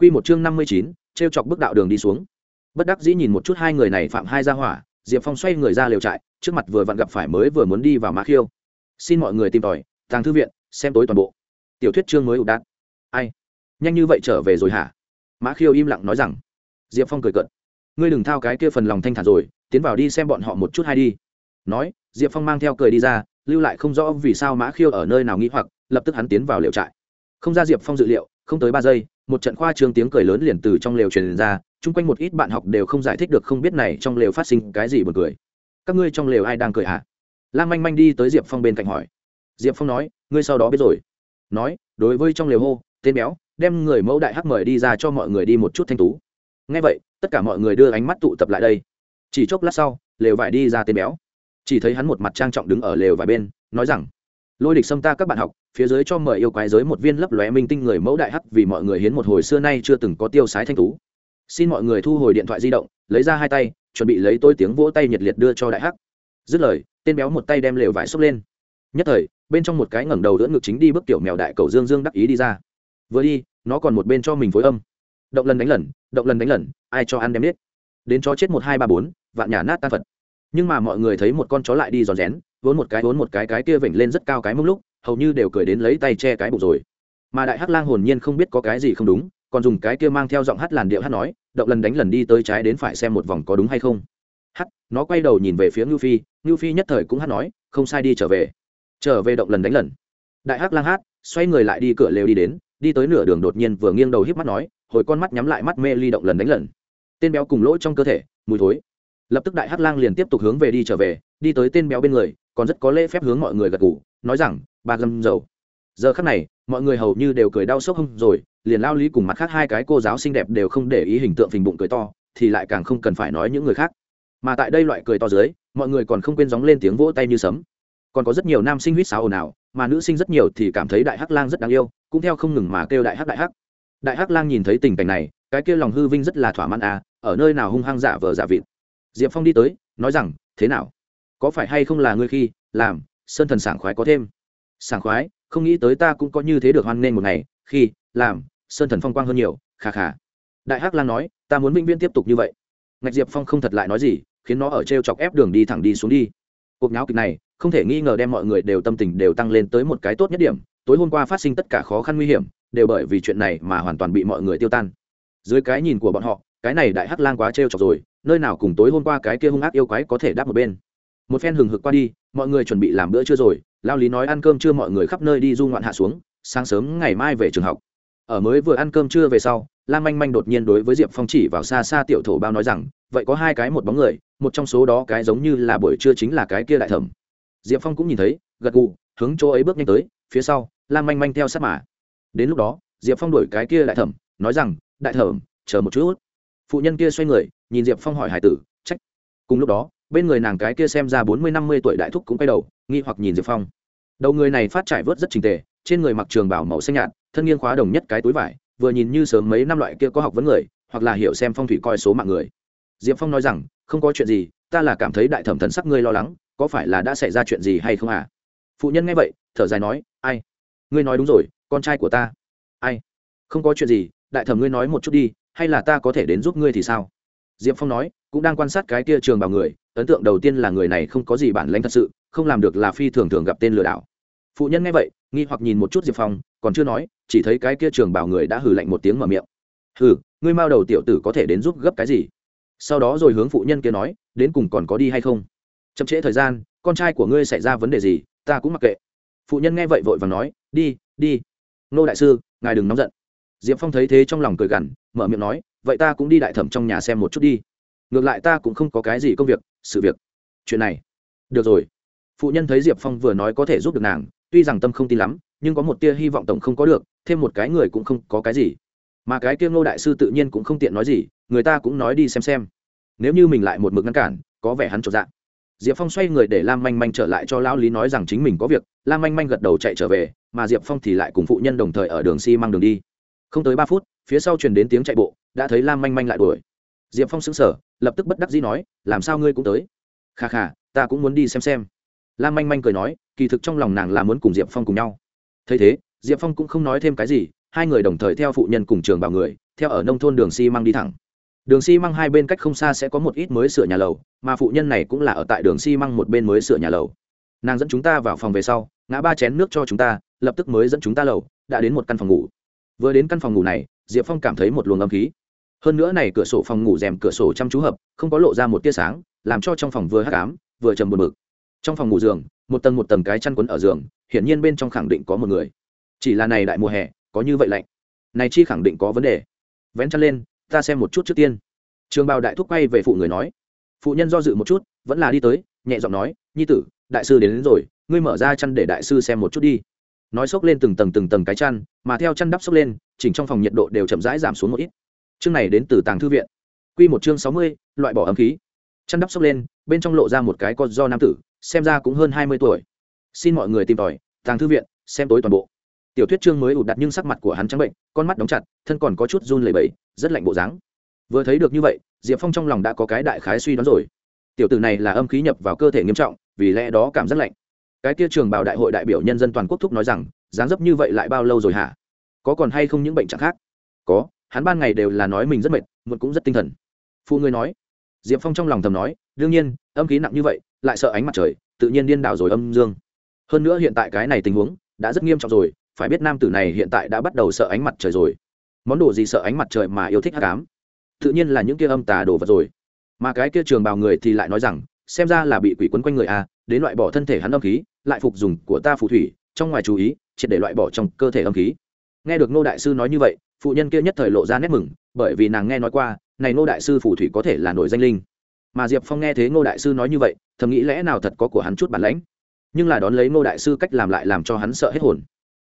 Quy một chương năm mươi chín, trêu chọc bước đạo đường đi xuống. Bất đắc dĩ nhìn một chút hai người này phạm hai gia hỏa, diệp phong xoay người ra liều trại, trước mặt vừa vặn gặp phải mới vừa muốn đi vào mã khiêu. Xin mọi người tìm tòi, tàng thư viện, xem tối toàn bộ. Tiểu thuyết chương mới ủ đạn ai? Nhanh như vậy trở về rồi hả? Mã khiêu im lặng nói rằng. Diệp phong cười cợt. Ngươi đừng thao cái kia phần lòng thanh thản rồi, tiến vào đi xem bọn họ một chút hay đi. Nói, diệp phong mang theo cười đi ra, lưu lại không rõ vì sao mã khiêu ở nơi nào nghĩ hoặc, lập tức hắn tiến vào liều trại. Không ra diệp phong dự liệu, không tới ba giây một trận khoa trương tiếng cười lớn liền từ trong lều truyền ra, chung quanh một ít bạn học đều không giải thích được không biết này trong lều phát sinh cái gì buồn cười. Các ngươi trong lều ai đang cười hả? À? manh manh đi tới diệp phong bên cạnh hỏi. Diệp phong nói, ngươi sau đó biết rồi. Nói, đối với trong lều hô, tên béo, đem người mẫu đại hắc mời đi ra cho mọi người đi một chút thanh tú. Ngay vậy, tất cả mọi người đưa ánh mắt tụ tập lại đây. Chỉ chốc lát sau, lều vải đi ra tên béo. Chỉ thấy hắn một mặt trang trọng đứng ở lều vải bên, nói rằng lôi địch xâm ta các bạn học, phía dưới cho mời yêu quái giới một viên lấp lóe minh tinh người mẫu đại hắc vì mọi người hiến một hồi xưa nay chưa từng có tiêu sái thanh tú xin mọi người thu hồi điện thoại di động, lấy ra hai tay, chuẩn bị lấy tôi tiếng vỗ tay nhiệt liệt đưa cho đại hắc. Dứt lời, tên béo một tay đem lều vải xốc lên. Nhất thời, bên trong một cái ngẩng đầu đỡ ngực chính đi bước tiểu mèo đại cầu dương dương đắc ý đi ra. Vừa đi, nó còn một bên cho mình phối âm. Động lần đánh lần, động lần đánh lần, ai cho ăn đem nết đến chó chết một hai ba bốn, vạn nhà nát tan phật. Nhưng mà mọi người thấy một con chó lại đi giòn rén vốn một cái, vốn một cái cái kia vểnh lên rất cao cái mông lúc, hầu như đều cười đến lấy tay che cái bụng rồi. Mà đại hắc lang hồn nhiên không biết có cái gì không đúng, còn dùng cái kia mang theo giọng hát làn điệu hát nói, động lần đánh lần đi tới trái đến phải xem một vòng có đúng hay không. Hát nó quay đầu nhìn về phía ngưu phi ngưu phi nhất thời cũng hát nói, không sai, đi trở về. Trở về động lần đánh lần. Đại hắc lang hát, xoay người lại đi cửa lều đi đến, đi tới nửa đường đột nhiên vừa nghiêng đầu híp mắt nói, hồi con mắt nhắm lại mắt mê ly động lần đánh lần. Tên béo cùng lỗ trong cơ thể, mùi thối. Lập tức đại hắc lang liền tiếp tục hướng về đi trở về, đi tới tên béo bên người còn rất có lễ phép hướng mọi người gật gù, nói rằng, ba gâm dầu. Giờ khắc này, mọi người hầu như đều cười đau sốc hông rồi, liền lao lý cùng mặt khác hai cái cô giáo xinh đẹp đều không để ý hình tượng phình bụng cười to, thì lại càng không cần phải nói những người khác. Mà tại đây loại cười to dưới, mọi người còn không quên gióng lên tiếng vỗ tay như sấm. Còn có rất nhiều nam sinh huýt sáo ồn ào, mà nữ sinh rất nhiều thì cảm thấy đại hắc lang rất đáng yêu, cũng theo không ngừng mà kêu đại hắc đại hắc. Đại hắc lang nhìn thấy tình cảnh này, cái kia lòng hư vinh rất là thỏa mãn à ở nơi nào hung hăng giả vờ giả vịt. Diệp phong đi tới, nói rằng, thế nào? Có phải hay không là ngươi khi, làm, sơn thần sảng khoái có thêm? Sảng khoái, không nghĩ tới ta cũng có như thế được hoan nghênh một ngày, khi, làm, sơn thần phong quang hơn nhiều khà khà đại hắc lan nói, ta muốn vĩnh viễn tiếp tục như vậy. Ngạch diệp phong không thật lại nói gì, khiến nó ở t r e o chọc ép đường đi thẳng đi xuống đi. Cuộc nháo kịch này, không thể nghi ngờ đem mọi người đều tâm tình đều tăng lên tới một cái tốt nhất điểm. Tối hôm qua phát sinh tất cả khó khăn nguy hiểm, đều bởi vì chuyện này mà hoàn toàn bị mọi người tiêu tan. Dưới cái nhìn của bọn họ, cái này đại hắc lan quá t r e o chọc rồi, nơi nào cùng tối hôm qua cái kia hung ác yêu quái có thể đáp một bên một phen hừng hực qua đi, mọi người chuẩn bị làm bữa trưa rồi, lao lý nói ăn cơm chưa mọi người khắp nơi đi du ngoạn hạ xuống, sáng sớm ngày mai về trường học. Ở mới vừa ăn cơm trưa về sau lan manh manh đột nhiên đối với diệp phong chỉ vào xa xa tiểu thổ bao nói rằng, vậy có hai cái một bóng người, một trong số đó cái giống như là buổi trưa chính là cái kia đại thẩm. Diệp phong cũng nhìn thấy, gật gù, hướng chỗ ấy bước nhanh tới, phía sau lan manh manh theo sát mà. Đến lúc đó, diệp phong đuổi cái kia đại thẩm, nói rằng, đại thẩm, chờ một chút. Phụ nhân kia xoay người, nhìn diệp phong hỏi hải tử, trách. Cùng lúc đó bên người nàng cái kia xem ra bốn mươi năm mươi tuổi đại thúc cũng quay đầu, nghi hoặc nhìn diệp phong. Đầu người này phát trải vớt rất trình tề, trên người mặc trường bảo màu xanh nhạt, thân nghiêng khóa đồng nhất cái túi vải, vừa nhìn như sớm mấy năm loại kia có học vấn người, hoặc là hiểu xem phong thủy coi số mạng người. Diệp phong nói rằng, không có chuyện gì, ta là cảm thấy đại thẩm thần sắc ngươi lo lắng, có phải là đã xảy ra chuyện gì hay không à? Phụ nhân nghe vậy, thở dài nói, ai? Ngươi nói đúng rồi, con trai của ta. Ai? Không có chuyện gì, đại thẩm ngươi nói một chút đi, hay là ta có thể đến giúp ngươi thì sao? Diệp phong nói, cũng đang quan sát cái kia trường bảo người, ấn tượng đầu tiên là người này không có gì bản lãnh thật sự, không làm được là phi thường thường gặp tên lừa đảo. Phụ nhân nghe vậy, nghi hoặc nhìn một chút diệp phong, còn chưa nói, chỉ thấy cái kia trường bảo người đã hử lạnh một tiếng mở miệng. Hử ngươi mao đầu tiểu tử có thể đến giúp gấp cái gì? Sau đó rồi hướng phụ nhân kia nói, đến cùng còn có đi hay không? Chậm trễ thời gian, con trai của ngươi xảy ra vấn đề gì, ta cũng mặc kệ. Phụ nhân nghe vậy vội và nói, đi đi. Nô đại sư, ngài đừng nóng giận. Diệp phong thấy thế trong lòng cười gằn, mở miệng nói vậy ta cũng đi đại thẩm trong nhà xem một chút đi. Ngược lại ta cũng không có cái gì công việc, sự việc. Chuyện này. Được rồi. Phụ nhân thấy diệp phong vừa nói có thể giúp được nàng, tuy rằng tâm không tin lắm, nhưng có một tia hy vọng tổng không có được, thêm một cái người cũng không có cái gì. Mà cái kia ngô đại sư tự nhiên cũng không tiện nói gì, người ta cũng nói đi xem xem. Nếu như mình lại một mực ngăn cản, có vẻ hắn trộn dạng diệp phong xoay người để lam manh manh trở lại cho lão lý nói rằng chính mình có việc, lam manh manh gật đầu chạy trở về, mà diệp phong thì lại cùng phụ nhân đồng thời ở đường xi、si、mang đường đi không tới ba phút, phía sau truyền đến tiếng chạy bộ, đã thấy lam manh manh lại đuổi. Diệp phong xứng sở lập tức bất đắc dĩ nói, làm sao ngươi cũng tới? Kha kha, ta cũng muốn đi xem xem. Lam manh manh cười nói, kỳ thực trong lòng nàng là muốn cùng diệp phong cùng nhau. Thấy thế, diệp phong cũng không nói thêm cái gì, hai người đồng thời theo phụ nhân cùng trường bảo người, theo ở nông thôn đường xi măng đi thẳng. Đường xi măng hai bên cách không xa sẽ có một ít mới sửa nhà lầu, mà phụ nhân này cũng là ở tại đường xi măng một bên mới sửa nhà lầu. Nàng dẫn chúng ta vào phòng về sau, ngã ba chén nước cho chúng ta, lập tức mới dẫn chúng ta lầu, đã đến một căn phòng ngủ vừa đến căn phòng ngủ này diệp phong cảm thấy một luồng âm khí. Hơn nữa này cửa sổ phòng ngủ rèm cửa sổ chăm chú hợp không có lộ ra một tia sáng làm cho trong phòng vừa hắc ám vừa trầm buồn bực. Trong phòng ngủ giường một tầng một tầng cái chăn quấn ở giường hiển nhiên bên trong khẳng định có một người. Chỉ là này đại mùa hè có như vậy lạnh. Này chi khẳng định có vấn đề. Vén chăn lên ta xem một chút trước tiên. Trường bào đại thúc quay về phụ người nói. Phụ nhân do dự một chút vẫn là đi tới nhẹ giọng nói nhi tử đại sư đến, đến rồi ngươi mở ra chăn để đại sư xem một chút đi nói xốc lên từng tầng từng tầng cái chăn, mà theo chăn đắp xốc lên, chỉnh trong phòng nhiệt độ đều chậm rãi giảm xuống một ít. Chương này đến từ tàng thư viện. Q một chương sáu mươi, loại bỏ ấm khí. Chăn đắp xốc lên, bên trong lộ ra một cái con do nam tử, xem ra cũng hơn hai mươi tuổi. Xin mọi người tìm tòi, tàng thư viện, xem tối toàn bộ. Tiểu thuyết chương mới ủ đặt nhưng sắc mặt của hắn trắng bệnh, con mắt đóng chặt, thân còn có chút run lẩy bẩy, rất lạnh bộ dáng. Vừa thấy được như vậy, diệp phong trong lòng đã có cái đại khái suy đoán rồi. Tiểu tử này là âm khí nhập vào cơ thể nghiêm trọng, vì lẽ đó cảm giác lạnh cái kia trường bảo đại hội đại biểu nhân dân toàn quốc thúc nói rằng, dáng dấp như vậy lại bao lâu rồi hả? Có còn hay không những bệnh trạng khác? Có, hắn ban ngày đều là nói mình rất mệt, muộn cũng rất tinh thần. Phụ người nói, diệp phong trong lòng thầm nói, đương nhiên, âm khí nặng như vậy, lại sợ ánh mặt trời, tự nhiên điên đảo rồi âm dương. Hơn nữa hiện tại cái này tình huống, đã rất nghiêm trọng rồi, phải biết nam tử này hiện tại đã bắt đầu sợ ánh mặt trời rồi. Món đồ gì sợ ánh mặt trời mà yêu thích hát cám tự nhiên là những kia âm tà đồ vật rồi. Mà cái kia trường bào người thì lại nói rằng, xem ra là bị quỷ quấn quanh người a đến loại bỏ thân thể hắn âm khí, lại phục dùng của ta phù thủy, trong ngoài chú ý, triệt để loại bỏ trong cơ thể âm khí. Nghe được nô đại sư nói như vậy, phụ nhân kia nhất thời lộ ra nét mừng, bởi vì nàng nghe nói qua, này nô đại sư phù thủy có thể là nổi danh linh. Mà diệp phong nghe thế nô đại sư nói như vậy, thầm nghĩ lẽ nào thật có của hắn chút bản lãnh. Nhưng là đón lấy nô đại sư cách làm lại làm cho hắn sợ hết hồn.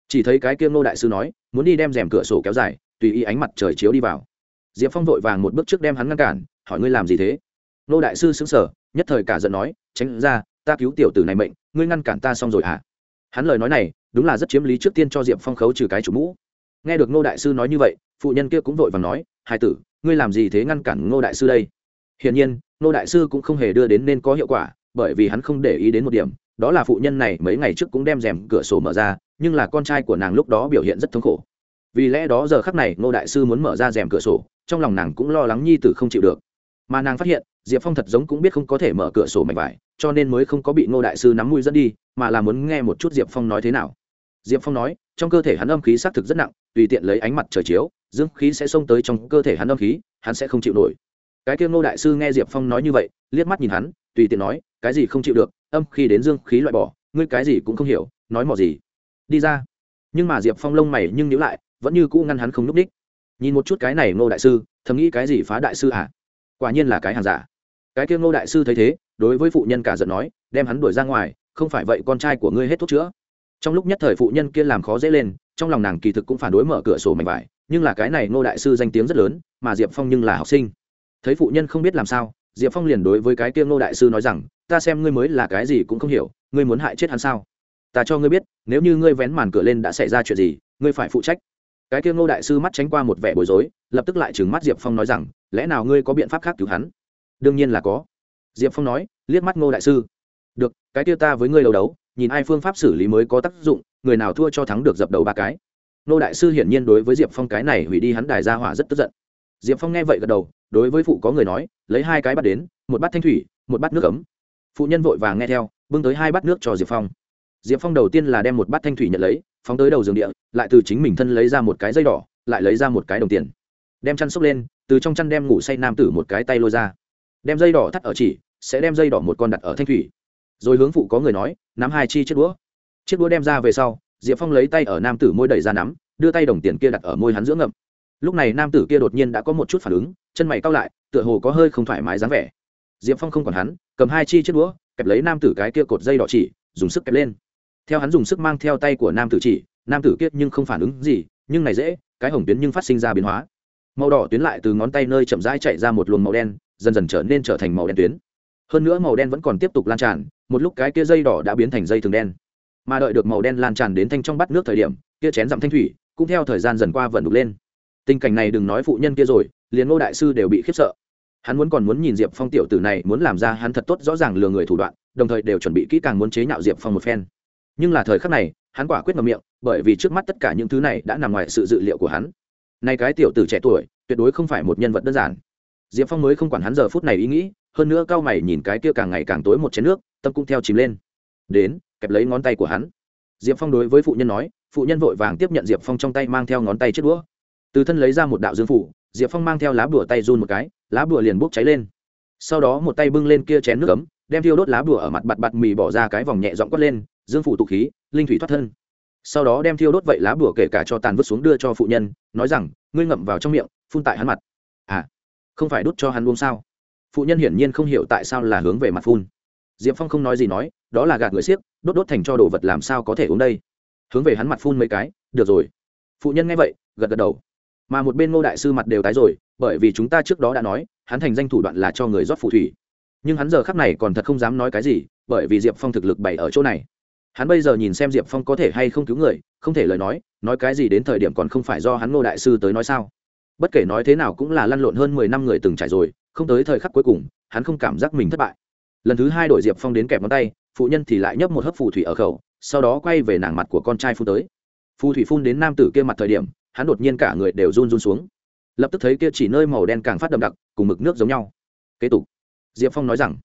Chỉ thấy cái kia nô đại sư nói, muốn đi đem rèm cửa sổ kéo dài, tùy ý ánh mặt trời chiếu đi vào. Diệp phong vội vàng một bước trước đem hắn ngăn cản, hỏi ngươi làm gì thế? Nô đại sư xứng sở nhất thời cả giận nói, tránh ra ta cứu tiểu tử này mệnh, ngươi ngăn cản ta xong rồi hả? Hắn lời nói này, đúng là rất chiếm lý trước tiên cho diệp phong khấu trừ cái chủ mũ. Nghe được ngô đại sư nói như vậy, phụ nhân kia cũng vội và nói, hai tử, ngươi làm gì thế ngăn cản ngô đại sư đây? Hiển nhiên, ngô đại sư cũng không hề đưa đến nên có hiệu quả, bởi vì hắn không để ý đến một điểm, đó là phụ nhân này mấy ngày trước cũng đem rèm cửa sổ mở ra, nhưng là con trai của nàng lúc đó biểu hiện rất thống khổ. Vì lẽ đó giờ khắc này, ngô đại sư muốn mở ra rèm cửa sổ, trong lòng nàng cũng lo lắng nhi tử không chịu được. Mà nàng phát hiện diệp phong thật giống cũng biết không có thể mở cửa sổ mạnh vải, cho nên mới không có bị ngô đại sư nắm mũi dẫn đi, mà là muốn nghe một chút diệp phong nói thế nào. Diệp phong nói, trong cơ thể hắn âm khí xác thực rất nặng, tùy tiện lấy ánh mặt trời chiếu, dương khí sẽ xông tới trong cơ thể hắn âm khí, hắn sẽ không chịu nổi. Cái kia ngô đại sư nghe diệp phong nói như vậy, liếc mắt nhìn hắn, tùy tiện nói, cái gì không chịu được, âm khí đến dương khí loại bỏ, ngươi cái gì cũng không hiểu, nói mò gì? Đi ra. Nhưng mà diệp phong lông mày nhưng nhữ lại, vẫn như cũ ngăn hắn không n ú c đích. Nhìn một chút cái này ngô đại sư, thầm nghĩ cái gì phá đại sư à? Quả nhiên là cái hàng giả cái kia ngô đại sư thấy thế, đối với phụ nhân cả giận nói, đem hắn đuổi ra ngoài, không phải vậy con trai của ngươi hết thuốc chữa. Trong lúc nhất thời phụ nhân kia làm khó dễ lên, trong lòng nàng kỳ thực cũng phản đối mở cửa sổ mạnh vải, nhưng là cái này ngô đại sư danh tiếng rất lớn, mà diệp phong nhưng là học sinh. Thấy phụ nhân không biết làm sao, diệp phong liền đối với cái kia ngô đại sư nói rằng, ta xem ngươi mới là cái gì cũng không hiểu, ngươi muốn hại chết hắn sao? Ta cho ngươi biết, nếu như ngươi vén màn cửa lên đã xảy ra chuyện gì, ngươi phải phụ trách. Cái kia ngô đại sư mắt tránh qua một vẻ bối rối, lập tức lại trừng mắt diệp phong nói rằng, lẽ nào ngươi có biện pháp khác cứu hắn? Đương nhiên là có. Diệp phong nói, liếc mắt ngô đại sư. Được, cái tiêu ta với ngươi đầu đấu, nhìn ai phương pháp xử lý mới có tác dụng, người nào thua cho thắng được dập đầu ba cái. Ngô đại sư hiển nhiên đối với diệp phong cái này hủy đi hắn đài ra hỏa rất tức giận. Diệp phong nghe vậy gật đầu, đối với phụ có người nói, lấy hai cái bắt đến, một bát thanh thủy, một bát nước ấm. Phụ nhân vội vàng nghe theo, bưng tới hai bát nước cho diệp phong. Diệp phong đầu tiên là đem một bát thanh thủy nhận lấy, phóng tới đầu giường địa, lại từ chính mình thân lấy ra một cái dây đỏ, lại lấy ra một cái đồng tiền. Đem chăn xốc lên, từ trong chăn đem ngủ say nam tử một cái tay lôi ra đem dây đỏ thắt ở chỉ, sẽ đem dây đỏ một con đặt ở thanh thủy. Rồi hướng phụ có người nói, nắm hai chi chiếc đũa. Chiếc đũa đem ra về sau, diệp phong lấy tay ở nam tử môi đẩy ra nắm, đưa tay đồng tiền kia đặt ở môi hắn giữa ngậm. Lúc này nam tử kia đột nhiên đã có một chút phản ứng, chân mày cao lại, tựa hồ có hơi không thoải mái dáng vẻ. Diệp phong không còn hắn, cầm hai chi chiếc đũa, kẹp lấy nam tử cái kia cột dây đỏ chỉ, dùng sức kẹp lên. Theo hắn dùng sức mang theo tay của nam tử chỉ, nam tử kia nhưng không phản ứng gì, nhưng này dễ, cái hồng tuyến nhưng phát sinh ra biến hóa. Màu đỏ tuyến lại từ ngón tay nơi chậm rãi chạy ra một luồng màu đen dần dần trở nên trở thành màu đen tuyến. Hơn nữa màu đen vẫn còn tiếp tục lan tràn, một lúc cái kia dây đỏ đã biến thành dây thường đen. Mà đợi được màu đen lan tràn đến thanh trong bắt nước thời điểm, kia chén dặm thanh thủy cũng theo thời gian dần qua vận đục lên. Tình cảnh này đừng nói phụ nhân kia rồi, liền ngô đại sư đều bị khiếp sợ. Hắn muốn còn muốn nhìn diệp phong tiểu tử này, muốn làm ra hắn thật tốt rõ ràng lừa người thủ đoạn, đồng thời đều chuẩn bị kỹ càng muốn chế nhạo diệp phong một phen. Nhưng là thời khắc này, hắn quả quyết ngầm miệng, bởi vì trước mắt tất cả những thứ này đã nằm ngoài sự dự liệu của hắn. Nay cái tiểu tử trẻ tuổi, tuyệt đối không phải một nhân vật đơn giản diệp phong mới không quản hắn giờ phút này ý nghĩ, hơn nữa cao mày nhìn cái kia càng ngày càng tối một chén nước, tâm cũng theo chìm lên. Đến, kẹp lấy ngón tay của hắn. Diệp phong đối với phụ nhân nói, phụ nhân vội vàng tiếp nhận diệp phong trong tay mang theo ngón tay chết đũa. Từ thân lấy ra một đạo dương phủ, diệp phong mang theo lá bùa tay run một cái, lá bùa liền bốc cháy lên. Sau đó một tay bưng lên kia chén nước ấm, đem thiêu đốt lá bùa ở mặt bặt bặt mì bỏ ra cái vòng nhẹ dọn quất lên, dương phủ tụ khí, linh thủy thoát thân. Sau đó đem thiêu đốt vậy lá bùa kể cả cho tàn vứt xuống đưa cho phụ nhân, nói rằng, ngươi ngậm vào trong miệng, phun tại hắn mặt không phải đút cho hắn uống sao? Phụ nhân hiển nhiên không hiểu tại sao là hướng về mặt phun. Diệp phong không nói gì nói, đó là gạt người siếc, đốt đốt thành cho đồ vật làm sao có thể uống đây? Hướng về hắn mặt phun mấy cái, được rồi. Phụ nhân nghe vậy, gật gật đầu. Mà một bên ngô đại sư mặt đều tái rồi, bởi vì chúng ta trước đó đã nói, hắn thành danh thủ đoạn là cho người rót phù thủy. Nhưng hắn giờ khắc này còn thật không dám nói cái gì, bởi vì diệp phong thực lực bày ở chỗ này. Hắn bây giờ nhìn xem diệp phong có thể hay không cứu người, không thể lời nói nói cái gì đến thời điểm còn không phải do hắn ngô đại sư tới nói sao? Bất kể nói thế nào cũng là lăn lộn hơn mười năm người từng trải rồi, không tới thời khắc cuối cùng, hắn không cảm giác mình thất bại. Lần thứ hai đổi diệp phong đến kẹp ngón tay, phụ nhân thì lại nhấp một hớp phù thủy ở khẩu, sau đó quay về nàng mặt của con trai phun tới. Phù thủy phun đến nam tử kia mặt thời điểm, hắn đột nhiên cả người đều run run xuống. Lập tức thấy kia chỉ nơi màu đen càng phát đậm đặc, cùng mực nước giống nhau. Kế tục. Diệp phong nói rằng,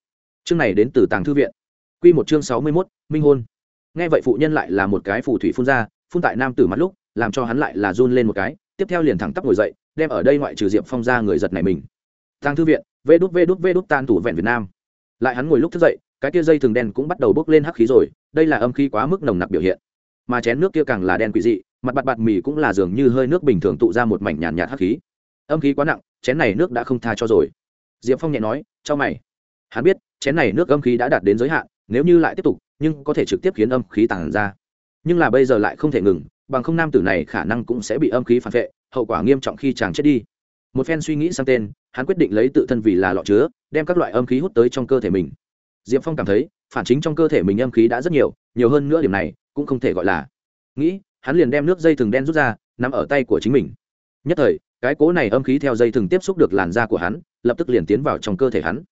chương này đến từ tàng thư viện q một chương sáu mươi mốt, minh hôn. Nghe vậy phụ nhân lại là một cái phù thủy phun ra, phun tại nam tử mặt lúc, làm cho hắn lại là run lên một cái tiếp theo liền thẳng tắp ngồi dậy, đem ở đây ngoại trừ diệp phong ra người giật này mình. Tàng thư viện, vê đút vê đút vê đút tan tủ vẹn việt nam. Lại hắn ngồi lúc thức dậy, cái kia dây thường đen cũng bắt đầu bốc lên hắc khí rồi, đây là âm khí quá mức nồng nặc biểu hiện. Mà chén nước kia càng là đen quỷ dị, mặt bạt bạt mì cũng là dường như hơi nước bình thường tụ ra một mảnh nhàn nhạt hắc khí. Âm khí quá nặng, chén này nước đã không tha cho rồi. Diệp phong nhẹ nói, cho mày. Hắn biết, chén này nước âm khí đã đạt đến giới hạn, nếu như lại tiếp tục, nhưng có thể trực tiếp khiến âm khí tàn ra. Nhưng là bây giờ lại không thể ngừng bằng không nam tử này khả năng cũng sẽ bị âm khí phản vệ, hậu quả nghiêm trọng khi chàng chết đi. Một phen suy nghĩ sang tên, hắn quyết định lấy tự thân vì là lọ chứa, đem các loại âm khí hút tới trong cơ thể mình. Diệp phong cảm thấy, phản chính trong cơ thể mình âm khí đã rất nhiều nhiều hơn nữa điểm này, cũng không thể gọi là. Nghĩ, hắn liền đem nước dây thừng đen rút ra nằm ở tay của chính mình. Nhất thời, cái cố này âm khí theo dây thừng tiếp xúc được làn da của hắn, lập tức liền tiến vào trong cơ thể hắn.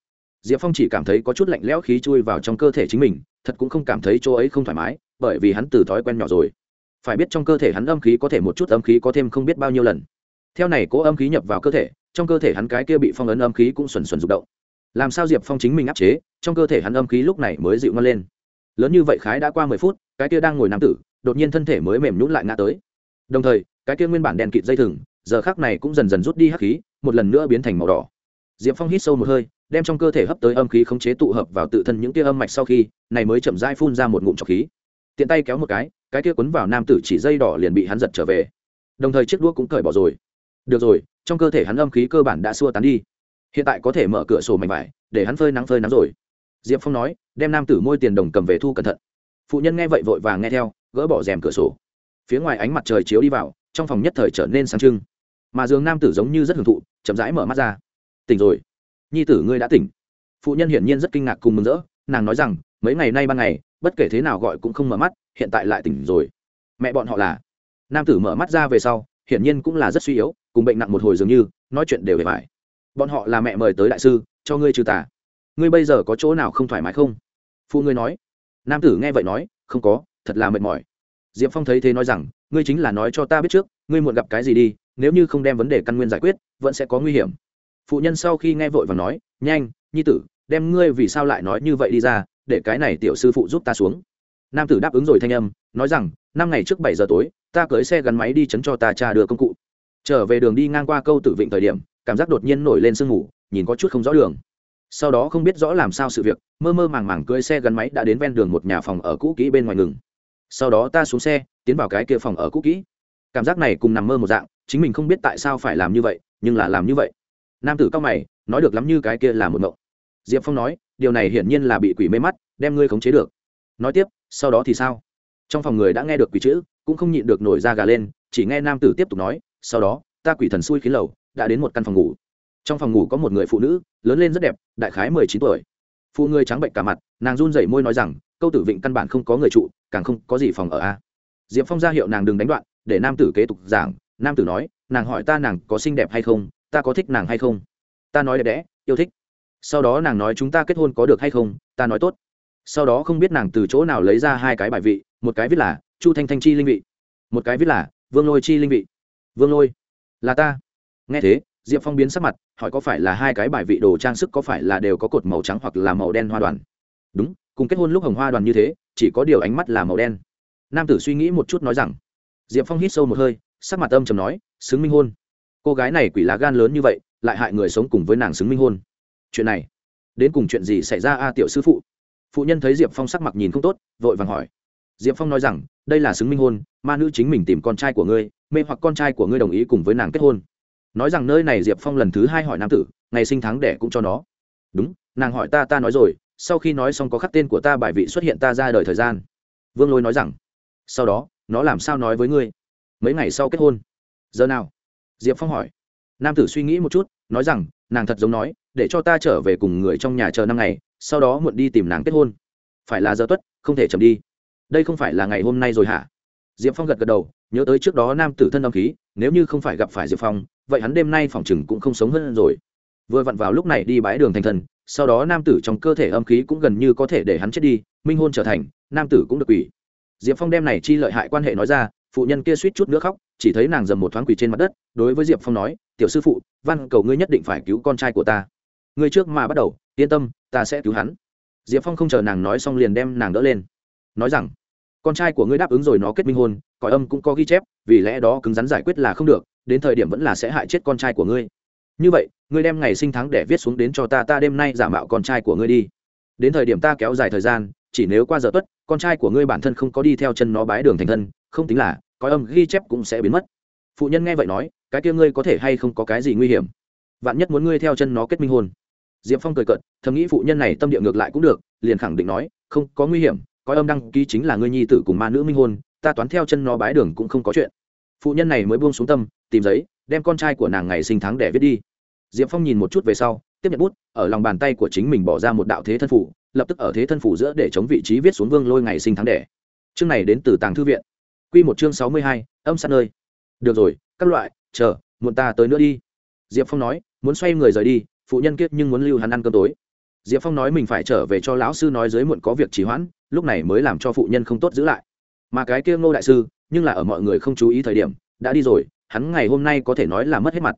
Diệp phong chỉ cảm thấy có chút lạnh lẽo khí chui vào trong cơ thể chính mình, thật cũng không cảm thấy chỗ ấy không thoải mái, bởi vì hắn từ thói quen nhỏ rồi phải biết trong cơ thể hắn âm khí có thể một chút âm khí có thêm không biết bao nhiêu lần. Theo này, cố âm khí nhập vào cơ thể, trong cơ thể hắn cái kia bị phong ấn âm khí cũng xuẩn xuẩn rụng động. Làm sao diệp phong chính mình áp chế, trong cơ thể hắn âm khí lúc này mới dịu ngon lên. Lớn như vậy khái đã qua mười phút, cái kia đang ngồi nam tử, đột nhiên thân thể mới mềm nhún lại ngã tới. Đồng thời, cái kia nguyên bản đèn kịt dây thừng, giờ khác này cũng dần dần rút đi hắc khí, một lần nữa biến thành màu đỏ. Diệp phong hít sâu một hơi, đem trong cơ thể hấp tới âm khí khống chế tụ hợp vào tự thân những tia âm mạch sau khi, này mới chậm rãi phun ra một ngụm trọc khí. Tiện tay kéo một cái cái kia quấn vào nam tử chỉ dây đỏ liền bị hắn giật trở về. Đồng thời chiếc đũa cũng cởi bỏ rồi. Được rồi, trong cơ thể hắn âm khí cơ bản đã xua tán đi. Hiện tại có thể mở cửa sổ mạnh vải, để hắn phơi nắng phơi nắng rồi. Diệp phong nói, đem nam tử môi tiền đồng cầm về thu cẩn thận. Phụ nhân nghe vậy vội vàng nghe theo, gỡ bỏ rèm cửa sổ. Phía ngoài ánh mặt trời chiếu đi vào, trong phòng nhất thời trở nên sáng trưng. Mà giường nam tử giống như rất hưởng thụ, chậm rãi mở mắt ra. Tỉnh rồi. Nhi tử ngươi đã tỉnh. Phụ nhân hiển nhiên rất kinh ngạc cùng mừng rỡ, nàng nói rằng, mấy ngày nay ban ngày, bất kể thế nào gọi cũng không mở mắt hiện tại lại tỉnh rồi. Mẹ bọn họ là. Nam tử mở mắt ra về sau, hiển nhiên cũng là rất suy yếu, cùng bệnh nặng một hồi dường như, nói chuyện đều về phải bọn họ là mẹ mời tới đại sư, cho ngươi trừ tà. Ngươi bây giờ có chỗ nào không thoải mái không? Phụ ngươi nói. Nam tử nghe vậy nói, không có, thật là mệt mỏi. Diệp phong thấy thế nói rằng, ngươi chính là nói cho ta biết trước, ngươi muộn gặp cái gì đi, nếu như không đem vấn đề căn nguyên giải quyết, vẫn sẽ có nguy hiểm. Phụ nhân sau khi nghe vội và nói, nhanh, nhi tử, đem ngươi vì sao lại nói như vậy đi ra, để cái này tiểu sư phụ giúp ta xuống nam tử đáp ứng rồi thanh âm, nói rằng, năm ngày trước bảy giờ tối, ta cưới xe gắn máy đi chấn cho ta cha đưa công cụ. Trở về đường đi ngang qua câu tử vịnh thời điểm, cảm giác đột nhiên nổi lên sương mù, nhìn có chút không rõ đường. Sau đó không biết rõ làm sao sự việc, mơ mơ màng màng cưới xe gắn máy đã đến ven đường một nhà phòng ở cũ kỹ bên ngoài ngừng. Sau đó ta xuống xe, tiến vào cái kia phòng ở cũ kỹ. Cảm giác này cùng nằm mơ một dạng, chính mình không biết tại sao phải làm như vậy, nhưng là làm như vậy. Nam tử cao mày, nói được lắm như cái kia là một mộng. Diệp phong nói, điều này hiển nhiên là bị quỷ mê mắt, đem ngươi khống chế được nói tiếp, sau đó thì sao? Trong phòng người đã nghe được quỷ chữ, cũng không nhịn được nổi da gà lên, chỉ nghe nam tử tiếp tục nói, sau đó, ta quỷ thần xui khí lầu, đã đến một căn phòng ngủ. Trong phòng ngủ có một người phụ nữ, lớn lên rất đẹp, đại khái mười chín tuổi. Phụ người trắng bệnh cả mặt, nàng run rẩy môi nói rằng, câu tử vịnh căn bản không có người trụ, càng không có gì phòng ở a. Diệp phong ra hiệu nàng đừng đánh đoạn, để nam tử kế tục giảng. Nam tử nói, nàng hỏi ta nàng có xinh đẹp hay không, ta có thích nàng hay không? Ta nói đẹp đẽ, yêu thích. Sau đó nàng nói, chúng ta kết hôn có được hay không? Ta nói tốt sau đó không biết nàng từ chỗ nào lấy ra hai cái bài vị, một cái viết là, chu thanh thanh chi linh vị. Một cái viết là, vương lôi chi linh vị. Vương lôi, là ta. Nghe thế, diệp phong biến sắc mặt, hỏi có phải là hai cái bài vị đồ trang sức có phải là đều có cột màu trắng hoặc là màu đen hoa đoàn? Đúng, cùng kết hôn lúc hồng hoa đoàn như thế, chỉ có điều ánh mắt là màu đen. Nam tử suy nghĩ một chút nói rằng. Diệp phong hít sâu một hơi, sắc mặt âm chầm nói, xứng minh hôn. Cô gái này quỷ lá gan lớn như vậy, lại hại người sống cùng với nàng xứng minh hôn. Chuyện này, đến cùng chuyện gì xảy ra a, tiểu sư phụ? Phụ nhân thấy diệp phong sắc mặt nhìn không tốt, vội vàng hỏi. Diệp phong nói rằng, đây là xứng minh hôn, ma nữ chính mình tìm con trai của ngươi, mê hoặc con trai của ngươi đồng ý cùng với nàng kết hôn. Nói rằng nơi này diệp phong lần thứ hai hỏi nam tử, ngày sinh tháng đẻ cũng cho nó. Đúng, nàng hỏi ta ta nói rồi, sau khi nói xong có khắc tên của ta bài vị xuất hiện ta ra đời thời gian. Vương lôi nói rằng, sau đó, nó làm sao nói với ngươi? Mấy ngày sau kết hôn. Giờ nào? Diệp phong hỏi. Nam tử suy nghĩ một chút, nói rằng, nàng thật giống nói, để cho ta trở về cùng người trong nhà chờ năm ngày sau đó muộn đi tìm nàng kết hôn. Phải là giờ tuất, không thể chậm đi. Đây không phải là ngày hôm nay rồi hả? Diệp phong gật gật đầu, nhớ tới trước đó nam tử thân âm khí, nếu như không phải gặp phải diệp phong, vậy hắn đêm nay phòng chừng cũng không sống hơn rồi. Vừa vặn vào lúc này đi bãi đường thành thần, sau đó nam tử trong cơ thể âm khí cũng gần như có thể để hắn chết đi, minh hôn trở thành, nam tử cũng được quỷ. Diệp phong đem này chi lợi hại quan hệ nói ra, phụ nhân kia suýt chút nữa khóc, chỉ thấy nàng dầm một thoáng quỳ trên mặt đất, đối với diệp phong nói, tiểu sư phụ, văn cầu ngươi nhất định phải cứu con trai của ta. Ngươi trước mà bắt đầu, yên tâm ta sẽ cứu hắn. Diệp phong không chờ nàng nói xong liền đem nàng đỡ lên. Nói rằng, con trai của ngươi đáp ứng rồi nó kết minh hôn, cõi âm cũng có ghi chép, vì lẽ đó cứng rắn giải quyết là không được, đến thời điểm vẫn là sẽ hại chết con trai của ngươi. Như vậy, ngươi đem ngày sinh tháng để viết xuống đến cho ta ta đêm nay giả mạo con trai của ngươi đi. Đến thời điểm ta kéo dài thời gian, chỉ nếu qua giờ tuất, con trai của ngươi bản thân không có đi theo chân nó bái đường thành thân, không tính là coi âm ghi chép cũng sẽ biến mất. Phụ nhân nghe vậy nói, cái kia ngươi có thể hay không có cái gì nguy hiểm? Vạn nhất muốn ngươi theo chân nó kết minh hôn diệp phong cười cận thầm nghĩ phụ nhân này tâm địa ngược lại cũng được, liền khẳng định nói, không, có nguy hiểm, coi âm đăng ký chính là ngươi nhi tử cùng ma nữ minh hôn, ta toán theo chân nó bái đường cũng không có chuyện. Phụ nhân này mới buông xuống tâm, tìm giấy, đem con trai của nàng ngày sinh tháng để viết đi. Diệp phong nhìn một chút về sau, tiếp nhận bút, ở lòng bàn tay của chính mình bỏ ra một đạo thế thân phủ, lập tức ở thế thân phủ giữa để chống vị trí viết xuống vương lôi ngày sinh tháng đẻ. Chương này đến từ tàng thư viện. Q một chương sáu mươi hai, âm sát nơi. Được rồi, các loại, chờ, muộn ta tới nữa đi. Diệp phong nói, muốn xoay người rời đi phụ nhân kiếp nhưng muốn lưu hắn ăn cơm tối. Diệp phong nói mình phải trở về cho lão sư nói dưới muộn có việc trì hoãn, lúc này mới làm cho phụ nhân không tốt giữ lại. Mà cái kia ngô đại sư, nhưng là ở mọi người không chú ý thời điểm, đã đi rồi, hắn ngày hôm nay có thể nói là mất hết mặt.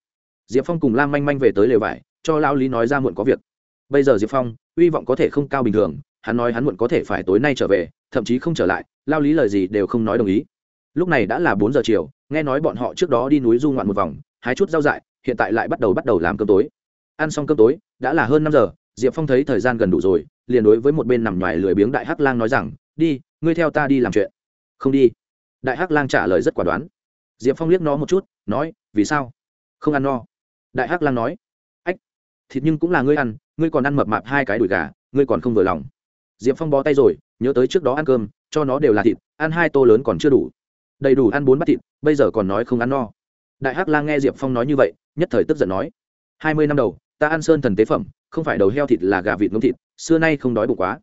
Diệp phong cùng lam manh manh về tới lều vải, cho lao lý nói ra muộn có việc. Bây giờ diệp phong, hy vọng có thể không cao bình thường, hắn nói hắn muộn có thể phải tối nay trở về, thậm chí không trở lại lao lý lời gì đều không nói đồng ý. Lúc này đã là bốn giờ chiều, nghe nói bọn họ trước đó đi núi du ngoạn một vòng, hái chút rau dại, hiện tại lại bắt đầu bắt đầu làm cơm tối ăn xong cơm tối, đã là hơn năm giờ, diệp phong thấy thời gian gần đủ rồi, liền đối với một bên nằm ngoài lười biếng đại hắc lang nói rằng, đi, ngươi theo ta đi làm chuyện. Không đi. Đại hắc lang trả lời rất quả đoán. Diệp phong liếc nó một chút, nói, vì sao? Không ăn no. Đại hắc lang nói, ách, thịt nhưng cũng là ngươi ăn, ngươi còn ăn mập mạp hai cái đùi gà, ngươi còn không vừa lòng. Diệp phong bó tay rồi, nhớ tới trước đó ăn cơm, cho nó đều là thịt, ăn hai tô lớn còn chưa đủ. Đầy đủ ăn bốn bát thịt, bây giờ còn nói không ăn no. Đại hắc lang nghe diệp phong nói như vậy, nhất thời tức giận nói, hai mươi năm đầu ta ăn sơn thần tế phẩm, không phải đầu heo thịt là gà vịt ngông thịt, xưa nay không đói bụng quá.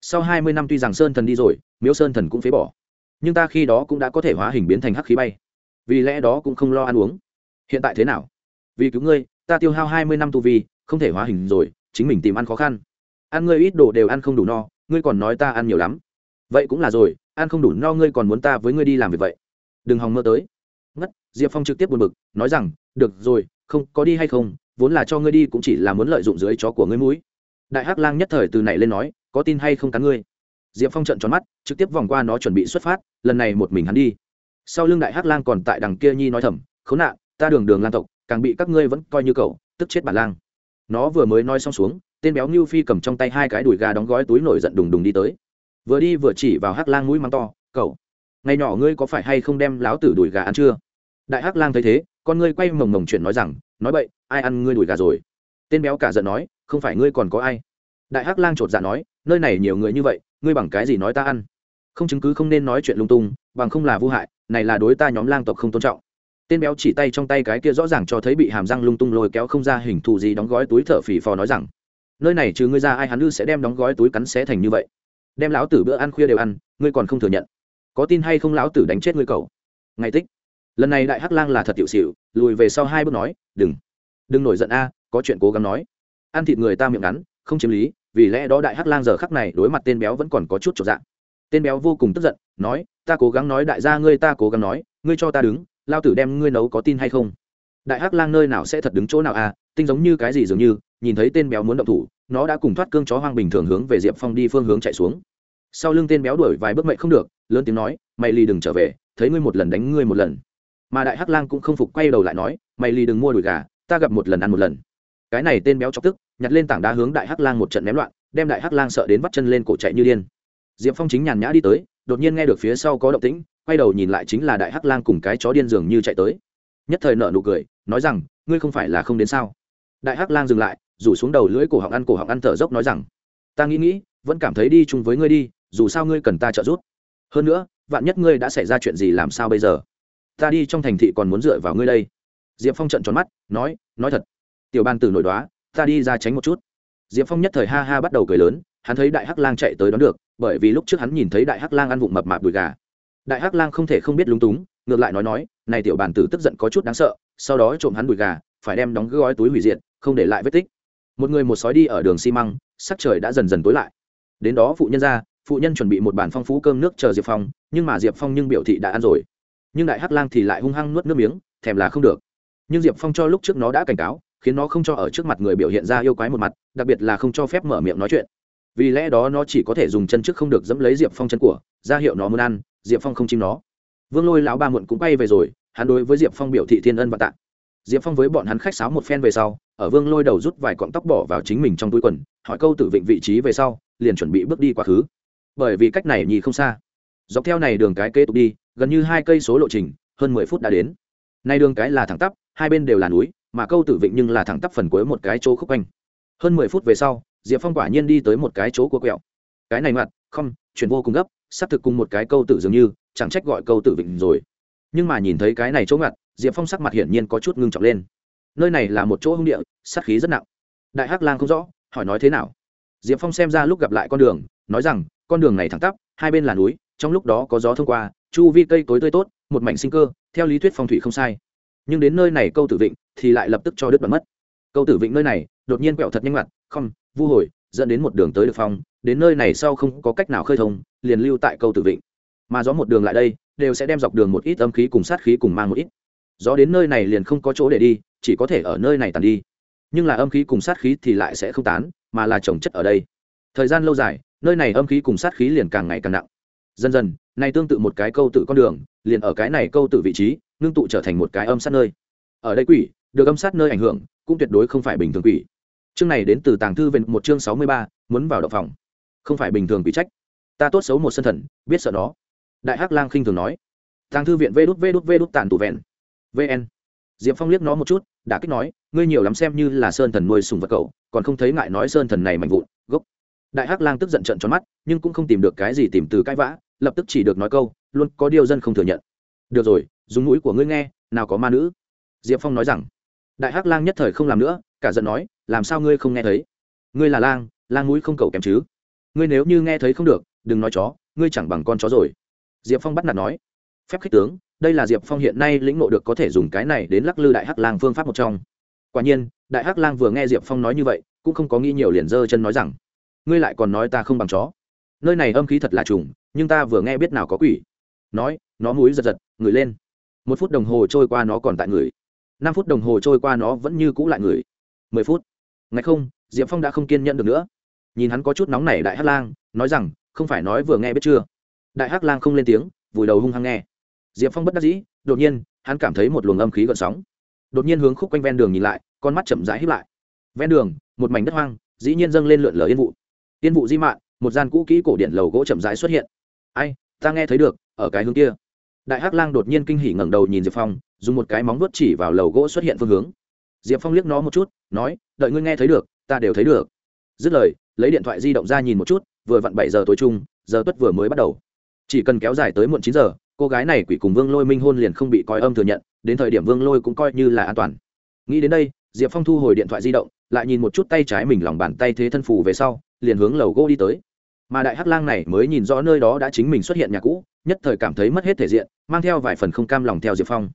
Sau hai mươi năm tuy rằng sơn thần đi rồi, miếu sơn thần cũng phế bỏ. Nhưng ta khi đó cũng đã có thể hóa hình biến thành hắc khí bay. Vì lẽ đó cũng không lo ăn uống. Hiện tại thế nào? Vì cứu ngươi, ta tiêu hao hai mươi năm tu vi, không thể hóa hình rồi, chính mình tìm ăn khó khăn. Ăn ngươi ít đồ đều ăn không đủ no, ngươi còn nói ta ăn nhiều lắm. Vậy cũng là rồi, ăn không đủ no ngươi còn muốn ta với ngươi đi làm việc vậy. Đừng hòng mơ tới. Ngất, diệp phong trực tiếp buồn bực, nói rằng, được rồi, không, có đi hay không vốn là cho ngươi đi cũng chỉ là muốn lợi dụng dưới chó của ngươi mũi. Đại hắc lang nhất thời từ này lên nói, có tin hay không cắn ngươi? Diệp phong trận tròn mắt, trực tiếp vòng qua nó chuẩn bị xuất phát, lần này một mình hắn đi. Sau lưng đại hắc lang còn tại đằng kia nhi nói thầm, khốn nạn, ta đường đường lan tộc, càng bị các ngươi vẫn coi như cậu, tức chết bản lang. Nó vừa mới nói xong xuống, tên béo ngưu phi cầm trong tay hai cái đùi gà đóng gói túi nổi giận đùng đùng đi tới. Vừa đi vừa chỉ vào hắc lang mũi mắng to, cậu, ngày nhỏ ngươi có phải hay không đem láo tử đùi gà ăn chưa? Đại hắc lang thấy thế, con ngươi quay mồng mồng chuyện nói rằng nói bậy, ai ăn ngươi đùi gà rồi? Tên béo cả giận nói, không phải ngươi còn có ai? Đại hắc lang chột dạ nói, nơi này nhiều người như vậy, ngươi bằng cái gì nói ta ăn? Không chứng cứ không nên nói chuyện lung tung, bằng không là vô hại, này là đối ta nhóm lang tộc không tôn trọng. Tên béo chỉ tay trong tay cái kia rõ ràng cho thấy bị hàm răng lung tung lôi kéo không ra hình thù gì đóng gói túi thở phì phò nói rằng, nơi này trừ ngươi ra ai hắn ư sẽ đem đóng gói túi cắn xé thành như vậy. Đem lão tử bữa ăn khuya đều ăn, ngươi còn không thừa nhận. Có tin hay không lão tử đánh chết ngươi cầu ngày tích lần này đại hắc lang là thật tiểu xỉu, lùi về sau hai bước nói, đừng đừng nổi giận a, có chuyện cố gắng nói. Ăn thịt người ta miệng ngắn, không chiếm lý, vì lẽ đó đại hắc lang giờ khắc này đối mặt tên béo vẫn còn có chút trọn dạng tên béo vô cùng tức giận, nói, ta cố gắng nói, đại gia ngươi ta cố gắng nói, ngươi cho ta đứng, lao tử đem ngươi nấu có tin hay không? Đại hắc lang nơi nào sẽ thật đứng chỗ nào à tinh giống như cái gì dường như, nhìn thấy tên béo muốn động thủ, nó đã cùng thoát cương chó hoang bình thường hướng về diệp phong đi phương hướng chạy xuống. Sau lưng tên béo đuổi vài bước mệnh không được, lớn tiếng nói, mày lì đừng trở về, thấy ngươi một lần đánh ngươi một lần mà đại hắc lang cũng không phục quay đầu lại nói, mày lì đừng mua đùi gà, ta gặp một lần ăn một lần. Cái này tên béo chọc tức, nhặt lên tảng đá hướng đại hắc lang một trận ném loạn, đem đại hắc lang sợ đến vắt chân lên cổ chạy như điên. Diệp phong chính nhàn nhã đi tới, đột nhiên nghe được phía sau có động tĩnh, quay đầu nhìn lại chính là đại hắc lang cùng cái chó điên dường như chạy tới. Nhất thời nợ nụ cười, nói rằng, ngươi không phải là không đến sao? Đại hắc lang dừng lại, rủ xuống đầu lưỡi cổ họng ăn cổ họng ăn thở dốc nói rằng, ta nghĩ nghĩ, vẫn cảm thấy đi chung với ngươi đi, dù sao ngươi cần ta trợ giúp. Hơn nữa, vạn nhất ngươi đã xảy ra chuyện gì làm sao bây giờ? Ta đi trong thành thị còn muốn dựa vào ngươi đây. Diệp phong trận tròn mắt, nói nói thật. Tiểu ban tử nổi đoá, ta đi ra tránh một chút. Diệp phong nhất thời ha ha bắt đầu cười lớn, hắn thấy đại hắc lang chạy tới đón được, bởi vì lúc trước hắn nhìn thấy đại hắc lang ăn vụng mập mạp đùi gà. Đại hắc lang không thể không biết lúng túng, ngược lại nói nói, này tiểu bàn tử tức giận có chút đáng sợ, sau đó trộm hắn đùi gà, phải đem đóng gói túi hủy diệt, không để lại vết tích. Một người một sói đi ở đường xi măng, sắc trời đã dần dần tối lại. Đến đó phụ nhân ra, phụ nhân chuẩn bị một bàn phong phú cơm nước chờ diệp phong, nhưng mà diệp phong nhưng biểu thị đã ăn rồi nhưng đại hắc lang thì lại hung hăng nuốt nước miếng, thèm là không được. Nhưng diệp phong cho lúc trước nó đã cảnh cáo, khiến nó không cho ở trước mặt người biểu hiện ra yêu quái một mặt, đặc biệt là không cho phép mở miệng nói chuyện. Vì lẽ đó nó chỉ có thể dùng chân trước không được dẫm lấy diệp phong chân của, ra hiệu nó muốn ăn, diệp phong không chim nó. Vương lôi lão ba muộn cũng bay về rồi, hắn đối với diệp phong biểu thị thiên ân và tạ. Diệp phong với bọn hắn khách sáo một phen về sau, ở vương lôi đầu rút vài cọng tóc bỏ vào chính mình trong túi quần, hỏi câu tử vịnh vị trí về sau, liền chuẩn bị bước đi quá khứ. Bởi vì cách này nhì không xa. Dọc theo này đường cái kế tục đi gần như hai cây số lộ trình, hơn mười phút đã đến. Nay đường cái là thẳng tắp, hai bên đều là núi, mà câu tử vịnh nhưng là thẳng tắp phần cuối một cái chỗ khúc quanh. Hơn mười phút về sau, diệp phong quả nhiên đi tới một cái chỗ của quẹo. Cái này mặt không, chuyển vô cùng gấp, sắp thực cùng một cái câu tử dường như, chẳng trách gọi câu tử vịnh rồi. Nhưng mà nhìn thấy cái này chỗ ngặt diệp phong sắc mặt hiển nhiên có chút ngưng trọng lên. Nơi này là một chỗ hung địa, sát khí rất nặng. Đại hắc lang không rõ, hỏi nói thế nào? Diệp phong xem ra lúc gặp lại con đường, nói rằng, con đường này thẳng tắp, hai bên là núi, trong lúc đó có gió thông qua chu vi cây cối tươi tốt, một mảnh sinh cơ, theo lý thuyết phong thủy không sai. Nhưng đến nơi này câu tử vịnh thì lại lập tức cho đứt bật mất. Câu tử vịnh nơi này, đột nhiên quẹo thật nhanh mặt không, vu hồi, dẫn đến một đường tới được phong, đến nơi này sau không có cách nào khơi thông, liền lưu tại câu tử vịnh. Mà gió một đường lại đây, đều sẽ đem dọc đường một ít âm khí cùng sát khí cùng mang một ít. Gió đến nơi này liền không có chỗ để đi, chỉ có thể ở nơi này tàn đi. Nhưng là âm khí cùng sát khí thì lại sẽ không tán, mà là trồng chất ở đây. Thời gian lâu dài, nơi này âm khí cùng sát khí liền càng ngày càng nặng dần dần này tương tự một cái câu tự con đường, liền ở cái này câu tự vị trí, ngưng tụ trở thành một cái âm sát nơi. Ở đây quỷ, được âm sát nơi ảnh hưởng, cũng tuyệt đối không phải bình thường quỷ. Chương này đến từ tàng thư về một chương sáu mươi ba, muốn vào đậu phòng. Không phải bình thường quỷ trách. Ta tốt xấu một sân thần, biết sợ nó. Đại hắc lang khinh thường nói. Tàng thư viện vê đút vê đút vê đút tàn tụ vẹn. Vn diệp phong liếc nó một chút đã kích nói, ngươi nhiều lắm xem như là sơn thần nuôi sùng vật cậu, còn không thấy ngại nói sơn thần này mạnh vụn, gốc. Đại hắc lang tức giận trận tròn mắt, nhưng cũng không tìm được cái gì tìm từ cãi vã lập tức chỉ được nói câu, luôn có điều dân không thừa nhận. Được rồi, dùng mũi của ngươi nghe, nào có ma nữ. Diệp phong nói rằng. Đại hắc lang nhất thời không làm nữa, cả giận nói, làm sao ngươi không nghe thấy? Ngươi là lang lang mũi không cầu kèm chứ. Ngươi nếu như nghe thấy không được, đừng nói chó, ngươi chẳng bằng con chó rồi. Diệp phong bắt nạt nói. Phép khích tướng, đây là diệp phong hiện nay lĩnh ngộ được có thể dùng cái này đến lắc lư đại hắc lang phương pháp một trong. Quả nhiên, đại hắc lang vừa nghe diệp phong nói như vậy, cũng không có nghĩ nhiều liền giơ chân nói rằng, ngươi lại còn nói ta không bằng chó nơi này âm khí thật là trùng, nhưng ta vừa nghe biết nào có quỷ. Nói, nó múi giật giật, ngửi lên. Một phút đồng hồ trôi qua nó còn tại người năm phút đồng hồ trôi qua nó vẫn như cũ lại người mười phút. Ngày không, diệp phong đã không kiên nhẫn được nữa. Nhìn hắn có chút nóng nảy đại hắc lang, nói rằng, không phải nói vừa nghe biết chưa. Đại hắc lang không lên tiếng, vùi đầu hung hăng nghe. Diệp phong bất đắc dĩ, đột nhiên, hắn cảm thấy một luồng âm khí gợn sóng. Đột nhiên hướng khúc quanh ven đường nhìn lại, con mắt chậm rãi hít lại. Ven đường, một mảnh đất hoang, dĩ nhiên dâng lên lượn lờ yên vụ. Yên vụ di mạn một gian cũ kỹ cổ điện lầu gỗ chậm rãi xuất hiện. Ai, ta nghe thấy được, ở cái hướng kia. Đại hắc lang đột nhiên kinh hỉ ngẩng đầu nhìn diệp phong, dùng một cái móng vuốt chỉ vào lầu gỗ xuất hiện phương hướng. Diệp phong liếc nó một chút, nói, đợi ngươi nghe thấy được, ta đều thấy được. Dứt lời, lấy điện thoại di động ra nhìn một chút, vừa vặn bảy giờ tối chung, giờ tuất vừa mới bắt đầu. Chỉ cần kéo dài tới muộn chín giờ, cô gái này quỷ cùng vương lôi minh hôn liền không bị coi âm thừa nhận, đến thời điểm vương lôi cũng coi như là an toàn. Nghĩ đến đây, diệp phong thu hồi điện thoại di động, lại nhìn một chút tay trái mình lòng bàn tay thế thân phù về sau, liền hướng lầu gỗ đi tới mà đại hắc lang này mới nhìn rõ nơi đó đã chính mình xuất hiện nhà cũ, nhất thời cảm thấy mất hết thể diện, mang theo vài phần không cam lòng theo diệp phong.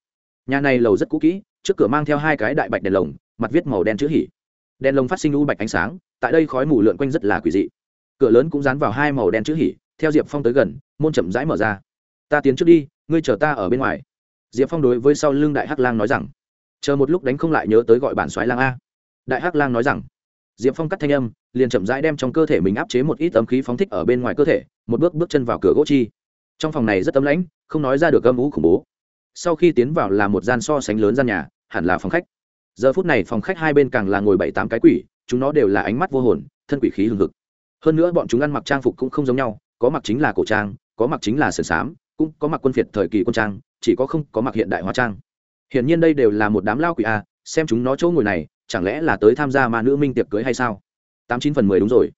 Nhà này lầu rất cũ kỹ, trước cửa mang theo hai cái đại bạch đèn lồng, mặt viết màu đen chữ hỉ. Đèn lồng phát sinh u bạch ánh sáng, tại đây khói mù lượn quanh rất là quỷ dị. Cửa lớn cũng dán vào hai màu đen chữ hỉ, theo diệp phong tới gần, môn chậm rãi mở ra. Ta tiến trước đi, ngươi chờ ta ở bên ngoài. Diệp phong đối với sau lưng đại hắc lang nói rằng. Chờ một lúc đánh không lại nhớ tới gọi bản soái lang a. Đại hắc lang nói rằng. Diệp phong cắt thanh âm liền chậm rãi đem trong cơ thể mình áp chế một ít âm khí phóng thích ở bên ngoài cơ thể, một bước bước chân vào cửa gỗ chi. Trong phòng này rất ấm lãnh, không nói ra được âm ú khủng bố. Sau khi tiến vào là một gian so sánh lớn gian nhà, hẳn là phòng khách. Giờ phút này phòng khách hai bên càng là ngồi bảy tám cái quỷ, chúng nó đều là ánh mắt vô hồn, thân quỷ khí hừng hực. Hơn nữa bọn chúng ăn mặc trang phục cũng không giống nhau, có mặc chính là cổ trang, có mặc chính là sườn xám, cũng có mặc quân phiệt thời kỳ quân trang, chỉ có không có mặc hiện đại hóa trang. Hiển nhiên đây đều là một đám lao quỷ a xem chúng nó chỗ ngồi này, chẳng lẽ là tới tham gia ma nữ minh tiệc cưới hay sao? Tám chín phần mười đúng rồi.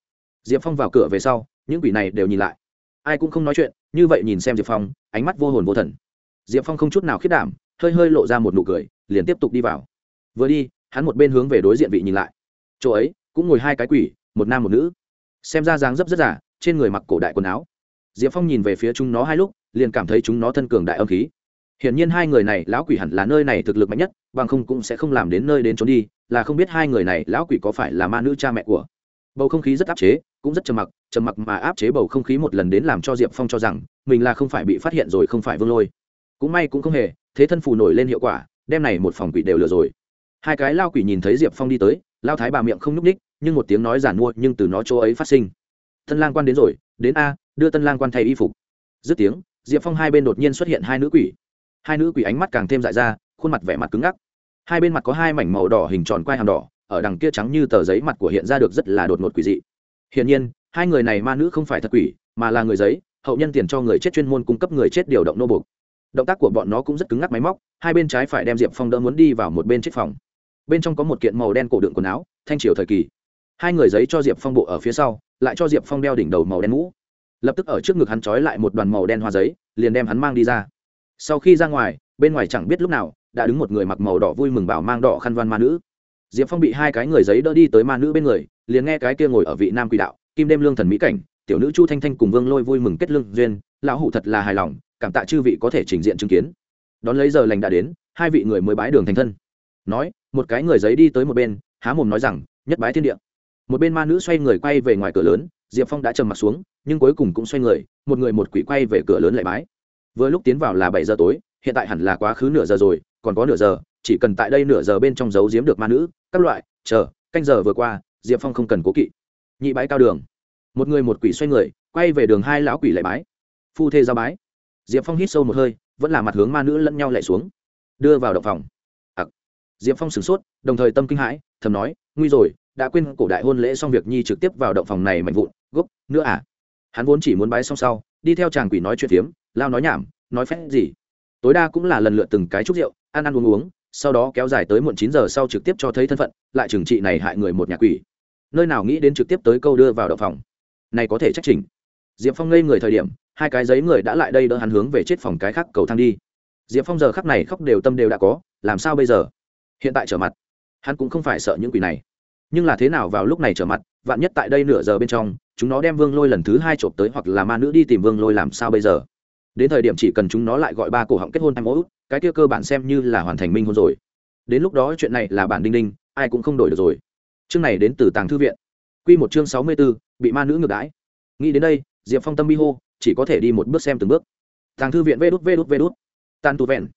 Diệp phong vào cửa về sau, những quỷ này đều nhìn lại. Ai cũng không nói chuyện, như vậy nhìn xem diệp phong, ánh mắt vô hồn vô thần. Diệp phong không chút nào khiết đảm, hơi hơi lộ ra một nụ cười, liền tiếp tục đi vào. Vừa đi, hắn một bên hướng về đối diện vị nhìn lại. Chỗ ấy, cũng ngồi hai cái quỷ, một nam một nữ. Xem ra dáng dấp rất giả, trên người mặc cổ đại quần áo. Diệp phong nhìn về phía chúng nó hai lúc, liền cảm thấy chúng nó thân cường đại âm khí. Hiển nhiên hai người này, lão quỷ hẳn là nơi này thực lực mạnh nhất, bằng không cũng sẽ không làm đến nơi đến trốn đi, là không biết hai người này, lão quỷ có phải là ma nữ cha mẹ của bầu không khí rất áp chế, cũng rất trầm mặc trầm mặc mà áp chế bầu không khí một lần đến làm cho diệp phong cho rằng mình là không phải bị phát hiện rồi không phải vương lôi. Cũng may cũng không hề, thế thân phù nổi lên hiệu quả, đem này một phòng quỷ đều lừa rồi. Hai cái lao quỷ nhìn thấy diệp phong đi tới, lao thái bà miệng không nhúc ních nhưng một tiếng nói giản mua nhưng từ nó chỗ ấy phát sinh. Tân lang quan đến rồi, đến a, đưa tân lang quan thay y phục. Dứt tiếng, diệp phong hai bên đột nhiên xuất hiện hai nữ quỷ. Hai nữ quỷ ánh mắt càng thêm dại ra, khuôn mặt vẻ mặt cứng ngắc. Hai bên mặt có hai mảnh màu đỏ hình tròn quai hàm đỏ ở đằng kia trắng như tờ giấy mặt của hiện ra được rất là đột ngột quỷ dị. Hiển nhiên, hai người này ma nữ không phải thật quỷ, mà là người giấy, hậu nhân tiền cho người chết chuyên môn cung cấp người chết điều động nô buộc. Động tác của bọn nó cũng rất cứng ngắc máy móc, hai bên trái phải đem diệp phong đỡ muốn đi vào một bên chiếc phòng. Bên trong có một kiện màu đen cổ đựng quần áo, thanh triều thời kỳ. Hai người giấy cho diệp phong bộ ở phía sau, lại cho diệp phong đeo đỉnh đầu màu đen mũ. Lập tức ở trước ngực hắn trói lại một đoàn màu đen hoa giấy, liền đem hắn mang đi ra. Sau khi ra ngoài, bên ngoài chẳng biết lúc nào, đã đứng một người mặc màu đỏ vui mừng bảo mang đỏ khăn văn ma nữ diệp phong bị hai cái người giấy đỡ đi tới ma nữ bên người, liền nghe cái kia ngồi ở vị nam quỷ đạo, kim đêm lương thần mỹ cảnh, tiểu nữ chu thanh thanh cùng vương lôi vui mừng kết lương duyên, lão hủ thật là hài lòng, cảm tạ chư vị có thể trình diện chứng kiến. Đón lấy giờ lành đã đến, hai vị người mới bái đường thành thân. Nói, một cái người giấy đi tới một bên, há mồm nói rằng, nhất bái thiên địa. Một bên ma nữ xoay người quay về ngoài cửa lớn, diệp phong đã trầm mặt xuống, nhưng cuối cùng cũng xoay người, một người một quỷ quay về cửa lớn lại bái. Vừa lúc tiến vào là bảy giờ tối, hiện tại hẳn là quá khứ nửa giờ rồi, còn có nửa giờ chỉ cần tại đây nửa giờ bên trong giấu giếm được ma nữ, các loại, chờ, canh giờ vừa qua, diệp phong không cần cố kỵ. Nhị bái cao đường. Một người một quỷ xoay người, quay về đường hai lão quỷ lại bái. Phu thê giao bái. Diệp phong hít sâu một hơi, vẫn là mặt hướng ma nữ lẫn nhau lại xuống. Đưa vào động phòng. Ặc diệp phong sửng sốt, đồng thời tâm kinh hãi, thầm nói, nguy rồi, đã quên cổ đại hôn lễ xong việc nhi trực tiếp vào động phòng này mạnh vụn, gốc, nữa à? Hắn vốn chỉ muốn bái xong sau, đi theo chàng quỷ nói chuyện phiếm, lao nói nhảm, nói phép gì. Tối đa cũng là lần lượt từng cái chúc rượu, ăn ăn uống uống sau đó kéo dài tới muộn chín giờ sau trực tiếp cho thấy thân phận, lại trừng trị này hại người một nhà quỷ. Nơi nào nghĩ đến trực tiếp tới câu đưa vào động phòng. Này có thể trách trình diệp phong ngây người thời điểm, hai cái giấy người đã lại đây đỡ hắn hướng về chết phòng cái khác cầu thang đi. Diệp phong giờ khắc này khóc đều tâm đều đã có, làm sao bây giờ? Hiện tại trở mặt. Hắn cũng không phải sợ những quỷ này. Nhưng là thế nào vào lúc này trở mặt, vạn nhất tại đây nửa giờ bên trong, chúng nó đem vương lôi lần thứ hai trộm tới hoặc là ma nữ đi tìm vương lôi làm sao bây giờ? Đến thời điểm chỉ cần chúng nó lại gọi ba cổ họng kết hôn hai mỗi cái kia cơ bản xem như là hoàn thành minh hôn rồi. Đến lúc đó chuyện này là bản đinh đinh, ai cũng không đổi được rồi. Chương này đến từ tàng thư viện. Q một chương sáu mươi b ố bị ma nữ ngược đãi. Nghĩ đến đây, diệp phong tâm bi hô, chỉ có thể đi một bước xem từng bước. Tàng thư viện vê đút vê đút vê đút. Tan tu vẹn.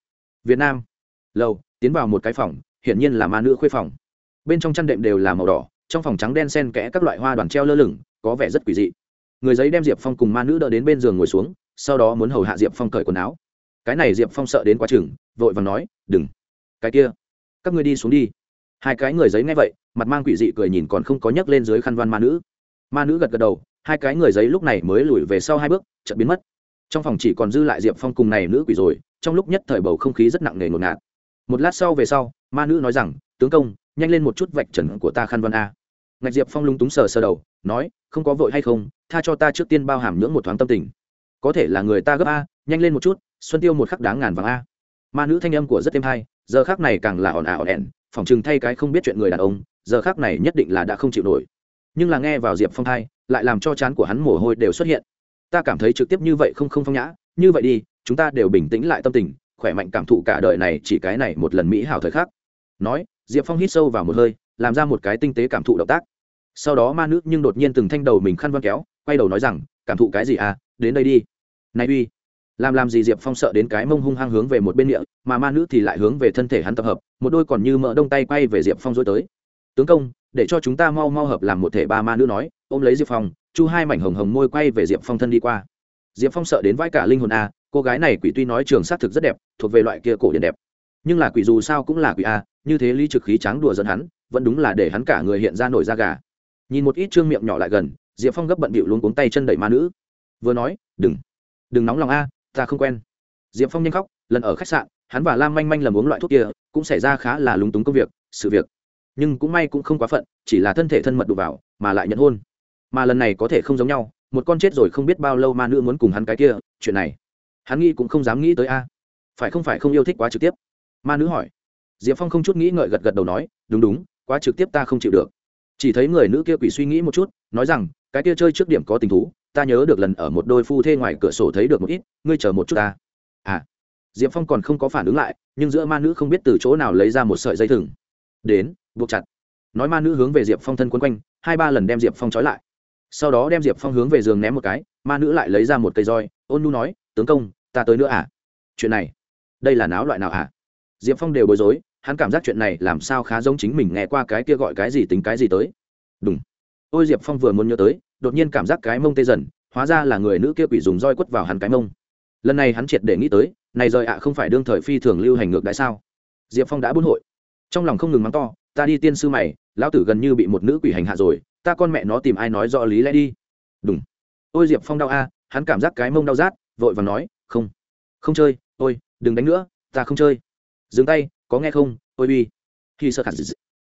Việt nam. Lầu, tiến vào một cái phòng, hiển nhiên là ma nữ khuê phòng. Bên trong chăn đệm đều là màu đỏ, trong phòng trắng đen sen kẽ các loại hoa đoàn treo lơ lửng, có vẻ rất quỷ dị. Người giấy đem diệp phong cùng ma nữ đỡ đến bên giường ngồi xuống sau đó muốn hầu hạ diệp phong cởi quần áo. Cái này diệp phong sợ đến quá chừng, vội và nói, đừng. Cái kia, các ngươi đi xuống đi. Hai cái người giấy nghe vậy, mặt mang quỷ dị cười nhìn còn không có nhấc lên dưới khăn văn ma nữ. Ma nữ gật gật đầu, hai cái người giấy lúc này mới lùi về sau hai bước, chợt biến mất. Trong phòng chỉ còn dư lại diệp phong cùng này nữ quỷ rồi, trong lúc nhất thời bầu không khí rất nặng nề ngột ngạt. Một lát sau về sau, ma nữ nói rằng, tướng công, nhanh lên một chút vạch trần của ta khăn văn a. Ngạch diệp phong lung túng sờ sờ đầu, nói, không có vội hay không, tha cho ta trước tiên bao hàm nhưỡng một thoáng tâm tình có thể là người ta gấp a, nhanh lên một chút, xuân tiêu một khắc đáng ngàn vàng a. Ma nữ thanh âm của rất êm hay, giờ khác này càng là ồn ào ồn ẻn phỏng chừng thay cái không biết chuyện người đàn ông, giờ khác này nhất định là đã không chịu nổi. Nhưng là nghe vào diệp phong thai, lại làm cho chán của hắn mồ hôi đều xuất hiện. Ta cảm thấy trực tiếp như vậy không không phong nhã, như vậy đi, chúng ta đều bình tĩnh lại tâm tình, khỏe mạnh cảm thụ cả đời này chỉ cái này một lần mỹ hảo thời khắc. Nói, diệp phong hít sâu vào một hơi, làm ra một cái tinh tế cảm thụ động tác. Sau đó ma nữ nhưng đột nhiên từng thanh đầu mình khăn văn kéo, quay đầu nói rằng cảm thụ cái gì à đến đây đi. Này uy, làm làm gì diệp phong sợ đến cái mông hung hăng hướng về một bên địa, mà ma nữ thì lại hướng về thân thể hắn tập hợp, một đôi còn như mỡ đông tay quay về diệp phong dối tới. Tướng công, để cho chúng ta mau mau hợp làm một thể ba ma nữ nói, ôm lấy diệp phong, chu hai mảnh hồng hồng môi quay về diệp phong thân đi qua. Diệp phong sợ đến vai cả linh hồn a cô gái này quỷ tuy nói trường s á t thực rất đẹp, thuộc về loại kia cổ điển đẹp. Nhưng là quỷ dù sao cũng là quỷ a như thế ly trực khí trắng đùa dẫn hắn, vẫn đúng là để hắn cả người hiện ra nổi da gà. Nhìn một ít trương miệng nhỏ lại gần diệp phong gấp bận bịu luôn cuống tay chân đẩy ma nữ. Vừa nói, đừng đừng nóng lòng a, ta không quen. Diệp phong nhanh khóc, lần ở khách sạn, hắn và lam manh manh lầm uống loại thuốc kia, cũng xảy ra khá là lúng túng công việc, sự việc. Nhưng cũng may cũng không quá phận, chỉ là thân thể thân mật đụng vào, mà lại nhận hôn. Mà lần này có thể không giống nhau, một con chết rồi không biết bao lâu ma nữ muốn cùng hắn cái kia, chuyện này. Hắn nghĩ cũng không dám nghĩ tới a. Phải không phải không yêu thích quá trực tiếp? Ma nữ hỏi. Diệp phong không chút nghĩ ngợi gật gật đầu nói, đúng đúng, quá trực tiếp ta không chịu được. Chỉ thấy người nữ kia quỷ suy nghĩ một chút, nói rằng cái kia chơi trước điểm có tình thú, ta nhớ được lần ở một đôi phu thê ngoài cửa sổ thấy được một ít, ngươi chờ một chút ta. À. Diệp phong còn không có phản ứng lại, nhưng giữa ma nữ không biết từ chỗ nào lấy ra một sợi dây thừng. Đến, buộc chặt. Nói ma nữ hướng về diệp phong thân quấn quanh, hai ba lần đem diệp phong trói lại. Sau đó đem diệp phong hướng về giường ném một cái, ma nữ lại lấy ra một cây roi, ôn nu nói, tướng công, ta tới nữa à? Chuyện này, đây là náo loại nào à? Diệp phong đều bối rối, hắn cảm giác chuyện này làm sao khá giống chính mình nghe qua cái kia gọi cái gì tính cái gì tới. Đúng ôi diệp phong vừa muốn nhớ tới, đột nhiên cảm giác cái mông tê dần, hóa ra là người nữ kia quỷ dùng roi quất vào hắn cái mông. Lần này hắn triệt để nghĩ tới, này rời ạ không phải đương thời phi thường lưu hành ngược đại sao? Diệp phong đã buôn hội. Trong lòng không ngừng mắng to, ta đi tiên sư mày, lão tử gần như bị một nữ quỷ hành hạ rồi, ta con mẹ nó tìm ai nói rõ lý lẽ đi. Đúng ôi diệp phong đau a, hắn cảm giác cái mông đau rát, vội và nói, không không chơi, ôi, đừng đánh nữa, ta không chơi. Dừng tay, có nghe không, ôi bi khi sợ khả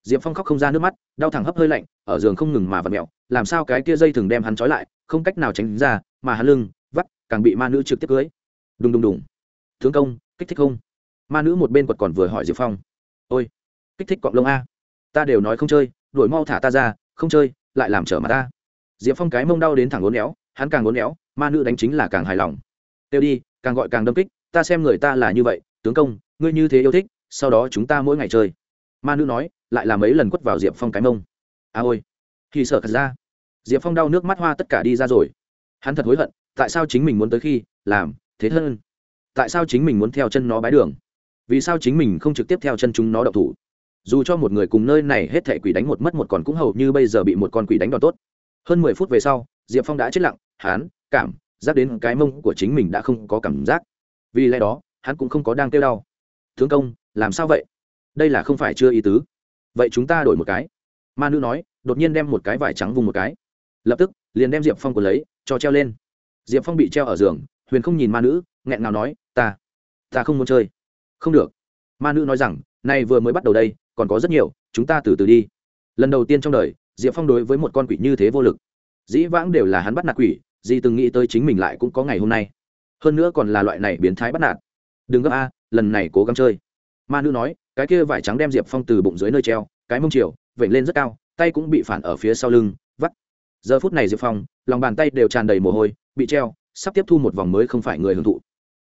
diệp phong khóc không ra nước mắt, đau thẳng hấp hơi lạnh, ở giường không ngừng mà vặt mẹo, làm sao cái kia dây thường đem hắn trói lại, không cách nào tránh ra, mà hắn lưng, vắt, càng bị ma nữ trực tiếp cưới. Đùng đùng đùng. Thương công, kích thích không? Ma nữ một bên quật còn vừa hỏi diệp phong. Ôi, kích thích cọng lông a. Ta đều nói không chơi, đuổi mau thả ta ra, không chơi, lại làm trở mà ta. Diệp phong cái mông đau đến thẳng uốn éo, hắn càng uốn éo, ma nữ đánh chính là càng hài lòng. Têu đi, càng gọi càng đâm kích, ta xem người ta là như vậy, tướng công, ngươi như thế yêu thích, sau đó chúng ta mỗi ngày chơi ma nữ nói, lại là mấy lần quất vào diệp phong cái mông. A ôi. Khi sợ thật ra. Diệp phong đau nước mắt hoa tất cả đi ra rồi. Hắn thật hối hận, tại sao chính mình muốn tới khi, làm, thế thân? Tại sao chính mình muốn theo chân nó bái đường? Vì sao chính mình không trực tiếp theo chân chúng nó đậu thủ? Dù cho một người cùng nơi này hết thệ quỷ đánh một mất một còn cũng hầu như bây giờ bị một con quỷ đánh đòn tốt. Hơn mười phút về sau, diệp phong đã chết lặng, hắn, cảm, giác đến cái mông của chính mình đã không có cảm giác. Vì lẽ đó, hắn cũng không có đang kêu đau. Thương công, làm sao vậy? Đây là không phải chưa ý tứ. Vậy chúng ta đổi một cái. Ma nữ nói, đột nhiên đem một cái vải trắng vùng một cái. Lập tức, liền đem diệp phong của lấy, cho treo lên. Diệp phong bị treo ở giường, huyền không nhìn ma nữ, nghẹn nào nói, ta ta không muốn chơi. Không được. Ma nữ nói rằng, nay vừa mới bắt đầu đây, còn có rất nhiều, chúng ta từ từ đi. Lần đầu tiên trong đời, diệp phong đối với một con quỷ như thế vô lực. Dĩ vãng đều là hắn bắt nạt quỷ di từng nghĩ tới chính mình lại cũng có ngày hôm nay. Hơn nữa còn là loại này biến thái bắt nạt. Đừng gấp a, lần này cố gắng chơi. Ma nữ nói cái kia vải trắng đem diệp phong từ bụng dưới nơi treo, cái mông chiều, vểnh lên rất cao, tay cũng bị phản ở phía sau lưng, vắt. Giờ phút này diệp phong, lòng bàn tay đều tràn đầy mồ hôi, bị treo, sắp tiếp thu một vòng mới không phải người hưởng thụ.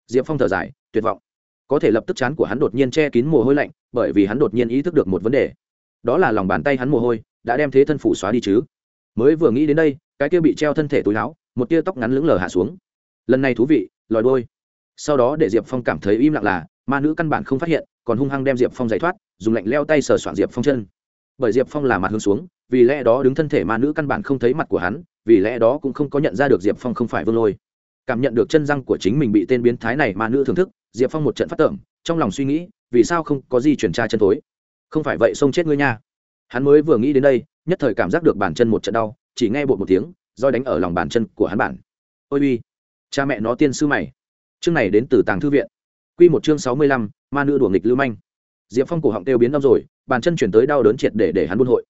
Diệp phong thở dài, tuyệt vọng. Có thể lập tức chán của hắn đột nhiên che kín mồ hôi lạnh, bởi vì hắn đột nhiên ý thức được một vấn đề. Đó là lòng bàn tay hắn mồ hôi, đã đem thế thân phủ xóa đi chứ. Mới vừa nghĩ đến đây, cái kia bị treo thân thể túi láo một tia tóc ngắn lững lờ hạ xuống. Lần này thú vị, lòi đôi sau đó để diệp phong cảm thấy im lặng là ma nữ căn bản không phát hiện, còn hung hăng đem diệp phong giải thoát, dùng lạnh leo tay sờ soạn diệp phong chân. Bởi diệp phong là mặt hướng xuống, vì lẽ đó đứng thân thể ma nữ căn bản không thấy mặt của hắn, vì lẽ đó cũng không có nhận ra được diệp phong không phải vương lôi. Cảm nhận được chân răng của chính mình bị tên biến thái này ma nữ thưởng thức, diệp phong một trận phát tởm, trong lòng suy nghĩ, vì sao không có gì chuyển tra chân tối không phải vậy xông chết ngươi nha. Hắn mới vừa nghĩ đến đây, nhất thời cảm giác được bàn chân một trận đau, chỉ nghe bột một tiếng, roi đánh ở lòng bàn chân của hắn bản ôi uy, cha mẹ nó tiên sư mày. Chương này đến từ tàng thư viện. Quy một chương sáu mươi lăm, ma nữ đuổi nghịch lưu manh. Diệp phong cổ họng tiêu biến đau rồi, bàn chân chuyển tới đau đớn triệt để để hắn buôn hội.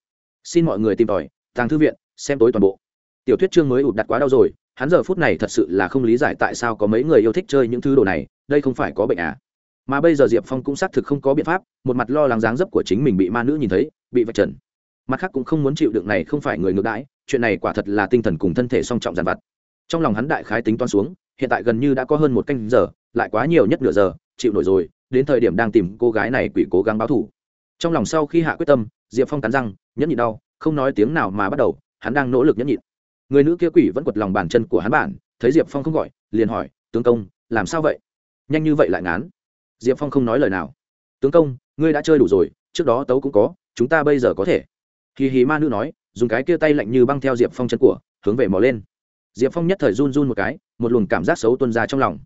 Xin mọi người tìm tòi, tàng thư viện, xem tối toàn bộ. Tiểu thuyết chương mới ụt đặt quá đau rồi, hắn giờ phút này thật sự là không lý giải tại sao có mấy người yêu thích chơi những thứ đồ này, đây không phải có bệnh à. Mà bây giờ diệp phong cũng xác thực không có biện pháp, một mặt lo lắng dáng dấp của chính mình bị ma nữ nhìn thấy, bị vạch trần. Mặt khác cũng không muốn chịu đựng này không phải người ngược đãi, chuyện này quả thật là tinh thần cùng thân thể song trọng giàn vặt. Trong lòng hắn đại khái tính toán xuống, hiện tại gần như đã có hơn một canh giờ lại quá nhiều nhất nửa giờ, chịu nổi rồi, đến thời điểm đang tìm cô gái này quỷ cố gắng báo thủ trong lòng sau khi hạ quyết tâm, diệp phong cắn răng, nhẫn nhịn đau, không nói tiếng nào mà bắt đầu, hắn đang nỗ lực nhẫn nhịn. Người nữ kia quỷ vẫn quật lòng bàn chân của hắn bản, thấy diệp phong không gọi, liền hỏi, tướng công, làm sao vậy? Nhanh như vậy lại ngán. Diệp phong không nói lời nào. Tướng công, ngươi đã chơi đủ rồi, trước đó tấu cũng có, chúng ta bây giờ có thể. Hì hì ma nữ nói, dùng cái kia tay lạnh như băng theo diệp phong chân của, hướng về mò lên. Diệp phong nhất thời run run một cái, một luồng cảm giác xấu tuân ra trong lòng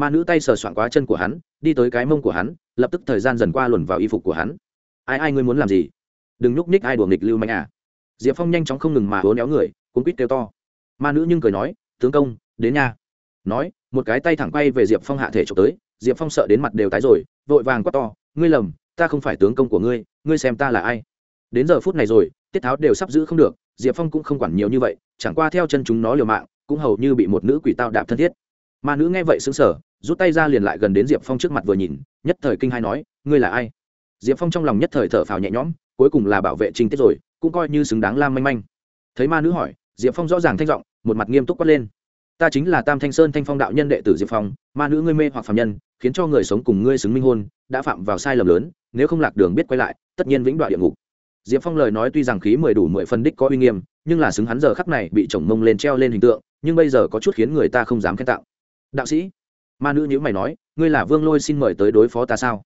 ma nữ tay sờ soạn quá chân của hắn, đi tới cái mông của hắn, lập tức thời gian dần qua luồn vào y phục của hắn. Ai ai ngươi muốn làm gì? Đừng nhúc ních ai đùa nghịch lưu manh à. Diệp phong nhanh chóng không ngừng mà hố néo người cuốn quýt kêu to. Ma nữ nhưng cười nói, tướng công, đến nhà. nói, một cái tay thẳng quay về diệp phong hạ thể trộm tới, diệp phong sợ đến mặt đều tái rồi, vội vàng quát to, ngươi lầm, ta không phải tướng công của ngươi ngươi xem ta là ai. Đến giờ phút này rồi, tiết tháo đều sắp giữ không được, diệp phong cũng không quản nhiều như vậy, chẳng qua theo chân chúng nó liều mạng, cũng hầu như bị một nữ quỷ tao đạp thân thiết. Ma nữ nghe vậy xứng sở rút tay ra liền lại gần đến diệp phong trước mặt vừa nhìn, nhất thời kinh hai nói, ngươi là ai? Diệp phong trong lòng nhất thời thở phào nhẹ nhõm, cuối cùng là bảo vệ Trình tiết rồi, cũng coi như xứng đáng lam manh manh. Thấy ma nữ hỏi, diệp phong rõ ràng thanh giọng, một mặt nghiêm túc quát lên, ta chính là tam thanh sơn thanh phong đạo nhân đệ tử diệp phong, ma nữ ngươi mê hoặc phạm nhân, khiến cho người sống cùng ngươi xứng minh hôn, đã phạm vào sai lầm lớn, nếu không lạc đường biết quay lại, tất nhiên vĩnh đoạn địa ngục. Diệp phong lời nói tuy rằng khí mười đủ mười phân đích có uy nghiêm, nhưng là xứng hắn giờ khắc này bị chồng mông lên treo lên hình tượng, nhưng bây giờ có chút khiến người ta không dám khen tạo đạo sĩ ma nữ nhữ mày nói, ngươi là vương lôi xin mời tới đối phó ta sao?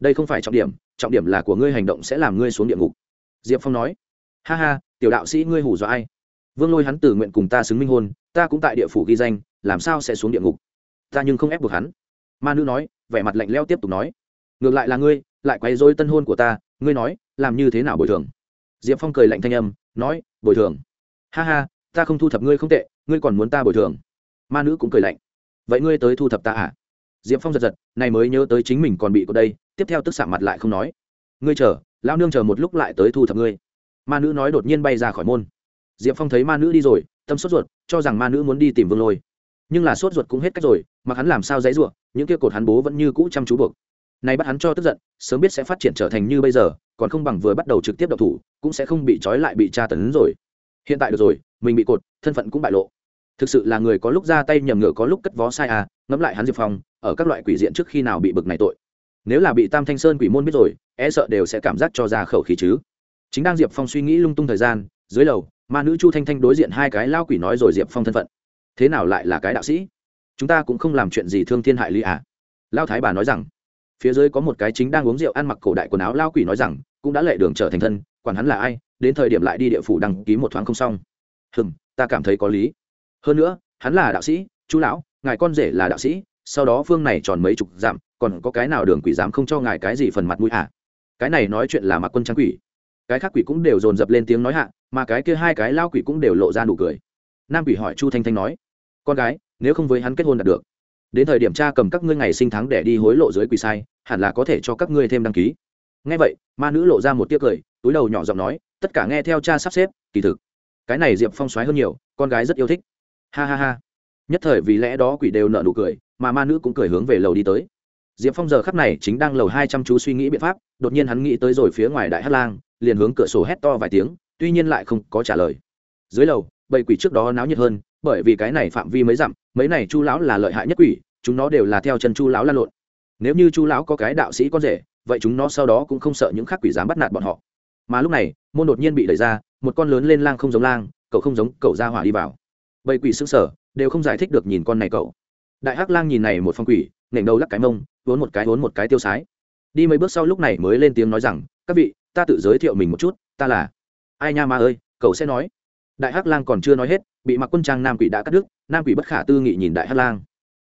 Đây không phải trọng điểm trọng điểm là của ngươi hành động sẽ làm ngươi xuống địa ngục. Diệp phong nói, ha ha, tiểu đạo sĩ ngươi hủ dọa ai? Vương lôi hắn tự nguyện cùng ta xứng minh hôn, ta cũng tại địa phủ ghi danh, làm sao sẽ xuống địa ngục? Ta nhưng không ép buộc hắn. Ma nữ nói, vẻ mặt lạnh leo tiếp tục nói, ngược lại là ngươi, lại quay dối tân hôn của ta, ngươi nói, làm như thế nào bồi thường? Diệp phong cười lạnh thanh âm, nói, bồi thường? Ha ha, ta không thu thập ngươi không tệ, ngươi còn muốn ta bồi thường? Ma nữ cũng cười lạnh vậy ngươi tới thu thập ta à? Diệp phong giật giật, này mới nhớ tới chính mình còn bị có đây, tiếp theo tức xạ mặt lại không nói. Ngươi chờ lao nương chờ một lúc lại tới thu thập ngươi. Ma nữ nói đột nhiên bay ra khỏi môn. Diệp phong thấy ma nữ đi rồi, tâm sốt ruột, cho rằng ma nữ muốn đi tìm vương lôi. Nhưng là sốt ruột cũng hết cách rồi mà hắn làm sao dãy ruộng, những kia cột hắn bố vẫn như cũ chăm chú buộc. Này bắt hắn cho tức giận, sớm biết sẽ phát triển trở thành như bây giờ, còn không bằng vừa bắt đầu trực tiếp độc thủ, cũng sẽ không bị trói lại bị tra tấn rồi. Hiện tại được rồi, mình bị cột, thân phận cũng bại lộ thực sự là người có lúc ra tay nhầm ngựa có lúc cất vó sai à ngẫm lại hắn diệp phong, ở các loại quỷ diện trước khi nào bị bực này tội. Nếu là bị tam thanh sơn quỷ môn biết rồi e sợ đều sẽ cảm giác cho ra khẩu khí chứ. Chính đang diệp phong suy nghĩ lung tung thời gian, dưới lầu, ma nữ chu thanh thanh đối diện hai cái lao quỷ nói rồi diệp phong thân phận. Thế nào lại là cái đạo sĩ? Chúng ta cũng không làm chuyện gì thương thiên hại lý à? Lao thái bà nói rằng, phía dưới có một cái chính đang uống rượu ăn mặc cổ đại quần áo lao quỷ nói rằng, cũng đã lệ đường trở thành thân, quản hắn là ai, đến thời điểm lại đi địa phủ đăng ký một thoáng không xong. Hừng ta cảm thấy có lý hơn nữa, hắn là đạo sĩ, chú lão, ngài con rể là đạo sĩ, sau đó phương này tròn mấy chục dặm, còn có cái nào đường quỷ dám không cho ngài cái gì phần mặt mũi à? Cái này nói chuyện là mặc quân trang quỷ. Cái khác quỷ cũng đều dồn dập lên tiếng nói hạ, mà cái kia hai cái lao quỷ cũng đều lộ ra nụ cười. Nam quỷ hỏi chu thanh thanh nói, con gái, nếu không với hắn kết hôn đạt được. Đến thời điểm cha cầm các ngươi ngày sinh tháng để đi hối lộ dưới quỷ sai, hẳn là có thể cho các ngươi thêm đăng ký. Ngay vậy, ma nữ lộ ra một tiếc cười, túi đầu nhỏ giọng nói, tất cả nghe theo cha sắp xếp, kỳ thực. Cái này diệp phong xoáy hơn nhiều, con gái rất yêu thích ha ha ha. Nhất thời vì lẽ đó quỷ đều nợ nụ cười, mà ma nữ cũng cười hướng về lầu đi tới. Diệp phong giờ khắp này chính đang lầu hai trăm chú suy nghĩ biện pháp, đột nhiên hắn nghĩ tới rồi phía ngoài đại hát lang, liền hướng cửa sổ hét to vài tiếng, tuy nhiên lại không có trả lời. Dưới lầu, bầy quỷ trước đó náo nhiệt hơn, bởi vì cái này phạm vi mới dặm, mấy này chu lão là lợi hại nhất quỷ, chúng nó đều là theo chân chu lão lan lộn. Nếu như chu lão có cái đạo sĩ con rể, vậy chúng nó sau đó cũng không sợ những khác quỷ dám bắt nạt bọn họ. Mà lúc này, môn đột nhiên bị đẩy ra, một con lớn lên lang không giống lang, cậu không giống, cậu ra hỏa đi vào bầy quỷ xứng sở, đều không giải thích được nhìn con này cậu. Đại hắc lang nhìn này một phong quỷ nghển đầu lắc cái mông vốn một cái vốn một cái tiêu sái. Đi mấy bước sau lúc này mới lên tiếng nói rằng, các vị, ta tự giới thiệu mình một chút, ta là ai nha ma ơi, cậu sẽ nói. Đại hắc lang còn chưa nói hết, bị mặc quân trang nam quỷ đã cắt đứt, nam quỷ bất khả tư nghị nhìn đại hắc lang.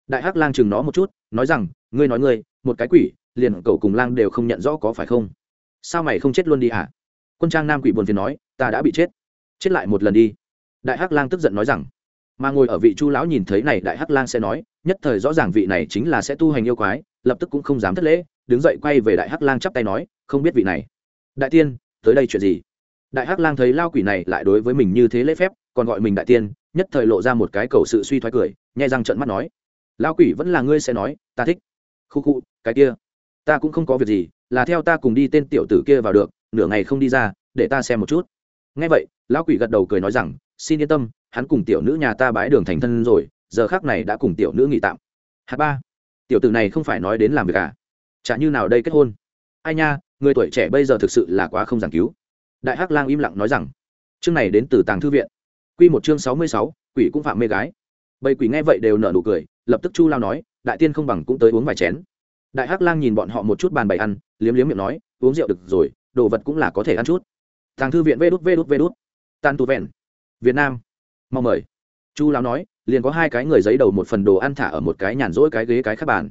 Đại hắc lang chừng nó một chút, nói rằng, ngươi nói ngươi, một cái quỷ, liền cậu cùng lang đều không nhận rõ có phải không? Sao mày không chết luôn đi hả? Quân trang nam quỷ buồn phiền nói, ta đã bị chết. Chết lại một lần đi. Đại hắc lang tức giận nói rằng mà ngồi ở vị chu lão nhìn thấy này đại hắc lang sẽ nói, nhất thời rõ ràng vị này chính là sẽ tu hành yêu quái, lập tức cũng không dám thất lễ, đứng dậy quay về đại hắc lang chắp tay nói, không biết vị này. Đại tiên, tới đây chuyện gì? Đại hắc lang thấy lao quỷ này lại đối với mình như thế lễ phép, còn gọi mình đại tiên, nhất thời lộ ra một cái cầu sự suy thoái cười, nhai răng trận mắt nói, lao quỷ vẫn là ngươi sẽ nói, ta thích. Khu khu, cái kia, ta cũng không có việc gì, là theo ta cùng đi tên tiểu tử kia vào được, nửa ngày không đi ra, để ta xem một chút. Ngay vậy lão quỷ gật đầu cười nói rằng xin yên tâm, hắn cùng tiểu nữ nhà ta bái đường thành thân rồi, giờ khác này đã cùng tiểu nữ nghỉ tạm. Hạt ba, tiểu tử này không phải nói đến làm việc à? Chả như nào đây kết hôn? Ai nha, người tuổi trẻ bây giờ thực sự là quá không giảng cứu. Đại hắc lang im lặng nói rằng, chương này đến từ tàng thư viện. Q một chương sáu mươi sáu, quỷ cũng phạm mê gái. Bầy quỷ nghe vậy đều nở nụ cười, lập tức chu lao nói, đại tiên không bằng cũng tới uống vài chén. Đại hắc lang nhìn bọn họ một chút bàn bày ăn, liếm liếm miệng nói, uống rượu được rồi, đồ vật cũng là có thể ăn chút. Tàng thư viện vê đút vê đút vê đút. Tan tu vẹn việt nam. Mong mời. Chu lão nói, liền có hai cái người giấy đầu một phần đồ ăn thả ở một cái nhàn rỗi cái ghế cái khác bàn.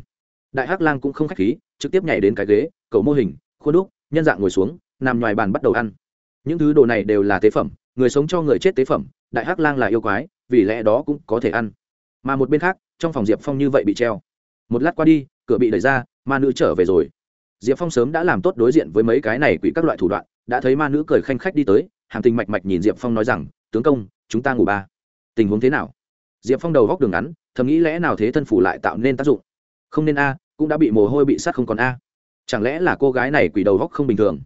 Đại hắc lang cũng không khách khí, trực tiếp nhảy đến cái ghế, cầu mô hình, khuôn đúc, nhân dạng ngồi xuống, nằm ngoài bàn bắt đầu ăn. Những thứ đồ này đều là tế phẩm, người sống cho người chết tế phẩm, đại hắc lang là yêu quái, vì lẽ đó cũng có thể ăn. Mà một bên khác, trong phòng diệp phong như vậy bị treo. Một lát qua đi, cửa bị đẩy ra, ma nữ trở về rồi. Diệp phong sớm đã làm tốt đối diện với mấy cái này quỷ các loại thủ đoạn, đã thấy ma nữ cười khanh khách đi tới hàm tình mạch mạch nhìn diệp phong nói rằng tướng công, chúng ta ngủ ba. Tình huống thế nào? Diệp phong đầu góc đường ngắn, thầm nghĩ lẽ nào thế thân phủ lại tạo nên tác dụng. Không nên a, cũng đã bị mồ hôi bị sát không còn a. Chẳng lẽ là cô gái này quỷ đầu góc không bình thường?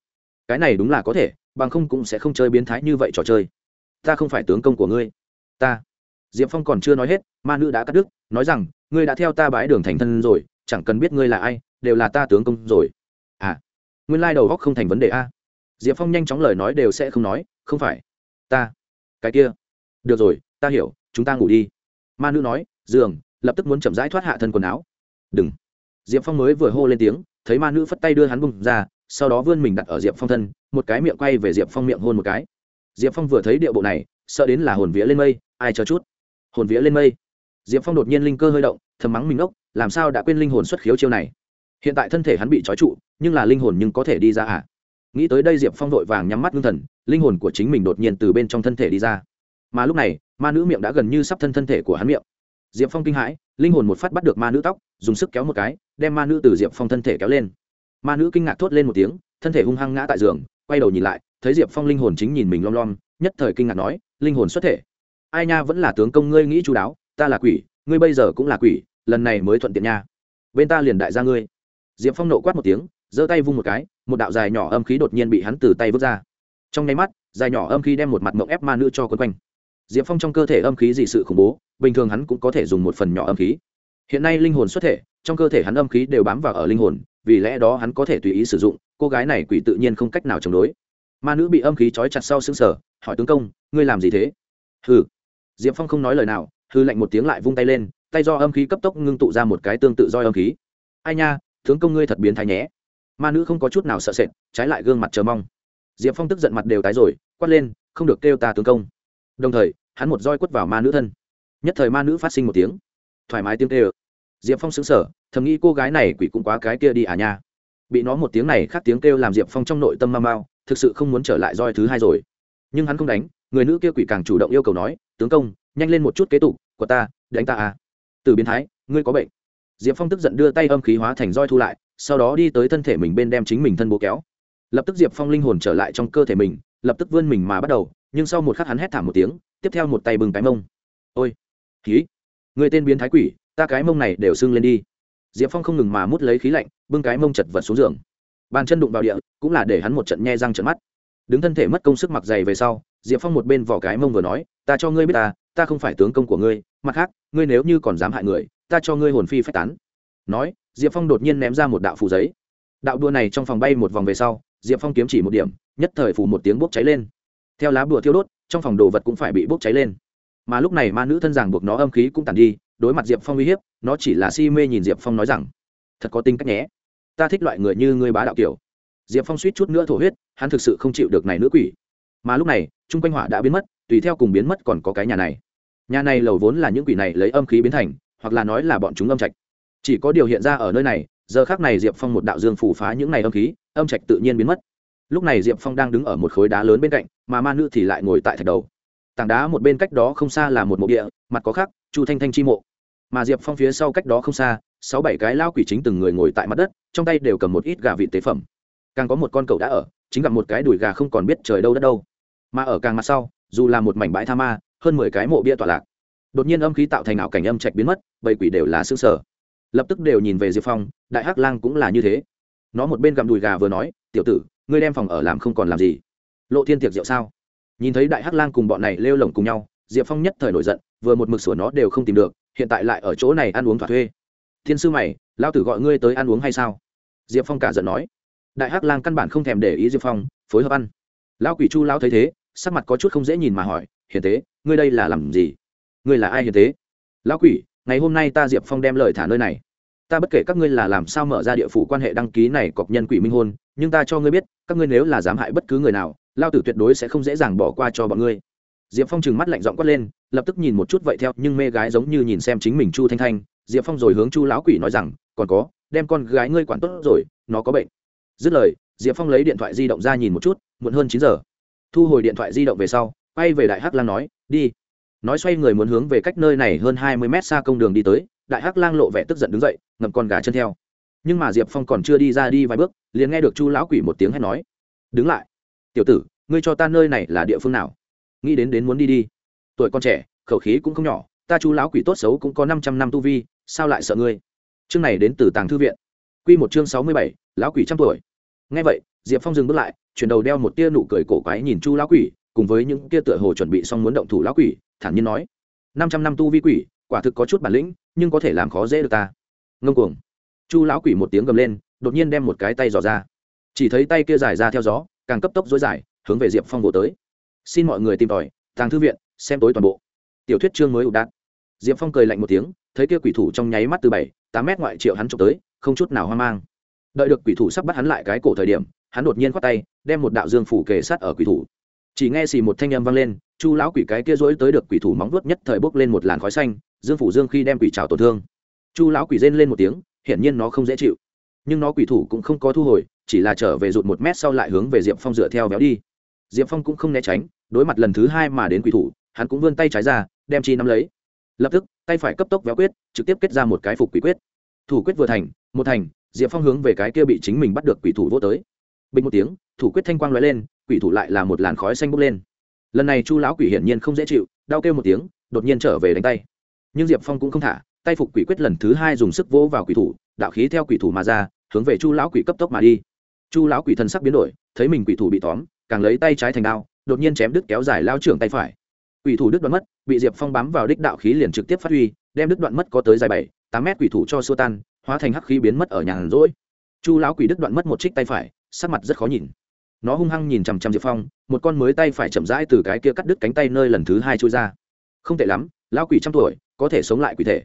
Cái này đúng là có thể, bằng không cũng sẽ không chơi biến thái như vậy trò chơi. Ta không phải tướng công của ngươi. Ta. Diệp phong còn chưa nói hết, ma nữ đã cắt đứt, nói rằng, ngươi đã theo ta bái đường thành thân rồi, chẳng cần biết ngươi là ai, đều là ta tướng công rồi. À nguyên lai đầu góc không thành vấn đề a. Diệp phong nhanh chóng lời nói đều sẽ không nói, không phải, ta cái kia. Được rồi, ta hiểu, chúng ta ngủ đi. Ma nữ nói, giường, lập tức muốn chậm rãi thoát hạ thân quần áo. Đừng. Diệp phong mới vừa hô lên tiếng, thấy ma nữ phất tay đưa hắn bùng ra, sau đó vươn mình đặt ở diệp phong thân, một cái miệng quay về diệp phong miệng hôn một cái. Diệp phong vừa thấy điệu bộ này, sợ đến là hồn vía lên mây, ai chờ chút. Hồn vía lên mây. Diệp phong đột nhiên linh cơ hơi động, thầm mắng mình ngốc, làm sao đã quên linh hồn xuất khiếu chiêu này? Hiện tại thân thể hắn bị trói trụ, nhưng là linh hồn nhưng có thể đi ra à? Nghĩ tới đây diệp phong vội vàng nhắm mắt ngưng thần, linh hồn của chính mình đột nhiên từ bên trong thân thể đi ra. Mà lúc này, ma nữ miệng đã gần như sắp thân thân thể của hắn miệng. Diệp phong kinh hãi, linh hồn một phát bắt được ma nữ tóc, dùng sức kéo một cái, đem ma nữ từ diệp phong thân thể kéo lên. Ma nữ kinh ngạc thốt lên một tiếng, thân thể hung hăng ngã tại giường, quay đầu nhìn lại, thấy diệp phong linh hồn chính nhìn mình lom lom, nhất thời kinh ngạc nói, linh hồn xuất thể? Ai nha, vẫn là tướng công ngươi nghĩ chú đáo, ta là quỷ, ngươi bây giờ cũng là quỷ, lần này mới thuận tiện nha. Bên ta liền đại gia ngươi. Diệp phong nộ quát một tiếng giơ tay vung một cái, một đạo dài nhỏ âm khí đột nhiên bị hắn từ tay vứt ra. Trong nháy mắt, dài nhỏ âm khí đem một mặt mộng ép ma nữ cho quân quanh. Diệp phong trong cơ thể âm khí dị sự khủng bố, bình thường hắn cũng có thể dùng một phần nhỏ âm khí. Hiện nay linh hồn xuất thể, trong cơ thể hắn âm khí đều bám vào ở linh hồn, vì lẽ đó hắn có thể tùy ý sử dụng, cô gái này quỷ tự nhiên không cách nào chống đối. Ma nữ bị âm khí trói chặt sau xương sở hỏi tướng công, ngươi làm gì thế? Hừ. Diệp phong không nói lời nào hư lạnh một tiếng lại vung tay lên, tay do âm khí cấp tốc ngưng tụ ra một cái tương tự roi âm khí. Ai nha, tướng công ngươi thật biến thái nhé ma nữ không có chút nào sợ sệt, trái lại gương mặt chờ mong. Diệp phong tức giận mặt đều tái rồi, quát lên, không được kêu ta tướng công. Đồng thời, hắn một roi quất vào ma nữ thân. Nhất thời ma nữ phát sinh một tiếng, thoải mái tiếng kêu. Diệp phong xứng sở thầm nghĩ cô gái này quỷ cũng quá cái kia đi à nha. Bị nó một tiếng này khác tiếng kêu làm diệp phong trong nội tâm ma mau thực sự không muốn trở lại roi thứ hai rồi. Nhưng hắn không đánh, người nữ kia quỷ càng chủ động yêu cầu nói, tướng công, nhanh lên một chút kế tục, của ta, đánh ta à. Từ biến thái, ngươi có bệnh. Diệp phong tức giận đưa tay âm khí hóa thành roi thu lại sau đó đi tới thân thể mình bên đem chính mình thân bố kéo. Lập tức diệp phong linh hồn trở lại trong cơ thể mình, lập tức vươn mình mà bắt đầu, nhưng sau một khắc hắn hét thảm một tiếng, tiếp theo một tay bừng cái mông. Ôi, khí, người tên biến thái quỷ, ta cái mông này đều sưng lên đi. Diệp phong không ngừng mà mút lấy khí lạnh, bưng cái mông chật vật xuống giường. Bàn chân đụng vào địa, cũng là để hắn một trận nhe răng trận mắt. Đứng thân thể mất công sức mặc dày về sau, diệp phong một bên vỏ cái mông vừa nói, ta cho ngươi biết ta ta không phải tướng công của ngươi, mặt khác, ngươi nếu như còn dám hại người, ta cho ngươi hồn phi phách tán. Nói diệp phong đột nhiên ném ra một đạo phù giấy. Đạo đua này trong phòng bay một vòng về sau, diệp phong kiếm chỉ một điểm, nhất thời phủ một tiếng bốc cháy lên. Theo lá bùa thiêu đốt, trong phòng đồ vật cũng phải bị bốc cháy lên. Mà lúc này ma nữ thân giảng buộc nó âm khí cũng tàn đi, đối mặt diệp phong uy hiếp, nó chỉ là si mê nhìn diệp phong nói rằng, thật có tính cách nhé. Ta thích loại người như ngươi bá đạo kiểu. Diệp phong suýt chút nữa thổ huyết, hắn thực sự không chịu được này nữ quỷ. Mà lúc này, chung quanh hỏa đã biến mất, tùy theo cùng biến mất còn có cái nhà này. Nhà này lầu vốn là những quỷ này lấy âm khí biến thành, hoặc là nói là bọn chúng âm trạch chỉ có điều hiện ra ở nơi này, giờ khác này diệp phong một đạo dương phủ phá những này âm khí, âm trạch tự nhiên biến mất. Lúc này diệp phong đang đứng ở một khối đá lớn bên cạnh, mà ma nữ thì lại ngồi tại thạch đầu. Tảng đá một bên cách đó không xa là một mộ địa, mặt có khắc, chu thanh thanh chi mộ. Mà diệp phong phía sau cách đó không xa, sáu bảy cái lao quỷ chính từng người ngồi tại mặt đất, trong tay đều cầm một ít gà vị tế phẩm. Càng có một con cậu đã ở, chính gặp một cái đùi gà không còn biết trời đâu đất đâu. Mà ở càng mặt sau, dù là một mảnh bãi tha ma, hơn mười cái mộ bia tọa lạc. Đột nhiên âm khí tạo thành ảo cảnh âm trạch biến mất, bầy quỷ đều là xương sở lập tức đều nhìn về diệp phong, đại hắc lang cũng là như thế. Nó một bên gặm đùi gà vừa nói, tiểu tử, ngươi đem phòng ở làm không còn làm gì. Lộ thiên tiệc rượu sao? Nhìn thấy đại hắc lang cùng bọn này lêu lồng cùng nhau, diệp phong nhất thời nổi giận, vừa một mực sửa nó đều không tìm được, hiện tại lại ở chỗ này ăn uống thỏa thuê. Thiên sư mày lao tử gọi ngươi tới ăn uống hay sao? Diệp phong cả giận nói. Đại hắc lang căn bản không thèm để ý diệp phong, phối hợp ăn. Lão quỷ chu lao thấy thế, sắc mặt có chút không dễ nhìn mà hỏi, hiền tế, ngươi đây là làm gì? Ngươi là ai hiền tế? Lão quỷ, ngày hôm nay ta diệp phong đem lời thả nơi này ta bất kể các ngươi là làm sao mở ra địa phủ quan hệ đăng ký này cọc nhân quỷ minh hôn, nhưng ta cho ngươi biết, các ngươi nếu là dám hại bất cứ người nào, lao tử tuyệt đối sẽ không dễ dàng bỏ qua cho bọn ngươi. Diệp phong trừng mắt lạnh giọng quát lên, lập tức nhìn một chút vậy theo, nhưng mê gái giống như nhìn xem chính mình chu thanh thanh. Diệp phong rồi hướng chu lão quỷ nói rằng, còn có, đem con gái ngươi quản tốt rồi, nó có bệnh. Dứt lời, diệp phong lấy điện thoại di động ra nhìn một chút, muộn hơn chín giờ. Thu hồi điện thoại di động về sau, quay về đại hắc lan nói, đi. Nói xoay người muốn hướng về cách nơi này hơn hai mươi mét xa công đường đi tới đại hắc lang lộ vẻ tức giận đứng dậy, ngậm con gà chân theo. Nhưng mà diệp phong còn chưa đi ra đi vài bước, liền nghe được chu lão quỷ một tiếng hét nói. Đứng lại, tiểu tử, ngươi cho ta nơi này là địa phương nào? Nghĩ đến đến muốn đi đi. Tuổi con trẻ, khẩu khí cũng không nhỏ, ta chu lão quỷ tốt xấu cũng có năm trăm năm tu vi, sao lại sợ ngươi? Chương này đến từ tàng thư viện. Q một chương sáu mươi bảy, lão quỷ trăm tuổi. Nghe vậy, diệp phong dừng bước lại, chuyển đầu đeo một tia nụ cười cổ quái nhìn chu lão quỷ, cùng với những tia tựa hồ chuẩn bị xong muốn động thủ lão quỷ, thản nhiên nói. Năm trăm năm tu vi quỷ quả thực có chút bản lĩnh, nhưng có thể làm khó dễ được ta. Ngông cuồng. Chu lão quỷ một tiếng gầm lên, đột nhiên đem một cái tay dò ra. Chỉ thấy tay kia dài ra theo gió, càng cấp tốc dối dài, hướng về diệp phong vỗ tới. Xin mọi người tìm tòi, tàng thư viện, xem tối toàn bộ. Tiểu thuyết chương mới ụ đạn. Diệp phong cười lạnh một tiếng, thấy kia quỷ thủ trong nháy mắt từ bảy, tám mét ngoại triệu hắn trộm tới, không chút nào hoang mang. Đợi được quỷ thủ sắp bắt hắn lại cái cổ thời điểm, hắn đột nhiên khoát tay, đem một đạo dương phủ kề sát ở quỷ thủ chỉ nghe xì một thanh âm vang lên, chu lão quỷ cái kia rỗi tới được quỷ thủ móng vuốt nhất thời bốc lên một làn khói xanh, dương phủ dương khi đem quỷ trào tổn thương. Chu lão quỷ rên lên một tiếng, hiển nhiên nó không dễ chịu. Nhưng nó quỷ thủ cũng không có thu hồi, chỉ là trở về rụt một mét sau lại hướng về diệp phong dựa theo véo đi. Diệp phong cũng không né tránh, đối mặt lần thứ hai mà đến quỷ thủ, hắn cũng vươn tay trái ra, đem chi nắm lấy. Lập tức, tay phải cấp tốc véo quyết, trực tiếp kết ra một cái phục quỷ quyết. Thủ quyết vừa thành, một thành, diệp phong hướng về cái kia bị chính mình bắt được quỷ thủ vô tới. Bình một tiếng, thủ quyết thanh quang l ó e lên quỷ thủ lại là một làn khói xanh bốc lên. Lần này chu lão quỷ hiển nhiên không dễ chịu, đau kêu một tiếng, đột nhiên trở về đánh tay. Nhưng diệp phong cũng không thả, tay phục quỷ quyết lần thứ hai dùng sức vỗ vào quỷ thủ, đạo khí theo quỷ thủ mà ra, hướng về chu lão quỷ cấp tốc mà đi. Chu lão quỷ thân sắc biến đổi, thấy mình quỷ thủ bị tóm, càng lấy tay trái thành đao, đột nhiên chém đứt kéo dài lao trưởng tay phải. Quỷ thủ đứt đoạn mất, bị diệp phong bám vào đích đạo khí liền trực tiếp phát huy, đem đứt đoạn mất có tới dài bảy, tám mét quỷ thủ cho xua tan, hóa thành hắc khí biến mất ở nhà rỗi. Chu lão quỷ đứt đoạn mất một trích tay phải, sắc mặt rất khó nhìn nó hung hăng nhìn chằm chằm diệp phong một con mới tay phải chậm rãi từ cái kia cắt đứt cánh tay nơi lần thứ hai trôi ra không tệ lắm lão quỷ trăm tuổi có thể sống lại quỷ thể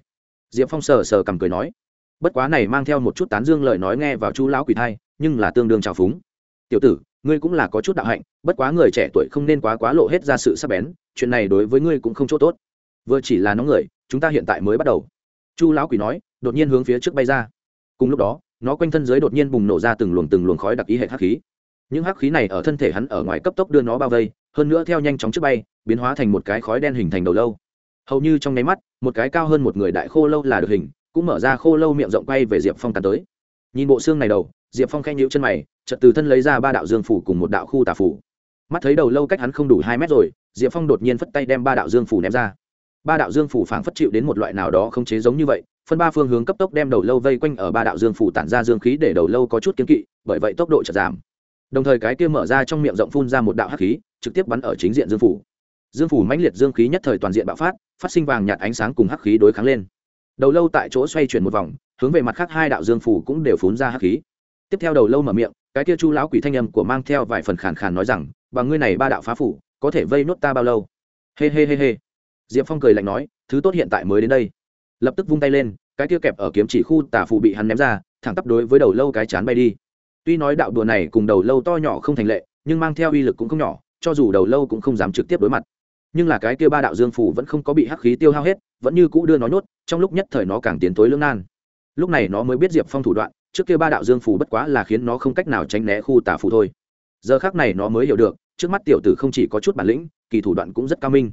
diệp phong sờ sờ cầm cười nói bất quá này mang theo một chút tán dương lời nói nghe vào chu lão quỷ thai nhưng là tương đương trào phúng tiểu tử ngươi cũng là có chút đạo hạnh bất quá người trẻ tuổi không nên quá quá lộ hết ra sự sắc bén chuyện này đối với ngươi cũng không chỗ tốt vừa chỉ là nóng người chúng ta hiện tại mới bắt đầu chu lão quỷ nói đột nhiên hướng phía trước bay ra cùng lúc đó nó quanh thân dưới đột nhiên bùng nổ ra từng luồng từng luồng khói đặc ý hệ hắc khí những hắc khí này ở thân thể hắn ở ngoài cấp tốc đưa nó bao vây, hơn nữa theo nhanh chóng trước bay, biến hóa thành một cái khói đen hình thành đầu lâu. Hầu như trong nháy mắt, một cái cao hơn một người đại khô lâu là được hình, cũng mở ra khô lâu miệng rộng quay về diệp phong tàn tới. Nhìn bộ xương này đầu, diệp phong khen nhíu chân mày, chợt từ thân lấy ra ba đạo dương phủ cùng một đạo khu tà phủ. Mắt thấy đầu lâu cách hắn không đủ hai mét rồi, diệp phong đột nhiên phất tay đem ba đạo dương phủ ném ra. Ba đạo dương phủ phảng phất chịu đến một loại nào đó không chế giống như vậy, phân ba phương hướng cấp tốc đem đầu lâu vây quanh ở ba đạo dương phủ tản ra dương khí để đầu lâu có chút kiếm kỵ, bởi vậy tốc độ chợt giảm đồng thời cái kia mở ra trong miệng rộng phun ra một đạo hắc khí, trực tiếp bắn ở chính diện dương phủ. Dương phủ mãnh liệt dương khí nhất thời toàn diện bạo phát phát sinh vàng nhạt ánh sáng cùng hắc khí đối kháng lên. Đầu lâu tại chỗ xoay chuyển một vòng, hướng về mặt khác hai đạo dương phủ cũng đều phun ra hắc khí. Tiếp theo đầu lâu mở miệng, cái kia chu lão quỷ thanh âm của mang theo vài phần khàn khàn nói rằng bằng ngươi này ba đạo phá phủ, có thể vây nốt ta bao lâu? Hê hê hê hê. Diệp phong cười lạnh nói, thứ tốt hiện tại mới đến đây. Lập tức vung tay lên, cái kia kẹp ở kiếm chỉ khu tả phù bị hắn ném ra, thẳng tắp đối với đầu lâu cái chán bay đi tuy nói đạo đùa này cùng đầu lâu to nhỏ không thành lệ, nhưng mang theo uy lực cũng không nhỏ, cho dù đầu lâu cũng không dám trực tiếp đối mặt. Nhưng là cái kia ba đạo dương phủ vẫn không có bị hắc khí tiêu hao hết, vẫn như cũ đưa nó nhốt, trong lúc nhất thời nó càng tiến tối lưỡng nan. Lúc này nó mới biết diệp phong thủ đoạn, trước kia ba đạo dương phủ bất quá là khiến nó không cách nào tránh né khu tà phủ thôi. Giờ khác này nó mới hiểu được, trước mắt tiểu tử không chỉ có chút bản lĩnh, kỳ thủ đoạn cũng rất cao minh.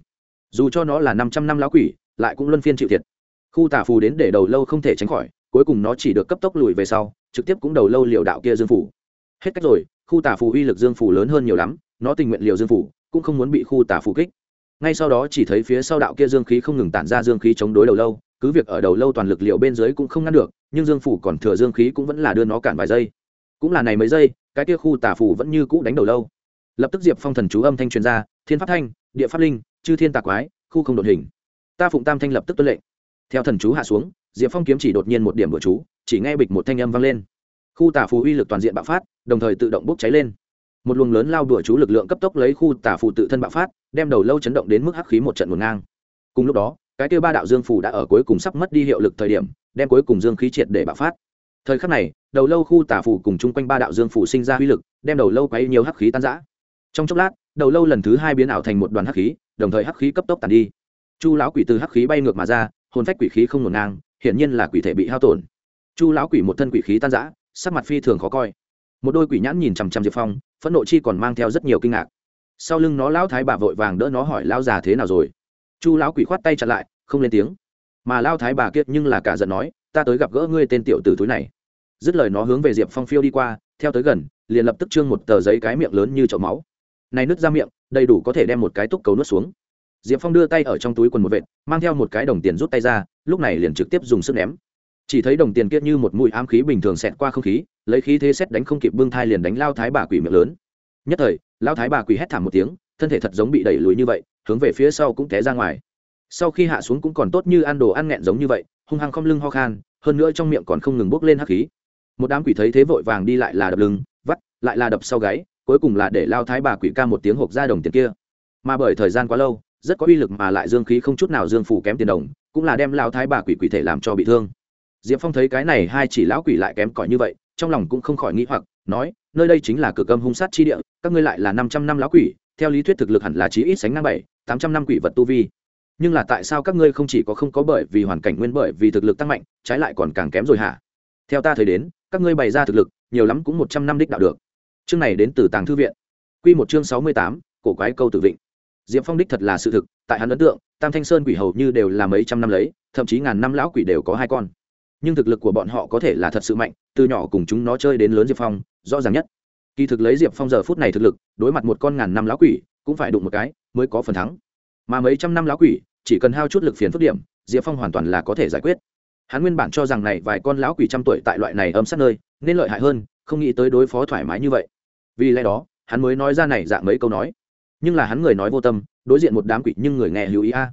Dù cho nó là năm trăm năm lão quỷ, lại cũng luân phiên chịu thiệt. Khu tà phù đến để đầu lâu không thể tránh khỏi, cuối cùng nó chỉ được cấp tốc lùi về sau trực tiếp cũng đầu lâu liều đạo kia dương phủ. Hết cách rồi, khu tả phù uy lực dương phủ lớn hơn nhiều lắm, nó tình nguyện liều dương phủ, cũng không muốn bị khu tả phù kích. Ngay sau đó chỉ thấy phía sau đạo kia dương khí không ngừng tản ra dương khí chống đối đầu lâu, cứ việc ở đầu lâu toàn lực liệu bên dưới cũng không ngăn được, nhưng dương phủ còn thừa dương khí cũng vẫn là đưa nó cản vài giây. Cũng là này mấy giây, cái kia khu tả phủ vẫn như cũ đánh đầu lâu. Lập tức diệp phong thần chú âm thanh truyền ra, thiên pháp thanh, địa pháp linh, chư thiên tà quái, khu không đột hình. Ta phụng tam thanh lập tức tuân lệnh. Theo thần chú hạ xuống diệp phong kiếm chỉ đột nhiên một điểm bữa chú, chỉ nghe bịch một thanh âm vang lên. Khu tả phù uy lực toàn diện bạo phát, đồng thời tự động bốc cháy lên. Một luồng lớn lao đùa chú lực lượng cấp tốc lấy khu tả phù tự thân bạo phát, đem đầu lâu chấn động đến mức hắc khí một trận ngổn ngang. Cùng lúc đó, cái kêu ba đạo dương phù đã ở cuối cùng sắp mất đi hiệu lực thời điểm, đem cuối cùng dương khí triệt để bạo phát. Thời khắc này, đầu lâu khu tả phù cùng chung quanh ba đạo dương phù sinh ra uy lực, đem đầu lâu quấy nhiều hắc khí tan rã. trong chốc lát, đầu lâu lần thứ hai biến ảo thành một đoàn hắc khí, đồng thời hắc khí cấp tốc tàn đi. Chu lão quỷ từ hắc khí bay ngược mà ra, hồn phách quỷ khí không ngổn ngang hiển nhiên là quỷ thể bị hao tổn. Chu lão quỷ một thân quỷ khí tan rã, sắc mặt phi thường khó coi. Một đôi quỷ nhãn nhìn chằm chằm diệp phong phẫn nộ chi còn mang theo rất nhiều kinh ngạc. Sau lưng nó lão thái bà vội vàng đỡ nó hỏi lão già thế nào rồi. Chu lão quỷ khoát tay chặn lại không lên tiếng. Mà lao thái bà kiệt nhưng là cả giận nói ta tới gặp gỡ ngươi tên tiểu tử túi này. Dứt lời nó hướng về diệp phong phiêu đi qua theo tới gần liền lập tức trương một tờ giấy cái miệng lớn như chậu máu. Này nứt ra miệng đầy đủ có thể đem một cái túc cầu nuốt xuống diệp phong đưa tay ở trong túi quần một vệt, mang theo một cái đồng tiền rút tay ra, lúc này liền trực tiếp dùng sức ném. Chỉ thấy đồng tiền kiết như một mũi ám khí bình thường xẹt qua không khí, lấy khí thế xét đánh không kịp bưng thai liền đánh lao thái bà quỷ miệng lớn. Nhất thời, lao thái bà quỷ hét thảm một tiếng, thân thể thật giống bị đẩy lùi như vậy, hướng về phía sau cũng té ra ngoài. Sau khi hạ xuống cũng còn tốt như ăn đồ ăn nghẹn giống như vậy, hung hăng không lưng ho khan, hơn nữa trong miệng còn không ngừng bốc lên hắc khí. Một đám quỷ thấy thế vội vàng đi lại là đập lưng, vắt, lại là đập sau gáy, cuối cùng là để lao thái bà quỷ ca một tiếng hộp ra đồng tiền kia. Mà bởi thời gian quá lâu rất có uy lực mà lại dương khí không chút nào dương phủ kém tiền đồng, cũng là đem lao thái bà quỷ quỷ thể làm cho bị thương. Diệp phong thấy cái này hai chỉ lão quỷ lại kém cỏi như vậy, trong lòng cũng không khỏi nghĩ hoặc, nói, nơi đây chính là cực âm hung sát chi địa, các ngươi lại là năm trăm năm lão quỷ, theo lý thuyết thực lực hẳn là chí ít sánh ngang bảy, tám trăm năm quỷ vật tu vi. Nhưng là tại sao các ngươi không chỉ có không có bởi vì hoàn cảnh nguyên bởi vì thực lực tăng mạnh, trái lại còn càng kém rồi hả? Theo ta thấy đến, các ngươi bày ra thực lực, nhiều lắm cũng một trăm năm đích đạo được. Chương này đến từ tàng thư viện. Q một chương sáu mươi tám, cổ quái câu tử vịnh diệp phong đích thật là sự thực, tại hắn ấn tượng, tam thanh sơn quỷ hầu như đều là mấy trăm năm lấy, thậm chí ngàn năm lão quỷ đều có hai con. Nhưng thực lực của bọn họ có thể là thật sự mạnh, từ nhỏ cùng chúng nó chơi đến lớn diệp phong, rõ ràng nhất. Kỳ thực lấy diệp phong giờ phút này thực lực, đối mặt một con ngàn năm lão quỷ, cũng phải đụng một cái, mới có phần thắng. Mà mấy trăm năm lão quỷ, chỉ cần hao chút lực phiền phức điểm, diệp phong hoàn toàn là có thể giải quyết. Hắn nguyên bản cho rằng này vài con lão quỷ trăm tuổi tại loại này ấm sát nơi, nên lợi hại hơn, không nghĩ tới đối phó thoải mái như vậy. Vì lẽ đó, hắn mới nói ra này dạng mấy câu nói nhưng là hắn người nói vô tâm, đối diện một đám quỷ nhưng người nghe lưu ý a.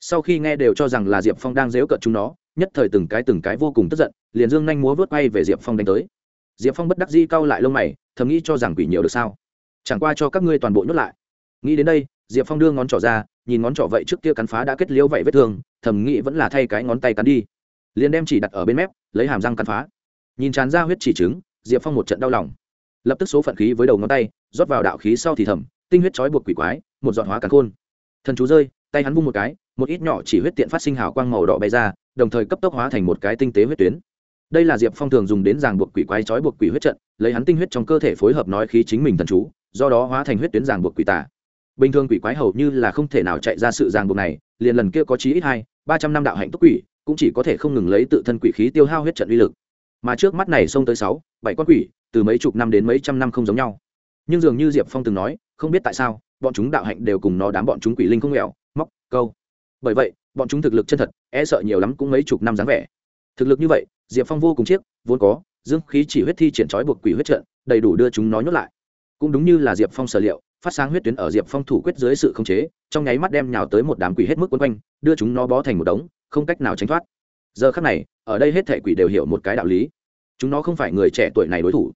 Sau khi nghe đều cho rằng là diệp phong đang dếu cợt chúng nó, nhất thời từng cái từng cái vô cùng tức giận, liền dương nhanh múa vớt bay về diệp phong đánh tới. Diệp phong bất đắc di cau lại lông mày, thầm nghĩ cho rằng quỷ nhiều được sao? Chẳng qua cho các ngươi toàn bộ nhốt lại. Nghĩ đến đây, diệp phong đưa ngón trỏ ra, nhìn ngón trỏ vậy trước kia cắn phá đã kết liễu vậy vết thương, thầm nghĩ vẫn là thay cái ngón tay cắn đi. Liền đem chỉ đặt ở bên mép, lấy hàm răng cắn phá. Nhìn tràn ra huyết chỉ trứng, diệp phong một trận đau lòng. Lập tức số phận khí với đầu ngón tay, rót vào đạo khí sau thì thầm tinh huyết trói buộc quỷ quái, một giọt hóa càn khôn. Thần chú rơi, tay hắn vung một cái, một ít nhỏ chỉ huyết tiện phát sinh hào quang màu đỏ bay ra, đồng thời cấp tốc hóa thành một cái tinh tế huyết tuyến. Đây là diệp phong thường dùng đến ràng buộc quỷ quái trói buộc quỷ huyết trận, lấy hắn tinh huyết trong cơ thể phối hợp nói khí chính mình thần chú, do đó hóa thành huyết tuyến ràng buộc quỷ tả bình thường quỷ quái hầu như là không thể nào chạy ra sự ràng buộc này, liền lần kia có chí ít hai, ba trăm năm đạo hạnh túc quỷ, cũng chỉ có thể không ngừng lấy tự thân quỷ khí tiêu hao huyết trận uy lực. Mà trước mắt này xông tới sáu, bảy con quỷ, từ mấy chục năm đến mấy trăm năm không giống nhau. Nhưng dường như diệp phong từng nói không biết tại sao, bọn chúng đạo hạnh đều cùng nó đám bọn chúng quỷ linh không nghèo, móc, câu. Bởi vậy, bọn chúng thực lực chân thật e sợ nhiều lắm cũng mấy chục năm dáng vẻ. Thực lực như vậy, diệp phong vô cùng chiếc, vốn có, dương khí chỉ huyết thi triển trói buộc quỷ huyết trận, đầy đủ đưa chúng nó nhốt lại. Cũng đúng như là diệp phong sở liệu, phát sáng huyết tuyến ở diệp phong thủ quyết dưới sự khống chế, trong nháy mắt đem nhào tới một đám quỷ hết mức quấn quanh, đưa chúng nó bó thành một đống, không cách nào tránh thoát. Giờ khắc này, ở đây hết thể quỷ đều hiểu một cái đạo lý. Chúng nó không phải người trẻ tuổi này đối thủ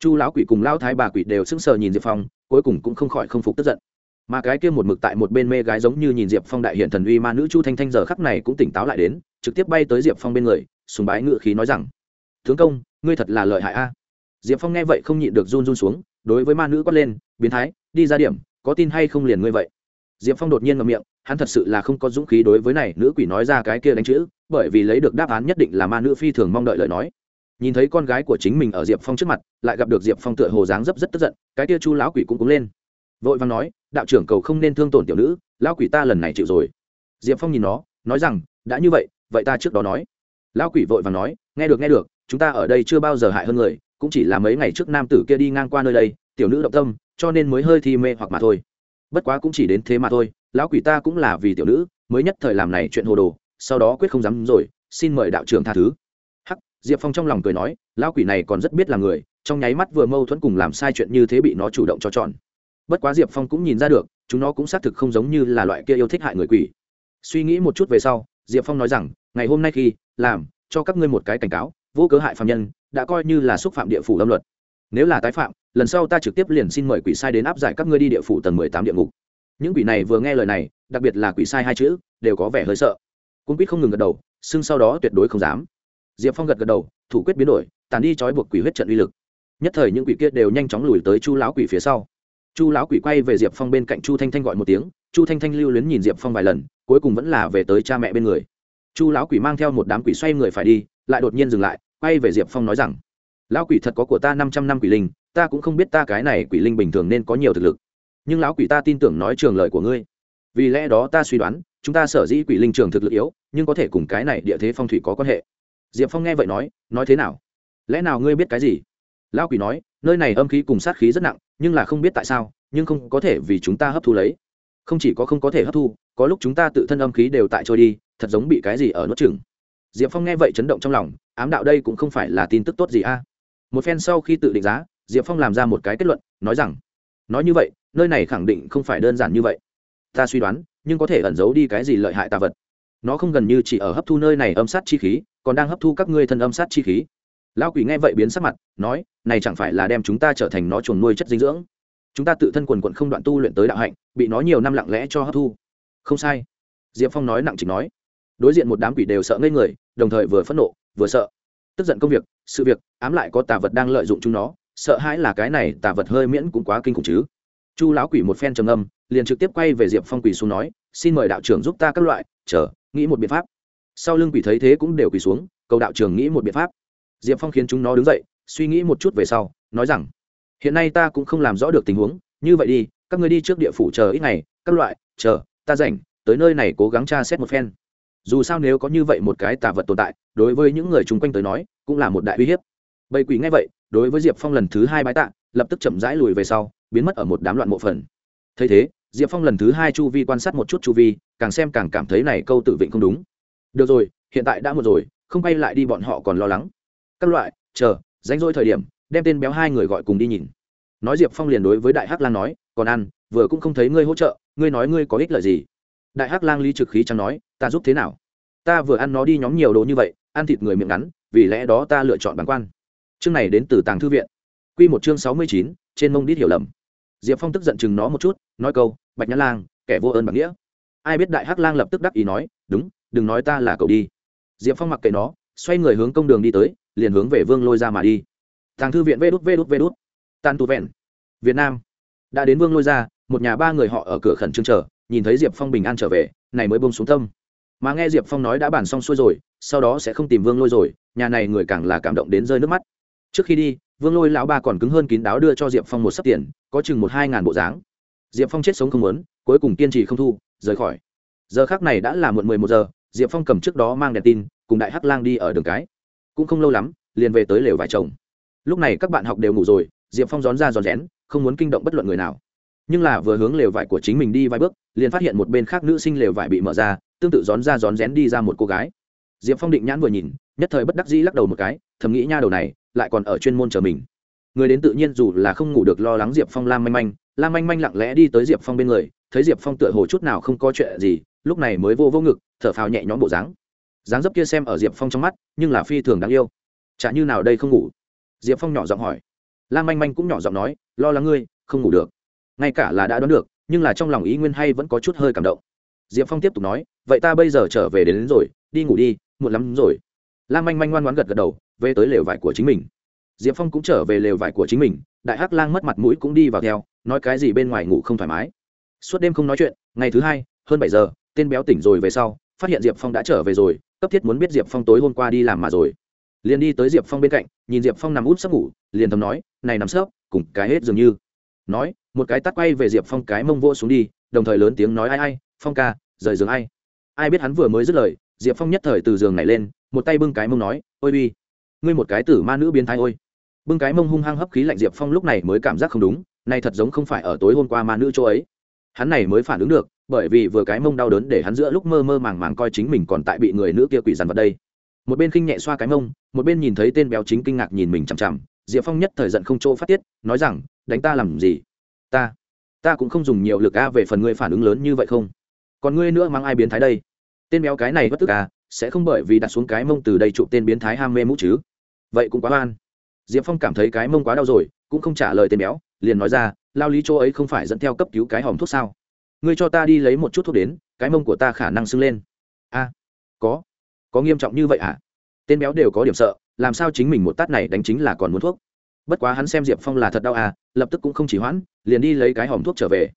chu lão quỷ cùng lão thái bà quỷ đều sững sờ nhìn diệp phong, cuối cùng cũng không khỏi không phục tức giận. Mà cái kia một mực tại một bên mê gái giống như nhìn diệp phong đại hiện thần uy ma nữ chu thanh thanh giờ khắc này cũng tỉnh táo lại đến, trực tiếp bay tới diệp phong bên người, sùng bái ngự khí nói rằng, tướng công, ngươi thật là lợi hại a. Diệp phong nghe vậy không nhịn được run run xuống, đối với ma nữ quát lên, biến thái, đi ra điểm, có tin hay không liền ngươi vậy? Diệp phong đột nhiên ngậm miệng, hắn thật sự là không có dũng khí đối với này, nữ quỷ nói ra cái kia đánh chữ, bởi vì lấy được đáp án nhất định là ma nữ phi thường mong đợi lời nói nhìn thấy con gái của chính mình ở diệp phong trước mặt, lại gặp được diệp phong tựa hồ dáng dấp rất tức giận, cái tia chu lão quỷ cũng cúng lên. Vội vàng nói, đạo trưởng cầu không nên thương tổn tiểu nữ, lão quỷ ta lần này chịu rồi. Diệp phong nhìn nó, nói rằng, đã như vậy vậy ta trước đó nói. Lão quỷ vội vàng nói, nghe được nghe được, chúng ta ở đây chưa bao giờ hại hơn người, cũng chỉ là mấy ngày trước nam tử kia đi ngang qua nơi đây, tiểu nữ động tâm, cho nên mới hơi thi mê hoặc mà thôi. Bất quá cũng chỉ đến thế mà thôi, lão quỷ ta cũng là vì tiểu nữ, mới nhất thời làm này chuyện hồ đồ, sau đó quyết không dám rồi, xin mời đạo trưởng tha thứ diệp phong trong lòng cười nói, lão quỷ này còn rất biết là người, trong nháy mắt vừa mâu thuẫn cùng làm sai chuyện như thế bị nó chủ động cho chọn. Bất quá diệp phong cũng nhìn ra được, chúng nó cũng xác thực không giống như là loại kia yêu thích hại người quỷ. Suy nghĩ một chút về sau, diệp phong nói rằng, ngày hôm nay khi làm, cho các ngươi một cái cảnh cáo, vô cớ hại phạm nhân, đã coi như là xúc phạm địa phủ lâm luật. Nếu là tái phạm, lần sau ta trực tiếp liền xin mời quỷ sai đến áp giải các ngươi đi địa phủ tầng mười tám địa ngục. Những quỷ này vừa nghe lời này, đặc biệt là quỷ sai hai chữ, đều có vẻ hơi sợ. Cung quýt không ngừng gật đầu xưng sau đó tuyệt đối không dám diệp phong gật gật đầu, thủ quyết biến đổi, tàn đi trói buộc quỷ huyết trận uy lực. Nhất thời những quỷ kia đều nhanh chóng lùi tới chu lão quỷ phía sau. Chu lão quỷ quay về diệp phong bên cạnh chu thanh thanh gọi một tiếng, chu thanh thanh lưu luyến nhìn diệp phong vài lần, cuối cùng vẫn là về tới cha mẹ bên người. Chu lão quỷ mang theo một đám quỷ xoay người phải đi, lại đột nhiên dừng lại, quay về diệp phong nói rằng, lão quỷ thật có của ta năm trăm năm quỷ linh, ta cũng không biết ta cái này quỷ linh bình thường nên có nhiều thực lực. Nhưng lão quỷ ta tin tưởng nói trường lời của ngươi. Vì lẽ đó ta suy đoán, chúng ta sở dĩ quỷ linh trường thực lực yếu, nhưng có thể cùng cái này địa thế phong thủy có quan hệ diệp phong nghe vậy nói nói thế nào? Lẽ nào ngươi biết cái gì? Lão quỷ nói, nơi này âm khí cùng sát khí rất nặng, nhưng là không biết tại sao, nhưng không có thể vì chúng ta hấp thu lấy. Không chỉ có không có thể hấp thu, có lúc chúng ta tự thân âm khí đều tại trôi đi, thật giống bị cái gì ở nốt chừng diệp phong nghe vậy chấn động trong lòng, ám đạo đây cũng không phải là tin tức tốt gì a? Một phen sau khi tự định giá, diệp phong làm ra một cái kết luận, nói rằng, nói như vậy, nơi này khẳng định không phải đơn giản như vậy. Ta suy đoán, nhưng có thể ẩn giấu đi cái gì lợi hại tà vật nó không gần như chỉ ở hấp thu nơi này âm sát chi khí, còn đang hấp thu các ngươi thân âm sát chi khí. Lão quỷ nghe vậy biến sắc mặt, nói, này chẳng phải là đem chúng ta trở thành nó chuồn nuôi chất dinh dưỡng? Chúng ta tự thân quần quận không đoạn tu luyện tới đạo hạnh, bị nó nhiều năm lặng lẽ cho hấp thu. Không sai. Diệp phong nói nặng chỉnh nói. Đối diện một đám quỷ đều sợ ngây người, đồng thời vừa phẫn nộ, vừa sợ. Tức giận công việc, sự việc, ám lại có tà vật đang lợi dụng chúng nó, sợ hãi là cái này tà vật hơi miễn cũng quá kinh khủng chứ. Chu lão quỷ một phen trầm âm liền trực tiếp quay về diệp phong quỷ xuống nói, xin mời đạo trưởng giúp ta các loại, chờ nghĩ một biện pháp. Sau lưng quỷ thấy thế cũng đều quỳ xuống, cầu đạo trưởng nghĩ một biện pháp. Diệp phong khiến chúng nó đứng dậy, suy nghĩ một chút về sau, nói rằng, hiện nay ta cũng không làm rõ được tình huống, như vậy đi, các người đi trước địa phủ chờ ít ngày, các loại, chờ, ta rảnh, tới nơi này cố gắng tra xét một phen. Dù sao nếu có như vậy một cái tà vật tồn tại, đối với những người chung quanh tới nói, cũng là một đại uy hiếp. Bầy quỷ ngay vậy, đối với diệp phong lần thứ hai bái tạ, lập tức chậm rãi lùi về sau, biến mất ở một đám loạn mộ phần. Thấy thế diệp phong lần thứ hai chu vi quan sát một chút chu vi, càng xem càng cảm thấy này câu tự vịnh không đúng. Được rồi, hiện tại đã một rồi, không bay lại đi bọn họ còn lo lắng. Các loại, chờ danh rỗi thời điểm, đem tên béo hai người gọi cùng đi nhìn. Nói diệp phong liền đối với đại hắc lang nói, còn ăn, vừa cũng không thấy ngươi hỗ trợ, ngươi nói ngươi có ích lợi gì? Đại hắc lang ly trực khí chẳng nói, ta giúp thế nào? Ta vừa ăn nó đi nhóm nhiều đồ như vậy, ăn thịt người miệng ngắn, vì lẽ đó ta lựa chọn bản quan. Chương này đến từ tàng thư viện. Q một chương sáu mươi chín, trên mông đít hiểu lầm diệp phong tức giận chừng nó một chút, nói câu, bạch nhã lang, kẻ vô ơn bạc nghĩa. Ai biết đại hắc lang lập tức đắc ý nói, đúng, đừng nói ta là cậu đi. Diệp phong mặc kệ nó, xoay người hướng công đường đi tới, liền hướng về vương lôi ra mà đi. Tàng thư viện vê đút vê đút vê đút. Tan tu vẹn. Việt nam. Đã đến vương lôi ra một nhà ba người họ ở cửa khẩn trương chờ, nhìn thấy diệp phong bình an trở về, này mới bông xuống tâm. Mà nghe diệp phong nói đã bàn xong xuôi rồi, sau đó sẽ không tìm vương lôi rồi, nhà này người càng là cảm động đến rơi nước mắt. Trước khi đi, vương lôi lão ba còn cứng hơn kín đáo đưa cho diệp phong một sấp tiền có chừng một hai ngàn bộ dáng. Diệp phong chết sống không muốn, cuối cùng kiên trì không thu, rời khỏi. Giờ khác này đã là muộn mười một giờ, diệp phong cầm trước đó mang đèn tin, cùng đại hắc lang đi ở đường cái. Cũng không lâu lắm, liền về tới lều vải chồng lúc này các bạn học đều ngủ rồi, diệp phong rón ra rón rén, không muốn kinh động bất luận người nào. Nhưng là vừa hướng lều vải của chính mình đi vài bước, liền phát hiện một bên khác nữ sinh lều vải bị mở ra, tương tự rón ra rón rén đi ra một cô gái. Diệp phong định nhãn vừa nhìn, nhất thời bất đắc dĩ lắc đầu một cái, thầm nghĩ nha đầu này, lại còn ở chuyên môn chờ mình người đến tự nhiên dù là không ngủ được lo lắng diệp phong lam manh manh lam manh manh lặng lẽ đi tới diệp phong bên người thấy diệp phong tựa hồ chút nào không có chuyện gì lúc này mới vô vô ngực thở phào nhẹ nhõm bộ dáng. Dáng dấp kia xem ở diệp phong trong mắt nhưng là phi thường đáng yêu. Chả như nào đây không ngủ? Diệp phong nhỏ giọng hỏi. Lam manh manh cũng nhỏ giọng nói lo lắng ngươi không ngủ được. Ngay cả là đã đoán được nhưng là trong lòng ý nguyên hay vẫn có chút hơi cảm động. Diệp phong tiếp tục nói vậy ta bây giờ trở về đến, đến rồi đi ngủ đi muộn lắm rồi. Lam manh manh ngoan ngoãn gật gật đầu về tới lều vải của chính mình diệp phong cũng trở về lều vải của chính mình, đại hắc lang mất mặt mũi cũng đi vào theo, nói cái gì bên ngoài ngủ không thoải mái. Suốt đêm không nói chuyện, ngày thứ hai, hơn bảy giờ, tên béo tỉnh rồi về sau, phát hiện diệp phong đã trở về rồi, cấp thiết muốn biết diệp phong tối hôm qua đi làm mà rồi. Liền đi tới diệp phong bên cạnh, nhìn diệp phong nằm út sắp ngủ, liền thầm nói, này nằm sấp, cùng cái hết dường như. Nói, một cái tắt quay về diệp phong cái mông vô xuống đi, đồng thời lớn tiếng nói, ai ai, phong ca, rời giường ai? Ai biết hắn vừa mới dứt lời, diệp phong nhất thời từ giường này lên, một tay bưng cái mông nói, ôi uy ngươi một cái tử ma nữ biến thái ôi bưng cái mông hung hăng hấp khí lạnh diệp phong lúc này mới cảm giác không đúng này thật giống không phải ở tối hôm qua ma nữ chỗ ấy. Hắn này mới phản ứng được, bởi vì vừa cái mông đau đớn để hắn giữa lúc mơ mơ màng màng coi chính mình còn tại bị người nữ kia quỷ dằn vào đây. Một bên khinh nhẹ xoa cái mông, một bên nhìn thấy tên béo chính kinh ngạc nhìn mình chằm chằm, diệp phong nhất thời giận không chỗ phát tiết, nói rằng, đánh ta làm gì? Ta ta cũng không dùng nhiều lực a về phần ngươi phản ứng lớn như vậy không? Còn ngươi nữa mang ai biến thái đây? Tên béo cái này bất tức à sẽ không bởi vì đặt xuống cái mông từ đây chụp tên biến thái ham mê mũ chứ? Vậy cũng quá oan diệp phong cảm thấy cái mông quá đau rồi, cũng không trả lời tên béo, liền nói ra, lao lý chỗ ấy không phải dẫn theo cấp cứu cái hòm thuốc sao? Ngươi cho ta đi lấy một chút thuốc đến, cái mông của ta khả năng sưng lên. A, có có nghiêm trọng như vậy à? Tên béo đều có điểm sợ, làm sao chính mình một tát này đánh chính là còn muốn thuốc? Bất quá hắn xem diệp phong là thật đau à lập tức cũng không chỉ hoãn, liền đi lấy cái hòm thuốc trở về.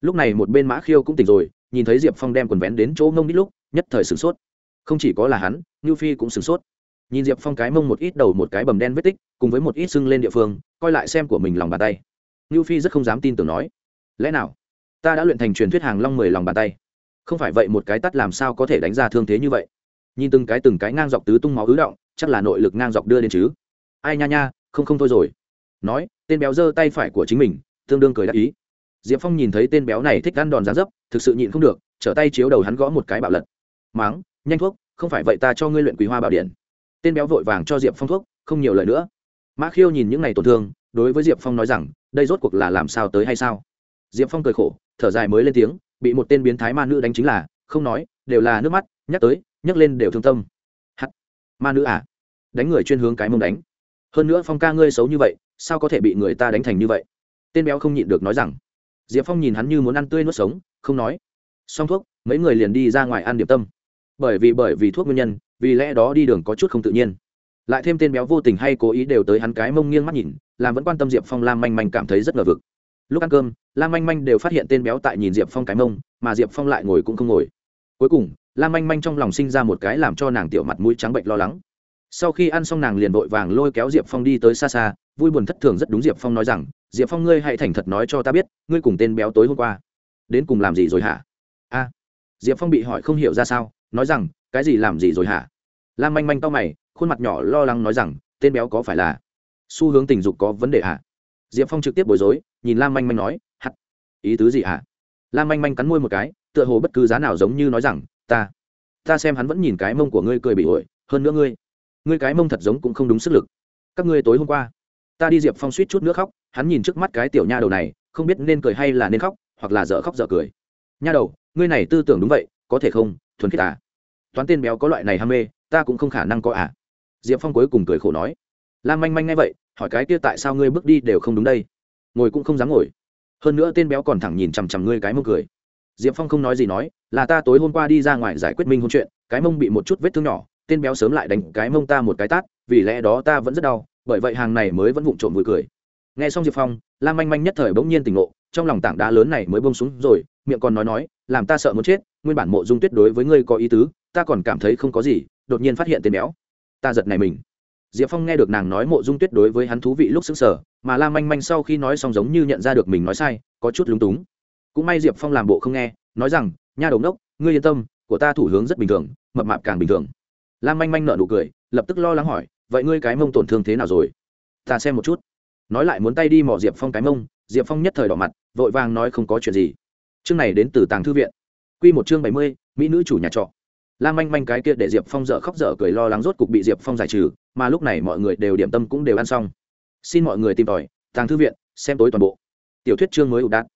Lúc này một bên mã khiêu cũng tỉnh rồi, nhìn thấy diệp phong đem quần vén đến chỗ mông đít lúc, nhất thời sửng sốt. Không chỉ có là hắn, ngưu phi cũng sửng sốt nhìn diệp phong cái mông một ít đầu một cái bầm đen vết tích, cùng với một ít sưng lên địa phương, coi lại xem của mình lòng bàn tay. Ngưu phi rất không dám tin tưởng nói, lẽ nào, ta đã luyện thành truyền thuyết hàng long mười lòng bàn tay? Không phải vậy một cái tắt làm sao có thể đánh ra thương thế như vậy? Nhìn từng cái từng cái ngang dọc tứ tung máu ứ động, chắc là nội lực ngang dọc đưa đến chứ. Ai nha nha, không không thôi rồi. Nói, tên béo giơ tay phải của chính mình, tương đương cười đáp ý. Diệp phong nhìn thấy tên béo này thích ăn đòn giá dấp, thực sự nhịn không được, trở tay chiếu đầu hắn gõ một cái bạo lật. Máng, nhanh thuốc, không phải vậy ta cho ngươi luyện quý hoa bảo điện tên béo vội vàng cho diệp phong thuốc, không nhiều lời nữa. Mã khiêu nhìn những ngày tổn thương, đối với diệp phong nói rằng, đây rốt cuộc là làm sao tới hay sao? Diệp phong cười khổ, thở dài mới lên tiếng, bị một tên biến thái ma nữ đánh chính là, không nói, đều là nước mắt, nhắc tới, nhắc lên đều thương tâm. Hắt. Ma nữ à? Đánh người chuyên hướng cái mông đánh. Hơn nữa phong ca ngươi xấu như vậy, sao có thể bị người ta đánh thành như vậy? Tên béo không nhịn được nói rằng. Diệp phong nhìn hắn như muốn ăn tươi nuốt sống, không nói. Xong thuốc, mấy người liền đi ra ngoài ăn điểm tâm. Bởi vì bởi vì thuốc nguyên nhân vì lẽ đó đi đường có chút không tự nhiên. Lại thêm tên béo vô tình hay cố ý đều tới hắn cái mông nghiêng mắt nhìn, làm vẫn quan tâm diệp phong lam manh manh cảm thấy rất ngờ vực. Lúc ăn cơm, lam manh manh đều phát hiện tên béo tại nhìn diệp phong cái mông, mà diệp phong lại ngồi cũng không ngồi. Cuối cùng, lam manh manh trong lòng sinh ra một cái làm cho nàng tiểu mặt mũi trắng bệnh lo lắng. Sau khi ăn xong nàng liền vội vàng lôi kéo diệp phong đi tới xa xa, vui buồn thất thường rất đúng diệp phong nói rằng, diệp phong ngươi hãy thành thật nói cho ta biết, ngươi cùng tên béo tối hôm qua, đến cùng làm gì rồi hả? A. Diệp phong bị hỏi không hiểu ra sao, nói rằng cái gì làm gì rồi hả? Lam manh manh to mày, khuôn mặt nhỏ lo lắng nói rằng, tên béo có phải là xu hướng tình dục có vấn đề hả? Diệp phong trực tiếp bối rối, nhìn lam manh manh nói hắt ý tứ gì hả? Lam manh manh cắn môi một cái, tựa hồ bất cứ giá nào giống như nói rằng, ta ta xem hắn vẫn nhìn cái mông của ngươi cười bị ổi, hơn nữa ngươi ngươi cái mông thật giống cũng không đúng sức lực. Các ngươi tối hôm qua, ta đi diệp phong suýt chút nước khóc, hắn nhìn trước mắt cái tiểu nha đầu này, không biết nên cười hay là nên khóc, hoặc là dở khóc dở cười. Nha đầu, ngươi này tư tưởng đúng vậy, có thể không? Thuần khiết à? Toán tên béo có loại này ham mê, ta cũng không khả năng có à. Diệp phong cuối cùng cười khổ nói. Lam manh manh ngay vậy, hỏi cái kia tại sao ngươi bước đi đều không đúng đây? Ngồi cũng không dám ngồi. Hơn nữa tên béo còn thẳng nhìn chằm chằm ngươi cái mông cười. Diệp phong không nói gì nói, là ta tối hôm qua đi ra ngoài giải quyết minh hôn chuyện, cái mông bị một chút vết thương nhỏ, tên béo sớm lại đánh cái mông ta một cái tát, vì lẽ đó ta vẫn rất đau, bởi vậy hàng này mới vẫn vụng trộm vui cười. Nghe xong diệp phong, lam manh manh nhất thời bỗng nhiên tỉnh ngộ, trong lòng tảng đá lớn này mới bông xuống rồi, miệng còn nói nói, làm ta sợ muốn chết, nguyên bản mộ dung tuyết đối với ngươi có ý tứ ta còn cảm thấy không có gì, đột nhiên phát hiện tên béo. Ta giật này mình. Diệp phong nghe được nàng nói mộ dung tuyết đối với hắn thú vị lúc xứng sở mà lam manh manh sau khi nói xong giống như nhận ra được mình nói sai, có chút lúng túng. Cũng may diệp phong làm bộ không nghe, nói rằng, nha đồng đốc ngươi yên tâm, của ta thủ hướng rất bình thường, mập mạp càng bình thường. Lam manh manh nợ nụ cười, lập tức lo lắng hỏi, vậy ngươi cái mông tổn thương thế nào rồi? Ta xem một chút. Nói lại muốn tay đi mỏ diệp phong cái mông, diệp phong nhất thời đỏ mặt, vội vàng nói không có chuyện gì. Chương này đến từ tàng thư viện. Q một chương bảy mươi, mỹ nữ chủ nhà trọ lam manh manh cái kia để diệp phong dở khóc dở cười lo lắng rốt cục bị diệp phong giải trừ, mà lúc này mọi người đều điểm tâm cũng đều ăn xong. Xin mọi người tìm tòi, tàng thư viện, xem tối toàn bộ. Tiểu thuyết chương mới ủ đạn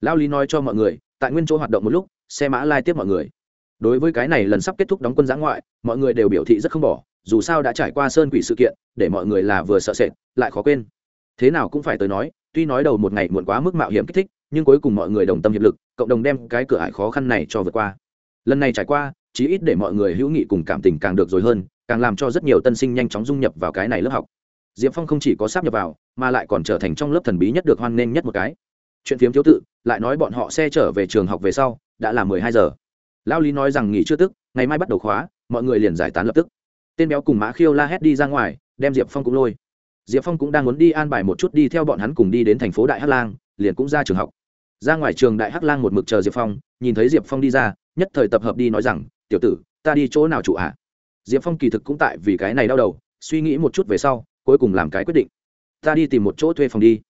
lao lý nói cho mọi người, tại nguyên chỗ hoạt động một lúc, xe mã lai tiếp mọi người. Đối với cái này lần sắp kết thúc đóng quân giã ngoại, mọi người đều biểu thị rất không bỏ, dù sao đã trải qua sơn quỷ sự kiện, để mọi người là vừa sợ sệt, lại khó quên. Thế nào cũng phải tới nói, tuy nói đầu một ngày muộn quá mức mạo hiểm kích thích, nhưng cuối cùng mọi người đồng tâm hiệp lực, cộng đồng đem cái cửa ải khó khăn này cho vượt qua. Lần này trải qua chí ít để mọi người hữu nghị cùng cảm tình càng được rồi hơn, càng làm cho rất nhiều tân sinh nhanh chóng dung nhập vào cái này lớp học. Diệp phong không chỉ có sắp nhập vào, mà lại còn trở thành trong lớp thần bí nhất được hoan nghênh nhất một cái. Chuyện phiếm thiếu tự, lại nói bọn họ xe trở về trường học về sau, đã là mười hai giờ. Lao lý nói rằng nghỉ chưa tức, ngày mai bắt đầu khóa, mọi người liền giải tán lập tức. Tên béo cùng mã khiêu la hét đi ra ngoài, đem diệp phong cũng lôi. Diệp phong cũng đang muốn đi an bài một chút đi theo bọn hắn cùng đi đến thành phố đại hắc lang, liền cũng ra trường học. Ra ngoài trường đại hắc lang một mực chờ diệp phong, nhìn thấy diệp phong đi ra, nhất thời tập hợp đi nói rằng tiểu tử, ta đi chỗ nào trụ ạ? À? diệp phong kỳ thực cũng tại vì cái này đau đầu, suy nghĩ một chút về sau, cuối cùng làm cái quyết định. Ta đi tìm một chỗ thuê phòng đi.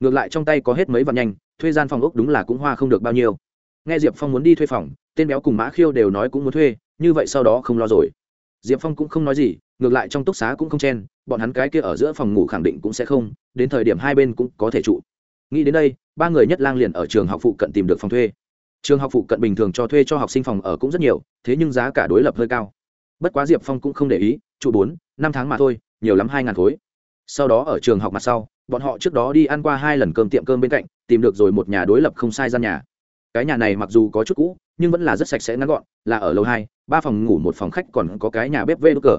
Ngược lại trong tay có hết mấy vạn nhanh, thuê gian phòng ốc đúng là cũng hoa không được bao nhiêu. Nghe diệp phong muốn đi thuê phòng, tên béo cùng mã khiêu đều nói cũng muốn thuê, như vậy sau đó không lo rồi. Diệp phong cũng không nói gì, ngược lại trong túc xá cũng không chen, bọn hắn cái kia ở giữa phòng ngủ khẳng định cũng sẽ không, đến thời điểm hai bên cũng có thể trụ. Nghĩ đến đây, ba người nhất lang liền ở trường học phụ cận tìm được phòng thuê trường học phụ cận bình thường cho thuê cho học sinh phòng ở cũng rất nhiều, thế nhưng giá cả đối lập hơi cao. Bất quá diệp phong cũng không để ý trụ bốn, năm tháng mà thôi, nhiều lắm hai ngàn khối. Sau đó ở trường học mặt sau, bọn họ trước đó đi ăn qua hai lần cơm tiệm cơm bên cạnh, tìm được rồi một nhà đối lập không sai gian nhà. Cái nhà này mặc dù có chút cũ, nhưng vẫn là rất sạch sẽ ngắn gọn, là ở lầu hai, ba phòng ngủ một phòng khách còn có cái nhà bếp vê đốt cờ.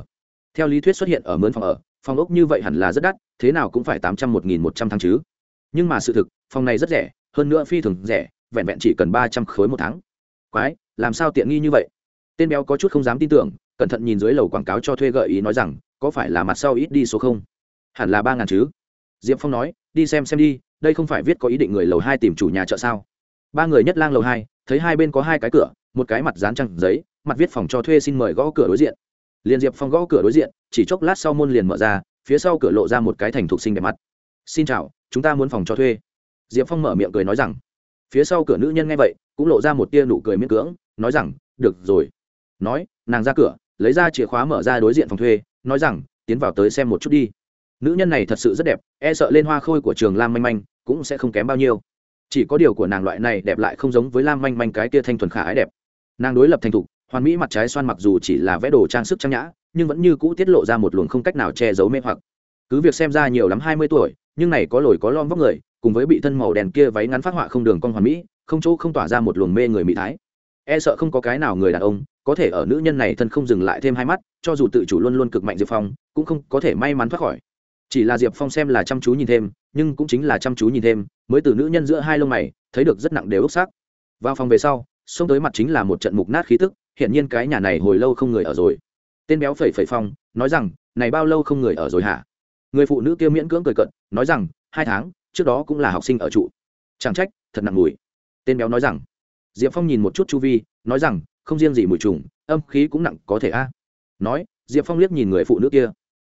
Theo lý thuyết xuất hiện ở mướn phòng ở, phòng ốc như vậy hẳn là rất đắt, thế nào cũng phải tám trăm, một nghìn một trăm tháng chứ. Nhưng mà sự thực, phòng này rất rẻ, hơn nữa phi thường rẻ vẹn vẹn chỉ cần ba trăm khối một tháng. Quái, làm sao tiện nghi như vậy? Tên béo có chút không dám tin tưởng, cẩn thận nhìn dưới lầu quảng cáo cho thuê gợi ý nói rằng, có phải là mặt sau ít đi số không? Hẳn là ba ngàn chứ. Diệp phong nói, đi xem xem đi, đây không phải viết có ý định người lầu hai tìm chủ nhà chợ sao? Ba người nhất lang lầu hai, thấy hai bên có hai cái cửa, một cái mặt dán trăng giấy, mặt viết phòng cho thuê xin mời gõ cửa đối diện. Liền diệp phong gõ cửa đối diện, chỉ chốc lát sau môn liền mở ra, phía sau cửa lộ ra một cái thành thục sinh đẹp mặt. Xin chào, chúng ta muốn phòng cho thuê. Diệp phong mở miệng cười nói rằng phía sau cửa nữ nhân nghe vậy, cũng lộ ra một tia nụ cười miễn cưỡng, nói rằng, được rồi. Nói, nàng ra cửa, lấy ra chìa khóa mở ra đối diện phòng thuê, nói rằng, tiến vào tới xem một chút đi. Nữ nhân này thật sự rất đẹp e sợ lên hoa khôi của trường lam manh manh cũng sẽ không kém bao nhiêu. Chỉ có điều của nàng loại này đẹp lại không giống với lam manh manh cái tia thanh thuần khả ái đẹp. Nàng đối lập thành thục, hoàn mỹ mặt trái xoan mặc dù chỉ là vẽ đồ trang sức trang nhã, nhưng vẫn như cũ tiết lộ ra một luồng không cách nào che giấu mê hoặc. Cứ việc xem ra nhiều lắm hai mươi tuổi, nhưng này có lồi có lon vóc người cùng với bị thân màu đèn kia váy ngắn phát họa không đường con hoàn mỹ, không chỗ không tỏa ra một luồng mê người mỹ thái. E sợ không có cái nào người đàn ông có thể ở nữ nhân này thân không dừng lại thêm hai mắt, cho dù tự chủ luôn luôn cực mạnh diệp phong, cũng không có thể may mắn thoát khỏi. Chỉ là diệp phong xem là chăm chú nhìn thêm, nhưng cũng chính là chăm chú nhìn thêm, mới từ nữ nhân giữa hai lông mày, thấy được rất nặng đều ốc xác. Vào phòng về sau, xông tới mặt chính là một trận mục nát khí tức hiện nhiên cái nhà này hồi lâu không người ở rồi. Tên béo phẩy phẩy phong, nói rằng, này bao lâu không người ở rồi hả? Người phụ nữ kia miễn cưỡng cười cận nói rằng, hai tháng trước đó cũng là học sinh ở trụ. Chẳng trách, thật nặng mùi tên béo nói rằng, diệp phong nhìn một chút chu vi, nói rằng, không riêng gì mùi trùng, âm khí cũng nặng, có thể a. Nói, diệp phong liếc nhìn người phụ nữ kia.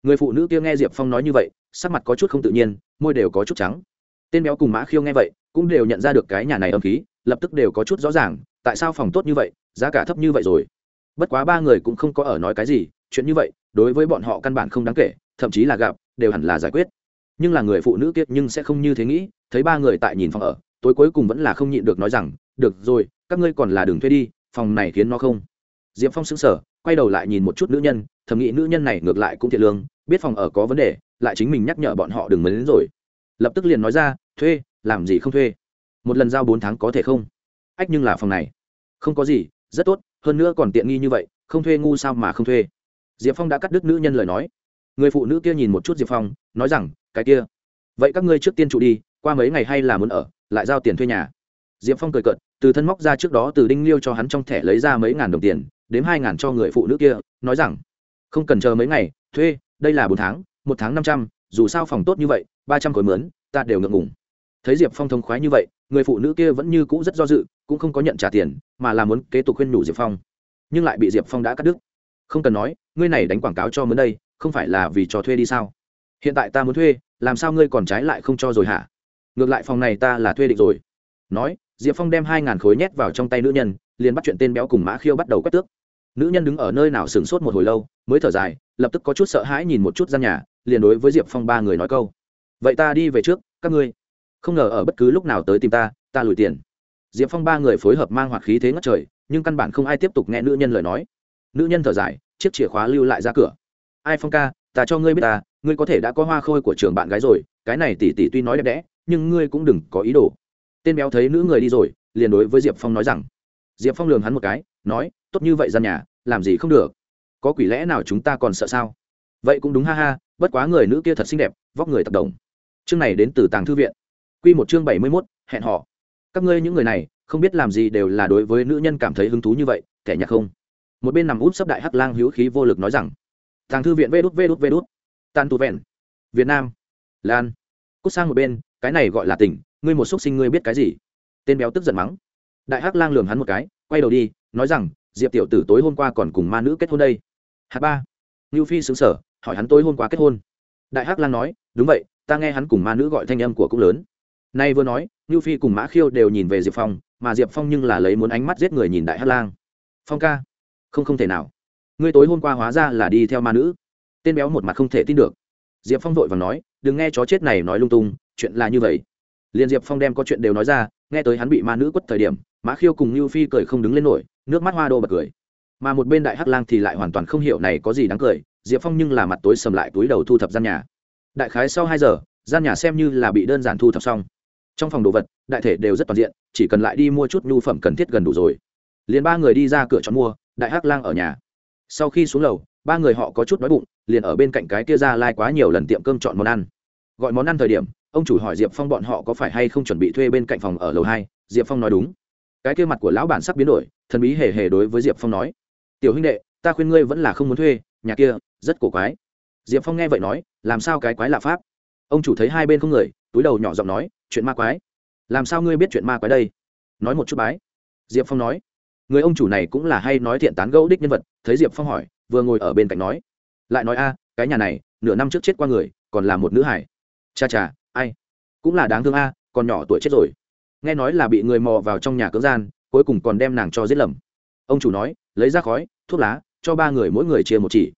Người phụ nữ kia nghe diệp phong nói như vậy, sắc mặt có chút không tự nhiên, môi đều có chút trắng. Tên béo cùng mã khiêu nghe vậy, cũng đều nhận ra được cái nhà này âm khí, lập tức đều có chút rõ ràng, tại sao phòng tốt như vậy, giá cả thấp như vậy rồi. Bất quá ba người cũng không có ở nói cái gì, chuyện như vậy, đối với bọn họ căn bản không đáng kể, thậm chí là gặp, đều hẳn là giải quyết nhưng là người phụ nữ kiệt nhưng sẽ không như thế nghĩ, thấy ba người tại nhìn phòng ở, tối cuối cùng vẫn là không nhịn được nói rằng, được rồi, các ngươi còn là đừng thuê đi, phòng này khiến nó không. Diệp phong sững sở quay đầu lại nhìn một chút nữ nhân, thầm nghĩ nữ nhân này ngược lại cũng thiệt lương, biết phòng ở có vấn đề, lại chính mình nhắc nhở bọn họ đừng mới đến rồi. Lập tức liền nói ra, thuê, làm gì không thuê? Một lần giao bốn tháng có thể không? Ách, nhưng là phòng này. Không có gì, rất tốt, hơn nữa còn tiện nghi như vậy, không thuê ngu sao mà không thuê? Diệp phong đã cắt đứt nữ nhân lời nói. Người phụ nữ kia nhìn một chút diệp phong, nói rằng cái kia. Vậy các ngươi trước tiên trụ đi, qua mấy ngày hay là muốn ở, lại giao tiền thuê nhà? Diệp phong cười cợt, từ thân móc ra trước đó từ đinh liêu cho hắn trong thẻ lấy ra mấy ngàn đồng tiền, đếm hai ngàn cho người phụ nữ kia, nói rằng, không cần chờ mấy ngày, thuê, đây là bốn tháng, một tháng năm trăm, dù sao phòng tốt như vậy, ba trăm khối mướn, ta đều ngượng ngùng. Thấy diệp phong thông khoái như vậy, người phụ nữ kia vẫn như cũ rất do dự, cũng không có nhận trả tiền, mà là muốn kế tục khuyên nhủ diệp phong. Nhưng lại bị diệp phong đã cắt đứt. Không cần nói, ngươi này đánh quảng cáo cho mướn đây, không phải là vì cho thuê đi sao? Hiện tại ta muốn thuê, làm sao ngươi còn trái lại không cho rồi hả? Ngược lại phòng này ta là thuê định rồi. Nói, diệp phong đem hai ngàn khối nhét vào trong tay nữ nhân, liền bắt chuyện tên béo cùng mã khiêu bắt đầu quét tước. Nữ nhân đứng ở nơi nào sửng sốt một hồi lâu, mới thở dài, lập tức có chút sợ hãi nhìn một chút gian nhà, liền đối với diệp phong ba người nói câu. Vậy ta đi về trước, các ngươi. Không ngờ ở bất cứ lúc nào tới tìm ta ta lùi tiền. Diệp phong ba người phối hợp mang hoạt khí thế ngất trời, nhưng căn bản không ai tiếp tục nghe nữ nhân lời nói. Nữ nhân thở dài, chiếc chìa khóa lưu lại ra cửa. Ai phong ca, ta cho ngươi biết ta ngươi có thể đã có hoa khôi của trường bạn gái rồi, cái này tỷ tỷ tuy nói đẹp đẽ, nhưng ngươi cũng đừng có ý đồ. Tên béo thấy nữ người đi rồi, liền đối với diệp phong nói rằng, diệp phong lường hắn một cái, nói, tốt như vậy gian nhà, làm gì không được. Có quỷ lẽ nào chúng ta còn sợ sao? Vậy cũng đúng, ha ha, bất quá người nữ kia thật xinh đẹp, vóc người tập đồng. Chương này đến từ tàng thư viện. Q một chương bảy mươi mốt, hẹn họ các ngươi những người này, không biết làm gì đều là đối với nữ nhân cảm thấy hứng thú như vậy thẻ nhạc không. Một bên nằm út sấp đại hắc lang hữu khí vô lực nói rằng, tàng thư viện vê đút vê đút vê đút tan tu vẹn. Việt nam. Lan. Cút sang một bên, cái này gọi là tỉnh, ngươi một xúc sinh ngươi biết cái gì? Tên béo tức giận mắng. Đại hắc lang lường hắn một cái, quay đầu đi, nói rằng, diệp tiểu tử tối hôm qua còn cùng ma nữ kết hôn đây. Hạt ba. Ngưu phi xứng sở hỏi hắn tối hôm qua kết hôn. Đại hắc lang nói, đúng vậy, ta nghe hắn cùng ma nữ gọi thanh âm của cũng lớn. Nay vừa nói, ngưu phi cùng mã khiêu đều nhìn về diệp phong, mà diệp phong nhưng là lấy muốn ánh mắt giết người nhìn đại hắc lang. Phong ca. Không không thể nào. Ngươi tối hôm qua hóa ra là đi theo ma nữ tên béo một mặt không thể tin được. Diệp phong vội và nói, đừng nghe chó chết này nói lung tung, chuyện là như vậy. Liền diệp phong đem có chuyện đều nói ra, nghe tới hắn bị ma nữ quất thời điểm, mã khiêu cùng như phi cười không đứng lên nổi, nước mắt hoa đô bật cười. Mà một bên đại hắc lang thì lại hoàn toàn không hiểu này có gì đáng cười, diệp phong nhưng là mặt tối sầm lại túi đầu thu thập gian nhà. Đại khái sau hai giờ, gian nhà xem như là bị đơn giản thu thập xong. Trong phòng đồ vật, đại thể đều rất toàn diện, chỉ cần lại đi mua chút nhu phẩm cần thiết gần đủ rồi. Liền ba người đi ra cửa chọn mua, đại hắc lang ở nhà. Sau khi xuống lầu ba người họ có chút đói bụng, liền ở bên cạnh cái kia ra lai、like、quá nhiều lần tiệm cơm chọn món ăn. Gọi món ăn thời điểm, ông chủ hỏi diệp phong bọn họ có phải hay không chuẩn bị thuê bên cạnh phòng ở lầu hai? Diệp phong nói đúng. Cái kia mặt của lão bản sắp biến đổi, thần bí hề hề đối với diệp phong nói, tiểu huynh đệ, ta khuyên ngươi vẫn là không muốn thuê, nhà kia rất cổ quái. Diệp phong nghe vậy nói, làm sao cái quái lạ pháp? Ông chủ thấy hai bên không người, túi đầu nhỏ giọng nói, chuyện ma quái. Làm sao ngươi biết chuyện ma quái đây? Nói một chút bái. Diệp phong nói, người ông chủ này cũng là hay nói thiện tán gẫu đích nhân vật. Thấy diệp phong hỏi vừa ngồi ở bên cạnh nói, lại nói a, cái nhà này, nửa năm trước chết qua người, còn là một nữ hải. Cha cha, ai? Cũng là đáng thương a, còn nhỏ tuổi chết rồi. Nghe nói là bị người mò vào trong nhà cưỡng gian, cuối cùng còn đem nàng cho giết lầm. Ông chủ nói, lấy ra khói, thuốc lá, cho ba người mỗi người chia một chỉ.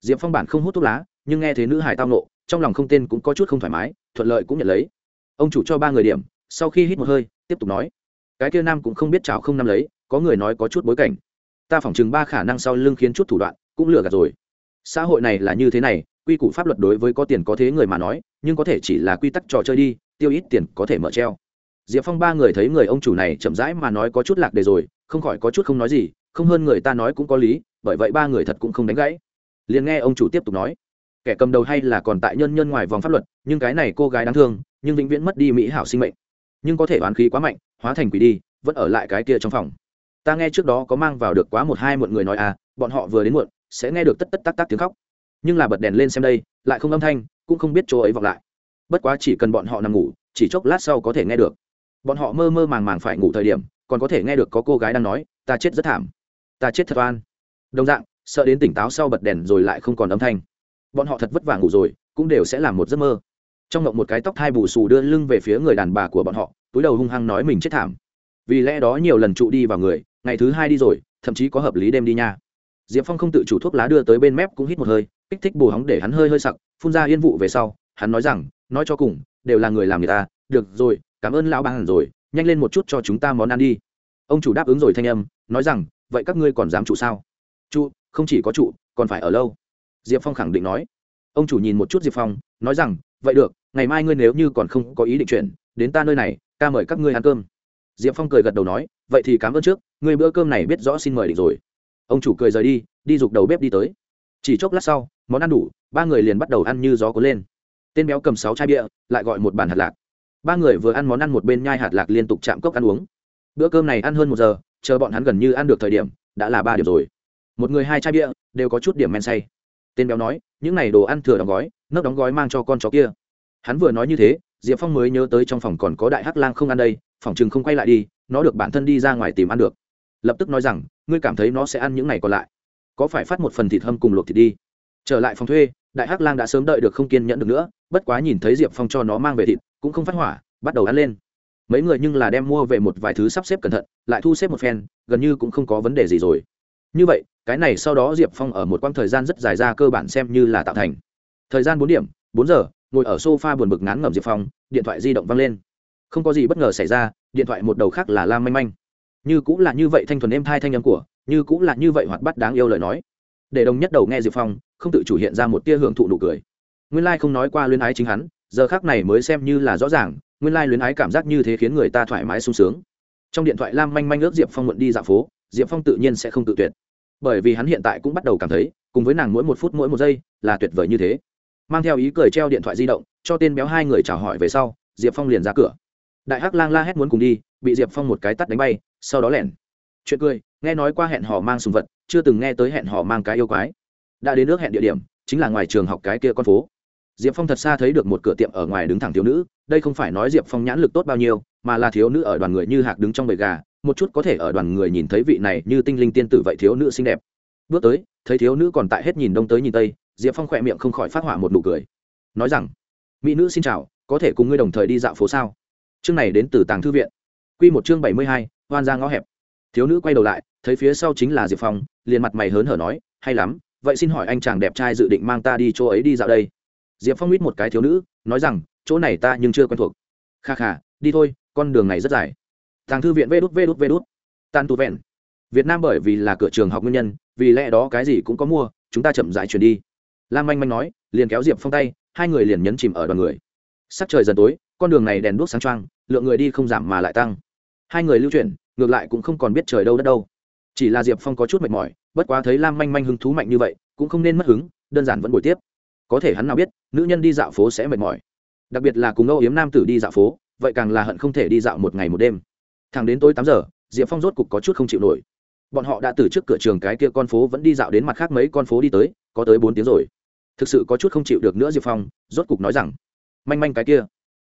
Diệp phong bản không hút thuốc lá, nhưng nghe thấy nữ hải tao nộ trong lòng không tên cũng có chút không thoải mái, thuận lợi cũng nhận lấy. Ông chủ cho ba người điểm, sau khi hít một hơi, tiếp tục nói, cái kia nam cũng không biết chảo không năm lấy, có người nói có chút bối cảnh. Ta phỏng chừng ba khả năng sau lưng khiến chút thủ đoạn cũng lừa gạt rồi. Xã hội này là như thế này, quy củ pháp luật đối với có tiền có thế người mà nói, nhưng có thể chỉ là quy tắc trò chơi đi, tiêu ít tiền có thể mở treo. Diệp phong ba người thấy người ông chủ này chậm rãi mà nói có chút lạc đề rồi, không khỏi có chút không nói gì, không hơn người ta nói cũng có lý, bởi vậy ba người thật cũng không đánh gãy. Liền nghe ông chủ tiếp tục nói, kẻ cầm đầu hay là còn tại nhân nhân ngoài vòng pháp luật, nhưng cái này cô gái đáng thương, nhưng vĩnh viễn mất đi mỹ hảo sinh mệnh. Nhưng có thể oán khí quá mạnh, hóa thành quỷ đi, vẫn ở lại cái kia trong phòng. Ta nghe trước đó có mang vào được quá một hai một người nói à bọn họ vừa đến muộn sẽ nghe được tất tất tắc tắc tiếng khóc. Nhưng là bật đèn lên xem đây, lại không âm thanh, cũng không biết chỗ ấy vọng lại. Bất quá chỉ cần bọn họ nằm ngủ, chỉ chốc lát sau có thể nghe được. Bọn họ mơ mơ màng màng phải ngủ thời điểm, còn có thể nghe được có cô gái đang nói, ta chết rất thảm. Ta chết thật oan. Đồng dạng, sợ đến tỉnh táo sau bật đèn rồi lại không còn âm thanh. Bọn họ thật vất vả ngủ rồi, cũng đều sẽ làm một giấc mơ. Trong ngộng một cái tóc thai bù xù đưa lưng về phía người đàn bà của bọn họ, túi đầu hung hăng nói mình chết thảm. Vì lẽ đó nhiều lần trụ đi vào người, ngày thứ hai đi rồi, thậm chí có hợp lý đêm đi nha diệp phong không tự chủ thuốc lá đưa tới bên mép cũng hít một hơi, kích thích bù hóng để hắn hơi hơi sặc, phun ra yên vụ về sau, hắn nói rằng, nói cho cùng, đều là người làm người ta, được rồi, cảm ơn lão hẳn rồi, nhanh lên một chút cho chúng ta món ăn đi. Ông chủ đáp ứng rồi thanh âm, nói rằng, vậy các ngươi còn dám trụ sao? Trụ, không chỉ có trụ, còn phải ở lâu. Diệp phong khẳng định nói. Ông chủ nhìn một chút diệp phong, nói rằng, vậy được, ngày mai ngươi nếu như còn không có ý định chuyển, đến ta nơi này ca mời các ngươi ăn cơm. Diệp phong cười gật đầu nói, vậy thì cảm ơn trước, ngươi bữa cơm này biết rõ xin mời định rồi ông chủ cười rời đi đi giục đầu bếp đi tới. Chỉ chốc lát sau, món ăn đủ, ba người liền bắt đầu ăn như gió cuốn lên. Tên béo cầm sáu chai bia, lại gọi một bàn hạt lạc. Ba người vừa ăn món ăn một bên nhai hạt lạc liên tục chạm cốc ăn uống. Bữa cơm này ăn hơn một giờ, chờ bọn hắn gần như ăn được thời điểm, đã là ba điểm rồi. Một người hai chai bia, đều có chút điểm men say. Tên béo nói, những n à y đồ ăn thừa đóng gói nước đóng gói mang cho con chó kia. Hắn vừa nói như thế, diệp phong mới nhớ tới trong phòng còn có đại hắc lang không ăn đây, phòng chừng không quay lại đi, nó được bản thân đi ra ngoài tìm ăn được. Lập tức nói rằng ngươi cảm thấy nó sẽ ăn những ngày còn lại. Có phải phát một phần thịt hâm cùng luộc thịt đi? Trở lại phòng thuê, đại hắc lang đã sớm đợi được không kiên nhẫn được nữa, bất quá nhìn thấy diệp phong cho nó mang về thịt, cũng không phát hỏa, bắt đầu ăn lên. Mấy người nhưng là đem mua về một vài thứ sắp xếp cẩn thận, lại thu xếp một phen, gần như cũng không có vấn đề gì rồi. Như vậy, cái này sau đó diệp phong ở một quãng thời gian rất dài ra cơ bản xem như là tạo thành. Thời gian bốn điểm, bốn giờ, ngồi ở s o f a buồn bực ngán ngẩm diệp phong, điện thoại di động văng lên. Không có gì bất ngờ xảy ra, điện thoại một đầu khác là lam manh manh như cũng là như vậy thanh thuần êm thai thanh âm của, như cũng là như vậy hoạt bắt đáng yêu lời nói. Để đồng nhất đầu nghe diệp phong, không tự chủ hiện ra một tia hưởng thụ nụ cười. Nguyên lai không nói qua luyến ái chính hắn, giờ khác này mới xem như là rõ ràng, nguyên lai luyến ái cảm giác như thế khiến người ta thoải mái sung sướng. Trong điện thoại lam manh manh ước diệp phong muộn đi dạo phố, diệp phong tự nhiên sẽ không tự tuyệt. Bởi vì hắn hiện tại cũng bắt đầu cảm thấy, cùng với nàng mỗi một phút mỗi một giây, là tuyệt vời như thế. Mang theo ý cười treo điện thoại di động, cho tên béo hai người chào hỏi về sau, diệp phong liền ra cửa. Đại hắc lang la hét muốn cùng đi bị diệp phong một cái tắt đánh bay, sau đó lẻn. Chuyện cười, nghe nói qua hẹn hò mang sùng vật, chưa từng nghe tới hẹn hò mang cái yêu quái. Đã đến nước hẹn địa điểm, chính là ngoài trường học cái kia con phố. Diệp phong thật xa thấy được một cửa tiệm ở ngoài đứng thẳng thiếu nữ, đây không phải nói diệp phong nhãn lực tốt bao nhiêu, mà là thiếu nữ ở đoàn người như hạc đứng trong bầy gà, một chút có thể ở đoàn người nhìn thấy vị này như tinh linh tiên tử vậy thiếu nữ xinh đẹp. Bước tới, thấy thiếu nữ còn tại hết nhìn đông tới nhìn tây, diệp phong khỏe miệng không khỏi phát họa một nụ cười. Nói rằng, mỹ nữ xin chào, có thể cùng ngươi đồng thời đi dạo phố sao? Chương này đến từ tàng thư viện quy một chương bảy mươi hai ra ngõ hẹp. Thiếu nữ quay đầu lại thấy phía sau chính là diệp phong liền mặt mày hớn hở nói hay lắm vậy xin hỏi anh chàng đẹp trai dự định mang ta đi chỗ ấy đi dạo đây? Diệp phong huýt một cái thiếu nữ nói rằng chỗ này ta nhưng chưa quen thuộc. Kha kha đi thôi con đường này rất dài. Tàng thư viện Vút đút Vút. đút tụ đút. Tan tu vẹn. Việt nam bởi vì là cửa trường học nguyên nhân vì lẽ đó cái gì cũng có mua chúng ta chậm rãi chuyển đi. Lam manh manh nói liền kéo diệp phong tay hai người liền nhấn chìm ở đoàn người. Sắp trời dần tối con đường này đèn đuốc sáng choang, lượng người đi không giảm mà lại tăng hai người lưu chuyển, ngược lại cũng không còn biết trời đâu đất đâu. Chỉ là diệp phong có chút mệt mỏi, bất quá thấy lam manh manh hứng thú mạnh như vậy, cũng không nên mất hứng, đơn giản vẫn buổi tiếp. Có thể hắn nào biết, nữ nhân đi dạo phố sẽ mệt mỏi. Đặc biệt là cùng âu yếm nam tử đi dạo phố, vậy càng là hận không thể đi dạo một ngày một đêm. Thẳng đến tối tám giờ, diệp phong rốt cục có chút không chịu nổi. Bọn họ đã từ trước cửa trường cái kia con phố vẫn đi dạo đến mặt khác mấy con phố đi tới, có tới bốn tiếng rồi. Thực sự có chút không chịu được nữa diệp phong, rốt cục nói rằng, manh manh cái kia,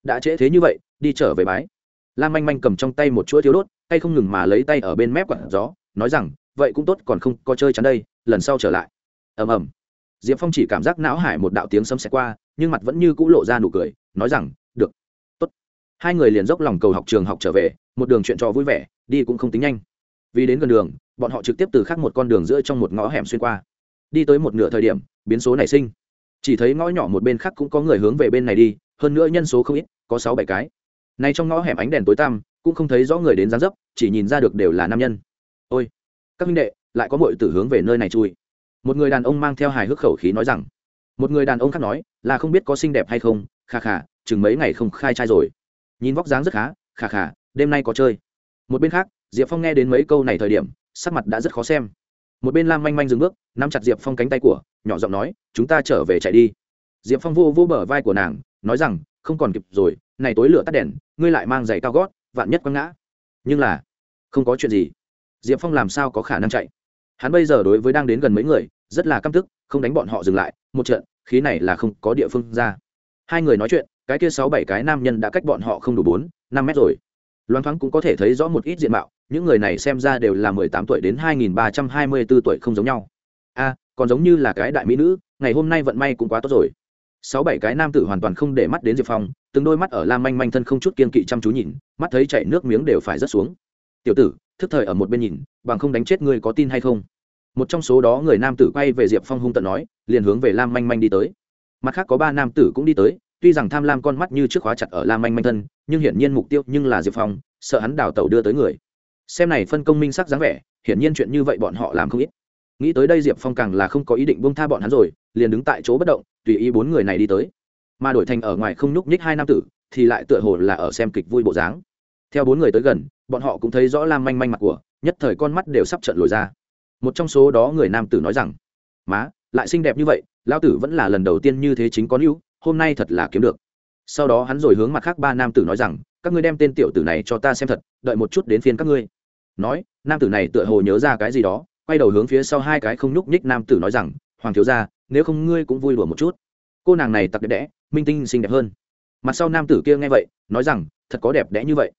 đã trễ thế như vậy, đi trở về bái lam manh manh cầm trong tay một chuỗi thiếu đốt, Tay không ngừng mà lấy tay ở bên mép quặn gió, nói rằng, vậy cũng tốt, còn không có chơi chắn đây, lần sau trở lại. Ầm ầm. Diệp phong chỉ cảm giác não hải một đạo tiếng sấm xẹt qua, nhưng mặt vẫn như cũ lộ ra nụ cười, nói rằng, được, tốt. Hai người liền dốc lòng cầu học trường học trở về, một đường chuyện trò vui vẻ, đi cũng không tính nhanh. Vì đến gần đường, bọn họ trực tiếp từ khác một con đường giữa trong một ngõ hẻm xuyên qua. Đi tới một nửa thời điểm, biến số nảy sinh. Chỉ thấy ngõ nhỏ một bên khác cũng có người hướng về bên này đi, hơn nữa nhân số không ít, có sáu bảy cái này trong ngõ hẻm ánh đèn tối tăm, cũng không thấy rõ người đến gián dấp, chỉ nhìn ra được đều là nam nhân. Ôi, các minh đệ, lại có mọi tử hướng về nơi này chui. Một người đàn ông mang theo hài hước khẩu khí nói rằng. Một người đàn ông khác nói, là không biết có xinh đẹp hay không khà khà chừng mấy ngày không khai trai rồi. Nhìn vóc dáng rất khá khà khà đêm nay có chơi. Một bên khác, diệp phong nghe đến mấy câu này thời điểm, sắc mặt đã rất khó xem. Một bên lam manh manh dừng bước, nắm chặt diệp phong cánh tay của, nhỏ giọng nói, chúng ta trở về chạy đi. Diệp phong vô vô bờ vai của nàng, nói rằng không còn kịp rồi, này tối lửa tắt đèn, ngươi lại mang giày cao gót, vạn nhất quăng ngã. Nhưng là, không có chuyện gì. Diệp phong làm sao có khả năng chạy? Hắn bây giờ đối với đang đến gần mấy người, rất là căm tức, không đánh bọn họ dừng lại, một trận, khí này là không có địa phương ra. Hai người nói chuyện, cái kia sáu bảy cái nam nhân đã cách bọn họ không đủ bốn, năm mét rồi. Loan thoáng cũng có thể thấy rõ một ít diện mạo, những người này xem ra đều là mười tám tuổi đến hai nghìn ba trăm hai mươi bốn tuổi không giống nhau. A, còn giống như là cái đại mỹ nữ, ngày hôm nay vận may cũng quá tốt rồi sáu bảy cái nam tử hoàn toàn không để mắt đến diệp phong, từng đôi mắt ở lam manh manh thân không chút kiên kỵ chăm chú nhìn, mắt thấy chạy nước miếng đều phải rớt xuống. Tiểu tử, thức thời ở một bên nhìn, bằng không đánh chết ngươi có tin hay không? Một trong số đó người nam tử quay về diệp phong hung tận nói, liền hướng về lam manh manh đi tới. Mặt khác có ba nam tử cũng đi tới, tuy rằng tham lam con mắt như trước khóa chặt ở lam manh manh thân, nhưng hiển nhiên mục tiêu nhưng là diệp phong, sợ hắn đào tẩu đưa tới người. Xem này phân công minh sắc dáng vẻ, hiển nhiên chuyện như vậy bọn họ làm không ít. Nghĩ tới đây diệp phong càng là không có ý định bông tha bọn hắn rồi, liền đứng tại chỗ bất động tùy ý bốn người này đi tới. Mà đổi thành ở ngoài không nhúc nhích hai nam tử, thì lại tựa hồ là ở xem kịch vui bộ dáng. Theo bốn người tới gần, bọn họ cũng thấy rõ lam manh manh mặt của, nhất thời con mắt đều sắp trận lồi ra. Một trong số đó người nam tử nói rằng, má, lại xinh đẹp như vậy lao tử vẫn là lần đầu tiên như thế chính có ưu hôm nay thật là kiếm được. Sau đó hắn rồi hướng mặt khác ba nam tử nói rằng, các ngươi đem tên tiểu tử này cho ta xem thật, đợi một chút đến phiên các ngươi. Nói, nam tử này tựa hồ nhớ ra cái gì đó, quay đầu hướng phía sau hai cái không nhúc nhích nam tử nói rằng, hoàng thiếu gia nếu không ngươi cũng vui đùa một chút. Cô nàng này tặc đẹp đẽ, minh tinh xinh đẹp hơn. Mặt sau nam tử kia nghe vậy, nói rằng, thật có đẹp đẽ như vậy.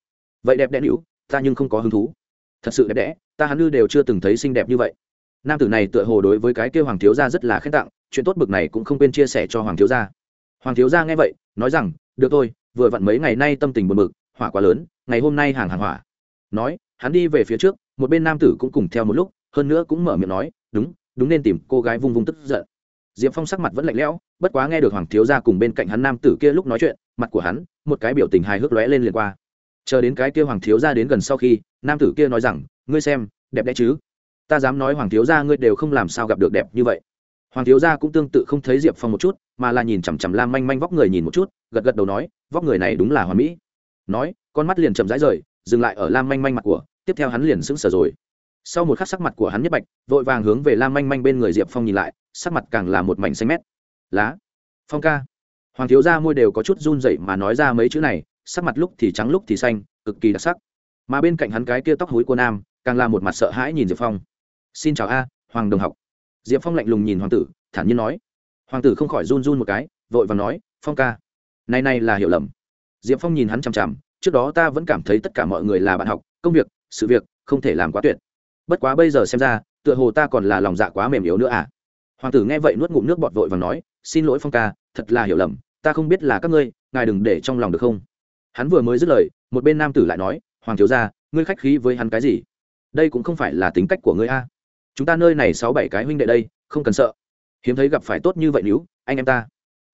Vậy đẹp đẽ nữ, ta nhưng không có hứng thú. Thật sự đẹp đẽ, ta hắn ư đều chưa từng thấy xinh đẹp như vậy. Nam tử này tựa hồ đối với cái kêu hoàng thiếu gia rất là khen tặng, chuyện tốt bực này cũng không quên chia sẻ cho hoàng thiếu gia. Hoàng thiếu gia nghe vậy, nói rằng, được thôi, vừa vặn mấy ngày nay tâm tình buồn bực, hỏa quá lớn, ngày hôm nay hàng hàng hỏa. Nói, hắn đi về phía trước, một bên nam tử cũng cùng theo một lúc, hơn nữa cũng mở miệng nói, đúng đúng nên tìm cô gái vung vung tức giận diệp phong sắc mặt vẫn lạnh lẽo, bất quá nghe được hoàng thiếu gia cùng bên cạnh hắn nam tử kia lúc nói chuyện, mặt của hắn, một cái biểu tình hài hước lóe lên liền qua. Chờ đến cái kia hoàng thiếu gia đến gần sau khi, nam tử kia nói rằng, ngươi xem, đẹp đẽ chứ? Ta dám nói hoàng thiếu gia ngươi đều không làm sao gặp được đẹp như vậy. Hoàng thiếu gia cũng tương tự không thấy diệp phong một chút, mà là nhìn chằm chằm lam manh manh vóc người nhìn một chút, gật gật đầu nói, vóc người này đúng là hoàn mỹ. Nói, con mắt liền chậm rãi rời, dừng lại ở lam manh manh mặt của, tiếp theo hắn liền sững sờ rồi sau một khắc sắc mặt của hắn nhất bạch, vội vàng hướng về lam manh manh bên người diệp phong nhìn lại, sắc mặt càng là một mảnh xanh mét. Lá, phong ca. Hoàng thiếu gia môi đều có chút run dậy mà nói ra mấy chữ này, sắc mặt lúc thì trắng lúc thì xanh, cực kỳ đặc sắc. Mà bên cạnh hắn cái kia tóc hối của nam, càng là một mặt sợ hãi nhìn diệp phong. Xin chào a, hoàng đồng học. Diệp phong lạnh lùng nhìn hoàng tử, thản nhiên nói. Hoàng tử không khỏi run run một cái, vội và nói, phong ca, này này là hiểu lầm. Diệp phong nhìn hắn chằm chằm, trước đó ta vẫn cảm thấy tất cả mọi người là bạn học, công việc, sự việc, không thể làm quá tuyệt bất quá bây giờ xem ra, tựa hồ ta còn là lòng dạ quá mềm yếu nữa à. Hoàng tử nghe vậy nuốt ngụm nước bọt vội và nói, xin lỗi phong ca, thật là hiểu lầm, ta không biết là các ngươi, ngài đừng để trong lòng được không? Hắn vừa mới dứt lời, một bên nam tử lại nói, hoàng thiếu gia, ngươi khách khí với hắn cái gì? Đây cũng không phải là tính cách của ngươi a chúng ta nơi này sáu bảy cái huynh đệ đây, không cần sợ. Hiếm thấy gặp phải tốt như vậy níu, anh em ta.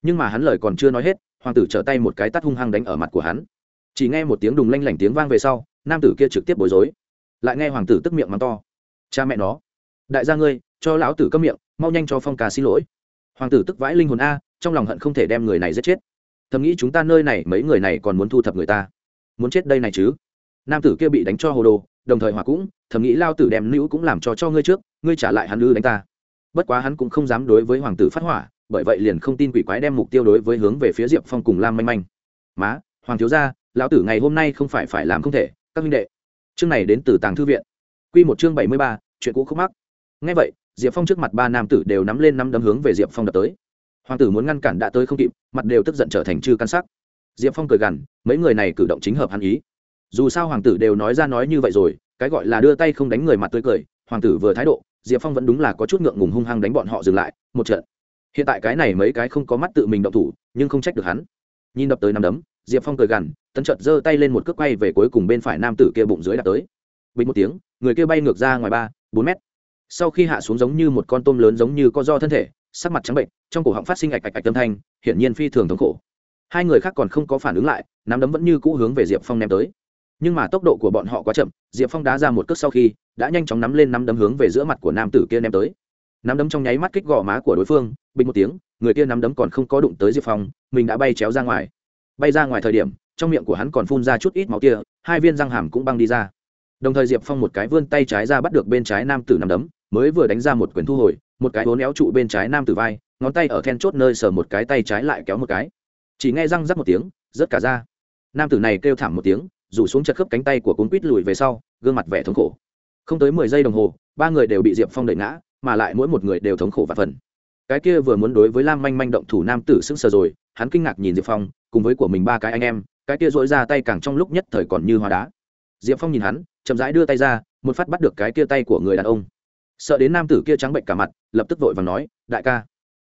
Nhưng mà hắn lời còn chưa nói hết, hoàng tử trở tay một cái tắt hung hăng đánh ở mặt của hắn. Chỉ nghe một tiếng đùng lanh lảnh tiếng vang về sau, nam tử kia trực tiếp bối rối lại nghe hoàng tử tức miệng mắng to. Cha mẹ nó. Đại gia ngươi, cho lão tử cấm miệng, mau nhanh cho phong ca xin lỗi. Hoàng tử tức vãi linh hồn a, trong lòng hận không thể đem người này giết chết. Thầm nghĩ chúng ta nơi này, mấy người này còn muốn thu thập người ta. Muốn chết đây này chứ? Nam tử kia bị đánh cho hồ đồ, đồng thời hòa cũng, thầm nghĩ lao tử đem nữ cũng làm cho cho ngươi trước, ngươi trả lại hắn lư đánh ta. Bất quá hắn cũng không dám đối với hoàng tử phát hỏa, bởi vậy liền không tin quỷ quái đem mục tiêu đối với hướng về phía diệp phong cùng lam manh manh. Má, hoàng thiếu gia, lão tử ngày hôm nay không phải phải làm không thể, các minh đệ chương này đến từ tàng thư viện. Q một chương bảy mươi ba, chuyện cũ khúc mắc. Ngay vậy, diệp phong trước mặt ba nam tử đều nắm lên năm đấm hướng về diệp phong đập tới. Hoàng tử muốn ngăn cản đã tới không kịp, mặt đều tức giận trở thành chư căn sắc. Diệp phong cười gằn, mấy người này cử động chính hợp hắn ý. Dù sao hoàng tử đều nói ra nói như vậy rồi, cái gọi là đưa tay không đánh người mặt tươi cười, hoàng tử vừa thái độ, diệp phong vẫn đúng là có chút ngượng ngùng hung hăng đánh bọn họ dừng lại, một trận. Hiện tại cái này mấy cái không có mắt tự mình động thủ, nhưng không trách được hắn. Nhìn đập tới nằm đấm diệp phong cười gằn, tấn trợt giơ tay lên một cước quay về cuối cùng bên phải nam tử kia bụng dưới đã tới. Bình một tiếng, người kia bay ngược ra ngoài ba, bốn mét. Sau khi hạ xuống giống như một con tôm lớn giống như co do thân thể, sắc mặt trắng bệnh, trong cổ họng phát sinh ạch ạch ạch âm thanh, hiển nhiên phi thường thống khổ. Hai người khác còn không có phản ứng lại, nắm đấm vẫn như cũ hướng về diệp phong ném tới. Nhưng mà tốc độ của bọn họ quá chậm, diệp phong đá ra một cước sau khi, đã nhanh chóng nắm lên nắm đấm hướng về giữa mặt của nam tử kia ném tới. Nắm đấm trong nháy mắt kích gò má của đối phương, bình một tiếng, người kia nắm đấm còn không có đụng tới diệp phong, mình đã bay chéo ra ngoài bay ra ngoài thời điểm, trong miệng của hắn còn phun ra chút ít máu kia, hai viên răng hàm cũng băng đi ra. Đồng thời diệp phong một cái vươn tay trái ra bắt được bên trái nam tử nằm đấm, mới vừa đánh ra một quyền thu hồi, một cái hố néo trụ bên trái nam tử vai, ngón tay ở then chốt nơi sờ một cái tay trái lại kéo một cái. Chỉ nghe răng rắc một tiếng, rớt cả ra. Nam tử này kêu thảm một tiếng, rủ xuống chật khớp cánh tay của cuốn quýt lùi về sau, gương mặt vẻ thống khổ. Không tới mười giây đồng hồ, ba người đều bị diệp phong đẩy ngã, mà lại mỗi một người đều thống khổ và phần cái kia vừa muốn đối với lam manh manh động thủ nam tử sững sờ rồi hắn kinh ngạc nhìn diệp phong, cùng với của mình ba cái anh em, cái kia dỗi ra tay càng trong lúc nhất thời còn như hoa đá. Diệp phong nhìn hắn, chậm rãi đưa tay ra, một phát bắt được cái kia tay của người đàn ông. Sợ đến nam tử kia trắng bệnh cả mặt, lập tức vội và nói, đại ca,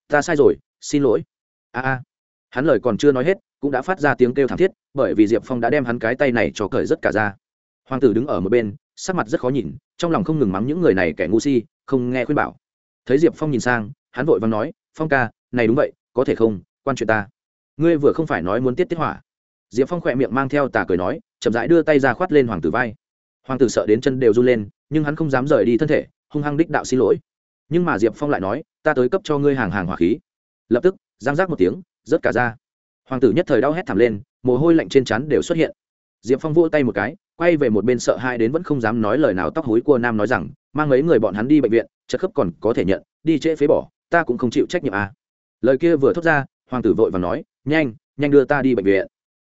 ta sai rồi, xin lỗi. A a. Hắn lời còn chưa nói hết, cũng đã phát ra tiếng kêu thảm thiết, bởi vì diệp phong đã đem hắn cái tay này cho cởi rất cả ra. Hoàng tử đứng ở một bên, sắc mặt rất khó nhìn, trong lòng không ngừng mắng những người này kẻ ngu si, không nghe khuyên bảo. Thấy diệp phong nhìn sang, hắn vội và nói, phong ca, này đúng vậy, có thể không? Quan chuyện ta. Ngươi vừa không phải nói muốn tiết tiết hỏa. Diệp phong khỏe miệng mang theo tà cười nói, chậm rãi đưa tay ra khoát lên hoàng tử vai. Hoàng tử sợ đến chân đều run lên, nhưng hắn không dám rời đi thân thể, hung hăng đích đạo xin lỗi. Nhưng mà diệp phong lại nói, ta tới cấp cho ngươi hàng hàng hỏa khí. Lập tức, giang giác một tiếng, rớt cả ra. Hoàng tử nhất thời đau hét thảm lên, mồ hôi lạnh trên chắn đều xuất hiện. Diệp phong vỗ tay một cái, quay về một bên sợ hai đến vẫn không dám nói lời nào tóc hối của nam nói rằng, mang mấy người bọn hắn đi bệnh viện chất khớp còn có thể nhận, đi trễ phế bỏ, ta cũng không chịu trách nhiệm à. lời kia vừa thốt ra hoàng tử vội và nói, nhanh nhanh đưa ta đi bệnh viện.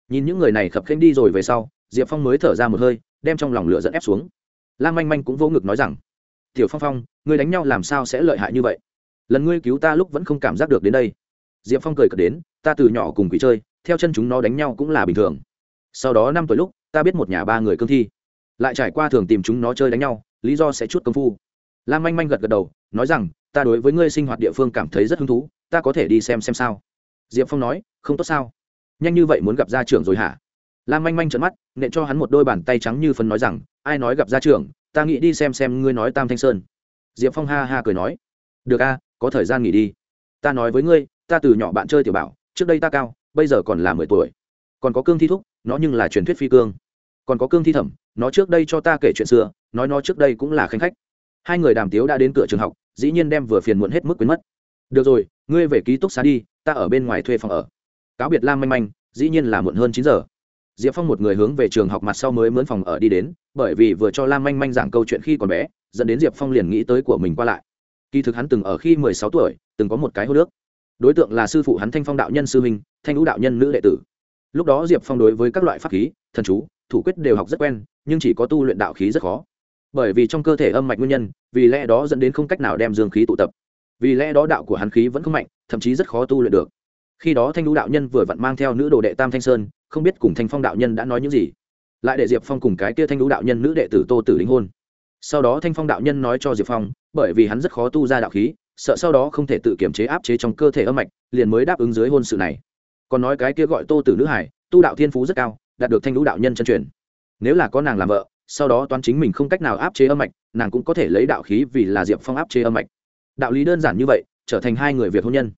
Nhìn những người này khập khênh đi rồi về sau, diệp phong mới thở ra một hơi, đem trong lòng lửa dẫn ép xuống. Lan manh manh cũng vỗ ngực nói rằng, tiểu phong phong ngươi đánh nhau làm sao sẽ lợi hại như vậy? Lần ngươi cứu ta lúc vẫn không cảm giác được đến đây. Diệp phong cười cợt đến, ta từ nhỏ cùng quỷ chơi, theo chân chúng nó đánh nhau cũng là bình thường. Sau đó năm tuổi lúc, ta biết một nhà ba người cương thi, lại trải qua thường tìm chúng nó chơi đánh nhau, lý do sẽ chút công phu. Lan manh manh gật gật đầu, nói rằng, ta đối với ngươi sinh hoạt địa phương cảm thấy rất hứng thú, ta có thể đi xem xem sao diệp phong nói, không tốt sao? Nhanh như vậy muốn gặp gia trưởng rồi hả? Lam manh manh trợn mắt, nện cho hắn một đôi bàn tay trắng như phấn nói rằng, ai nói gặp gia trưởng, ta nghĩ đi xem xem ngươi nói tam thanh sơn. Diệp phong ha ha cười nói, được a, có thời gian nghỉ đi. Ta nói với ngươi, ta từ nhỏ bạn chơi tiểu bảo, trước đây ta cao, bây giờ còn là mười tuổi. Còn có cương thi thúc, nó nhưng là truyền thuyết phi cương. Còn có cương thi thẩm, nó trước đây cho ta kể chuyện xưa, nói nó trước đây cũng là khanh khách. Hai người đàm tiếu đã đến cửa trường học, dĩ nhiên đem vừa phiền muộn hết mức quyến mất. Được rồi, ngươi về ký túc xá đi ta ở bên ngoài thuê phòng ở. Cáo biệt lam manh manh, dĩ nhiên là muộn hơn chín giờ. Diệp phong một người hướng về trường học mặt sau mới mướn phòng ở đi đến, bởi vì vừa cho lam manh manh giảng câu chuyện khi còn bé, dẫn đến diệp phong liền nghĩ tới của mình qua lại. Kỳ thực hắn từng ở khi mười sáu tuổi, từng có một cái hô nước đối tượng là sư phụ hắn thanh phong đạo nhân sư huynh, thanh lũ đạo nhân nữ đệ tử. Lúc đó diệp phong đối với các loại pháp khí, thần chú, thủ quyết đều học rất quen, nhưng chỉ có tu luyện đạo khí rất khó. Bởi vì trong cơ thể âm mạch nguyên nhân, vì lẽ đó dẫn đến không cách nào đem dương khí tụ tập. Vì lẽ đó đạo của hắn khí vẫn không mạnh thậm chí rất khó tu luyện được. Khi đó thanh lũ đạo nhân vừa vặn mang theo nữ đồ đệ tam thanh sơn, không biết cùng thanh phong đạo nhân đã nói những gì. Lại để diệp phong cùng cái kia thanh lũ đạo nhân nữ đệ tử tô tử đính hôn. Sau đó thanh phong đạo nhân nói cho diệp phong, bởi vì hắn rất khó tu ra đạo khí, sợ sau đó không thể tự kiểm chế áp chế trong cơ thể âm mạch, liền mới đáp ứng dưới hôn sự này. Còn nói cái kia gọi tô tử nữ hải, tu đạo thiên phú rất cao, đạt được thanh lũ đạo nhân chân truyền. Nếu là có nàng làm vợ, sau đó toán chính mình không cách nào áp chế âm mạch, nàng cũng có thể lấy đạo khí vì là diệp phong áp chế âm mạch. Đạo lý đơn giản như vậy trở thành hai người việc hôn nhân.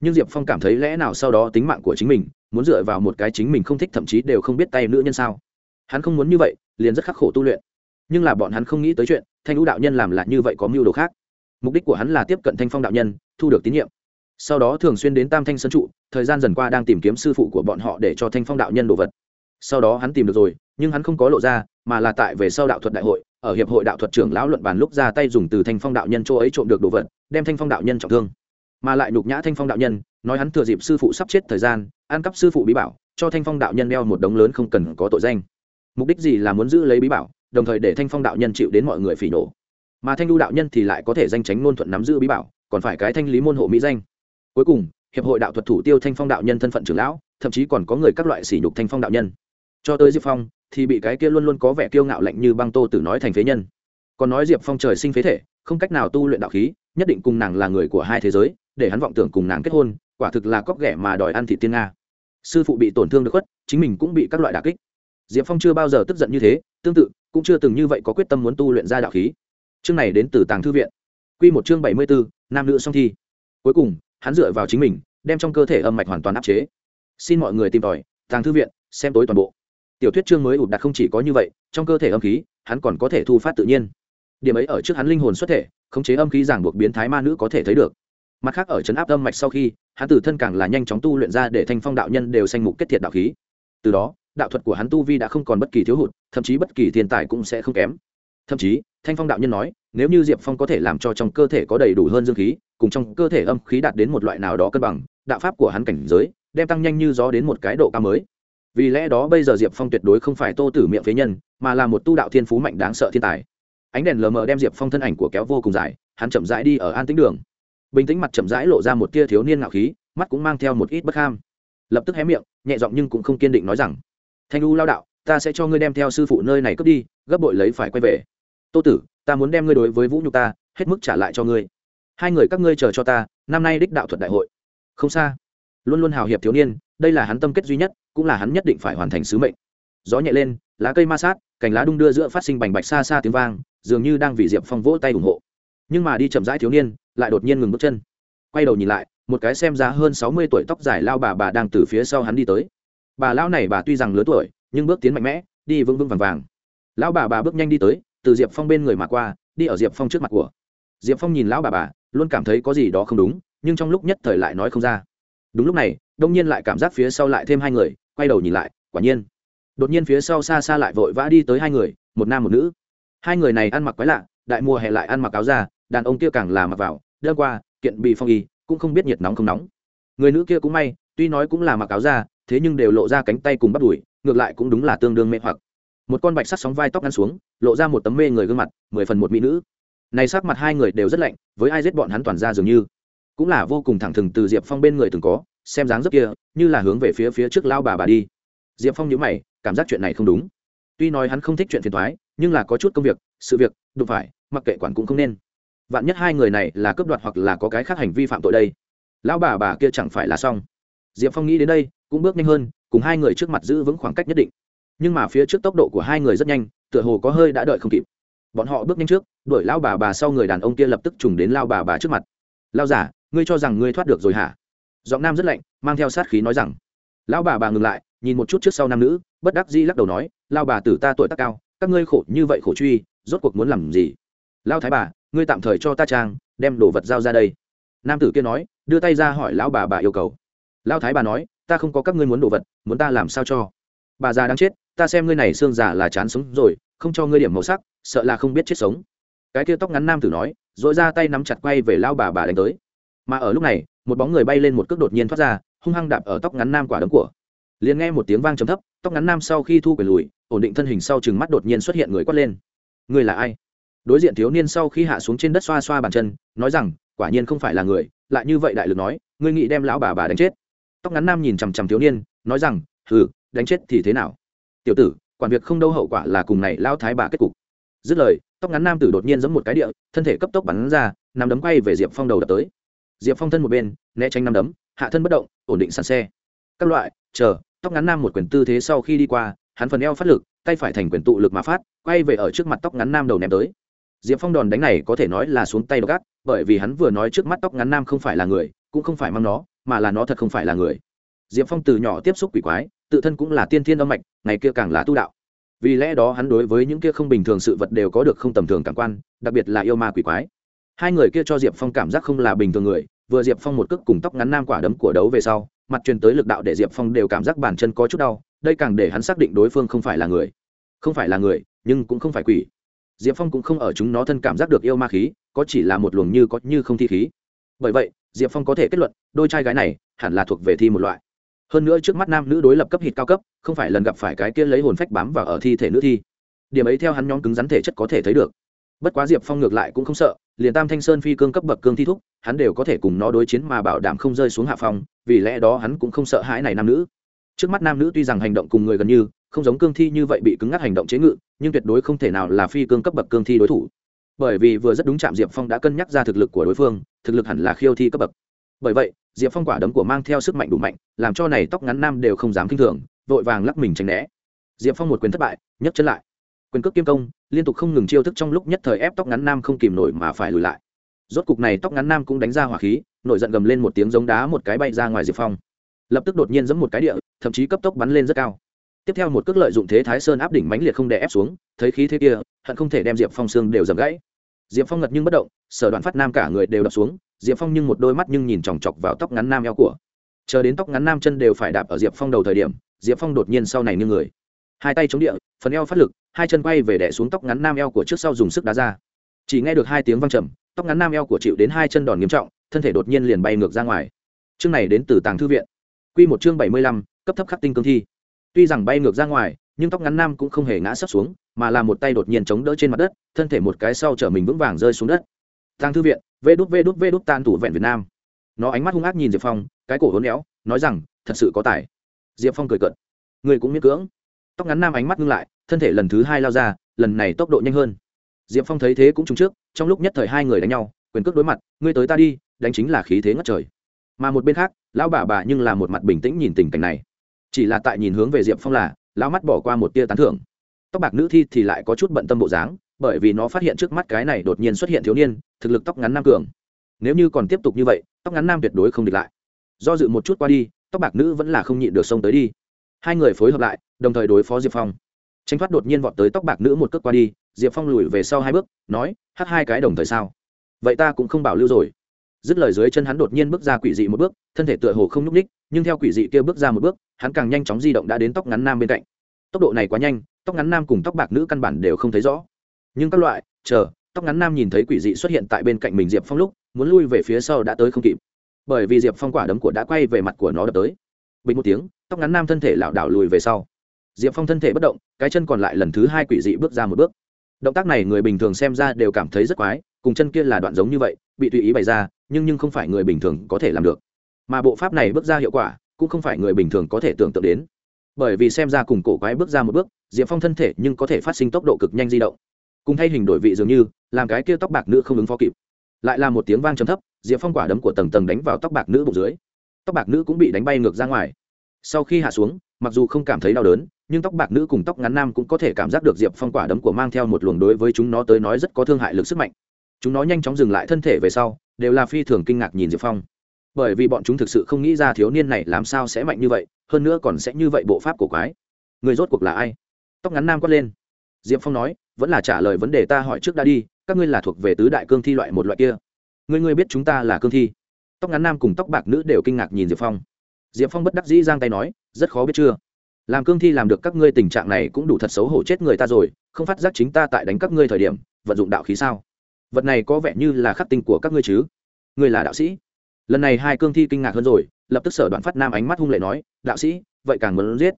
Nhưng diệp phong cảm thấy lẽ nào sau đó tính mạng của chính mình, muốn dựa vào một cái chính mình không thích thậm chí đều không biết tay nữ nhân sao? Hắn không muốn như vậy, liền rất khắc khổ tu luyện. Nhưng là bọn hắn không nghĩ tới chuyện, thanh lũ đạo nhân làm lại như vậy có mưu đồ khác. Mục đích của hắn là tiếp cận thanh phong đạo nhân, thu được tín nhiệm. Sau đó thường xuyên đến tam thanh sân trụ, thời gian dần qua đang tìm kiếm sư phụ của bọn họ để cho thanh phong đạo nhân đồ vật. Sau đó hắn tìm được rồi, nhưng hắn không có lộ ra, mà là tại về sau đạo thuật đại hội ở hiệp hội đạo thuật trưởng lão luận bàn lúc ra tay dùng từ thanh phong đạo nhân chỗ ấy trộm được đồ vật, đem thanh phong đạo nhân trọng thương. Mà lại nhục nhã thanh phong đạo nhân, nói hắn thừa dịp sư phụ sắp chết thời gian, ăn cắp sư phụ bí bảo, cho thanh phong đạo nhân đeo một đống lớn không cần có tội danh. Mục đích gì là muốn giữ lấy bí bảo, đồng thời để thanh phong đạo nhân chịu đến mọi người phỉ nổ mà thanh lưu đạo nhân thì lại có thể danh tránh ngôn thuận nắm giữ bí bảo, còn phải cái thanh lý môn hộ mỹ danh. Cuối cùng, hiệp hội đạo thuật thủ tiêu thanh phong đạo nhân thân phận trưởng lão, thậm chí còn có người các loại sỉ nhục thanh phong đạo nhân. Cho tới diệp phong thì bị cái kia luôn luôn có vẻ kiêu ngạo lạnh như băng tô tử nói thành phế nhân. Còn nói diệp phong trời sinh phế thể, không cách nào tu luyện đạo khí, nhất định cùng nàng là người của hai thế giới, để hắn vọng tưởng cùng nàng kết hôn, quả thực là cóc ghẻ mà đòi ăn thị tiên nga. Sư phụ bị tổn thương được khuất, chính mình cũng bị các loại đà kích. Diệp phong chưa bao giờ tức giận như thế, tương tự, cũng chưa từng như vậy có quyết tâm muốn tu luyện ra đạo khí. Chương này đến từ tàng thư viện. Q một chương bảy mươi bốn nam nữ song thi. Cuối cùng, hắn dựa vào chính mình, đem trong cơ thể âm mạch hoàn toàn áp chế. Xin mọi người tìm tòi, tàng thư viện, xem tối toàn bộ tiểu thuyết chương mới ụt đặt không chỉ có như vậy, trong cơ thể âm khí, hắn còn có thể thu phát tự nhiên. Điểm ấy ở trước hắn linh hồn xuất thể, khống chế âm khí giảng buộc biến thái ma nữ có thể thấy được. Mặt khác ở chấn áp âm mạch sau khi, hắn từ thân càng là nhanh chóng tu luyện ra để thanh phong đạo nhân đều sanh mục kết thiệt đạo khí. Từ đó, đạo thuật của hắn tu vi đã không còn bất kỳ thiếu hụt, thậm chí bất kỳ thiên tài cũng sẽ không kém. Thậm chí, thanh phong đạo nhân nói, nếu như diệp phong có thể làm cho trong cơ thể có đầy đủ hơn dương khí, cùng trong cơ thể âm khí đạt đến một loại nào đó cân bằng, đạo pháp của hắn cảnh giới, đem tăng nhanh như gió đến một cái độ cao mới vì lẽ đó bây giờ diệp phong tuyệt đối không phải tô tử miệng phế nhân, mà là một tu đạo thiên phú mạnh đáng sợ thiên tài. Ánh đèn lờ mờ đem diệp phong thân ảnh của kéo vô cùng dài, hắn chậm rãi đi ở an tĩnh đường. Bình tĩnh mặt chậm rãi lộ ra một tia thiếu niên ngạo khí, mắt cũng mang theo một ít bất ham. Lập tức hé miệng, nhẹ giọng nhưng cũng không kiên định nói rằng, thanh u lao đạo, ta sẽ cho ngươi đem theo sư phụ nơi này cướp đi, gấp bội lấy phải quay về. Tô tử, ta muốn đem ngươi đối với vũ nhục ta, hết mức trả lại cho ngươi. Hai người các ngươi chờ cho ta, năm nay đích đạo thuật đại hội. Không xa. Luôn luôn hào hiệp thiếu niên, đây là hắn tâm kết duy nhất cũng là hắn nhất định phải hoàn thành sứ mệnh. Gió nhẹ lên, lá cây ma sát, cành lá đung đưa giữa phát sinh bành bạch xa xa tiếng vang, dường như đang vì diệp phong vỗ tay ủng hộ. Nhưng mà đi chậm rãi thiếu niên, lại đột nhiên ngừng bước chân. Quay đầu nhìn lại, một cái xem ra hơn sáu mươi tuổi tóc dài lao bà bà đang từ phía sau hắn đi tới. Bà lão này bà tuy rằng lớn tuổi, nhưng bước tiến mạnh mẽ, đi vững vững vàng vàng. Lão bà bà bước nhanh đi tới, từ diệp phong bên người mà qua, đi ở diệp phong trước mặt của. Diệp phong nhìn lão bà bà, luôn cảm thấy có gì đó không đúng, nhưng trong lúc nhất thời lại nói không ra đúng lúc này, đông nhiên lại cảm giác phía sau lại thêm hai người, quay đầu nhìn lại, quả nhiên. Đột nhiên phía sau xa xa lại vội vã đi tới hai người, một nam một nữ. Hai người này ăn mặc quái lạ, đại mùa hè lại ăn mặc áo ra đàn ông kia càng là mặc vào đơn qua, kiện bị phong y, cũng không biết nhiệt nóng không nóng. Người nữ kia cũng may, tuy nói cũng là mặc áo ra thế nhưng đều lộ ra cánh tay cùng bắt đùi, ngược lại cũng đúng là tương đương mê hoặc. Một con bạch sắt sóng vai tóc ngăn xuống, lộ ra một tấm mê người gương mặt, mười phần một mỹ nữ. Này sắc mặt hai người đều rất lạnh, với ai giết bọn hắn toàn ra dường như cũng là vô cùng thẳng thừng từ diệp phong bên người từng có, xem dáng dấp kia, như là hướng về phía phía trước lao bà bà đi. Diệp phong nhớ mày, cảm giác chuyện này không đúng. Tuy nói hắn không thích chuyện phiền thoái nhưng là có chút công việc, sự việc, đụng phải, mặc kệ quản cũng không nên. Vạn nhất hai người này là cướp đoạt hoặc là có cái khác hành vi phạm tội đây, lão bà bà kia chẳng phải là xong. Diệp phong nghĩ đến đây, cũng bước nhanh hơn, cùng hai người trước mặt giữ vững khoảng cách nhất định. Nhưng mà phía trước tốc độ của hai người rất nhanh, tựa hồ có hơi đã đợi không kịp. Bọn họ bước nhanh trước, đuổi lao bà bà sau người đàn ông kia lập tức trùng đến lao bà bà trước mặt. Lao giả ngươi cho rằng ngươi thoát được rồi hả? Giọng nam rất lạnh, mang theo sát khí nói rằng. Lão bà bà ngừng lại, nhìn một chút trước sau nam nữ, bất đắc dĩ lắc đầu nói lao bà tử ta tuổi tác cao, các ngươi khổ như vậy khổ truy, rốt cuộc muốn làm gì? Lao thái bà, ngươi tạm thời cho ta trang, đem đồ vật giao ra đây. Nam tử kia nói, đưa tay ra hỏi lão bà bà yêu cầu. Lao thái bà nói, ta không có các ngươi muốn đồ vật, muốn ta làm sao cho? Bà già đang chết, ta xem ngươi này xương già là chán sống rồi, không cho ngươi điểm màu sắc, sợ là không biết chết sống. Cái kia tóc ngắn nam tử nói dội ra tay nắm chặt quay về lao bà bà đánh tới mà ở lúc này, một bóng người bay lên một cước đột nhiên thoát ra, hung hăng đạp ở tóc ngắn nam quả đấm của. Liền nghe một tiếng vang trầm thấp, tóc ngắn nam sau khi thu quyền lùi, ổn định thân hình sau chừng mắt đột nhiên xuất hiện người quát lên. Người là ai? Đối diện thiếu niên sau khi hạ xuống trên đất xoa xoa bàn chân, nói rằng, quả nhiên không phải là người, lại như vậy đại lực nói, ngươi nghĩ đem lão bà bà đánh chết. Tóc ngắn nam nhìn chằm chằm thiếu niên, nói rằng ừ đánh chết thì thế nào? Tiểu tử, quản việc không đâu hậu quả là cùng này lao thái bà kết cục. Dứt lời, tóc ngắn nam tử đột nhiên giống một cái địa, thân thể cấp tốc bắn ra nằm đấm quay về diệp phong đầu đập tới diệp phong thân một bên, né tránh năm đấm, hạ thân bất động, ổn định sàn xe. Các loại, chờ, tóc ngắn nam một quyền tư thế sau khi đi qua, hắn phần eo phát lực, tay phải thành quyền tụ lực mà phát, quay về ở trước mặt tóc ngắn nam đầu ném tới. Diệp phong đòn đánh này có thể nói là xuống tay gác bởi vì hắn vừa nói trước mắt tóc ngắn nam không phải là người, cũng không phải mang nó, mà là nó thật không phải là người. Diệp phong từ nhỏ tiếp xúc quỷ quái, tự thân cũng là tiên thiên âm mạch, ngày kia càng là tu đạo. Vì lẽ đó hắn đối với những kia không bình thường sự vật đều có được không tầm thường cảm quan, đặc biệt là yêu ma quỷ quái hai người kia cho diệp phong cảm giác không là bình thường người, vừa diệp phong một cước cùng tóc ngắn nam quả đấm của đấu về sau, mặt truyền tới lực đạo để diệp phong đều cảm giác bàn chân có chút đau, đây càng để hắn xác định đối phương không phải là người. Không phải là người, nhưng cũng không phải quỷ. Diệp phong cũng không ở chúng nó thân cảm giác được yêu ma khí, có chỉ là một luồng như có như không thi khí. Bởi vậy, diệp phong có thể kết luận, đôi trai gái này hẳn là thuộc về thi một loại. Hơn nữa trước mắt nam nữ đối lập cấp hít cao cấp, không phải lần gặp phải cái kia lấy hồn phách bám vào ở thi thể nữ thi. Điểm ấy theo hắn nhóm cứng rắn thể chất có thể thấy được bất quá diệp phong ngược lại cũng không sợ, liền tam thanh sơn phi cương cấp bậc cương thi thúc, hắn đều có thể cùng nó đối chiến mà bảo đảm không rơi xuống hạ phong, vì lẽ đó hắn cũng không sợ hãi này nam nữ. Trước mắt nam nữ tuy rằng hành động cùng người gần như, không giống cương thi như vậy bị cứng ngắc hành động chế ngự, nhưng tuyệt đối không thể nào là phi cương cấp bậc cương thi đối thủ. Bởi vì vừa rất đúng chạm diệp phong đã cân nhắc ra thực lực của đối phương, thực lực hẳn là khiêu thi cấp bậc. Bởi vậy, diệp phong quả đấm của mang theo sức mạnh đủ mạnh, làm cho này tóc ngắn nam đều không dám k i n h thường, vội vàng lắc mình tránh né. Diệp phong một quyền thất bại, nhấc chân lại. Quyền cước kiêm công liên tục không ngừng chiêu thức trong lúc nhất thời ép tóc ngắn nam không kìm nổi mà phải lùi lại. Rốt cục này tóc ngắn nam cũng đánh ra hỏa khí, nổi giận gầm lên một tiếng giống đá một cái bay ra ngoài diệp phong. Lập tức đột nhiên giẫm một cái địa, thậm chí cấp tốc bắn lên rất cao. Tiếp theo một cước lợi dụng thế thái sơn áp đỉnh mãnh liệt không đè ép xuống, thấy khí thế kia, hận không thể đem diệp phong xương đều dầm gãy. Diệp phong ngật nhưng bất động, sở đoạn phát nam cả người đều đập xuống, diệp phong nhưng một đôi mắt nhưng nhìn chòng chọc vào tóc ngắn nam eo của. Chờ đến tóc ngắn nam chân đều phải đạp ở diệp phong đầu thời điểm, diệp phong đột nhiên sau này như người. Hai tay chống địa, phần eo phát lực hai chân quay về đẻ xuống tóc ngắn nam eo của trước sau dùng sức đá ra. Chỉ nghe được hai tiếng văng trầm, tóc ngắn nam eo của chịu đến hai chân đòn nghiêm trọng, thân thể đột nhiên liền bay ngược ra ngoài. Chương này đến từ tàng thư viện. Q một chương bảy mươi lăm, cấp thấp khắc tinh cương thi. Tuy rằng bay ngược ra ngoài, nhưng tóc ngắn nam cũng không hề ngã sấp xuống, mà là một tay đột nhiên chống đỡ trên mặt đất, thân thể một cái sau chở mình vững vàng rơi xuống đất. Tàng thư viện, vê đút vê đút vê đút tan thủ vẹn việt nam. Nó ánh mắt hung ác nhìn diệp phong, cái cổ hốn éo, nói rằng, thật sự có tài. Diệp phong cười cợt. Người cũng miễn cưỡng. Tóc ngắn nam ánh mắt ngưng lại thân thể lần thứ hai lao ra, lần này tốc độ nhanh hơn. Diệp phong thấy thế cũng trúng trước, trong lúc nhất thời hai người đánh nhau, quyền cước đối mặt, ngươi tới ta đi, đánh chính là khí thế ngất trời. Mà một bên khác, lão bà bà nhưng là một mặt bình tĩnh nhìn tình cảnh này. Chỉ là tại nhìn hướng về diệp phong là, lão mắt bỏ qua một tia tán thưởng. Tóc bạc nữ thi thì lại có chút bận tâm bộ dáng, bởi vì nó phát hiện trước mắt cái này đột nhiên xuất hiện thiếu niên, thực lực tóc ngắn nam cường. Nếu như còn tiếp tục như vậy, tóc ngắn nam tuyệt đối không địch lại. Do dự một chút qua đi, tóc bạc nữ vẫn là không nhịn được xông tới đi. Hai người phối hợp lại, đồng thời đối phó diệp phong tranh thoát đột nhiên vọt tới tóc bạc nữ một cước qua đi, diệp phong lùi về sau hai bước, nói hắt hai cái đồng thời sao? Vậy ta cũng không bảo lưu rồi. Dứt lời dưới chân hắn đột nhiên bước ra quỷ dị một bước, thân thể tựa hồ không nhúc ních nhưng theo quỷ dị kia bước ra một bước, hắn càng nhanh chóng di động đã đến tóc ngắn nam bên cạnh. Tốc độ này quá nhanh, tóc ngắn nam cùng tóc bạc nữ căn bản đều không thấy rõ. Nhưng các loại, chờ, tóc ngắn nam nhìn thấy quỷ dị xuất hiện tại bên cạnh mình diệp phong lúc, muốn lui về phía sau đã tới không kịp. Bởi vì diệp phong quả đấm của đã quay về mặt của nó đập tới. Bình một tiếng, tóc ngắn nam thân thể lảo đảo lùi về sau diệp phong thân thể bất động, cái chân còn lại lần thứ hai quỷ dị bước ra một bước. Động tác này người bình thường xem ra đều cảm thấy rất quái, cùng chân kia là đoạn giống như vậy, bị tùy ý bày ra, nhưng nhưng không phải người bình thường có thể làm được. Mà bộ pháp này bước ra hiệu quả, cũng không phải người bình thường có thể tưởng tượng đến. Bởi vì xem ra cùng cổ quái bước ra một bước, diệp phong thân thể nhưng có thể phát sinh tốc độ cực nhanh di động. Cùng thay hình đổi vị dường như, làm cái kia tóc bạc nữ không ứng phó kịp. Lại là một tiếng vang trầm thấp, diệp phong quả đấm của tầng tầng đánh vào tóc bạc nữ bụng dưới. Tóc bạc nữ cũng bị đánh bay ngược ra ngoài. Sau khi hạ xuống, mặc dù không cảm thấy đau đớn nhưng tóc bạc nữ cùng tóc ngắn nam cũng có thể cảm giác được diệp phong quả đấm của mang theo một luồng đối với chúng nó tới nói rất có thương hại lực sức mạnh. Chúng nó nhanh chóng dừng lại thân thể về sau, đều là phi thường kinh ngạc nhìn diệp phong. Bởi vì bọn chúng thực sự không nghĩ ra thiếu niên này làm sao sẽ mạnh như vậy, hơn nữa còn sẽ như vậy bộ pháp của quái. Người rốt cuộc là ai? Tóc ngắn nam quát lên. Diệp phong nói, vẫn là trả lời vấn đề ta hỏi trước đã đi, các ngươi là thuộc về tứ đại cương thi loại một loại kia. Ngươi ngươi biết chúng ta là cương thi. Tóc ngắn nam cùng tóc bạc nữ đều kinh ngạc nhìn diệp phong. Diệp phong bất đắc dĩ giang tay nói, rất khó biết chưa làm cương thi làm được các ngươi tình trạng này cũng đủ thật xấu hổ chết người ta rồi, không phát giác chính ta tại đánh các ngươi thời điểm, vận dụng đạo khí sao? Vật này có vẻ như là khắc tinh của các ngươi chứ? Ngươi là đạo sĩ. Lần này hai cương thi kinh ngạc hơn rồi, lập tức sở đoạn phát nam ánh mắt hung lệ nói, đạo sĩ, vậy càng muốn giết.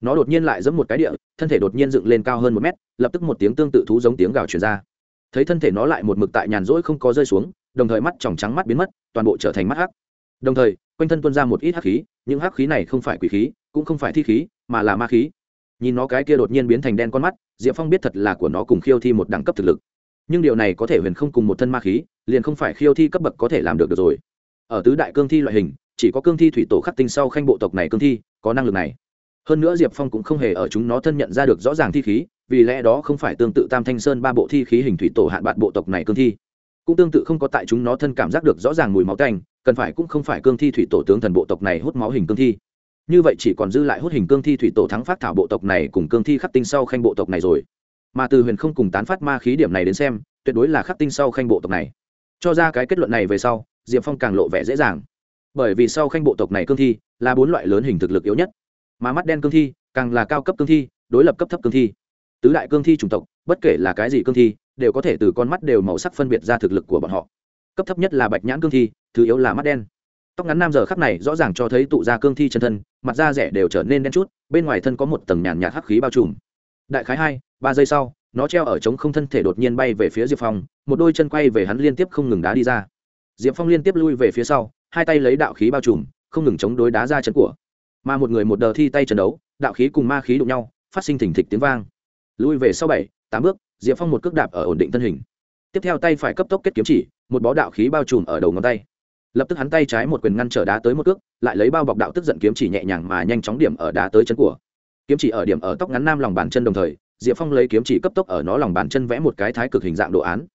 Nó đột nhiên lại giẫm một cái địa, thân thể đột nhiên dựng lên cao hơn một mét, lập tức một tiếng tương tự thú giống tiếng gào truyền ra. Thấy thân thể nó lại một mực tại nhàn rỗi không có rơi xuống, đồng thời mắt tròng trắng mắt biến mất, toàn bộ trở thành mắt hắc. Đồng thời, quanh thân tuôn ra một ít hắc khí, những hắc khí này không phải quỷ khí cũng không phải thi khí mà là ma khí. Nhìn nó cái kia đột nhiên biến thành đen con mắt diệp phong biết thật là của nó cùng khiêu thi một đẳng cấp thực lực. Nhưng điều này có thể huyền không cùng một thân ma khí liền không phải khiêu thi cấp bậc có thể làm được, được rồi. Ở tứ đại cương thi loại hình chỉ có cương thi thủy tổ khắc tinh sau khanh bộ tộc này cương thi có năng lực này. Hơn nữa diệp phong cũng không hề ở chúng nó thân nhận ra được rõ ràng thi khí vì lẽ đó không phải tương tự tam thanh sơn ba bộ thi khí hình thủy tổ hạn bạn bộ tộc này cương thi. Cũng tương tự không có tại chúng nó thân cảm giác được rõ ràng mùi máu tanh cần phải cũng không phải cương thi thủy tổ tướng thần bộ tộc này hút máu hình cương thi như vậy chỉ còn dư lại hút hình cương thi thủy tổ thắng phát thảo bộ tộc này cùng cương thi khắc tinh sau khanh bộ tộc này rồi. Mà từ huyền không cùng tán phát ma khí điểm này đến xem, tuyệt đối là khắc tinh sau khanh bộ tộc này. Cho ra cái kết luận này về sau, diệp phong càng lộ vẻ dễ dàng. Bởi vì sau khanh bộ tộc này cương thi là bốn loại lớn hình thực lực yếu nhất. Mà mắt đen cương thi càng là cao cấp cương thi, đối lập cấp thấp cương thi. Tứ đại cương thi chủng tộc, bất kể là cái gì cương thi, đều có thể từ con mắt đều màu sắc phân biệt ra thực lực của bọn họ. Cấp thấp nhất là bạch nhãn cương thi, thứ yếu là mắt đen. Tóc ngắn nam giờ khắc này rõ ràng cho thấy tụ ra cương thi chân thân mặt da rẻ đều trở nên đen chút, bên ngoài thân có một tầng nhàn nhạt hắc khí bao trùm. Đại khái hai, ba giây sau, nó treo ở trống không thân thể đột nhiên bay về phía diệp phong, một đôi chân quay về hắn liên tiếp không ngừng đá đi ra. Diệp phong liên tiếp lui về phía sau, hai tay lấy đạo khí bao trùm, không ngừng chống đối đá ra chân của. Mà một người một đờ thi tay trận đấu, đạo khí cùng ma khí đụng nhau, phát sinh thỉnh thịch tiếng vang. Lui về sau bảy, tám bước, diệp phong một cước đạp ở ổn định thân hình. Tiếp theo tay phải cấp tốc kết kiếm chỉ, một bó đạo khí bao trùm ở đầu ngón tay lập tức hắn tay trái một quyền ngăn trở đá tới một cước, lại lấy bao bọc đạo tức giận kiếm chỉ nhẹ nhàng mà nhanh chóng điểm ở đá tới chân của. Kiếm chỉ ở điểm ở tóc ngắn nam lòng bàn chân đồng thời, diệp phong lấy kiếm chỉ cấp tốc ở nó lòng bàn chân vẽ một cái thái cực hình dạng đồ án.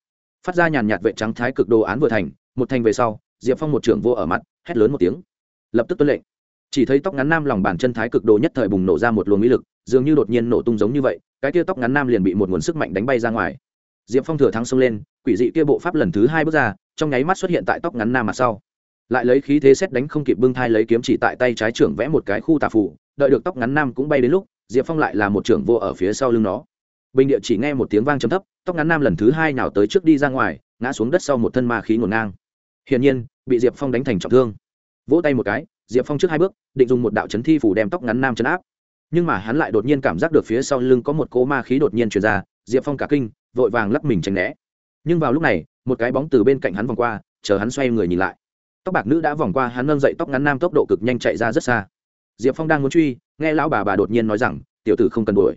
Phát ra nhàn nhạt vệ trắng thái cực đồ án vừa thành, một thành về sau, diệp phong một trưởng vô ở mặt, hét lớn một tiếng. Lập tức tuân lệnh. Chỉ thấy tóc ngắn nam lòng bàn chân thái cực đồ nhất thời bùng nổ ra một luồng mỹ lực, dường như đột nhiên nổ tung giống như vậy, cái kia tóc ngắn nam liền bị một nguồn sức mạnh đánh bay ra ngoài. Diệp phong thừa thắng xông lên, quỷ dị kia bộ pháp lần thứ hai bước ra, trong nháy mắt xuất hiện tại tóc ngắn nam mặt sau lại lấy khí thế xét đánh không kịp bưng thai lấy kiếm chỉ tại tay trái trưởng vẽ một cái khu tà phủ đợi được tóc ngắn nam cũng bay đến lúc, diệp phong lại là một trưởng vô ở phía sau lưng nó. Bình địa chỉ nghe một tiếng vang chấm thấp, tóc ngắn nam lần thứ hai nào tới trước đi ra ngoài, ngã xuống đất sau một thân ma khí ngổn ngang. Hiển nhiên, bị diệp phong đánh thành trọng thương. Vỗ tay một cái, diệp phong trước hai bước, định dùng một đạo chấn thi phủ đem tóc ngắn nam chấn áp. Nhưng mà hắn lại đột nhiên cảm giác được phía sau lưng có một cỗ ma khí đột nhiên truyền ra, diệp phong cả kinh, vội vàng lắp mình tránh né. Nhưng vào lúc này, một cái bóng từ bên cạnh hắn vòng qua, chờ hắn xoay người nhìn lại tóc bạc nữ đã vòng qua hắn nâng dậy tóc ngắn nam tốc độ cực nhanh chạy ra rất xa. Diệp phong đang muốn truy, nghe lão bà bà đột nhiên nói rằng, tiểu tử không cần đuổi.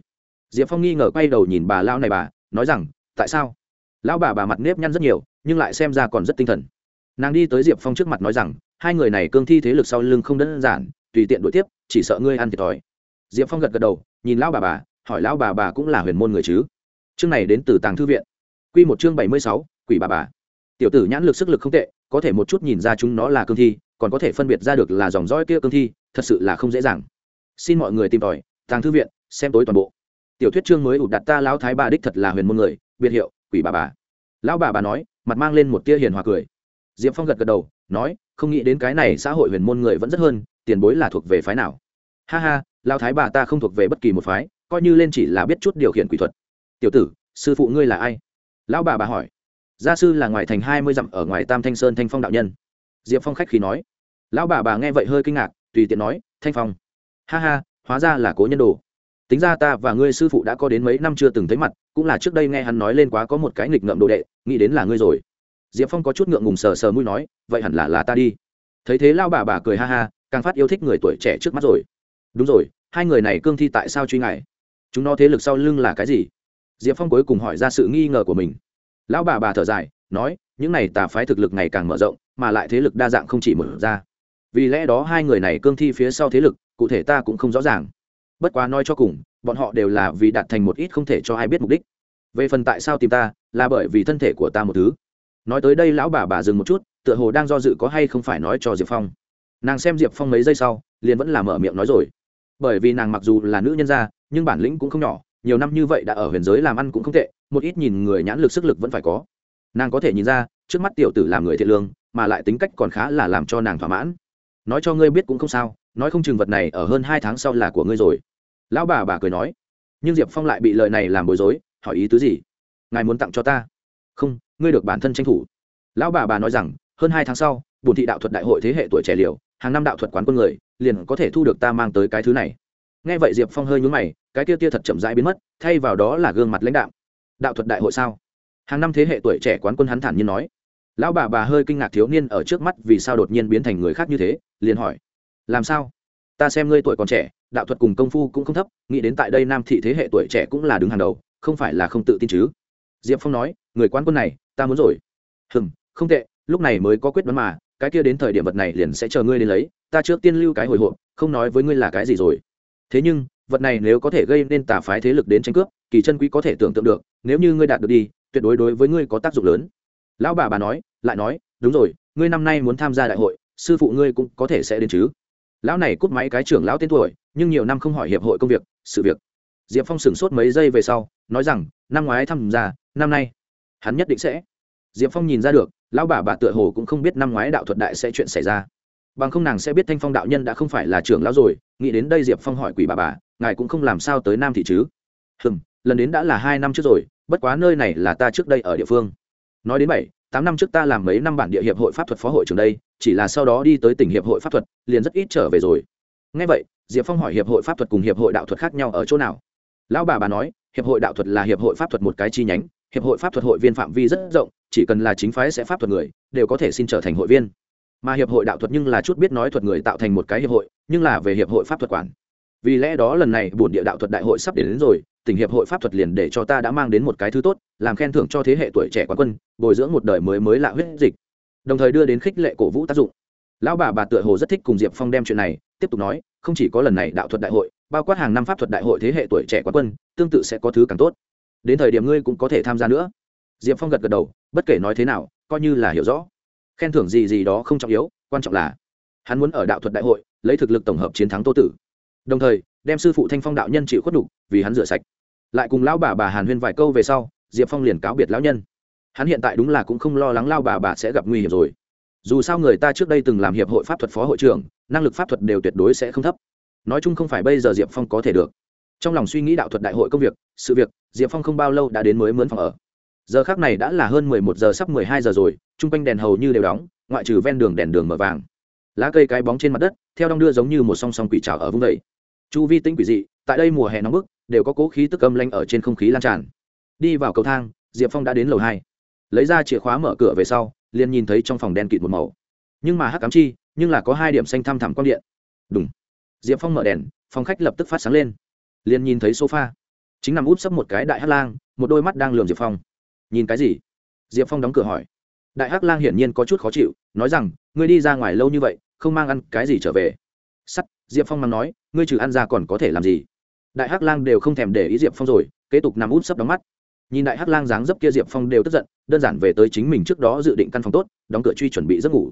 Diệp phong nghi ngờ quay đầu nhìn bà lao này bà, nói rằng, tại sao? Lão bà bà mặt nếp nhăn rất nhiều, nhưng lại xem ra còn rất tinh thần. Nàng đi tới diệp phong trước mặt nói rằng, hai người này cương thi thế lực sau lưng không đơn giản, tùy tiện đuổi tiếp, chỉ sợ ngươi ăn thiệt thòi. Diệp phong gật gật đầu, nhìn lão bà bà, hỏi lão bà bà cũng là huyền môn người chứ? Chương này đến từ tàng thư viện q một chương bảy mươi sáu, quỷ bà bà. Tiểu tử nhãn lực sức lực không tệ có thể một chút nhìn ra chúng nó là cương thi, còn có thể phân biệt ra được là dòng dõi kia cương thi, thật sự là không dễ dàng. Xin mọi người tìm tòi, tàng thư viện, xem tối toàn bộ. Tiểu thuyết chương mới ụt đặt ta lão thái bà đích thật là huyền môn người, biệt hiệu, quỷ bà bà. Lão bà bà nói, mặt mang lên một tia hiền hòa cười. Diệp phong gật gật đầu, nói, không nghĩ đến cái này xã hội huyền môn người vẫn rất hơn, tiền bối là thuộc về phái nào? Ha ha, lão thái bà ta không thuộc về bất kỳ một phái, coi như lên chỉ là biết chút điều khiển quỷ thuật. Tiểu tử, sư phụ ngươi là ai? Lão bà bà hỏi gia sư là ngoài thành hai mươi dặm ở ngoài tam thanh sơn thanh phong đạo nhân. Diệp phong khách khí nói. Lão bà bà nghe vậy hơi kinh ngạc, tùy tiện nói, thanh phong. Ha ha, hóa ra là cố nhân đồ. Tính ra ta và ngươi sư phụ đã có đến mấy năm chưa từng thấy mặt, cũng là trước đây nghe hắn nói lên quá có một cái nghịch ngợm đồ đệ, nghĩ đến là ngươi rồi. Diệp phong có chút ngượng ngùng sờ sờ mũi nói, vậy hẳn là là ta đi. Thấy thế lao bà bà cười ha ha, càng phát yêu thích người tuổi trẻ trước mắt rồi. Đúng rồi, hai người này cương thi tại sao truy ngại? Chúng nó thế lực sau lưng là cái gì? Diệp phong cuối cùng hỏi ra sự nghi ngờ của mình lão bà bà thở dài, nói, những này tà phái thực lực ngày càng mở rộng, mà lại thế lực đa dạng không chỉ mở ra. Vì lẽ đó hai người này cương thi phía sau thế lực, cụ thể ta cũng không rõ ràng. Bất quá nói cho cùng, bọn họ đều là vì đạt thành một ít không thể cho ai biết mục đích. Về phần tại sao tìm ta, là bởi vì thân thể của ta một thứ. Nói tới đây lão bà bà dừng một chút, tựa hồ đang do dự có hay không phải nói cho diệp phong. Nàng xem diệp phong mấy giây sau, liền vẫn là mở miệng nói rồi. Bởi vì nàng mặc dù là nữ nhân gia, nhưng bản lĩnh cũng không nhỏ nhiều năm như vậy đã ở huyền giới làm ăn cũng không tệ, một ít nhìn người nhãn lực sức lực vẫn phải có. Nàng có thể nhìn ra, trước mắt tiểu tử làm người thiện lương, mà lại tính cách còn khá là làm cho nàng thỏa mãn. Nói cho ngươi biết cũng không sao, nói không chừng vật này ở hơn hai tháng sau là của ngươi rồi. Lão bà bà cười nói. Nhưng diệp phong lại bị lời này làm bối rối, hỏi ý tứ gì? Ngài muốn tặng cho ta? Không, ngươi được bản thân tranh thủ. Lão bà bà nói rằng, hơn hai tháng sau bùn thị đạo thuật đại hội thế hệ tuổi trẻ liều, hàng năm đạo thuật quán quân người, liền có thể thu được ta mang tới cái thứ này nghe vậy diệp phong hơi nhún mày, cái tia tia thật chậm rãi biến mất, thay vào đó là gương mặt lãnh đạo đạo thuật đại hội sao? Hàng năm thế hệ tuổi trẻ quán quân hắn thản nhiên nói. Lão bà bà hơi kinh ngạc thiếu niên ở trước mắt vì sao đột nhiên biến thành người khác như thế, liền hỏi. Làm sao? Ta xem ngươi tuổi còn trẻ, đạo thuật cùng công phu cũng không thấp, nghĩ đến tại đây nam thị thế hệ tuổi trẻ cũng là đứng hàng đầu, không phải là không tự tin chứ? Diệp phong nói, người quán quân này, ta muốn rồi. Hừm, không tệ, lúc này mới có quyết đoán mà, cái kia đến thời điểm vật này liền sẽ chờ ngươi đến lấy, ta trước tiên lưu cái hồi hộp, không nói với ngươi là cái gì rồi thế nhưng, vật này nếu có thể gây nên tà phái thế lực đến tranh cướp, kỳ chân quý có thể tưởng tượng được, nếu như ngươi đạt được đi, tuyệt đối đối với ngươi có tác dụng lớn. Lão bà bà nói, lại nói, đúng rồi, ngươi năm nay muốn tham gia đại hội, sư phụ ngươi cũng có thể sẽ đến chứ. Lão này cút máy cái trưởng lão tên tuổi, nhưng nhiều năm không hỏi hiệp hội công việc, sự việc. Diệp phong sửng sốt mấy giây về sau, nói rằng, năm ngoái tham gia, năm nay hắn nhất định sẽ. Diệp phong nhìn ra được, lão bà bà tựa hồ cũng không biết năm ngoái đạo thuật đại sẽ chuyện xảy ra bằng không nàng sẽ biết thanh phong đạo nhân đã không phải là trưởng lão rồi, nghĩ đến đây diệp phong hỏi quỷ bà bà, ngài cũng không làm sao tới nam thị chứ? Hừm, lần đến đã là hai năm trước rồi, bất quá nơi này là ta trước đây ở địa phương. Nói đến bảy, tám năm trước ta làm mấy năm bản địa hiệp hội pháp thuật phó hội trưởng đây, chỉ là sau đó đi tới tỉnh hiệp hội pháp thuật, liền rất ít trở về rồi. Ngay vậy, diệp phong hỏi hiệp hội pháp thuật cùng hiệp hội đạo thuật khác nhau ở chỗ nào? Lão bà bà nói, hiệp hội đạo thuật là hiệp hội pháp thuật một cái chi nhánh, hiệp hội pháp thuật hội viên phạm vi rất rộng, chỉ cần là chính phái sẽ pháp thuật người, đều có thể xin trở thành hội viên mà hiệp hội đạo thuật nhưng là chút biết nói thuật người tạo thành một cái hiệp hội nhưng là về hiệp hội pháp thuật quản. Vì lẽ đó lần này bổn địa đạo thuật đại hội sắp đến, đến rồi tỉnh hiệp hội pháp thuật liền để cho ta đã mang đến một cái thứ tốt làm khen thưởng cho thế hệ tuổi trẻ quán quân bồi dưỡng một đời mới mới lạ huyết dịch. Đồng thời đưa đến khích lệ cổ vũ tác dụng. Lão bà bà tựa hồ rất thích cùng diệp phong đem chuyện này tiếp tục nói không chỉ có lần này đạo thuật đại hội bao quát hàng năm pháp thuật đại hội thế hệ tuổi trẻ quán quân tương tự sẽ có thứ càng tốt. Đến thời điểm ngươi cũng có thể tham gia nữa. Diệp phong gật gật đầu bất kể nói thế nào coi như là hiểu rõ khen thưởng gì gì đó không trọng yếu, quan trọng là hắn muốn ở đạo thuật đại hội lấy thực lực tổng hợp chiến thắng tô tử. Đồng thời, đem sư phụ thanh phong đạo nhân chịu khuất đục vì hắn rửa sạch. Lại cùng lão bà bà hàn huyên vài câu về sau, diệp phong liền cáo biệt lão nhân. Hắn hiện tại đúng là cũng không lo lắng lao bà bà sẽ gặp nguy hiểm rồi. Dù sao người ta trước đây từng làm hiệp hội pháp thuật phó hội trưởng, năng lực pháp thuật đều tuyệt đối sẽ không thấp. Nói chung không phải bây giờ diệp phong có thể được. Trong lòng suy nghĩ đạo thuật đại hội công việc, sự việc, diệp phong không bao lâu đã đến mới mướn phòng ở giờ khác này đã là hơn mười một giờ sắp mười hai giờ rồi, chung quanh đèn hầu như đều đóng, ngoại trừ ven đường đèn đường mở vàng. Lá cây cái bóng trên mặt đất, theo đong đưa giống như một song song quỷ trào ở vung đầy chu vi tính quỷ dị, tại đây mùa hè nóng bức, đều có cố khí tức âm lanh ở trên không khí lan tràn. Đi vào cầu thang, diệp phong đã đến lầu hai. Lấy ra chìa khóa mở cửa về sau, liền nhìn thấy trong phòng đen kịt một màu. Nhưng mà hắc cám chi, nhưng là có hai điểm xanh thăm thẳm quang điện. Đúng diệp phong mở đèn, phòng khách lập tức phát sáng lên. Liền nhìn thấy sofa. Chính nằm úp sấp một cái đại hát lang, một đôi mắt đang lườm diệp phong nhìn cái gì? Diệp phong đóng cửa hỏi. Đại hắc lang hiển nhiên có chút khó chịu, nói rằng, ngươi đi ra ngoài lâu như vậy, không mang ăn cái gì trở về. Sắt, diệp phong mắng nói, ngươi trừ ăn ra còn có thể làm gì? Đại hắc lang đều không thèm để ý diệp phong rồi, kế tục nằm út sấp đóng mắt. Nhìn đại hắc lang dáng dấp kia, diệp phong đều tức giận, đơn giản về tới chính mình trước đó dự định căn phòng tốt, đóng cửa truy chuẩn bị giấc ngủ.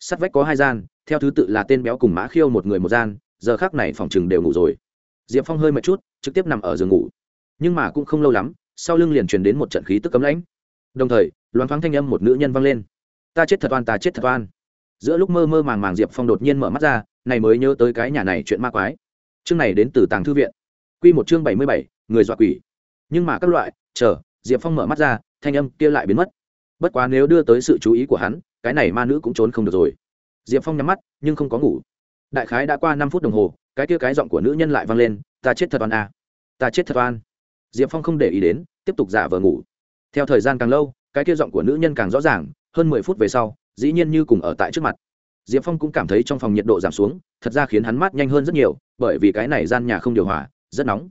Sắt vách có hai gian, theo thứ tự là tên béo cùng mã khiêu một người một gian, giờ khác này phòng chừng đều ngủ rồi. Diệp phong hơi mệt chút, trực tiếp nằm ở giường ngủ. Nhưng mà cũng không lâu lắm sau lưng liền truyền đến một trận khí tức cấm lãnh. Đồng thời, loáng thoáng thanh âm một nữ nhân vang lên. Ta chết thật oan, ta chết thật oan. Giữa lúc mơ mơ màng màng diệp phong đột nhiên mở mắt ra, này mới nhớ tới cái nhà này chuyện ma quái. Chương này đến từ tàng thư viện. Q một chương bảy mươi bảy, người dọa quỷ. Nhưng mà các loại, chờ, diệp phong mở mắt ra, thanh âm kia lại biến mất. Bất quá nếu đưa tới sự chú ý của hắn, cái này ma nữ cũng trốn không được rồi. Diệp phong nhắm mắt, nhưng không có ngủ. Đại khái đã qua năm phút đồng hồ, cái kia cái giọng của nữ nhân lại vang lên, ta chết thật oan à. ta chết thật oan diệp phong không để ý đến, tiếp tục giả vờ ngủ. Theo thời gian càng lâu, cái kia giọng của nữ nhân càng rõ ràng, hơn mười phút về sau, dĩ nhiên như cùng ở tại trước mặt. Diệp phong cũng cảm thấy trong phòng nhiệt độ giảm xuống, thật ra khiến hắn mát nhanh hơn rất nhiều, bởi vì cái này gian nhà không điều hòa, rất nóng.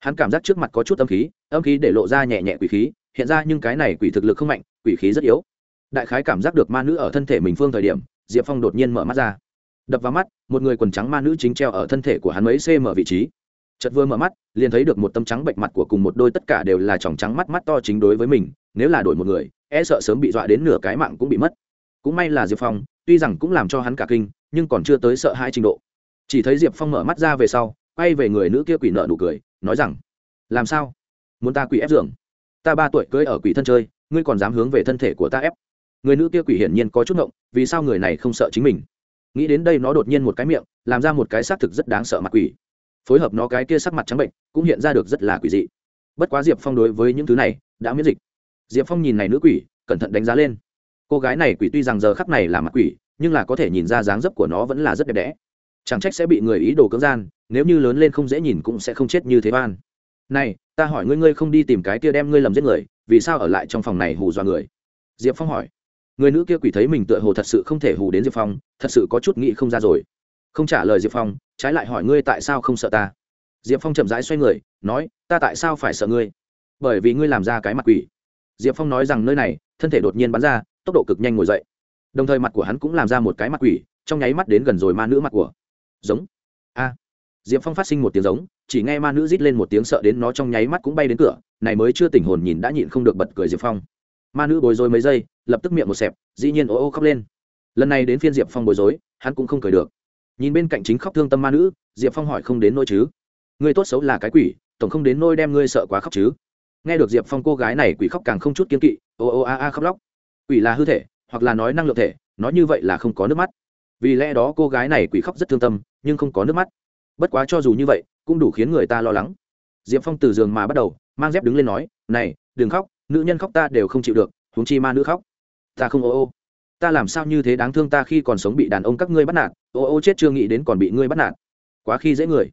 Hắn cảm giác trước mặt có chút âm khí âm khí để lộ ra nhẹ nhẹ quỷ khí, hiện ra nhưng cái này quỷ thực lực không mạnh, quỷ khí rất yếu. Đại khái cảm giác được ma nữ ở thân thể mình phương thời điểm, diệp phong đột nhiên mở mắt ra. Đập vào mắt, một người quần trắng ma nữ chính treo ở thân thể của hắn mấy cm vị trí chật vừa mở mắt, liền thấy được một tấm trắng bệnh mặt của cùng một đôi tất cả đều là tròng trắng mắt mắt to chính đối với mình, nếu là đổi một người e sợ sớm bị dọa đến nửa cái mạng cũng bị mất. Cũng may là diệp phong, tuy rằng cũng làm cho hắn cả kinh, nhưng còn chưa tới sợ hai trình độ. Chỉ thấy diệp phong mở mắt ra về sau, quay về người nữ kia quỷ nợ nụ cười, nói rằng, làm sao? Muốn ta quỷ ép giường? Ta ba tuổi cưới ở quỷ thân chơi, ngươi còn dám hướng về thân thể của ta ép? Người nữ kia quỷ hiển nhiên có chút ngộng, vì sao người này không sợ chính mình? Nghĩ đến đây nó đột nhiên một cái miệng, làm ra một cái xác thực rất đáng sợ mặt quỷ phối hợp nó cái kia sắc mặt trắng bệnh, cũng hiện ra được rất là quỷ dị. Bất quá diệp phong đối với những thứ này đã miễn dịch. Diệp phong nhìn này nữ quỷ, cẩn thận đánh giá lên. Cô gái này quỷ tuy rằng giờ khắp này là mặt quỷ, nhưng là có thể nhìn ra dáng dấp của nó vẫn là rất đẹp đẽ. Chẳng trách sẽ bị người ý đồ cưỡng gian, nếu như lớn lên không dễ nhìn cũng sẽ không chết như thế van này, ta hỏi ngươi ngươi không đi tìm cái kia đem ngươi lầm giết người, vì sao ở lại trong phòng này hù dọa người? Diệp phong hỏi. Người nữ kia quỷ thấy mình tựa hồ thật sự không thể hù đến diệp phong, thật sự có chút nghĩ không ra rồi không trả lời diệp phong, trái lại hỏi ngươi tại sao không sợ ta. Diệp phong chậm rãi xoay người, nói, ta tại sao phải sợ ngươi? Bởi vì ngươi làm ra cái mặt quỷ. Diệp phong nói rằng nơi này, thân thể đột nhiên bắn ra, tốc độ cực nhanh ngồi dậy. Đồng thời mặt của hắn cũng làm ra một cái mặt quỷ, trong nháy mắt đến gần rồi ma nữ mặt của. Giống. A. Diệp phong phát sinh một tiếng giống, chỉ nghe ma nữ rít lên một tiếng sợ đến nó trong nháy mắt cũng bay đến cửa, này mới chưa tỉnh hồn nhìn đã nhịn không được bật cười diệp phong. Ma nữ bối rối mấy giây, lập tức miệng một xẹp, dĩ nhiên ô ô khóc lên. Lần này đến phiên diệp phong bối rối, hắn cũng không cười được nhìn bên cạnh chính khóc thương tâm ma nữ, diệp phong hỏi không đến nôi chứ? Ngươi tốt xấu là cái quỷ, tổng không đến nôi đem ngươi sợ quá khóc chứ? Nghe được diệp phong cô gái này quỷ khóc càng không chút kiên kỵ, ô ô a a khóc lóc. Quỷ là hư thể, hoặc là nói năng lượng thể, nói như vậy là không có nước mắt. Vì lẽ đó cô gái này quỷ khóc rất thương tâm, nhưng không có nước mắt. Bất quá cho dù như vậy, cũng đủ khiến người ta lo lắng. Diệp phong từ giường mà bắt đầu, mang dép đứng lên nói, này, đừng khóc, nữ nhân khóc ta đều không chịu được, huống chi ma nữ khóc. Ta không, ô ô ta làm sao như thế đáng thương ta khi còn sống bị đàn ông các ngươi bắt nạt, ô ô chết chưa nghĩ đến còn bị ngươi bắt nạt. Quá khi dễ người.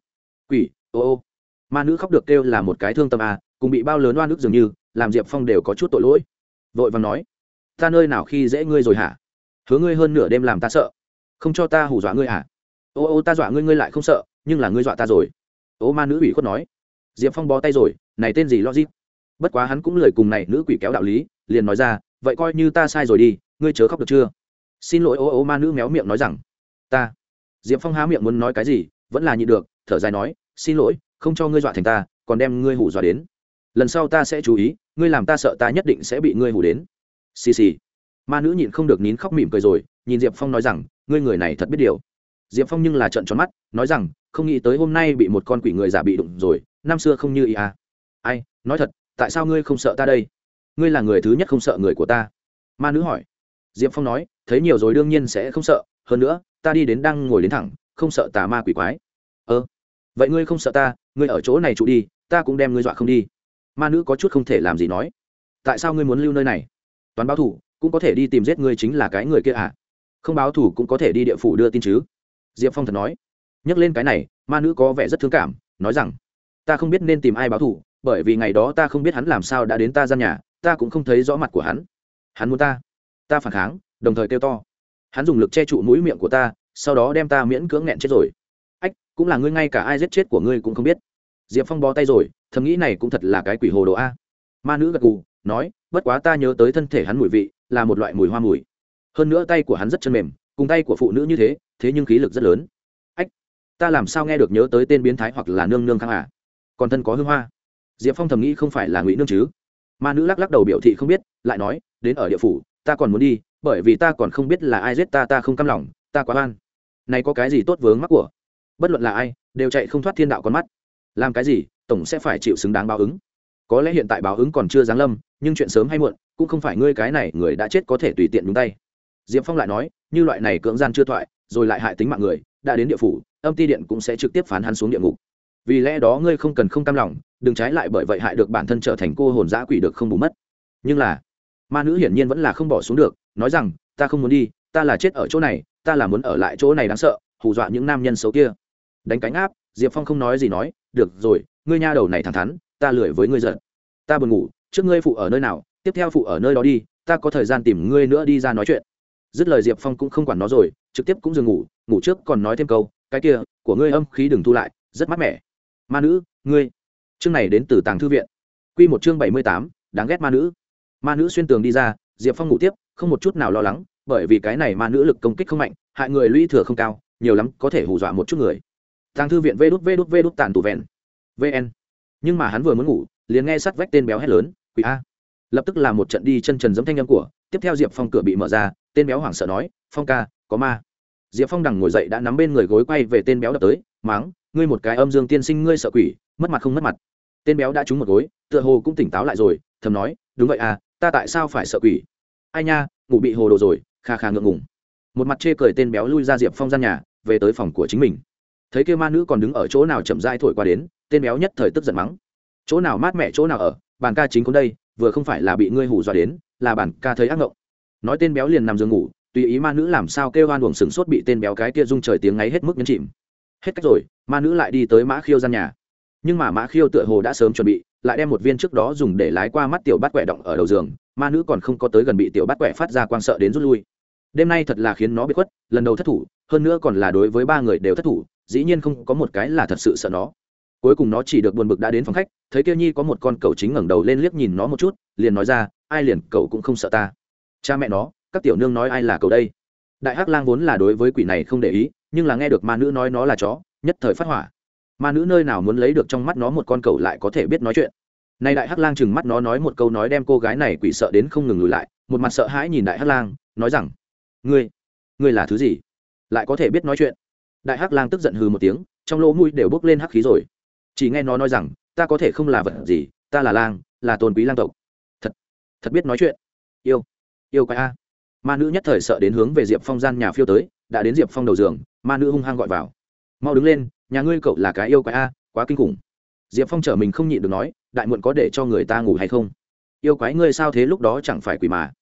Quỷ, ô ô. Ma nữ khóc được kêu là một cái thương tâm à cùng bị bao lớn oan ức dường như, làm diệp phong đều có chút tội lỗi. Vội vàng nói, ta nơi nào khi dễ ngươi rồi hả? Hứa ngươi hơn nửa đêm làm ta sợ. Không cho ta hù dọa ngươi hả? Ô ô, ta dọa ngươi ngươi lại không sợ, nhưng là ngươi dọa ta rồi. Ô ma nữ ủy khuất nói. Diệp phong bó tay rồi, này tên gì logic? Bất quá hắn cũng lời cùng này nữ quỷ kéo đạo lý, liền nói ra vậy coi như ta sai rồi đi, ngươi chớ khóc được chưa? Xin lỗi, ô ô, ma nữ méo miệng nói rằng. Ta. Diệp phong há miệng muốn nói cái gì, vẫn là nhịn được, thở dài nói, xin lỗi, không cho ngươi dọa thành ta, còn đem ngươi hủ dọa đến. Lần sau ta sẽ chú ý, ngươi làm ta sợ ta nhất định sẽ bị ngươi hủ đến. Xì xì. Ma nữ nhịn không được nín khóc mỉm cười rồi, nhìn diệp phong nói rằng, ngươi người này thật biết điều. Diệp phong nhưng là trận tròn mắt, nói rằng, không nghĩ tới hôm nay bị một con quỷ người giả bị đụng rồi, năm xưa không như ý à. ai, nói thật, tại sao ngươi không sợ ta đây? Ngươi là người thứ nhất không sợ người của ta? Ma nữ hỏi. Diệp phong nói, thấy nhiều rồi đương nhiên sẽ không sợ, hơn nữa, ta đi đến đang ngồi đến thẳng, không sợ tà ma quỷ quái. Ơ vậy ngươi không sợ ta, ngươi ở chỗ này trụ đi, ta cũng đem ngươi dọa không đi. Ma nữ có chút không thể làm gì nói. Tại sao ngươi muốn lưu nơi này? Toán báo thủ, cũng có thể đi tìm giết ngươi chính là cái người kia à? Không báo thủ cũng có thể đi địa phủ đưa tin chứ? Diệp phong thật nói. Nhắc lên cái này, ma nữ có vẻ rất thương cảm, nói rằng ta không biết nên tìm ai báo thủ bởi vì ngày đó ta không biết hắn làm sao đã đến ta gian nhà, ta cũng không thấy rõ mặt của hắn. Hắn muốn ta. Ta phản kháng, đồng thời kêu to. Hắn dùng lực che trụ mũi miệng của ta, sau đó đem ta miễn cưỡng nghẹn chết rồi. Ách, cũng là ngươi ngay cả ai giết chết của ngươi cũng không biết. Diệp phong bó tay rồi, thầm nghĩ này cũng thật là cái quỷ hồ đồ a. Ma nữ gật gù, nói, bất quá ta nhớ tới thân thể hắn mùi vị, là một loại mùi hoa mùi. Hơn nữa tay của hắn rất chân mềm, cùng tay của phụ nữ như thế thế nhưng khí lực rất lớn. Ách, ta làm sao nghe được nhớ tới tên biến thái hoặc là nương nương khang à? Còn thân có hương hoa. Diệp phong thầm nghĩ không phải là ngụy nương chứ? Ma nữ lắc lắc đầu biểu thị không biết, lại nói, đến ở địa phủ, ta còn muốn đi, bởi vì ta còn không biết là ai giết ta ta không căm lòng, ta quá oan. Này có cái gì tốt vướng mắc của? Bất luận là ai, đều chạy không thoát thiên đạo con mắt. Làm cái gì, tổng sẽ phải chịu xứng đáng báo ứng. Có lẽ hiện tại báo ứng còn chưa giáng lâm, nhưng chuyện sớm hay muộn, cũng không phải ngươi cái này người đã chết có thể tùy tiện nhúng tay. Diệp phong lại nói, như loại này cưỡng gian chưa thoại, rồi lại hại tính mạng người, đã đến địa phủ, âm ti điện cũng sẽ trực tiếp phán hắn xuống địa ngục vì lẽ đó ngươi không cần không cam lòng, đừng trái lại bởi vậy hại được bản thân trở thành cô hồn giã quỷ được không bù mất. Nhưng là, ma nữ hiển nhiên vẫn là không bỏ xuống được, nói rằng, ta không muốn đi, ta là chết ở chỗ này, ta là muốn ở lại chỗ này đáng sợ, hù dọa những nam nhân xấu kia. Đánh cánh áp, diệp phong không nói gì nói, được rồi, ngươi nha đầu này thẳng thắn, ta lười với ngươi giận. Ta buồn ngủ, trước ngươi phụ ở nơi nào, tiếp theo phụ ở nơi đó đi, ta có thời gian tìm ngươi nữa đi ra nói chuyện. Dứt lời diệp phong cũng không quản nó rồi, trực tiếp cũng dừng ngủ ngủ trước còn nói thêm câu, cái kia, của ngươi âm khí đừng thu lại, rất mát mẻ ma nữ, ngươi. Chương này đến từ tàng thư viện. Q một chương bảy mươi tám, đáng ghét ma nữ. Ma nữ xuyên tường đi ra, diệp phong ngủ tiếp, không một chút nào lo lắng, bởi vì cái này ma nữ lực công kích không mạnh, hại người lũy thừa không cao, nhiều lắm có thể hù dọa một chút người. Tàng thư viện vê đút vê đút vê đút tàn tụ vẹn. Vn nhưng mà hắn vừa muốn ngủ, liền nghe sắt vách tên béo hét lớn, quỷ a. Lập tức là một trận đi chân trần giống thanh âm của, tiếp theo diệp phong cửa bị mở ra, tên béo hoảng sợ nói, phong ca, có ma diệp phong đằng ngồi dậy đã nắm bên người gối quay về tên béo đập tới, máng, ngươi một cái âm dương tiên sinh ngươi sợ quỷ, mất mặt không mất mặt. Tên béo đã trúng một gối, tựa hồ cũng tỉnh táo lại rồi, thầm nói, đúng vậy à ta tại sao phải sợ quỷ? Ai nha, ngủ bị hồ đồ rồi, kha kha ngượng ngùng. Một mặt chê cười tên béo lui ra diệp phong gian nhà, về tới phòng của chính mình. Thấy kêu ma nữ còn đứng ở chỗ nào chậm dai thổi qua đến, tên béo nhất thời tức giận mắng, chỗ nào mát mẹ chỗ nào ở, bàn ca chính cũng đây, vừa không phải là bị ngươi hù dọa đến, là bàn ca thấy ác ngộng. Nói tên béo liền nằm giường ngủ tùy ý ma nữ làm sao kêu oan uổng sừng sốt bị tên béo cái kia rung trời tiếng ấy hết mức nhấn chìm. Hết cách rồi, ma nữ lại đi tới mã khiêu gian nhà. Nhưng mà mã khiêu tựa hồ đã sớm chuẩn bị, lại đem một viên trước đó dùng để lái qua mắt tiểu bát quẻ động ở đầu giường, ma nữ còn không có tới gần bị tiểu bát quẻ phát ra quang sợ đến rút lui. Đêm nay thật là khiến nó bị khuất, lần đầu thất thủ, hơn nữa còn là đối với ba người đều thất thủ, dĩ nhiên không có một cái là thật sự sợ nó. Cuối cùng nó chỉ được buồn bực đã đến phòng khách, thấy kia nhi có một con cậu chính ngẩng đầu lên liếc nhìn nó một chút, liền nói ra, ai liền, cậu cũng không sợ ta. Cha mẹ nó các tiểu nương nói ai là cậu đây? Đại hắc lang vốn là đối với quỷ này không để ý, nhưng là nghe được ma nữ nói nó là chó, nhất thời phát hỏa. Ma nữ nơi nào muốn lấy được trong mắt nó một con cậu lại có thể biết nói chuyện. Nay đại hắc lang chừng mắt nó nói một câu nói đem cô gái này quỷ sợ đến không ngừng lùi lại, một mặt sợ hãi nhìn đại hắc lang, nói rằng, ngươi ngươi là thứ gì? Lại có thể biết nói chuyện? Đại hắc lang tức giận hừ một tiếng, trong lỗ mũi đều bốc lên hắc khí rồi. Chỉ nghe nó nói rằng, ta có thể không là vật gì, ta là lang, là tôn quý lang tộc. Thật thật biết nói chuyện. Yêu yêu quái a ma nữ nhất thời sợ đến hướng về diệp phong gian nhà phiêu tới, đã đến diệp phong đầu giường, ma nữ hung hăng gọi vào. Mau đứng lên, nhà ngươi cậu là cái yêu quái a, quá kinh khủng. Diệp phong chở mình không nhịn được nói, đại muộn có để cho người ta ngủ hay không? Yêu quái ngươi sao thế lúc đó chẳng phải quỷ mà?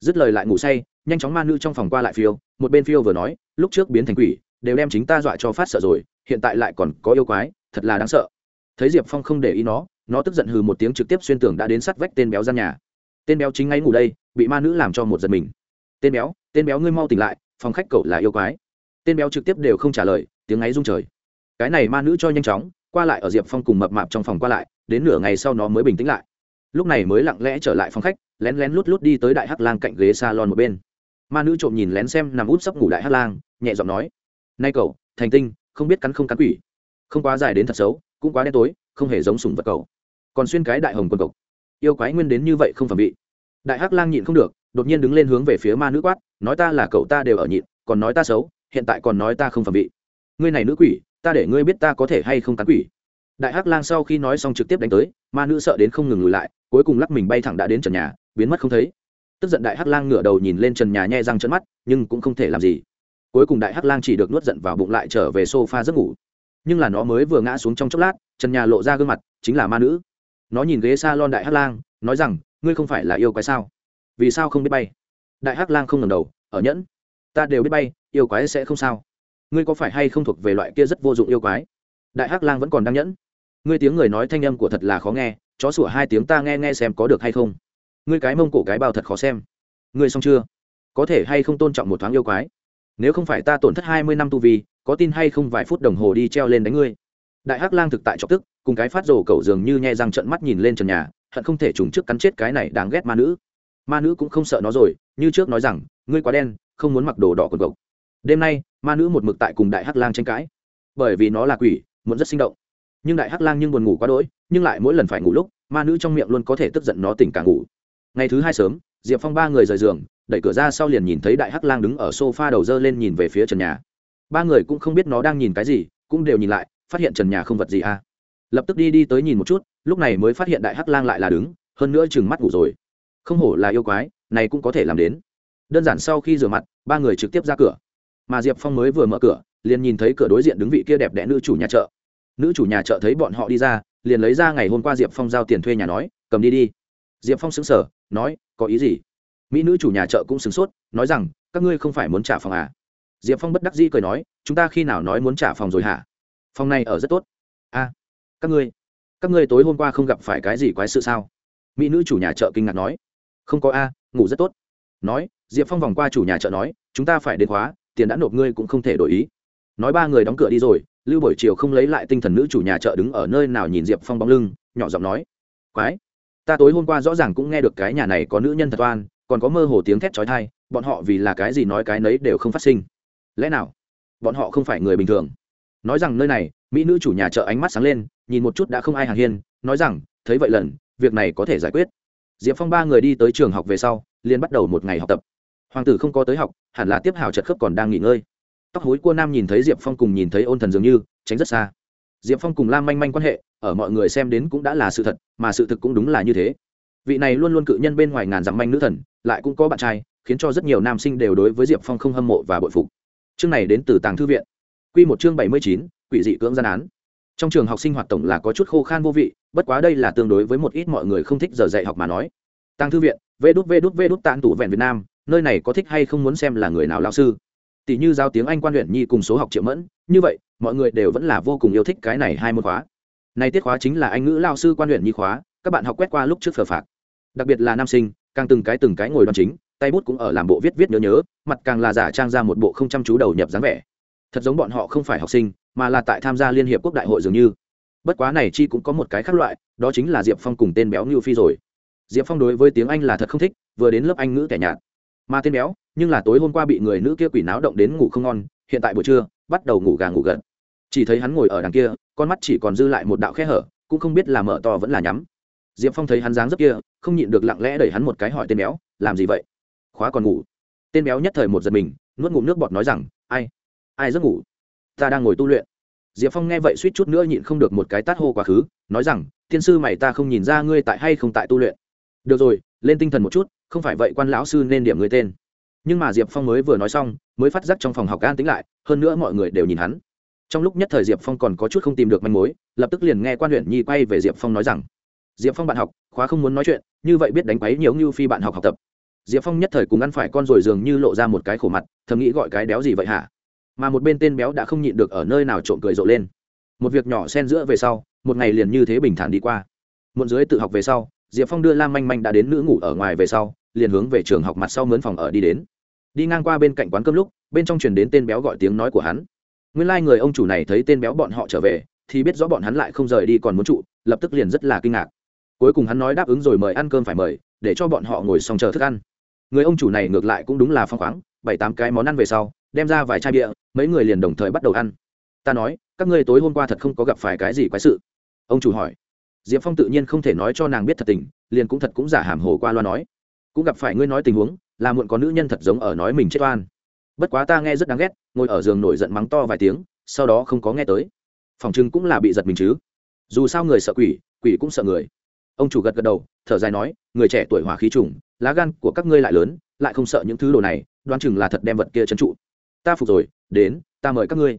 Dứt lời lại ngủ say, nhanh chóng ma nữ trong phòng qua lại phiêu, một bên phiêu vừa nói, lúc trước biến thành quỷ, đều đem chính ta dọa cho phát sợ rồi, hiện tại lại còn có yêu quái, thật là đáng sợ. Thấy diệp phong không để ý nó nó tức giận hừ một tiếng trực tiếp xuyên tường đã đến sắt vách tên béo gian nhà. Tên béo chính ngay ngủ đây, bị ma nữ làm cho một giật mình tên béo tên béo ngươi mau tỉnh lại phòng khách cậu là yêu quái. Tên béo trực tiếp đều không trả lời tiếng ấy rung trời. Cái này ma nữ cho nhanh chóng qua lại ở diệp phong cùng mập mạp trong phòng qua lại đến nửa ngày sau nó mới bình tĩnh lại. Lúc này mới lặng lẽ trở lại phòng khách lén lén lút lút đi tới đại hắc lang cạnh ghế s a lon một bên. Ma nữ trộm nhìn lén xem nằm út sấp ngủ đại hắc lang nhẹ giọng nói nay cậu thành tinh không biết cắn không cắn quỷ. Không quá dài đến thật xấu cũng quá đen tối không hề giống sùng vật cậu, còn xuyên cái đại hồng quần cộc yêu quái nguyên đến như vậy không phẩm vị. Đại hắc lang nhịn không được đột nhiên đứng lên hướng về phía ma nữ quát, nói ta là cậu ta đều ở nhịn, còn nói ta xấu, hiện tại còn nói ta không phẩm vị. Ngươi này nữ quỷ, ta để ngươi biết ta có thể hay không tán quỷ. Đại hắc lang sau khi nói xong trực tiếp đánh tới, ma nữ sợ đến không ngừng lùi lại, cuối cùng lắc mình bay thẳng đã đến trần nhà, biến mất không thấy. Tức giận đại hắc lang ngửa đầu nhìn lên trần nhà nhe răng chân mắt, nhưng cũng không thể làm gì. Cuối cùng đại hắc lang chỉ được nuốt giận vào bụng lại trở về sofa giấc ngủ. Nhưng là nó mới vừa ngã xuống trong chốc lát, trần nhà lộ ra gương mặt, chính là ma nữ. Nó nhìn ghế s a lon đại hắc lang, nói rằng, ngươi không phải là yêu quái sao? Vì sao không biết bay? Đại hắc lang không ngầm đầu, ở nhẫn, ta đều biết bay, yêu quái sẽ không sao. Ngươi có phải hay không thuộc về loại kia rất vô dụng yêu quái? Đại hắc lang vẫn còn đang nhẫn. Ngươi tiếng người nói thanh âm của thật là khó nghe, chó sủa hai tiếng ta nghe nghe xem có được hay không. Ngươi cái mông cổ cái bao thật khó xem. Ngươi xong chưa? Có thể hay không tôn trọng một thoáng yêu quái? Nếu không phải ta tổn thất hai mươi năm tu vi, có tin hay không vài phút đồng hồ đi treo lên đánh ngươi. Đại hắc lang thực tại chọc tức, cùng cái phát rồ cẩu dường như nhẹ răng trận mắt nhìn lên trần nhà, hận không thể trùng trước cắn chết cái này đáng ghét ma nữ ma nữ cũng không sợ nó rồi, như trước nói rằng, ngươi quá đen, không muốn mặc đồ đỏ quần gộc. Đêm nay, ma nữ một mực tại cùng đại hắc lang tranh cãi. Bởi vì nó là quỷ, muốn rất sinh động. Nhưng đại hắc lang nhưng buồn ngủ quá đỗi, nhưng lại mỗi lần phải ngủ lúc, ma nữ trong miệng luôn có thể tức giận nó tỉnh cả ngủ. Ngày thứ hai sớm, diệp phong ba người rời giường, đẩy cửa ra sau liền nhìn thấy đại hắc lang đứng ở s o f a đầu dơ lên nhìn về phía trần nhà. Ba người cũng không biết nó đang nhìn cái gì, cũng đều nhìn lại, phát hiện trần nhà không vật gì à. Lập tức đi đi tới nhìn một chút, lúc này mới phát hiện đại hắc lang lại là đứng, hơn nữa chừng mắt ngủ rồi không hổ là yêu quái, này cũng có thể làm đến. Đơn giản sau khi rửa mặt, ba người trực tiếp ra cửa. Mà diệp phong mới vừa mở cửa, liền nhìn thấy cửa đối diện đứng vị kia đẹp đẽ nữ chủ nhà chợ. Nữ chủ nhà chợ thấy bọn họ đi ra, liền lấy ra ngày hôm qua diệp phong giao tiền thuê nhà nói, cầm đi đi. Diệp phong xứng sở nói, có ý gì? Mỹ nữ chủ nhà chợ cũng sửng sốt, nói rằng, các ngươi không phải muốn trả phòng à? Diệp phong bất đắc dĩ cười nói, chúng ta khi nào nói muốn trả phòng rồi hả? Phòng này ở rất tốt. A, các ngươi các ngươi tối hôm qua không gặp phải cái gì quái sự sao? Mỹ nữ chủ nhà chợ kinh ngạc nói không có a, ngủ rất tốt. Nói, diệp phong vòng qua chủ nhà chợ nói, chúng ta phải đến khóa, tiền đã nộp ngươi cũng không thể đổi ý. Nói ba người đóng cửa đi rồi, lưu buổi chiều không lấy lại tinh thần nữ chủ nhà chợ đứng ở nơi nào nhìn diệp phong bóng lưng, nhỏ giọng nói, quái, ta tối hôm qua rõ ràng cũng nghe được cái nhà này có nữ nhân thật oan, còn có mơ hồ tiếng thét trói thai bọn họ vì là cái gì nói cái nấy đều không phát sinh. Lẽ nào, bọn họ không phải người bình thường? Nói rằng nơi này, mỹ nữ chủ nhà chợ ánh mắt sáng lên, nhìn một chút đã không ai hàng hiên, nói rằng, thấy vậy lần, việc này có thể giải quyết diệp phong ba người đi tới trường học về sau, liền bắt đầu một ngày học tập. Hoàng tử không có tới học, hẳn là tiếp hào trật khớp còn đang nghỉ ngơi. Tóc hối cua nam nhìn thấy diệp phong cùng nhìn thấy ôn thần dường như, tránh rất xa. Diệp phong cùng lam manh manh quan hệ, ở mọi người xem đến cũng đã là sự thật, mà sự thực cũng đúng là như thế. Vị này luôn luôn cự nhân bên ngoài ngàn dặm manh nữ thần, lại cũng có bạn trai, khiến cho rất nhiều nam sinh đều đối với diệp phong không hâm mộ và bội phục. Chương này đến từ tàng thư viện. Q một chương bảy mươi chín, quỷ dị cưỡng gian án trong trường học sinh hoạt tổng là có chút khô khan vô vị, bất quá đây là tương đối với một ít mọi người không thích giờ dạy học mà nói. Tăng thư viện vê đút vê đút vê đút tàn tủ vẹn việt nam, nơi này có thích hay không muốn xem là người nào lao sư? Tỷ như giao tiếng anh quan luyện nhi cùng số học triệu mẫn, như vậy, mọi người đều vẫn là vô cùng yêu thích cái này hai môn khóa. Này tiết khóa chính là anh ngữ lao sư quan luyện nhi khóa, các bạn học quét qua lúc trước phờ phạt đặc biệt là nam sinh, càng từng cái từng cái ngồi đoan chính, tay bút cũng ở làm bộ viết viết nhớ nhớ, mặt càng là giả trang ra một bộ không chăm chú đầu nhập dáng vẻ. Thật giống bọn họ không phải học sinh mà là tại tham gia liên hiệp quốc đại hội dường như. Bất quá này chi cũng có một cái khác loại, đó chính là diệp phong cùng tên béo như phi rồi. Diệp phong đối với tiếng anh là thật không thích, vừa đến lớp anh ngữ kẻ nhạt. Mà tên béo, nhưng là tối hôm qua bị người nữ kia quỷ náo động đến ngủ không ngon, hiện tại buổi trưa, bắt đầu ngủ gà ngủ gật. Chỉ thấy hắn ngồi ở đằng kia, con mắt chỉ còn dư lại một đạo khe hở, cũng không biết là mở to vẫn là nhắm. Diệp phong thấy hắn dáng rất kia, không nhịn được lặng lẽ đẩy hắn một cái hỏi tên béo, làm gì vậy? Khóa còn ngủ? Tên béo nhất thời một giật mình, nuốt ngụm nước bọt nói rằng, ai? Ai giấc ngủ? Ta đang ngồi tu luyện. Diệp phong nghe vậy suýt chút nữa nhịn không được một cái tát hô quá khứ, nói rằng tiên sư mày ta không nhìn ra ngươi tại hay không tại tu luyện. Được rồi, lên tinh thần một chút, không phải vậy quan lão sư nên điểm ngươi tên. Nhưng mà diệp phong mới vừa nói xong, mới phát giác trong phòng học an tính lại, hơn nữa mọi người đều nhìn hắn. Trong lúc nhất thời diệp phong còn có chút không tìm được manh mối, lập tức liền nghe quan huyện nhi quay về diệp phong nói rằng, diệp phong bạn học, khóa không muốn nói chuyện, như vậy biết đánh quấy nhiều như phi bạn học học tập. Diệp phong nhất thời cùng ăn phải con rồi dường như lộ ra một cái khổ mặt, thầm nghĩ gọi cái đéo gì vậy hả? Mà một bên tên béo đã không nhịn được ở nơi nào trộm cười rộ lên. Một việc nhỏ xen giữa về sau, một ngày liền như thế bình thản đi qua. Muộn dưới tự học về sau, diệp phong đưa lam manh manh đã đến nữ ngủ ở ngoài về sau, liền hướng về trường học mặt sau mướn phòng ở đi đến. Đi ngang qua bên cạnh quán cơm lúc, bên trong truyền đến tên béo gọi tiếng nói của hắn. Nguyên lai、like、người ông chủ này thấy tên béo bọn họ trở về, thì biết rõ bọn hắn lại không rời đi còn muốn trụ, lập tức liền rất là kinh ngạc. Cuối cùng hắn nói đáp ứng rồi mời ăn cơm phải mời, để cho bọn họ ngồi xong chờ thức ăn. Người ông chủ này ngược lại cũng đúng là phong khoáng, bảy tám cái món ăn về sau đem ra vài chai bia, mấy người liền đồng thời bắt đầu ăn. Ta nói, các ngươi tối hôm qua thật không có gặp phải cái gì quái sự. Ông chủ hỏi. Diệp phong tự nhiên không thể nói cho nàng biết thật tình, liền cũng thật cũng giả hàm hồ qua loa nói. Cũng gặp phải ngươi nói tình huống, là muộn có nữ nhân thật giống ở nói mình chết oan. Bất quá ta nghe rất đáng ghét, ngồi ở giường nổi giận mắng to vài tiếng, sau đó không có nghe tới. Phòng chừng cũng là bị giật mình chứ. Dù sao người sợ quỷ quỷ cũng sợ người. Ông chủ gật gật đầu, thở dài nói, người trẻ tuổi hỏa khí trùng, lá gan của các ngươi lại lớn, lại không sợ những thứ đồ này, đoán chừng là thật đem vật kia trấn trụ ta phục rồi, đến, ta mời các ngươi.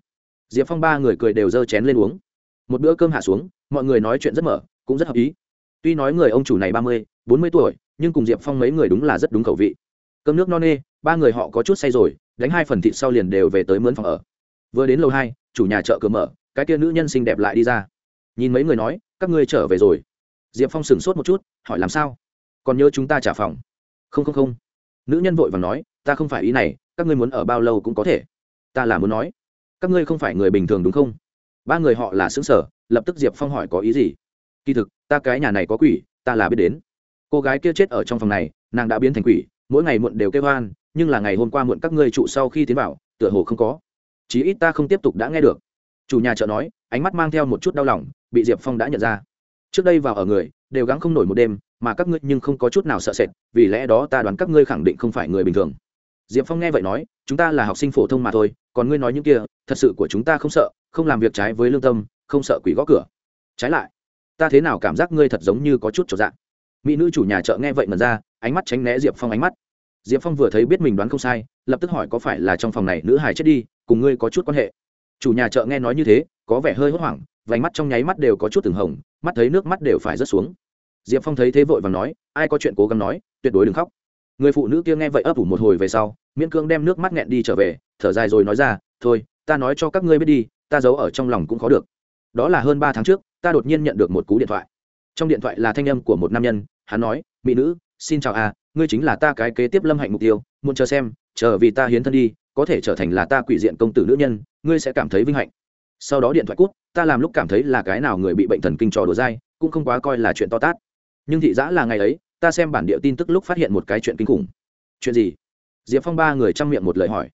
Diệp phong ba người cười đều dơ chén lên uống. Một bữa cơm hạ xuống, mọi người nói chuyện rất mở, cũng rất hợp ý. Tuy nói người ông chủ này ba mươi, bốn mươi tuổi, nhưng cùng diệp phong mấy người đúng là rất đúng khẩu vị. Cơm nước no nê, ba người họ có chút say rồi, đánh hai phần thịt sau liền đều về tới mướn phòng ở. Vừa đến lầu hai, chủ nhà chợ cửa mở, cái kia nữ nhân xinh đẹp lại đi ra. Nhìn mấy người nói, các ngươi trở về rồi. Diệp phong sửng sốt một chút, hỏi làm sao? Còn nhớ chúng ta trả phòng? Không không không. Nữ nhân vội và nói ta không phải ý này, các ngươi muốn ở bao lâu cũng có thể. Ta là muốn nói, các ngươi không phải người bình thường đúng không? Ba người họ là xứng sở lập tức diệp phong hỏi có ý gì? Kỳ thực, ta cái nhà này có quỷ, ta là biết đến. Cô gái kia chết ở trong phòng này, nàng đã biến thành quỷ, mỗi ngày muộn đều kêu hoan nhưng là ngày hôm qua muộn các ngươi trụ sau khi tiến vào, tựa hồ không có. Chí ít ta không tiếp tục đã nghe được. Chủ nhà chợ nói, ánh mắt mang theo một chút đau lòng, bị diệp phong đã nhận ra. Trước đây vào ở người, đều gắng không nổi một đêm, mà các ngươi nhưng không có chút nào sợ sệt, vì lẽ đó ta đoán các ngươi khẳng định không phải người bình thường diệp phong nghe vậy nói, chúng ta là học sinh phổ thông mà thôi, còn ngươi nói những kia, thật sự của chúng ta không sợ, không làm việc trái với lương tâm, không sợ quỷ gõ cửa. Trái lại, ta thế nào cảm giác ngươi thật giống như có chút trở dạng mỹ nữ chủ nhà chợ nghe vậy mà ra, ánh mắt tránh né diệp phong ánh mắt. Diệp phong vừa thấy biết mình đoán không sai, lập tức hỏi có phải là trong phòng này nữ hài chết đi, cùng ngươi có chút quan hệ. Chủ nhà chợ nghe nói như thế, có vẻ hơi hốt hoảng, vành mắt trong nháy mắt đều có chút từng hồng, mắt thấy nước mắt đều phải rớt xuống. Diệp phong thấy thế vội và nói, ai có chuyện cố gắng nói, tuyệt đối đừng khóc người phụ nữ kia nghe vậy ấp ủ một hồi về sau, miễn cương đem nước mắt nghẹn đi trở về, thở dài rồi nói ra, thôi, ta nói cho các ngươi biết đi, ta giấu ở trong lòng cũng khó được. Đó là hơn ba tháng trước, ta đột nhiên nhận được một cú điện thoại. Trong điện thoại là thanh âm của một nam nhân, hắn nói, mỹ nữ, xin chào à ngươi chính là ta cái kế tiếp lâm hạnh mục tiêu, muốn chờ xem, chờ vì ta hiến thân đi, có thể trở thành là ta quỷ diện công tử nữ nhân, ngươi sẽ cảm thấy vinh hạnh. Sau đó điện thoại cút, ta làm lúc cảm thấy là cái nào người bị bệnh thần kinh trò đùa dai, cũng không quá coi là chuyện to tát. Nhưng thị giã là ngày ấy ta xem bản địa tin tức lúc phát hiện một cái chuyện kinh khủng. Chuyện gì? Diệp phong ba người chăm miệng một lời hỏi.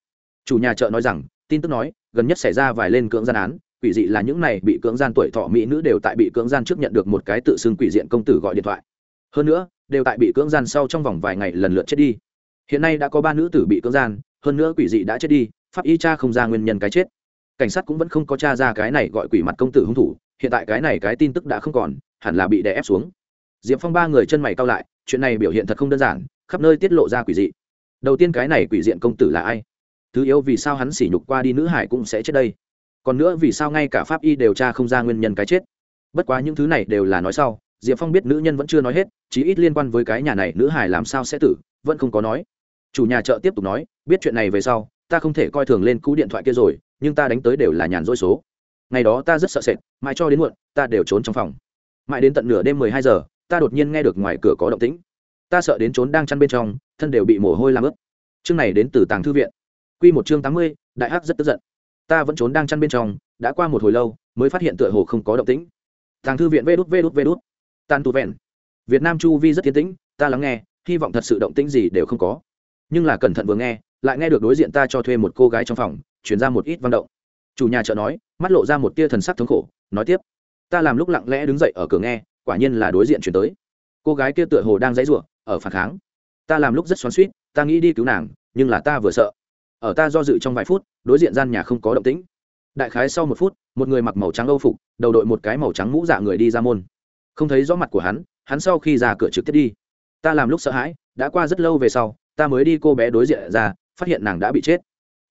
Chủ nhà chợ nói rằng, tin tức nói, gần nhất xảy ra vài lên cưỡng gian án, quỷ dị là những này bị cưỡng gian tuổi thọ mỹ nữ đều tại bị cưỡng gian trước nhận được một cái tự xưng quỷ diện công tử gọi điện thoại. Hơn nữa, đều tại bị cưỡng gian sau trong vòng vài ngày lần lượt chết đi. Hiện nay đã có ba nữ tử bị cưỡng gian, hơn nữa quỷ dị đã chết đi, pháp y cha không ra nguyên nhân cái chết. Cảnh sát cũng vẫn không có t r a ra cái này gọi quỷ mặt công tử hung thủ, hiện tại cái này cái tin tức đã không còn, hẳn là bị đè ép xuống. Diệp phong ba người chân mày cao lại chuyện này biểu hiện thật không đơn giản, khắp nơi tiết lộ ra quỷ dị. Đầu tiên cái này quỷ diện công tử là ai? Thứ yếu vì sao hắn sỉ nhục qua đi nữ hải cũng sẽ chết đây? Còn nữa vì sao ngay cả pháp y điều tra không ra nguyên nhân cái chết? Bất quá những thứ này đều là nói sau, diệp phong biết nữ nhân vẫn chưa nói hết, chí ít liên quan với cái nhà này nữ hải làm sao sẽ tử, vẫn không có nói. Chủ nhà chợ tiếp tục nói, biết chuyện này về sau, ta không thể coi thường lên cú điện thoại kia rồi, nhưng ta đánh tới đều là nhàn rỗi số. Ngày đó ta rất sợ sệt, mãi cho đến muộn, ta đều trốn trong phòng. Mãi đến tận nửa đêm mười hai giờ ta đột nhiên nghe được ngoài cửa có động tĩnh. Ta sợ đến trốn đang chăn bên trong, thân đều bị mồ hôi làm ướt. Chương này đến từ tàng thư viện. Q một chương tám mươi, đại hắc rất tức giận. Ta vẫn trốn đang chăn bên trong, đã qua một hồi lâu, mới phát hiện tựa hồ không có động tĩnh. Tàng thư viện vê đút vê đút vê đút. Tàn tu vẹn. Việt nam chu vi rất tiến tĩnh, ta lắng nghe, hy vọng thật sự động tĩnh gì đều không có. Nhưng là cẩn thận vừa nghe, lại nghe được đối diện ta cho thuê một cô gái trong phòng, chuyển ra một ít văn động. Chủ nhà chợ nói, mắt lộ ra một tia thần sắc thống khổ, nói tiếp. Ta làm lúc lặng lẽ đứng dậy ở cửa nghe quả nhiên là đối diện chuyển tới. Cô gái kia tựa hồ đang dãy ruộng ở phản kháng. Ta làm lúc rất xoắn suýt ta nghĩ đi cứu nàng, nhưng là ta vừa sợ. Ở ta do dự trong vài phút, đối diện gian nhà không có động tĩnh. Đại khái sau một phút, một người mặc màu trắng âu phục, đầu đội một cái màu trắng mũ dạ người đi ra môn. Không thấy rõ mặt của hắn hắn sau khi ra cửa trực tiếp đi. Ta làm lúc sợ hãi, đã qua rất lâu về sau, ta mới đi cô bé đối diện ra, phát hiện nàng đã bị chết.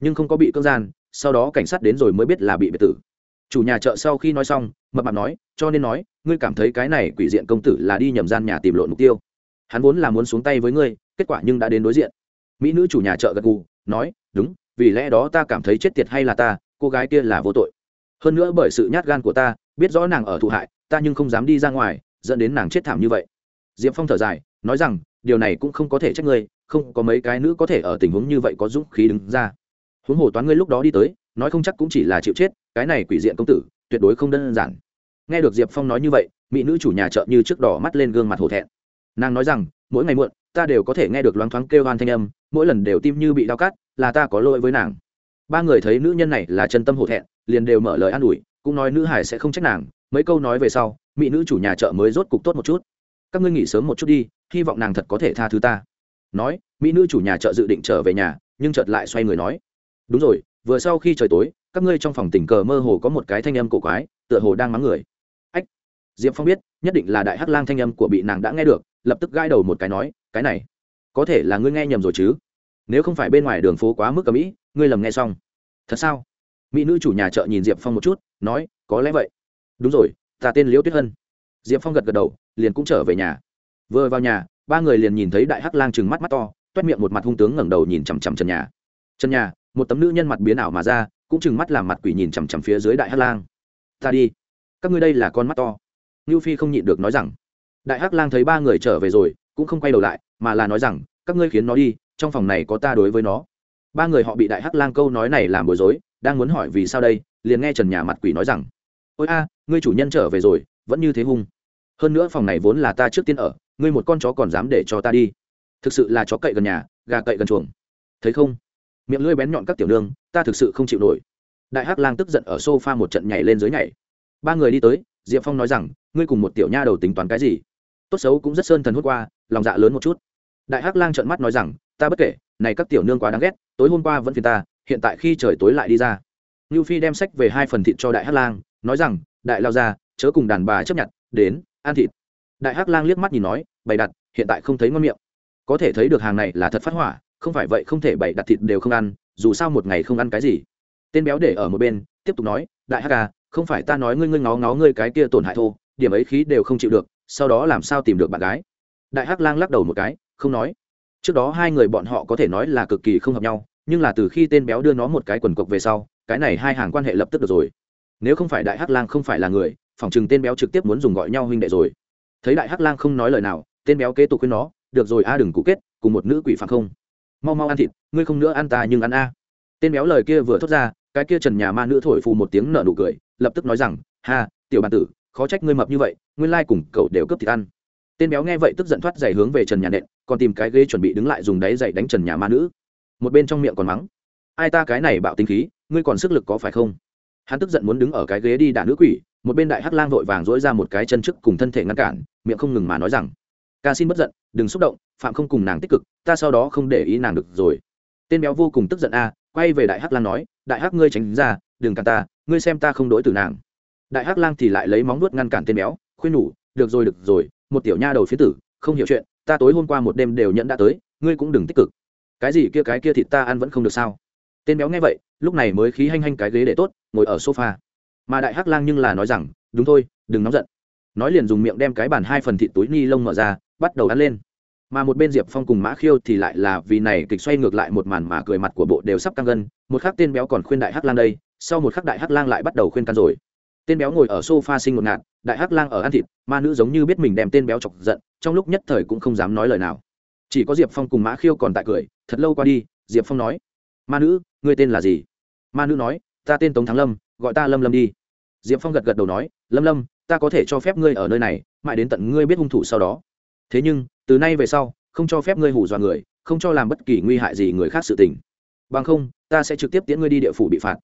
Nhưng không có bị cưỡng gian, sau đó cảnh sát đến rồi mới biết là bị biệt tử. Chủ nhà chợ sau khi nói xong, mập mạp nói, cho nên nói ngươi cảm thấy cái này quỷ diện công tử là đi nhầm gian nhà tìm lộn mục tiêu. Hắn vốn là muốn xuống tay với ngươi, kết quả nhưng đã đến đối diện. Mỹ nữ chủ nhà chợ gật gù, nói, đúng, vì lẽ đó ta cảm thấy chết tiệt hay là ta, cô gái kia là vô tội. Hơn nữa bởi sự nhát gan của ta, biết rõ nàng ở thụ hại, ta nhưng không dám đi ra ngoài, dẫn đến nàng chết thảm như vậy. Diệp phong thở dài, nói rằng, điều này cũng không có thể trách ngươi, không có mấy cái nữ có thể ở tình huống như vậy có dũng khí đứng ra. Huống hồ toán ngươi lúc đó đi tới, nói không chắc cũng chỉ là chịu chết, cái này quỷ diện công tử, tuyệt đối không đơn giản nghe được diệp phong nói như vậy, mỹ nữ chủ nhà chợ như trước đỏ mắt lên gương mặt hổ thẹn. Nàng nói rằng, mỗi ngày muộn, ta đều có thể nghe được loáng thoáng kêu hoan thanh âm, mỗi lần đều tim như bị đau cắt, là ta có lỗi với nàng. Ba người thấy nữ nhân này là chân tâm hổ thẹn, liền đều mở lời an ủi, cũng nói nữ hải sẽ không trách nàng. Mấy câu nói về sau, mỹ nữ chủ nhà chợ mới rốt cục tốt một chút. Các ngươi nghỉ sớm một chút đi, hy vọng nàng thật có thể tha thứ ta. Nói, mỹ nữ chủ nhà chợ dự định trở về nhà, nhưng chợt lại xoay người nói, đúng rồi, vừa sau khi trời tối, các ngươi trong phòng tình cờ mơ hồ có một cái thanh âm cổ quái, tựa hồ đang mắng người diệp phong biết, nhất định là đại hắc lang thanh âm của bị nàng đã nghe được, lập tức gãi đầu một cái nói, cái này, có thể là ngươi nghe nhầm rồi chứ? Nếu không phải bên ngoài đường phố quá mức ở mỹ ngươi lầm nghe xong. Thật sao? Mỹ nữ chủ nhà chợ nhìn diệp phong một chút, nói, có lẽ vậy. Đúng rồi, ta tên liễu tuyết hân. Diệp phong gật gật đầu, liền cũng trở về nhà. Vừa vào nhà, ba người liền nhìn thấy đại hắc lang trừng mắt mắt to, toét miệng một mặt hung tướng ngẩng đầu nhìn chằm chằm trần nhà. Trần nhà, một tấm nữ nhân mặt biến ảo mà ra, cũng chừng mắt làm mặt quỷ nhìn chằm chằm phía dưới đại hắc lang. Ta đi. Các ngươi đây là con mắt to ngưu phi không nhịn được nói rằng, đại hắc lang thấy ba người trở về rồi, cũng không quay đầu lại, mà là nói rằng, các ngươi khiến nó đi, trong phòng này có ta đối với nó. Ba người họ bị đại hắc lang câu nói này làm bối rối, đang muốn hỏi vì sao đây, liền nghe trần nhà mặt quỷ nói rằng, ôi a, ngươi chủ nhân trở về rồi, vẫn như thế hung. Hơn nữa phòng này vốn là ta trước tiên ở, ngươi một con chó còn dám để cho ta đi. Thực sự là chó cậy gần nhà, gà cậy gần chuồng. Thấy không? Miệng lưỡi bén nhọn các tiểu nương, ta thực sự không chịu nổi. Đại hắc lang tức giận ở sofa một trận nhảy lên dưới nhảy. Ba người đi tới diệp phong nói rằng, ngươi cùng một tiểu nha đầu tính toán cái gì? Tốt xấu cũng rất sơn thần hút qua, lòng dạ lớn một chút. Đại hắc lang trợn mắt nói rằng, ta bất kể, này các tiểu nương quá đáng ghét, tối hôm qua vẫn phiền ta, hiện tại khi trời tối lại đi ra. Ngưu phi đem sách về hai phần thịt cho đại hắc lang, nói rằng, đại lao ra, chớ cùng đàn bà chấp nhận, đến, ăn thịt. Đại hắc lang liếc mắt nhìn nói, bày đặt, hiện tại không thấy ngon miệng. Có thể thấy được hàng này là thật phát hỏa, không phải vậy không thể bày đặt thịt đều không ăn, dù sao một ngày không ăn cái gì. Tên béo để ở một bên, tiếp tục nói, đại hắc ca không phải ta nói ngươi ngươi ngó ngó ngươi cái kia tổn hại thô, điểm ấy khí đều không chịu được, sau đó làm sao tìm được bạn gái? Đại hắc lang lắc đầu một cái, không nói. Trước đó hai người bọn họ có thể nói là cực kỳ không hợp nhau, nhưng là từ khi tên béo đưa nó một cái quần cộc về sau, cái này hai hàng quan hệ lập tức được rồi. Nếu không phải đại hắc lang không phải là người phỏng chừng tên béo trực tiếp muốn dùng gọi nhau huynh đệ rồi. Thấy đại hắc lang không nói lời nào, tên béo kế tục khuyên nó, được rồi a, đừng cụ kết, cùng một nữ quỷ phạm không. Mau mau ăn thịt, ngươi không nữa ăn ta nhưng ăn a. Tên béo lời kia vừa thốt ra cái kia trần nhà ma nữ thổi phù một tiếng nở nụ cười, lập tức nói rằng, ha, tiểu bàn tử, khó trách ngươi mập như vậy, nguyên lai cùng cậu đều cướp thịt ăn. Tên béo nghe vậy tức giận thoát giày hướng về trần nhà nện, còn tìm cái ghế chuẩn bị đứng lại dùng đáy giày đánh trần nhà ma nữ. Một bên trong miệng còn mắng, ai ta cái này bạo tinh khí, ngươi còn sức lực có phải không? Hắn tức giận muốn đứng ở cái ghế đi đả nữ quỷ, một bên đại hắc lang vội vàng dỗi ra một cái chân trước cùng thân thể ngăn cản, miệng không ngừng mà nói rằng, ca xin bất giận, đừng xúc động, phạm không cùng nàng tích cực, ta sau đó không để ý nàng được rồi. Tên béo vô cùng tức giận a quay về đại hắc lang nói, đại hắc ngươi tránh ra, đừng cản ta, ngươi xem ta không đối từ nàng. Đại hắc lang thì lại lấy móng nuốt ngăn cản tên béo, khuyên nhủ, được rồi được rồi, một tiểu nha đầu phía tử, không hiểu chuyện, ta tối hôm qua một đêm đều nhận đã tới, ngươi cũng đừng tích cực. Cái gì kia, cái kia thịt ta ăn vẫn không được sao? Tên béo nghe vậy, lúc này mới khí hanh hanh cái ghế để tốt, ngồi ở sofa. Mà đại hắc lang nhưng là nói rằng, đúng thôi, đừng nóng giận. Nói liền dùng miệng đem cái bàn hai phần thịt túi ni lông mở ra, bắt đầu ăn lên mà một bên diệp phong cùng mã khiêu thì lại là vì này kịch xoay ngược lại một màn mà cười mặt của bộ đều sắp căng gân, một khắc tên béo còn khuyên đại hắc lang đây, sau một khắc đại hắc lang lại bắt đầu khuyên can rồi. Tên béo ngồi ở sofa sinh một ngạt, đại hắc lang ở ăn thịt, ma nữ giống như biết mình đem tên béo chọc giận, trong lúc nhất thời cũng không dám nói lời nào. Chỉ có diệp phong cùng mã khiêu còn tại cười, thật lâu qua đi, diệp phong nói, ma nữ, ngươi tên là gì? Ma nữ nói, ta tên tống thắng lâm, gọi ta lâm lâm đi. Diệp phong gật gật đầu nói, lâm lâm, ta có thể cho phép ngươi ở nơi này, mãi đến tận ngươi biết hung thủ sau đó. Thế nhưng từ nay về sau, không cho phép ngươi hù dọa người, không cho làm bất kỳ nguy hại gì người khác sự tình. Bằng không, ta sẽ trực tiếp tiễn ngươi đi địa phủ bị phạt.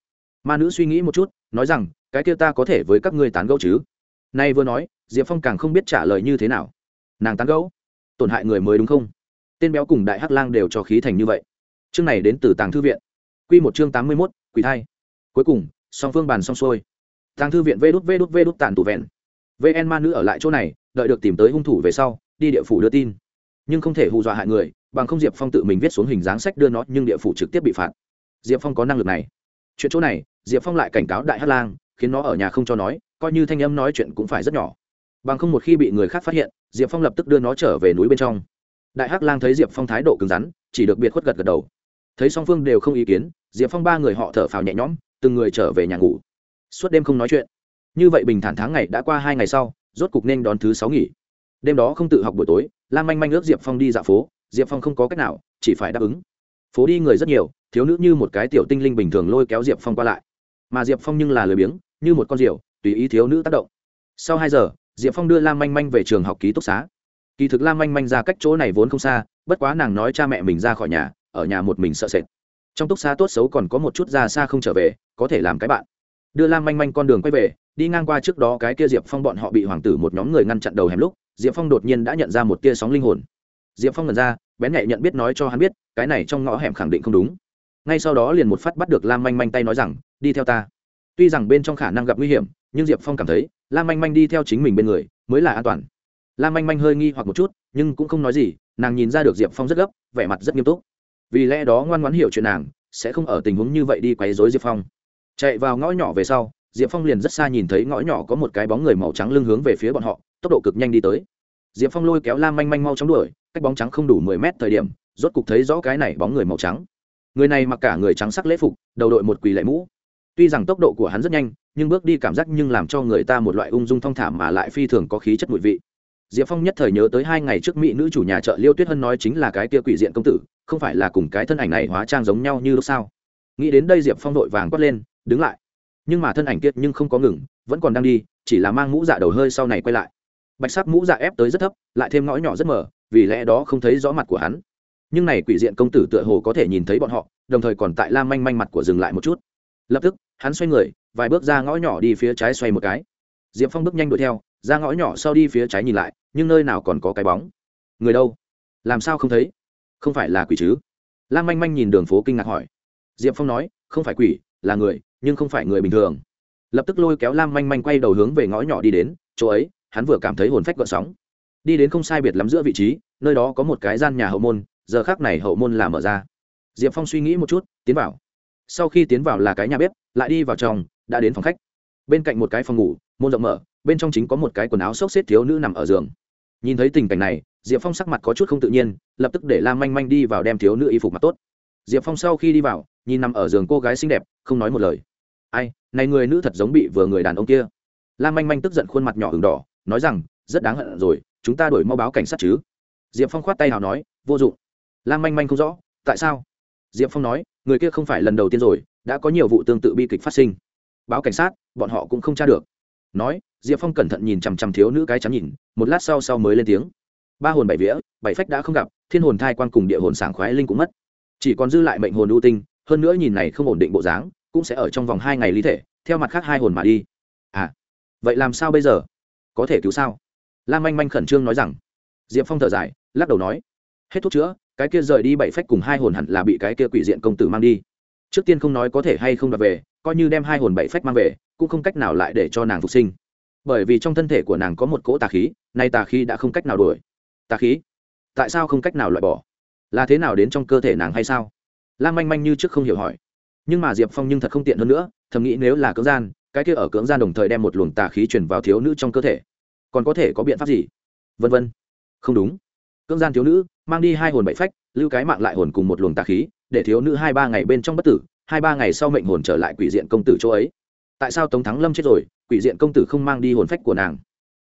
Ma nữ suy nghĩ một chút, nói rằng, cái kia ta có thể với các ngươi tán gẫu chứ? Nay vừa nói, diệp phong càng không biết trả lời như thế nào. Nàng tán gẫu? Tổn hại người mới đúng không? Tên béo cùng đại hắc lang đều cho khí thành như vậy. Chương này đến từ tàng thư viện. Q một chương tám mươi mốt, quỷ thai. Cuối cùng, song phương bàn xong xuôi. Tàng thư viện vê đút vê đút vê đút tàn tủ vẹn. Vn ma nữ ở lại chỗ này, đợi được tìm tới hung thủ về sau đi địa phủ đưa tin. Nhưng không thể hù dọa hại người, bằng không diệp phong tự mình viết xuống hình dáng sách đưa nó, nhưng địa phủ trực tiếp bị phạt. Diệp phong có năng lực này. Chuyện chỗ này, diệp phong lại cảnh cáo đại hát lang, khiến nó ở nhà không cho nói, coi như thanh âm nói chuyện cũng phải rất nhỏ. Bằng không một khi bị người khác phát hiện, diệp phong lập tức đưa nó trở về núi bên trong. Đại hắc lang thấy diệp phong thái độ cứng rắn, chỉ được biệt khuất gật gật đầu. Thấy song phương đều không ý kiến, diệp phong ba người họ thở phào nhẹ nhõm, từng người trở về nhà ngủ. Suốt đêm không nói chuyện. Như vậy bình thản tháng ngày đã qua hai ngày sau, rốt cục nên đón thứ sáu nghỉ đêm đó không tự học buổi tối lan manh manh ước diệp phong đi dạo phố, diệp phong không có cách nào, chỉ phải đáp ứng. Phố đi người rất nhiều, thiếu nữ như một cái tiểu tinh linh bình thường lôi kéo diệp phong qua lại. Mà diệp phong nhưng là lười biếng, như một con rượu tùy ý thiếu nữ tác động. Sau hai giờ, diệp phong đưa lam manh manh về trường học ký túc xá. Kỳ thực lam manh manh ra cách chỗ này vốn không xa, bất quá nàng nói cha mẹ mình ra khỏi nhà, ở nhà một mình sợ sệt. Trong túc xá tốt xấu còn có một chút ra xa không trở về, có thể làm cái bạn. Đưa lam manh manh con đường quay về, đi ngang qua trước đó cái kia diệp phong bọn họ bị hoàng tử một nhóm người ngăn chặn đầu hẻm lúc diệp phong đột nhiên đã nhận ra một tia sóng linh hồn. Diệp phong nhận ra, bén nhạy nhận biết nói cho hắn biết, cái này trong ngõ hẻm khẳng định không đúng. Ngay sau đó liền một phát bắt được lam manh manh tay nói rằng, đi theo ta. Tuy rằng bên trong khả năng gặp nguy hiểm, nhưng diệp phong cảm thấy, lam manh manh đi theo chính mình bên người mới là an toàn. Lam manh manh hơi nghi hoặc một chút, nhưng cũng không nói gì, nàng nhìn ra được diệp phong rất gấp, vẻ mặt rất nghiêm túc. Vì lẽ đó ngoan ngoãn hiểu chuyện nàng, sẽ không ở tình huống như vậy đi quấy dối diệp phong. Chạy vào ngõ nhỏ về sau, diệp phong liền rất xa nhìn thấy ngõ nhỏ có một cái bóng người màu trắng lưng hướng về phía bọn họ tốc độ cực nhanh đi tới. Diệp phong lôi kéo lam manh manh mau chóng đuổi, cách bóng trắng không đủ mười mét thời điểm, rốt cục thấy rõ cái này bóng người màu trắng. Người này mặc cả người trắng sắc lễ phục, đầu đội một quỳ lệ mũ. Tuy rằng tốc độ của hắn rất nhanh, nhưng bước đi cảm giác nhưng làm cho người ta một loại ung dung thong thả mà lại phi thường có khí chất mùi vị. Diệp phong nhất thời nhớ tới hai ngày trước mỹ nữ chủ nhà chợ liêu tuyết hân nói chính là cái tia quỷ diện công tử, không phải là cùng cái thân ảnh này hóa trang giống nhau như lúc sao nghĩ đến đây diệp phong đội vàng quát lên, đứng lại. Nhưng mà thân ảnh kiệt nhưng không có ngừng, vẫn còn đang đi, chỉ là mang mũ dạ đầu hơi sau này quay lại bạch sắc mũ dạ ép tới rất thấp, lại thêm ngõ nhỏ rất mờ vì lẽ đó không thấy rõ mặt của hắn. Nhưng này quỷ diện công tử tựa hồ có thể nhìn thấy bọn họ, đồng thời còn tại lam manh manh mặt của dừng lại một chút. Lập tức, hắn xoay người, vài bước ra ngõ nhỏ đi phía trái xoay một cái. Diệp phong bước nhanh đuổi theo, ra ngõ nhỏ sau đi phía trái nhìn lại, nhưng nơi nào còn có cái bóng. Người đâu? Làm sao không thấy? Không phải là quỷ chứ? Lam manh manh nhìn đường phố kinh ngạc hỏi. Diệp phong nói, không phải quỷ, là người, nhưng không phải người bình thường. Lập tức lôi kéo lam manh manh quay đầu hướng về ngõ nhỏ đi đến, chỗ ấy hắn vừa cảm thấy hồn phách gợn sóng. Đi đến không sai biệt lắm giữa vị trí, nơi đó có một cái gian nhà hậu môn, giờ khác này hậu môn là mở ra. Diệp phong suy nghĩ một chút, tiến vào. Sau khi tiến vào là cái nhà bếp, lại đi vào trong, đã đến phòng khách. Bên cạnh một cái phòng ngủ, môn rộng mở, bên trong chính có một cái quần áo xốc xếp thiếu nữ nằm ở giường. Nhìn thấy tình cảnh này, diệp phong sắc mặt có chút không tự nhiên, lập tức để lam manh manh đi vào đem thiếu nữ y phục mặc tốt. Diệp phong sau khi đi vào, nhìn nằm ở giường cô gái xinh đẹp, không nói một lời. Ai, này người nữ thật giống bị vừa người đàn ông kia. Lam manh manh tức giận khuôn mặt nhỏ h đỏ nói rằng, rất đáng hận rồi, chúng ta đổi mau báo cảnh sát chứ. Diệp phong khoát tay nào nói, vô dụng. Lam manh manh không rõ, tại sao? Diệp phong nói, người kia không phải lần đầu tiên rồi, đã có nhiều vụ tương tự bi kịch phát sinh. Báo cảnh sát, bọn họ cũng không tra được. Nói, diệp phong cẩn thận nhìn chằm chằm thiếu nữ cái chắn nhìn, một lát sau sau mới lên tiếng. Ba hồn bảy vía, bảy phách đã không gặp, thiên hồn thai quan cùng địa hồn sảng khoái linh cũng mất. Chỉ còn dư lại mệnh hồn ưu tinh, hơn nữa nhìn này không ổn định bộ dáng, cũng sẽ ở trong vòng hai ngày lý thể, theo mặt khác hai hồn mà đi. À vậy làm sao bây giờ? Có thể cứu sao? Lam manh manh khẩn trương nói rằng. Diệp phong thở dài, lắc đầu nói. Hết thuốc chữa, cái kia rời đi bảy phách cùng hai hồn hẳn là bị cái kia quỷ diện công tử mang đi. Trước tiên không nói có thể hay không đoạt về, coi như đem hai hồn bảy phách mang về, cũng không cách nào lại để cho nàng phục sinh. Bởi vì trong thân thể của nàng có một cỗ tà khí, nay tà khí đã không cách nào đuổi. Tà khí? Tại sao không cách nào loại bỏ? Là thế nào đến trong cơ thể nàng hay sao? Lam manh manh như trước không hiểu hỏi. Nhưng mà diệp phong nhưng thật không tiện hơn nữa, thầm nghĩ nếu là cưỡng gian cái kia ở cưỡng gian đồng thời đem một luồng tà khí truyền vào thiếu nữ trong cơ thể. Còn có thể có biện pháp gì? Vân vân. Không đúng. Cưỡng gian thiếu nữ, mang đi hai hồn bảy phách, lưu cái mạng lại hồn cùng một luồng tà khí, để thiếu nữ hai ba ngày bên trong bất tử, hai ba ngày sau mệnh hồn trở lại quỷ diện công tử chỗ ấy. Tại sao tống thắng lâm chết rồi, quỷ diện công tử không mang đi hồn phách của nàng?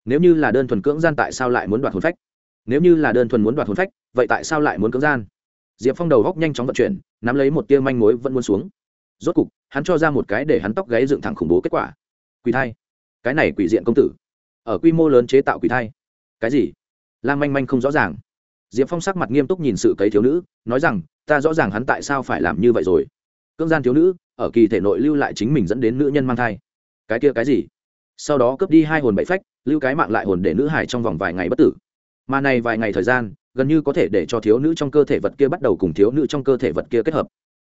Nếu như là đơn thuần cưỡng gian tại sao lại muốn đoạt hồn phách? Nếu như là đơn thuần muốn đoạt hồn phách, vậy tại sao lại muốn cưỡng gian? Diệp phong đầu góc nhanh chóng vận chuyển, nắm lấy một tia manh mối vẫn muốn xuống rốt cục, hắn cho ra một cái để hắn tóc gáy dựng thẳng khủng bố kết quả. Quỷ thai. Cái này quỷ diện công tử. Ở quy mô lớn chế tạo quỷ thai. Cái gì? Lan manh manh không rõ ràng. Diệp phong sắc mặt nghiêm túc nhìn sự cấy thiếu nữ, nói rằng, ta rõ ràng hắn tại sao phải làm như vậy rồi. Cưỡng gian thiếu nữ, ở kỳ thể nội lưu lại chính mình dẫn đến nữ nhân mang thai. Cái kia cái gì? Sau đó cướp đi hai hồn bậy phách, lưu cái mạng lại hồn để nữ hải trong vòng vài ngày bất tử. Mà này vài ngày thời gian, gần như có thể để cho thiếu nữ trong cơ thể vật kia bắt đầu cùng thiếu nữ trong cơ thể vật kia kết hợp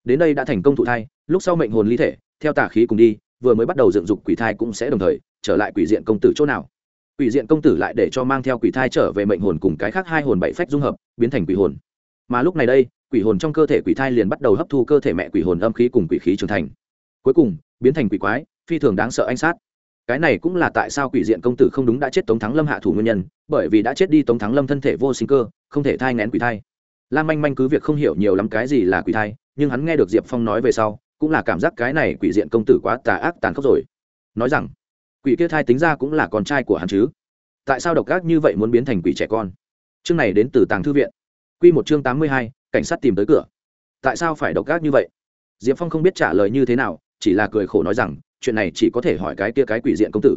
đến đây đã thành công thụ thai, lúc sau mệnh hồn ly thể, theo tà khí cùng đi, vừa mới bắt đầu dựng dục quỷ thai cũng sẽ đồng thời, trở lại quỷ diện công tử chỗ nào. Quỷ diện công tử lại để cho mang theo quỷ thai trở về mệnh hồn cùng cái khác hai hồn bảy phách dung hợp, biến thành quỷ hồn. Mà lúc này đây, quỷ hồn trong cơ thể quỷ thai liền bắt đầu hấp thu cơ thể mẹ quỷ hồn âm khí cùng quỷ khí trưởng thành. Cuối cùng, biến thành quỷ quái, phi thường đáng sợ anh sát. Cái này cũng là tại sao quỷ diện công tử không đúng đã chết tống thắng lâm hạ thủ nguyên nhân, bởi vì đã chết đi tống thắng lâm thân thể vô sinh cơ, không thể thai ngén quỷ thai. Lam manh manh cứ việc không hiểu nhiều lắm cái gì là quỷ thai nhưng hắn nghe được diệp phong nói về sau, cũng là cảm giác cái này quỷ diện công tử quá tà ác tàn khốc rồi. Nói rằng, quỷ kia thai tính ra cũng là con trai của hắn chứ. Tại sao độc ác như vậy muốn biến thành quỷ trẻ con? Chương này đến từ tàng thư viện. Q một chương tám mươi hai, cảnh sát tìm tới cửa. Tại sao phải độc ác như vậy? Diệp phong không biết trả lời như thế nào, chỉ là cười khổ nói rằng, chuyện này chỉ có thể hỏi cái kia cái quỷ diện công tử.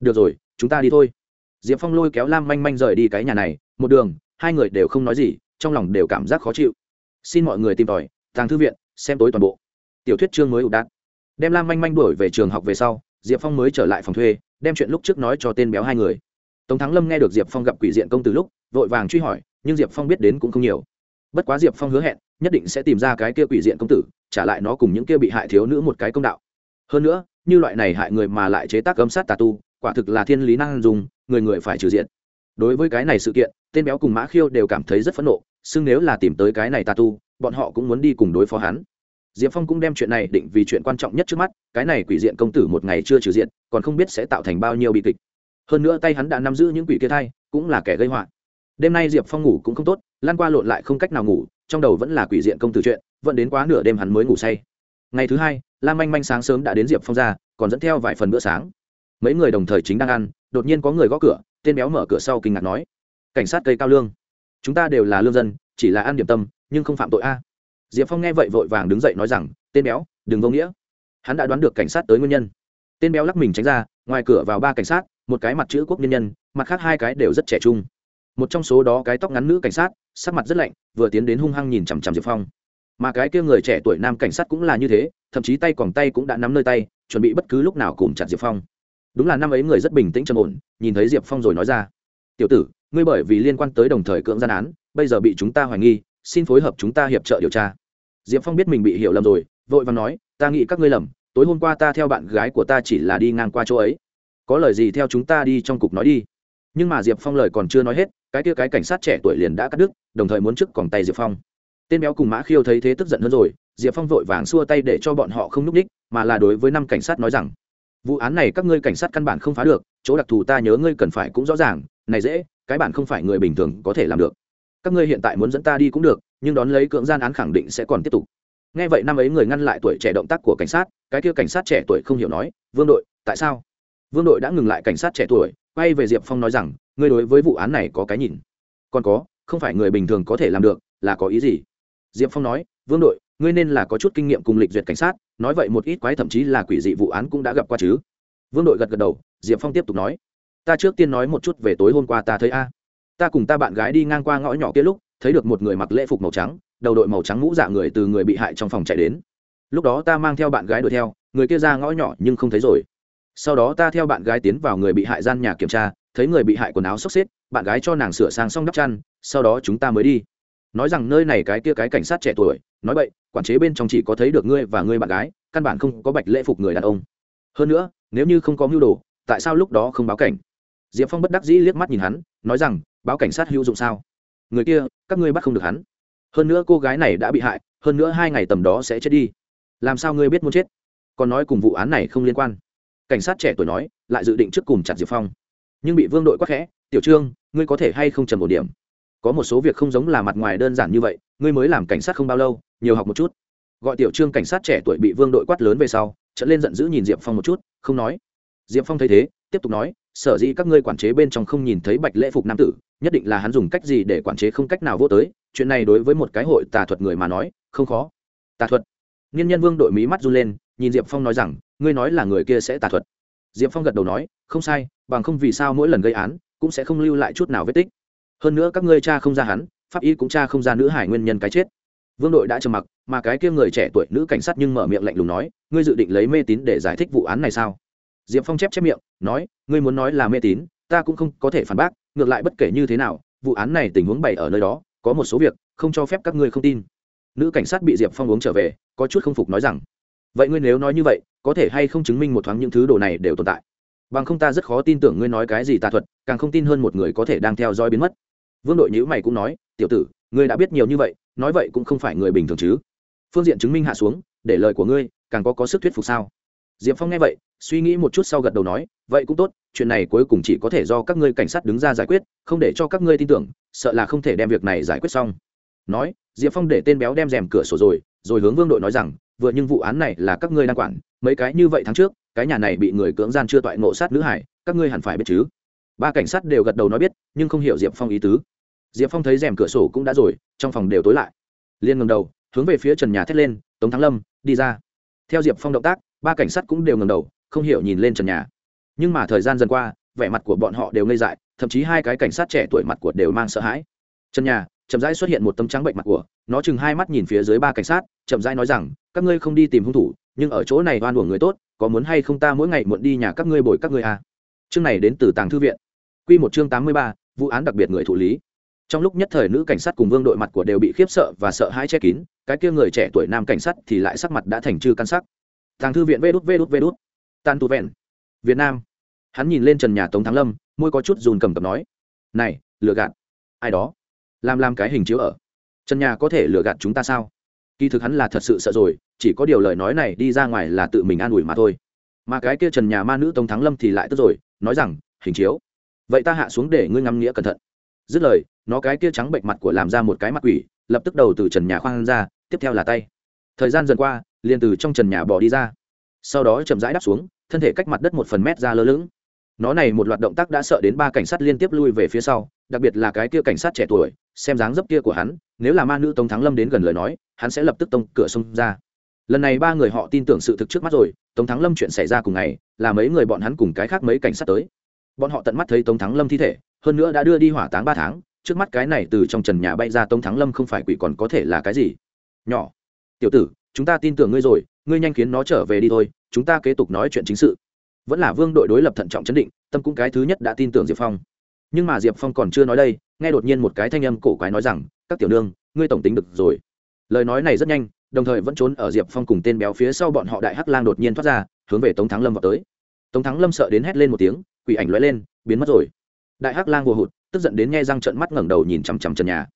Được rồi, chúng ta đi thôi. Diệp phong lôi kéo lam manh manh rời đi cái nhà này, một đường, hai người đều không nói gì, trong lòng đều cảm giác khó chịu. Xin mọi người tìm tòi tàng thư viện, xem tối toàn bộ. Tiểu thuyết chương mới ụ đạn đem lam manh manh đuổi về trường học về sau, diệp phong mới trở lại phòng thuê, đem chuyện lúc trước nói cho tên béo hai người. Tống thắng lâm nghe được diệp phong gặp quỷ diện công tử lúc, vội vàng truy hỏi, nhưng diệp phong biết đến cũng không nhiều. Bất quá diệp phong hứa hẹn, nhất định sẽ tìm ra cái kia quỷ diện công tử, trả lại nó cùng những kia bị hại thiếu nữ một cái công đạo. Hơn nữa, như loại này hại người mà lại chế tác cấm sát tà tu, quả thực là thiên lý năng dùng, người người phải trừ diện. Đối với cái này sự kiện, tên béo cùng mã khiêu đều cảm thấy rất phẫn nộ, xưng nếu là tìm tới cái này tà tu bọn họ cũng muốn đi cùng đối phó hắn. Diệp phong cũng đem chuyện này định vì chuyện quan trọng nhất trước mắt, cái này quỷ diện công tử một ngày chưa trừ diện, còn không biết sẽ tạo thành bao nhiêu bi kịch. Hơn nữa tay hắn đã nắm giữ những quỷ kia thai, cũng là kẻ gây họa. Đêm nay diệp phong ngủ cũng không tốt lan qua lộn lại không cách nào ngủ, trong đầu vẫn là quỷ diện công tử chuyện, vẫn đến quá nửa đêm hắn mới ngủ say. Ngày thứ hai, lam manh manh sáng sớm đã đến diệp phong ra, còn dẫn theo vài phần bữa sáng. Mấy người đồng thời chính đang ăn, đột nhiên có người gõ cửa, tên béo mở cửa sau kinh ngạc nói, cảnh sát cây cao lương, chúng ta đều là lương dân, chỉ là ăn điểm tâm nhưng không phạm tội a. Diệp phong nghe vậy vội vàng đứng dậy nói rằng, tên béo, đừng vô nghĩa. Hắn đã đoán được cảnh sát tới nguyên nhân. Tên béo lắc mình tránh ra, ngoài cửa vào ba cảnh sát, một cái mặt chữ quốc nhân nhân, mặt khác hai cái đều rất trẻ trung. Một trong số đó cái tóc ngắn nữ cảnh sát, sắc mặt rất lạnh, vừa tiến đến hung hăng nhìn chằm chằm diệp phong. Mà cái kia người trẻ tuổi nam cảnh sát cũng là như thế, thậm chí tay còn tay cũng đã nắm nơi tay, chuẩn bị bất cứ lúc nào cùng chặt diệp phong. Đúng là năm ấy người rất bình tĩnh trầm ổn, nhìn thấy diệp phong rồi nói ra, tiểu tử, ngươi bởi vì liên quan tới đồng thời cưỡng gian án, bây giờ bị chúng ta hoài nghi xin phối hợp chúng ta hiệp trợ điều tra. Diệp phong biết mình bị hiểu lầm rồi, vội và nói, ta nghĩ các ngươi lầm, tối hôm qua ta theo bạn gái của ta chỉ là đi ngang qua chỗ ấy. Có lời gì theo chúng ta đi trong cục nói đi. Nhưng mà diệp phong lời còn chưa nói hết, cái kia cái cảnh sát trẻ tuổi liền đã cắt đứt, đồng thời muốn trước còn tay diệp phong. Tên béo cùng mã khiêu thấy thế tức giận hơn rồi, diệp phong vội vàng xua tay để cho bọn họ không n ú c ních, mà là đối với năm cảnh sát nói rằng, vụ án này các ngươi cảnh sát căn bản không phá được, chỗ đặc thù ta nhớ ngươi cần phải cũng rõ ràng, này dễ, cái bản không phải người bình thường có thể làm được các ngươi hiện tại muốn dẫn ta đi cũng được, nhưng đón lấy cưỡng gian án khẳng định sẽ còn tiếp tục. Nghe vậy năm ấy người ngăn lại tuổi trẻ động tác của cảnh sát, cái kia cảnh sát trẻ tuổi không hiểu nói, vương đội, tại sao? Vương đội đã ngừng lại cảnh sát trẻ tuổi, quay về diệp phong nói rằng, ngươi đối với vụ án này có cái nhìn? Còn có, không phải người bình thường có thể làm được, là có ý gì? Diệp phong nói, vương đội, ngươi nên là có chút kinh nghiệm cùng lịch duyệt cảnh sát, nói vậy một ít quái thậm chí là quỷ dị vụ án cũng đã gặp qua chứ. Vương đội gật gật đầu, diệp phong tiếp tục nói, ta trước tiên nói một chút về tối hôm qua ta thấy a ta cùng ta bạn gái đi ngang qua ngõ nhỏ kia lúc, thấy được một người mặc lễ phục màu trắng, đầu đội màu trắng mũ dạ người từ người bị hại trong phòng chạy đến. Lúc đó ta mang theo bạn gái đuổi theo, người kia ra ngõ nhỏ nhưng không thấy rồi. Sau đó ta theo bạn gái tiến vào người bị hại gian nhà kiểm tra, thấy người bị hại quần áo xốc xếp, bạn gái cho nàng sửa sang xong đắp chăn, sau đó chúng ta mới đi. Nói rằng nơi này cái kia cái cảnh sát trẻ tuổi, nói vậy quản chế bên trong chỉ có thấy được ngươi và ngươi bạn gái, căn bản không có bạch lễ phục người đàn ông. Hơn nữa, nếu như không có mưu đồ, tại sao lúc đó không báo cảnh? Diệp phong bất đắc dĩ liếc mắt nhìn hắn, nói rằng báo cảnh sát hữu dụng sao? Người kia, các ngươi bắt không được hắn. Hơn nữa cô gái này đã bị hại, hơn nữa hai ngày tầm đó sẽ chết đi. Làm sao ngươi biết muốn chết? Còn nói cùng vụ án này không liên quan. Cảnh sát trẻ tuổi nói, lại dự định trước cùng chặt diệp phong. Nhưng bị vương đội quắc khẽ, tiểu trương, ngươi có thể hay không trầm một điểm? Có một số việc không giống là mặt ngoài đơn giản như vậy, ngươi mới làm cảnh sát không bao lâu, nhiều học một chút. Gọi tiểu trương cảnh sát trẻ tuổi bị vương đội quát lớn về sau trận lên giận dữ nhìn diệp phong một chút, không nói. Diệp phong thấy thế, tiếp tục nói sở dĩ các ngươi quản chế bên trong không nhìn thấy bạch lễ phục nam tử, nhất định là hắn dùng cách gì để quản chế không cách nào vô tới, chuyện này đối với một cái hội tà thuật người mà nói, không khó. Tà thuật. Nghiên nhân vương đội mí mắt run lên, nhìn diệp phong nói rằng, ngươi nói là người kia sẽ tà thuật. Diệp phong gật đầu nói, không sai, bằng không vì sao mỗi lần gây án, cũng sẽ không lưu lại chút nào vết tích. Hơn nữa các ngươi cha không ra hắn, pháp y cũng cha không ra nữ hải nguyên nhân cái chết. Vương đội đã trầm mặc, mà cái kia người trẻ tuổi nữ cảnh sát nhưng mở miệng lạnh lùng nói, ngươi dự định lấy mê tín để giải thích vụ án này sao? Diệp phong chép chép miệng, nói, ngươi muốn nói là mê tín, ta cũng không có thể phản bác, ngược lại bất kể như thế nào, vụ án này tình huống bày ở nơi đó, có một số việc không cho phép các ngươi không tin. Nữ cảnh sát bị diệp phong uống trở về, có chút không phục nói rằng, vậy ngươi nếu nói như vậy, có thể hay không chứng minh một thoáng những thứ đồ này đều tồn tại? Bằng không ta rất khó tin tưởng ngươi nói cái gì tà thuật, càng không tin hơn một người có thể đang theo dõi biến mất. Vương đội nhữ mày cũng nói, tiểu tử, ngươi đã biết nhiều như vậy, nói vậy cũng không phải người bình thường chứ. Phương diện chứng minh hạ xuống, để lời của ngươi, càng có có sức thuyết phục sao? Diệp phong nghe vậy, suy nghĩ một chút sau gật đầu nói, vậy cũng tốt, chuyện này cuối cùng chỉ có thể do các ngươi cảnh sát đứng ra giải quyết, không để cho các ngươi tin tưởng, sợ là không thể đem việc này giải quyết xong. Nói, diệp phong để tên béo đem rèm cửa sổ rồi rồi hướng vương đội nói rằng, vừa nhưng vụ án này là các ngươi đang quản, mấy cái như vậy tháng trước, cái nhà này bị người cưỡng gian chưa toại ngộ sát nữ hải các ngươi hẳn phải biết chứ? Ba cảnh sát đều gật đầu nói biết, nhưng không hiểu diệp phong ý tứ. Diệp phong thấy rèm cửa sổ cũng đã rồi, trong phòng đều tối lại. Liên ngầm đầu, hướng về phía trần nhà thét lên, tống thắng lâm, đi ra. Theo diệp phong động tác ba cảnh sát cũng đều ngầm đầu, không hiểu nhìn lên trần nhà. Nhưng mà thời gian dần qua, vẻ mặt của bọn họ đều ngây dại, thậm chí hai cái cảnh sát trẻ tuổi mặt của đều mang sợ hãi. Trần nhà, chậm rãi xuất hiện một tấm trắng bệnh mặt của, nó chừng hai mắt nhìn phía dưới ba cảnh sát, chậm rãi nói rằng, các ngươi không đi tìm hung thủ, nhưng ở chỗ này oan uổng người tốt, có muốn hay không ta mỗi ngày muộn đi nhà các ngươi bồi các ngươi à. chương này đến từ tàng thư viện. Q một chương tám mươi ba, vụ án đặc biệt người thụ lý. Trong lúc nhất thời nữ cảnh sát cùng vương đội mặt của đều bị khiếp sợ và sợ hãi che kín, cái kia người trẻ tuổi nam cảnh sát thì lại sắc mặt đã thành chư căn sắc tàng thư viện vê đút vê đút vê đút. Tàn tu vẹn. Việt nam. Hắn nhìn lên trần nhà tống thắng lâm, môi có chút dùn cầm cập nói, này, lừa gạt. Ai đó? Làm làm cái hình chiếu ở. Trần nhà có thể lừa gạt chúng ta sao? Kỳ thực hắn là thật sự sợ rồi, chỉ có điều lời nói này đi ra ngoài là tự mình an ủi mà thôi. Mà cái kia trần nhà ma nữ tống thắng lâm thì lại tức rồi, nói rằng, hình chiếu. Vậy ta hạ xuống để ngươi ngắm nghĩa cẩn thận. Dứt lời, nó cái kia trắng bệnh mặt của làm ra một cái mặt quỷ, lập tức đầu từ trần nhà khoang ra, tiếp theo là tay. Thời gian dần qua liền từ trong trần nhà bỏ đi ra. Sau đó chậm rãi đáp xuống, thân thể cách mặt đất một phần mét ra lơ lửng. Nó này một loạt động tác đã sợ đến ba cảnh sát liên tiếp lui về phía sau, đặc biệt là cái kia cảnh sát trẻ tuổi, xem dáng dấp kia của hắn, nếu là ma nữ tống thắng lâm đến gần lời nói, hắn sẽ lập tức tông cửa sông ra. Lần này ba người họ tin tưởng sự thực trước mắt rồi, tống thắng lâm chuyện xảy ra cùng ngày, là mấy người bọn hắn cùng cái khác mấy cảnh sát tới. Bọn họ tận mắt thấy tống thắng lâm thi thể, hơn nữa đã đưa đi hỏa táng ba tháng, trước mắt cái này từ trong trần nhà bay ra tống thắng lâm không phải quỷ còn có thể là cái gì? Nhỏ, tiểu tử chúng ta tin tưởng ngươi rồi, ngươi nhanh khiến nó trở về đi thôi, chúng ta kế tục nói chuyện chính sự. Vẫn là vương đội đối lập thận trọng chấn định, tâm cũng cái thứ nhất đã tin tưởng diệp phong. Nhưng mà diệp phong còn chưa nói đây, nghe đột nhiên một cái thanh âm cổ quái nói rằng, các tiểu nương, ngươi tổng tính được rồi. Lời nói này rất nhanh, đồng thời vẫn trốn ở diệp phong cùng tên béo phía sau bọn họ đại hắc lang đột nhiên thoát ra, hướng về tống thắng lâm vào tới. Tống thắng lâm sợ đến hét lên một tiếng, quỷ ảnh lóe lên, biến mất rồi. Đại hắc lang vô hụt, tức giận đến nghe răng trận mắt ngẩng đầu nhìn chằm chằm trần nhà.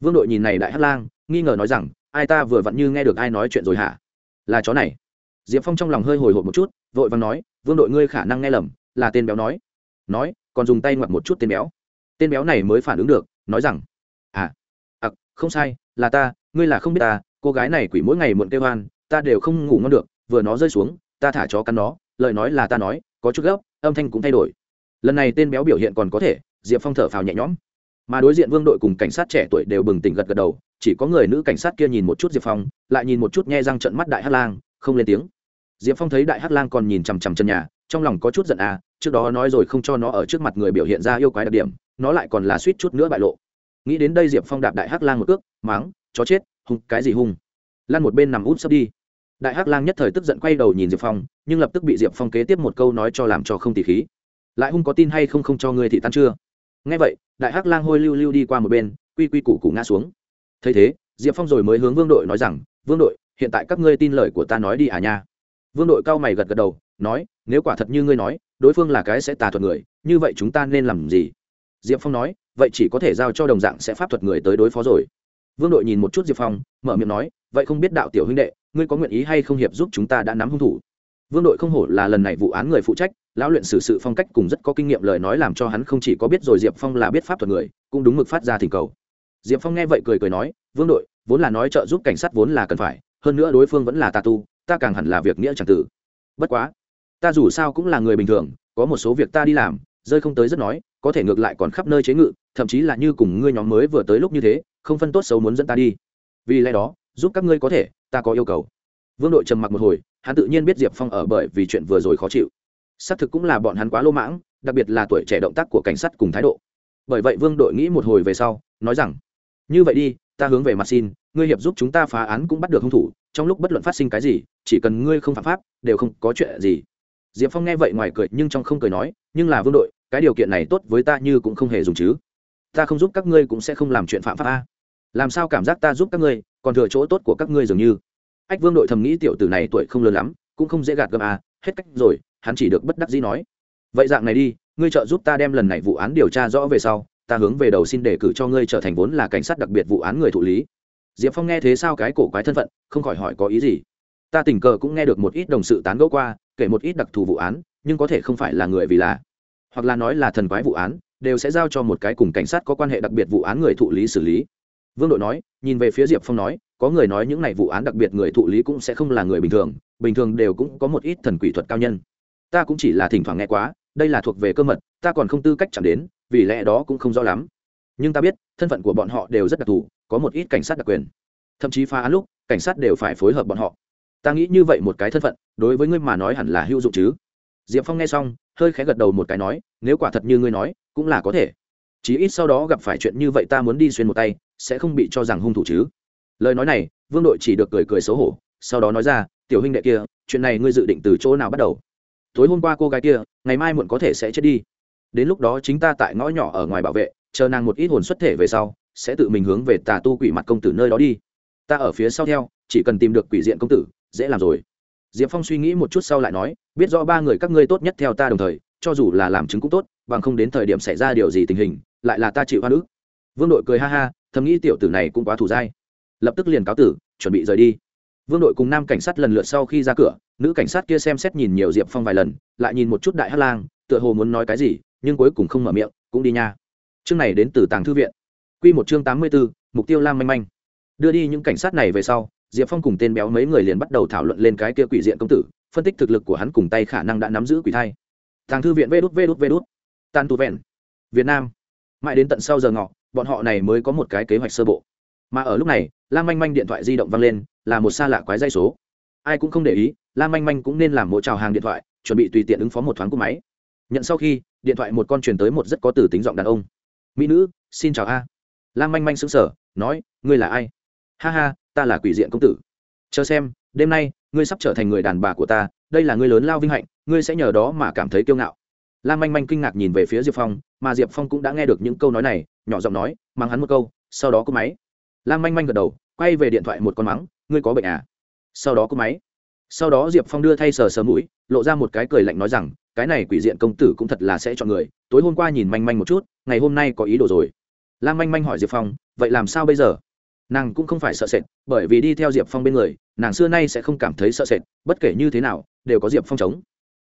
Vương đội nhìn này đại hắc lang, nghi ngờ nói rằng ai ta vừa vặn như nghe được ai nói chuyện rồi hả? Là chó này. Diệp phong trong lòng hơi hồi hộp một chút vội vàng nói vương đội ngươi khả năng nghe lầm là tên béo nói. Nói còn dùng tay ngoặt một chút tên béo. Tên béo này mới phản ứng được nói rằng à ạ à, không sai là ta ngươi là không biết ta cô gái này quỷ mỗi ngày muộn kêu hoan ta đều không ngủ ngon được vừa nó rơi xuống ta thả chó cắn nó lời nói là ta nói có chút gấp âm thanh cũng thay đổi. Lần này tên béo biểu hiện còn có thể diệp phong thở phào nhẹ nhõm. Mà đối diện vương đội cùng cảnh sát trẻ tuổi đều bừng tỉnh gật gật đầu chỉ có người nữ cảnh sát kia nhìn một chút diệp phong, lại nhìn một chút nghe răng trận mắt đại hát lang, không lên tiếng. Diệp phong thấy đại hát lang còn nhìn chằm chằm chân nhà, trong lòng có chút giận à trước đó nói rồi không cho nó ở trước mặt người biểu hiện ra yêu quái đặc điểm, nó lại còn là suýt chút nữa bại lộ. Nghĩ đến đây diệp phong đạp đại hắc lang một ước máng chó chết, hung, cái gì hung? Lan một bên nằm út sấp đi. Đại hắc lang nhất thời tức giận quay đầu nhìn diệp phong, nhưng lập tức bị diệp phong kế tiếp một câu nói cho làm cho không tỉ khí. Lại hung có tin hay không không cho người thị tan chưa? Ngay vậy, đại hắc lang hôi lưu lưu đi qua một bên, quy quy củ củ ngã xuống thấy thế, diệp phong rồi mới hướng vương đội nói rằng, vương đội, hiện tại các ngươi tin lời của ta nói đi à nha. Vương đội cao mày gật gật đầu, nói, nếu quả thật như ngươi nói, đối phương là cái sẽ tà thuật người, như vậy chúng ta nên làm gì? Diệp phong nói, vậy chỉ có thể giao cho đồng dạng sẽ pháp thuật người tới đối phó rồi. Vương đội nhìn một chút diệp phong, mở miệng nói, vậy không biết đạo tiểu huynh đệ, ngươi có nguyện ý hay không hiệp giúp chúng ta đã nắm hung thủ? Vương đội không hổ là lần này vụ án người phụ trách, lão luyện xử sự phong cách cùng rất có kinh nghiệm lời nói làm cho hắn không chỉ có biết rồi diệp phong là biết pháp thuật người, cũng đúng mực phát ra thỉnh cầu diệp phong nghe vậy cười cười nói, vương đội, vốn là nói trợ giúp cảnh sát vốn là cần phải, hơn nữa đối phương vẫn là tà tu, ta càng hẳn là việc nghĩa c tử. Bất quá, ta dù sao cũng là người bình thường, có một số việc ta đi làm, rơi không tới rất nói, có thể ngược lại còn khắp nơi chế ngự, thậm chí là như cùng ngươi nhóm mới vừa tới lúc như thế, không phân tốt xấu muốn dẫn ta đi. Vì lẽ đó, giúp các ngươi có thể, ta có yêu cầu. Vương đội trầm mặc một hồi, hắn tự nhiên biết diệp phong ở bởi vì chuyện vừa rồi khó chịu. Xác thực cũng là bọn hắn quá lô mãng, đặc biệt là tuổi trẻ động tác của cảnh sát cùng thái độ. Bởi vậy vương đội nghĩ một hồi về sau, nói rằng như vậy đi, ta hướng về mặt xin, ngươi hiệp giúp chúng ta phá án cũng bắt được hung thủ, trong lúc bất luận phát sinh cái gì, chỉ cần ngươi không phạm pháp, đều không có chuyện gì. Diệp phong nghe vậy ngoài cười, nhưng trong không cười nói, nhưng là vương đội, cái điều kiện này tốt với ta như cũng không hề dùng chứ. Ta không giúp các ngươi cũng sẽ không làm chuyện phạm pháp a. Làm sao cảm giác ta giúp các ngươi, còn thừa chỗ tốt của các ngươi dường như. Ách vương đội thầm nghĩ tiểu tử này tuổi không lớn lắm, cũng không dễ gạt gầm a, hết cách rồi, hắn chỉ được bất đắc dĩ nói. Vậy dạng này đi, ngươi trợ giúp ta đem lần này vụ án điều tra rõ về sau ta hướng về đầu xin đề cử cho ngươi trở thành vốn là cảnh sát đặc biệt vụ án người thụ lý. Diệp phong nghe thế sao cái cổ quái thân phận, không khỏi hỏi có ý gì. Ta tình cờ cũng nghe được một ít đồng sự tán gẫu qua, kể một ít đặc thù vụ án, nhưng có thể không phải là người vì là, hoặc là nói là thần quái vụ án, đều sẽ giao cho một cái cùng cảnh sát có quan hệ đặc biệt vụ án người thụ lý xử lý. Vương đội nói, nhìn về phía diệp phong nói, có người nói những n à y vụ án đặc biệt người thụ lý cũng sẽ không là người bình thường bình thường đều cũng có một ít thần quỷ thuật cao nhân. Ta cũng chỉ là thỉnh thoảng nghe quá, đây là thuộc về cơ mật, ta còn không tư cách chạm đến vì lẽ đó cũng không rõ lắm. Nhưng ta biết, thân phận của bọn họ đều rất đặc thù, có một ít cảnh sát đặc quyền. Thậm chí phá án lúc, cảnh sát đều phải phối hợp bọn họ. Ta nghĩ như vậy một cái thân phận, đối với ngươi mà nói hẳn là hữu dụng chứ. Diệp phong nghe xong, hơi khẽ gật đầu một cái nói, nếu quả thật như ngươi nói, cũng là có thể. Chí ít sau đó gặp phải chuyện như vậy ta muốn đi xuyên một tay, sẽ không bị cho rằng hung thủ chứ. Lời nói này, vương đội chỉ được cười cười xấu hổ, sau đó nói ra, tiểu huynh đệ kia, chuyện này ngươi dự định từ chỗ nào bắt đầu? Tối hôm qua cô gái kia, ngày mai muộn có thể sẽ chết đi đến lúc đó chính ta tại ngõ nhỏ ở ngoài bảo vệ, chờ nàng một ít hồn xuất thể về sau, sẽ tự mình hướng về tà tu quỷ mặt công tử nơi đó đi. Ta ở phía sau theo, chỉ cần tìm được quỷ diện công tử, dễ làm rồi. Diệp phong suy nghĩ một chút sau lại nói, biết rõ ba người các ngươi tốt nhất theo ta đồng thời, cho dù là làm chứng cũng tốt, bằng không đến thời điểm xảy ra điều gì tình hình, lại là ta chịu hoa nữ vương đội cười ha ha, thầm nghĩ tiểu tử này cũng quá thủ dai. Lập tức liền cáo tử, chuẩn bị rời đi. Vương đội cùng nam cảnh sát lần lượt sau khi ra cửa, nữ cảnh sát kia xem xét nhìn nhiều diệp phong vài lần, lại nhìn một chút đại hát lang, tựa hồ muốn nói cái gì nhưng cuối cùng không mở miệng, cũng đi nha. Chương này đến từ tàng thư viện. Q một chương tám mươi b ố mục tiêu lam manh manh. Đưa đi những cảnh sát này về sau, diệp phong cùng tên béo mấy người liền bắt đầu thảo luận lên cái kia quỷ diện công tử, phân tích thực lực của hắn cùng tay khả năng đã nắm giữ quỷ thai. Tàng thư viện vê đút vê đút vê đút. Tan tu vẹn. Việt nam. Mãi đến tận sau giờ ngọ, bọn họ này mới có một cái kế hoạch sơ bộ. Mà ở lúc này, lam manh manh điện thoại di động vang lên, là một xa lạ quái dây số. Ai cũng không để ý, lam manh manh cũng nên làm một trào hàng điện thoại, chuẩn bị tùy tiện ứng phó một thoáng của máy. Nhận sau khi điện thoại một con truyền tới một rất có từ tính giọng đàn ông. Mỹ nữ, xin chào a. Lan manh manh xứng sở nói, ngươi là ai? Ha ha, ta là quỷ diện công tử. Chờ xem, đêm nay, ngươi sắp trở thành người đàn bà của ta, đây là ngươi lớn lao vinh hạnh, ngươi sẽ nhờ đó mà cảm thấy kiêu ngạo. Lan manh manh kinh ngạc nhìn về phía diệp phong, mà diệp phong cũng đã nghe được những câu nói này, nhỏ giọng nói mang hắn một câu, sau đó cúp máy. Lan manh manh gật đầu, quay về điện thoại một con mắng, ngươi có bệnh à? Sau đó cúp máy sau đó diệp phong đưa thay sờ sờ mũi, lộ ra một cái cười lạnh nói rằng, cái này quỷ diện công tử cũng thật là sẽ chọn người, tối hôm qua nhìn manh manh một chút, ngày hôm nay có ý đồ rồi. Lam manh manh hỏi diệp phong, vậy làm sao bây giờ? Nàng cũng không phải sợ sệt, bởi vì đi theo diệp phong bên người, nàng xưa nay sẽ không cảm thấy sợ sệt, bất kể như thế nào, đều có diệp phong chống.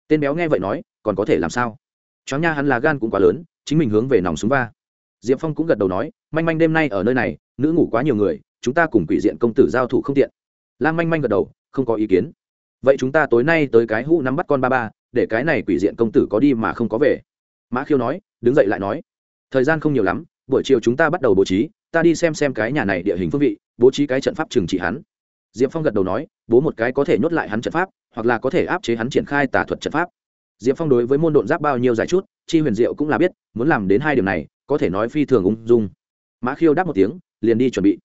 Tên béo nghe vậy nói, còn có thể làm sao? Chóng nha hắn là gan cũng quá lớn, chính mình hướng về nòng súng va. Diệp phong cũng gật đầu nói, manh manh đêm nay ở nơi này, nữ ngủ quá nhiều người, chúng ta cùng quỷ diện công tử giao thủ không tiện. Lam manh manh gật đầu, không có ý kiến vậy chúng ta tối nay tới cái hũ nắm bắt con ba ba, để cái này quỷ diện công tử có đi mà không có về. Mã khiêu nói, đứng dậy lại nói. Thời gian không nhiều lắm, buổi chiều chúng ta bắt đầu bố trí, ta đi xem xem cái nhà này địa hình phương vị, bố trí cái trận pháp trừng trị hắn. Diệp phong gật đầu nói, bố một cái có thể nhốt lại hắn trận pháp, hoặc là có thể áp chế hắn triển khai tà thuật trận pháp. Diệp phong đối với môn độn giáp bao nhiêu giải chút, chi huyền diệu cũng là biết, muốn làm đến hai điều này, có thể nói phi thường ung dung. Mã khiêu đáp một tiếng, liền đi chuẩn bị.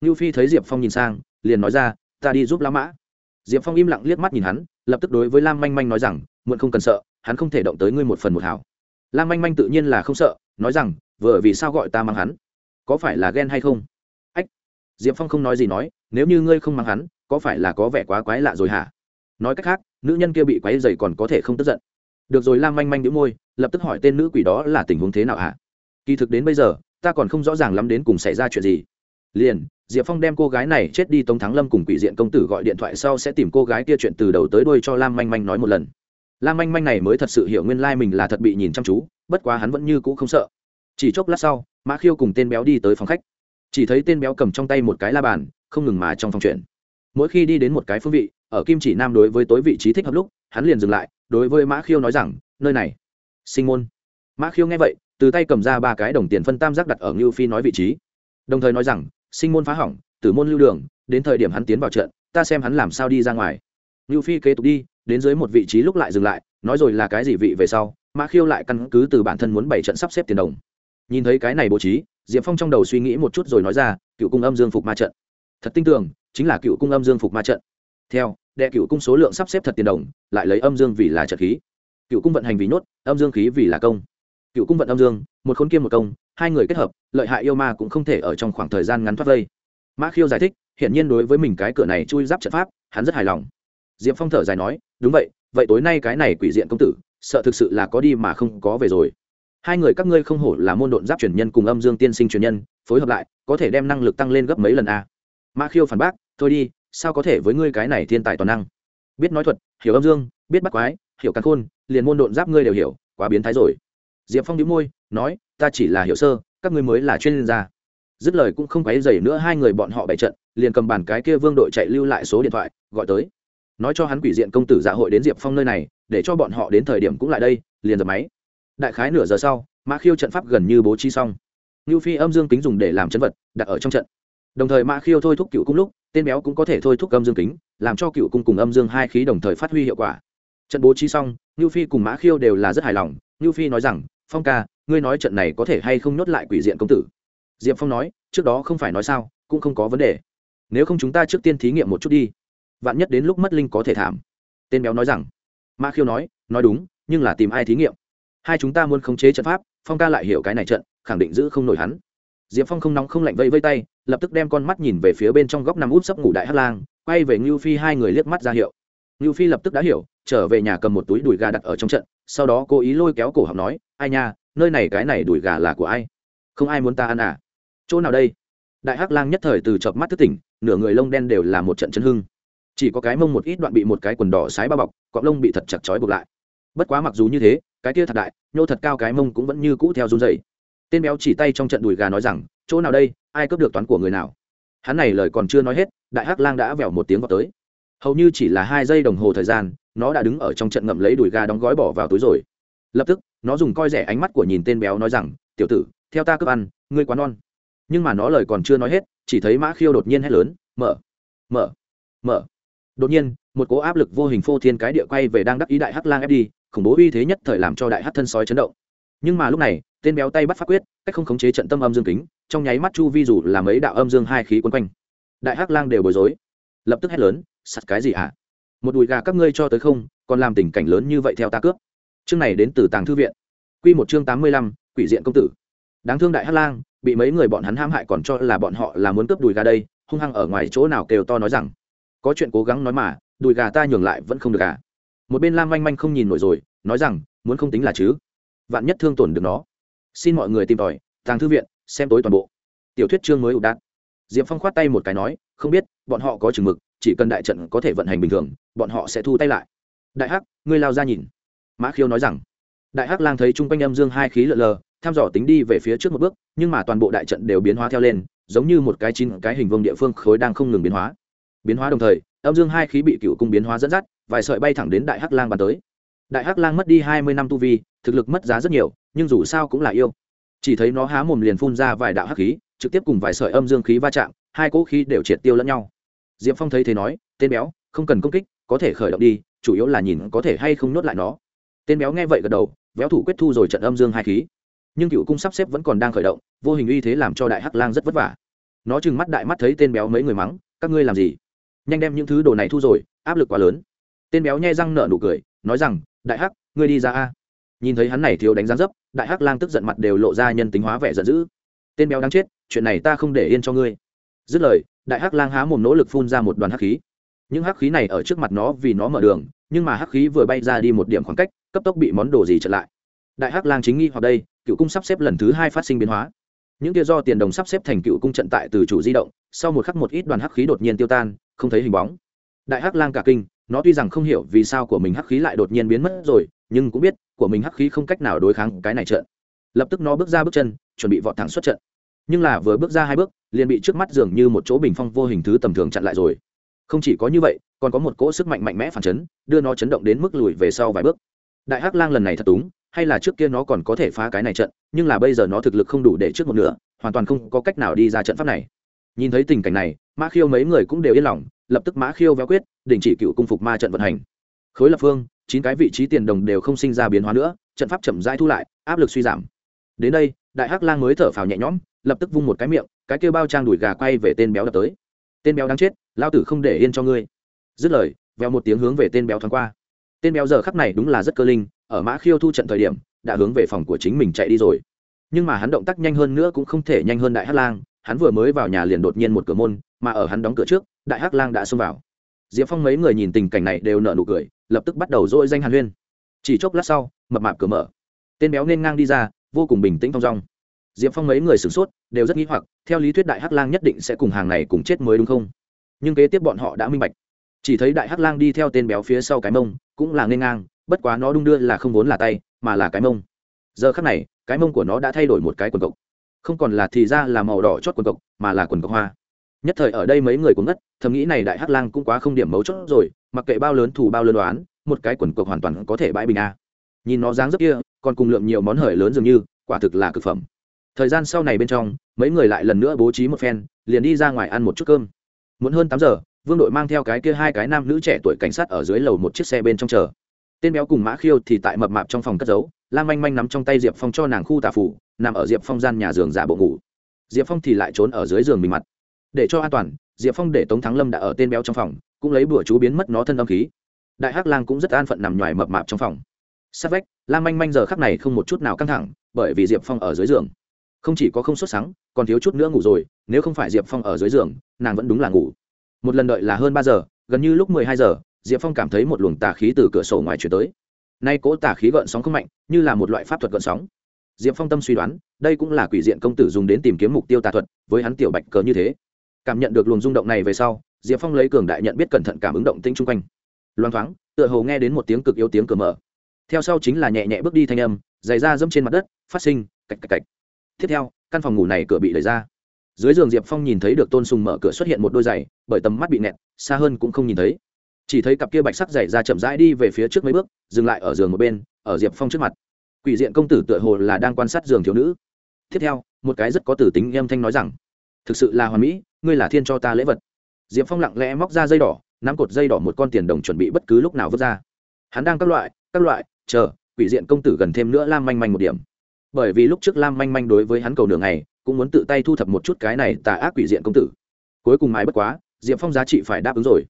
Ngưu phi thấy diệp phong nhìn sang, liền nói ra, ta đi giúp lão mã diệp phong im lặng liếc mắt nhìn hắn, lập tức đối với lam manh manh nói rằng, muộn không cần sợ, hắn không thể động tới ngươi một phần một hảo. Lam manh manh tự nhiên là không sợ, nói rằng, vừa vì sao gọi ta mang hắn? Có phải là ghen hay không? Ách. Diệp phong không nói gì nói, nếu như ngươi không mang hắn, có phải là có vẻ quá quái lạ rồi hả? Nói cách khác, nữ nhân kia bị quái dày còn có thể không tức giận. Được rồi, lam manh manh đĩu môi, lập tức hỏi tên nữ quỷ đó là tình huống thế nào hả? Kỳ thực đến bây giờ, ta còn không rõ ràng lắm đến cùng xảy ra chuyện gì liền, diệp phong đem cô gái này chết đi tống thắng lâm cùng quỷ diện công tử gọi điện thoại sau sẽ tìm cô gái kia chuyện từ đầu tới đuôi cho lam manh manh nói một lần. Lam manh manh này mới thật sự hiểu nguyên lai、like、mình là thật bị nhìn chăm chú, bất quá hắn vẫn như cũ không sợ. Chỉ chốc lát sau, mã khiêu cùng tên béo đi tới phòng khách. Chỉ thấy tên béo cầm trong tay một cái la bàn, không ngừng mà trong phòng chuyện. Mỗi khi đi đến một cái phương vị, ở kim chỉ nam đối với tối vị trí thích hợp lúc, hắn liền dừng lại, đối với mã khiêu nói rằng, nơi này, sinh môn. Mã khiêu nghe vậy, từ tay cầm ra ba cái đồng tiền phân tam giác đặt ở ngưu phi nói vị trí. Đồng thời nói rằng sinh môn phá hỏng, tử môn lưu đường, đến thời điểm hắn tiến vào trận, ta xem hắn làm sao đi ra ngoài. Lưu phi kế tục đi, đến dưới một vị trí lúc lại dừng lại, nói rồi là cái gì vị về sau, mã khiêu lại căn cứ từ bản thân muốn bảy trận sắp xếp tiền đồng. Nhìn thấy cái này bố trí, diệp phong trong đầu suy nghĩ một chút rồi nói ra, cựu cung âm dương phục ma trận. Thật tin tưởng, chính là cựu cung âm dương phục ma trận. Theo, đệ cựu cung số lượng sắp xếp thật tiền đồng, lại lấy âm dương vì là trận khí. Cựu cung vận hành vì nhốt, âm dương khí vì là công cựu cung vận âm dương, một khôn kiêm một công, hai người kết hợp, lợi hại yêu ma cũng không thể ở trong khoảng thời gian ngắn thoát vây. Mã khiêu giải thích, hiển nhiên đối với mình cái cửa này chui giáp trận pháp, hắn rất hài lòng. Diệp phong thở dài nói, đúng vậy vậy tối nay cái này quỷ diện công tử, sợ thực sự là có đi mà không có về rồi. Hai người các ngươi không hổ là môn độn giáp truyền nhân cùng âm dương tiên sinh truyền nhân, phối hợp lại, có thể đem năng lực tăng lên gấp mấy lần a. Mã khiêu phản bác, thôi đi, sao có thể với ngươi cái này thiên tài toàn năng? Biết nói thuật, hiểu âm dương, biết bắt quái, hiểu càn khôn, liền môn độn giáp ngươi đều hiểu, quá biến thái rồi diệp phong đĩu môi, nói, ta chỉ là hiệu sơ, các ngươi mới là chuyên gia. Dứt lời cũng không quấy dày nữa hai người bọn họ bày trận, liền cầm bàn cái kia vương đội chạy lưu lại số điện thoại, gọi tới. Nói cho hắn quỷ diện công tử dạ hội đến diệp phong nơi này, để cho bọn họ đến thời điểm cũng lại đây, liền dập máy. Đại khái nửa giờ sau, mã khiêu trận pháp gần như bố trí xong. Ngưu phi âm dương kính dùng để làm chân vật, đặt ở trong trận. Đồng thời mã khiêu thôi thúc cựu cung lúc, tên béo cũng có thể thôi thúc âm dương kính, làm cho cựu cung cùng âm dương hai khí đồng thời phát huy hiệu quả. Trận bố trí xong, ngưu phi cùng mã khiêu đều là rất hài lòng. Ngưu phi nói rằng phong ca, ngươi nói trận này có thể hay không nhốt lại quỷ diện công tử? Diệp phong nói, trước đó không phải nói sao, cũng không có vấn đề. Nếu không chúng ta trước tiên thí nghiệm một chút đi. Vạn nhất đến lúc mất linh có thể thảm. Tên béo nói rằng. Ma khiêu nói nói đúng, nhưng là tìm ai thí nghiệm? Hai chúng ta muốn khống chế trận pháp, phong ca lại hiểu cái này trận, khẳng định giữ không nổi hắn. Diệp phong không nóng không lạnh vây vây tay, lập tức đem con mắt nhìn về phía bên trong góc nằm út sấp ngủ đại hát lang, quay về ngưu phi hai người liếc mắt ra hiệu. Ngưu phi lập tức đã hiểu, trở về nhà cầm một túi đùi gà đặt ở trong trận, sau đó cố ý lôi kéo cổ học nói ai nha, nơi này cái này đùi gà là của ai? Không ai muốn ta ăn à? Chỗ nào đây? Đại hắc lang nhất thời từ chợp mắt thức tỉnh, nửa người lông đen đều là một trận chân hưng. Chỉ có cái mông một ít đoạn bị một cái quần đỏ sái bao bọc, cọng lông bị thật chặt chói buộc lại. Bất quá mặc dù như thế, cái kia thật đại, nhô thật cao cái mông cũng vẫn như cũ theo run dày tên béo chỉ tay trong trận đùi gà nói rằng, chỗ nào đây? Ai cướp được toán của người nào? Hắn này lời còn chưa nói hết, đại hắc lang đã vèo một tiếng vào tới. Hầu như chỉ là hai giây đồng hồ thời gian, nó đã đứng ở trong trận ngậm lấy đùi gà đóng gói bỏ vào túi rồi. Lập tức nó dùng coi rẻ ánh mắt của nhìn tên béo nói rằng, tiểu tử, theo ta cướp ăn, ngươi quá non. Nhưng mà nó lời còn chưa nói hết, chỉ thấy mã khiêu đột nhiên hét lớn, mở mở mở. Đột nhiên, một cố áp lực vô hình phô thiên cái địa quay về đang đắc ý đại hắc lang ép đi, khủng bố uy thế nhất thời làm cho đại hắc thân sói chấn động. Nhưng mà lúc này, tên béo tay bắt phát quyết, cách không khống chế trận tâm âm dương kính, trong nháy mắt chu vi dù làm ấy đạo âm dương hai khí quấn quanh. Đại hắc lang đều bối rối, lập tức hét lớn sặt cái gì hả? Một đùi gà các ngươi cho tới không, còn làm tình cảnh lớn như vậy theo ta cướp chương này đến từ tàng thư viện. Q một chương tám mươi lăm, quỷ diện công tử. Đáng thương đại hắc lang, bị mấy người bọn hắn hãm hại còn cho là bọn họ là muốn cướp đùi gà đây, hung hăng ở ngoài chỗ nào kêu to nói rằng, có chuyện cố gắng nói mà, đùi gà ta nhường lại vẫn không được à? Một bên lam manh manh không nhìn nổi rồi, nói rằng, muốn không tính là chứ. Vạn nhất thương tổn được nó. Xin mọi người tìm tòi, tàng thư viện, xem tối toàn bộ. Tiểu thuyết chương mới ụ đạn diệp phong khoát tay một cái nói, không biết, bọn họ có chừng mực, chỉ cần đại trận có thể vận hành bình thường, bọn họ sẽ thu tay lại. Đại hắc, ngươi lao ra nhìn mã khiêu nói rằng, đại hắc lang thấy chung quanh âm dương hai khí lợn lờ, thăm dò tính đi về phía trước một bước, nhưng mà toàn bộ đại trận đều biến hóa theo lên, giống như một cái chín cái hình vương địa phương khối đang không ngừng biến hóa. Biến hóa đồng thời, âm dương hai khí bị cựu cung biến hóa dẫn dắt, vài sợi bay thẳng đến đại hắc lang bàn tới. Đại hắc lang mất đi hai mươi năm tu vi, thực lực mất giá rất nhiều, nhưng dù sao cũng là yêu. Chỉ thấy nó há mồm liền phun ra vài đạo hắc khí, trực tiếp cùng vài sợi âm dương khí va chạm, hai cỗ khí đều triệt tiêu lẫn nhau. Diệp phong thấy thế nói, tên béo, không cần công kích, có thể khởi động đi, chủ yếu là nhìn có thể hay không nuốt lại nó tên béo nghe vậy gật đầu, véo thủ quyết thu rồi trận âm dương hai khí. Nhưng cựu cung sắp xếp vẫn còn đang khởi động, vô hình uy thế làm cho đại hắc lang rất vất vả. Nó chừng mắt đại mắt thấy tên béo mấy người mắng, các ngươi làm gì? Nhanh đem những thứ đồ này thu rồi, áp lực quá lớn. Tên béo nhai răng nở nụ cười, nói rằng, đại hắc, ngươi đi ra a. Nhìn thấy hắn này thiếu đánh giá dấp, đại hắc lang tức giận mặt đều lộ ra nhân tính hóa vẻ giận dữ. Tên béo đáng chết, chuyện này ta không để yên cho ngươi. Dứt lời, đại hắc lang há mồm nỗ lực phun ra một đoàn hắc khí. Những hắc khí này ở trước mặt nó vì nó mở đường nhưng mà hắc khí vừa bay ra đi một điểm khoảng cách, cấp tốc bị món đồ gì chặn lại. Đại hắc lang chính nghi hoặc đây, cựu cung sắp xếp lần thứ hai phát sinh biến hóa. Những kia do tiền đồng sắp xếp thành cựu cung trận tại từ chủ di động, sau một khắc một ít đoàn hắc khí đột nhiên tiêu tan, không thấy hình bóng. Đại hắc lang cả kinh, nó tuy rằng không hiểu vì sao của mình hắc khí lại đột nhiên biến mất rồi, nhưng cũng biết của mình hắc khí không cách nào đối kháng cái này trận. Lập tức nó bước ra bước chân, chuẩn bị vọt thẳng xuất trận. Nhưng là vừa bước ra hai bước, liền bị trước mắt dường như một chỗ bình phong vô hình thứ tầm thường chặn lại rồi không chỉ có như vậy, còn có một cỗ sức mạnh mạnh mẽ phản chấn, đưa nó chấn động đến mức lùi về sau vài bước. Đại hắc lang lần này thật túng, hay là trước kia nó còn có thể phá cái này trận, nhưng là bây giờ nó thực lực không đủ để trước một nửa, hoàn toàn không có cách nào đi ra trận pháp này. Nhìn thấy tình cảnh này, mã khiêu mấy người cũng đều yên lòng, lập tức mã khiêu véo quyết, đình chỉ cựu cung phục ma trận vận hành. Khối lập phương, chín cái vị trí tiền đồng đều không sinh ra biến hóa nữa, trận pháp chậm rãi thu lại, áp lực suy giảm. Đến đây, đại hắc lang mới thở phào nhẹ nhõm, lập tức vung một cái miệng, cái kêu bao trang đùi gà quay về tên béo đập tới tên béo đáng chết, lao tử không để yên cho ngươi. Dứt lời veo một tiếng hướng về tên béo thoáng qua. Tên béo giờ khắc này đúng là rất cơ linh, ở mã khiêu thu trận thời điểm, đã hướng về phòng của chính mình chạy đi rồi. Nhưng mà hắn động tác nhanh hơn nữa cũng không thể nhanh hơn đại hắc lang, hắn vừa mới vào nhà liền đột nhiên một cửa môn, mà ở hắn đóng cửa trước, đại hắc lang đã xông vào. Diệp phong mấy người nhìn tình cảnh này đều nở nụ cười, lập tức bắt đầu dỗi danh hàn huyên. Chỉ chốc lát sau, mập mạp cửa mở. Tên béo nên ngang đi ra, vô cùng bình tĩnh thong dong diệp phong mấy người sửng sốt, đều rất nghĩ hoặc, theo lý thuyết đại hắc lang nhất định sẽ cùng hàng này cùng chết mới đúng không? Nhưng kế tiếp bọn họ đã minh bạch. Chỉ thấy đại hắc lang đi theo tên béo phía sau cái mông, cũng là n ngang, bất quá nó đung đưa là không vốn là tay, mà là cái mông. Giờ khắc này, cái mông của nó đã thay đổi một cái quần cộc. Không còn là thì ra là màu đỏ chót quần cộc, mà là quần cộc hoa. Nhất thời ở đây mấy người cũng ngất, thầm nghĩ này đại hắc lang cũng quá không điểm mấu chốt rồi, mặc kệ bao lớn thủ bao lớn đoán một cái quần cộc hoàn toàn có thể bãi bình a. Nhìn nó dáng dấp kia, còn cùng lượng nhiều món hời lớn dường như, quả thực là cực phẩm thời gian sau này bên trong, mấy người lại lần nữa bố trí một phen, liền đi ra ngoài ăn một chút cơm. Muốn hơn tám giờ, vương đội mang theo cái kia hai cái nam nữ trẻ tuổi cảnh sát ở dưới lầu một chiếc xe bên trong chờ. Tên béo cùng mã khiêu thì tại mập mạp trong phòng cất giấu lan manh manh nắm trong tay diệp phong cho nàng khu tà phủ nằm ở diệp phong gian nhà giường giả bộ ngủ. Diệp phong thì lại trốn ở dưới giường mình mặt. Để cho an toàn, diệp phong để tống thắng lâm đã ở tên béo trong phòng, cũng lấy bữa chú biến mất nó thân âm khí. Đại hắc lang cũng rất an phận nằm ngoài mập mạp trong phòng. Sát vách lan manh manh giờ khắc này không một chút nào căng thẳng, bởi vì diệp phong ở dưới giường không chỉ có không xuất sáng còn thiếu chút nữa ngủ rồi, nếu không phải diệp phong ở dưới giường, nàng vẫn đúng là ngủ. Một lần đợi là hơn ba giờ, gần như lúc mười hai giờ, diệp phong cảm thấy một luồng tà khí từ cửa sổ ngoài chuyển tới. Nay cỗ tà khí gợn sóng không mạnh, như là một loại pháp thuật gợn sóng. Diệp phong tâm suy đoán, đây cũng là quỷ diện công tử dùng đến tìm kiếm mục tiêu tà thuật, với hắn tiểu bạch cờ như thế. Cảm nhận được luồng rung động này về sau, diệp phong lấy cường đại nhận biết cẩn thận cảm ứng động tinh chung quanh. Loang thoáng, tựa hồ nghe đến một tiếng cực yếu tiếng cửa mở. Theo sau chính là nhẹ nhẹ bước đi thanh âm giày ra dẫm trên mặt đất, phát sinh, cạch cạch cạch tiếp theo, căn phòng ngủ này cửa bị đẩy ra. Dưới giường diệp phong nhìn thấy được tôn sùng mở cửa xuất hiện một đôi giày, bởi tầm mắt bị nẹt, xa hơn cũng không nhìn thấy. Chỉ thấy cặp kia bạch sắc giày ra chậm rãi đi về phía trước mấy bước, dừng lại ở giường một bên, ở diệp phong trước mặt. Quỷ diện công tử tựa hồ là đang quan sát giường thiếu nữ. Tiếp theo, một cái rất có tử tính em thanh nói rằng, thực sự là hoàn mỹ, ngươi là thiên cho ta lễ vật. Diệp phong lặng lẽ móc ra dây đỏ, nắm cột dây đỏ một con tiền đồng chuẩn bị bất cứ lúc nào vứt ra. Hắn đang các loại các loại, chờ, quỷ diện công tử gần thêm nữa lam manh manh một điểm bởi vì lúc trước lam manh manh đối với hắn cầu đường này cũng muốn tự tay thu thập một chút cái này tà ác quỷ diện công tử. Cuối cùng mãi bất quá, diệp phong giá trị phải đáp ứng rồi.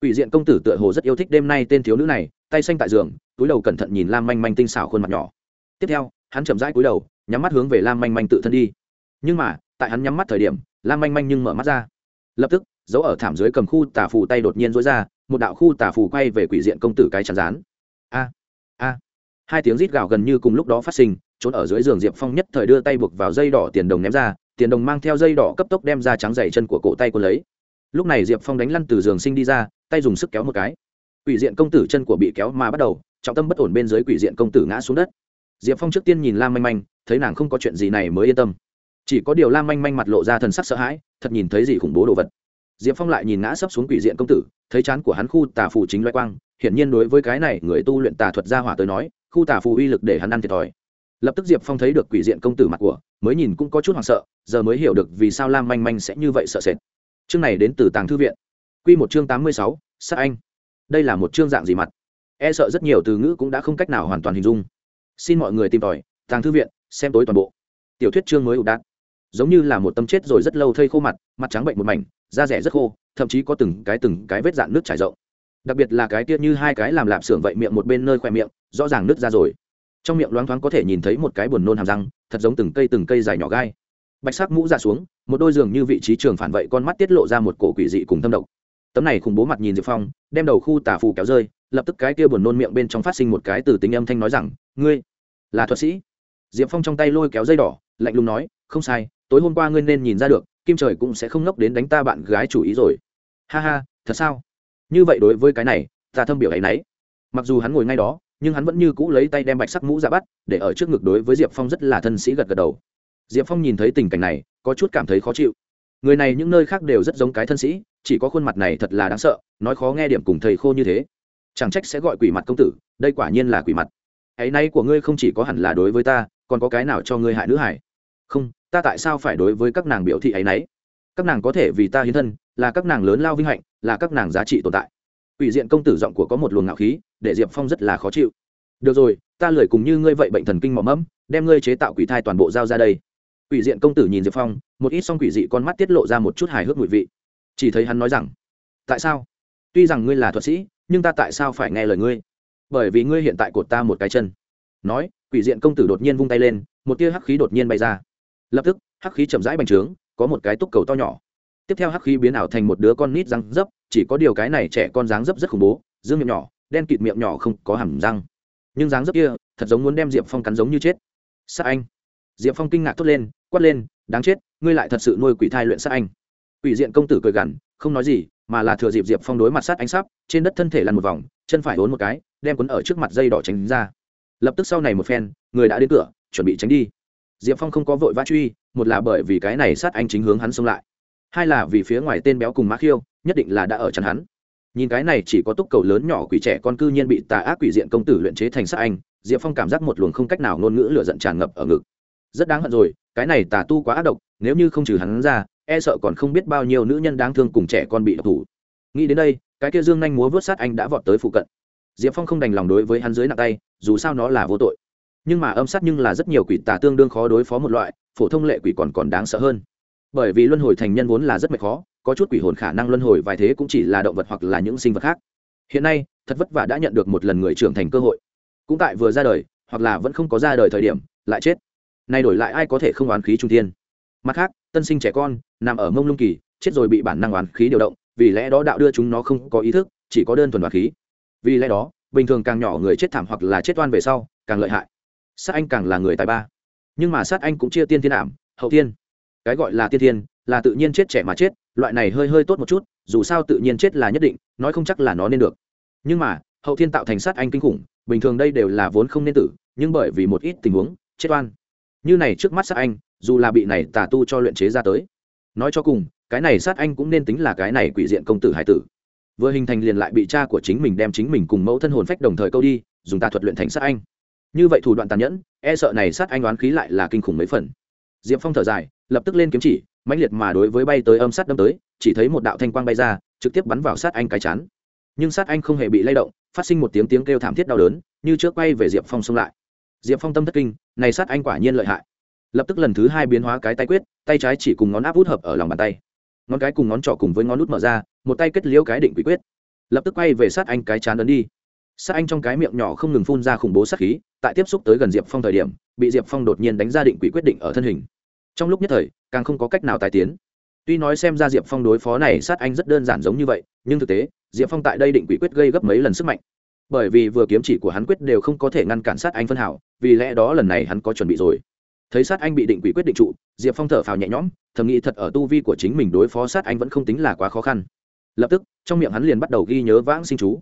Quỷ diện công tử tựa hồ rất yêu thích đêm nay tên thiếu nữ này, tay xanh tại giường, túi đầu cẩn thận nhìn lam manh manh tinh xảo khuôn mặt nhỏ. Tiếp theo, hắn chậm rãi cúi đầu, nhắm mắt hướng về lam manh manh tự thân đi. Nhưng mà, tại hắn nhắm mắt thời điểm, lam manh manh nhưng mở mắt ra. Lập tức giấu ở thảm dưới cầm khu tà phù tay đột nhiên dối ra, một đạo khu tà phù quay về quỷ diện công tử cái chắn rán. A a. Hai tiếng rít gào gần như cùng lúc đó phát sinh trốn ở dưới giường diệp phong nhất thời đưa tay buộc vào dây đỏ tiền đồng ném ra, tiền đồng mang theo dây đỏ cấp tốc đem ra trắng dày chân của cổ tay cô lấy. Lúc này diệp phong đánh lăn từ giường sinh đi ra, tay dùng sức kéo một cái. Quỷ diện công tử chân của bị kéo mà bắt đầu, trọng tâm bất ổn bên dưới quỷ diện công tử ngã xuống đất. Diệp phong trước tiên nhìn lam manh manh, thấy nàng không có chuyện gì này mới yên tâm. Chỉ có điều lam manh manh mặt lộ ra thần sắc sợ hãi, thật nhìn thấy gì khủng bố đồ vật. Diệp phong lại nhìn ngã sấp xuống quỷ diện công tử, thấy chán của hắn khu tà phù chính loại quang, hiển nhiên đối với cái này người tu luyện tà thuật gia hỏa tới nói, khu tà phù uy lực để hắn ăn thiệt thòi lập tức diệp phong thấy được quỷ diện công tử mặt của, mới nhìn cũng có chút hoảng sợ, giờ mới hiểu được vì sao lam manh manh sẽ như vậy sợ sệt. Chương này đến từ tàng thư viện. Q một chương tám mươi sáu sát anh. Đây là một chương dạng gì mặt? E sợ rất nhiều từ ngữ cũng đã không cách nào hoàn toàn hình dung. Xin mọi người tìm tòi, tàng thư viện, xem tối toàn bộ. Tiểu thuyết chương mới ụ đạn giống như là một tâm chết rồi rất lâu thây khô mặt mặt trắng bệnh một mảnh, da rẻ rất khô, thậm chí có từng cái từng cái vết dạn nước trải rộng. Đặc biệt là cái tiết như hai cái làm lạp xưởng vậy miệng một bên nơi khoe miệng, rõ ràng nước ra rồi trong miệng loáng thoáng có thể nhìn thấy một cái buồn nôn hàm răng, thật giống từng cây từng cây dài nhỏ gai. Bạch sắc mũ ra xuống, một đôi giường như vị trí trường phản vậy con mắt tiết lộ ra một cổ quỷ dị cùng tâm độc. Tấm này khủng bố mặt nhìn diệp phong, đem đầu khu tà phù kéo rơi, lập tức cái kia buồn nôn miệng bên trong phát sinh một cái từ tính âm thanh nói rằng, ngươi là thuật sĩ. Diệp phong trong tay lôi kéo dây đỏ, lạnh lùng nói, không sai, tối hôm qua ngươi nên nhìn ra được, kim trời cũng sẽ không ngốc đến đánh ta bạn gái chủ ý rồi. Ha ha, thật sao? Như vậy đối với cái này, ta thâm biểu ấ y n ấ y mặc dù hắn ngồi ngay đó nhưng hắn vẫn như cũ lấy tay đem bạch sắc mũ ra bắt, để ở trước ngực đối với diệp phong rất là thân sĩ gật gật đầu. Diệp phong nhìn thấy tình cảnh này, có chút cảm thấy khó chịu. Người này những nơi khác đều rất giống cái thân sĩ, chỉ có khuôn mặt này thật là đáng sợ, nói khó nghe điểm cùng thầy khô như thế. Chẳng trách sẽ gọi quỷ mặt công tử, đây quả nhiên là quỷ mặt. Ấy nay của ngươi không chỉ có hẳn là đối với ta, còn có cái nào cho ngươi hại nữ hải không, ta tại sao phải đối với các nàng biểu thị ấy nấy? Các nàng có thể vì ta hiến thân, là các nàng lớn lao vinh hạnh, là các nàng giá trị tồn tại ủy diện công tử giọng của có một luồng ngạo khí, để diệp phong rất là khó chịu. Được rồi, ta lười cùng như ngươi vậy bệnh thần kinh mỏm mẫm, đem ngươi chế tạo quỷ thai toàn bộ giao ra đây. Quỷ diện công tử nhìn diệp phong, một ít xong quỷ dị con mắt tiết lộ ra một chút hài hước mùi vị. Chỉ thấy hắn nói rằng, tại sao? Tuy rằng ngươi là thuật sĩ, nhưng ta tại sao phải nghe lời ngươi? Bởi vì ngươi hiện tại cột ta một cái chân. Nói, quỷ diện công tử đột nhiên vung tay lên, một tia hắc khí đột nhiên bay ra. Lập tức, hắc khí chậm rãi bành trướng, có một cái túc cầu to nhỏ tiếp theo hắc khí biến ảo thành một đứa con nít răng dấp, chỉ có điều cái này trẻ con dáng dấp rất khủng bố, dương miệng nhỏ, đen kịt miệng nhỏ không có hẳn răng. Nhưng dáng dấp kia, thật giống muốn đem diệp phong cắn giống như chết. Sát anh. Diệp phong kinh ngạc thốt lên, quát lên, đáng chết, ngươi lại thật sự nuôi quỷ thai luyện sát anh. Quỷ diện công tử cười gằn, không nói gì, mà là thừa dịp diệp phong đối mặt sát ánh sắp, trên đất thân thể lăn một vòng, chân phải hốn một cái, đem quấn ở trước mặt dây đỏ tránh ra. Lập tức sau này một phen, người đã đến cửa, chuẩn bị tránh đi. Diệp phong không có vội vã truy, một là bởi vì cái này sát anh chính hướng hắn xông lại hai là vì phía ngoài tên béo cùng mã khiêu, nhất định là đã ở chắn hắn. Nhìn cái này chỉ có túc cầu lớn nhỏ quỷ trẻ con cư nhiên bị tà ác quỷ diện công tử luyện chế thành sát anh, diệp phong cảm giác một luồng không cách nào ngôn ngữ lửa giận tràn ngập ở ngực. Rất đáng hận rồi, cái này tà tu quá ác độc, nếu như không trừ hắn ra e sợ còn không biết bao nhiêu nữ nhân đáng thương cùng trẻ con bị độc thủ. Nghĩ đến đây, cái kia dương nhanh múa vớt sát anh đã vọt tới phụ cận. Diệp phong không đành lòng đối với hắn dưới nặng tay, dù sao nó là vô tội. Nhưng mà âm sát nhưng là rất nhiều quỷ tà tương đương khó đối phó một loại, phổ thông lệ quỷ còn còn đáng sợ hơn bởi vì luân hồi thành nhân vốn là rất mệt khó, có chút quỷ hồn khả năng luân hồi vài thế cũng chỉ là động vật hoặc là những sinh vật khác. Hiện nay, thật vất vả đã nhận được một lần người trưởng thành cơ hội. Cũng tại vừa ra đời, hoặc là vẫn không có ra đời thời điểm, lại chết. Nay đổi lại ai có thể không oán khí trung tiên mặt khác, tân sinh trẻ con, nằm ở mông lung kỳ, chết rồi bị bản năng oán khí điều động, vì lẽ đó đạo đưa chúng nó không có ý thức, chỉ có đơn thuần oán khí. Vì lẽ đó, bình thường càng nhỏ người chết thảm hoặc là chết oan về sau, càng lợi hại. Sát anh càng là người tài ba. Nhưng mà sát anh cũng chia tiên thiên ảm, hậu tiên cái gọi là tiên thiên, là tự nhiên chết trẻ mà chết, loại này hơi hơi tốt một chút, dù sao tự nhiên chết là nhất định, nói không chắc là nó nên được. Nhưng mà, hậu thiên tạo thành sát anh kinh khủng, bình thường đây đều là vốn không nên tử, nhưng bởi vì một ít tình huống, chết oan. Như này trước mắt sát anh, dù là bị này tà tu cho luyện chế ra tới. Nói cho cùng, cái này sát anh cũng nên tính là cái này quỷ diện công tử hải tử. Vừa hình thành liền lại bị cha của chính mình đem chính mình cùng mẫu thân hồn phách đồng thời câu đi, dùng tà thuật luyện thành sát anh. Như vậy thủ đoạn tàn nhẫn e sợ này sát anh đoán khí lại là kinh khủng mấy phần. Diệp phong thở dài lập tức lên kiếm chỉ, mãnh liệt mà đối với bay tới âm sát đâm tới, chỉ thấy một đạo thanh quang bay ra, trực tiếp bắn vào sát anh cái chán. Nhưng sát anh không hề bị lay động, phát sinh một tiếng tiếng kêu thảm thiết đau đớn, như trước bay về diệp phong xông lại. Diệp phong tâm thất kinh, này sát anh quả nhiên lợi hại. Lập tức lần thứ hai biến hóa cái tay quyết, tay trái chỉ cùng ngón áp út hợp ở lòng bàn tay. Ngón cái cùng ngón trỏ cùng với ngón út mở ra, một tay kết liễu cái định quỷ quyết. Lập tức quay về sát anh cái chán ấn đi. Sát anh trong cái miệng nhỏ không ngừng phun ra khủng bố sát khí, tại tiếp xúc tới gần diệp phong thời điểm, bị diệp phong đột nhiên đánh ra định quỷ quyết định ở thân hình trong lúc nhất thời, càng không có cách nào tài tiến. Tuy nói xem ra diệp phong đối phó này sát anh rất đơn giản giống như vậy, nhưng thực tế, diệp phong tại đây định quỷ quyết gây gấp mấy lần sức mạnh. Bởi vì vừa kiếm chỉ của hắn quyết đều không có thể ngăn cản sát anh phân hảo, vì lẽ đó lần này hắn có chuẩn bị rồi. Thấy sát anh bị định quỷ quyết định trụ, diệp phong thở phào nhẹ nhõm, thầm nghĩ thật ở tu vi của chính mình đối phó sát anh vẫn không tính là quá khó khăn. Lập tức, trong miệng hắn liền bắt đầu ghi nhớ vãng sinh chú.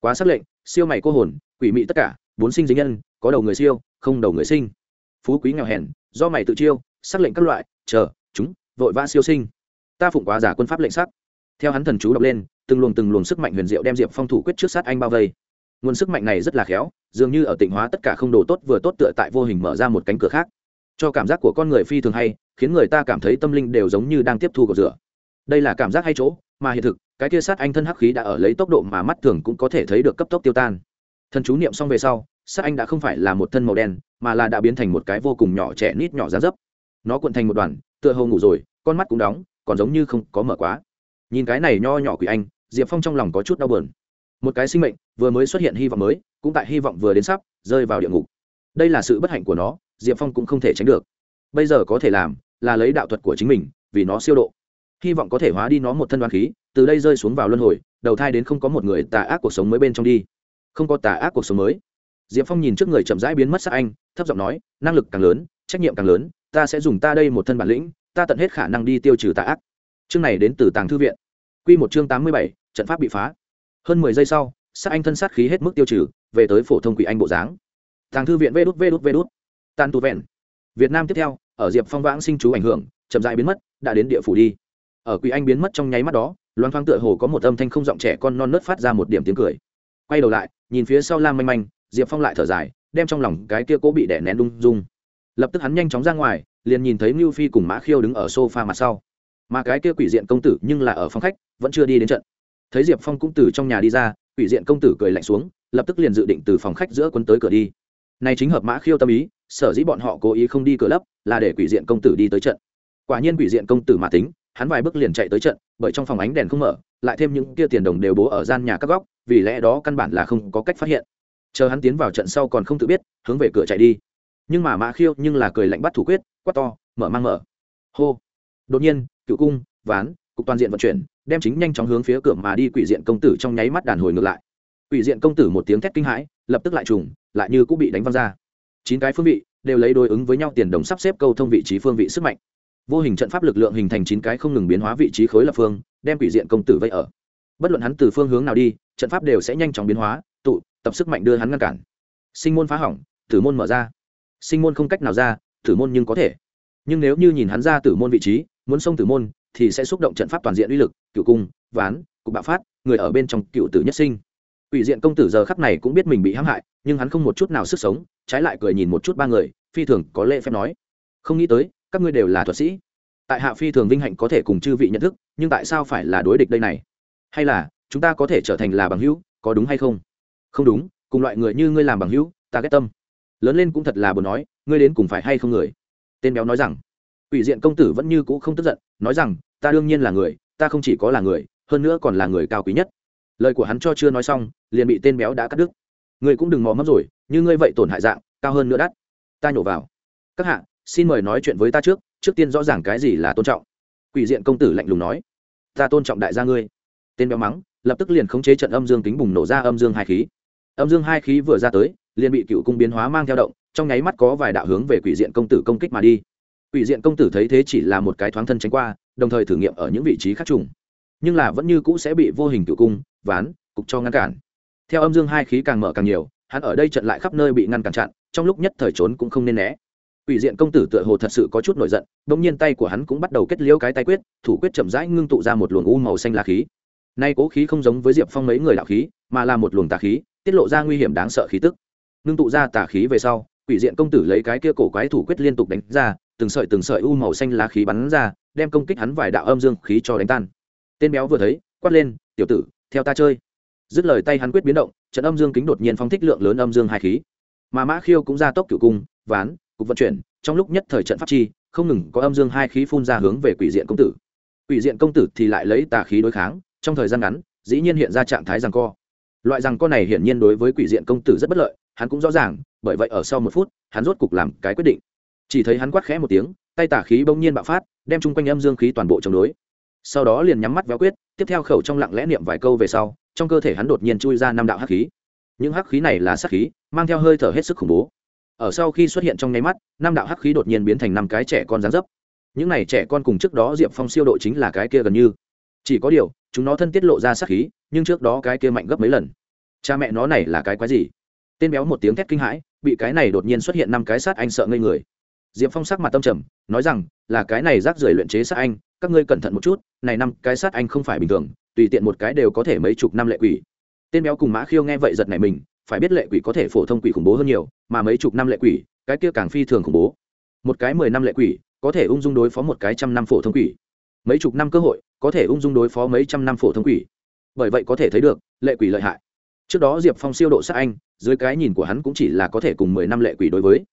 Quá xác lệnh, siêu mày cô hồn, quỷ mị tất cả, bốn sinh dính nhân, có đầu người siêu, không đầu người sinh. Phú quý nghèo hèn, do mày tự chiêu xác lệnh các loại, chờ, chúng, vội vã siêu sinh. Ta phụng quá giả quân pháp lệnh sắc. Theo hắn thần chú đọc lên, từng luồng từng luồng sức mạnh huyền diệu đem diệp phong thủ quyết trước sát anh bao vây. Nguồn sức mạnh này rất là khéo, dường như ở tịnh hóa tất cả không đồ tốt vừa tốt tựa tại vô hình mở ra một cánh cửa khác. Cho cảm giác của con người phi thường hay, khiến người ta cảm thấy tâm linh đều giống như đang tiếp thu cầu rửa. Đây là cảm giác hay chỗ, mà hiện thực, cái kia sát anh thân hắc khí đã ở lấy tốc độ mà mắt thường cũng có thể thấy được cấp tốc tiêu tan. Thần chú niệm xong về sau, sát anh đã không phải là một thân màu đen, mà là đã biến thành một cái vô cùng nhỏ trẻ nít nhỏ giá dấp nó cuộn thành một đoàn, tựa hồ ngủ rồi, con mắt cũng đóng, còn giống như không có mở quá. Nhìn cái này nho nhỏ quỷ anh, diệp phong trong lòng có chút đau bờn một cái sinh mệnh vừa mới xuất hiện hy vọng mới, cũng tại hy vọng vừa đến sắp, rơi vào địa ngục. Đây là sự bất hạnh của nó, diệp phong cũng không thể tránh được. Bây giờ có thể làm, là lấy đạo thuật của chính mình, vì nó siêu độ. Hy vọng có thể hóa đi nó một thân đoán khí, từ đây rơi xuống vào luân hồi, đầu thai đến không có một người tà ác cuộc sống mới bên trong đi. Không có tà ác cuộc sống mới. Diệp phong nhìn trước người chậm rãi biến mất sắc anh, thấp giọng nói, năng lực càng lớn, trách nhiệm càng lớn ta sẽ dùng ta đây một thân bản lĩnh, ta tận hết khả năng đi tiêu trừ tà ác. Chương này đến từ tàng thư viện. Q một chương tám mươi bảy, trận pháp bị phá. Hơn mười giây sau, sát anh thân sát khí hết mức tiêu trừ, về tới phổ thông quỷ anh bộ dáng. Tàng thư viện vê đút vê đút vê đút. Tu vẹn. Việt nam tiếp theo, ở diệp phong vãng sinh chú ảnh hưởng, chậm dại biến mất, đã đến địa phủ đi. Ở quỷ anh biến mất trong nháy mắt đó, loan thoáng tựa hồ có một âm thanh không giọng trẻ con non nớt phát ra một điểm tiếng cười. Quay đầu lại, nhìn phía sau lam manh manh, diệp phong lại thở dài, đem trong lòng cái kia cố bị đẻ nén đung dung lập tức hắn nhanh chóng ra ngoài, liền nhìn thấy ngưu phi cùng mã khiêu đứng ở sofa mặt sau. Mà cái kia quỷ diện công tử nhưng là ở phòng khách, vẫn chưa đi đến trận. Thấy diệp phong cũng từ trong nhà đi ra, quỷ diện công tử cười lạnh xuống, lập tức liền dự định từ phòng khách giữa quân tới cửa đi. Này chính hợp mã khiêu tâm ý, sở dĩ bọn họ cố ý không đi cửa lấp, là để quỷ diện công tử đi tới trận. Quả nhiên quỷ diện công tử mà tính, hắn vài bước liền chạy tới trận, bởi trong phòng ánh đèn không mở, lại thêm những kia tiền đồng đều bố ở gian nhà các góc, vì lẽ đó căn bản là không có cách phát hiện. Chờ hắn tiến vào trận sau còn không tự biết, hướng về cửa chạy đi nhưng mà mã khiêu nhưng là cười lạnh bắt thủ quyết, quát to, mở mang mở. Hô. Đột nhiên, cựu cung, ván, cục toàn diện vận chuyển, đem chính nhanh chóng hướng phía cửa mà đi quỷ diện công tử trong nháy mắt đàn hồi ngược lại. Quỷ diện công tử một tiếng thét kinh hãi, lập tức lại trùng, lại như cũng bị đánh văng ra. Chín cái phương vị, đều lấy đối ứng với nhau tiền đồng sắp xếp câu thông vị trí phương vị sức mạnh. Vô hình trận pháp lực lượng hình thành chín cái không ngừng biến hóa vị trí khối lập phương, đem quỷ diện công tử vây ở. Bất luận hắn từ phương hướng nào đi, trận pháp đều sẽ nhanh chóng biến hóa, tụ, tập sức mạnh đưa hắn ngăn cản. Sinh môn phá hỏng, tử môn mở ra sinh môn không cách nào ra, tử môn nhưng có thể. Nhưng nếu như nhìn hắn ra tử môn vị trí, muốn xông tử môn, thì sẽ xúc động trận pháp toàn diện uy lực, cựu cung, ván, cục bạo phát, người ở bên trong cựu tử nhất sinh. Ủy diện công tử giờ khắc này cũng biết mình bị hãm hại, nhưng hắn không một chút nào sức sống, trái lại cười nhìn một chút ba người, phi thường có lễ phép nói. Không nghĩ tới, các ngươi đều là thuật sĩ. Tại hạ phi thường vinh hạnh có thể cùng chư vị nhận thức, nhưng tại sao phải là đối địch đây này? Hay là, chúng ta có thể trở thành là bằng hữu, có đúng hay không? Không đúng, cùng loại người như ngươi làm bằng hữu, ta ghét tâm lớn lên cũng thật là buồn nói, ngươi đến cùng phải hay không người? Tên béo nói rằng ủy diện công tử vẫn như cũ không tức giận, nói rằng, ta đương nhiên là người, ta không chỉ có là người, hơn nữa còn là người cao quý nhất. Lời của hắn cho chưa nói xong, liền bị tên béo đã cắt đứt. Ngươi cũng đừng mò mẫm rồi, như ngươi vậy tổn hại dạng, cao hơn nữa đắt. Ta nhổ vào. Các hạ, xin mời nói chuyện với ta trước trước tiên rõ ràng cái gì là tôn trọng. Quỷ diện công tử lạnh lùng nói, ta tôn trọng đại gia ngươi. Tên béo mắng, lập tức liền khống chế trận âm dương kính bùng nổ ra âm dương hai khí. Âm dương hai khí vừa ra tới liền bị cựu cung biến hóa mang theo động trong nháy mắt có vài đạo hướng về quỷ diện công tử công kích mà đi quỷ diện công tử thấy thế chỉ là một cái thoáng thân tránh qua đồng thời thử nghiệm ở những vị trí khác trùng nhưng là vẫn như cũ sẽ bị vô hình cựu cung ván cục cho ngăn cản theo âm dương hai khí càng mở càng nhiều hắn ở đây trận lại khắp nơi bị ngăn cản chặn trong lúc nhất thời trốn cũng không nên né Quỷ diện công tử tựa hồ thật sự có chút nổi giận, bỗng nhiên tay của hắn cũng bắt đầu kết liễu cái tay quyết, thủ quyết chậm rãi ngưng tụ ra một luồng u màu xanh lá khí. Nay cố khí không giống với Diệp Phong mấy người đạo khí, mà là một luồng tà khí, tiết lộ ra nguy hiểm đáng sợ khí tức. Ngưng tụ ra tà khí về sau, Quỷ diện công tử lấy cái kia cổ quái thủ quyết liên tục đánh ra, từng sợi từng sợi u màu xanh lá khí bắn ra, đem công kích hắn vài đạo âm dương khí cho đánh tan. Tên béo vừa thấy, quát lên, "Tiểu tử, theo ta chơi." Dứt lời tay hắn quyết biến động, trận âm dương kính đột nhiên phóng thích lượng lớn âm dương hai khí. Mà Mã Khiêu cũng ra tốc cửu cung, ván, cục vận chuyển, trong lúc nhất thời trận pháp chi không ngừng có âm dương hai khí phun ra hướng về quỷ diện công tử quỷ diện công tử thì lại lấy tà khí đối kháng trong thời gian ngắn dĩ nhiên hiện ra trạng thái rằng co loại rằng co này hiển nhiên đối với quỷ diện công tử rất bất lợi hắn cũng rõ ràng, bởi vậy ở sau một phút, hắn rốt cục làm cái quyết định. Chỉ thấy hắn quát khẽ một tiếng, tay tà khí bỗng nhiên bạo phát, đem chung quanh âm dương khí toàn bộ chống đối. Sau đó liền nhắm mắt véo quyết, tiếp theo khẩu trong lặng lẽ niệm vài câu về sau, trong cơ thể hắn đột nhiên chui ra năm đạo hắc khí. Những hắc khí này là sát khí, mang theo hơi thở hết sức khủng bố. Ở sau khi xuất hiện trong nháy mắt, năm đạo hắc khí đột nhiên biến thành năm cái trẻ con dáng dấp. Những này trẻ con cùng trước đó diệp phong siêu độ chính là cái kia gần như. Chỉ có điều, chúng nó thân tiết lộ ra sát khí, nhưng trước đó cái kia mạnh gấp mấy lần. Cha mẹ nó này là cái quái gì? Tên béo một tiếng thét kinh hãi, bị cái này đột nhiên xuất hiện năm cái sát anh sợ ngây người. Diệp phong sắc mặt tâm trầm, nói rằng, là cái này rác rưởi luyện chế sát anh, các ngươi cẩn thận một chút, này năm cái sát anh không phải bình thường, tùy tiện một cái đều có thể mấy chục năm lệ quỷ. Tên béo cùng mã khiêu nghe vậy giật này mình, phải biết lệ quỷ có thể phổ thông quỷ khủng bố hơn nhiều, mà mấy chục năm lệ quỷ, cái kia càng phi thường khủng bố. Một cái mười năm lệ quỷ, có thể ung dung đối phó một cái trăm năm phổ thông quỷ. Mấy chục năm cơ hội, có thể ung dung đối phó mấy trăm năm phổ thông quỷ. Bởi vậy có thể thấy được, lệ quỷ lợi hại. Trước đó diệp phong siêu độ sát anh dưới cái nhìn của hắn cũng chỉ là có thể cùng mười năm lệ quỷ đối với.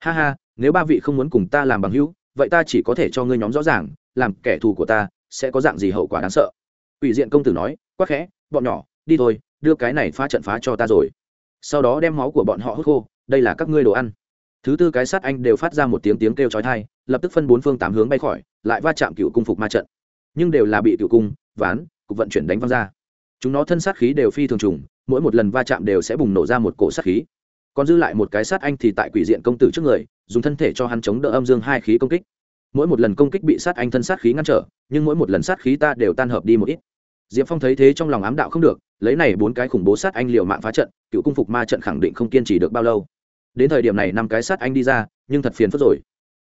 Ha ha, nếu ba vị không muốn cùng ta làm bằng hữu, vậy ta chỉ có thể cho ngươi nhóm rõ ràng, làm kẻ thù của ta sẽ có dạng gì hậu quả đáng sợ. Ủy diện công tử nói, quắc khẽ, bọn nhỏ, đi thôi, đưa cái này phá trận phá cho ta rồi. Sau đó đem máu của bọn họ hút khô, đây là các ngươi đồ ăn. Thứ tư cái sát anh đều phát ra một tiếng tiếng kêu chói tai, lập tức phân bốn phương tám hướng bay khỏi, lại va chạm cựu cung phục ma trận. Nhưng đều là bị cựu cung, ván, cục vận chuyển đánh văng ra. Chúng nó thân sát khí đều phi thường trùng mỗi một lần va chạm đều sẽ bùng nổ ra một cổ sát khí. Còn dư lại một cái sát anh thì tại quỷ diện công tử trước người, dùng thân thể cho hắn chống đỡ âm dương hai khí công kích. Mỗi một lần công kích bị sát anh thân sát khí ngăn trở, nhưng mỗi một lần sát khí ta đều tan hợp đi một ít. Diệp phong thấy thế trong lòng ám đạo không được, lấy này bốn cái khủng bố sát anh liều mạng phá trận, cựu cung phục ma trận khẳng định không kiên trì được bao lâu. Đến thời điểm này năm cái sát anh đi ra, nhưng thật phiền phức rồi.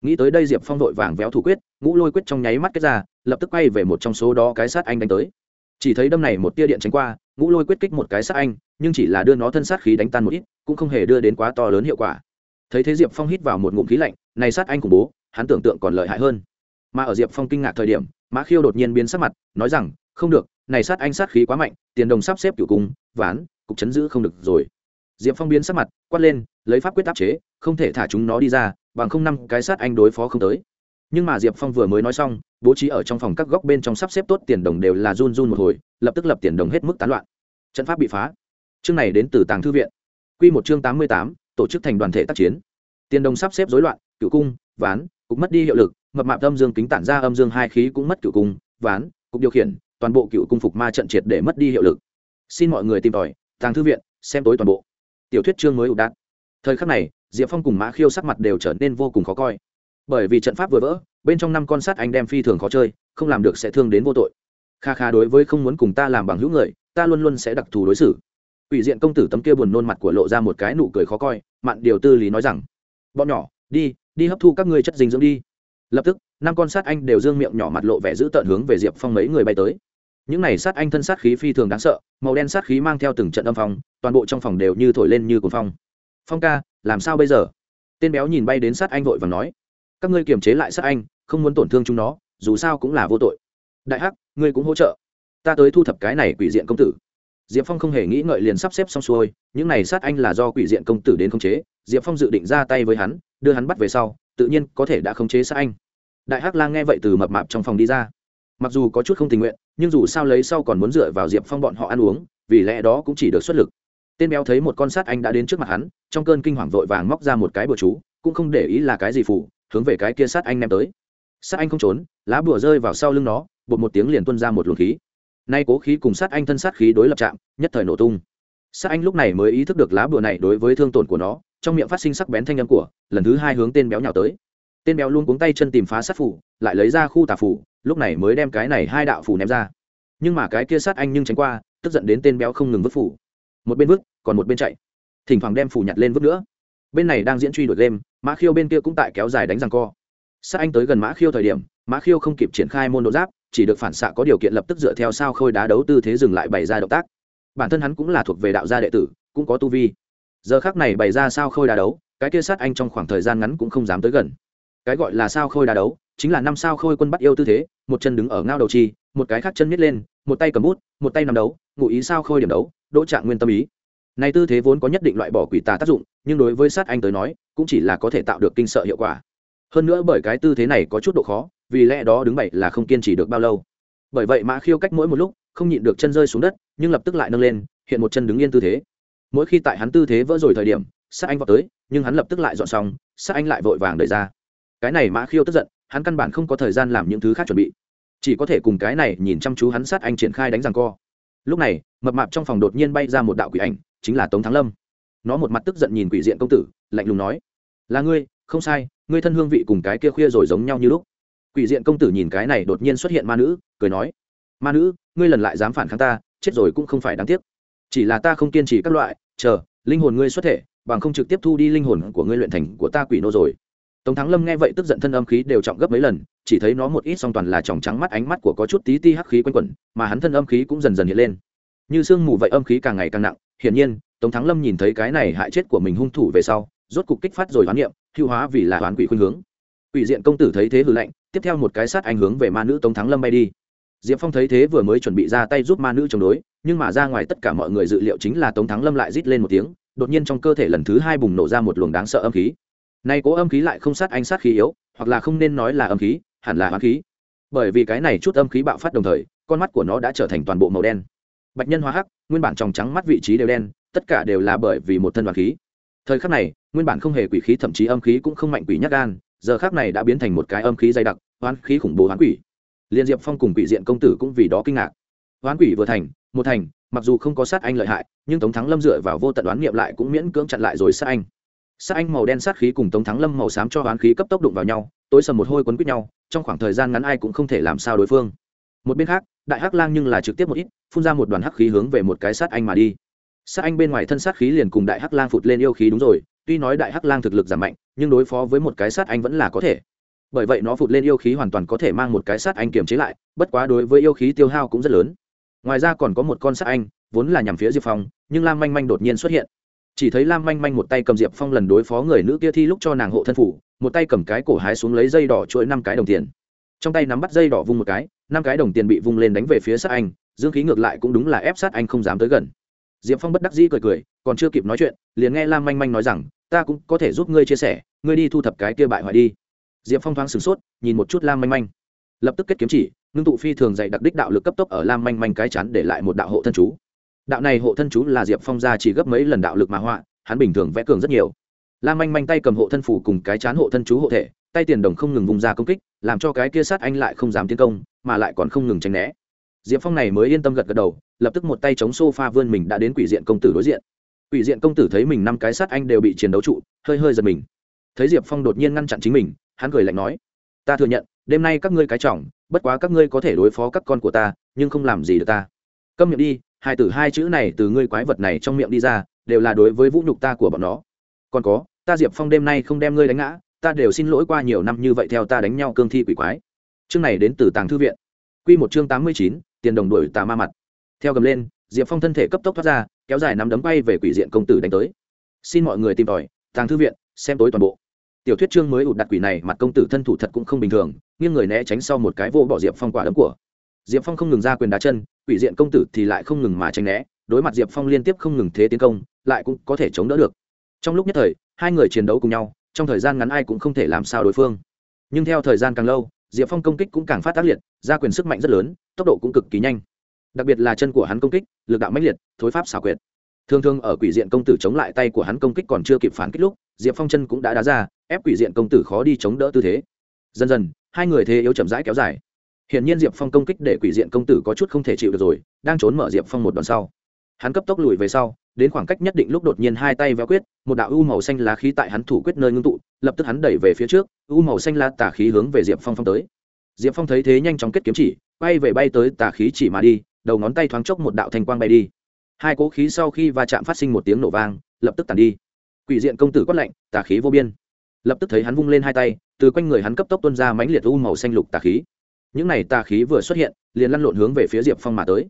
Nghĩ tới đây diệp phong vội vàng véo thủ quyết, ngũ lôi quyết trong nháy mắt kết ra, lập tức quay về một trong số đó cái sát anh đánh tới chỉ thấy đâm này một tia điện tránh qua, ngũ lôi quyết kích một cái sát anh, nhưng chỉ là đưa nó thân sát khí đánh tan một ít, cũng không hề đưa đến quá to lớn hiệu quả. Thấy thế diệp phong hít vào một ngụm khí lạnh, này sát anh khủng bố, hắn tưởng tượng còn lợi hại hơn. Mà ở diệp phong kinh ngạc thời điểm, mã khiêu đột nhiên biến sắc mặt, nói rằng, không được, này sát anh sát khí quá mạnh, tiền đồng sắp xếp cựu cung, ván, cục chấn giữ không được rồi. Diệp phong biến sắc mặt, quát lên, lấy pháp quyết áp chế, không thể thả chúng nó đi ra, bằng không năm cái sát anh đối phó không tới nhưng mà diệp phong vừa mới nói xong, bố trí ở trong phòng các góc bên trong sắp xếp tốt tiền đồng đều là run run một hồi, lập tức lập tiền đồng hết mức tán loạn. Trận pháp bị phá. Chương này đến từ tàng thư viện. Q một chương tám mươi tám, tổ chức thành đoàn thể tác chiến. Tiền đồng sắp xếp dối loạn, cựu cung, ván, cục mất đi hiệu lực, mập mạp âm dương kính tản ra âm dương hai khí cũng mất cựu cung, ván, cục điều khiển, toàn bộ cựu cung phục ma trận triệt để mất đi hiệu lực. Xin mọi người tìm tòi, tàng thư viện, xem tối toàn bộ. Tiểu thuyết chương mới ủ đạn thời khắc này, diệp phong cùng mã khiêu sắc mặt đều trở nên vô cùng khó coi bởi vì trận pháp vừa vỡ, bên trong năm con sát anh đem phi thường khó chơi, không làm được sẽ thương đến vô tội. Kha kha đối với không muốn cùng ta làm bằng hữu người, ta luôn luôn sẽ đặc thù đối xử. Ủy diện công tử tấm kia buồn nôn mặt của lộ ra một cái nụ cười khó coi, mạn điều tư lý nói rằng, bọn nhỏ, đi đi hấp thu các ngươi chất dinh dưỡng đi. Lập tức, năm con sát anh đều dương miệng nhỏ mặt lộ vẻ giữ tợn hướng về diệp phong mấy người bay tới. Những này sát anh thân sát khí phi thường đáng sợ, màu đen sát khí mang theo từng trận âm phong, toàn bộ trong phòng đều như thổi lên như cồn phong. Phong ca, làm sao bây giờ? Tên béo nhìn bay đến sát anh vội và nói các ngươi kiềm chế lại sát anh, không muốn tổn thương chúng nó, dù sao cũng là vô tội. Đại hắc, ngươi cũng hỗ trợ. Ta tới thu thập cái này quỷ diện công tử. Diệp phong không hề nghĩ ngợi liền sắp xếp xong xuôi, những này sát anh là do quỷ diện công tử đến khống chế. Diệp phong dự định ra tay với hắn, đưa hắn bắt về sau, tự nhiên có thể đã khống chế sát anh. Đại hắc lang nghe vậy từ mập mạp trong phòng đi ra. Mặc dù có chút không tình nguyện, nhưng dù sao lấy sau còn muốn dựa vào diệp phong bọn họ ăn uống, vì lẽ đó cũng chỉ được xuất lực. Tên béo thấy một con sát anh đã đến trước mặt hắn, trong cơn kinh hoàng vội vàng móc ra một cái bừa chú, cũng không để ý là cái gì phủ hướng về cái kia sát anh ném tới. Sát anh không trốn, lá bùa rơi vào sau lưng nó, bột một tiếng liền tuân ra một luồng khí. Nay cố khí cùng sát anh thân sát khí đối lập chạm, nhất thời nổ tung. Sát anh lúc này mới ý thức được lá bùa này đối với thương tổn của nó, trong miệng phát sinh sắc bén thanh âm của, lần thứ hai hướng tên béo nhào tới. Tên béo luôn cuống tay chân tìm phá sát phủ, lại lấy ra khu tà phủ, lúc này mới đem cái này hai đạo phủ ném ra. Nhưng mà cái kia sát anh nhưng tránh qua, tức giận đến tên béo không ngừng vứt phủ. Một bên vứt, còn một bên chạy. Thỉnh thoảng đem phủ nhặt lên vứt nữa bên này đang diễn truy đuổi game, mã khiêu bên kia cũng tại kéo dài đánh răng co. Sát anh tới gần mã khiêu thời điểm, mã khiêu không kịp triển khai môn độ giáp, chỉ được phản xạ có điều kiện lập tức dựa theo sao khôi đá đấu tư thế dừng lại bày ra động tác. Bản thân hắn cũng là thuộc về đạo gia đệ tử, cũng có tu vi. Giờ khác này bày ra sao khôi đá đấu, cái kia sát anh trong khoảng thời gian ngắn cũng không dám tới gần. Cái gọi là sao khôi đá đấu, chính là năm sao khôi quân bắt yêu tư thế, một chân đứng ở ngao đầu chi, một cái khác chân miết lên, một tay cầm bút, một tay nằm đấu, ngụ ý sao khôi điểm đấu, đỗ trạng nguyên tâm ý này tư thế vốn có nhất định loại bỏ quỷ tà tác dụng, nhưng đối với sát anh tới nói, cũng chỉ là có thể tạo được kinh sợ hiệu quả. Hơn nữa bởi cái tư thế này có chút độ khó, vì lẽ đó đứng bậy là không kiên trì được bao lâu. Bởi vậy mã khiêu cách mỗi một lúc, không nhịn được chân rơi xuống đất, nhưng lập tức lại nâng lên, hiện một chân đứng yên tư thế. Mỗi khi tại hắn tư thế vỡ rồi thời điểm, sát anh vào tới, nhưng hắn lập tức lại dọn xong, sát anh lại vội vàng đẩy ra. Cái này mã khiêu tức giận, hắn căn bản không có thời gian làm những thứ khác chuẩn bị. Chỉ có thể cùng cái này nhìn chăm chú hắn sát anh triển khai đánh răng co. Lúc này, mập mạp trong phòng đột nhiên bay ra một đạo quỷ ảnh chính là tống thắng lâm. Nó một mặt tức giận nhìn quỷ diện công tử, lạnh lùng nói, là ngươi, không sai, ngươi thân hương vị cùng cái kia khuya rồi giống nhau như lúc. Quỷ diện công tử nhìn cái này đột nhiên xuất hiện ma nữ, cười nói, ma nữ, ngươi lần lại dám phản kháng ta, chết rồi cũng không phải đáng tiếc. Chỉ là ta không kiên trì các loại, chờ, linh hồn ngươi xuất thể, bằng không trực tiếp thu đi linh hồn của ngươi luyện thành của ta quỷ nô rồi. Tống thắng lâm nghe vậy tức giận thân âm khí đều trọng gấp mấy lần, chỉ thấy nó một ít song toàn là tròng trắng mắt ánh mắt của có chút tí ti hắc khí quanh quẩn, mà hắn thân âm khí cũng dần dần hiện lên. Như sương mù vậy âm khí càng ngày càng nặng hiển nhiên, tống thắng lâm nhìn thấy cái này hại chết của mình hung thủ về sau, rốt cục kích phát rồi hoán niệm hữu hóa vì là hoán quỷ khuyên hướng. Quỷ diện công tử thấy thế hư lạnh, tiếp theo một cái sát ảnh hướng về ma nữ tống thắng lâm bay đi. Diệp phong thấy thế vừa mới chuẩn bị ra tay giúp ma nữ chống đối, nhưng mà ra ngoài tất cả mọi người dự liệu chính là tống thắng lâm lại rít lên một tiếng, đột nhiên trong cơ thể lần thứ hai bùng nổ ra một luồng đáng sợ âm khí. Nay cố âm khí lại không sát anh sát khí yếu, hoặc là không nên nói là âm khí, hẳn là hoán khí. Bởi vì cái này chút âm khí bạo phát đồng thời, con mắt của nó đã trở thành toàn bộ màu đen. Bạch nhân hóa hắc nguyên bản tròng trắng mắt vị trí đều đen, tất cả đều là bởi vì một thân đoàn khí. Thời khắc này, nguyên bản không hề quỷ khí, thậm chí âm khí cũng không mạnh quỷ nhắc gan, giờ khác này đã biến thành một cái âm khí dày đặc, hoán khí khủng bố hoán quỷ. Liên diệp phong cùng quỷ diện công tử cũng vì đó kinh ngạc. Hoán quỷ vừa thành, một thành, mặc dù không có sát anh lợi hại, nhưng tống thắng lâm dựa vào vô tận đoán nghiệm lại cũng miễn cưỡng chặn lại rồi sát anh. Sát anh màu đen sát khí cùng tống thắng lâm màu xám cho hoán khí cấp tốc đụng vào nhau, tối sầm một hôi quấn quýt nhau, trong khoảng thời gian ngắn ai cũng không thể làm sao đối phương. Một bên khác đại hắc lang nhưng là trực tiếp một ít, phun ra một đoàn hắc khí hướng về một cái sát anh mà đi. Sát anh bên ngoài thân sát khí liền cùng đại hắc lang phụt lên yêu khí đúng rồi, tuy nói đại hắc lang thực lực giảm mạnh, nhưng đối phó với một cái sát anh vẫn là có thể. Bởi vậy nó phụt lên yêu khí hoàn toàn có thể mang một cái sát anh kiềm chế lại, bất quá đối với yêu khí tiêu hao cũng rất lớn. Ngoài ra còn có một con sát anh, vốn là nhằm phía diệp phong, nhưng lam manh manh đột nhiên xuất hiện. Chỉ thấy lam manh manh một tay cầm diệp phong lần đối phó người nữ kia thi lúc cho nàng hộ thân phủ, một tay cầm cái cổ hái xuống lấy dây đỏ chuỗi năm cái đồng tiền. Trong tay nắm bắt dây đỏ vung một cái năm cái đồng tiền bị vung lên đánh về phía sát anh, dương khí ngược lại cũng đúng là ép sát anh không dám tới gần. Diệp phong bất đắc dĩ cười cười, còn chưa kịp nói chuyện, liền nghe lam manh manh nói rằng, ta cũng có thể giúp ngươi chia sẻ, ngươi đi thu thập cái kia bại hoại đi. Diệp phong thoáng sửng sốt, nhìn một chút lam manh manh. Lập tức kết kiếm chỉ, ngưng tụ phi thường dạy đặc đích đạo lực cấp tốc ở lam manh manh cái chắn để lại một đạo hộ thân chú. Đạo này hộ thân chú là diệp phong ra chỉ gấp mấy lần đạo lực mà họa, hắn bình thường vẽ cường rất nhiều. Lam manh manh tay cầm hộ thân phủ cùng cái chán hộ thân chú hộ thể tay tiền đồng không ngừng vùng ra công kích, làm cho cái kia sát anh lại không dám tiến công, mà lại còn không ngừng tránh né. Diệp phong này mới yên tâm gật gật đầu, lập tức một tay chống s o f a vươn mình đã đến quỷ diện công tử đối diện. Quỷ diện công tử thấy mình năm cái sát anh đều bị chiến đấu trụ, hơi hơi giật mình. Thấy diệp phong đột nhiên ngăn chặn chính mình, hắn cười lạnh nói, ta thừa nhận, đêm nay các ngươi cái trọng, bất quá các ngươi có thể đối phó các con của ta, nhưng không làm gì được ta. Câm miệng đi, hai từ hai chữ này từ ngươi quái vật này trong miệng đi ra, đều là đối với vũ nhục ta của bọn nó. Còn có, ta diệp phong đêm nay không đem ngươi đánh ngã ta đều xin lỗi qua nhiều năm như vậy theo ta đánh nhau cương thi quỷ quái. Chương này đến từ tàng thư viện. Q một chương tám mươi chín, tiền đồng đổi tà ma mặt. Theo gầm lên, diệp phong thân thể cấp tốc thoát ra, kéo dài nắm đấm bay về quỷ diện công tử đánh tới. Xin mọi người tìm tòi, tàng thư viện, xem tối toàn bộ. Tiểu thuyết chương mới ụt đặt quỷ này, mặt công tử thân thủ thật cũng không bình thường, nghiêng người né tránh sau một cái vô bỏ diệp phong quả đấm của. Diệp phong không ngừng ra quyền đá chân, quỷ diện công tử thì lại không ngừng mà tránh né, đối mặt diệp phong liên tiếp không ngừng thế tiến công, lại cũng có thể chống đỡ được. Trong lúc nhất thời, hai người chiến đấu cùng nhau trong thời gian ngắn ai cũng không thể làm sao đối phương. Nhưng theo thời gian càng lâu, diệp phong công kích cũng càng phát tác liệt ra quyền sức mạnh rất lớn, tốc độ cũng cực kỳ nhanh. Đặc biệt là chân của hắn công kích, lực đạo mãnh liệt, thối pháp xảo quyệt. Thường thường ở quỷ diện công tử chống lại tay của hắn công kích còn chưa kịp phản kích lúc, diệp phong chân cũng đã đá ra, ép quỷ diện công tử khó đi chống đỡ tư thế. Dần dần, hai người thế yếu chậm rãi kéo dài. Hiện nhiên diệp phong công kích để quỷ diện công tử có chút không thể chịu được rồi, đang trốn mở diệp phong một đòn sau hắn cấp tốc lùi về sau, đến khoảng cách nhất định lúc đột nhiên hai tay véo quyết, một đạo u màu xanh lá khí tại hắn thủ quyết nơi ngưng tụ, lập tức hắn đẩy về phía trước, u màu xanh lá tả khí hướng về diệp phong phong tới. Diệp phong thấy thế nhanh chóng kết kiếm chỉ bay về bay tới tả khí chỉ mà đi, đầu ngón tay thoáng chốc một đạo thanh quang bay đi. Hai cỗ khí sau khi va chạm phát sinh một tiếng nổ vang, lập tức tàn đi. Quỷ diện công tử quát lạnh, tà khí vô biên. Lập tức thấy hắn vung lên hai tay, từ quanh người hắn cấp tốc tuân ra mãnh liệt u màu xanh lục tà khí. Những này tà khí vừa xuất hiện, liền lăn lộn hướng về phía diệp phong mà tới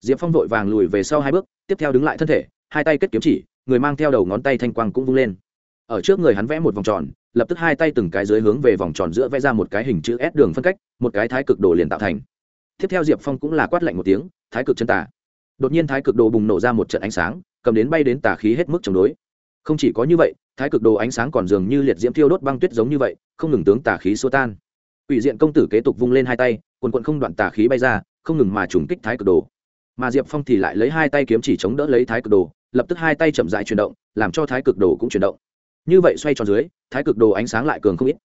diệp phong vội vàng lùi về sau hai bước, tiếp theo đứng lại thân thể, hai tay kết kiếm chỉ, người mang theo đầu ngón tay thanh quang cũng vung lên. Ở trước người hắn vẽ một vòng tròn, lập tức hai tay từng cái dưới hướng về vòng tròn giữa vẽ ra một cái hình chữ s đường phân cách, một cái thái cực đồ liền tạo thành. Tiếp theo diệp phong cũng là quát lạnh một tiếng, thái cực chân tà. Đột nhiên thái cực đồ bùng nổ ra một trận ánh sáng, cầm đến bay đến tà khí hết mức chống đối. Không chỉ có như vậy, thái cực đồ ánh sáng còn dường như liệt diễm thiêu đốt băng tuyết giống như vậy, không ngừng tướng tà khí xô tan. Ủy diện công tử kế tục vung lên hai tay, quần quận không đoạn tà khí bay ra, không ngừng mà trùng kích thái cực đồ mà diệp phong thì lại lấy hai tay kiếm chỉ chống đỡ lấy thái cực đồ, lập tức hai tay chậm dại chuyển động, làm cho thái cực đồ cũng chuyển động. Như vậy xoay tròn dưới, thái cực đồ ánh sáng lại cường không ít.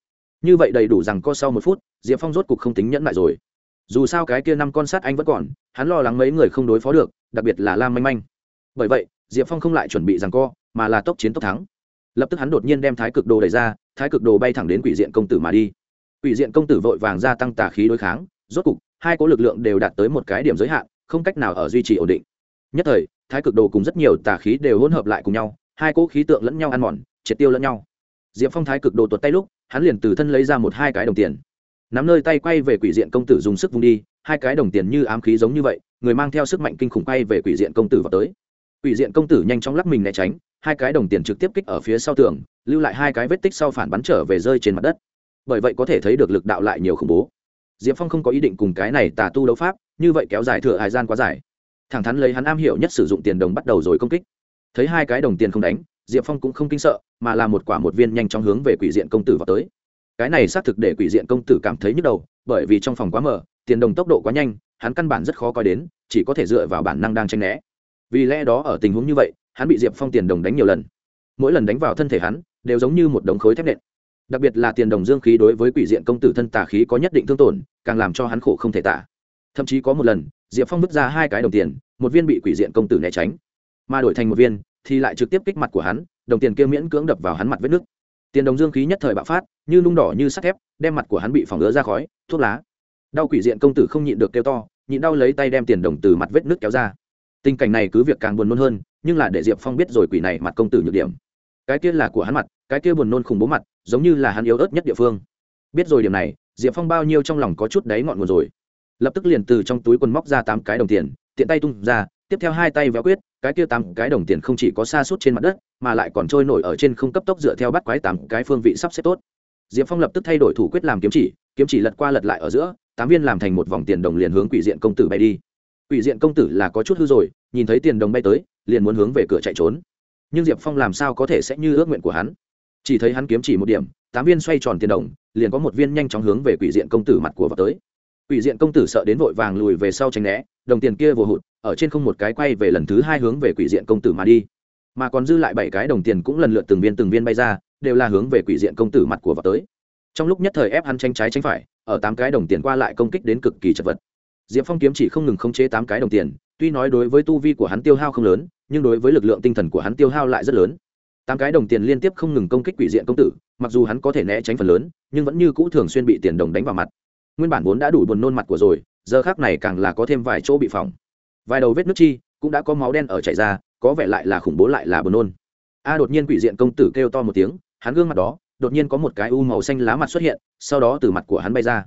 Như vậy đầy đủ rằng co sau một phút, diệp phong rốt cục không tính nhẫn lại rồi. Dù sao cái kia năm con sát anh vẫn còn, hắn lo lắng mấy người không đối phó được, đặc biệt là lam manh manh. Bởi vậy, diệp phong không lại chuẩn bị rằng co, mà là tốc chiến tốc thắng. Lập tức hắn đột nhiên đem thái cực đồ đẩy ra, thái cực đồ bay thẳng đến quỷ diện công tử mà đi. Quỷ diện công tử vội vàng gia tăng tà khí đối kháng, rốt cục, hai cố lực lượng đều đạt tới một cái điểm giới hạn không cách nào ở duy trì ổn định. Nhất thời, thái cực đồ cùng rất nhiều tà khí đều hỗn hợp lại cùng nhau, hai cỗ khí tượng lẫn nhau ăn mòn, triệt tiêu lẫn nhau. Diệp phong thái cực đồ tuột tay lúc, hắn liền từ thân lấy ra một hai cái đồng tiền. Nắm nơi tay quay về quỷ diện công tử dùng sức vung đi, hai cái đồng tiền như ám khí giống như vậy, người mang theo sức mạnh kinh khủng quay về quỷ diện công tử vào tới. Quỷ diện công tử nhanh chóng lắc mình né tránh, hai cái đồng tiền trực tiếp kích ở phía sau tường, lưu lại hai cái vết tích sau phản bắn trở về rơi trên mặt đất. Bởi vậy có thể thấy được lực đạo lại nhiều khủng bố. Diệp phong không có ý định cùng cái này tà tu đấu pháp như vậy kéo dài thừa hải gian quá dài. Thẳng thắn lấy hắn am hiểu nhất sử dụng tiền đồng bắt đầu rồi công kích. Thấy hai cái đồng tiền không đánh, diệp phong cũng không kinh sợ, mà là một quả một viên nhanh chóng hướng về quỷ diện công tử vào tới. Cái này xác thực để quỷ diện công tử cảm thấy nhức đầu, bởi vì trong phòng quá mở tiền đồng tốc độ quá nhanh, hắn căn bản rất khó coi đến, chỉ có thể dựa vào bản năng đang tranh né. Vì lẽ đó ở tình huống như vậy, hắn bị diệp phong tiền đồng đánh nhiều lần. Mỗi lần đánh vào thân thể hắn, đều giống như một đống khối thép nện. Đặc biệt là tiền đồng dương khí đối với quỷ diện công tử thân tà khí có nhất định thương tổn, càng làm cho hắn khổ không thể tả thậm chí có một lần, diệp phong vứt ra hai cái đồng tiền, một viên bị quỷ diện công tử né tránh, mà đổi thành một viên thì lại trực tiếp kích mặt của hắn, đồng tiền kia miễn cưỡng đập vào hắn mặt vết nước tiền đồng dương khí nhất thời bạo phát, như nung đỏ như sắt thép, đem mặt của hắn bị phỏng ứa ra khói, thuốc lá. Đau quỷ diện công tử không nhịn được kêu to, nhịn đau lấy tay đem tiền đồng từ mặt vết nước kéo ra. Tình cảnh này cứ việc càng buồn nôn hơn, nhưng là để diệp phong biết rồi quỷ này mặt công tử nhược điểm. Cái kia là của hắn mặt, cái kia buồn nôn khủng bố mặt, giống như là hắn yếu ớt nhất địa phương. Biết rồi điểm này, diệp phong bao nhiêu trong lòng có chút đáy ngọn nguồn rồi lập tức liền từ trong túi quần móc ra tám cái đồng tiền, tiện tay tung ra, tiếp theo hai tay véo quyết, cái kia tám cái đồng tiền không chỉ có xa suốt trên mặt đất, mà lại còn trôi nổi ở trên không cấp tốc dựa theo bắt quái tám cái phương vị sắp xếp tốt. Diệp phong lập tức thay đổi thủ quyết làm kiếm chỉ kiếm chỉ lật qua lật lại ở giữa, tám viên làm thành một vòng tiền đồng liền hướng quỷ diện công tử bay đi. Quỷ diện công tử là có chút hư rồi, nhìn thấy tiền đồng bay tới, liền muốn hướng về cửa chạy trốn. Nhưng diệp phong làm sao có thể sẽ như ước nguyện của hắn? Chỉ thấy hắn kiếm chỉ một điểm, tám viên xoay tròn tiền đồng, liền có một viên nhanh chóng hướng về quỷ diện công tử mặt của vào tới quỷ diện công tử sợ đến vội vàng lùi về sau tránh né, đồng tiền kia vừa hụt, ở trên không một cái quay về lần thứ hai hướng về quỷ diện công tử mà đi. Mà còn dư lại bảy cái đồng tiền cũng lần lượt từng viên từng viên bay ra, đều là hướng về quỷ diện công tử mặt của vào tới. Trong lúc nhất thời ép hắn tranh trái tránh phải, ở tám cái đồng tiền qua lại công kích đến cực kỳ chật vật. Diệp phong kiếm chỉ không ngừng khống chế tám cái đồng tiền, tuy nói đối với tu vi của hắn tiêu hao không lớn, nhưng đối với lực lượng tinh thần của hắn tiêu hao lại rất lớn. Tám cái đồng tiền liên tiếp không ngừng công kích quỷ diện công tử, mặc dù hắn có thể né tránh phần lớn, nhưng vẫn như cũ thường xuyên bị tiền đồng đánh vào mặt nguyên bản vốn đã đủ buồn nôn mặt của rồi, giờ khác này càng là có thêm vài chỗ bị phỏng. Vài đầu vết nước chi cũng đã có máu đen ở chảy ra, có vẻ lại là khủng bố lại là buồn nôn. A đột nhiên quỷ diện công tử kêu to một tiếng, hắn gương mặt đó, đột nhiên có một cái u màu xanh lá mặt xuất hiện, sau đó từ mặt của hắn bay ra.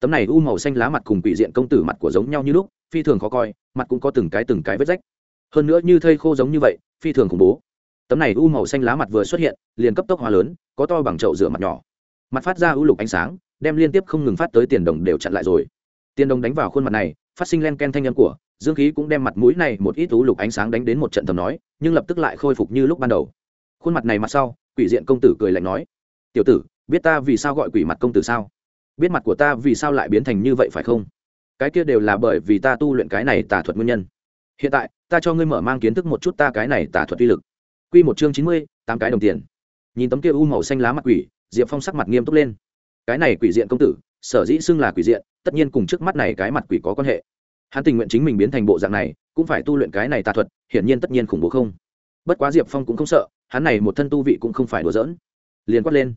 Tấm này u màu xanh lá mặt cùng quỷ diện công tử mặt của giống nhau như lúc, phi thường khó coi, mặt cũng có từng cái từng cái vết rách. Hơn nữa như thây khô giống như vậy, phi thường khủng bố. Tấm này u màu xanh lá mặt vừa xuất hiện, liền cấp tốc hóa lớn, có to bằng chậu rửa mặt nhỏ. Mặt phát ra u lục ánh sáng đem liên tiếp không ngừng phát tới tiền đồng đều chặn lại rồi. Tiền đồng đánh vào khuôn mặt này, phát sinh len ken thanh âm của, dương khí cũng đem mặt mũi này một ít u lục ánh sáng đánh đến một trận thầm nói, nhưng lập tức lại khôi phục như lúc ban đầu. Khuôn mặt này mặt sau, quỷ diện công tử cười lạnh nói, tiểu tử, biết ta vì sao gọi quỷ mặt công tử sao? Biết mặt của ta vì sao lại biến thành như vậy phải không? Cái kia đều là bởi vì ta tu luyện cái này tà thuật nguyên nhân. Hiện tại, ta cho ngươi mở mang kiến thức một chút ta cái này tà thuật uy lực. Q một chương chín mươi, tám cái đồng tiền. Nhìn tấm kia u màu xanh lá mặt quỷ, diệp phong sắc mặt nghiêm túc lên cái này quỷ diện công tử, sở dĩ xưng là quỷ diện, tất nhiên cùng trước mắt này cái mặt quỷ có quan hệ. Hắn tình nguyện chính mình biến thành bộ dạng này, cũng phải tu luyện cái này tà thuật, hiển nhiên tất nhiên khủng bố không. Bất quá diệp phong cũng không sợ, hắn này một thân tu vị cũng không phải đùa giỡn. Liền quát lên,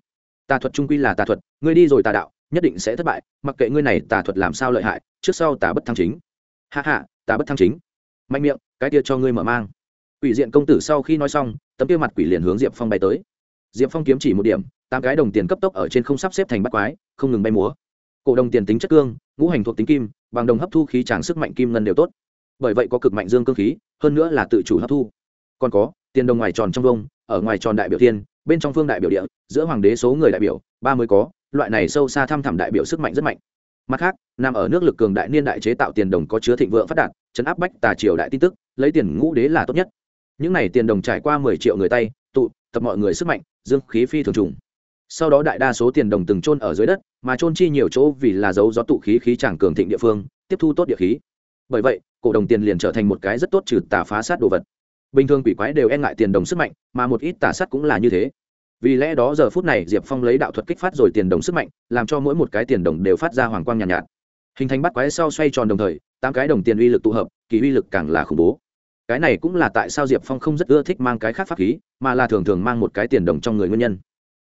tà thuật trung quy là tà thuật, ngươi đi rồi tà đạo, nhất định sẽ thất bại, mặc kệ ngươi này tà thuật làm sao lợi hại, trước sau tà bất thăng chính. Hạ hạ tà bất thăng chính. Mạnh miệng, cái kia cho ngươi mở mang. Quỷ diện công tử sau khi nói xong, tấm kia mặt quỷ liền hướng diệp phong bay tới. Diệp phong kiếm chỉ một điểm tám cái đồng tiền cấp tốc ở trên không sắp xếp thành bắt quái, không ngừng bay múa. Cổ đồng tiền tính chất cương, ngũ hành thuộc tính kim, bằng đồng hấp thu khí tràng sức mạnh kim ngân đều tốt. Bởi vậy có cực mạnh dương cương khí, hơn nữa là tự chủ hấp thu. Còn có, tiền đồng ngoài tròn trong vông, ở ngoài tròn đại biểu tiên bên trong phương đại biểu địa, giữa hoàng đế số người đại biểu, ba mới có, loại này sâu xa thăm thẳm đại biểu sức mạnh rất mạnh. Mặt khác, nằm ở nước lực cường đại niên đại chế tạo tiền đồng có chứa thịnh vượng phát đạt, chấn áp bách tà triều đại tin tức, lấy tiền ngũ đế là tốt nhất. Những này tiền đồng trải qua mười triệu người tay, tụ, tập mọi người sức mạnh, dương khí phi thường trùng sau đó đại đa số tiền đồng từng trôn ở dưới đất mà trôn chi nhiều chỗ vì là dấu gió tụ khí khí chẳng cường thịnh địa phương tiếp thu tốt địa khí. Bởi vậy cổ đồng tiền liền trở thành một cái rất tốt trừ tà phá sát đồ vật. Bình thường quỷ quái đều e ngại tiền đồng sức mạnh mà một ít tà sát cũng là như thế. Vì lẽ đó giờ phút này diệp phong lấy đạo thuật kích phát rồi tiền đồng sức mạnh làm cho mỗi một cái tiền đồng đều phát ra hoàng quang nhàn nhạt, nhạt. Hình thành bắt quái sau xoay tròn đồng thời tám cái đồng tiền uy lực tụ hợp kỳ uy lực càng là khủng bố. Cái này cũng là tại sao diệp phong không rất ưa thích mang cái khác pháp khí mà là thường thường mang một cái tiền đồng trong người nguyên nhân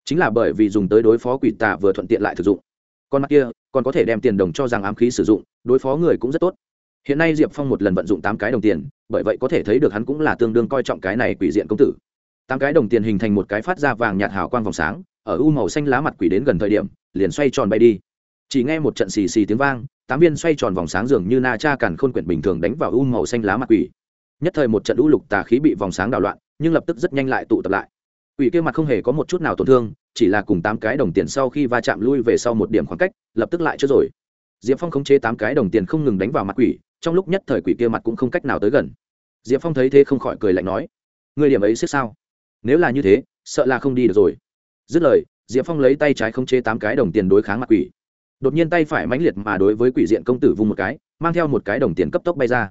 chính là bởi vì dùng tới đối phó quỷ tà vừa thuận tiện lại thực dụng. Con mắt kia, còn có thể đem tiền đồng cho rằng ám khí sử dụng, đối phó người cũng rất tốt. Hiện nay diệp phong một lần vận dụng tám cái đồng tiền, bởi vậy có thể thấy được hắn cũng là tương đương coi trọng cái này quỷ diện công tử. Tám cái đồng tiền hình thành một cái phát ra vàng nhạt hào quang vòng sáng, ở u màu xanh lá mặt quỷ đến gần thời điểm, liền xoay tròn bay đi. Chỉ nghe một trận xì xì tiếng vang, tám viên xoay tròn vòng sáng dường như na cha càn khôn quyển bình thường đánh vào u màu xanh lá mặt quỷ. Nhất thời một trận u lục tà khí bị vòng sáng đảo loạn, nhưng lập tức rất nhanh lại tụ tập lại quỷ kia mặt không hề có một chút nào tổn thương, chỉ là cùng tám cái đồng tiền sau khi va chạm lui về sau một điểm khoảng cách, lập tức lại chưa rồi. Diệp phong khống chế tám cái đồng tiền không ngừng đánh vào mặt quỷ, trong lúc nhất thời quỷ kia mặt cũng không cách nào tới gần. Diệp phong thấy thế không khỏi cười lạnh nói người điểm ấy xếp sao? Nếu là như thế, sợ là không đi được rồi. Dứt lời, diệp phong lấy tay trái khống chế tám cái đồng tiền đối kháng mặt quỷ. Đột nhiên tay phải mãnh liệt mà đối với quỷ diện công tử vung một cái, mang theo một cái đồng tiền cấp tốc bay ra.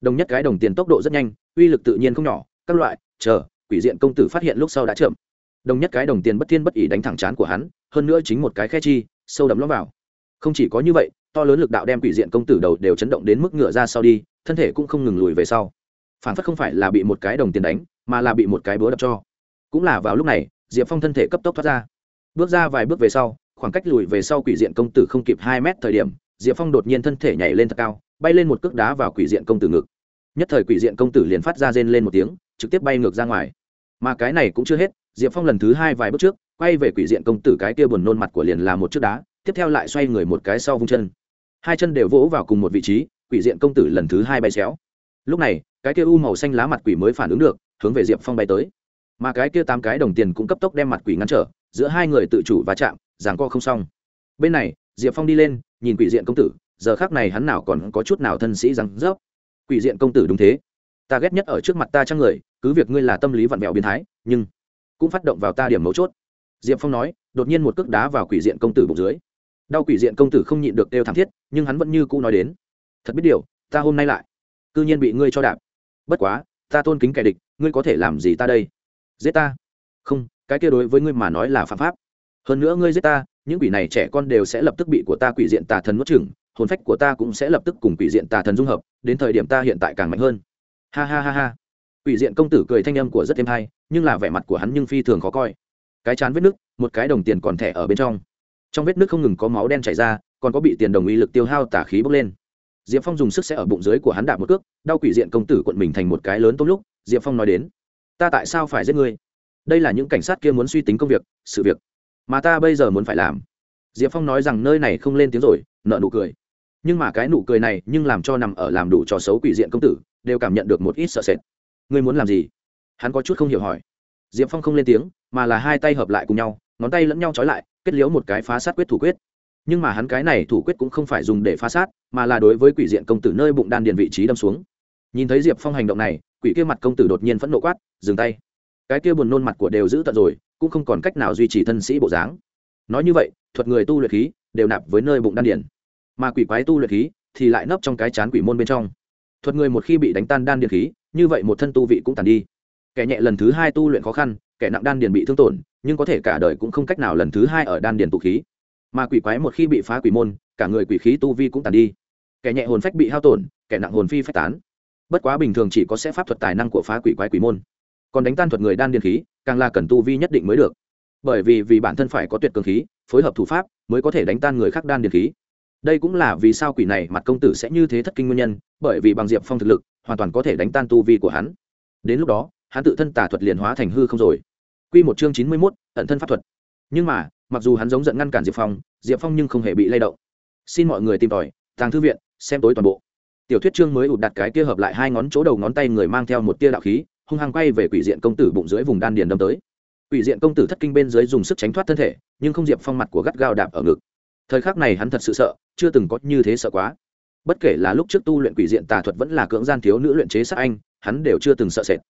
Đồng nhất cái đồng tiền tốc độ rất nhanh, uy lực tự nhiên không nhỏ, các loại, chờ quỷ diện công tử phát hiện lúc sau đã chậm. Đồng nhất cái đồng tiền bất thiên bất ỉ đánh thẳng chán của hắn, hơn nữa chính một cái khe chi, sâu đậm lõm vào. Không chỉ có như vậy, to lớn lực đạo đem quỷ diện công tử đầu đều chấn động đến mức ngựa ra sau đi, thân thể cũng không ngừng lùi về sau. Phản phất không phải là bị một cái đồng tiền đánh, mà là bị một cái búa đập cho. Cũng là vào lúc này, diệp phong thân thể cấp tốc thoát ra. Bước ra vài bước về sau, khoảng cách lùi về sau quỷ diện công tử không kịp hai mét thời điểm, diệp phong đột nhiên thân thể nhảy lên thật cao, bay lên một cước đá vào quỷ diện công tử ngực. Nhất thời quỷ diện công tử liền phát ra rên lên một tiếng, trực tiếp bay ngược ra ngoài mà cái này cũng chưa hết, diệp phong lần thứ hai vài bước trước, quay về quỷ diện công tử cái kia buồn nôn mặt của liền là một chiếc đá, tiếp theo lại xoay người một cái sau vung chân. Hai chân đều vỗ vào cùng một vị trí, quỷ diện công tử lần thứ hai bay xéo. Lúc này, cái kia u màu xanh lá mặt quỷ mới phản ứng được, hướng về diệp phong bay tới. Mà cái kia tám cái đồng tiền cũng cấp tốc đem mặt quỷ ngăn trở, giữa hai người tự chủ và chạm, ràng co không xong. Bên này, diệp phong đi lên, nhìn quỷ diện công tử, giờ khác này hắn nào còn có chút nào thân sĩ rằng rớp. Quỷ diện công tử đúng thế. Ta ghét nhất ở trước mặt ta trang người cứ việc ngươi là tâm lý vặn vẹo biến thái, nhưng cũng phát động vào ta điểm mấu chốt. Diệp phong nói, đột nhiên một cước đá vào quỷ diện công tử bụng dưới. Đau quỷ diện công tử không nhịn được đều thảm thiết, nhưng hắn vẫn như cũ nói đến, thật biết điều, ta hôm nay lại c ư nhiên bị ngươi cho đạp. Bất quá, ta tôn kính kẻ địch, ngươi có thể làm gì ta đây? Giết ta. Không, cái kia đối với ngươi mà nói là phạm pháp. Hơn nữa ngươi giết ta, những quỷ này trẻ con đều sẽ lập tức bị của ta quỷ diện tà thần nuốt chừng hồn phách của ta cũng sẽ lập tức cùng quỷ diện tà thần dung hợp, đến thời điểm ta hiện tại càng mạnh hơn. Ha ha ha ha quỷ diện công tử cười thanh âm của rất êm hay, nhưng là vẻ mặt của hắn nhưng phi thường khó coi. Cái chán vết nước, một cái đồng tiền còn thẻ ở bên trong. Trong vết nước không ngừng có máu đen chảy ra, còn có bị tiền đồng uy lực tiêu hao tả khí bốc lên. Diệp phong dùng sức sẽ ở bụng dưới của hắn đạp một cước, đau quỷ diện công tử quận mình thành một cái lớn tốt lúc, diệp phong nói đến, ta tại sao phải giết ngươi? Đây là những cảnh sát kia muốn suy tính công việc, sự việc mà ta bây giờ muốn phải làm. Diệp phong nói rằng nơi này không lên tiếng rồi, nợ nụ cười. Nhưng mà cái nụ cười này nhưng làm cho nằm ở làm đủ trò xấu quỷ diện công tử, đều cảm nhận được một ít sợ sệt ngươi muốn làm gì? Hắn có chút không hiểu hỏi. Diệp phong không lên tiếng, mà là hai tay hợp lại cùng nhau, ngón tay lẫn nhau trói lại, kết liễu một cái phá sát quyết thủ quyết. Nhưng mà hắn cái này thủ quyết cũng không phải dùng để phá sát, mà là đối với quỷ diện công tử nơi bụng đan điền vị trí đâm xuống. Nhìn thấy diệp phong hành động này, quỷ kia mặt công tử đột nhiên phẫn nộ quát, dừng tay. Cái kia buồn nôn mặt của đều giữ tận rồi, cũng không còn cách nào duy trì thân sĩ bộ dáng. Nói như vậy, thuật người tu luyện khí đều nạp với nơi bụng đan điền. Mà quỷ quái tu luyện khí thì lại nấp trong cái chán quỷ môn bên trong. Thuật người một khi bị đánh tan đan điền khí như vậy một thân tu vị cũng tàn đi. Kẻ nhẹ lần thứ hai tu luyện khó khăn, kẻ nặng đan điền bị thương tổn, nhưng có thể cả đời cũng không cách nào lần thứ hai ở đan điền tụ khí. Mà quỷ quái một khi bị phá quỷ môn, cả người quỷ khí tu vi cũng tàn đi. Kẻ nhẹ hồn phách bị hao tổn, kẻ nặng hồn phi phách tán. Bất quá bình thường chỉ có sẽ pháp thuật tài năng của phá quỷ quái quỷ môn. Còn đánh tan thuật người đan điền khí, càng là cần tu vi nhất định mới được. Bởi vì vì bản thân phải có tuyệt cường khí, phối hợp thủ pháp mới có thể đánh tan người khác đan điền khí. Đây cũng là vì sao quỷ này mặt công tử sẽ như thế thất kinh nguyên nhân, bởi vì bằng diệp phong thực lực hoàn toàn có thể đánh tan tu vi của hắn. Đến lúc đó, hắn tự thân tà thuật liền hóa thành hư không rồi. Q một chương chín mươi mốt, ẩn thân pháp thuật. Nhưng mà, mặc dù hắn giống giận ngăn cản diệp phong diệp phong nhưng không hề bị lay động. Xin mọi người tìm tòi, tàng thư viện, xem tối toàn bộ. Tiểu thuyết chương mới ụt đặt cái kia hợp lại hai ngón chỗ đầu ngón tay người mang theo một tia đạo khí, hung hăng quay về quỷ diện công tử bụng dưới vùng đan điền đâm tới. Quỷ diện công tử thất kinh bên dưới dùng sức tránh thoát thân thể, nhưng không diệp phong mặt của gắt gao đạp ở ngực. Thời khắc này hắn thật sự sợ, chưa từng có như thế sợ quá bất kể là lúc trước tu luyện quỷ diện tà thuật vẫn là cưỡng gian thiếu nữ luyện chế sát anh, hắn đều chưa từng sợ sệt.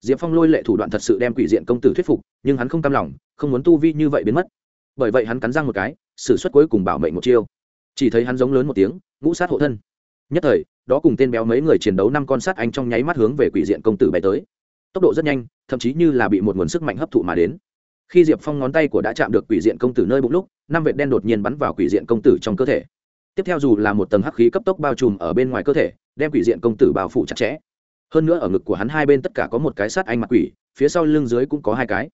Diệp phong lôi lệ thủ đoạn thật sự đem quỷ diện công tử thuyết phục, nhưng hắn không cam lòng, không muốn tu vi như vậy biến mất. Bởi vậy hắn cắn răng một cái s ử suất cuối cùng bảo mệnh một chiêu. Chỉ thấy hắn giống lớn một tiếng, ngũ sát hộ thân. Nhất thời, đó cùng tên béo mấy người chiến đấu năm con sát anh trong nháy mắt hướng về quỷ diện công tử bay tới. Tốc độ rất nhanh, thậm chí như là bị một nguồn sức mạnh hấp thụ mà đến. Khi diệp phong ngón tay của đã chạm được quỷ diện công tử nơi bụng lúc, năm vệt đen đột nhiên bắn vào quỷ diện công tử trong cơ thể tiếp theo dù là một tầng hắc khí cấp tốc bao trùm ở bên ngoài cơ thể, đem quỷ diện công tử bao phủ chặt chẽ. Hơn nữa ở ngực của hắn hai bên tất cả có một cái sát anh mặt quỷ, phía sau lưng dưới cũng có hai cái.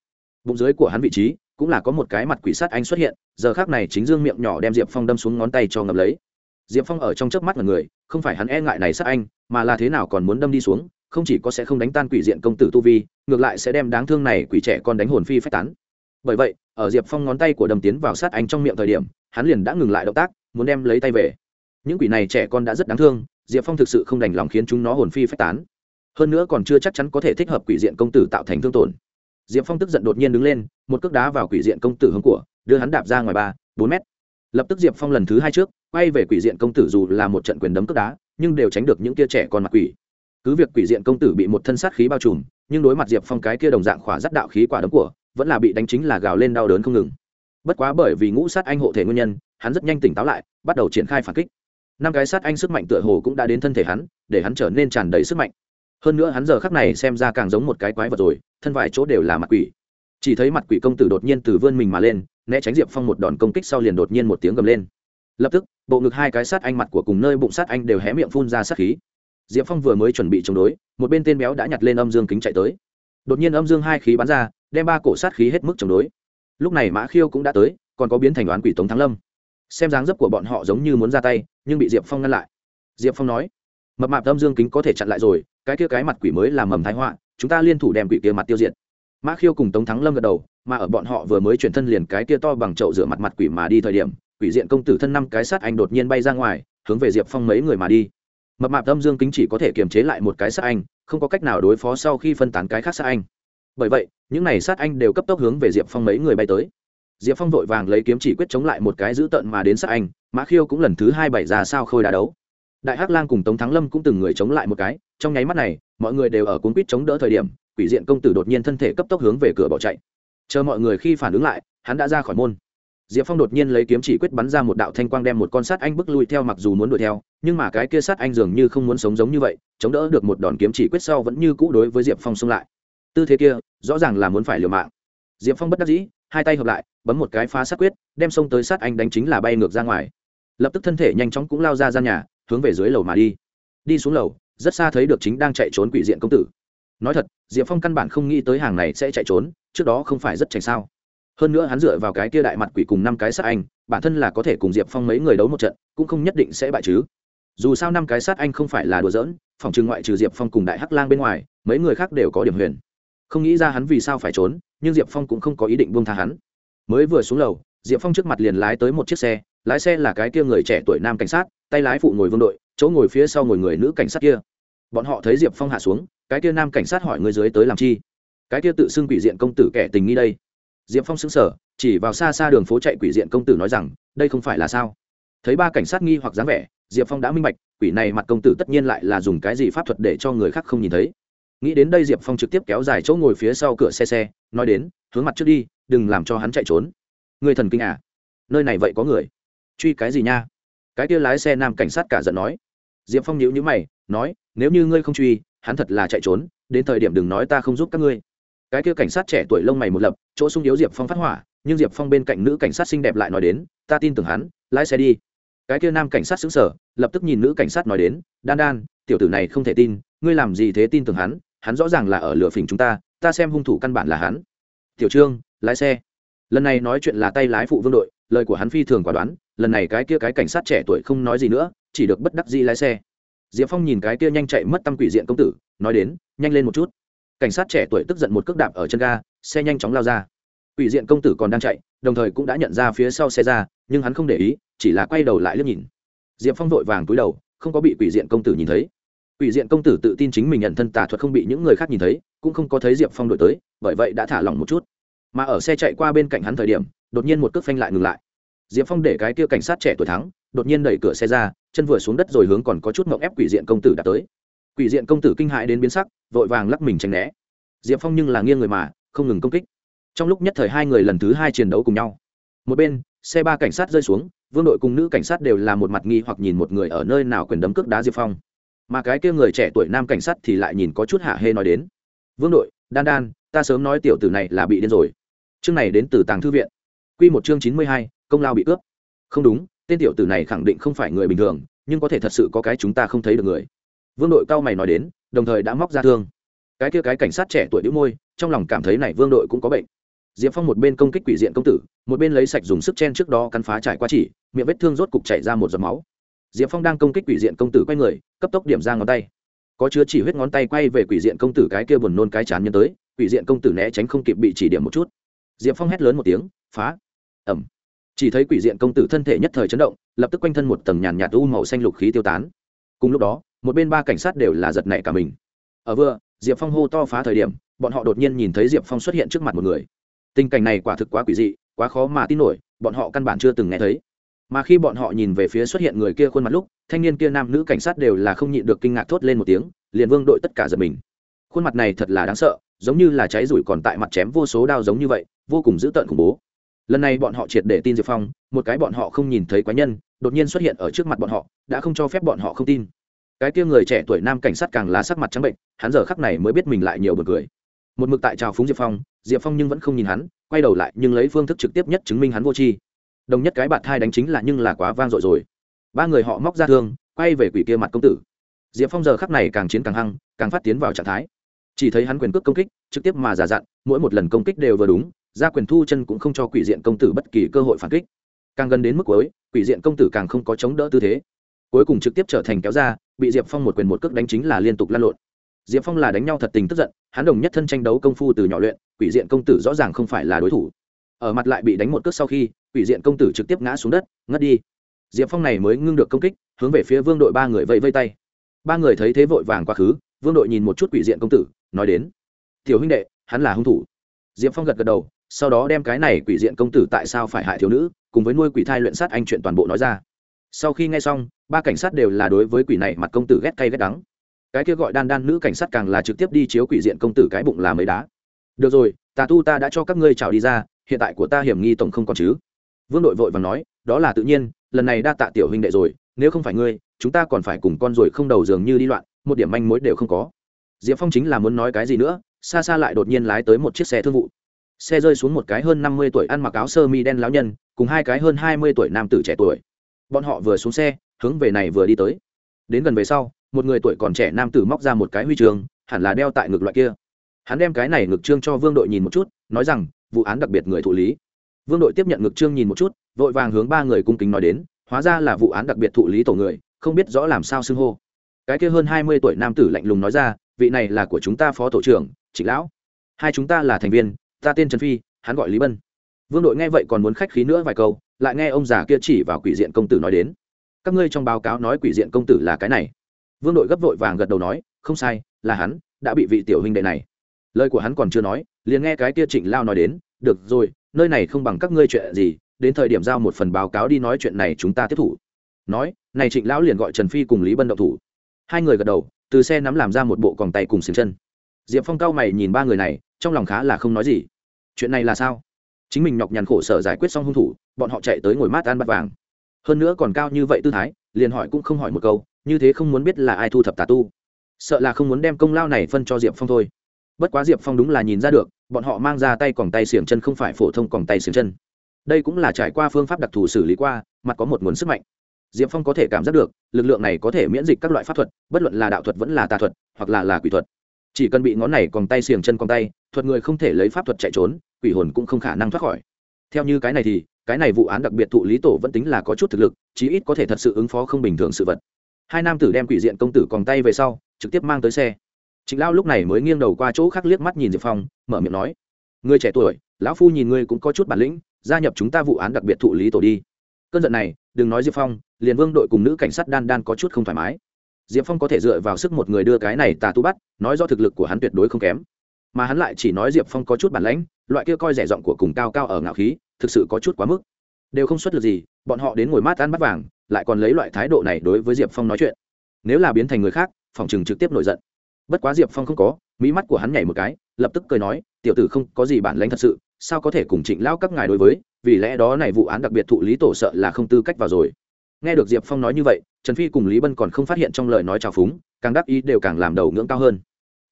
Bụng dưới của hắn vị trí cũng là có một cái mặt quỷ sát anh xuất hiện, giờ khác này chính dương miệng nhỏ đem diệp phong đâm xuống ngón tay cho ngập lấy. Diệp phong ở trong chớp mắt là người, không phải hắn e ngại này sát anh, mà là thế nào còn muốn đâm đi xuống, không chỉ có sẽ không đánh tan quỷ diện công tử tu vi, ngược lại sẽ đem đáng thương này quỷ trẻ con đánh hồn phi phách tán. Bởi vậy, ở diệp phong ngón tay của đâm tiến vào sát anh trong miệng thời điểm, hắn liền đã ngừng lại động tác muốn đem lấy tay về. Những quỷ này trẻ con đã rất đáng thương, diệp phong thực sự không đành lòng khiến chúng nó hồn phi phách tán. Hơn nữa còn chưa chắc chắn có thể thích hợp quỷ diện công tử tạo thành thương tổn. Diệp phong tức giận đột nhiên đứng lên, một cước đá vào quỷ diện công tử hướng của, đưa hắn đạp ra ngoài ba, bốn mét. Lập tức diệp phong lần thứ hai trước, quay về quỷ diện công tử dù là một trận quyền đấm cước đá, nhưng đều tránh được những tia trẻ con mặt quỷ. Cứ việc quỷ diện công tử bị một thân sát khí bao trùm, nhưng đối mặt diệp phong cái kia đồng dạng khỏa rất đạo khí quả đấm của, vẫn là bị đánh chính là gào lên đau đớn không ngừng. Bất quá bởi vì ngũ sát anh hộ thể nguyên nhân hắn rất nhanh tỉnh táo lại, bắt đầu triển khai phản kích. Năm cái sát anh sức mạnh tựa hồ cũng đã đến thân thể hắn, để hắn trở nên tràn đầy sức mạnh. Hơn nữa hắn giờ khắc này xem ra càng giống một cái quái vật rồi, thân vài chỗ đều là mặt quỷ. Chỉ thấy mặt quỷ công tử đột nhiên từ vươn mình mà lên, né tránh diệp phong một đòn công kích sau liền đột nhiên một tiếng gầm lên. Lập tức, bộ ngực hai cái sát anh mặt của cùng nơi bụng sát anh đều hé miệng phun ra sát khí. Diệp phong vừa mới chuẩn bị chống đối, một bên tên béo đã nhặt lên âm dương kính chạy tới. Đột nhiên âm dương hai khí bắn ra, đem ba cổ sát khí hết mức chống đối. Lúc này mã khiêu cũng đã tới, còn có biến thành đoán quỷ tống thắng lâm xem dáng dấp của bọn họ giống như muốn ra tay, nhưng bị diệp phong ngăn lại. Diệp phong nói, mập mạp âm dương kính có thể chặn lại rồi, cái kia cái mặt quỷ mới làm mầm thái họa, chúng ta liên thủ đem quỷ kia mặt tiêu diệt. Mã khiêu cùng tống thắng lâm gật đầu, mà ở bọn họ vừa mới chuyển thân liền cái kia to bằng chậu rửa mặt mặt quỷ mà đi thời điểm, quỷ diện công tử thân năm cái sát anh đột nhiên bay ra ngoài, hướng về diệp phong mấy người mà đi. Mập mạp âm dương kính chỉ có thể kiềm chế lại một cái sát anh, không có cách nào đối phó sau khi phân tán cái khác sát anh. Bởi vậy, những này sát anh đều cấp tốc hướng về diệp phong mấy người bay tới diệp phong vội vàng lấy kiếm chỉ quyết chống lại một cái dữ tợn mà đến sát anh, mã khiêu cũng lần thứ hai bảy ra sao khôi đá đấu. Đại hắc lang cùng tống thắng lâm cũng từng người chống lại một cái, trong nháy mắt này, mọi người đều ở cuốn quýt chống đỡ thời điểm, quỷ diện công tử đột nhiên thân thể cấp tốc hướng về cửa bỏ chạy. Chờ mọi người khi phản ứng lại, hắn đã ra khỏi môn. Diệp phong đột nhiên lấy kiếm chỉ quyết bắn ra một đạo thanh quang đem một con sát anh bước lui theo mặc dù muốn đuổi theo, nhưng mà cái kia sát anh dường như không muốn sống giống như vậy, chống đỡ được một đòn kiếm chỉ quyết sau vẫn như cũ đối với diệp phong xông lại. Tư thế kia, rõ ràng là muốn phải liều mạng. Diệp phong bất đắc dĩ hai tay hợp lại, bấm một cái phá sát quyết, đem xông tới sát anh đánh chính là bay ngược ra ngoài. Lập tức thân thể nhanh chóng cũng lao ra gian nhà, hướng về dưới lầu mà đi. Đi xuống lầu, rất xa thấy được chính đang chạy trốn quỷ diện công tử. Nói thật, diệp phong căn bản không nghĩ tới hàng này sẽ chạy trốn, trước đó không phải rất tránh sao. Hơn nữa hắn dựa vào cái kia đại mặt quỷ cùng năm cái sát anh, bản thân là có thể cùng diệp phong mấy người đấu một trận, cũng không nhất định sẽ bại chứ. Dù sao năm cái sát anh không phải là đùa giỡn, phòng trừ ngoại trừ diệp phong cùng đại hắc lang bên ngoài, mấy người khác đều có điểm huyền không nghĩ ra hắn vì sao phải trốn, nhưng diệp phong cũng không có ý định buông tha hắn. Mới vừa xuống lầu, diệp phong trước mặt liền lái tới một chiếc xe, lái xe là cái kia người trẻ tuổi nam cảnh sát, tay lái phụ ngồi vương đội, chỗ ngồi phía sau ngồi người nữ cảnh sát kia. Bọn họ thấy diệp phong hạ xuống, cái kia nam cảnh sát hỏi người dưới tới làm chi? Cái kia tự xưng quỷ diện công tử kẻ tình nghi đây. Diệp phong xứng sở chỉ vào xa xa đường phố chạy quỷ diện công tử nói rằng, đây không phải là sao? Thấy ba cảnh sát nghi hoặc dáng vẻ, diệp phong đã minh bạch, quỷ này mặt công tử tất nhiên lại là dùng cái gì pháp thuật để cho người khác không nhìn thấy nghĩ đến đây diệp phong trực tiếp kéo dài chỗ ngồi phía sau cửa xe xe, nói đến, hướng mặt trước đi, đừng làm cho hắn chạy trốn. Người thần kinh à? Nơi này vậy có người? Truy cái gì nha? Cái kia lái xe nam cảnh sát cả giận nói. Diệp phong nhíu nhíu mày, nói, nếu như ngươi không truy, hắn thật là chạy trốn, đến thời điểm đừng nói ta không giúp các ngươi. Cái kia cảnh sát trẻ tuổi lông mày một lập, chỗ sung yếu diệp phong phát hỏa, nhưng diệp phong bên cạnh nữ cảnh sát xinh đẹp lại nói đến, ta tin tưởng hắn, lái xe đi. Cái kia nam cảnh sát xứng sở lập tức nhìn nữ cảnh sát nói đến, đan đan, tiểu tử này không thể tin, ngươi làm gì thế tin tưởng hắn hắn rõ ràng là ở lửa phỉnh chúng ta ta xem hung thủ căn bản là hắn. Tiểu trương, lái xe. Lần này nói chuyện là tay lái phụ vương đội, lời của hắn phi thường quả đoán, lần này cái kia cái cảnh sát trẻ tuổi không nói gì nữa, chỉ được bất đắc dĩ lái xe. Diệp phong nhìn cái kia nhanh chạy mất tâm quỷ diện công tử, nói đến, nhanh lên một chút. Cảnh sát trẻ tuổi tức giận một cước đạp ở chân ga, xe nhanh chóng lao ra. Quỷ diện công tử còn đang chạy, đồng thời cũng đã nhận ra phía sau xe ra, nhưng hắn không để ý, chỉ là quay đầu lại liếc nhìn. Diệp phong vội vàng túi đầu, không có bị quỷ diện công tử nhìn thấy quỷ diện công tử tự tin chính mình nhận thân tà thuật không bị những người khác nhìn thấy, cũng không có thấy diệp phong đổi tới, bởi vậy đã thả lỏng một chút. Mà ở xe chạy qua bên cạnh hắn thời điểm, đột nhiên một cước phanh lại ngừng lại. Diệp phong để cái kia cảnh sát trẻ tuổi thắng, đột nhiên đẩy cửa xe ra, chân vừa xuống đất rồi hướng còn có chút mộng ép quỷ diện công tử đã tới. Quỷ diện công tử kinh hãi đến biến sắc, vội vàng lắc mình tránh né. Diệp phong nhưng là nghiêng người mà, không ngừng công kích. Trong lúc nhất thời hai người lần thứ hai chiến đấu cùng nhau. Một bên, xe ba cảnh sát rơi xuống, vương đội cùng nữ cảnh sát đều là một mặt nghi hoặc nhìn một người ở nơi nào quyền đấm cước đá diệp phong mà cái kia người trẻ tuổi nam cảnh sát thì lại nhìn có chút hạ hê nói đến. Vương đội, đan đan, ta sớm nói tiểu tử này là bị điên rồi. Chương này đến từ tàng thư viện. Q một chương chín mươi hai, công lao bị cướp. Không đúng, tên tiểu tử này khẳng định không phải người bình thường, nhưng có thể thật sự có cái chúng ta không thấy được người. Vương đội cao mày nói đến, đồng thời đã móc ra thương. Cái kia cái cảnh sát trẻ tuổi đĩu môi, trong lòng cảm thấy này vương đội cũng có bệnh. Diệp phong một bên công kích quỷ diện công tử, một bên lấy sạch dùng sức chen trước đó cắn phá trải qua chỉ, miệng vết thương rốt cục chảy ra một giọt máu diệp phong đang công kích quỷ diện công tử quay người, cấp tốc điểm ra ngón tay. Có chứa chỉ huyết ngón tay quay về quỷ diện công tử cái kia buồn nôn cái chán nhân tới, quỷ diện công tử né tránh không kịp bị chỉ điểm một chút. Diệp phong hét lớn một tiếng, phá. Ẩm chỉ thấy quỷ diện công tử thân thể nhất thời chấn động, lập tức quanh thân một tầng nhàn nhạt u màu xanh lục khí tiêu tán. Cùng lúc đó, một bên ba cảnh sát đều là giật nảy cả mình. Ở vừa, diệp phong hô to phá thời điểm, bọn họ đột nhiên nhìn thấy diệp phong xuất hiện trước mặt một người. Tình cảnh này quả thực quá quỷ dị, quá khó mà tin nổi, bọn họ căn bản chưa từng nghe thấy mà khi bọn họ nhìn về phía xuất hiện người kia khuôn mặt lúc, thanh niên kia nam nữ cảnh sát đều là không nhịn được kinh ngạc thốt lên một tiếng, liền vương đội tất cả giật mình. Khuôn mặt này thật là đáng sợ, giống như là cháy rủi còn tại mặt chém vô số đao giống như vậy, vô cùng dữ tợn khủng bố. Lần này bọn họ triệt để tin diệp phong, một cái bọn họ không nhìn thấy quái nhân, đột nhiên xuất hiện ở trước mặt bọn họ, đã không cho phép bọn họ không tin. Cái kia người trẻ tuổi nam cảnh sát càng lá sắc mặt trắng bệnh, hắn giờ khắc này mới biết mình lại nhiều bật cười. Một mực tại trào phúng diệp phong diệp phong nhưng vẫn không nhìn hắn, quay đầu lại nhưng lấy phương thức trực tiếp nhất chứng minh hắn vô tri đồng nhất cái bạn thai đánh chính là nhưng là quá vang dội rồi. Ba người họ móc ra thương, quay về quỷ kia mặt công tử. Diệp phong giờ khắc này càng chiến càng hăng, càng phát tiến vào trạng thái. Chỉ thấy hắn quyền cước công kích, trực tiếp mà giả dặn, mỗi một lần công kích đều vừa đúng, ra quyền thu chân cũng không cho quỷ diện công tử bất kỳ cơ hội phản kích. Càng gần đến mức cuối, quỷ diện công tử càng không có chống đỡ tư thế. Cuối cùng trực tiếp trở thành kéo ra, bị diệp phong một quyền một cước đánh chính là liên tục lan lộn. Diệp phong là đánh nhau thật tình tức giận, hắn đồng nhất thân tranh đấu công phu từ nhỏ luyện, quỷ diện công tử rõ ràng không phải là đối thủ. Ở mặt lại bị đánh một cước sau khi quỷ diện công tử trực tiếp ngã xuống đất, ngất đi. Diệp phong này mới ngưng được công kích, hướng về phía vương đội ba người vẫy vây tay. Ba người thấy thế vội vàng quá khứ, vương đội nhìn một chút quỷ diện công tử, nói đến, tiểu huynh đệ, hắn là hung thủ. Diệp phong gật gật đầu, sau đó đem cái này quỷ diện công tử tại sao phải hại thiếu nữ, cùng với nuôi quỷ thai luyện sát anh chuyện toàn bộ nói ra. Sau khi nghe xong, ba cảnh sát đều là đối với quỷ này mặt công tử ghét cay ghét đắng. Cái kia gọi đan đan nữ cảnh sát càng là trực tiếp đi chiếu quỷ diện công tử cái bụng là mấy đá. Được rồi, tà tu ta đã cho các ngươi trào đi ra, hiện tại của ta hiểm nghi tổng không còn chứ vương đội vội và nói, đó là tự nhiên, lần này đa tạ tiểu huynh đệ rồi, nếu không phải ngươi, chúng ta còn phải cùng con rồi không đầu dường như đi loạn, một điểm manh mối đều không có. Diệp phong chính là muốn nói cái gì nữa, xa xa lại đột nhiên lái tới một chiếc xe thương vụ. Xe rơi xuống một cái hơn năm mươi tuổi ăn mặc áo sơ mi đen lão nhân, cùng hai cái hơn hai mươi tuổi nam tử trẻ tuổi. Bọn họ vừa xuống xe, hướng về này vừa đi tới. Đến gần về sau, một người tuổi còn trẻ nam tử móc ra một cái huy chương, hẳn là đeo tại ngực loại kia. Hắn đem cái này ngực trương cho vương đội nhìn một chút, nói rằng, vụ án đặc biệt người thụ lý vương đội tiếp nhận ngực trương nhìn một chút, vội vàng hướng ba người cung kính nói đến, hóa ra là vụ án đặc biệt thụ lý tổ người, không biết rõ làm sao xưng hô. Cái kia hơn hai mươi tuổi nam tử lạnh lùng nói ra, vị này là của chúng ta phó tổ trưởng, trịnh lão. Hai chúng ta là thành viên, ta tên trần phi, hắn gọi lý bân. Vương đội nghe vậy còn muốn khách khí nữa vài câu, lại nghe ông già kia chỉ vào quỷ diện công tử nói đến. Các ngươi trong báo cáo nói quỷ diện công tử là cái này. Vương đội gấp vội vàng gật đầu nói, không sai, là hắn, đã bị vị tiểu huynh đệ này. Lời của hắn còn chưa nói, liền nghe cái kia trịnh lao nói đến, được rồi nơi này không bằng các ngươi chuyện gì, đến thời điểm giao một phần báo cáo đi nói chuyện này chúng ta tiếp thủ. Nói, này trịnh lão liền gọi trần phi cùng lý bân động thủ. Hai người gật đầu, từ xe nắm làm ra một bộ còng tay cùng xiềng chân. Diệp phong cao mày nhìn ba người này, trong lòng khá là không nói gì. Chuyện này là sao? Chính mình nhọc nhằn khổ sở giải quyết xong hung thủ, bọn họ chạy tới ngồi mát ăn bát vàng. Hơn nữa còn cao như vậy tư thái, liền hỏi cũng không hỏi một câu, như thế không muốn biết là ai thu thập tà tu. Sợ là không muốn đem công lao này phân cho diệp phong thôi. Bất quá diệp phong đúng là nhìn ra được bọn họ mang ra tay còng tay xiềng chân không phải phổ thông còng tay xiềng chân. Đây cũng là trải qua phương pháp đặc thù xử lý qua, mặt có một nguồn sức mạnh. Diệp phong có thể cảm giác được, lực lượng này có thể miễn dịch các loại pháp thuật, bất luận là đạo thuật vẫn là tà thuật, hoặc là là quỷ thuật. Chỉ cần bị ngón này còng tay xiềng chân còng tay, thuật người không thể lấy pháp thuật chạy trốn, quỷ hồn cũng không khả năng thoát khỏi. Theo như cái này thì, cái này vụ án đặc biệt thụ lý tổ vẫn tính là có chút thực lực, chí ít có thể thật sự ứng phó không bình thường sự vật. Hai nam tử đem quỷ diện công tử còng tay về sau, trực tiếp mang tới xe trịnh lao lúc này mới nghiêng đầu qua chỗ khác liếc mắt nhìn diệp phong, mở miệng nói, người trẻ tuổi, lão phu nhìn ngươi cũng có chút bản lĩnh, gia nhập chúng ta vụ án đặc biệt thụ lý tổ đi. Cơn giận này, đừng nói diệp phong, liền vương đội cùng nữ cảnh sát đan đan có chút không thoải mái. Diệp phong có thể dựa vào sức một người đưa cái này tà tu bắt, nói do thực lực của hắn tuyệt đối không kém. Mà hắn lại chỉ nói diệp phong có chút bản lãnh loại kia coi rẻ giọng của cùng cao cao ở ngạo khí, thực sự có chút quá mức. Đều không xuất lực gì, bọn họ đến ngồi mát ăn bắt vàng, lại còn lấy loại thái độ này đối với diệp phong nói chuyện. Nếu là biến thành người khác, phòng chừng trực tiếp nổi giận bất quá diệp phong không có mỹ mắt của hắn nhảy một cái, lập tức cười nói, tiểu tử không, có gì bản lãnh thật sự, sao có thể cùng trịnh lao các ngài đối với, vì lẽ đó này vụ án đặc biệt thụ lý tổ sợ là không tư cách vào rồi. Nghe được diệp phong nói như vậy, trần phi cùng lý bân còn không phát hiện trong lời nói trào phúng, càng đắc ý đều càng làm đầu ngưỡng cao hơn.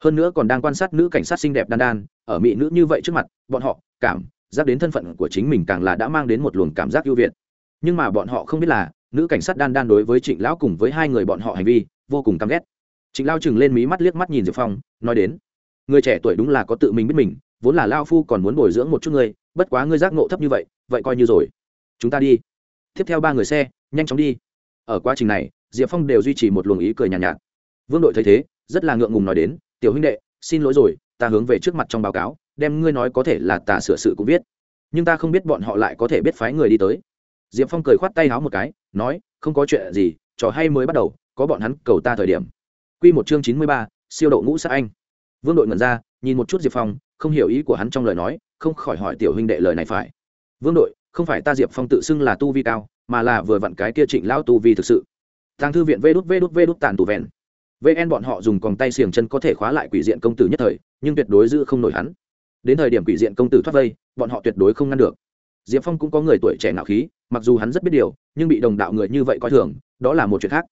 Hơn nữa còn đang quan sát nữ cảnh sát xinh đẹp đan đan, ở mỹ nữ như vậy trước mặt, bọn họ, cảm giác đến thân phận của chính mình càng là đã mang đến một luồng cảm giác ưu việt. Nhưng mà bọn họ không biết là, nữ cảnh sát đan đan đối với trịnh lão cùng với hai người bọn họ hành vi, vô cùng căm ghét trịnh lao chừng lên mí mắt liếc mắt nhìn diệp phong nói đến người trẻ tuổi đúng là có tự mình biết mình vốn là lao phu còn muốn bồi dưỡng một chút ngươi bất quá ngươi giác ngộ thấp như vậy vậy coi như rồi. Chúng ta đi. Tiếp theo ba người xe nhanh chóng đi. Ở quá trình này diệp phong đều duy trì một luồng ý cười nhàn nhạt, nhạt. Vương đội thấy thế rất là ngượng ngùng nói đến tiểu huynh đệ xin lỗi rồi ta hướng về trước mặt trong báo cáo đem ngươi nói có thể là tà sửa sự cũng biết nhưng ta không biết bọn họ lại có thể biết phái người đi tới. Diệp phong cười khoát tay áo một cái nói không có chuyện gì trò hay mới bắt đầu có bọn hắn cầu ta thời điểm. Quy một chương chín mươi ba, siêu độ ngũ sát anh. Vương đội ngẩn ra, nhìn một chút diệp phong, không hiểu ý của hắn trong lời nói, không khỏi hỏi tiểu huynh đệ lời này phải. Vương đội, không phải ta diệp phong tự xưng là tu vi cao, mà là vừa vặn cái kia trịnh lão tu vi thực sự. Tang thư viện Vút đút Vút đút vê đút tàn tù vẹn. Vn bọn họ dùng còng tay xiềng chân có thể khóa lại quỷ diện công tử nhất thời, nhưng tuyệt đối giữ không nổi hắn. Đến thời điểm quỷ diện công tử thoát vây, bọn họ tuyệt đối không ngăn được. Diệp phong cũng có người tuổi trẻ nạo khí, mặc dù hắn rất biết điều, nhưng bị đồng đạo người như vậy coi thường, đó là một chuyện khác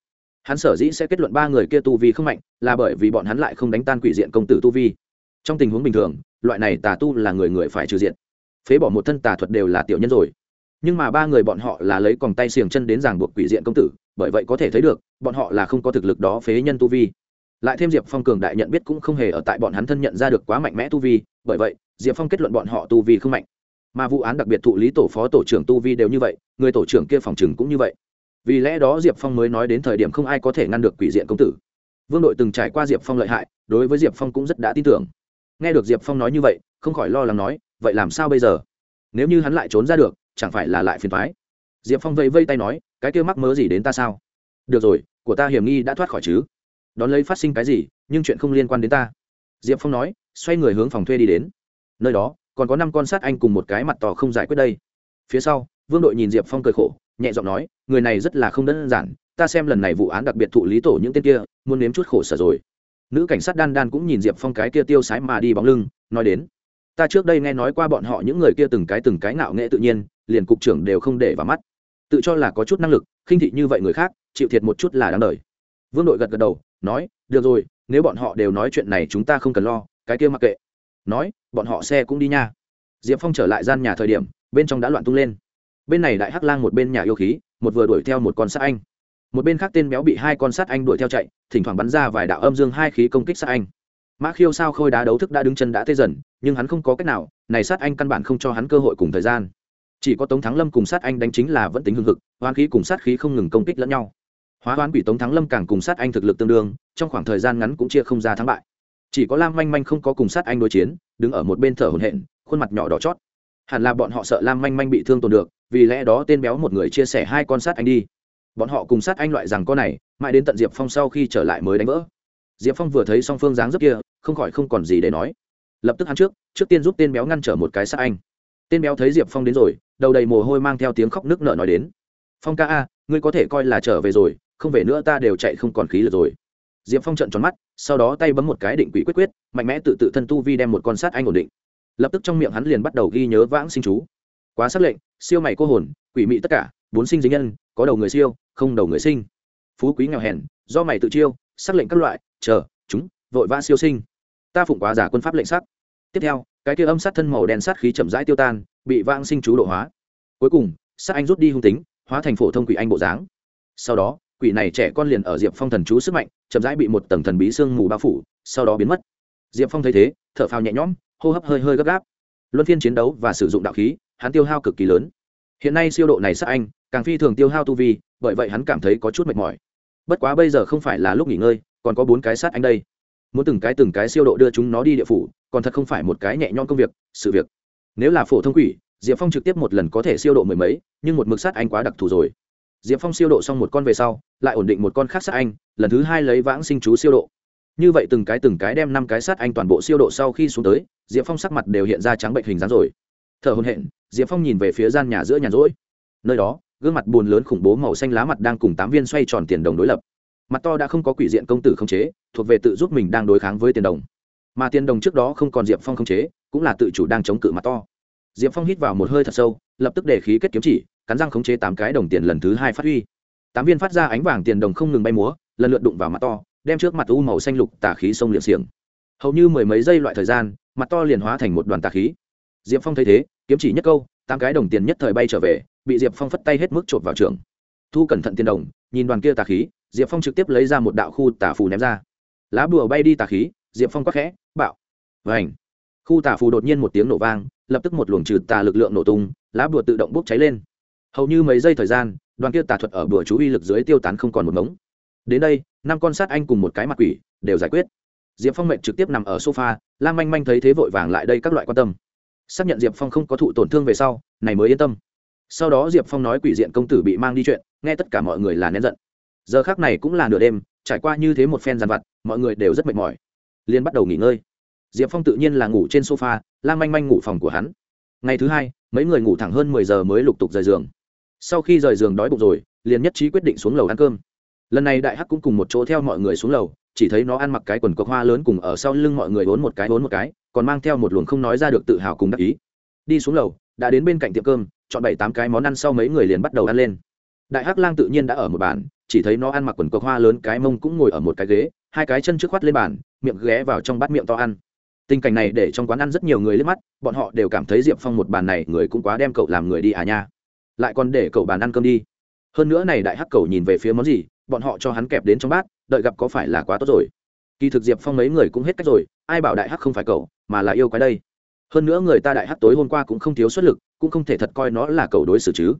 hắn sở dĩ sẽ kết luận ba người kia tu vi không mạnh, là bởi vì bọn hắn lại không đánh tan quỷ diện công tử tu vi. Trong tình huống bình thường, loại này tà tu là người người phải trừ diện phế bỏ một thân tà thuật đều là tiểu nhân rồi. Nhưng mà ba người bọn họ là lấy còng tay xiềng chân đến ràng buộc quỷ diện công tử, bởi vậy có thể thấy được, bọn họ là không có thực lực đó phế nhân tu vi. Lại thêm diệp phong cường đại nhận biết cũng không hề ở tại bọn hắn thân nhận ra được quá mạnh mẽ tu vi, bởi vậy, diệp phong kết luận bọn họ tu vi không mạnh. Mà vụ án đặc biệt thụ lý tổ phó tổ trưởng tu vi đều như vậy, người tổ trưởng kia phòng chừng cũng như vậy vì lẽ đó diệp phong mới nói đến thời điểm không ai có thể ngăn được quỷ diện công tử. Vương đội từng trải qua diệp phong lợi hại, đối với diệp phong cũng rất đã tin tưởng. Nghe được diệp phong nói như vậy, không khỏi lo lắng nói, vậy làm sao bây giờ? Nếu như hắn lại trốn ra được, chẳng phải là lại phiền thoái diệp phong vây vây tay nói, cái kia mắc mớ gì đến ta sao? Được rồi, của ta hiểm nghi đã thoát khỏi chứ. Đón lấy phát sinh cái gì, nhưng chuyện không liên quan đến ta. Diệp phong nói, xoay người hướng phòng thuê đi đến. Nơi đó, còn có năm con sát anh cùng một cái mặt tò không giải quyết đây. Phía sau, vương đội nhìn diệp phong cười khổ nhẹ giọng nói, người này rất là không đơn giản, ta xem lần này vụ án đặc biệt thụ lý tổ những tên kia, muốn nếm chút khổ sở rồi. Nữ cảnh sát đan đan cũng nhìn diệp phong cái kia tiêu sái mà đi bóng lưng, nói đến, ta trước đây nghe nói qua bọn họ những người kia từng cái từng cái ngạo nghệ tự nhiên, liền cục trưởng đều không để vào mắt. Tự cho là có chút năng lực, khinh thị như vậy người khác, chịu thiệt một chút là đáng đời. Vương đội gật gật đầu, nói, được rồi, nếu bọn họ đều nói chuyện này chúng ta không cần lo, cái kia mặc kệ. Nói, bọn họ xe cũng đi nha. Diệp phong trở lại gian nhà thời điểm, bên trong đã loạn tung lên bên này đại hắc lang một bên nhà yêu khí, một vừa đuổi theo một con sát anh. Một bên khác tên béo bị hai con sát anh đuổi theo chạy, thỉnh thoảng bắn ra vài đạo âm dương hai khí công kích sát anh. Mã khiêu sao khôi đá đấu thức đã đứng chân đã tê dần, nhưng hắn không có cách nào, này sát anh căn bản không cho hắn cơ hội cùng thời gian. Chỉ có tống thắng lâm cùng sát anh đánh chính là vẫn tính hưng hực hoán khí cùng sát khí không ngừng công kích lẫn nhau. Hóa hoán quỷ tống thắng lâm càng cùng sát anh thực lực tương đương, trong khoảng thời gian ngắn cũng chia không ra thắng bại. Chỉ có lam manh manh không có cùng sát anh đối chiến, đứng ở một bên thở hổn hển, khuôn mặt nhỏ đỏ chót. Hẳn là bọn họ sợ lam manh manh bị thương tổn được vì lẽ đó tên béo một người chia sẻ hai con sát anh đi. Bọn họ cùng sát anh loại rằng con này, mãi đến tận diệp phong sau khi trở lại mới đánh vỡ. Diệp phong vừa thấy song phương dáng rất kia, không khỏi không còn gì để nói. Lập tức hắn trước trước tiên giúp tên béo ngăn trở một cái sát anh. Tên béo thấy diệp phong đến rồi, đầu đầy mồ hôi mang theo tiếng khóc nước nở nói đến. Phong ca a, ngươi có thể coi là trở về rồi, không về nữa ta đều chạy không còn khí lực rồi. Diệp phong trận tròn mắt, sau đó tay bấm một cái định quỷ quyết quyết, mạnh mẽ tự tự thân tu vi đem một con sát anh ổn định. Lập tức trong miệng hắn liền bắt đầu ghi nhớ vãng sinh chú quá sắc lệnh, siêu mày cô hồn, quỷ mị tất cả, bốn sinh dính nhân, có đầu người siêu, không đầu người sinh. Phú quý nghèo hèn, do mày tự chiêu, sắc lệnh các loại, chờ, chúng, vội vã siêu sinh. Ta phụng quá giả quân pháp lệnh sắc. Tiếp theo, cái kia âm sát thân màu đen sát khí chậm rãi tiêu tan, bị vang sinh chú độ hóa. Cuối cùng, sát anh rút đi hung tính, hóa thành phổ thông quỷ anh bộ dáng. Sau đó, quỷ này trẻ con liền ở diệp phong thần chú sức mạnh, chậm rãi bị một tầng thần bí sương mù bao phủ, sau đó biến mất. Diệp phong thấy thế, thở phào nhẹ nhõm, hô hấp hơi hơi gấp gáp luân phiên chiến đấu và sử dụng đạo khí, hắn tiêu hao cực kỳ lớn. Hiện nay siêu độ này sát anh, càng phi thường tiêu hao tu vi, bởi vậy hắn cảm thấy có chút mệt mỏi. Bất quá bây giờ không phải là lúc nghỉ ngơi, còn có bốn cái sát anh đây. Muốn từng cái từng cái siêu độ đưa chúng nó đi địa phủ, còn thật không phải một cái nhẹ nhõm công việc, sự việc. Nếu là phổ thông quỷ, diệp phong trực tiếp một lần có thể siêu độ mười mấy, nhưng một mực sát anh quá đặc thù rồi. Diệp phong siêu độ xong một con về sau, lại ổn định một con khác sát anh, lần thứ hai lấy vãng sinh chú siêu độ như vậy từng cái từng cái đem năm cái sát anh toàn bộ siêu độ sau khi xuống tới, diệp phong sắc mặt đều hiện ra trắng bệnh hình dáng rồi. Thở hồn hện diệp phong nhìn về phía gian nhà giữa nhà rỗi. Nơi đó, gương mặt buồn lớn khủng bố màu xanh lá mặt đang cùng tám viên xoay tròn tiền đồng đối lập. Mặt to đã không có quỷ diện công tử không chế, thuộc về tự giúp mình đang đối kháng với tiền đồng. Mà tiền đồng trước đó không còn diệp phong không chế, cũng là tự chủ đang chống cự mặt to. Diệp phong hít vào một hơi thật sâu, lập tức để khí kết kiếm chỉ, cắn răng khống chế tám cái đồng tiền lần thứ hai phát huy. Tám viên phát ra ánh vàng tiền đồng không ngừng bay múa, lần lượt đụng vào mặt to đem trước mặt u màu xanh lục tà khí sông liệm xiềng. Hầu như mười mấy giây loại thời gian, mặt to liền hóa thành một đoàn tà khí. Diệp phong thấy thế, kiếm chỉ nhất câu, tám cái đồng tiền nhất thời bay trở về, bị diệp phong phất tay hết mức chộp vào trường. Thu cẩn thận tiền đồng, nhìn đoàn kia tà khí, diệp phong trực tiếp lấy ra một đạo khu tà phù ném ra. Lá bùa bay đi tà khí, diệp phong quắc khẽ, bạo. Và ảnh khu tà phù đột nhiên một tiếng nổ vang, lập tức một luồng trừ tà lực lượng nổ tung, lá bùa tự động bốc cháy lên. Hầu như mấy giây thời gian, đoàn kia tà thuật ở bùa chú uy lực dưới tiêu tán không còn một mống đến đây năm con sát anh cùng một cái mặt quỷ, đều giải quyết. Diệp phong mệnh trực tiếp nằm ở sofa lan manh manh thấy thế vội vàng lại đây các loại quan tâm. Xác nhận diệp phong không có thụ tổn thương về sau, này mới yên tâm. Sau đó diệp phong nói quỷ diện công tử bị mang đi chuyện, nghe tất cả mọi người là nén giận. Giờ khác này cũng là nửa đêm, trải qua như thế một phen dàn vặt, mọi người đều rất mệt mỏi. Liên bắt đầu nghỉ ngơi. Diệp phong tự nhiên là ngủ trên sofa lan manh manh ngủ phòng của hắn. Ngày thứ hai, mấy người ngủ thẳng hơn mười giờ mới lục tục rời giường. Sau khi rời giường đói bụng rồi, liền nhất trí quyết định xuống lầu ăn cơm lần này đại hắc cũng cùng một chỗ theo mọi người xuống lầu, chỉ thấy nó ăn mặc cái quần cọc hoa lớn cùng ở sau lưng mọi người vốn một cái vốn một cái, còn mang theo một luồng không nói ra được tự hào cùng đắc ý. Đi xuống lầu, đã đến bên cạnh tiệm cơm, chọn bảy tám cái món ăn sau mấy người liền bắt đầu ăn lên. Đại hắc lang tự nhiên đã ở một bàn, chỉ thấy nó ăn mặc quần cộc hoa lớn, cái mông cũng ngồi ở một cái ghế, hai cái chân trước khoắt lên bàn, miệng ghé vào trong bát miệng to ăn. Tình cảnh này để trong quán ăn rất nhiều người liếc mắt, bọn họ đều cảm thấy diệp phong một bàn này người cũng quá đem cậu làm người đi à nha. Lại còn để cậu bàn ăn cơm đi. Hơn nữa này đại hắc cậu nhìn về phía món gì bọn họ cho hắn kẹp đến trong bát, đợi gặp có phải là quá tốt rồi. Kỳ thực diệp phong mấy người cũng hết cách rồi, ai bảo đại hắc không phải cậu, mà là yêu quái đây. Hơn nữa người ta đại hắc tối hôm qua cũng không thiếu xuất lực, cũng không thể thật coi nó là cậu đối xử chứ.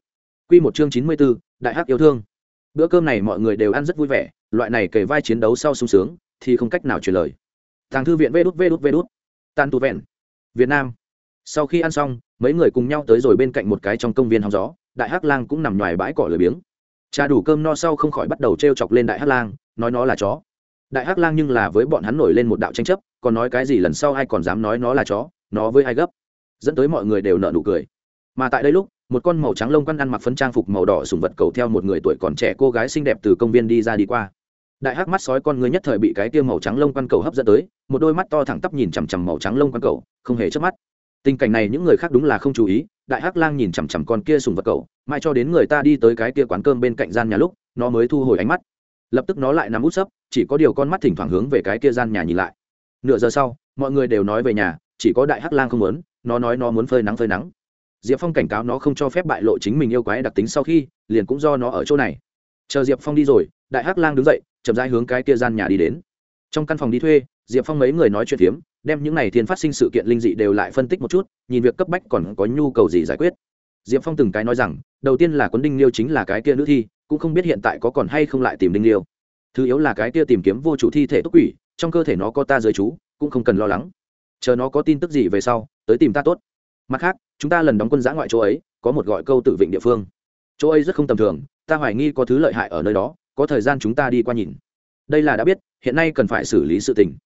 Q một chương chín mươi b ố đại hắc yêu thương. Bữa cơm này mọi người đều ăn rất vui vẻ, loại này kể vai chiến đấu sau sung sướng, thì không cách nào truyền lời. Thằng thư viện vê đút vê đút vê đút. Tan tu vẹn. Việt nam. Sau khi ăn xong, mấy người cùng nhau tới rồi bên cạnh một cái trong công viên hóng gió, đại hắc lang cũng nằm ngoài bãi cỏ lười biếng cha đủ cơm no sau không khỏi bắt đầu t r e o chọc lên đại hắc lang, nói nó là chó. Đại hắc lang nhưng là với bọn hắn nổi lên một đạo tranh chấp, còn nói cái gì lần sau ai còn dám nói nó là chó, nó với ai gấp? Dẫn tới mọi người đều nợ nụ cười. Mà tại đây lúc, một con màu trắng lông quăn ăn mặc phấn trang phục màu đỏ sùng vật cầu theo một người tuổi còn trẻ cô gái xinh đẹp từ công viên đi ra đi qua. Đại hắc mắt sói con người nhất thời bị cái tiêu màu trắng lông quăn cầu hấp dẫn tới, một đôi mắt to thẳng tắp nhìn chằm chằm màu trắng lông quăn cầu, không hề chớp mắt tình cảnh này những người khác đúng là không chú ý, đại hắc lang nhìn chằm chằm con kia sùng vật cầu mai cho đến người ta đi tới cái kia quán cơm bên cạnh gian nhà lúc, nó mới thu hồi ánh mắt. Lập tức nó lại nằm út sấp, chỉ có điều con mắt thỉnh thoảng hướng về cái kia gian nhà nhìn lại. Nửa giờ sau, mọi người đều nói về nhà, chỉ có đại hắc lang không muốn, nó nói nó muốn phơi nắng phơi nắng. Diệp phong cảnh cáo nó không cho phép bại lộ chính mình yêu quái đặc tính sau khi, liền cũng do nó ở chỗ này. Chờ diệp phong đi rồi, đại hắc lang đứng dậy, chậm rãi hướng cái kia gian nhà đi đến. Trong căn phòng đi thuê diệp phong mấy người nói chuyện phiếm, đem những này thiên phát sinh sự kiện linh dị đều lại phân tích một chút, nhìn việc cấp bách còn có nhu cầu gì giải quyết. Diệp phong từng cái nói rằng, đầu tiên là quấn đinh liêu chính là cái kia nữ thi, cũng không biết hiện tại có còn hay không lại tìm đinh liêu. Thứ yếu là cái kia tìm kiếm vô chủ thi thể tốt quỷ, trong cơ thể nó có ta dưới chú, cũng không cần lo lắng. Chờ nó có tin tức gì về sau, tới tìm ta tốt. Mặt khác, chúng ta lần đóng quân giã ngoại chỗ ấy, có một gọi câu tự vịnh địa phương. Chỗ ấy rất không tầm thường, ta hoài nghi có thứ lợi hại ở nơi đó, có thời gian chúng ta đi qua nhìn. Đây là đã biết, hiện nay cần phải xử lý sự tình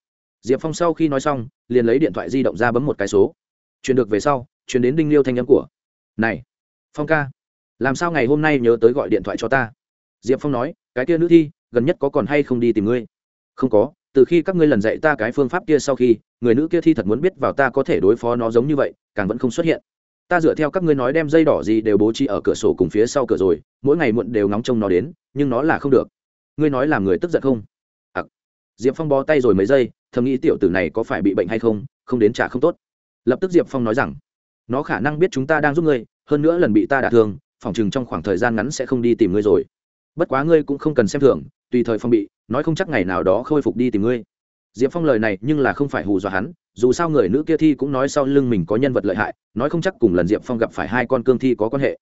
diệp phong sau khi nói xong liền lấy điện thoại di động ra bấm một cái số. Chuyển được về sau chuyển đến đinh liêu thanh nhắn của này phong ca làm sao ngày hôm nay nhớ tới gọi điện thoại cho ta? Diệp phong nói cái kia nữ thi gần nhất có còn hay không đi tìm ngươi? Không có từ khi các ngươi lần dạy ta cái phương pháp kia sau khi người nữ kia thi thật muốn biết vào ta có thể đối phó nó giống như vậy càng vẫn không xuất hiện. Ta dựa theo các ngươi nói đem dây đỏ gì đều bố trí ở cửa sổ cùng phía sau cửa rồi mỗi ngày muộn đều ngóng trông nó đến nhưng nó là không được. Ngươi nói làm người tức giận không? À, diệp phong bó tay rồi mấy giây thầm nghĩ tiểu tử này có phải bị bệnh hay không không đến trả không tốt. Lập tức diệp phong nói rằng, nó khả năng biết chúng ta đang giúp ngươi, hơn nữa lần bị ta đả thương, phòng chừng trong khoảng thời gian ngắn sẽ không đi tìm ngươi rồi. Bất quá ngươi cũng không cần xem thường, tùy thời phong bị, nói không chắc ngày nào đó khôi phục đi tìm ngươi. Diệp phong lời này nhưng là không phải hù dọa hắn, dù sao người nữ kia thi cũng nói sau lưng mình có nhân vật lợi hại, nói không chắc cùng lần diệp phong gặp phải hai con cương thi có quan hệ.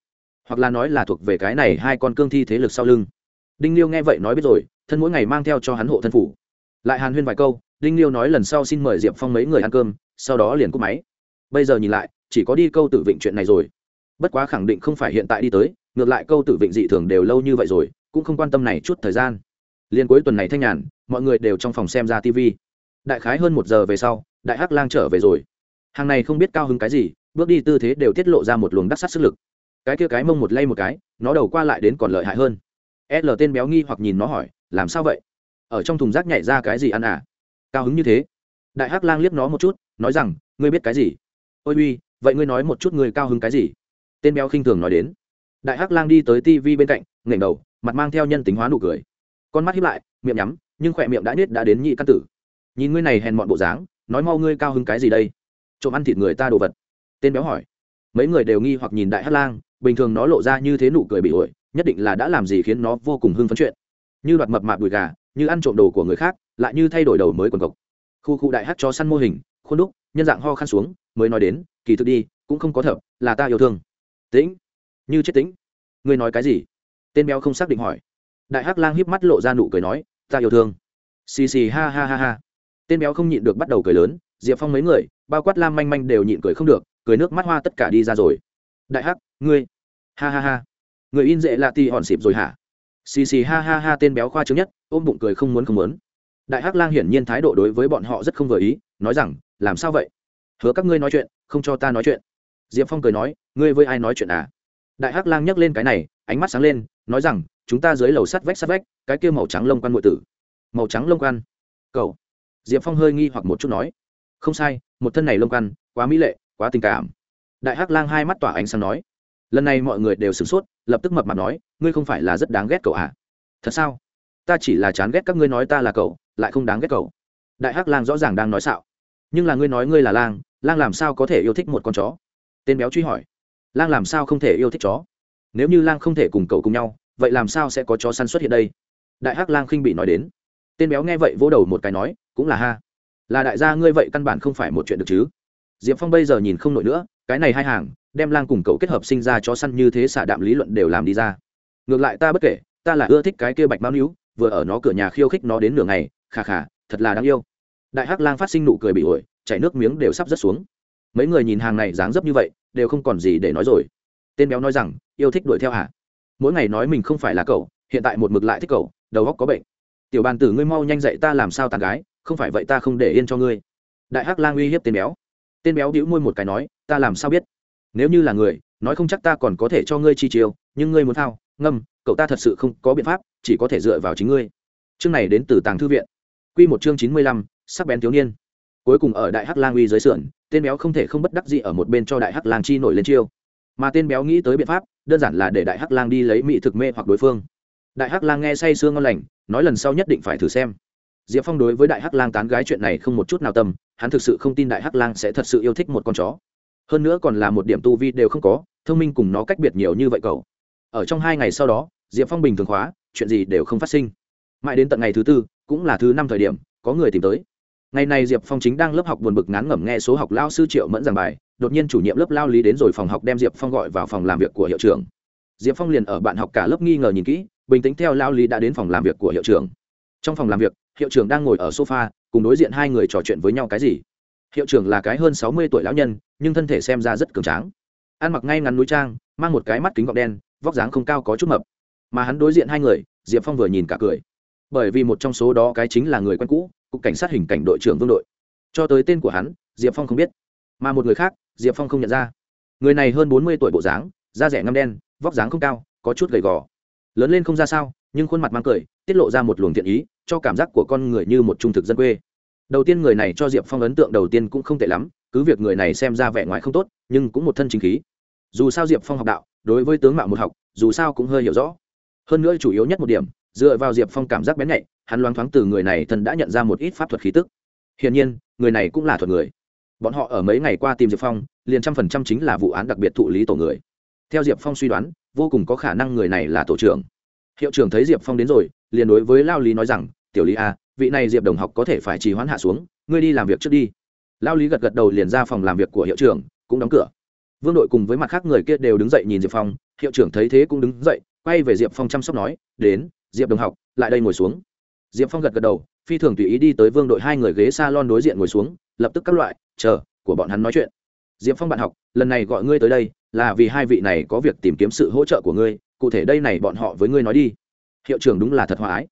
Hoặc là nói là thuộc về cái này hai con cương thi thế lực sau lưng. Đinh liêu nghe vậy nói biết rồi, thân mỗi ngày mang theo cho hắn hộ thân phủ. Lại hàn huyên vài câu đinh liêu nói lần sau xin mời diệp phong mấy người ăn cơm, sau đó liền cúp máy. Bây giờ nhìn lại, chỉ có đi câu Tử vịnh chuyện này rồi. Bất quá khẳng định không phải hiện tại đi tới, ngược lại câu Tử vịnh dị thường đều lâu như vậy rồi, cũng không quan tâm này chút thời gian. Liền cuối tuần này thanh nhàn, mọi người đều trong phòng xem ra tv đại khái hơn một giờ về sau, đại hắc lang trở về rồi. Hàng này không biết cao hứng cái gì, bước đi tư thế đều tiết lộ ra một luồng đắc sát sức lực. Cái kia cái mông một lay một cái, nó đầu qua lại đến còn lợi hại hơn. L tên béo nghi hoặc nhìn nó hỏi, làm sao vậy? Ở trong thùng rác nhảy ra cái gì ăn à? Cao hứng như thế. Đại hắc lang liếc nó một chút, nói rằng, ngươi biết cái gì? Ôi uy, vậy ngươi nói một chút ngươi cao hứng cái gì? Tên béo khinh thường nói đến. Đại hắc lang đi tới tv bên cạnh, ngẩng đầu, mặt mang theo nhân tính hóa nụ cười. Con mắt hiếp lại, miệng nhắm, nhưng khỏe miệng đã nết đã đến nhị căn tử. Nhìn ngươi này hèn mọn bộ dáng, nói mau ngươi cao hứng cái gì đây? Trộm ăn thịt người ta đồ vật. Tên béo hỏi. Mấy người đều nghi hoặc nhìn đại hắc lang, bình thường nó lộ ra như thế nụ cười bị ổi, nhất định là đã làm gì khiến nó vô cùng hưng phấn chuyện. Như đoạt mập mạp đùi gà, như ăn trộm đồ của người khác lại như thay đổi đầu mới quần cộc. Khu khu đại hát cho săn mô hình, khuôn đúc, nhân dạng ho khăn xuống, mới nói đến, kỳ thực đi, cũng không có thở là ta yêu thương. Tĩnh. Như chết tĩnh. Ngươi nói cái gì? Tên béo không xác định hỏi. Đại hắc lang híp mắt lộ ra nụ cười nói, ta yêu thương. Xì xì ha ha ha ha. Tên béo không nhịn được bắt đầu cười lớn, diệp phong mấy người, bao quát lam manh manh đều nhịn cười không được, cười nước mắt hoa tất cả đi ra rồi. Đại hắc, ngươi. Ha ha ha. Người in dễ lạ ti hòn xịp rồi hả? Xì xì ha ha ha tên béo khoa chứng nhất, ôm bụng cười không muốn không muốn đại hắc lang hiển nhiên thái độ đối với bọn họ rất không vừa ý, nói rằng, làm sao vậy? Hứa các ngươi nói chuyện, không cho ta nói chuyện. Diệp phong cười nói, ngươi với ai nói chuyện à? Đại hắc lang nhấc lên cái này, ánh mắt sáng lên, nói rằng, chúng ta dưới lầu sắt vách sắt vách, cái kia màu trắng lông quan ngụy tử. Màu trắng lông quan? Cậu? Diệp phong hơi nghi hoặc một chút nói. Không sai, một thân này lông quan, quá mỹ lệ, quá tình cảm. Đại hắc lang hai mắt tỏa ánh sáng nói. Lần này mọi người đều sửng sốt, lập tức mập mặt nói, ngươi không phải là rất đáng ghét cậu à? Thật sao? Ta chỉ là chán ghét các ngươi nói ta là cậu lại không đáng ghét cậu. Đại hắc lang rõ ràng đang nói xạo. Nhưng là ngươi nói ngươi là lang lang làm sao có thể yêu thích một con chó? Tên béo truy hỏi. Lang làm sao không thể yêu thích chó? Nếu như lang không thể cùng cậu cùng nhau, vậy làm sao sẽ có chó săn xuất hiện đây? Đại hắc lang khinh bị nói đến. Tên béo nghe vậy vỗ đầu một cái nói, cũng là ha. Là đại gia ngươi vậy căn bản không phải một chuyện được chứ? Diệp phong bây giờ nhìn không nổi nữa, cái này hai hàng, đem lang cùng cậu kết hợp sinh ra chó săn như thế xả đạm lý luận đều làm đi ra. Ngược lại ta bất kể, ta là ưa thích cái kia bạch mao níu vừa ở nó cửa nhà khiêu khích nó đến nửa ngày, khà khà, thật là đáng yêu. Đại hắc lang phát sinh nụ cười bị ổi, chảy nước miếng đều sắp rớt xuống. Mấy người nhìn hàng này dáng dấp như vậy, đều không còn gì để nói rồi. Tên béo nói rằng, yêu thích đuổi theo hả? Mỗi ngày nói mình không phải là cậu, hiện tại một mực lại thích cậu, đầu óc có bệnh. Tiểu bàn tử ngươi mau nhanh dậy ta làm sao tàn gái, không phải vậy ta không để yên cho ngươi. Đại hắc lang uy hiếp tên béo. Tên béo đĩu môi một cái nói, ta làm sao biết? Nếu như là người, nói không chắc ta còn có thể cho ngươi chi chiêu, nhưng ngươi muốn thao, ngâm cậu ta thật sự không có biện pháp, chỉ có thể dựa vào chính ngươi. Chương này đến từ tàng thư viện. Q một chương chín mươi lăm, sắc bén thiếu niên. Cuối cùng ở đại hắc lang uy dưới sườn, tên béo không thể không bất đắc gì ở một bên cho đại hắc lang chi nổi lên chiêu. Mà tên béo nghĩ tới biện pháp, đơn giản là để đại hắc lang đi lấy mỹ thực mê hoặc đối phương. Đại hắc lang nghe say sương ngon lành, nói lần sau nhất định phải thử xem. Diệp phong đối với đại hắc lang tán gái chuyện này không một chút nào tâm, hắn thực sự không tin đại hắc lang sẽ thật sự yêu thích một con chó. Hơn nữa còn là một điểm tu vi đều không có, thông minh cùng nó cách biệt nhiều như vậy cậu ở trong hai ngày sau đó, diệp phong bình thường khóa, chuyện gì đều không phát sinh. Mãi đến tận ngày thứ tư, cũng là thứ năm thời điểm, có người tìm tới. Ngày này diệp phong chính đang lớp học buồn bực ngán ngẩm nghe số học lao sư triệu mẫn giảng bài, đột nhiên chủ nhiệm lớp lao lý đến rồi phòng học đem diệp phong gọi vào phòng làm việc của hiệu trưởng. Diệp phong liền ở bạn học cả lớp nghi ngờ nhìn kỹ, bình tĩnh theo lao lý đã đến phòng làm việc của hiệu trưởng. Trong phòng làm việc, hiệu trưởng đang ngồi ở sofa, cùng đối diện hai người trò chuyện với nhau cái gì? Hiệu trưởng là cái hơn sáu mươi tuổi lão nhân, nhưng thân thể xem ra rất cường tráng. Ăn mặc ngay ngắn núi trang, mang một cái mắt kính gọng đen vóc dáng không cao có chút mập. Mà hắn đối diện hai người, diệp phong vừa nhìn cả cười. Bởi vì một trong số đó cái chính là người quen cũ, cục cảnh sát hình cảnh đội trưởng vương đội. Cho tới tên của hắn, diệp phong không biết. Mà một người khác, diệp phong không nhận ra. Người này hơn bốn mươi tuổi bộ dáng, da rẻ ngâm đen, vóc dáng không cao, có chút gầy gò. Lớn lên không ra sao, nhưng khuôn mặt mang cười, tiết lộ ra một luồng thiện ý, cho cảm giác của con người như một trung thực dân quê. Đầu tiên người này cho diệp phong ấn tượng đầu tiên cũng không tệ lắm, cứ việc người này xem ra vẻ ngoài không tốt, nhưng cũng một thân chính khí. Dù sao diệp phong học đạo đối với tướng mạo một học, dù sao cũng hơi hiểu rõ. Hơn nữa chủ yếu nhất một điểm, dựa vào diệp phong cảm giác bén nhạy, hắn loáng thoáng từ người này thân đã nhận ra một ít pháp thuật khí tức. Hiển nhiên, người này cũng là thuật người. Bọn họ ở mấy ngày qua tìm diệp phong, liền trăm phần trăm chính là vụ án đặc biệt thụ lý tổ người. Theo diệp phong suy đoán, vô cùng có khả năng người này là tổ trưởng. Hiệu trưởng thấy diệp phong đến rồi, liền đối với lao lý nói rằng, tiểu lý a vị này diệp đồng học có thể phải trì hoãn hạ xuống, ngươi đi làm việc trước đi. Lao lý gật gật đầu liền ra phòng làm việc của hiệu trưởng, cũng đóng cửa vương đội cùng với mặt khác người kia đều đứng dậy nhìn diệp phong, hiệu trưởng thấy thế cũng đứng dậy, quay về diệp phong chăm sóc nói, đến, diệp đồng học, lại đây ngồi xuống. Diệp phong gật gật đầu, phi thường tùy ý đi tới vương đội hai người ghế s a lon đối diện ngồi xuống, lập tức các loại, chờ, của bọn hắn nói chuyện. Diệp phong bạn học, lần này gọi ngươi tới đây, là vì hai vị này có việc tìm kiếm sự hỗ trợ của ngươi, cụ thể đây này bọn họ với ngươi nói đi. Hiệu trưởng đúng là thật hòa ái.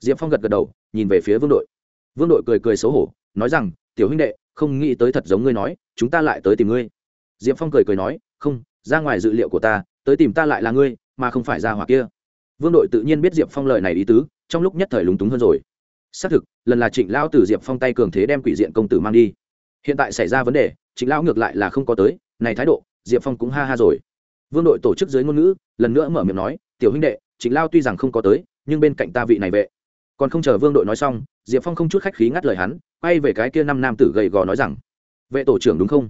Diệp phong gật gật đầu, nhìn về phía vương đội. Vương đội cười cười xấu hổ, nói rằng, tiểu huynh đệ, không nghĩ tới thật giống ngươi nói, chúng ta lại tới tìm ngươi diệp phong cười cười nói, không, ra ngoài dự liệu của ta, tới tìm ta lại là ngươi, mà không phải ra hỏa kia. Vương đội tự nhiên biết diệp phong lời này ý tứ, trong lúc nhất thời lúng túng hơn rồi. Xác thực, lần là trịnh lão từ diệp phong tay cường thế đem quỷ diện công tử mang đi. Hiện tại xảy ra vấn đề, trịnh lão ngược lại là không có tới, này thái độ, diệp phong cũng ha ha rồi. Vương đội tổ chức dưới ngôn ngữ, lần nữa mở miệng nói, tiểu huynh đệ, trịnh lao tuy rằng không có tới, nhưng bên cạnh ta vị này vệ. Còn không chờ vương đội nói xong, diệp phong không chút khách khí ngắt lời hắn, quay về cái kia năm nam tử gầy gò nói rằng, vệ tổ trưởng đúng không?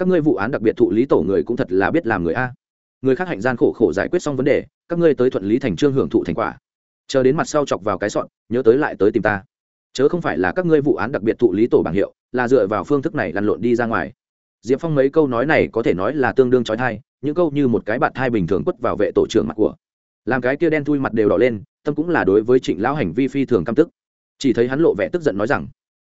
Các ngươi vụ án đặc biệt thụ lý tổ người cũng thật là biết làm người a. Người khác hạnh gian khổ khổ giải quyết xong vấn đề, các ngươi tới thuận lý thành trương hưởng thụ thành quả. Chờ đến mặt sau chọc vào cái sọn, nhớ tới lại tới tìm ta. Chớ không phải là các ngươi vụ án đặc biệt thụ lý tổ bảng hiệu, là dựa vào phương thức này lăn lộn đi ra ngoài. Diệp phong mấy câu nói này có thể nói là tương đương trói thai, những câu như một cái bạn thai bình thường quất vào vệ tổ trưởng mặt của. Làm cái kia đen thui mặt đều đỏ lên, tâm cũng là đối với trịnh lão hành vi phi thường căm tức. Chỉ thấy hắn lộ vẻ tức giận nói rằng,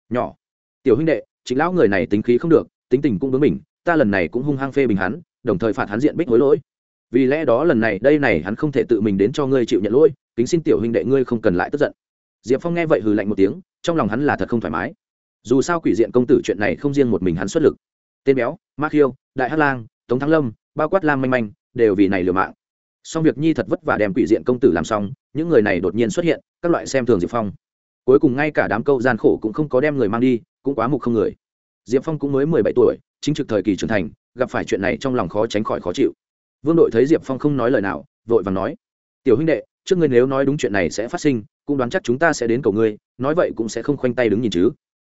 nhỏ, tiểu huynh đệ, trịnh lão người này tính khí không được, tính tình cũng bướng mình ta lần này cũng hung hăng phê bình hắn, đồng thời phạt hắn diện bích hối lỗi. Vì lẽ đó lần này, đây này hắn không thể tự mình đến cho ngươi chịu nhận lỗi, kính xin tiểu huynh đệ ngươi không cần lại tức giận. Diệp phong nghe vậy hừ lạnh một tiếng, trong lòng hắn là thật không thoải mái. Dù sao quỷ diện công tử chuyện này không riêng một mình hắn xuất lực. Tên béo, ma khiêu, đại hát lang, tống thắng lâm, bao quát lam manh manh, đều vì này liều mạng. Song việc nhi thật vất vả đem quỷ diện công tử làm xong, những người này đột nhiên xuất hiện, các loại xem thường diệp phong. Cuối cùng ngay cả đám câu gian khổ cũng không có đem người mang đi, cũng quá mục không người diệp phong cũng mới mười bảy tuổi, chính trực thời kỳ trưởng thành, gặp phải chuyện này trong lòng khó tránh khỏi khó chịu. Vương đội thấy diệp phong không nói lời nào, vội vàng nói, tiểu huynh đệ, trước ngươi nếu nói đúng chuyện này sẽ phát sinh, cũng đoán chắc chúng ta sẽ đến cầu ngươi, nói vậy cũng sẽ không khoanh tay đứng nhìn chứ.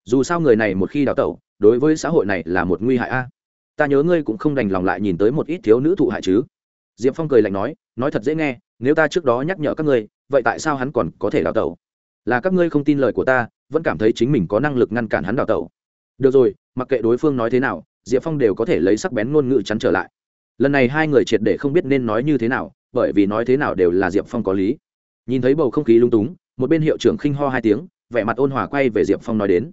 Dù sao người này một khi đào tẩu, đối với xã hội này là một nguy hại a. Ta nhớ ngươi cũng không đành lòng lại nhìn tới một ít thiếu nữ thụ hại chứ. Diệp phong cười lạnh nói nói thật dễ nghe, nếu ta trước đó nhắc nhở các ngươi, vậy tại sao hắn còn có thể đào tẩu? Là các ngươi không tin lời của ta, vẫn cảm thấy chính mình có năng lực ngăn cản hắn đào tẩu được rồi, mặc kệ đối phương nói thế nào, diệp phong đều có thể lấy sắc bén ngôn ngữ chắn trở lại. Lần này hai người triệt để không biết nên nói như thế nào, bởi vì nói thế nào đều là diệp phong có lý. Nhìn thấy bầu không khí lung túng, một bên hiệu trưởng khinh ho hai tiếng, vẻ mặt ôn hòa quay về diệp phong nói đến.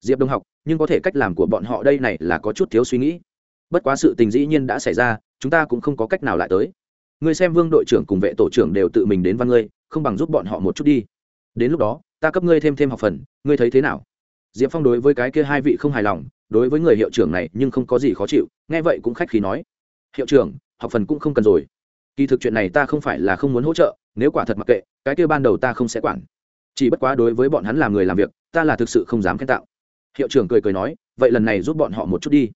Diệp đông học, nhưng có thể cách làm của bọn họ đây này là có chút thiếu suy nghĩ. Bất quá sự tình dĩ nhiên đã xảy ra, chúng ta cũng không có cách nào lại tới. Ngươi xem vương đội trưởng cùng vệ tổ trưởng đều tự mình đến văn ngươi, không bằng giúp bọn họ một chút đi. Đến lúc đó, ta cấp ngươi thêm thêm học phần, ngươi thấy thế nào? Diệp phong đối với cái kia hai vị không hài lòng, đối với người hiệu trưởng này nhưng không có gì khó chịu, nghe vậy cũng khách khí nói, hiệu trưởng, học phần cũng không cần rồi. Kỳ thực chuyện này ta không phải là không muốn hỗ trợ, nếu quả thật mặc kệ, cái kia ban đầu ta không sẽ quản. Chỉ bất quá đối với bọn hắn làm người làm việc, ta là thực sự không dám khen tạo. Hiệu trưởng cười cười nói, vậy lần này giúp bọn họ một chút đi.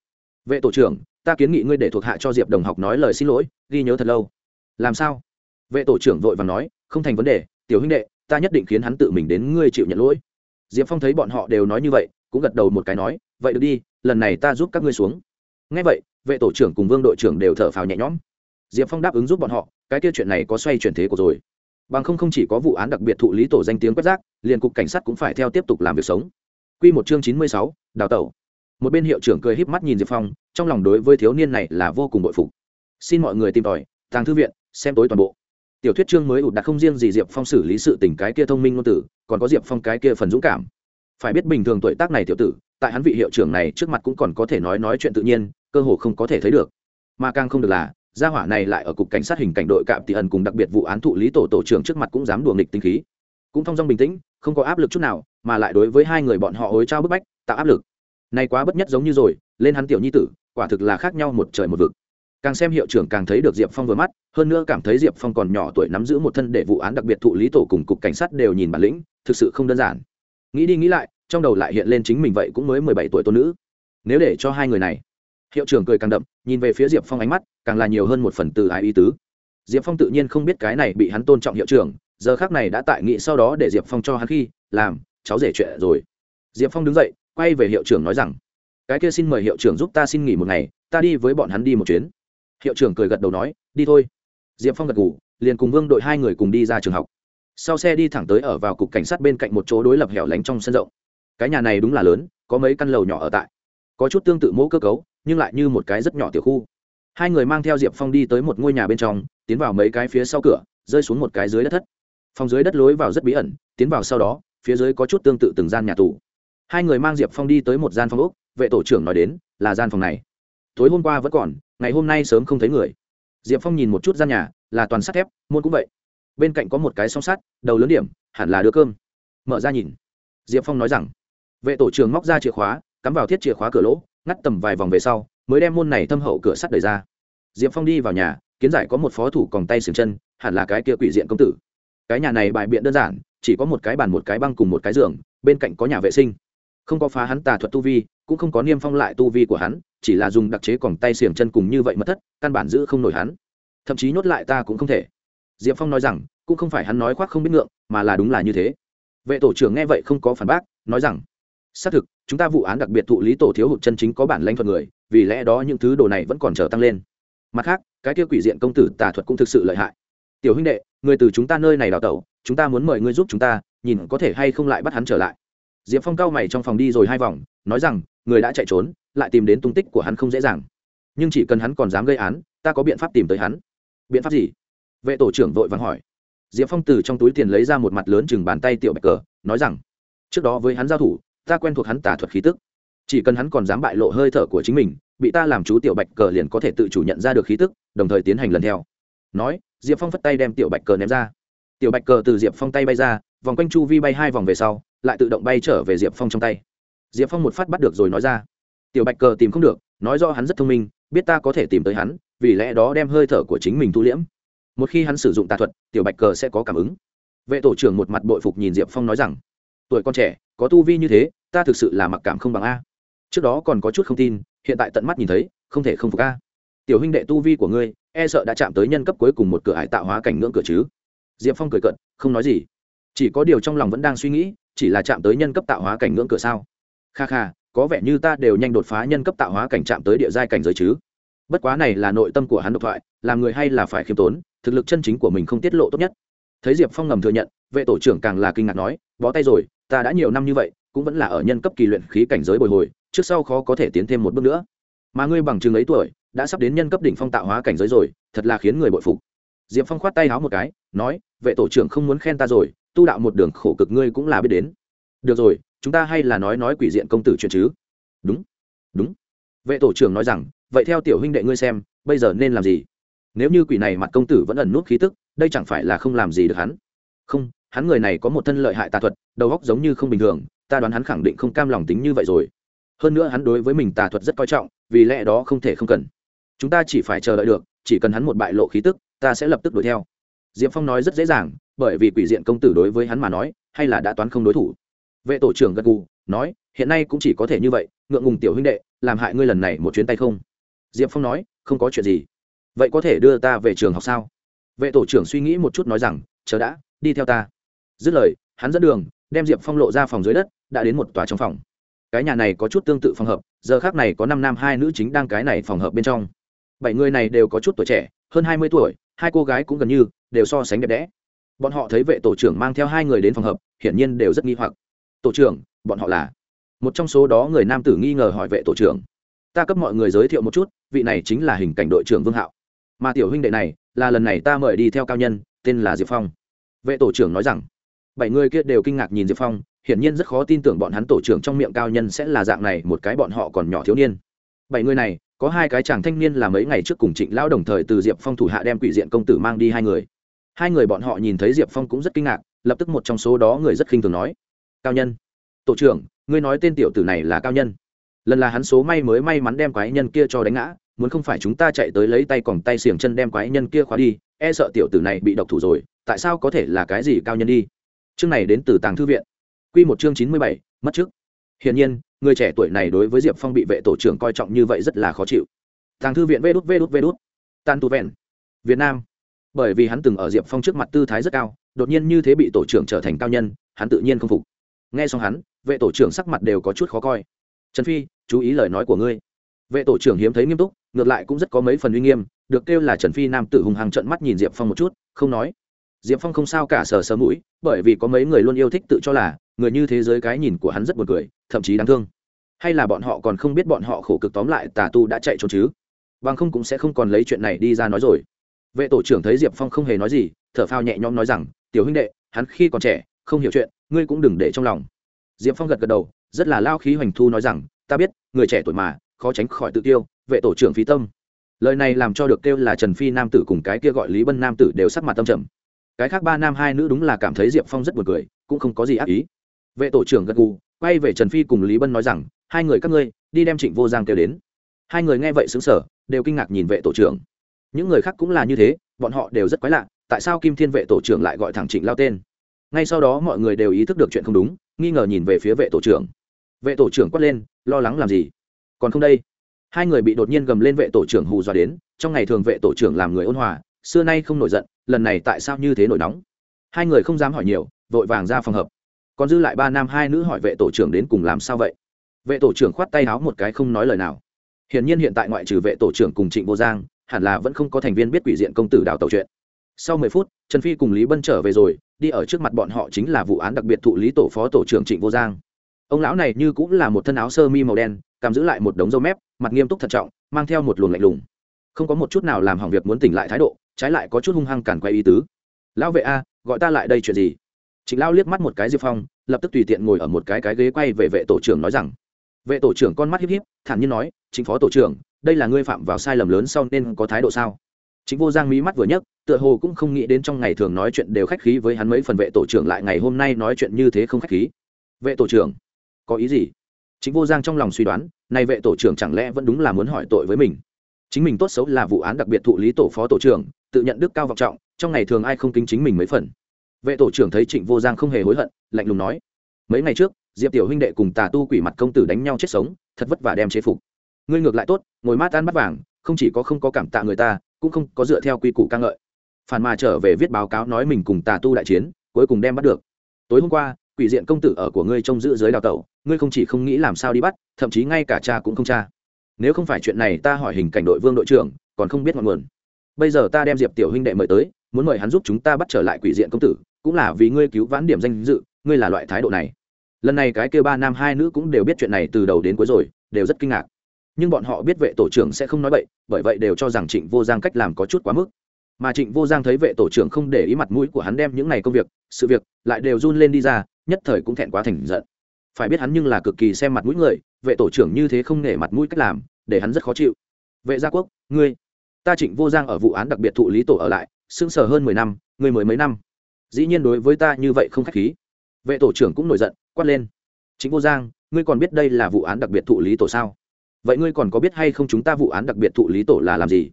Vệ tổ trưởng, ta kiến nghị ngươi để thuộc hạ cho diệp đồng học nói lời xin lỗi, ghi nhớ thật lâu. Làm sao? Vệ tổ trưởng vội và nói, không thành vấn đề, tiểu huynh đệ, ta nhất định khiến hắn tự mình đến ngươi chịu nhận lỗi diệp phong thấy bọn họ đều nói như vậy cũng gật đầu một cái nói vậy được đi lần này ta giúp các ngươi xuống ngay vậy vệ tổ trưởng cùng vương đội trưởng đều thở phào nhẹ nhõm diệp phong đáp ứng giúp bọn họ cái kia chuyện này có xoay chuyển thế của rồi bằng không không chỉ có vụ án đặc biệt thụ lý tổ danh tiếng quét rác liền cục cảnh sát cũng phải theo tiếp tục làm việc sống Quy một chương chín mươi sáu, đào tẩu. Một bên hiệu trưởng cười híp mắt nhìn Diệp Phong, trong lòng đối với thiếu niên này là vô cùng bội phục. Xin mọi người tìm tòi, tàng thư viện, xem tối toàn bộ. Tiểu thuyết chương mới ụt đặt không riêng gì Diệp Phong xử lý sự tình cái kia thông minh ngôn tử, còn có Diệp Phong cái kia phần dũng cảm. Phải biết bình thường tuổi tác này tiểu tử, tại hắn vị hiệu trưởng này trước mặt cũng còn có thể nói nói chuyện tự nhiên, cơ hồ không có thể thấy được. Mà càng không được là, gia hỏa này lại ở cục cảnh sát hình cảnh đội cạm tỷ ẩn cùng đặc biệt vụ án thụ lý tổ tổ trưởng trước mặt cũng dám đùa nghịch tinh khí cũng thong dong bình tĩnh không có áp lực chút nào mà lại đối với hai người bọn họ hối trao bức bách tạo áp lực này quá bất nhất giống như rồi lên hắn tiểu nhi tử quả thực là khác nhau một trời một vực càng xem hiệu trưởng càng thấy được diệp phong vừa mắt, hơn nữa cảm thấy diệp phong còn nhỏ tuổi nắm giữ một thân để vụ án đặc biệt thụ lý tổ cùng cục cảnh sát đều nhìn bản lĩnh, thực sự không đơn giản. Nghĩ đi nghĩ lại, trong đầu lại hiện lên chính mình vậy cũng mới mười bảy tuổi tôn nữ. Nếu để cho hai người này, hiệu trưởng cười càng đậm, nhìn về phía diệp phong ánh mắt, càng là nhiều hơn một phần từ ái ý tứ. Diệp phong tự nhiên không biết cái này bị hắn tôn trọng hiệu trưởng, giờ khác này đã tại nghị sau đó để diệp phong cho hắn khi, làm, cháu rể chuyện rồi. Diệp phong đứng dậy, quay về hiệu trưởng nói rằng, cái kia xin mời hiệu trưởng giúp ta xin nghỉ một ngày, ta đi với bọn hắn đi một chuyến hiệu trưởng cười gật đầu nói, đi thôi. Diệp phong gật ngủ liền cùng vương đội hai người cùng đi ra trường học. Sau xe đi thẳng tới ở vào cục cảnh sát bên cạnh một chỗ đối lập hẻo lánh trong sân rộng. Cái nhà này đúng là lớn, có mấy căn lầu nhỏ ở tại. Có chút tương tự mẫu cơ cấu, nhưng lại như một cái rất nhỏ tiểu khu. Hai người mang theo diệp phong đi tới một ngôi nhà bên trong, tiến vào mấy cái phía sau cửa, rơi xuống một cái dưới đất thất. Phòng dưới đất lối vào rất bí ẩn, tiến vào sau đó, phía dưới có chút tương tự từng gian nhà tù. Hai người mang diệp phong đi tới một gian phòng úc vệ tổ trưởng nói đến, là gian phòng này tối hôm qua vẫn còn, ngày hôm nay sớm không thấy người. Diệp phong nhìn một chút gian nhà, là toàn sắt thép, môn cũng vậy. Bên cạnh có một cái song sắt, đầu lớn điểm, hẳn là đưa cơm. Mở ra nhìn. Diệp phong nói rằng, vệ tổ trưởng móc ra chìa khóa, cắm vào thiết chìa khóa cửa lỗ, ngắt tầm vài vòng về sau, mới đem môn này thâm hậu cửa sắt đẩy ra. Diệp phong đi vào nhà, kiến giải có một phó thủ còn tay sừng chân, hẳn là cái kia quỷ diện công tử. Cái nhà này bài biện đơn giản, chỉ có một cái bàn, một cái băng cùng một cái giường, bên cạnh có nhà vệ sinh. Không có phá hắn tà thuật tu vi cũng không có niêm phong lại tu vi của hắn, chỉ là dùng đặc chế còng tay xiềng chân cùng như vậy mất thất, căn bản giữ không nổi hắn. Thậm chí nhốt lại ta cũng không thể. Diệp phong nói rằng, cũng không phải hắn nói khoác không biết ngượng, mà là đúng là như thế. Vệ tổ trưởng nghe vậy không có phản bác, nói rằng, xác thực, chúng ta vụ án đặc biệt thụ lý tổ thiếu hụt chân chính có bản lãnh thuật người, vì lẽ đó những thứ đồ này vẫn còn chờ tăng lên. Mặt khác, cái kia quỷ diện công tử tà thuật cũng thực sự lợi hại. Tiểu huynh đệ, người từ chúng ta nơi này đào tẩu, chúng ta muốn mời ngươi giúp chúng ta, nhìn có thể hay không lại bắt hắn trở lại. Diệp phong cao mày trong phòng đi rồi hai vòng, nói rằng người đã chạy trốn, lại tìm đến tung tích của hắn không dễ dàng. Nhưng chỉ cần hắn còn dám gây án, ta có biện pháp tìm tới hắn. Biện pháp gì? Vệ tổ trưởng vội vàng hỏi. Diệp phong từ trong túi tiền lấy ra một mặt lớn chừng bàn tay tiểu bạch cờ, nói rằng, trước đó với hắn giao thủ, ta quen thuộc hắn tả thuật khí tức. Chỉ cần hắn còn dám bại lộ hơi thở của chính mình, bị ta làm chú tiểu bạch cờ liền có thể tự chủ nhận ra được khí tức, đồng thời tiến hành lần theo. Nói, diệp phong phất tay đem tiểu bạch cờ ném ra. Tiểu bạch cờ từ diệp phong tay bay ra, vòng quanh chu vi bay hai vòng về sau, lại tự động bay trở về diệp phong trong tay diệp phong một phát bắt được rồi nói ra. Tiểu bạch cờ tìm không được, nói do hắn rất thông minh, biết ta có thể tìm tới hắn, vì lẽ đó đem hơi thở của chính mình thu liễm. Một khi hắn sử dụng tà thuật, tiểu bạch cờ sẽ có cảm ứng. Vệ tổ trưởng một mặt bội phục nhìn diệp phong nói rằng, tuổi con trẻ, có tu vi như thế, ta thực sự là mặc cảm không bằng a. Trước đó còn có chút không tin, hiện tại tận mắt nhìn thấy, không thể không phục a. Tiểu huynh đệ tu vi của ngươi e sợ đã chạm tới nhân cấp cuối cùng một cửa hải tạo hóa cảnh ngưỡng cửa chứ. Diệp phong cười cận không nói gì. Chỉ có điều trong lòng vẫn đang suy nghĩ, chỉ là chạm tới nhân cấp tạo hóa cảnh ngưỡng cửa sao? Kha kha, có vẻ như ta đều nhanh đột phá nhân cấp tạo hóa cảnh chạm tới địa giai cảnh giới chứ. Bất quá này là nội tâm của hắn độc thoại, làm người hay là phải khiêm tốn, thực lực chân chính của mình không tiết lộ tốt nhất. Thấy diệp phong ngầm thừa nhận, vệ tổ trưởng càng là kinh ngạc nói, bó tay rồi, ta đã nhiều năm như vậy, cũng vẫn là ở nhân cấp kỳ luyện khí cảnh giới bồi hồi, trước sau khó có thể tiến thêm một bước nữa. Mà ngươi bằng chừng ấy tuổi, đã sắp đến nhân cấp đỉnh phong tạo hóa cảnh giới rồi, thật là khiến người bội phục. Diệp phong khoát tay háo một cái, nói, vệ tổ trưởng không muốn khen ta rồi, tu đạo một đường khổ cực ngươi cũng là biết đến. Được rồi chúng ta hay là nói nói quỷ diện công tử chuyện chứ? Đúng. Đúng. Vệ tổ trưởng nói rằng, vậy theo tiểu huynh đệ ngươi xem, bây giờ nên làm gì? Nếu như quỷ này mặt công tử vẫn ẩn nút khí tức, đây chẳng phải là không làm gì được hắn? Không, hắn người này có một thân lợi hại tà thuật, đầu óc giống như không bình thường, ta đoán hắn khẳng định không cam lòng tính như vậy rồi. Hơn nữa hắn đối với mình tà thuật rất coi trọng, vì lẽ đó không thể không cần. Chúng ta chỉ phải chờ đợi được, chỉ cần hắn một bại lộ khí tức, ta sẽ lập tức đuổi theo. Diệp phong nói rất dễ dàng, bởi vì quỷ diện công tử đối với hắn mà nói, hay là đã toán không đối thủ vệ tổ trưởng gật gù, nói, hiện nay cũng chỉ có thể như vậy, ngượng ngùng tiểu huynh đệ, làm hại ngươi lần này một chuyến tay không? Diệp phong nói, không có chuyện gì. Vậy có thể đưa ta về trường học sao? Vệ tổ trưởng suy nghĩ một chút nói rằng, chờ đã, đi theo ta. Dứt lời, hắn dẫn đường, đem diệp phong lộ ra phòng dưới đất, đã đến một tòa trong phòng. Cái nhà này có chút tương tự phòng hợp, giờ khác này có năm nam hai nữ chính đang cái này phòng hợp bên trong. Bảy người này đều có chút tuổi trẻ, hơn hai mươi tuổi, hai cô gái cũng gần như, đều so sánh đẹp đẽ. Bọn họ thấy vệ tổ trưởng mang theo hai người đến phòng hợp, hiển nhiên đều rất nghi hoặc tổ trưởng, bọn họ là một trong số đó người nam tử nghi ngờ hỏi vệ tổ trưởng. Ta cấp mọi người giới thiệu một chút, vị này chính là hình cảnh đội trưởng vương hạo. Mà tiểu huynh đệ này, là lần này ta mời đi theo cao nhân, tên là diệp phong. Vệ tổ trưởng nói rằng, bảy người kia đều kinh ngạc nhìn diệp phong, hiển nhiên rất khó tin tưởng bọn hắn tổ trưởng trong miệng cao nhân sẽ là dạng này một cái bọn họ còn nhỏ thiếu niên. Bảy người này, có hai cái chàng thanh niên là mấy ngày trước cùng trịnh lão đồng thời từ diệp phong thủ hạ đem quỷ diện công tử mang đi hai người. Hai người bọn họ nhìn thấy diệp phong cũng rất kinh ngạc, lập tức một trong số đó người rất khinh thường nói cao nhân. Tổ trưởng, ngươi nói tên tiểu tử này là cao nhân. Lần là hắn số may mới may mắn đem quái nhân kia cho đánh ngã, muốn không phải chúng ta chạy tới lấy tay còng tay xiềng chân đem quái nhân kia khóa đi e sợ tiểu tử này bị độc thủ rồi, tại sao có thể là cái gì cao nhân đi? Chương này đến từ tàng thư viện. Q một chương chín mươi bảy, mất trước hiển nhiên, người trẻ tuổi này đối với diệp phong bị vệ tổ trưởng coi trọng như vậy rất là khó chịu. Tàng thư viện vê đút vê đút vê đút. Tan tu vẹn. Việt nam. Bởi vì hắn từng ở diệp phong trước mặt tư thái rất cao, đột nhiên như thế bị tổ trưởng trở thành cao nhân, hắn tự nhiên không phục nghe xong hắn, vệ tổ trưởng sắc mặt đều có chút khó coi. Trần phi, chú ý lời nói của ngươi. Vệ tổ trưởng hiếm thấy nghiêm túc, ngược lại cũng rất có mấy phần uy nghiêm, được kêu là trần phi nam tử hùng hàng trận mắt nhìn diệp phong một chút, không nói. Diệp phong không sao cả sờ sờ mũi, bởi vì có mấy người luôn yêu thích tự cho là, người như thế giới cái nhìn của hắn rất buồn cười, thậm chí đáng thương. Hay là bọn họ còn không biết bọn họ khổ cực tóm lại tà tu đã chạy trốn chứ? Bằng không cũng sẽ không còn lấy chuyện này đi ra nói rồi. Vệ tổ trưởng thấy diệp phong không hề nói gì, thở phao nhẹ nhõm nói rằng, tiểu huynh đệ, hắn khi còn trẻ, không hiểu chuyện ngươi cũng đừng để trong lòng. Diệp phong gật gật đầu, rất là lao khí hoành thu nói rằng, ta biết, người trẻ tuổi mà, khó tránh khỏi tự tiêu vệ tổ trưởng phí tâm. Lời này làm cho được kêu là trần phi nam tử cùng cái kia gọi lý bân nam tử đều sắc mặt tâm trầm. Cái khác ba nam hai nữ đúng là cảm thấy diệp phong rất buồn cười, cũng không có gì ác ý. Vệ tổ trưởng gật gù, quay về trần phi cùng lý bân nói rằng, hai người các ngươi, đi đem trịnh vô giang kêu đến. Hai người nghe vậy xứng sở đều kinh ngạc nhìn vệ tổ trưởng. Những người khác cũng là như thế, bọn họ đều rất quái lạ, tại sao kim thiên vệ tổ trưởng lại gọi thẳng trịnh lao tên? Ngay sau đó mọi người đều ý thức được chuyện không đúng, nghi ngờ nhìn về phía vệ tổ trưởng. Vệ tổ trưởng quát lên, lo lắng làm gì? Còn không đây? Hai người bị đột nhiên gầm lên vệ tổ trưởng hù dọa đến, trong ngày thường vệ tổ trưởng làm người ôn hòa, xưa nay không nổi giận, lần này tại sao như thế nổi nóng? Hai người không dám hỏi nhiều, vội vàng ra phòng hợp còn dư lại ba nam hai nữ hỏi vệ tổ trưởng đến cùng làm sao vậy? Vệ tổ trưởng khoát tay áo một cái không nói lời nào. Hiển nhiên hiện tại ngoại trừ vệ tổ trưởng cùng trịnh vô giang, hẳn là vẫn không có thành viên biết quỷ diện công tử đào tàu chuyện. Sau mười phút, trần phi cùng lý bân trở về rồi đi ở trước mặt bọn họ chính là vụ án đặc biệt thụ lý tổ phó tổ trưởng trịnh vô giang. Ông lão này như cũng là một thân áo sơ mi màu đen, cầm giữ lại một đống râu mép, mặt nghiêm túc thận trọng, mang theo một luồng lạnh lùng. Không có một chút nào làm hỏng việc muốn tỉnh lại thái độ, trái lại có chút hung hăng cản quay ý tứ. Lão vệ a, gọi ta lại đây chuyện gì? Trịnh lão liếc mắt một cái diệp phong, lập tức tùy tiện ngồi ở một cái cái ghế quay về vệ tổ trưởng nói rằng, vệ tổ trưởng con mắt híp híp, thản nhiên nói chính phó tổ trưởng, đây là ngươi phạm vào sai lầm lớn sau nên có thái độ sao? Chính vô giang mí mắt vừa nhấc, tựa hồ cũng không nghĩ đến trong ngày thường nói chuyện đều khách khí với hắn mấy phần vệ tổ trưởng lại ngày hôm nay nói chuyện như thế không khách khí. Vệ tổ trưởng, có ý gì? Chính vô giang trong lòng suy đoán, nay vệ tổ trưởng chẳng lẽ vẫn đúng là muốn hỏi tội với mình? Chính mình tốt xấu là vụ án đặc biệt thụ lý tổ phó tổ trưởng, tự nhận đức cao vọng trọng, trong ngày thường ai không kính chính mình mấy phần? Vệ tổ trưởng thấy trịnh vô giang không hề hối hận, lạnh lùng nói, mấy ngày trước, diệp tiểu huynh đệ cùng tà tu quỷ mặt công tử đánh nhau chết sống, thật vất vả đem chế phục. Ngươi ngược lại tốt, ngồi mát ăn bắt vàng, không chỉ có không có cảm tạ người ta cũng không có dựa theo quy củ ca ngợi. Phản mà trở về viết báo cáo nói mình cùng tà tu đại chiến, cuối cùng đem bắt được. Tối hôm qua, quỷ diện công tử ở của ngươi trông giữ dưới đào tẩu, ngươi không chỉ không nghĩ làm sao đi bắt, thậm chí ngay cả cha cũng không cha. Nếu không phải chuyện này ta hỏi hình cảnh đội vương đội trưởng, còn không biết ngọn nguồn. Bây giờ ta đem diệp tiểu huynh đệ mời tới, muốn mời hắn giúp chúng ta bắt trở lại quỷ diện công tử, cũng là vì ngươi cứu vãn điểm danh dự, ngươi là loại thái độ này. Lần này cái kêu ba nam hai nữ cũng đều biết chuyện này từ đầu đến cuối rồi, đều rất kinh ngạc nhưng bọn họ biết vệ tổ trưởng sẽ không nói bậy, bởi vậy đều cho rằng trịnh vô giang cách làm có chút quá mức. Mà trịnh vô giang thấy vệ tổ trưởng không để ý mặt mũi của hắn đem những n à y công việc, sự việc lại đều run lên đi ra, nhất thời cũng thẹn quá thành giận. Phải biết hắn nhưng là cực kỳ xem mặt mũi người, vệ tổ trưởng như thế không nể mặt mũi cách làm, để hắn rất khó chịu. Vệ gia quốc, ngươi, ta trịnh vô giang ở vụ án đặc biệt thụ lý tổ ở lại, sững sờ hơn mười năm, ngươi mới mấy năm. Dĩ nhiên đối với ta như vậy không k h á c h khí. Vệ tổ trưởng cũng nổi giận, quát lên. Chính vô giang, ngươi còn biết đây là vụ án đặc biệt thụ lý tổ sao? Vậy ngươi còn có biết hay không chúng ta vụ án đặc biệt thụ lý tổ là làm gì?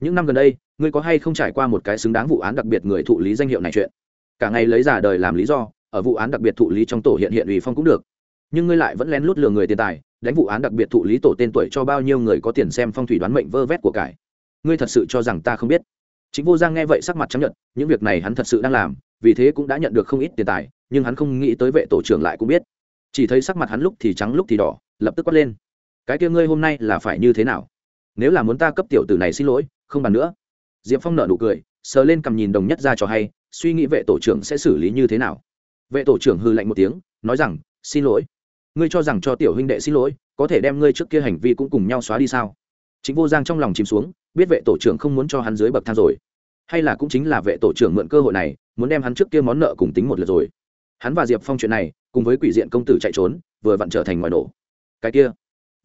Những năm gần đây, ngươi có hay không trải qua một cái xứng đáng vụ án đặc biệt người thụ lý danh hiệu này chuyện? Cả ngày lấy giả đời làm lý do, ở vụ án đặc biệt thụ lý trong tổ hiện hiện ủy phong cũng được. Nhưng ngươi lại vẫn lén lút lừa người tiền tài, đánh vụ án đặc biệt thụ lý tổ tên tuổi cho bao nhiêu người có tiền xem phong thủy đoán mệnh vơ vét của cải. Ngươi thật sự cho rằng ta không biết? Chính vô giang nghe vậy sắc mặt chấp nhận những việc này hắn thật sự đang làm, vì thế cũng đã nhận được không ít tiền tài, nhưng hắn không nghĩ tới vệ tổ trưởng lại cũng biết. Chỉ thấy sắc mặt hắn lúc thì trắng lúc thì đỏ, lập tức quát lên cái kia ngươi hôm nay là phải như thế nào? Nếu là muốn ta cấp tiểu tử này xin lỗi, không bàn nữa. Diệp phong nợ nụ cười, sờ lên cầm nhìn đồng nhất ra cho hay, suy nghĩ vệ tổ trưởng sẽ xử lý như thế nào. Vệ tổ trưởng hư lạnh một tiếng, nói rằng, xin lỗi. Ngươi cho rằng cho tiểu huynh đệ xin lỗi, có thể đem ngươi trước kia hành vi cũng cùng nhau xóa đi sao? Chính vô giang trong lòng chìm xuống, biết vệ tổ trưởng không muốn cho hắn dưới bậc thang rồi. Hay là cũng chính là vệ tổ trưởng mượn cơ hội này, muốn đem hắn trước kia món nợ cùng tính một lượt rồi. Hắn và diệp phong chuyện này, cùng với quỷ diện công tử chạy trốn, vừa vặn trở thành ngoài nổ. Cái kia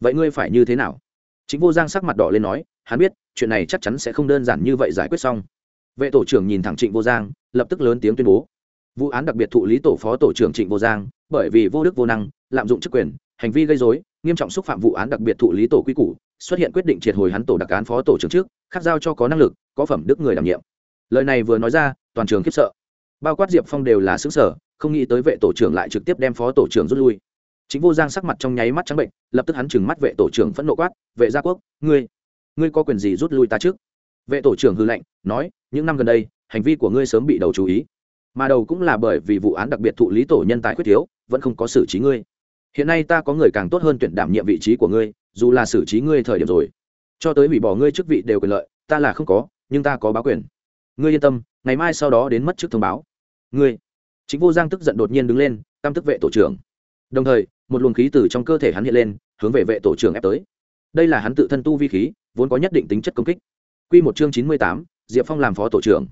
vậy ngươi phải như thế nào? Chính vô giang sắc mặt đỏ lên nói, hắn biết, chuyện này chắc chắn sẽ không đơn giản như vậy giải quyết xong. Vệ tổ trưởng nhìn thẳng trịnh vô giang, lập tức lớn tiếng tuyên bố. Vụ án đặc biệt thụ lý tổ phó tổ trưởng trịnh vô giang, bởi vì vô đức vô năng, lạm dụng chức quyền, hành vi gây dối nghiêm trọng xúc phạm vụ án đặc biệt thụ lý tổ quy củ, xuất hiện quyết định triệt hồi hắn tổ đặc án phó tổ trưởng trước, khác giao cho có năng lực, có phẩm đức người đảm nhiệm. Lời này vừa nói ra, toàn trường khiếp sợ. Bao quát diệp phong đều là xứng sở không nghĩ tới vệ tổ trưởng lại trực tiếp đem phó tổ trưởng rút lui chính vô giang sắc mặt trong nháy mắt trắng bệnh, lập tức hắn chừng mắt vệ tổ trưởng phẫn nộ quát, vệ gia quốc, ngươi ngươi có quyền gì rút lui ta trước? Vệ tổ trưởng hư lệnh nói, những năm gần đây, hành vi của ngươi sớm bị đầu chú ý, mà đầu cũng là bởi vì vụ án đặc biệt thụ lý tổ nhân tài quyết thiếu, vẫn không có xử trí ngươi. Hiện nay ta có người càng tốt hơn tuyển đảm nhiệm vị trí của ngươi, dù là xử trí ngươi thời điểm rồi. Cho tới hủy bỏ ngươi chức vị đều quyền lợi, ta là không có, nhưng ta có báo quyền. Ngươi yên tâm, ngày mai sau đó đến mất chức thông báo. Ngươi. Chính vô giang tức giận đột nhiên đứng lên, căm tức vệ tổ trưởng. Đồng thời một luồng khí từ trong cơ thể hắn hiện lên, hướng về vệ tổ trưởng ép tới. Đây là hắn tự thân tu vi khí, vốn có nhất định tính chất công kích. Q một chương chín mươi tám, diệp phong làm phó tổ trưởng.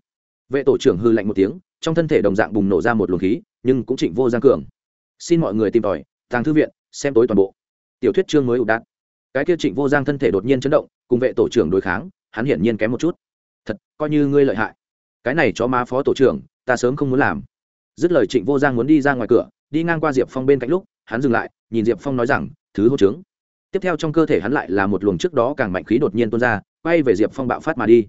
Vệ tổ trưởng hư lạnh một tiếng, trong thân thể đồng dạng bùng nổ ra một luồng khí, nhưng cũng trịnh vô giang cường. Xin mọi người tìm tòi, tàng thư viện, xem tối toàn bộ. Tiểu thuyết chương mới ụ đạn cái kia trịnh vô giang thân thể đột nhiên chấn động, cùng vệ tổ trưởng đối kháng, hắn hiển nhiên kém một chút. Thật, coi như ngươi lợi hại. Cái này cho má phó tổ trưởng, ta sớm không muốn làm. Dứt lời trịnh vô giang muốn đi ra ngoài cửa, đi ngang qua diệp phong bên cạnh lúc hắn dừng lại, nhìn diệp phong nói rằng, thứ hô trướng. Tiếp theo trong cơ thể hắn lại là một luồng trước đó càng mạnh khí đột nhiên tuôn ra, quay về diệp phong bạo phát mà đi.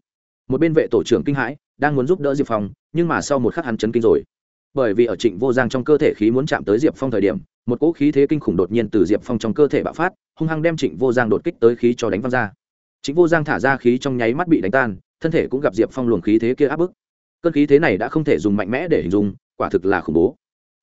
Một bên vệ tổ trưởng kinh hãi, đang muốn giúp đỡ diệp phong, nhưng mà sau một khắc hắn chấn kinh rồi. Bởi vì ở trịnh vô giang trong cơ thể khí muốn chạm tới diệp phong thời điểm, một cỗ khí thế kinh khủng đột nhiên từ diệp phong trong cơ thể bạo phát, hung hăng đem trịnh vô giang đột kích tới khí cho đánh văng ra. Trịnh vô giang thả ra khí trong nháy mắt bị đánh tan, thân thể cũng gặp diệp phong luồng khí thế kia áp bức. Cơn khí thế này đã không thể dùng mạnh mẽ để hình dung, quả thực là khủng bố.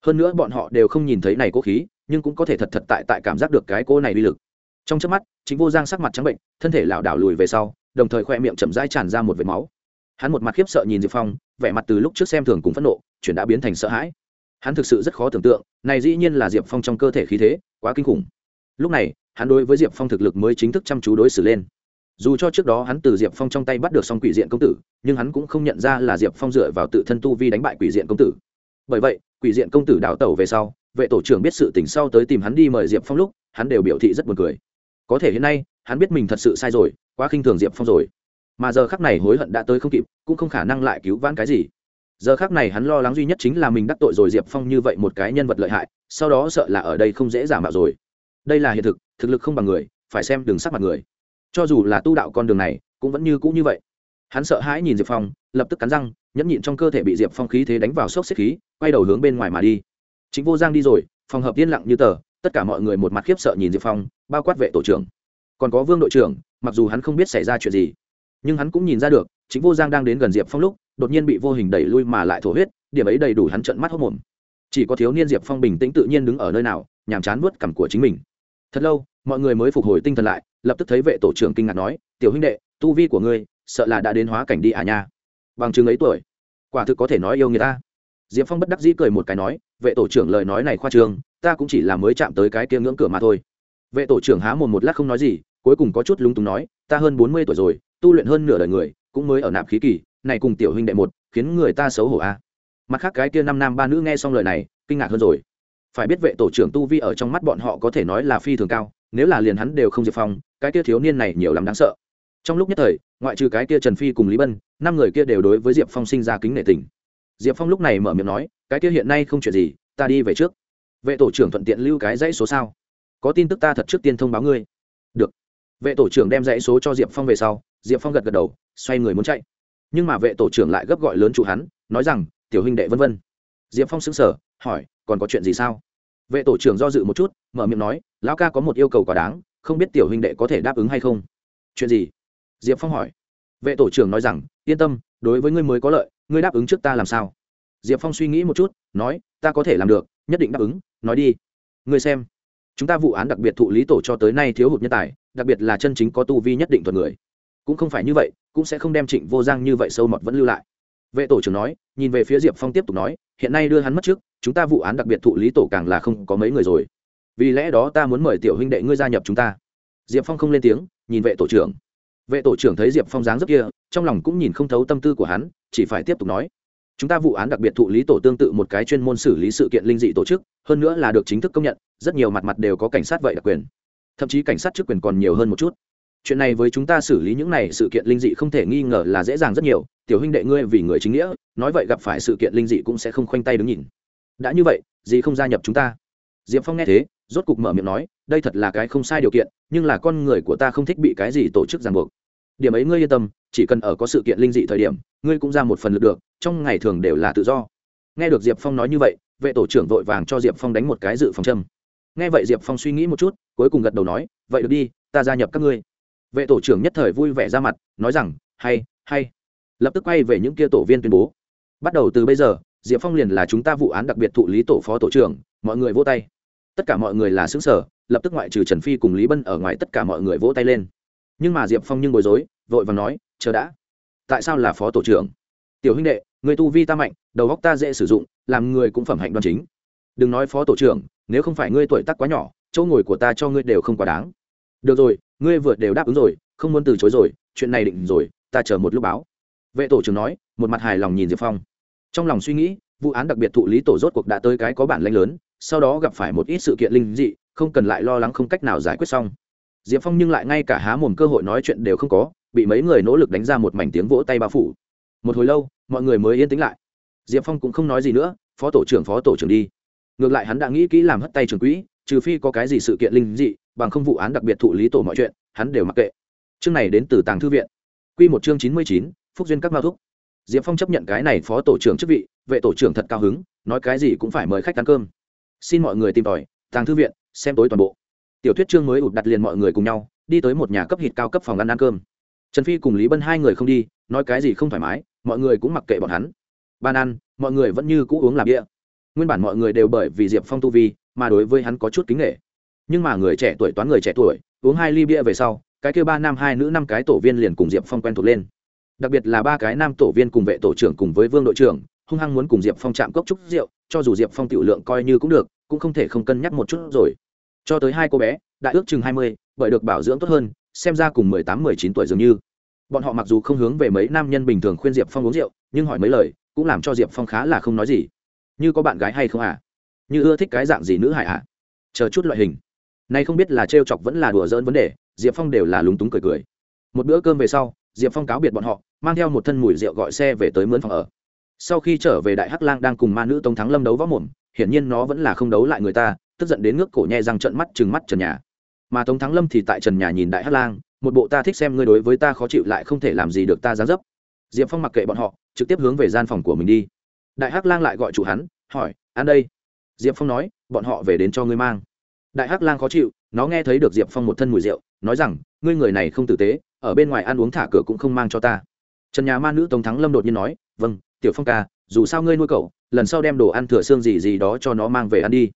Hơn nữa bọn họ đều không nhìn thấy này cố khí nhưng cũng có thể thật thật tại tại cảm giác được cái cô này uy lực. Trong trước mắt, chính vô giang sắc mặt trắng bệnh, thân thể lảo đảo lùi về sau, đồng thời khoe miệng chậm rãi tràn ra một vệt máu. Hắn một mặt khiếp sợ nhìn diệp phong, vẻ mặt từ lúc trước xem thường cùng phẫn nộ, chuyển đã biến thành sợ hãi. Hắn thực sự rất khó tưởng tượng, này dĩ nhiên là diệp phong trong cơ thể khí thế, quá kinh khủng. Lúc này, hắn đối với diệp phong thực lực mới chính thức chăm chú đối xử lên. Dù cho trước đó hắn từ diệp phong trong tay bắt được xong quỷ diện công tử, nhưng hắn cũng không nhận ra là diệp phong dựa vào tự thân tu vi đánh bại quỷ diện công tử. Bởi vậy, quỷ diện công tử đào tẩu về sau vệ tổ trưởng biết sự tình sau tới tìm hắn đi mời diệp phong lúc, hắn đều biểu thị rất buồn cười. Có thể hiện nay, hắn biết mình thật sự sai rồi, quá khinh thường diệp phong rồi. Mà giờ khắc này hối hận đã tới không kịp, cũng không khả năng lại cứu vãn cái gì. Giờ khắc này hắn lo lắng duy nhất chính là mình đắc tội rồi diệp phong như vậy một cái nhân vật lợi hại, sau đó sợ là ở đây không dễ giả mạo rồi. Đây là hiện thực thực lực không bằng người, phải xem đường sắc mặt người. Cho dù là tu đạo con đường này, cũng vẫn như cũ như vậy. Hắn sợ hãi nhìn diệp phong, lập tức cắn răng, nhẫn nhịn trong cơ thể bị diệp phong khí thế đánh vào sốc xếp khí, quay đầu hướng bên ngoài mà đi chính vô giang đi rồi, phòng hợp yên lặng như tờ, tất cả mọi người một mặt khiếp sợ nhìn diệp phong, bao quát vệ tổ trưởng. Còn có vương đội trưởng, mặc dù hắn không biết xảy ra chuyện gì, nhưng hắn cũng nhìn ra được, chính vô giang đang đến gần diệp phong lúc, đột nhiên bị vô hình đẩy lui mà lại thổ huyết, điểm ấy đầy đủ hắn trận mắt hốc mồm chỉ có thiếu niên diệp phong bình tĩnh tự nhiên đứng ở nơi nào, nhàm chán nuốt cằm của chính mình. Thật lâu, mọi người mới phục hồi tinh thần lại, lập tức thấy vệ tổ trưởng kinh ngạc nói, tiểu huynh đệ, tu vi của ngươi, sợ là đã đến hóa cảnh đi à nha. Bằng chứng ấy tuổi, quả thực có thể nói yêu người ta. Diệp phong bất đắc dĩ cười một cái nói vệ tổ trưởng lời nói này khoa trương, ta cũng chỉ là mới chạm tới cái kia ngưỡng cửa mà thôi. Vệ tổ trưởng há mồm một lát không nói gì, cuối cùng có chút lúng túng nói, ta hơn bốn mươi tuổi rồi, tu luyện hơn nửa đời người, cũng mới ở nạp khí kỳ, này cùng tiểu huynh đệ một, khiến người ta xấu hổ a à. mặt khác cái kia năm nam ba nữ nghe xong lời này, kinh ngạc hơn rồi. Phải biết vệ tổ trưởng tu vi ở trong mắt bọn họ có thể nói là phi thường cao, nếu là liền hắn đều không diệp phong, cái kia thiếu niên này nhiều lắm đáng sợ. Trong lúc nhất thời, ngoại trừ cái kia trần phi cùng lý bân, năm người kia đều đối với diệp phong sinh ra kính nể tình diệp phong lúc này mở miệng nói, cái kia hiện nay không chuyện gì, ta đi về trước. Vệ tổ trưởng thuận tiện lưu cái dãy số sao? Có tin tức ta thật trước tiên thông báo ngươi. Được. Vệ tổ trưởng đem dãy số cho diệp phong về sau, diệp phong gật gật đầu, xoay người muốn chạy. Nhưng mà vệ tổ trưởng lại gấp gọi lớn chủ hắn, nói rằng, tiểu huynh đệ vân vân. Diệp phong xứng sở hỏi, còn có chuyện gì sao? Vệ tổ trưởng do dự một chút, mở miệng nói, lão ca có một yêu cầu quá đáng, không biết tiểu huynh đệ có thể đáp ứng hay không? Chuyện gì? Diệp phong hỏi. Vệ tổ trưởng nói rằng, yên tâm, đối với ngươi mới có lợi ngươi đáp ứng trước ta làm sao? Diệp phong suy nghĩ một chút, nói, ta có thể làm được, nhất định đáp ứng, nói đi. Ngươi xem, chúng ta vụ án đặc biệt thụ lý tổ cho tới nay thiếu hụt nhân tài, đặc biệt là chân chính có tu vi nhất định thuận người. Cũng không phải như vậy, cũng sẽ không đem trịnh vô giang như vậy sâu mọt vẫn lưu lại. Vệ tổ trưởng nói, nhìn về phía diệp phong tiếp tục nói, hiện nay đưa hắn mất trước, chúng ta vụ án đặc biệt thụ lý tổ càng là không có mấy người rồi. Vì lẽ đó ta muốn mời tiểu huynh đệ ngươi gia nhập chúng ta. Diệp phong không lên tiếng, nhìn vệ tổ trưởng vệ tổ trưởng thấy diệp phong dáng rất kia, trong lòng cũng nhìn không thấu tâm tư của hắn, chỉ phải tiếp tục nói. Chúng ta vụ án đặc biệt thụ lý tổ tương tự một cái chuyên môn xử lý sự kiện linh dị tổ chức, hơn nữa là được chính thức công nhận, rất nhiều mặt mặt đều có cảnh sát vậy đặc quyền. Thậm chí cảnh sát chức quyền còn nhiều hơn một chút. Chuyện này với chúng ta xử lý những này sự kiện linh dị không thể nghi ngờ là dễ dàng rất nhiều, tiểu huynh đệ ngươi vì người chính nghĩa, nói vậy gặp phải sự kiện linh dị cũng sẽ không khoanh tay đứng nhìn. Đã như vậy dì không gia nhập chúng ta? Diệp phong nghe thế rốt cục mở miệng nói, đây thật là cái không sai điều kiện, nhưng là con người của ta không thích bị cái gì tổ chức ràng buộc. Điểm ấy ngươi yên tâm, chỉ cần ở có sự kiện linh dị thời điểm, ngươi cũng ra một phần lực được, trong ngày thường đều là tự do. Nghe được diệp phong nói như vậy, vệ tổ trưởng vội vàng cho diệp phong đánh một cái dự phòng châm. Nghe vậy diệp phong suy nghĩ một chút, cuối cùng gật đầu nói, vậy được đi, ta gia nhập các ngươi. Vệ tổ trưởng nhất thời vui vẻ ra mặt, nói rằng, hay hay. Lập tức quay về những kia tổ viên tuyên bố. Bắt đầu từ bây giờ, diệp phong liền là chúng ta vụ án đặc biệt thụ lý tổ phó tổ trưởng, mọi người vỗ tay tất cả mọi người là xứng sở, lập tức ngoại trừ trần phi cùng lý bân ở ngoài tất cả mọi người vỗ tay lên. Nhưng mà diệp phong nhưng bối rối, vội và nói, chờ đã. Tại sao là phó tổ trưởng? Tiểu huynh đệ, người tu vi ta mạnh, đầu góc ta dễ sử dụng, làm người cũng phẩm hạnh đoan chính. Đừng nói phó tổ trưởng, nếu không phải ngươi tuổi tác quá nhỏ, chỗ ngồi của ta cho ngươi đều không quá đáng. Được rồi, ngươi vừa đều đáp ứng rồi, không muốn từ chối rồi, chuyện này định rồi, ta chờ một lúc báo. Vệ tổ trưởng nói, một mặt hài lòng nhìn diệp phong. Trong lòng suy nghĩ, vụ án đặc biệt thụ lý tổ rốt cuộc đã tới cái có bản lãnh lớn sau đó gặp phải một ít sự kiện linh dị, không cần lại lo lắng không cách nào giải quyết xong. Diệp phong nhưng lại ngay cả há mồm cơ hội nói chuyện đều không có, bị mấy người nỗ lực đánh ra một mảnh tiếng vỗ tay bao phủ. Một hồi lâu, mọi người mới yên tĩnh lại. Diệp phong cũng không nói gì nữa, phó tổ trưởng, phó tổ trưởng đi. Ngược lại hắn đã nghĩ kỹ làm hất tay trường quỹ, trừ phi có cái gì sự kiện linh dị, bằng không vụ án đặc biệt thụ lý tổ mọi chuyện, hắn đều mặc kệ. Chương này đến từ tàng thư viện. Q một chương chín mươi chín, phúc duyên các mao thúc. Diệp phong chấp nhận cái này phó tổ trưởng chức vị, vệ tổ trưởng thật cao hứng, nói cái gì cũng phải mời khách ăn cơm xin mọi người tìm tòi, tàng thư viện, xem tối toàn bộ. Tiểu thuyết chương mới ụt đặt liền mọi người cùng nhau, đi tới một nhà cấp hịt cao cấp phòng ăn ăn cơm. Trần phi cùng lý bân hai người không đi, nói cái gì không thoải mái, mọi người cũng mặc kệ bọn hắn. Ban ăn, mọi người vẫn như cũ uống làm bia. Nguyên bản mọi người đều bởi vì diệp phong tu vi, mà đối với hắn có chút kính nghệ nhưng mà người trẻ tuổi toán người trẻ tuổi, uống hai ly bia về sau, cái kêu ba nam hai nữ năm cái tổ viên liền cùng diệp phong quen thuộc lên. Đặc biệt là ba cái nam tổ viên cùng vệ tổ trưởng cùng với vương đội trưởng, hung hăng muốn cùng diệp phong chạm cốc trúc rượu, cho dù diệp phong tiểu lượng coi như cũng được cũng không thể không cân nhắc một chút rồi. Cho tới hai cô bé, đại ước chừng hai mươi, bởi được bảo dưỡng tốt hơn, xem ra cùng mười tám, mười chín tuổi dường như. Bọn họ mặc dù không hướng về mấy nam nhân bình thường khuyên diệp phong uống rượu, nhưng hỏi mấy lời, cũng làm cho diệp phong khá là không nói gì. Như có bạn gái hay không à như ưa thích cái dạng gì nữ hài à chờ chút loại hình. Nay không biết là trêu chọc vẫn là đùa dỡn vấn đề, diệp phong đều là lúng túng cười cười. Một bữa cơm về sau, diệp phong cáo biệt bọn họ, mang theo một thân mùi rượu gọi xe về tới mướn phòng ở. Sau khi trở về đại hắc lang đang cùng ma nữ tống thắng lâm đấu võ mồm hiển nhiên nó vẫn là không đấu lại người ta, tức giận đến ngước cổ nhẹ răng trận mắt chừng mắt trần nhà. Mà tống thắng lâm thì tại trần nhà nhìn đại hắc lang, một bộ ta thích xem ngươi đối với ta khó chịu lại không thể làm gì được ta dán dấp. Diệp phong mặc kệ bọn họ, trực tiếp hướng về gian phòng của mình đi. Đại hắc lang lại gọi chủ hắn, hỏi, ăn đây? Diệp phong nói, bọn họ về đến cho ngươi mang. Đại hắc lang khó chịu, nó nghe thấy được diệp phong một thân mùi rượu, nói rằng, ngươi người này không tử tế, ở bên ngoài ăn uống thả cửa cũng không mang cho ta. Trần nhà ma nữ tống thắng lâm đột nhiên nói vâng tiểu phong ca, dù sao ngươi nuôi cậu lần sau đem đồ ăn thừa xương gì gì đó cho nó mang về ăn đi.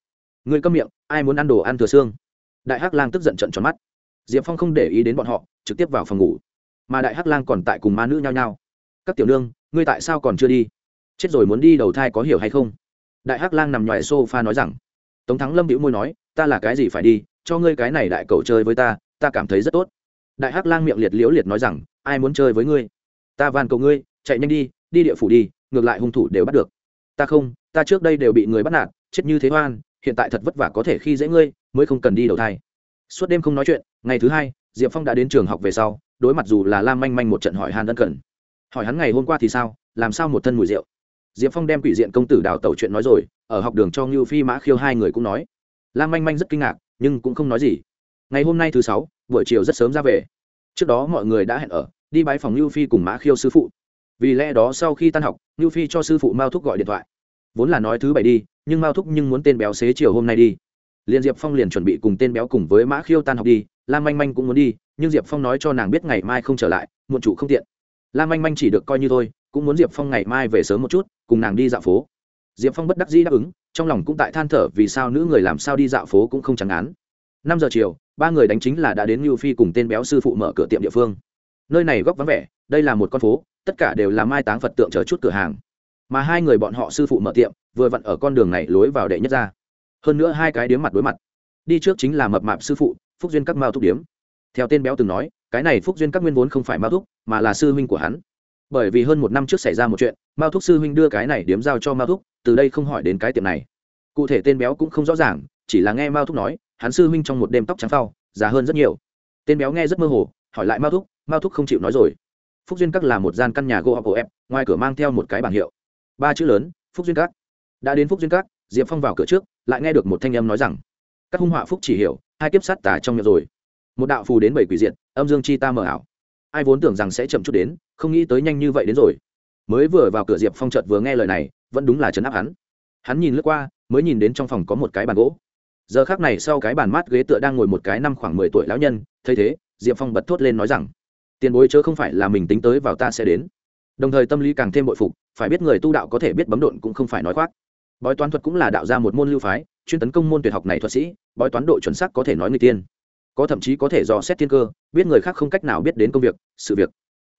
Ngươi câm miệng, ai muốn ăn đồ ăn thừa xương? Đại hắc lang tức giận trận tròn mắt. Diệp phong không để ý đến bọn họ, trực tiếp vào phòng ngủ. Mà đại hắc lang còn tại cùng ma nữ nhao nhao. Các tiểu nương, ngươi tại sao còn chưa đi? Chết rồi muốn đi đầu thai có hiểu hay không? Đại hắc lang nằm ngoài s o f a nói rằng. Tống thắng lâm hữu môi nói, ta là cái gì phải đi? Cho ngươi cái này đại cậu chơi với ta ta cảm thấy rất tốt. Đại hắc lang miệng liệt liễu liệt nói rằng, ai muốn chơi với ngươi? Ta van cầu ngươi, chạy nhanh đi đi địa phủ đi, ngược lại hung thủ đều bắt được ta không, ta trước đây đều bị người bắt nạt, chết như thế hoan hiện tại thật vất vả có thể khi dễ ngươi, mới không cần đi đầu thai. Suốt đêm không nói chuyện, ngày thứ hai, diệp phong đã đến trường học về sau, đối mặt dù là lam manh manh một trận hỏi hàn ân cần. Hỏi hắn ngày hôm qua thì sao, làm sao một thân mùi rượu? Diệp phong đem quỷ diện công tử đào tẩu chuyện nói rồi, ở học đường cho ngưu phi mã khiêu hai người cũng nói. Lam manh manh rất kinh ngạc, nhưng cũng không nói gì. Ngày hôm nay thứ sáu, buổi chiều rất sớm ra về. Trước đó mọi người đã hẹn ở, đi bái phòng ngưu phi cùng mã khiêu sư phụ vì lẽ đó sau khi tan học, ngưu phi cho sư phụ mao thúc gọi điện thoại. Vốn là nói thứ bảy đi, nhưng mao thúc nhưng muốn tên béo xế chiều hôm nay đi. Liền diệp phong liền chuẩn bị cùng tên béo cùng với mã khiêu tan học đi, lam manh manh cũng muốn đi, nhưng diệp phong nói cho nàng biết ngày mai không trở lại, muộn chủ không tiện. Lam manh manh chỉ được coi như thôi, cũng muốn diệp phong ngày mai về sớm một chút, cùng nàng đi dạo phố. Diệp phong bất đắc dĩ đáp ứng, trong lòng cũng tại than thở vì sao nữ người làm sao đi dạo phố cũng không chẳng án năm giờ chiều, ba người đánh chính là đã đến ngưu phi cùng tên béo sư phụ mở cửa tiệm địa phương. Nơi này góc vắng vẻ, đây là một con phố tất cả đều là mai táng phật tượng chờ chút cửa hàng. Mà hai người bọn họ sư phụ mở tiệm, vừa vặn ở con đường này lối vào đệ nhất ra. Hơn nữa hai cái điếm mặt đối mặt. Đi trước chính là mập mạp sư phụ, phúc duyên các mao thúc điếm. Theo tên béo từng nói, cái này phúc duyên các nguyên vốn không phải mao thúc, mà là sư huynh của hắn. Bởi vì hơn một năm trước xảy ra một chuyện, mao thúc sư huynh đưa cái này điếm giao cho mao thúc, từ đây không hỏi đến cái tiệm này. Cụ thể tên béo cũng không rõ ràng, chỉ là nghe mao thúc nói, hắn sư huynh trong một đêm tóc trắng phao già hơn rất nhiều. Tên béo nghe rất mơ hồ, hỏi lại mao thúc mao thúc không chịu nói rồi phúc duyên các là một gian căn nhà gỗ của em ngoài cửa mang theo một cái bảng hiệu. Ba chữ lớn, phúc duyên các. Đã đến phúc duyên các, diệp phong vào cửa trước, lại nghe được một thanh âm nói rằng, các hung họa phúc chỉ hiểu, hai kiếp sát tả trong miệng rồi. Một đạo phù đến bảy quỷ diện âm dương chi ta mờ ảo. Ai vốn tưởng rằng sẽ chậm chút đến, không nghĩ tới nhanh như vậy đến rồi. Mới vừa vào cửa diệp phong trợt vừa nghe lời này, vẫn đúng là chấn áp hắn. Hắn nhìn lướt qua, mới nhìn đến trong phòng có một cái bàn gỗ. Giờ khác này sau cái bàn mát ghế tựa đang ngồi một cái năm khoảng mười tuổi lão nhân, thấy thế, diệp phong bật thốt lên nói rằng tiền bối chớ không phải là mình tính tới vào ta sẽ đến. Đồng thời tâm lý càng thêm bội phục, phải biết người tu đạo có thể biết bấm độn cũng không phải nói khoác. Bói toán thuật cũng là đạo ra một môn lưu phái, chuyên tấn công môn tuyệt học này thuật sĩ, bói toán độ chuẩn xác có thể nói người tiên. Có thậm chí có thể dò xét thiên cơ, biết người khác không cách nào biết đến công việc, sự việc.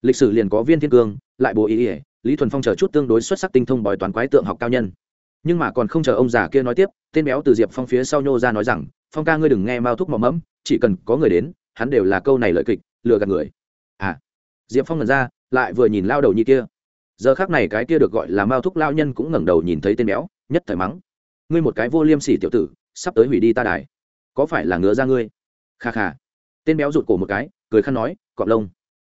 Lịch sử liền có viên thiên cương, lại bố ý ỉa lý thuần phong chờ chút tương đối xuất sắc tinh thông bói toán quái tượng học cao nhân. Nhưng mà còn không chờ ông già kia nói tiếp, tên béo từ diệp phong phía sau nhô ra nói rằng, phong ca ngươi đừng nghe mao thúc mò mẫm, chỉ cần có người đến, hắn đều là câu này lợi kịch, lừa gạt người à. Diệp phong ngẩn ra, lại vừa nhìn lao đầu như kia. Giờ khác này cái kia được gọi là mao thúc lao nhân cũng ngẩng đầu nhìn thấy tên béo, nhất thời mắng. Ngươi một cái vô liêm sỉ tiểu tử, sắp tới hủy đi ta đài. Có phải là ngứa ra ngươi? Kha kha. Tên béo rụt cổ một cái, cười khăn nói, cọp lông.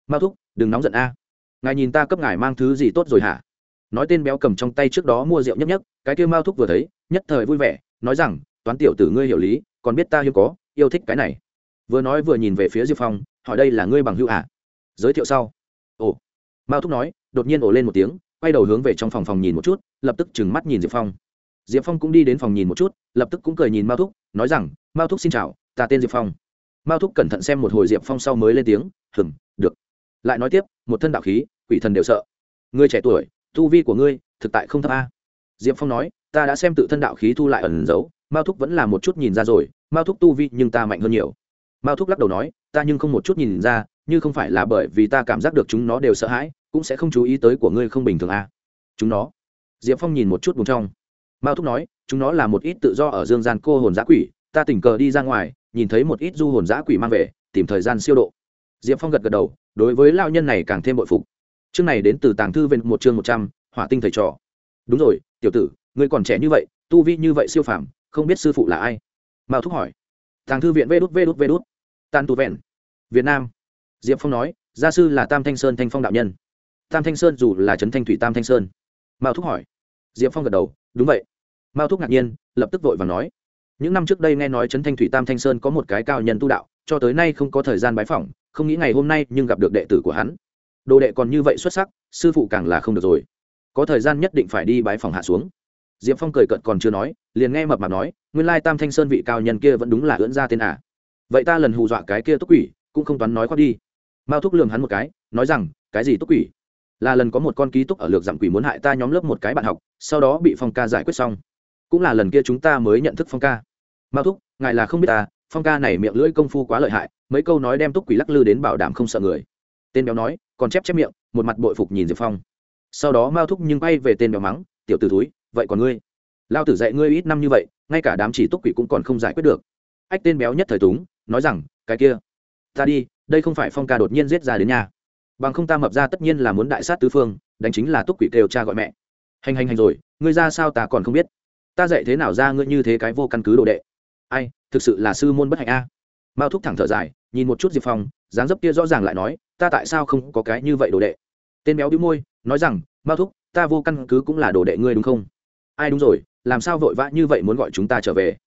Mao thúc, đừng nóng giận a. Ngài nhìn ta cấp ngài mang thứ gì tốt rồi hả? Nói tên béo cầm trong tay trước đó mua rượu nhấp nhấp, cái kia mao thúc vừa thấy, nhất thời vui vẻ, nói rằng, toán tiểu tử ngươi hiểu lý, còn biết ta hiếm có, yêu thích cái này. Vừa nói vừa nhìn về phía diệp phong, hỏi đây là ngươi bằng hữu ạ giới thiệu sau. Ồ. Mao thúc nói, đột nhiên ổ lên một tiếng, quay đầu hướng về trong phòng phòng nhìn một chút, lập tức trừng mắt nhìn diệp phong. Diệp phong cũng đi đến phòng nhìn một chút, lập tức cũng cười nhìn mao thúc, nói rằng, mao thúc xin chào, ta tên diệp phong. Mao thúc cẩn thận xem một hồi diệp phong sau mới lên tiếng hừng được. Lại nói tiếp, một thân đạo khí, quỷ thần đều sợ. Ngươi trẻ tuổi, tu vi của ngươi, thực tại không thấp a. Diệp phong nói, ta đã xem tự thân đạo khí thu lại ẩn giấu, mao thúc vẫn là một chút nhìn ra rồi, mao thúc tu vi nhưng ta mạnh hơn nhiều. Mao thúc lắc đầu nói, ta nhưng không một chút nhìn ra như không phải là bởi vì ta cảm giác được chúng nó đều sợ hãi, cũng sẽ không chú ý tới của ngươi không bình thường à? chúng nó. Diệp phong nhìn một chút bùng trong. Mao thúc nói, chúng nó là một ít tự do ở dương gian cô hồn giã quỷ, ta tình cờ đi ra ngoài, nhìn thấy một ít du hồn giã quỷ mang về, tìm thời gian siêu độ. Diệp phong gật gật đầu, đối với lao nhân này càng thêm bội phục. Chương này đến từ tàng thư viện một chương một trăm, hỏa tinh thầy trò. Đúng rồi, tiểu tử, ngươi còn trẻ như vậy, tu vi như vậy siêu phàm, không biết sư phụ là ai? Mao thúc hỏi. Tàng thư viện vê đút vê đút vê đút. Tan tu vẹn. Việt nam diệp phong nói, gia sư là tam thanh sơn thanh phong đạo nhân. Tam thanh sơn dù là trấn thanh thủy tam thanh sơn. Mao thúc hỏi. Diệp phong gật đầu, đúng vậy. Mao thúc ngạc nhiên, lập tức vội và nói, những năm trước đây nghe nói trấn thanh thủy tam thanh sơn có một cái cao nhân tu đạo, cho tới nay không có thời gian bái phỏng, không nghĩ ngày hôm nay nhưng gặp được đệ tử của hắn. Đồ đệ còn như vậy xuất sắc, sư phụ càng là không được rồi. Có thời gian nhất định phải đi bái phòng hạ xuống. Diệp phong cười cận còn chưa nói, liền nghe mập mạp nói, nguyên lai tam thanh sơn vị cao nhân kia vẫn đúng là ưỡn ra tên à. vậy ta lần hù dọa cái kia túc quỷ, cũng không toán nói khoác đi mao thúc lường hắn một cái, nói rằng, cái gì túc quỷ? Là lần có một con ký túc ở lược giảm quỷ muốn hại ta nhóm lớp một cái bạn học, sau đó bị phong ca giải quyết xong. Cũng là lần kia chúng ta mới nhận thức phong ca. Mao thúc, ngài là không biết ta, phong ca này miệng lưỡi công phu quá lợi hại, mấy câu nói đem túc quỷ lắc lư đến bảo đảm không sợ người. Tên béo nói, còn chép chép miệng, một mặt bội phục nhìn diệp phong. Sau đó mao thúc nhưng bay về tên béo mắng, tiểu t ử túi vậy còn ngươi? Lao tử dạy ngươi ít năm như vậy, ngay cả đám chỉ túc quỷ cũng còn không giải quyết được. Ách, tên béo nhất thời túng, nói rằng, cái kia, ta đi đây không phải phong ca đột nhiên giết ra đến nhà. Bằng không ta mập ra tất nhiên là muốn đại sát tứ phương, đánh chính là túc quỷ kêu cha gọi mẹ. Hành hành hành rồi, ngươi ra sao ta còn không biết. Ta dạy thế nào ra ngươi như thế cái vô căn cứ đồ đệ. Ai, thực sự là sư môn bất hạnh a. Mao thúc thẳng thở dài, nhìn một chút diệp phong, dáng dấp kia rõ ràng lại nói, ta tại sao không có cái như vậy đồ đệ? Tên béo đĩu môi, nói rằng, mao thúc, ta vô căn cứ cũng là đồ đệ ngươi đúng không? Ai đúng rồi, làm sao vội vã như vậy muốn gọi chúng ta trở về?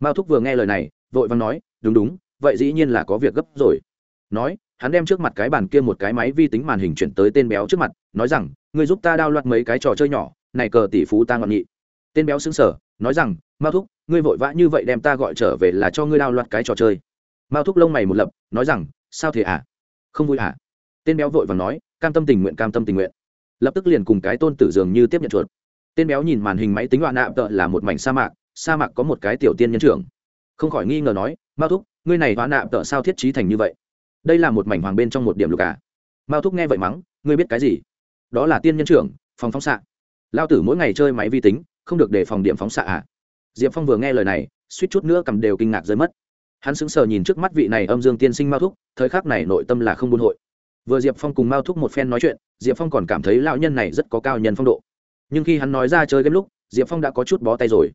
Mao thúc vừa nghe lời này, vội vàng nói, đúng đúng, vậy dĩ nhiên là có việc gấp rồi nói, hắn đem trước mặt cái bàn kia một cái máy vi tính màn hình chuyển tới tên béo trước mặt, nói rằng người giúp ta đao loạt mấy cái trò chơi nhỏ, này cờ tỷ phú ta ngọn nghị tên béo xứng sở nói rằng, mao thúc, ngươi vội vã như vậy đem ta gọi trở về là cho ngươi đao loạt cái trò chơi. Mao thúc lông mày một lập, nói rằng, sao thế à không vui à tên béo vội và nói, cam tâm tình nguyện, cam tâm tình nguyện. Lập tức liền cùng cái tôn tử dường như tiếp nhận chuột. Tên béo nhìn màn hình máy tính loạn nạm tợ là một mảnh sa mạc sa mạc có một cái tiểu tiên nhân trưởng. Không khỏi nghi ngờ nói, mao thúc, ngươi này loạn nạm tợ sao thiết trí thành như vậy? Đây là một mảnh hoàng bên trong một điểm lục à? Mao thúc nghe vậy mắng, ngươi biết cái gì? Đó là tiên nhân trưởng, phòng phóng xạ. Lao tử mỗi ngày chơi máy vi tính, không được để phòng điểm phóng xạ à? Diệp phong vừa nghe lời này, suýt chút nữa cầm đều kinh ngạc rơi mất. Hắn sững sờ nhìn trước mắt vị này âm dương tiên sinh mao thúc, thời khắc này nội tâm là không buôn hội. Vừa diệp phong cùng mao thúc một phen nói chuyện, diệp phong còn cảm thấy lão nhân này rất có cao nhân phong độ. Nhưng khi hắn nói ra chơi game lúc, diệp phong đã có chút bó tay rồi.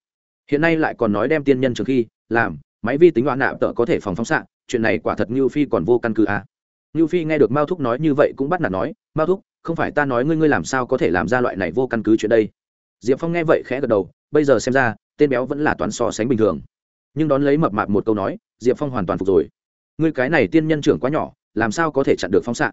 Hiện nay lại còn nói đem tiên nhân trường khi, làm, máy vi tính đoạn nạ tợ có thể phòng phóng xạ chuyện này quả thật như phi còn vô căn cứ à. như phi nghe được mao thúc nói như vậy cũng bắt nạt nói, mao thúc, không phải ta nói ngươi ngươi làm sao có thể làm ra loại này vô căn cứ chuyện đây? Diệp phong nghe vậy khẽ gật đầu, bây giờ xem ra, tên béo vẫn là toán so sánh bình thường. Nhưng đón lấy mập mạp một câu nói, diệp phong hoàn toàn phục rồi. Ngươi cái này tiên nhân trưởng quá nhỏ, làm sao có thể chặn được phóng xạ?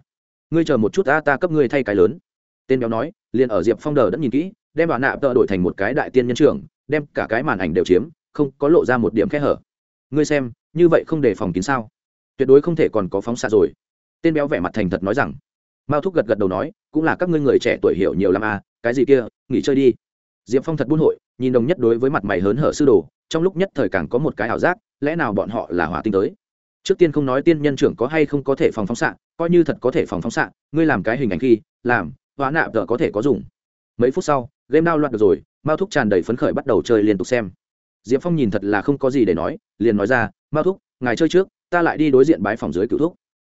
Ngươi chờ một chút ta ta cấp ngươi thay cái lớn. Tên béo nói, liền ở diệp phong đờ đã nhìn kỹ, đem bà nạ tợ đổi thành một cái đại tiên nhân trưởng, đem cả cái màn ảnh đều chiếm, không có lộ ra một điểm kẽ hở ngươi xem, như vậy không để phòng kín sao? Tuyệt đối không thể còn có phóng xạ rồi. Tên béo vẻ mặt thành thật nói rằng. Mao thúc gật gật đầu nói, cũng là các ngươi người trẻ tuổi hiểu nhiều lắm à cái gì kia, nghỉ chơi đi. Diệp phong thật buôn hội, nhìn đồng nhất đối với mặt mày hớn hở sư đồ, trong lúc nhất thời càng có một cái ảo giác, lẽ nào bọn họ là hỏa tinh tới? Trước tiên không nói tiên nhân trưởng có hay không có thể phòng phóng xạ, coi như thật có thể phòng phóng xạ, ngươi làm cái hình ảnh khi, làm, hóa nạ vợ có thể có dùng. Mấy phút sau, game đao loạt được rồi, mao thúc tràn đầy phấn khởi bắt đầu chơi liên tục xem diệp phong nhìn thật là không có gì để nói, liền nói ra, mao thúc, ngài chơi trước, ta lại đi đối diện bái phòng dưới cựu thúc.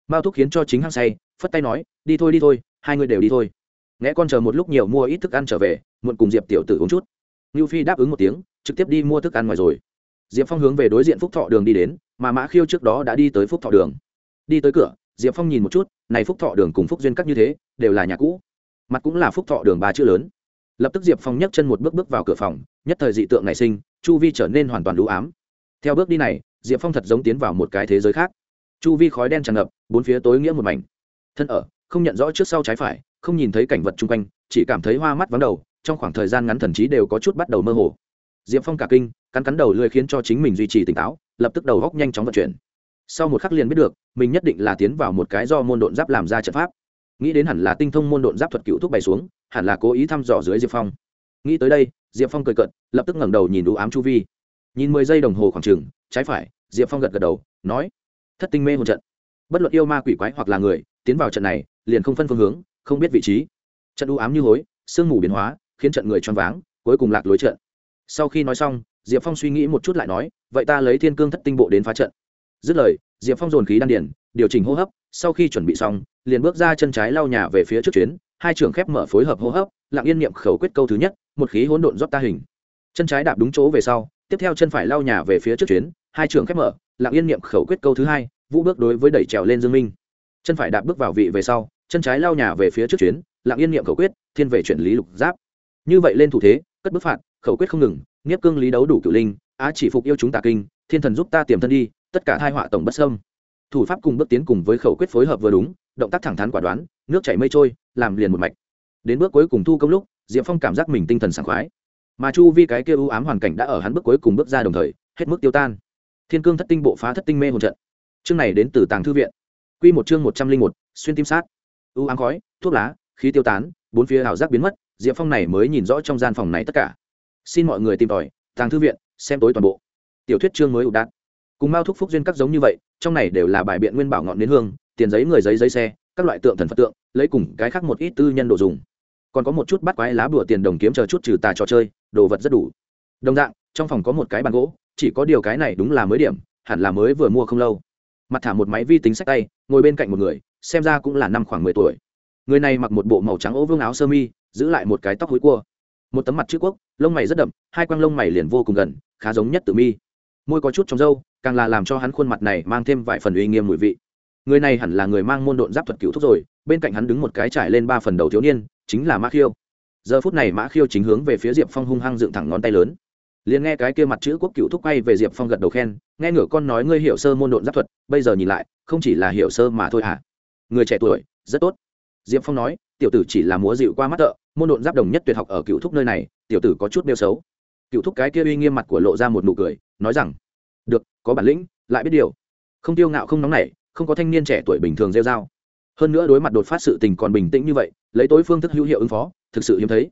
Mao thúc khiến cho chính hăng say, phất tay nói, đi thôi đi thôi, hai người đều đi thôi. Nghe con chờ một lúc nhiều mua ít thức ăn trở về, muộn cùng diệp tiểu tử uống chút. Ngưu phi đáp ứng một tiếng, trực tiếp đi mua thức ăn ngoài rồi. Diệp phong hướng về đối diện phúc thọ đường đi đến, mà mã khiêu trước đó đã đi tới phúc thọ đường. Đi tới cửa, diệp phong nhìn một chút, này phúc thọ đường cùng phúc duyên cắt như thế, đều là nhà cũ. Mặt cũng là phúc thọ đường ba chữ lớn. Lập tức diệp phong nhấc chân một bước bước vào cửa phòng, nhất thời dị tượng nảy sinh chu vi trở nên hoàn toàn lũ ám. Theo bước đi này, diệp phong thật giống tiến vào một cái thế giới khác. Chu vi khói đen tràn ngập, bốn phía tối nghĩa một mảnh. Thân ở, không nhận rõ trước sau trái phải, không nhìn thấy cảnh vật chung quanh, chỉ cảm thấy hoa mắt vắng đầu, trong khoảng thời gian ngắn thần trí đều có chút bắt đầu mơ hồ. Diệp phong cả kinh, cắn cắn đầu lười khiến cho chính mình duy trì tỉnh táo, lập tức đầu góc nhanh chóng vận chuyển. Sau một khắc liền biết được, mình nhất định là tiến vào một cái do môn độn giáp làm ra trận pháp. Nghĩ đến hẳn là tinh thông môn độn giáp thuật cựu thúc bày xuống, hẳn là cố ý thăm dò dưới diệp phong nghĩ tới đây, diệp phong cười cận lập tức ngẩng đầu nhìn đủ ám chu vi. Nhìn mười giây đồng hồ khoảng trừng trái phải, diệp phong gật gật đầu, nói, thất tinh mê hồn trận. Bất luận yêu ma quỷ quái hoặc là người, tiến vào trận này, liền không phân phương hướng, không biết vị trí. Trận u ám như hối, sương mù biến hóa, khiến trận người choáng váng, cuối cùng lạc lối trận. Sau khi nói xong, diệp phong suy nghĩ một chút lại nói, vậy ta lấy thiên cương thất tinh bộ đến phá trận. Dứt lời, diệp phong dồn khí đan điển điều chỉnh hô hấp, sau khi chuẩn bị xong, liền bước ra chân trái lau nhà về phía trước chuyến hai trường khép mở phối hợp hô hấp, lặng yên niệm khẩu quyết câu thứ nhất, một khí hỗn độn rót ta hình. Chân trái đạp đúng chỗ về sau, tiếp theo chân phải lau nhà về phía trước chuyến, hai trường khép mở, lặng yên niệm khẩu quyết câu thứ hai, vũ bước đối với đẩy trèo lên dương minh. Chân phải đạp bước vào vị về sau, chân trái lao nhà về phía trước chuyến, lặng yên niệm khẩu quyết, thiên về chuyển lý lục giáp. Như vậy lên thủ thế, cất bước phạt, khẩu quyết không ngừng, nghiếp cương lý đấu đủ cựu linh, á chỉ phục yêu chúng tà kinh, thiên thần giúp ta tiềm thân đi, tất cả thai họa tổng bất sâm thủ pháp cùng bước tiến cùng với khẩu quyết phối hợp vừa đúng động tác thẳng thắn quả đoán, nước chảy mây trôi, làm liền một mạch. Đến bước cuối cùng thu công lúc, diệp phong cảm giác mình tinh thần sảng khoái. Mà chu vi cái kia ưu ám hoàn cảnh đã ở hắn bước cuối cùng bước ra đồng thời, hết mức tiêu tan. Thiên cương thất tinh bộ phá thất tinh mê hồn trận. Chương này đến từ tàng thư viện. Q một chương một trăm linh một, xuyên tim sát. Ưu ám khói, thuốc lá, khí tiêu tán, bốn phía ảo giác biến mất, diệp phong này mới nhìn rõ trong gian phòng này tất cả. Xin mọi người tìm tòi, tàng thư viện, xem tối toàn bộ. Tiểu thuyết chương mới ụ đạn cùng mao thúc phúc duyên các giống như vậy, trong này đều là bài biện nguyên bảo ngọn đến hương tiền giấy người giấy giấy xe, các loại tượng thần phật tượng, lấy cùng cái khác một ít tư nhân đồ dùng. Còn có một chút bắt quái lá bùa tiền đồng kiếm chờ chút trừ tà trò chơi, đồ vật rất đủ. Đồng dạng, trong phòng có một cái bàn gỗ, chỉ có điều cái này đúng là mới điểm, hẳn là mới vừa mua không lâu. Mặt thả một máy vi tính sách tay, ngồi bên cạnh một người, xem ra cũng là năm khoảng mười tuổi. Người này mặc một bộ màu trắng ố vương áo sơ mi, giữ lại một cái tóc hối cua. Một tấm mặt chữ quốc, lông mày rất đậm, hai quang lông mày liền vô cùng gần, khá giống nhất tử mi. Môi có chút trong râu, càng là làm cho hắn khuôn mặt này mang thêm vài phần uy nghiêm mùi vị người này hẳn là người mang môn độn giáp thuật cựu thúc rồi, bên cạnh hắn đứng một cái trải lên ba phần đầu thiếu niên, chính là mã khiêu. Giờ phút này mã khiêu chính hướng về phía diệp phong hung hăng dựng thẳng ngón tay lớn. Liền nghe cái kia mặt chữ quốc cựu thúc quay về diệp phong gật đầu khen, nghe ngửa con nói ngươi hiểu sơ môn độn giáp thuật, bây giờ nhìn lại, không chỉ là hiểu sơ mà thôi hả? Người trẻ tuổi, rất tốt. Diệp phong nói, tiểu tử chỉ là múa dịu qua mắt thợ môn độn giáp đồng nhất tuyệt học ở cựu thúc nơi này, tiểu tử có chút nêu xấu. Cựu thúc cái kia uy nghiêm mặt của lộ ra một nụ cười, nói rằng, được, có bản lĩnh, lại biết điều. Không tiêu ngạo không nóng nảy không có thanh niên trẻ tuổi bình thường rêu dao hơn nữa đối mặt đột phát sự tình còn bình tĩnh như vậy, lấy tối phương thức hữu hiệu ứng phó, thực sự hiếm thấy.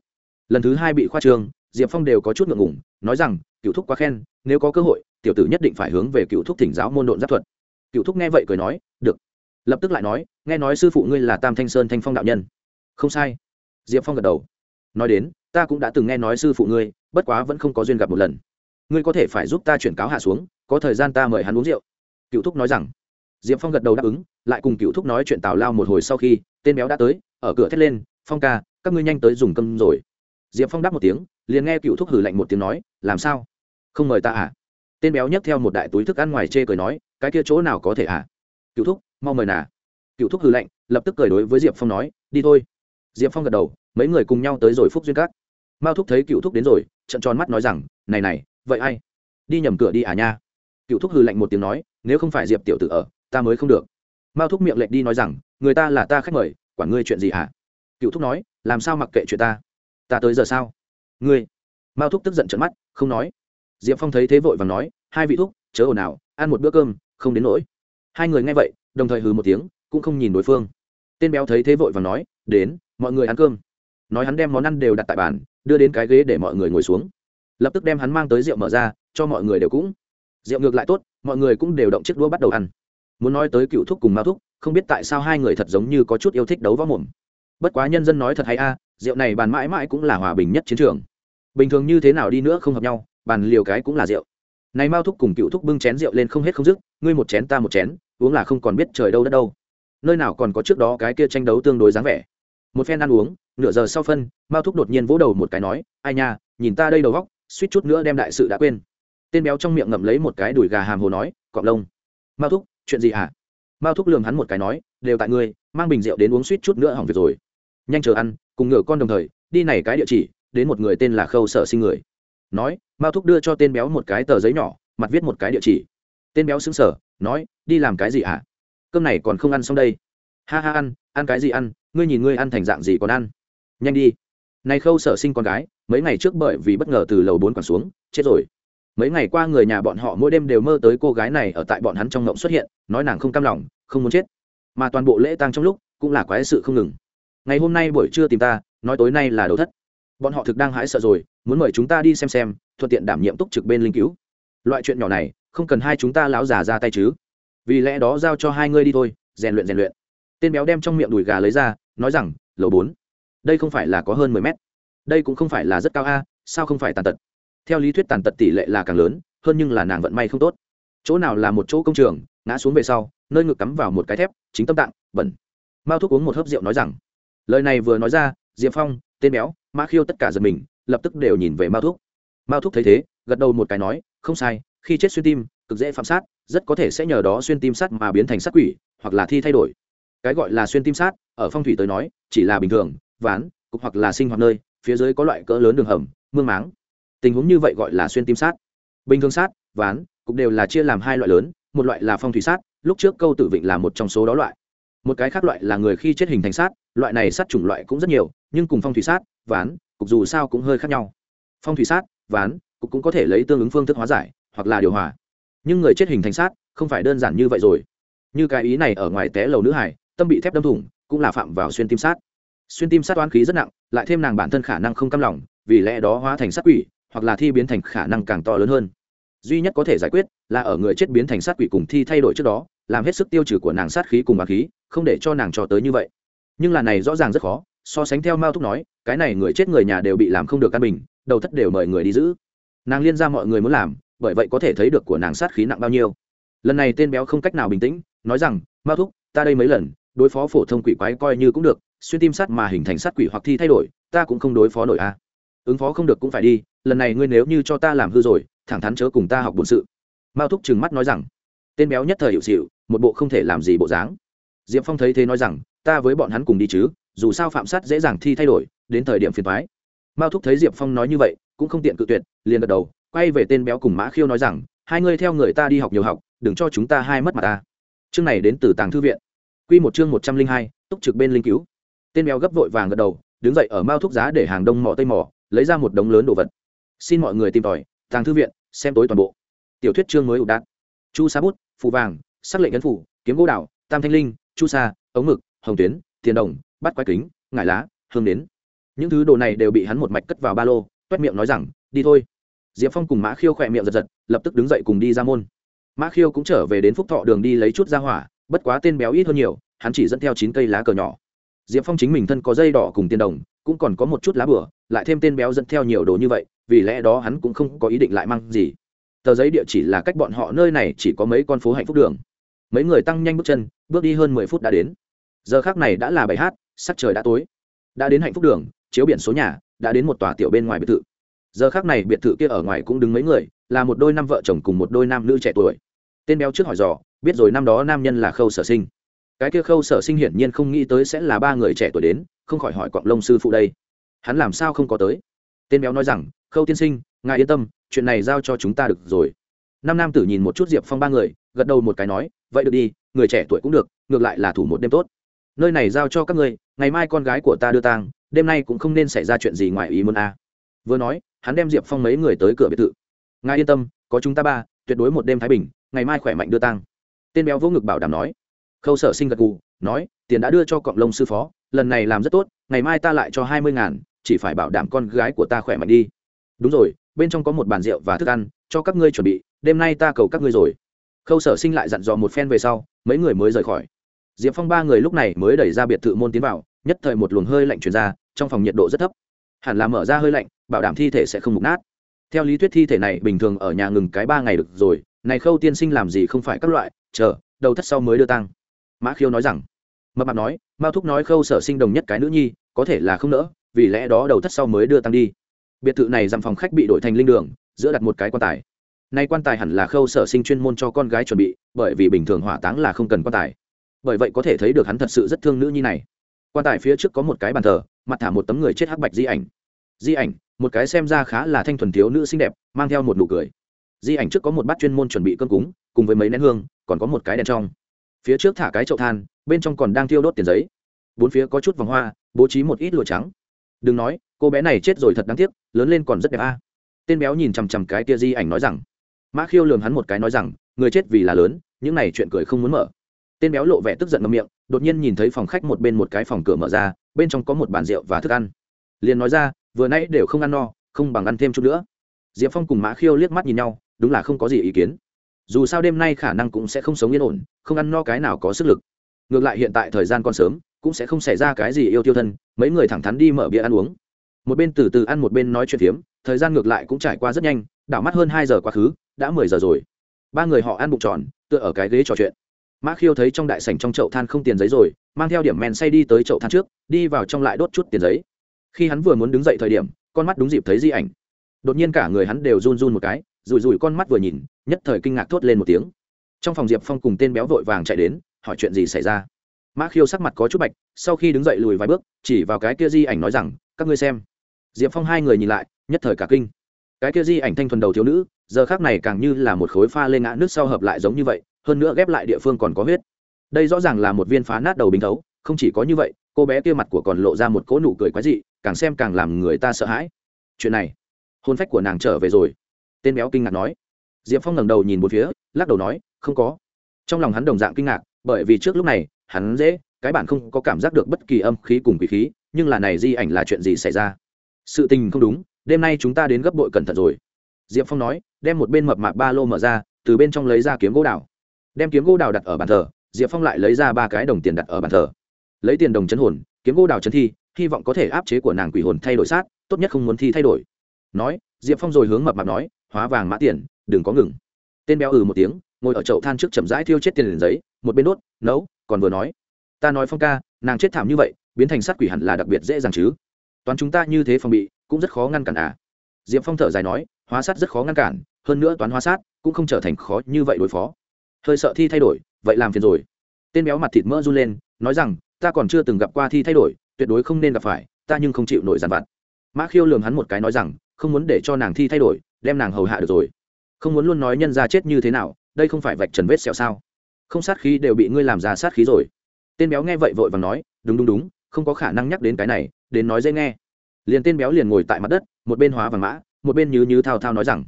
Lần thứ hai bị khoa trương diệp phong đều có chút ngượng ngủng nói rằng, cựu thúc quá khen, nếu có cơ hội, tiểu tử nhất định phải hướng về cựu thúc thỉnh giáo môn độn giáp thuật. Cựu thúc nghe vậy cười nói, được. Lập tức lại nói, nghe nói sư phụ ngươi là tam thanh sơn thanh phong đạo nhân. Không sai. Diệp phong gật đầu. Nói đến, ta cũng đã từng nghe nói sư phụ ngươi, bất quá vẫn không có duyên gặp một lần. Ngươi có thể phải giúp ta chuyển cáo hạ xuống, có thời gian ta mời hắn uống rượu. Cựu thúc nói rằng diệp phong gật đầu đáp ứng, lại cùng cựu thúc nói chuyện tào lao một hồi sau khi, tên béo đã tới, ở cửa thét lên, phong ca, các ngươi nhanh tới dùng cơm rồi. Diệp phong đáp một tiếng, liền nghe cựu thúc hử lạnh một tiếng nói, làm sao? Không mời ta à? Tên béo nhấc theo một đại túi thức ăn ngoài chê cười nói, cái kia chỗ nào có thể à? Cựu thúc, mau mời nà. Cựu thúc hử lạnh, lập tức cười đối với diệp phong nói, đi thôi. Diệp phong gật đầu, mấy người cùng nhau tới rồi phúc duyên cát mao thúc thấy cựu thúc đến rồi trận tròn mắt nói rằng, này này, vậy ai? Đi nhầm cửa đi à nha. Cựu thúc hừ lạnh một tiếng nói, nếu không phải diệp tiểu tử ở ta mới không được. Mao thúc miệng lệnh đi nói rằng, người ta là ta khách mời, quản ngươi chuyện gì hả? Cựu thúc nói, làm sao mặc kệ chuyện ta? Ta tới giờ sao? Ngươi? Mao thúc tức giận trận mắt, không nói. Diệp phong thấy thế vội và nói, hai vị thúc, chớ ồn ào, ăn một bữa cơm, không đến nỗi. Hai người nghe vậy, đồng thời hừ một tiếng, cũng không nhìn đối phương. Tên béo thấy thế vội và nói, đến, mọi người ăn cơm. Nói hắn đem món ăn đều đặt tại bàn, đưa đến cái ghế để mọi người ngồi xuống. Lập tức đem hắn mang tới rượu mở ra, cho mọi người đều cũng. Rượu ngược lại tốt, mọi người cũng đều động chiếc đũa bắt đầu ăn muốn nói tới cựu thúc cùng mao thúc, không biết tại sao hai người thật giống như có chút yêu thích đấu võ mồm. Bất quá nhân dân nói thật hay a, rượu này bàn mãi mãi cũng là hòa bình nhất chiến trường. Bình thường như thế nào đi nữa không hợp nhau, bàn liều cái cũng là rượu. Này mao thúc cùng cựu thúc bưng chén rượu lên không hết không dứt, ngươi một chén ta một chén, uống là không còn biết trời đâu đất đâu. Nơi nào còn có trước đó cái kia tranh đấu tương đối dáng vẻ. Một phen ăn uống, nửa giờ sau phân, mao thúc đột nhiên vỗ đầu một cái nói, ai nha, nhìn ta đây đầu góc, suýt chút nữa đem đại sự đã quên. Tên béo trong miệng ngậm lấy một cái đùi gà hàm hồ nói, cọp lông. Mao thúc chuyện gì hả? Mao thúc lường hắn một cái nói, đều tại ngươi, mang bình rượu đến uống suýt chút nữa hỏng việc rồi. Nhanh chờ ăn, cùng ngựa con đồng thời, đi này cái địa chỉ, đến một người tên là khâu sở sinh người. Nói, mao thúc đưa cho tên béo một cái tờ giấy nhỏ, mặt viết một cái địa chỉ. Tên béo xứng sở nói, đi làm cái gì hả? Cơm này còn không ăn xong đây. Ha ha, ăn ăn cái gì ăn? Ngươi nhìn ngươi ăn thành dạng gì còn ăn? Nhanh đi. Này khâu sở sinh con gái, mấy ngày trước bởi vì bất ngờ từ lầu bốn quẳng xuống, chết rồi mấy ngày qua người nhà bọn họ mỗi đêm đều mơ tới cô gái này ở tại bọn hắn trong ngộng xuất hiện, nói nàng không cam lòng, không muốn chết. Mà toàn bộ lễ tang trong lúc, cũng là quái sự không ngừng. Ngày hôm nay buổi trưa tìm ta, nói tối nay là đấu thất. Bọn họ thực đang hãi sợ rồi, muốn mời chúng ta đi xem xem, thuận tiện đảm nhiệm túc trực bên linh cứu. Loại chuyện nhỏ này, không cần hai chúng ta láo già ra tay chứ. Vì lẽ đó giao cho hai ngươi đi thôi, rèn luyện rèn luyện. Tên béo đem trong miệng đùi gà lấy ra, nói rằng, lầu bốn, đây không phải là có hơn mười mét. Đây cũng không phải là rất cao a, sao không phải tàn tật? Theo lý thuyết tàn tật tỷ lệ là càng lớn, hơn nhưng là nàng vận may không tốt. Chỗ nào là một chỗ công trường, ngã xuống về sau, nơi ngực cắm vào một cái thép, chính tâm tạng, bẩn. Mao thuốc uống một hớp rượu nói rằng, lời này vừa nói ra, diệp phong, tên béo, mã khiêu tất cả giật mình, lập tức đều nhìn về mao thuốc mao thuốc thấy thế, gật đầu một cái nói, không sai, khi chết xuyên tim, cực dễ phạm sát, rất có thể sẽ nhờ đó xuyên tim sát mà biến thành sát quỷ, hoặc là thi thay đổi. Cái gọi là xuyên tim sát, ở phong thủy tới nói, chỉ là bình thường, ván, cục hoặc là sinh hoạt nơi, phía dưới có loại cỡ lớn đường hầm, mương máng tình huống như vậy gọi là xuyên tim sát. Bình thường sát, ván, cục đều là chia làm hai loại lớn, một loại là phong thủy sát, lúc trước câu tử vịnh là một trong số đó loại. Một cái khác loại là người khi chết hình thành sát, loại này sát chủng loại cũng rất nhiều, nhưng cùng phong thủy sát, ván, cục dù sao cũng hơi khác nhau. Phong thủy sát, ván, cục cũng có thể lấy tương ứng phương thức hóa giải, hoặc là điều hòa. Nhưng người chết hình thành sát, không phải đơn giản như vậy rồi. Như cái ý này ở ngoài té lầu nữ hải, tâm bị thép đâm thủng, cũng là phạm vào xuyên tim sát. Xuyên tim sát oán khí rất nặng, lại thêm nàng bản thân khả năng không cam lòng, vì lẽ đó hóa thành sát quỷ hoặc là thi biến thành khả năng càng to lớn hơn. Duy nhất có thể giải quyết là ở người chết biến thành sát quỷ cùng thi thay đổi trước đó, làm hết sức tiêu trừ của nàng sát khí cùng bà khí, không để cho nàng cho tới như vậy. Nhưng là này rõ ràng rất khó, so sánh theo mao thúc nói, cái này người chết người nhà đều bị làm không được căn bình, đầu thất đều mời người đi giữ. Nàng liên ra mọi người muốn làm, bởi vậy có thể thấy được của nàng sát khí nặng bao nhiêu. Lần này tên béo không cách nào bình tĩnh, nói rằng, mao thúc, ta đây mấy lần, đối phó phổ thông quỷ quái coi như cũng được, xuyên tim sát mà hình thành sát quỷ hoặc thi thay đổi, ta cũng không đối phó nổi a. À. ứng phó không được cũng phải đi lần này ngươi nếu như cho ta làm hư rồi, thẳng thắn chớ cùng ta học bổn sự. Mao thúc trừng mắt nói rằng, tên béo nhất thời hiệu xịu một bộ không thể làm gì bộ dáng. Diệp phong thấy thế nói rằng, ta với bọn hắn cùng đi chứ, dù sao phạm sát dễ dàng thi thay đổi, đến thời điểm phiền thoái mao thúc thấy diệp phong nói như vậy, cũng không tiện cự tuyệt, liền gật đầu, quay về tên béo cùng mã khiêu nói rằng, hai ngươi theo người ta đi học nhiều học, đừng cho chúng ta hai mất mặt ta. Chương này đến từ tàng thư viện. Q một chương một trăm linh hai, túc trực bên linh cứu. Tên béo gấp vội vàng gật đầu, đứng dậy ở mao thúc giá để hàng đông mỏ tây mỏ, lấy ra một đống lớn đồ vật xin mọi người tìm tòi tàng thư viện xem tối toàn bộ. Tiểu thuyết chương mới ủ đạn chu sa bút phù vàng sắc lệnh ấn phủ kiếm gỗ đảo, tam thanh linh chu sa ống mực hồng tuyến tiền đồng bắt quái kính ngải lá hương đến những thứ đồ này đều bị hắn một mạch cất vào ba lô toét miệng nói rằng đi thôi. Diệp phong cùng mã khiêu khỏe miệng giật giật lập tức đứng dậy cùng đi ra môn. Mã khiêu cũng trở về đến phúc thọ đường đi lấy chút ra hỏa bất quá tên béo ít hơn nhiều hắn chỉ dẫn theo chín cây lá cờ nhỏ. Diệp phong chính mình thân có dây đỏ cùng tiền đồng cũng còn có một chút lá bửa lại thêm tên béo dẫn theo nhiều đồ như vậy vì lẽ đó hắn cũng không có ý định lại mang gì. Tờ giấy địa chỉ là cách bọn họ nơi này chỉ có mấy con phố hạnh phúc đường. Mấy người tăng nhanh bước chân, bước đi hơn mười phút đã đến. Giờ khác này đã là bảy h sắc trời đã tối. Đã đến hạnh phúc đường, chiếu biển số nhà, đã đến một tòa tiểu bên ngoài biệt thự. Giờ khác này biệt thự kia ở ngoài cũng đứng mấy người, là một đôi năm vợ chồng cùng một đôi nam nữ trẻ tuổi. Tên béo trước hỏi dò, biết rồi năm đó nam nhân là khâu sở sinh. Cái kia khâu sở sinh hiển nhiên không nghĩ tới sẽ là ba người trẻ tuổi đến, không khỏi hỏi cọng lông sư phụ đây. Hắn làm sao không có tới? Tên béo nói rằng, khâu tiên sinh, ngài yên tâm, chuyện này giao cho chúng ta được rồi. Năm nam tử nhìn một chút diệp phong ba người, gật đầu một cái nói, vậy được đi, người trẻ tuổi cũng được, ngược lại là thủ một đêm tốt. Nơi này giao cho các ngươi, ngày mai con gái của ta đưa tang, đêm nay cũng không nên xảy ra chuyện gì ngoài ý muốn a. À. vừa nói, hắn đem diệp phong mấy người tới cửa biệt thự. Ngài yên tâm, có chúng ta ba, tuyệt đối một đêm thái bình, ngày mai khỏe mạnh đưa tang. Tên béo vỗ ngực bảo đảm nói. Khâu sở sinh gật gù, nói, tiền đã đưa cho cộng lông sư phó, lần này làm rất tốt, ngày mai ta lại cho hai mươi ngàn chỉ phải bảo đảm con gái của ta khỏe mạnh đi. Đúng rồi, bên trong có một bàn rượu và thức ăn, cho các ngươi chuẩn bị, đêm nay ta cầu các ngươi rồi. Khâu sở sinh lại dặn dò một phen về sau, mấy người mới rời khỏi. Diệp phong ba người lúc này mới đẩy ra biệt thự môn tiến vào, nhất thời một luồng hơi lạnh truyền ra, trong phòng nhiệt độ rất thấp. Hẳn là mở ra hơi lạnh, bảo đảm thi thể sẽ không mục nát. Theo lý thuyết thi thể này bình thường ở nhà ngừng cái ba ngày được rồi, này khâu tiên sinh làm gì không phải các loại, chờ, đầu thất sau mới đưa tăng mã khiêu nói rằng, mập mạp nói, mao thúc nói khâu sở sinh đồng nhất cái nữ nhi có thể là không nỡ, vì lẽ đó đầu thất sau mới đưa tăng đi. Biệt thự này dằm phòng khách bị đổi thành linh đường, giữa đặt một cái quan tài. Nay quan tài hẳn là khâu sở sinh chuyên môn cho con gái chuẩn bị, bởi vì bình thường hỏa táng là không cần quan tài. Bởi vậy có thể thấy được hắn thật sự rất thương nữ nhi này. Quan tài phía trước có một cái bàn thờ, mặt thả một tấm người chết hắc bạch di ảnh. Di ảnh, một cái xem ra khá là thanh thuần thiếu nữ xinh đẹp, mang theo một nụ cười. Di ảnh trước có một bát chuyên môn chuẩn bị cơm cúng, cùng với mấy nén hương, còn có một cái đèn trong. Phía trước thả cái chậu than, bên trong còn đang thiêu đốt tiền giấy. Bốn phía có chút vòng hoa bố trí một ít lụa trắng. Đừng nói, cô bé này chết rồi thật đáng tiếc, lớn lên còn rất đẹp a. Tên béo nhìn chằm chằm cái tia di ảnh nói rằng. Mã khiêu lường hắn một cái nói rằng, người chết vì là lớn, những này chuyện cười không muốn mở. Tên béo lộ vẻ tức giận ngâm miệng, đột nhiên nhìn thấy phòng khách một bên một cái phòng cửa mở ra, bên trong có một bàn rượu và thức ăn. Liền nói ra, vừa nãy đều không ăn no, không bằng ăn thêm chút nữa. Diệp phong cùng mã khiêu liếc mắt nhìn nhau, đúng là không có gì ý kiến. Dù sao đêm nay khả năng cũng sẽ không sống yên ổn, không ăn no cái nào có sức lực. Ngược lại hiện tại thời gian còn sớm cũng sẽ không xảy ra cái gì yêu tiêu thân, mấy người thẳng thắn đi mở bia ăn uống. Một bên từ từ ăn một bên nói chuyện phiếm, thời gian ngược lại cũng trải qua rất nhanh, đảo mắt hơn hai giờ quá khứ, đã mười giờ rồi. Ba người họ ăn bụng tròn, tựa ở cái ghế trò chuyện. Mã khiêu thấy trong đại sảnh trong chậu than không tiền giấy rồi, mang theo điểm men say đi tới chậu than trước, đi vào trong lại đốt chút tiền giấy. Khi hắn vừa muốn đứng dậy thời điểm, con mắt đúng dịp thấy di ảnh. Đột nhiên cả người hắn đều run run một cái, rủi rủi con mắt vừa nhìn, nhất thời kinh ngạc thốt lên một tiếng. Trong phòng diệp phong cùng tên béo vội vàng chạy đến, hỏi chuyện gì xảy ra? Mã khiêu sắc mặt có chút bạch, sau khi đứng dậy lùi vài bước, chỉ vào cái kia di ảnh nói rằng, các ngươi xem. Diệp phong hai người nhìn lại, nhất thời cả kinh. Cái kia di ảnh thanh thuần đầu thiếu nữ, giờ khác này càng như là một khối pha lên ngã nước sau hợp lại giống như vậy, hơn nữa ghép lại địa phương còn có huyết. Đây rõ ràng là một viên phá nát đầu bình thấu, không chỉ có như vậy, cô bé kia mặt của còn lộ ra một cỗ nụ cười quái dị, càng xem càng làm người ta sợ hãi. Chuyện này hôn phách của nàng trở về rồi. Tên béo kinh ngạc nói. Diệp phong ngẩng đầu nhìn một phía, lắc đầu nói, không có. Trong lòng hắn đồng dạng kinh ngạc, bởi vì trước lúc này hắn dễ, cái bản không có cảm giác được bất kỳ âm khí cùng quỷ khí, nhưng là này di ảnh là chuyện gì xảy ra? Sự tình không đúng, đêm nay chúng ta đến gấp bội cẩn thận rồi. Diệp phong nói, đem một bên mập mạp ba lô mở ra, từ bên trong lấy ra kiếm gỗ đào. Đem kiếm gỗ đào đặt ở bàn thờ, diệp phong lại lấy ra ba cái đồng tiền đặt ở bàn thờ. Lấy tiền đồng chấn hồn, kiếm gỗ đào chấn thi, hy vọng có thể áp chế của nàng quỷ hồn thay đổi sát, tốt nhất không muốn thi thay đổi. Nói, diệp phong rồi hướng mập mạp nói, hóa vàng mã tiền, đừng có ngừng. Tên béo ừ một tiếng, ngồi ở chậu than trước chậm rãi thiêu chết tiền giấy, một bên đốt, nấu còn vừa nói, ta nói phong ca, nàng chết thảm như vậy, biến thành sát quỷ hẳn là đặc biệt dễ dàng chứ. Toán chúng ta như thế phòng bị, cũng rất khó ngăn cản à. Diệp phong thở dài nói, hóa sát rất khó ngăn cản, hơn nữa toán hóa sát cũng không trở thành khó như vậy đối phó. Hơi sợ thi thay đổi, vậy làm phiền rồi. Tên béo mặt thịt mỡ run lên, nói rằng, ta còn chưa từng gặp qua thi thay đổi, tuyệt đối không nên gặp phải, ta nhưng không chịu nổi dàn vặt. Mã khiêu lường hắn một cái nói rằng, không muốn để cho nàng thi thay đổi, đem nàng hầu hạ được rồi. Không muốn luôn nói nhân ra chết như thế nào, đây không phải vạch trần vết sẹo sao? Không sát khí đều bị ngươi làm ra sát khí rồi. Tên béo nghe vậy vội và nói, đúng đúng đúng, không có khả năng nhắc đến cái này, đến nói dễ nghe. Liền tên béo liền ngồi tại mặt đất, một bên hóa vàng mã, một bên như như thao thao nói rằng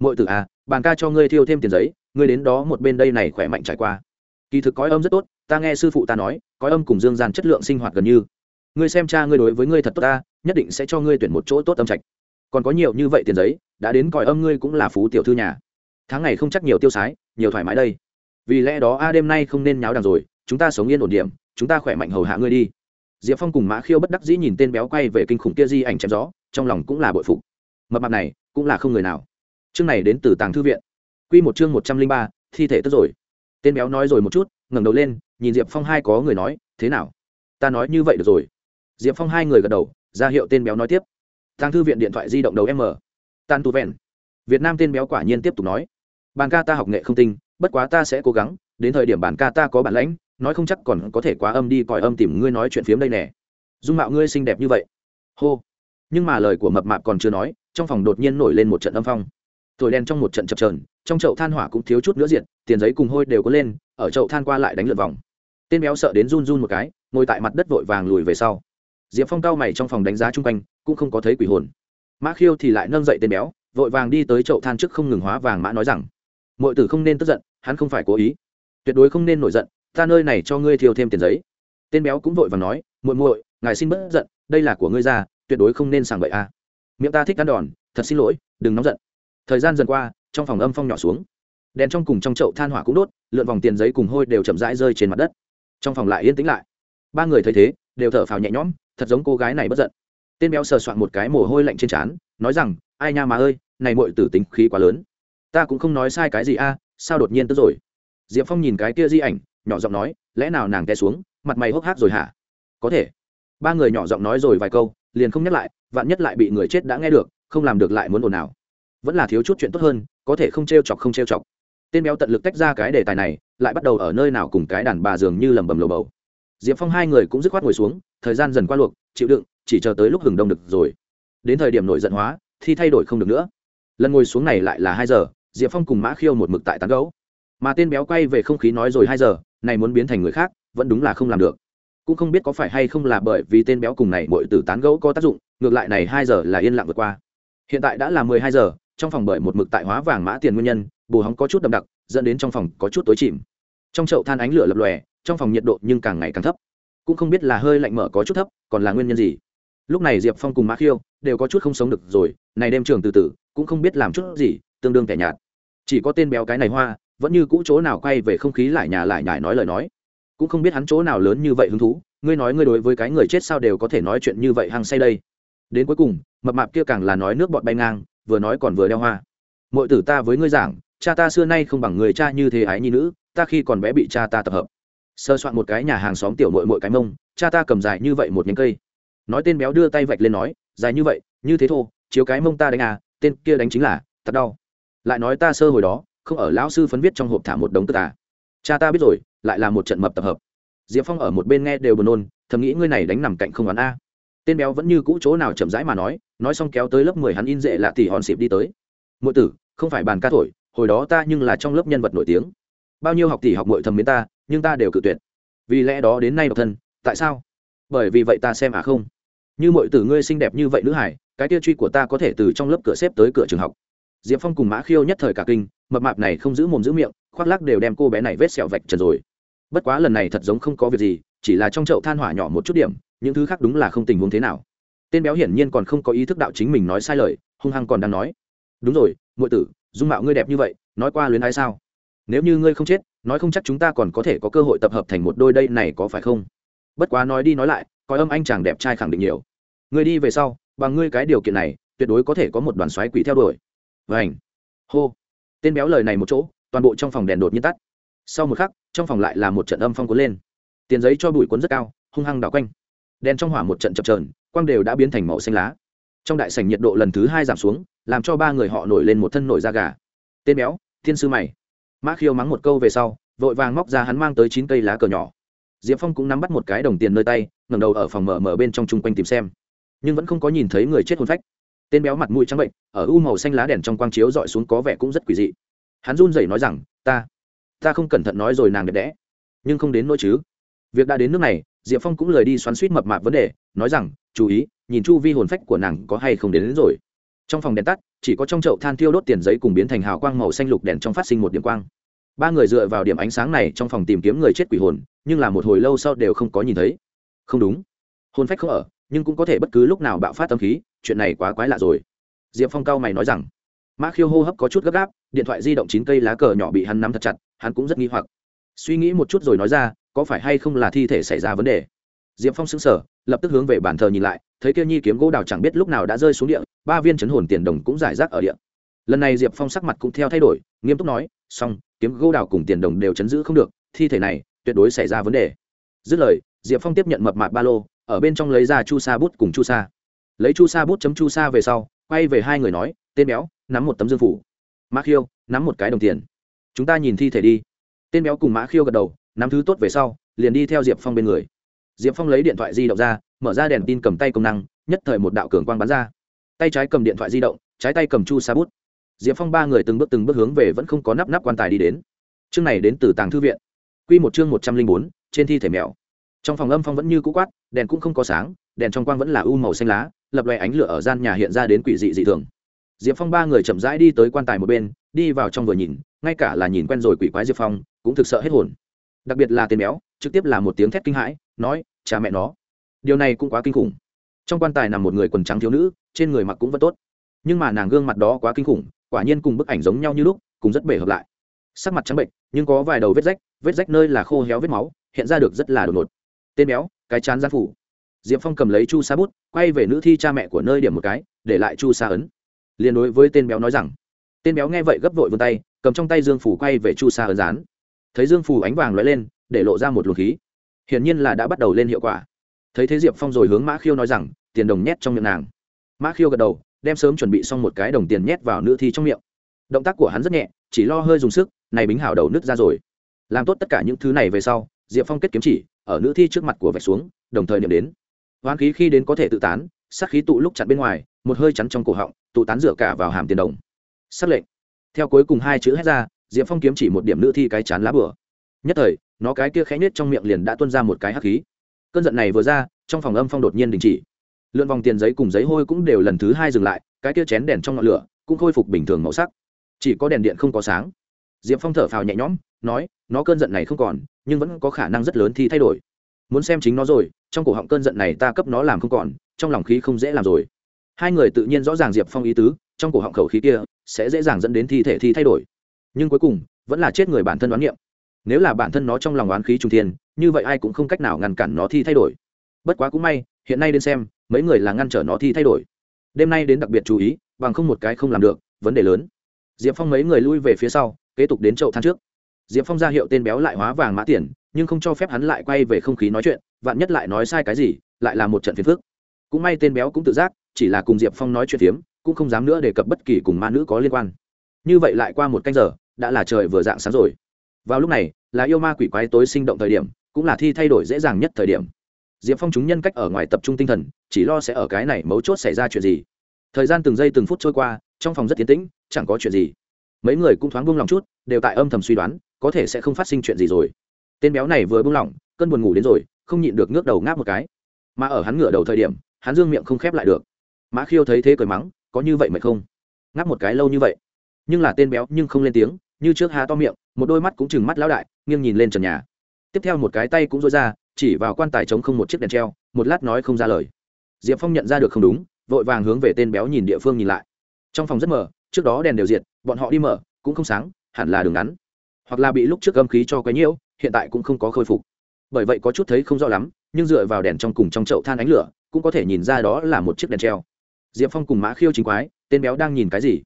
mọi tử à bàn ca cho ngươi thiêu thêm tiền giấy, ngươi đến đó một bên đây này khỏe mạnh trải qua. Kỳ thực cõi âm rất tốt, ta nghe sư phụ ta nói, cõi âm cùng dương gian chất lượng sinh hoạt gần như. Ngươi xem cha ngươi đối với ngươi thật tốt ta, nhất định sẽ cho ngươi tuyển một chỗ tốt âm trạch. Còn có nhiều như vậy tiền giấy, đã đến cõi âm ngươi cũng là phú tiểu thư nhà. Tháng ngày không chắc nhiều tiêu sái, nhiều thoải mái đây vì lẽ đó a, đêm nay không nên nháo đằng rồi, chúng ta sống yên ổn điểm, chúng ta khỏe mạnh hầu hạ ngươi đi. Diệp phong cùng mã khiêu bất đắc dĩ nhìn tên béo quay về kinh khủng kia di ảnh chém gió, trong lòng cũng là bội phục. Mập mặt này, cũng là không người nào. Chương này đến từ tàng thư viện. Q một chương một trăm linh ba, thi thể tức rồi. Tên béo nói rồi một chút, ngẩng đầu lên, nhìn diệp phong hai có người nói, thế nào? Ta nói như vậy được rồi. Diệp phong hai người gật đầu, ra hiệu tên béo nói tiếp. Tàng thư viện điện thoại di động đầu m. Tan tu vẹn. Việt nam tên béo quả nhiên tiếp tục nói, bàn ca ta học nghệ không tinh bất quá ta sẽ cố gắng, đến thời điểm bản ca ta có bản lãnh, nói không chắc còn có thể quá âm đi còi âm tìm ngươi nói chuyện phiếm đây nè. Dung mạo ngươi xinh đẹp như vậy. Hô. Nhưng mà lời của mập mạp còn chưa nói, trong phòng đột nhiên nổi lên một trận âm phong. Thổi đen trong một trận chập trờn trong chậu than hỏa cũng thiếu chút nữa diện tiền giấy cùng hôi đều có lên, ở chậu than qua lại đánh lượt vòng. Tên béo sợ đến run run một cái, ngồi tại mặt đất vội vàng lùi về sau. Diệp phong cao mày trong phòng đánh giá chung quanh, cũng không có thấy quỷ hồn. Mã khiêu thì lại nâng dậy tên béo, vội vàng đi tới chậu than trước không ngừng hóa vàng mã nói rằng mọi tử không nên tức giận, hắn không phải cố ý. Tuyệt đối không nên nổi giận, ta nơi này cho ngươi thiêu thêm tiền giấy. Tên béo cũng vội vàng nói, muội muội, ngài xin bớt giận, đây là của ngươi ra, tuyệt đối không nên sảng bậy a. À. miệng ta thích ăn đòn, thật xin lỗi, đừng nóng giận. Thời gian dần qua, trong phòng âm phong nhỏ xuống. Đèn trong cùng trong chậu than hỏa cũng đốt, lượn vòng tiền giấy cùng hôi đều chậm rãi rơi trên mặt đất. Trong phòng lại yên tĩnh lại. Ba người thấy thế, đều thở phào nhẹ nhõm, thật giống cô gái này bất giận. Tên béo sờ soạn một cái mồ hôi lạnh trên trán, nói rằng, ai nha mà ơi, này muội tử tính khí quá lớn ta cũng không nói sai cái gì a, sao đột nhiên tức rồi? Diệp phong nhìn cái kia di ảnh, nhỏ giọng nói, lẽ nào nàng té xuống, mặt mày hốc hác rồi hả? Có thể. Ba người nhỏ giọng nói rồi vài câu, liền không nhắc lại, vạn nhất lại bị người chết đã nghe được, không làm được lại muốn ồn nào vẫn là thiếu chút chuyện tốt hơn, có thể không t r e o chọc không t r e o chọc. Tên béo tận lực tách ra cái đề tài này, lại bắt đầu ở nơi nào cùng cái đàn bà dường như lầm bầm lầu bầu. Diệp phong hai người cũng dứt khoát ngồi xuống, thời gian dần qua luộc, chịu đựng, chỉ chờ tới lúc hừng đông được rồi. Đến thời điểm nổi giận hóa thì thay đổi không được nữa lần ngồi xuống này lại là hai giờ, diệp phong cùng mã khiêu một mực tại tán gấu mà tên béo quay về không khí nói rồi hai giờ, này muốn biến thành người khác, vẫn đúng là không làm được. Cũng không biết có phải hay không là bởi vì tên béo cùng này bội từ tán gẫu có tác dụng, ngược lại này hai giờ là yên lặng vượt qua. Hiện tại đã là mười hai giờ, trong phòng bởi một mực tại hóa vàng mã tiền nguyên nhân, bù hóng có chút đậm đặc, dẫn đến trong phòng có chút tối chìm. Trong chậu than ánh lửa lập lòe, trong phòng nhiệt độ nhưng càng ngày càng thấp. Cũng không biết là hơi lạnh mở có chút thấp, còn là nguyên nhân gì. Lúc này diệp phong cùng mã khiêu đều có chút không sống được rồi, này đêm trường từ từ cũng không biết làm chút gì, tương đương tẻ nhạt. Chỉ có tên béo cái này hoa, vẫn như cũ chỗ nào quay về không khí lại nhà lại nhải nói lời nói. Cũng không biết hắn chỗ nào lớn như vậy hứng thú, ngươi nói ngươi đối với cái người chết sao đều có thể nói chuyện như vậy hăng say đây. Đến cuối cùng, mập mạp kia càng là nói nước bọt bay ngang, vừa nói còn vừa đeo hoa. Mọi tử ta với ngươi giảng, cha ta xưa nay không bằng người cha như thế ái nhi nữ, ta khi còn bé bị cha ta tập hợp. Sơ soạn một cái nhà hàng xóm tiểu nội mội cái mông, cha ta cầm dài như vậy một nhánh cây. Nói tên béo đưa tay vạch lên nói, dài như vậy, như thế thô, chiếu cái mông ta đánh à tên kia đánh chính là, thật đau. Lại nói ta sơ hồi đó, không ở lão sư phấn viết trong hộp thả một đống tức à cha ta biết rồi, lại là một trận mập tập hợp. Diệp phong ở một bên nghe đều buồn nôn, thầm nghĩ ngươi này đánh nằm cạnh không oán a. Tên béo vẫn như cũ chỗ nào chậm rãi mà nói nói xong kéo tới lớp mười hắn in dễ lạ tỉ hòn xịp đi tới. Mỗi tử, không phải bàn ca thổi, hồi đó ta nhưng là trong lớp nhân vật nổi tiếng. Bao nhiêu học tỷ học mội thầm mến ta, nhưng ta đều cự tuyệt. Vì lẽ đó đến nay độc thân, tại sao? Bởi vì vậy ta xem à không? Như mọi tử ngươi xinh đẹp như vậy nữ hải cái tiêu truy của ta có thể từ trong lớp cửa xếp tới cửa trường học. Diệp phong cùng mã khiêu nhất thời cả kinh, mập mạp này không giữ mồm giữ miệng, khoác lắc đều đem cô bé này vết sẹo vạch trần rồi. Bất quá lần này thật giống không có việc gì, chỉ là trong chậu than hỏa nhỏ một chút điểm, những thứ khác đúng là không tình huống thế nào. Tên béo hiển nhiên còn không có ý thức đạo chính mình nói sai lời, hung hăng còn đang nói. Đúng rồi ngụy tử, dung mạo ngươi đẹp như vậy, nói qua luyến ai sao? Nếu như ngươi không chết, nói không chắc chúng ta còn có thể có cơ hội tập hợp thành một đôi đây này có phải không? Bất quá nói đi nói lại, coi âm anh chàng đẹp trai khẳng định nhiều. Ngươi đi về sau bằng ngươi cái điều kiện này, tuyệt đối có thể có một đoàn xoáy quỷ theo đuổi. Vảnh hô. Tên béo lời này một chỗ, toàn bộ trong phòng đèn đột nhiên tắt. Sau một khắc, trong phòng lại là một trận âm phong cuốn lên. Tiền giấy cho bụi cuốn rất cao, hung hăng đảo quanh. Đèn trong hỏa một trận chập trờn quang đều đã biến thành màu xanh lá. Trong đại sảnh nhiệt độ lần thứ hai giảm xuống, làm cho ba người họ nổi lên một thân nổi da gà. Tên béo, thiên sư mày. Mã khiêu mắng một câu về sau, vội vàng móc ra hắn mang tới chín cây lá cờ nhỏ. Diệp phong cũng nắm bắt một cái đồng tiền nơi tay, ngẩng đầu ở phòng mở mở bên trong chung quanh tìm xem nhưng vẫn không có nhìn thấy người chết hôn phách. Tên béo mặt mũi trắng bệnh ở u màu xanh lá đèn trong quang chiếu dọi xuống có vẻ cũng rất quỷ dị. Hắn run rẩy nói rằng ta ta không cẩn thận nói rồi nàng đẹp đẽ nhưng không đến nỗi chứ. Việc đã đến nước này diệp phong cũng lời đi xoắn suýt mập mạp vấn đề nói rằng chú ý nhìn chu vi hồn phách của nàng có hay không đến, đến rồi. Trong phòng đèn tắt chỉ có trong chậu than thiêu đốt tiền giấy cùng biến thành hào quang màu xanh lục đèn trong phát sinh một điểm quang. Ba người dựa vào điểm ánh sáng này trong phòng tìm kiếm người chết quỷ hồn nhưng là một hồi lâu sau đều không có nhìn thấy. Không đúng. Hồn phách không ở nhưng cũng có thể bất cứ lúc nào bạo phát tâm khí, chuyện này quá quái lạ rồi. Diệp phong cao mày nói rằng, mã khiêu hô hấp có chút gấp gáp, điện thoại di động chín cây lá cờ nhỏ bị hắn nắm thật chặt, hắn cũng rất nghi hoặc. Suy nghĩ một chút rồi nói ra, có phải hay không là thi thể xảy ra vấn đề? Diệp phong xứng sở lập tức hướng về bàn thờ nhìn lại, thấy kia nhi kiếm gỗ đào chẳng biết lúc nào đã rơi xuống địa, ba viên chấn hồn tiền đồng cũng giải rác ở địa. Lần này diệp phong sắc mặt cũng theo thay đổi, nghiêm túc nói, xong, kiếm gỗ đào cùng tiền đồng đều chấn giữ không được, thi thể này tuyệt đối xảy ra vấn đề. Dứt lời, diệp phong tiếp nhận mập mạp ba lô ở bên trong lấy ra chu sa bút cùng chu sa. Lấy chu sa bút chấm chu sa về sau, quay về hai người nói, tên béo, nắm một tấm dương phủ. Mã khiêu, nắm một cái đồng tiền. Chúng ta nhìn thi thể đi. Tên béo cùng mã khiêu gật đầu, nắm thứ tốt về sau, liền đi theo diệp phong bên người. Diệp phong lấy điện thoại di động ra, mở ra đèn tin cầm tay công năng, nhất thời một đạo cường quang bắn ra. Tay trái cầm điện thoại di động, trái tay cầm chu sa bút. Diệp phong ba người từng bước từng bước hướng về vẫn không có nắp nắp quan tài đi đến. Chương này đến từ tàng thư viện. Q một chương một trăm linh bốn, trên thi thể mèo trong phòng âm phong vẫn như cũ quát, đèn cũng không có sáng, đèn trong quang vẫn là u màu xanh lá, lập loè ánh lửa ở gian nhà hiện ra đến quỷ dị dị thường. Diệp phong ba người chậm rãi đi tới quan tài một bên, đi vào trong vừa nhìn, ngay cả là nhìn quen rồi quỷ quái diệp phong, cũng thực sợ hết hồn. Đặc biệt là tên béo, trực tiếp là một tiếng thét kinh hãi, nói, cha mẹ nó, điều này cũng quá kinh khủng. Trong quan tài nằm một người quần trắng thiếu nữ, trên người mặc cũng vẫn tốt. Nhưng mà nàng gương mặt đó quá kinh khủng, quả nhiên cùng bức ảnh giống nhau như lúc, cùng rất bể hợp lại. Sắc mặt trắng bệnh nhưng có vài đầu vết rách vết rách nơi là khô héo vết máu, hiện ra được rất là đột ngột tên béo, cái chán gian phủ. Diệp phong cầm lấy chu sa bút, quay về nữ thi cha mẹ của nơi điểm một cái, để lại chu sa ấn. Liền đối với tên béo nói rằng, tên béo nghe vậy gấp vội vươn tay, cầm trong tay dương phủ quay về chu sa ấn dán. thấy dương phủ ánh vàng lóe lên, để lộ ra một luồng khí. Hiển nhiên là đã bắt đầu lên hiệu quả. Thấy thế diệp phong rồi hướng mã khiêu nói rằng, tiền đồng nhét trong miệng nàng. Mã khiêu gật đầu, đem sớm chuẩn bị xong một cái đồng tiền nhét vào nữ thi trong miệng. Động tác của hắn rất nhẹ, chỉ lo hơi dùng sức, này bính hảo đầu nứt ra rồi. Làm tốt tất cả những thứ này về sau, diệp phong kết kiếm chỉ ở nữ thi trước mặt của vạch xuống, đồng thời niệm đến. Hoán khí khi đến có thể tự tán, sát khí tụ lúc chặn bên ngoài, một hơi chắn trong cổ họng, tụ tán dựa cả vào hàm tiền đồng. Xác lệnh. Theo cuối cùng hai chữ hét ra, diệp phong kiếm chỉ một điểm nữ thi cái chán lá bửa nhất thời, nó cái kia khẽ nết trong miệng liền đã tuôn ra một cái hắc khí. Cơn giận này vừa ra, trong phòng âm phong đột nhiên đình chỉ. Lượn vòng tiền giấy cùng giấy hôi cũng đều lần thứ hai dừng lại, cái kia chén đèn trong ngọn lửa cũng khôi phục bình thường màu sắc. Chỉ có đèn điện không có sáng. Diệp phong thở phào nhẹ nhõm nói, nó cơn giận này không còn, nhưng vẫn có khả năng rất lớn thì thay đổi. Muốn xem chính nó rồi, trong cổ họng cơn giận này ta cấp nó làm không còn, trong lòng khí không dễ làm rồi. Hai người tự nhiên rõ ràng diệp phong ý tứ, trong cổ họng khẩu khí kia sẽ dễ dàng dẫn đến thi thể thi thay đổi. Nhưng cuối cùng, vẫn là chết người bản thân đoán niệm. Nếu là bản thân nó trong lòng oán khí trung thiên, như vậy ai cũng không cách nào ngăn cản nó thi thay đổi. Bất quá cũng may, hiện nay đến xem, mấy người là ngăn trở nó thi thay đổi. Đêm nay đến đặc biệt chú ý, bằng không một cái không làm được, vấn đề lớn. Diệp phong mấy người lui về phía sau, kế tục đến chậu than trước diệp phong ra hiệu tên béo lại hóa vàng mã tiền, nhưng không cho phép hắn lại quay về không khí nói chuyện, vạn nhất lại nói sai cái gì, lại là một trận phiền phức. Cũng may tên béo cũng tự giác, chỉ là cùng diệp phong nói chuyện phiếm, cũng không dám nữa đề cập bất kỳ cùng ma nữ có liên quan. Như vậy lại qua một canh giờ, đã là trời vừa dạng sáng rồi. Vào lúc này, là yêu ma quỷ quái tối sinh động thời điểm, cũng là thi thay đổi dễ dàng nhất thời điểm. Diệp phong chúng nhân cách ở ngoài tập trung tinh thần, chỉ lo sẽ ở cái này mấu chốt xảy ra chuyện gì. Thời gian từng giây từng phút trôi qua, trong phòng rất tiến tĩnh, chẳng có chuyện gì mấy người cũng thoáng buông lòng chút, đều tại âm thầm suy đoán, có thể sẽ không phát sinh chuyện gì rồi. Tên béo này vừa buông lỏng, cơn buồn ngủ đến rồi, không nhịn được ngước đầu ngáp một cái. Mà ở hắn ngửa đầu thời điểm, hắn dương miệng không khép lại được. Mã khiêu thấy thế cười mắng, có như vậy mày không? Ngáp một cái lâu như vậy. Nhưng là tên béo nhưng không lên tiếng, như trước há to miệng, một đôi mắt cũng chừng mắt lão đại, nghiêng nhìn lên trần nhà. Tiếp theo một cái tay cũng rối ra, chỉ vào quan tài trống không một chiếc đèn treo, một lát nói không ra lời. Diệp phong nhận ra được không đúng, vội vàng hướng về tên béo nhìn địa phương nhìn lại. Trong phòng rất mờ, trước đó đèn đều diệt bọn họ đi mở, cũng không sáng, hẳn là đường ngắn. Hoặc là bị lúc trước âm khí cho quấy nhiễu, hiện tại cũng không có khôi phục. Bởi vậy có chút thấy không rõ lắm, nhưng dựa vào đèn trong cùng trong chậu than ánh lửa, cũng có thể nhìn ra đó là một chiếc đèn treo. Diệp phong cùng mã khiêu chính quái, tên béo đang nhìn cái gì?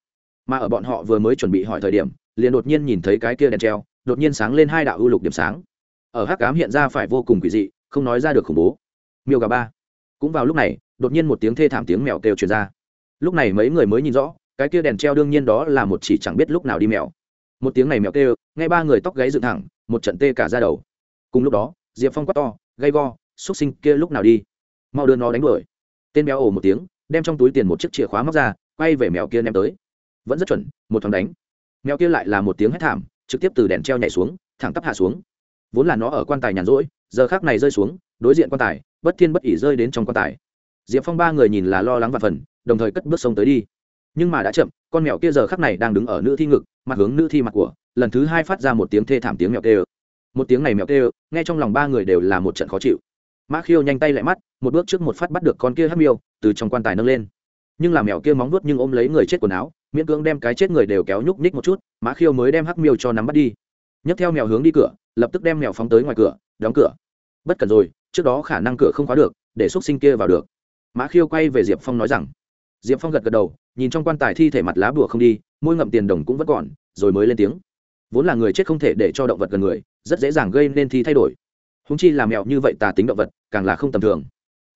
Mà ở bọn họ vừa mới chuẩn bị hỏi thời điểm, liền đột nhiên nhìn thấy cái kia đèn treo, đột nhiên sáng lên hai đạo ưu lục điểm sáng. Ở hắc cám hiện ra phải vô cùng quỷ dị, không nói ra được khủng bố. Miêu gà ba. Cũng vào lúc này, đột nhiên một tiếng thê thảm tiếng mèo kêu truyền ra. Lúc này mấy người mới nhìn rõ cái kia đèn treo đương nhiên đó là một chỉ chẳng biết lúc nào đi mèo. Một tiếng này mèo kêu ngay ba người tóc gáy dựng thẳng, một trận tê cả ra đầu. Cùng lúc đó, diệp phong quát to, gay go, xúc sinh kia lúc nào đi? Mau đưa nó đánh đuổi. Tên béo ồ một tiếng, đem trong túi tiền một chiếc chìa khóa móc ra, quay về mèo kia ném tới. Vẫn rất chuẩn, một thằng đánh. Mèo kia lại là một tiếng hét thảm, trực tiếp từ đèn treo nhảy xuống, thẳng tắp hạ xuống. Vốn là nó ở quan tài nhàn rỗi, giờ khác này rơi xuống, đối diện quan tài, bất thiên bất ỉ rơi đến trong quan tài. Diệp phong ba người nhìn là lo lắng và phần, đồng thời cất bước sông tới đi nhưng mà đã chậm, con mèo kia giờ khắc này đang đứng ở nữ thi ngực, mặt hướng nữ thi mặt của, lần thứ hai phát ra một tiếng thê thảm tiếng mèo kêu một tiếng này mèo kêu nghe trong lòng ba người đều là một trận khó chịu. Mã khiêu nhanh tay lại mắt, một bước trước một phát bắt được con kia hắc miêu, từ trong quan tài nâng lên. Nhưng làm mèo kia móng vuốt nhưng ôm lấy người chết quần áo, miễn cưỡng đem cái chết người đều kéo nhúc nhích một chút, mã khiêu mới đem hắc miêu cho nắm bắt đi. Nhấc theo mèo hướng đi cửa, lập tức đem mèo phóng tới ngoài cửa, đóng cửa. Bất cần rồi, trước đó khả năng cửa không khóa được, để x sinh kia vào được. Mã khiêu quay về diệp phong nói rằng. Diệp phong gật gật đầu nhìn trong quan tài thi thể mặt lá bùa không đi môi ngậm tiền đồng cũng vẫn còn rồi mới lên tiếng. Vốn là người chết không thể để cho động vật gần người rất dễ dàng gây nên thi thay đổi. Húng chi làm mẹo như vậy tà tính động vật càng là không tầm thường.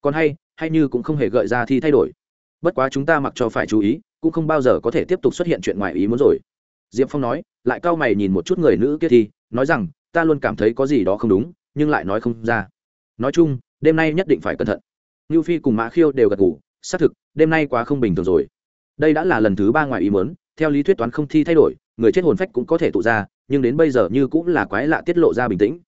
Còn hay hay như cũng không hề gợi ra thi thay đổi. Bất quá chúng ta mặc cho phải chú ý cũng không bao giờ có thể tiếp tục xuất hiện chuyện ngoài ý muốn rồi. Diệp phong nói lại cau mày nhìn một chút người nữ kia thi, nói rằng ta luôn cảm thấy có gì đó không đúng nhưng lại nói không ra. Nói chung đêm nay nhất định phải cẩn thận. Như phi cùng mã khiêu đều gật ngủ xác thực đêm nay quá không bình thường rồi đây đã là lần thứ ba ngoài ý muốn, theo lý thuyết toán không thi thay đổi, người chết hồn phách cũng có thể tụ ra, nhưng đến bây giờ như cũng là quái lạ tiết lộ ra bình tĩnh.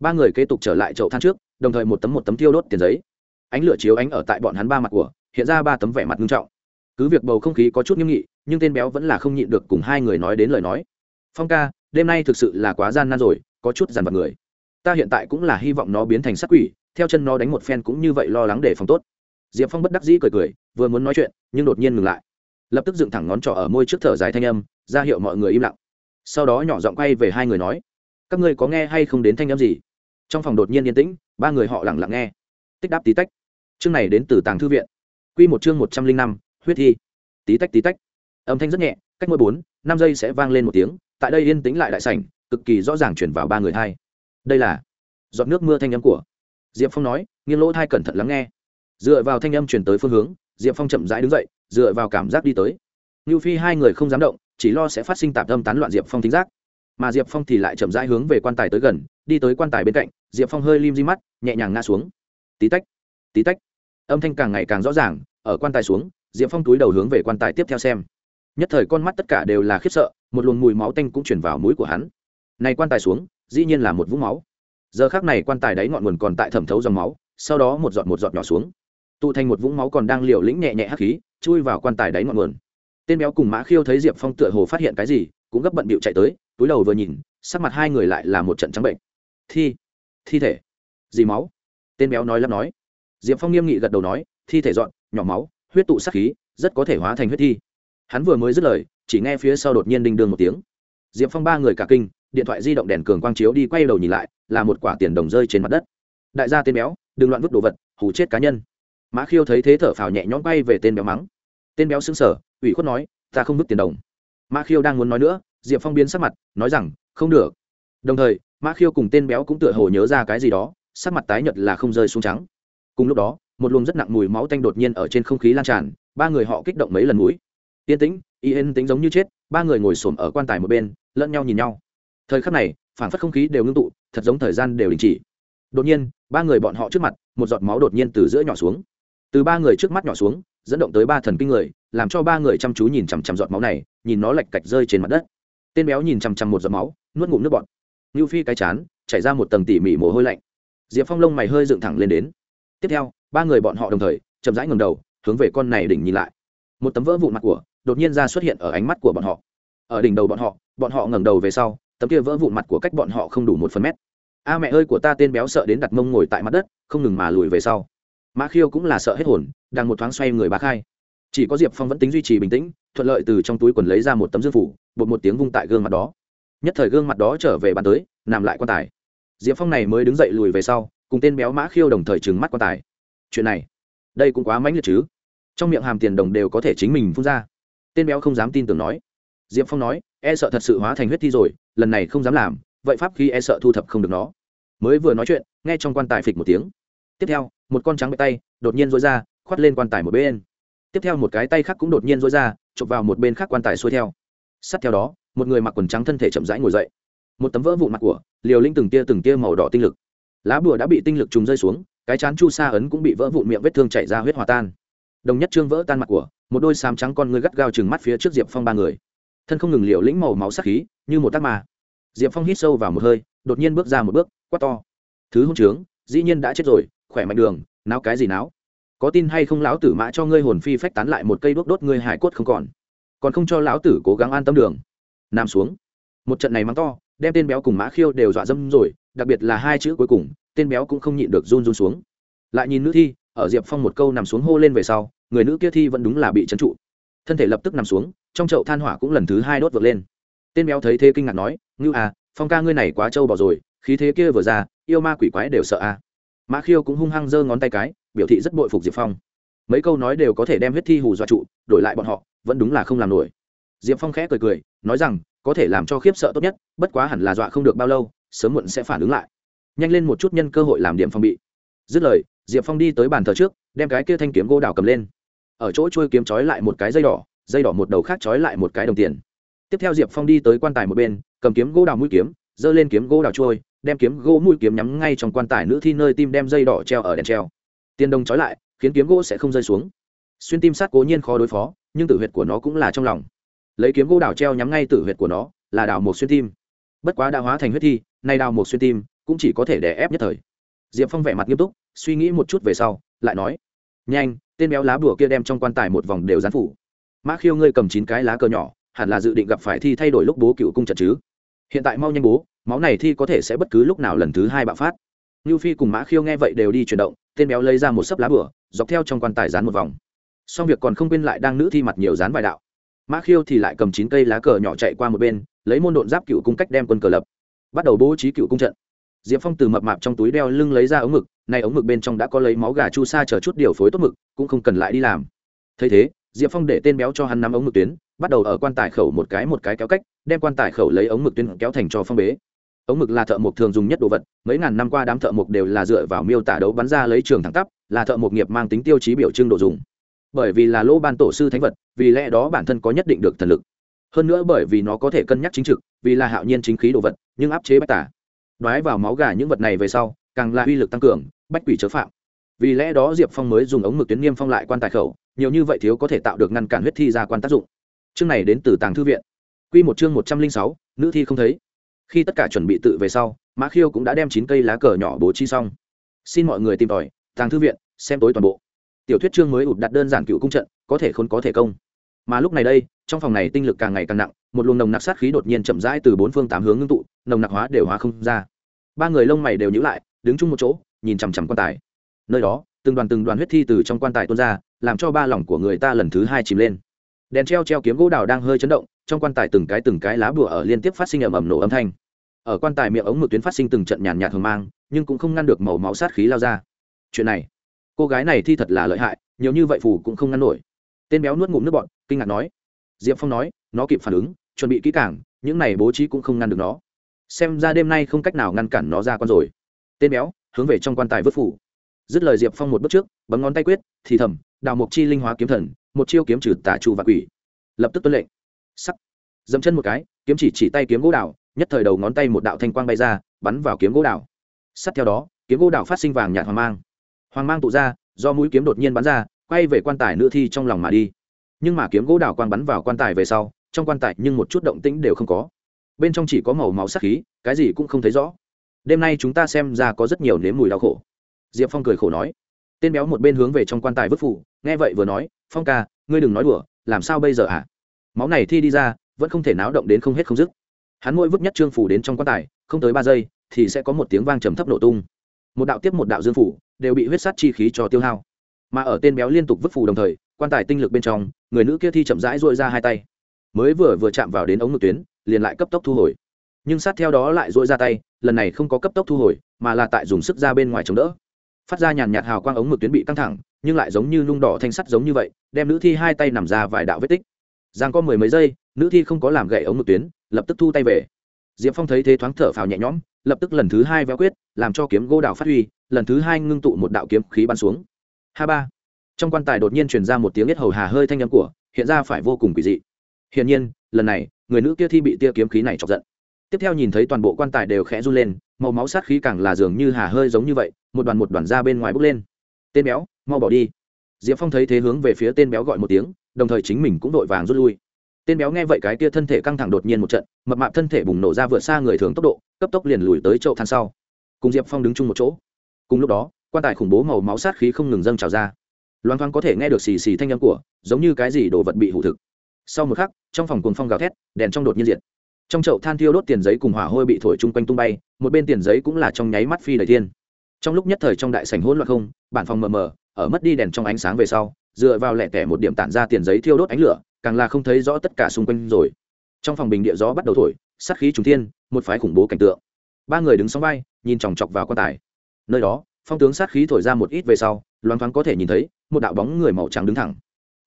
Ba người kế tục trở lại chậu than trước, đồng thời một tấm một tấm tiêu đốt tiền giấy. Ánh lửa chiếu ánh ở tại bọn hắn ba mặt của, hiện ra ba tấm vẻ mặt nghiêm trọng. Cứ việc bầu không khí có chút nghiêm nghị, nhưng tên béo vẫn là không nhịn được cùng hai người nói đến lời nói. Phong ca, đêm nay thực sự là quá gian nan rồi, có chút dằn vặt người. Ta hiện tại cũng là hy vọng nó biến thành sắc quỷ, theo chân nó đánh một phen cũng như vậy lo lắng để phòng tốt. Diệp phong bất đắc dĩ cười cười, vừa muốn nói chuyện, nhưng đột nhiên ngừng lại lập tức dựng thẳng ngón trỏ ở môi trước thở dài thanh âm, ra hiệu mọi người im lặng. Sau đó nhỏ giọng quay về hai người nói, các ngươi có nghe hay không đến thanh âm gì? Trong phòng đột nhiên yên tĩnh, ba người họ lẳng lặng nghe. Tích đáp tí tách. Chương này đến từ tàng thư viện. Q một chương một trăm linh năm, huyết thi. Tí tách tí tách. Âm thanh rất nhẹ, cách mỗi bốn, năm giây sẽ vang lên một tiếng, tại đây yên tĩnh lại đại sảnh, cực kỳ rõ ràng chuyển vào ba người thai đây là giọt nước mưa thanh âm của diệp phong nói, nghiêng lỗ thai cẩn thận lắng nghe. Dựa vào thanh âm chuyển tới phương hướng, diệp phong chậm rãi đứng dậy dựa vào cảm giác đi tới. Ngưu phi hai người không dám động, chỉ lo sẽ phát sinh tạp âm tán loạn diệp phong thính giác. Mà diệp phong thì lại chậm rãi hướng về quan tài tới gần, đi tới quan tài bên cạnh, diệp phong hơi lim di mắt, nhẹ nhàng ngã xuống. Tí tách tí tách. Âm thanh càng ngày càng rõ ràng, ở quan tài xuống, diệp phong túi đầu hướng về quan tài tiếp theo xem. Nhất thời con mắt tất cả đều là khiếp sợ, một luồng mùi máu tanh cũng chuyển vào mũi của hắn. Này quan tài xuống, dĩ nhiên là một vũng máu. Giờ khác này quan tài đáy ngọn nguồn còn tại thẩm thấu dòng máu, sau đó một giọt một giọt nhỏ xuống tụ thành một vũng máu còn đang liều lĩnh nhẹ nhẹ hắc khí, chui vào quan tài đáy ngọn nguồn. Tên béo cùng mã khiêu thấy diệp phong tựa hồ phát hiện cái gì, cũng gấp bận bịu chạy tới, túi đầu vừa nhìn, sắc mặt hai người lại là một trận trắng bệnh. Thi thi thể. Gì máu? Tên béo nói lắp nói. Diệp phong nghiêm nghị gật đầu nói, thi thể dọn, nhỏ máu, huyết tụ sắc khí, rất có thể hóa thành huyết thi. Hắn vừa mới dứt lời, chỉ nghe phía sau đột nhiên đinh đương một tiếng. Diệp phong ba người cả kinh, điện thoại di động đèn cường quang chiếu đi quay đầu nhìn lại, là một quả tiền đồng rơi trên mặt đất. Đại gia tên béo, đừng loạn vứt đồ vật hủ chết cá nhân mã khiêu thấy thế thở phào nhẹ nhõm quay về tên béo mắng. Tên béo xứng sở ủy khuất nói, ta không mức tiền đồng. Mã khiêu đang muốn nói nữa, diệp phong biến sắc mặt, nói rằng, không được. Đồng thời, mã khiêu cùng tên béo cũng tựa hồ nhớ ra cái gì đó, sắc mặt tái nhật là không rơi xuống trắng. Cùng lúc đó, một luồng rất nặng mùi máu tanh đột nhiên ở trên không khí lan tràn, ba người họ kích động mấy lần mũi. Yên tĩnh yên tĩnh giống như chết. Ba người ngồi xổm ở quan tài một bên, lẫn nhau nhìn nhau. Thời khắc này phản phất không khí đều ngưng tụ, thật giống thời gian đều đình chỉ. Đột nhiên, ba người bọn họ trước mặt, một giọt máu đột nhiên từ giữa nhỏ xuống từ ba người trước mắt nhỏ xuống, dẫn động tới ba thần kinh người, làm cho ba người chăm chú nhìn chằm chằm giọt máu này, nhìn nó lạch cạch rơi trên mặt đất. Tên béo nhìn chằm chằm một giọt máu, nuốt ngụm nước bọt. Ngưu phi cái chán, chảy ra một tầng tỉ mỉ mồ hôi lạnh. Diệp phong lông mày hơi dựng thẳng lên đến. Tiếp theo, ba người bọn họ đồng thời, chậm rãi ngầm đầu, hướng về con này đỉnh nhìn lại. Một tấm vỡ vụn mặt của, đột nhiên ra xuất hiện ở ánh mắt của bọn họ. Ở đỉnh đầu bọn họ bọn họ ngẩng đầu về sau, tấm kia vỡ vụn mặt của cách bọn họ không đủ một phần mét. A mẹ ơi của ta tên béo sợ đến đặt mông ngồi tại mặt đất, không ngừng mà lùi về sau mã khiêu cũng là sợ hết hồn, đang một thoáng xoay người bá khai. Chỉ có diệp phong vẫn tính duy trì bình tĩnh, thuận lợi từ trong túi quần lấy ra một tấm dương phủ, bột một tiếng vung tại gương mặt đó. Nhất thời gương mặt đó trở về bàn tới, nằm lại quan tài. Diệp phong này mới đứng dậy lùi về sau, cùng tên béo mã khiêu đồng thời trừng mắt quan tài. Chuyện này, đây cũng quá mãnh liệt chứ? Trong miệng hàm tiền đồng đều có thể chính mình phun ra. Tên béo không dám tin tưởng nói. Diệp phong nói e sợ thật sự hóa thành huyết thi rồi, lần này không dám làm, vậy pháp khi e sợ thu thập không được nó. Mới vừa nói chuyện, nghe trong quan tài phịch một tiếng tiếp theo, một con trắng bệ tay đột nhiên rối ra khoắt lên quan tài một bên. Tiếp theo một cái tay khác cũng đột nhiên rối ra, chụp vào một bên khác quan tài xuôi theo. Sát theo đó, một người mặc quần trắng thân thể chậm rãi ngồi dậy. Một tấm vỡ vụn mặt của liều linh từng tia từng tia màu đỏ tinh lực. Lá bùa đã bị tinh lực trùng rơi xuống, cái chán chu sa ấn cũng bị vỡ vụn miệng vết thương chảy ra huyết hòa tan. Đồng nhất trương vỡ tan mặt của một đôi xám trắng con ngươi gắt gao chừng mắt phía trước diệp phong ba người. Thân không ngừng liều lĩnh màu máu sắc khí, như một tác mà diệp phong hít sâu vào một hơi, đột nhiên bước ra một bước, quát to. Thứ hôn trướng, dĩ nhiên đã chết rồi khỏe mạnh đường, náo cái gì náo? Có tin hay không lão tử mã cho ngươi hồn phi phách tán lại một cây đốt đốt ngươi hải cốt không còn. Còn không cho lão tử cố gắng an tâm đường. Nằm xuống. Một trận này mắng to, đem tên béo cùng mã khiêu đều dọa dâm rồi, đặc biệt là hai chữ cuối cùng, tên béo cũng không nhịn được run run xuống. Lại nhìn nữ thi, ở diệp phong một câu nằm xuống hô lên về sau, người nữ kia thi vẫn đúng là bị trấn trụ. Thân thể lập tức nằm xuống, trong chậu than hỏa cũng lần thứ hai đốt vượt lên. Tên béo thấy thế kinh ngạc nói ngư à phong ca ngươi này quá trâu bỏ rồi, khí thế kia vừa ra, yêu ma quỷ quái đều sợ à mã khiêu cũng hung hăng giơ ngón tay cái, biểu thị rất bội phục diệp phong. Mấy câu nói đều có thể đem huyết thi hù dọa trụ, đổi lại bọn họ, vẫn đúng là không làm nổi. Diệp phong khẽ cười cười, nói rằng, có thể làm cho khiếp sợ tốt nhất, bất quá hẳn là dọa không được bao lâu, sớm muộn sẽ phản ứng lại. Nhanh lên một chút nhân cơ hội làm điểm phong bị. Dứt lời, diệp phong đi tới bàn thờ trước, đem cái kia thanh kiếm gỗ đào cầm lên. Ở chỗ trôi kiếm trói lại một cái dây đỏ dây đỏ một đầu khác trói lại một cái đồng tiền. Tiếp theo diệp phong đi tới quan tài một bên, cầm kiếm gỗ đào mũi kiếm, giơ lên kiếm gỗ đào trôi đem kiếm gỗ mũi kiếm nhắm ngay trong quan tài nữ thi nơi tim đem dây đỏ treo ở đèn treo. Tiền đồng trói lại, khiến kiếm gỗ sẽ không rơi xuống. Xuyên tim sát cố nhiên khó đối phó, nhưng tử huyệt của nó cũng là trong lòng. Lấy kiếm gỗ đào treo nhắm ngay tử huyệt của nó, là đào một xuyên tim. Bất quá đã hóa thành huyết thi, nay đào một xuyên tim cũng chỉ có thể đè ép nhất thời. Diệp phong vẻ mặt nghiêm túc, suy nghĩ một chút về sau, lại nói, nhanh, tên béo lá bùa kia đem trong quan tài một vòng đều gián phủ. Mã khiêu ngươi cầm chín cái lá cờ nhỏ, hẳn là dự định gặp phải thi thay đổi lúc bố cựu cung trận chứ. Hiện tại mau nhanh bố máu này thi có thể sẽ bất cứ lúc nào lần thứ hai bạo phát. Như phi cùng mã khiêu nghe vậy đều đi chuyển động, tên béo lấy ra một sấp lá bửa, dọc theo trong quan tài dán một vòng. Xong việc còn không quên lại đang nữ thi mặt nhiều dán vài đạo. Mã khiêu thì lại cầm chín cây lá cờ nhỏ chạy qua một bên, lấy môn độn giáp cựu cung cách đem quân cờ lập. Bắt đầu bố trí cựu cung trận. Diệp phong từ mập mạp trong túi đeo lưng lấy ra ống mực nay ống mực bên trong đã có lấy máu gà chu sa chờ chút điều phối tốt mực, cũng không cần lại đi làm. Thấy thế, diệp phong để tên béo cho hắn nắm ống mực tuyến, bắt đầu ở quan tài khẩu một cái một cái kéo cách, đem quan tài khẩu lấy ống mực tuyến kéo thành cho phong bế ống mực là thợ mộc thường dùng nhất đồ vật, mấy ngàn năm qua đám thợ mộc đều là dựa vào miêu tả đấu bắn ra lấy trường thẳng tắp, là thợ mộc nghiệp mang tính tiêu chí biểu trưng đồ dùng. Bởi vì là lỗ ban tổ sư thánh vật, vì lẽ đó bản thân có nhất định được thần lực. Hơn nữa bởi vì nó có thể cân nhắc chính trực, vì là hạo nhiên chính khí đồ vật, nhưng áp chế bách tả đoái vào máu gà những vật này về sau, càng là uy lực tăng cường, bách quỷ chớ phạm. Vì lẽ đó diệp phong mới dùng ống mực tuyến niêm phong lại quan tài khẩu, nhiều như vậy thiếu có thể tạo được ngăn cản huyết thi ra quan tác dụng. Chương này đến từ tàng thư viện. Q một chương một trăm linh sáu, nữ thi không thấy khi tất cả chuẩn bị tự về sau, mã khiêu cũng đã đem chín cây lá cờ nhỏ bố trí xong. Xin mọi người tìm tòi, tàng thư viện, xem tối toàn bộ. Tiểu thuyết chương mới ụt đặt đơn giản cựu cung trận, có thể khôn có thể công. Mà lúc này đây, trong phòng này tinh lực càng ngày càng nặng, một luồng nồng nặc sát khí đột nhiên chậm rãi từ bốn phương tám hướng ngưng tụ, nồng nặc hóa đều hóa không ra. Ba người lông mày đều nhữ lại, đứng chung một chỗ, nhìn chằm chằm quan tài. Nơi đó, từng đoàn từng đoàn huyết thi từ trong quan tài tuôn ra, làm cho ba lòng của người ta lần thứ hai chìm lên. Đèn treo treo kiếm gỗ đào đang hơi chấn động, trong quan tài từng cái từng cái lá bùa ở liên tiếp phát sinh ầm ầm nổ âm thanh ở quan tài miệng ống mực tuyến phát sinh từng trận nhàn nhạt thường mang, nhưng cũng không ngăn được màu máu sát khí lao ra. Chuyện này, cô gái này thi thật là lợi hại, nhiều như vậy phù cũng không ngăn nổi. Tên béo nuốt ngụm nước bọn kinh ngạc nói. Diệp phong nói, nó kịp phản ứng, chuẩn bị kỹ càng, những này bố trí cũng không ngăn được nó. Xem ra đêm nay không cách nào ngăn cản nó ra con rồi. Tên béo, hướng về trong quan tài vứt phủ. Dứt lời diệp phong một bước trước, bấm ngón tay quyết, thì thầm, đào mộc chi linh hóa kiếm thần, một chiêu kiếm trừ tả trù và quỷ. Lập tức tuân lệnh. Sắc. Dẫm chân một cái, kiếm chỉ chỉ tay kiếm gỗ đào nhất thời đầu ngón tay một đạo thanh quang bay ra, bắn vào kiếm gỗ đào. Sắt theo đó, kiếm gỗ đào phát sinh vàng nhạt hoàng mang. Hoàng mang tụ ra, do mũi kiếm đột nhiên bắn ra, quay về quan tài nữ thi trong lòng mà đi. Nhưng mà kiếm gỗ đào quang bắn vào quan tài về sau, trong quan tài nhưng một chút động tĩnh đều không có. Bên trong chỉ có màu máu sắc khí, cái gì cũng không thấy rõ. Đêm nay chúng ta xem ra có rất nhiều nếm mùi đau khổ. Diệp phong cười khổ nói. Tên béo một bên hướng về trong quan tài vứt phủ, nghe vậy vừa nói, phong ca, ngươi đừng nói đùa, làm sao bây giờ ạ à? máu này thi đi ra, vẫn không thể náo động đến không hết không dứt hắn mỗi vứt nhất trương phủ đến trong quan tài, không tới ba giây, thì sẽ có một tiếng vang trầm thấp nổ tung. Một đạo tiếp một đạo dương phủ đều bị huyết sát chi khí cho tiêu hao. Mà ở tên béo liên tục vứt phủ đồng thời, quan tài tinh lực bên trong, người nữ kia thi chậm rãi dội ra hai tay. Mới vừa vừa chạm vào đến ống ngực tuyến, liền lại cấp tốc thu hồi. Nhưng sát theo đó lại dội ra tay, lần này không có cấp tốc thu hồi, mà là tại dùng sức ra bên ngoài chống đỡ. Phát ra nhàn nhạt hào quang ống mực tuyến bị căng thẳng, nhưng lại giống như nung đỏ thanh sắt giống như vậy, đem nữ thi hai tay nằm ra vài đạo vết tích. Giang có mười mấy giây nữ thi không có làm gậy ống ngực tuyến, lập tức thu tay về. Diệp phong thấy thế thoáng thở phào nhẹ nhõm, lập tức lần thứ hai véo quyết, làm cho kiếm gỗ đào phát huy, lần thứ hai ngưng tụ một đạo kiếm khí bắn xuống. Ha ba! Trong quan tài đột nhiên truyền ra một tiếng biết hầu hà hơi thanh â m của, hiện ra phải vô cùng kỳ dị. Hiển nhiên, lần này, người nữ kia thi bị tia kiếm khí này chọc giận. Tiếp theo nhìn thấy toàn bộ quan tài đều khẽ run lên, màu máu sát khí càng là dường như hà hơi giống như vậy, một đoàn một đoàn ra bên ngoài bước lên. Tên béo, mau bỏ đi. Diệp phong thấy thế hướng về phía tên béo gọi một tiếng, đồng thời chính mình cũng đội vàng rút lui tên béo nghe vậy cái kia thân thể căng thẳng đột nhiên một trận, mập mạp thân thể bùng nổ ra vượt xa người thường tốc độ, cấp tốc liền lùi tới chậu than sau. Cùng diệp phong đứng chung một chỗ. Cùng lúc đó, quan tài khủng bố màu máu sát khí không ngừng dâng trào ra. Loan thoáng có thể nghe được xì xì thanh â m của, giống như cái gì đồ vật bị hủ thực. Sau một khắc, trong phòng cuồng phong gào thét, đèn trong đột nhiên diệt. Trong chậu than thiêu đốt tiền giấy cùng hỏa hôi bị thổi chung quanh tung bay, một bên tiền giấy cũng là trong nháy mắt phi đầy thiên. Trong lúc nhất thời trong đại sảnh hỗn loạn không, bản phòng mờ mờ, ở mất đi đèn trong ánh sáng về sau, dựa vào lẹ tẻ một điểm tản ra tiền giấy thiêu đốt ánh lửa càng là không thấy rõ tất cả xung quanh rồi. Trong phòng bình địa gió bắt đầu thổi, sát khí trùng thiên, một phái khủng bố cảnh tượng. Ba người đứng sóng vai, nhìn chòng chọc vào quan tài. Nơi đó, phong tướng sát khí thổi ra một ít về sau loan thoáng có thể nhìn thấy một đạo bóng người màu trắng đứng thẳng.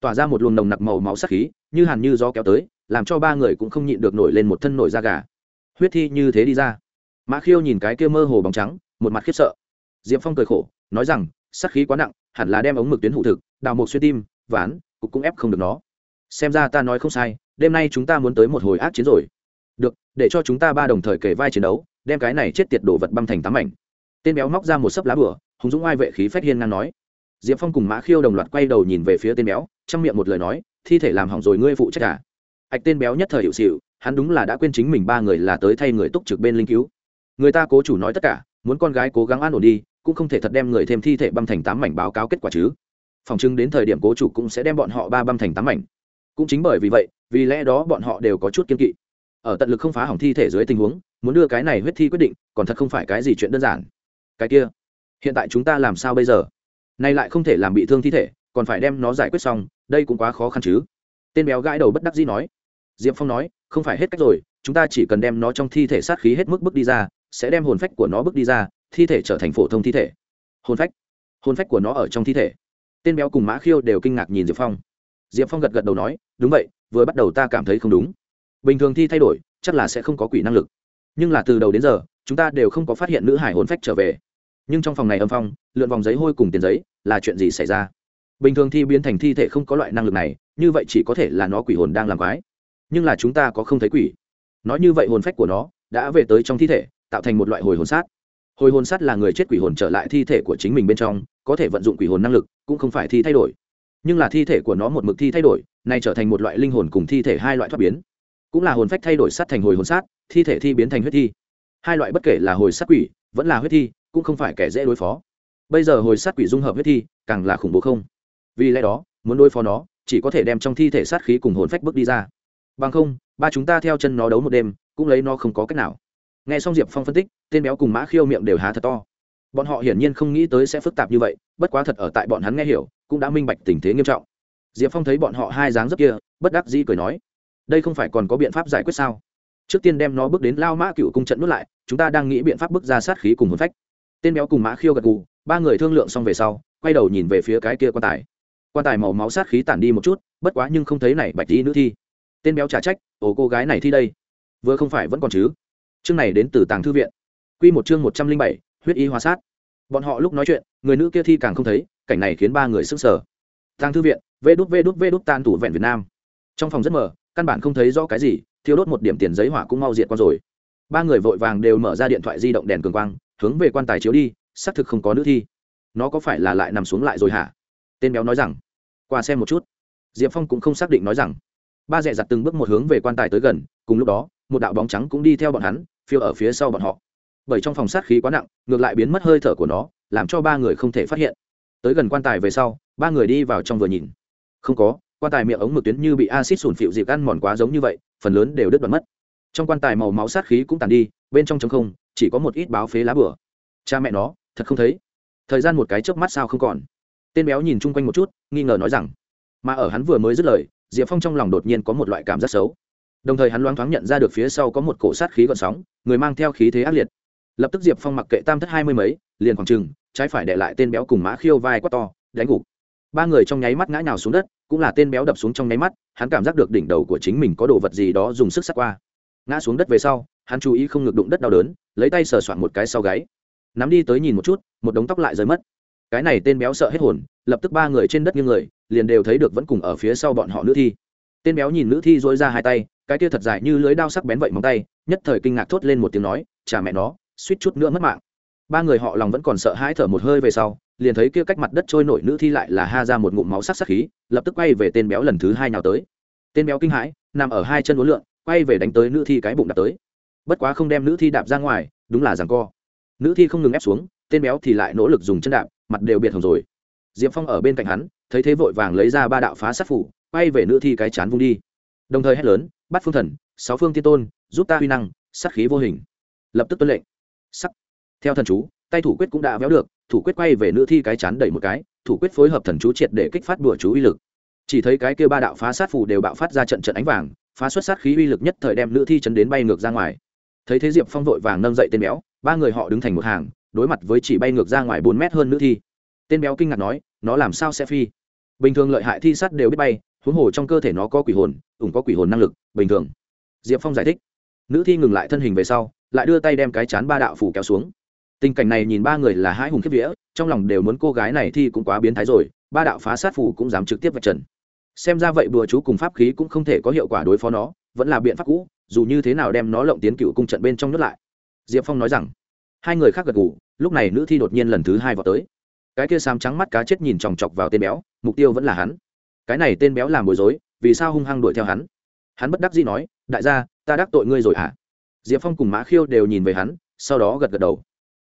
Tỏa ra một luồng nồng nặc màu máu sát khí, như hàn như gió kéo tới, làm cho ba người cũng không nhịn được nổi lên một thân nổi da gà. Huyết thi như thế đi ra. Mã khiêu nhìn cái kia mơ hồ bóng trắng, một mặt khiếp sợ. Diệp phong cười khổ, nói rằng, sát khí quá nặng, hẳn là đem ống mực tuyến hụ thực, đào một xuyên tim, ván, cục cũng ép không được nó xem ra ta nói không sai, đêm nay chúng ta muốn tới một hồi ác chiến rồi. Được, để cho chúng ta ba đồng thời kể vai chiến đấu, đem cái này chết tiệt đổ vật băm thành tám mảnh. Tên béo móc ra một sấp lá bửa hùng dũng ai vệ khí phách hiên ngang nói. Diệp phong cùng mã khiêu đồng loạt quay đầu nhìn về phía tên béo trong miệng một lời nói, thi thể làm hỏng rồi ngươi phụ trách cả ạch tên béo nhất thời hiệu xịu, hắn đúng là đã quên chính mình ba người là tới thay người túc trực bên linh cứu. Người ta cố chủ nói tất cả, muốn con gái cố gắng an ổn đi, cũng không thể thật đem người thêm thi thể băm thành tám mảnh báo cáo kết quả chứ. Phòng chứng đến thời điểm cố chủ cũng sẽ đem bọn họ ba băm thành tám mảnh cũng chính bởi vì vậy, vì lẽ đó bọn họ đều có chút kiên kỵ. Ở tận lực không phá hỏng thi thể dưới tình huống, muốn đưa cái này huyết thi quyết định, còn thật không phải cái gì chuyện đơn giản. Cái kia, hiện tại chúng ta làm sao bây giờ? Nay lại không thể làm bị thương thi thể, còn phải đem nó giải quyết xong, đây cũng quá khó khăn chứ. Tên béo gãi đầu bất đắc dĩ nói. Diệp phong nói, không phải hết cách rồi, chúng ta chỉ cần đem nó trong thi thể sát khí hết mức bước đi ra, sẽ đem hồn phách của nó bước đi ra, thi thể trở thành phổ thông thi thể. Hồn phách hồn phách của nó ở trong thi thể. Tên béo cùng mã khiêu đều kinh ngạc nhìn diệp phong diệp phong gật gật đầu nói, đúng vậy, vừa bắt đầu ta cảm thấy không đúng. Bình thường thi thay đổi, chắc là sẽ không có quỷ năng lực. Nhưng là từ đầu đến giờ, chúng ta đều không có phát hiện nữ hải hồn phách trở về. Nhưng trong phòng này âm phong, lượn vòng giấy hôi cùng tiền giấy, là chuyện gì xảy ra? Bình thường thi biến thành thi thể không có loại năng lực này, như vậy chỉ có thể là nó quỷ hồn đang làm quái. Nhưng là chúng ta có không thấy quỷ. Nói như vậy hồn phách của nó đã về tới trong thi thể, tạo thành một loại hồi hồn sát. Hồi hồn sát là người chết quỷ hồn trở lại thi thể của chính mình bên trong, có thể vận dụng quỷ hồn năng lực, cũng không phải thi thay đổi nhưng là thi thể của nó một mực thi thay đổi, nay trở thành một loại linh hồn cùng thi thể hai loại thoát biến. Cũng là hồn phách thay đổi sát thành hồi hồn sát, thi thể thi biến thành huyết thi. Hai loại bất kể là hồi sát quỷ, vẫn là huyết thi, cũng không phải kẻ dễ đối phó. Bây giờ hồi sát quỷ dung hợp huyết thi, càng là khủng bố không. Vì lẽ đó, muốn đối phó nó, chỉ có thể đem trong thi thể sát khí cùng hồn phách bước đi ra. Bằng không, ba chúng ta theo chân nó đấu một đêm, cũng lấy nó không có cách nào. Nghe xong diệp phong phân tích, tên béo cùng mã khiêu miệng đều há thật to. Bọn họ hiển nhiên không nghĩ tới sẽ phức tạp như vậy bất quá thật ở tại bọn hắn nghe hiểu, cũng đã minh bạch tình thế nghiêm trọng. Diệp phong thấy bọn họ hai dáng rất kia, bất đắc dĩ cười nói, đây không phải còn có biện pháp giải quyết sao? Trước tiên đem nó bước đến lao mã cựu cung trận nuốt lại, chúng ta đang nghĩ biện pháp bước ra sát khí cùng hồn phách. Tên béo cùng mã khiêu gật gù, ba người thương lượng xong về sau, quay đầu nhìn về phía cái kia quan tài. Quan tài màu máu sát khí tản đi một chút, bất quá nhưng không thấy này bạch tí nữ thi. Tên béo trả trách, ồ, cô gái này thi đây. Vừa không phải vẫn còn chứ? Chương này đến từ tàng thư viện. Q một chương một trăm linh bảy, huyết y hóa sát bọn họ lúc nói chuyện, người nữ kia thi càng không thấy, cảnh này khiến ba người sức sở tàng thư viện, vê đút vê đút vê đút tan tủ vẹn việt nam. Trong phòng rất mờ, căn bản không thấy rõ cái gì thiếu đốt một điểm tiền giấy hỏa cũng mau diệt con rồi. Ba người vội vàng đều mở ra điện thoại di động đèn cường quang, hướng về quan tài chiếu đi, xác thực không có nữ thi. Nó có phải là lại nằm xuống lại rồi hả? Tên béo nói rằng. Qua xem một chút. Diệp phong cũng không xác định nói rằng. Ba dẹ giặt từng bước một hướng về quan tài tới gần, cùng lúc đó, một đạo bóng trắng cũng đi theo bọn hắn, phiêu ở phía sau bọn họ bởi trong phòng sát khí quá nặng, ngược lại biến mất hơi thở của nó, làm cho ba người không thể phát hiện. Tới gần quan tài về sau, ba người đi vào trong vừa nhìn. Không có, quan tài miệng ống mực tuyến như bị acid sủn phịu dịp ăn mòn quá giống như vậy, phần lớn đều đứt đoạn mất. Trong quan tài màu máu sát khí cũng tàn đi, bên trong trống không, chỉ có một ít báo phế lá bửa cha mẹ nó, thật không thấy. Thời gian một cái chớp mắt sao không còn. Tên béo nhìn chung quanh một chút, nghi ngờ nói rằng, mà ở hắn vừa mới dứt lời, diệp phong trong lòng đột nhiên có một loại cảm giác xấu. Đồng thời hắn loáng thoáng nhận ra được phía sau có một cổ sát khí gọn sóng, người mang theo khí thế ác liệt lập tức diệp phong mặc kệ tam thất hai mươi mấy, liền khoảng trừng trái phải để lại tên béo cùng mã khiêu vai quát to, đánh gục. Ba người trong nháy mắt ngã nhào xuống đất, cũng là tên béo đập xuống trong nháy mắt, hắn cảm giác được đỉnh đầu của chính mình có đồ vật gì đó dùng sức sắc qua. Ngã xuống đất về sau, hắn chú ý không ngực đụng đất đau đớn, lấy tay sờ soạn một cái sau gáy. Nắm đi tới nhìn một chút, một đống tóc lại rơi mất. Cái này tên béo sợ hết hồn, lập tức ba người trên đất như người, liền đều thấy được vẫn cùng ở phía sau bọn họ nữ thi. Tên béo nhìn nữ thi dối ra hai tay, cái kia thật dài như lưới đao sắc bén vậy móng tay, nhất thời kinh ngạc thốt lên một tiếng nói chà mẹ nó suýt chút nữa mất mạng. Ba người họ lòng vẫn còn sợ hãi thở một hơi về sau, liền thấy kia cách mặt đất trôi nổi nữ thi lại là ha ra một ngụm máu sắc sắc khí, lập tức quay về tên béo lần thứ hai nào tới. Tên béo kinh hãi, nằm ở hai chân uốn lượn, quay về đánh tới nữ thi cái bụng đạp tới. Bất quá không đem nữ thi đạp ra ngoài, đúng là rằng co. Nữ thi không ngừng ép xuống, tên béo thì lại nỗ lực dùng chân đạp, mặt đều biệt hồng rồi. Diệp phong ở bên cạnh hắn, thấy thế vội vàng lấy ra ba đạo phá sát phủ, quay về nữ thi cái chán vung đi. Đồng thời hét lớn, bắt phương thần, sáu phương tiên tôn, giúp ta huy năng, sát khí vô hình. Lập tức tuân lệnh sắc. Theo thần chú, tay thủ quyết cũng đã véo được, thủ quyết quay về nữ thi cái chán đẩy một cái, thủ quyết phối hợp thần chú triệt để kích phát đùa chú uy lực. Chỉ thấy cái kia ba đạo phá sát phù đều bạo phát ra trận trận ánh vàng, phá xuất sát khí uy lực nhất thời đem nữ thi chấn đến bay ngược ra ngoài. Thấy thế diệp phong vội vàng nâng dậy tên béo, ba người họ đứng thành một hàng, đối mặt với chỉ bay ngược ra ngoài bốn mét hơn nữ thi. Tên béo kinh ngạc nói, nó làm sao sẽ phi? Bình thường lợi hại thi sắt đều biết bay, huống hồ trong cơ thể nó có quỷ hồn, ủng có quỷ hồn năng lực, bình thường. Diệp phong giải thích. Nữ thi ngừng lại thân hình về sau lại đưa tay đem cái chán ba đạo phủ kéo xuống. Tình cảnh này nhìn ba người là hai hùng kiếp vía, trong lòng đều muốn cô gái này thi cũng quá biến thái rồi, ba đạo phá sát phủ cũng dám trực tiếp vạch trần. Xem ra vậy bùa chú cùng pháp khí cũng không thể có hiệu quả đối phó nó, vẫn là biện pháp cũ, dù như thế nào đem nó lộng tiến cựu cung trận bên trong nhốt lại. Diệp phong nói rằng, hai người khác gật ngủ lúc này nữ thi đột nhiên lần thứ hai vào tới. Cái kia xám trắng mắt cá chết nhìn chòng chọc vào tên béo, mục tiêu vẫn là hắn. Cái này tên béo làm bối rối, vì sao hung hăng đuổi theo hắn? Hắn bất đắc dĩ nói, đại gia, ta đắc tội ngươi rồi hả? à? Diệp phong cùng mã khiêu đều nhìn về hắn, sau đó gật gật đầu.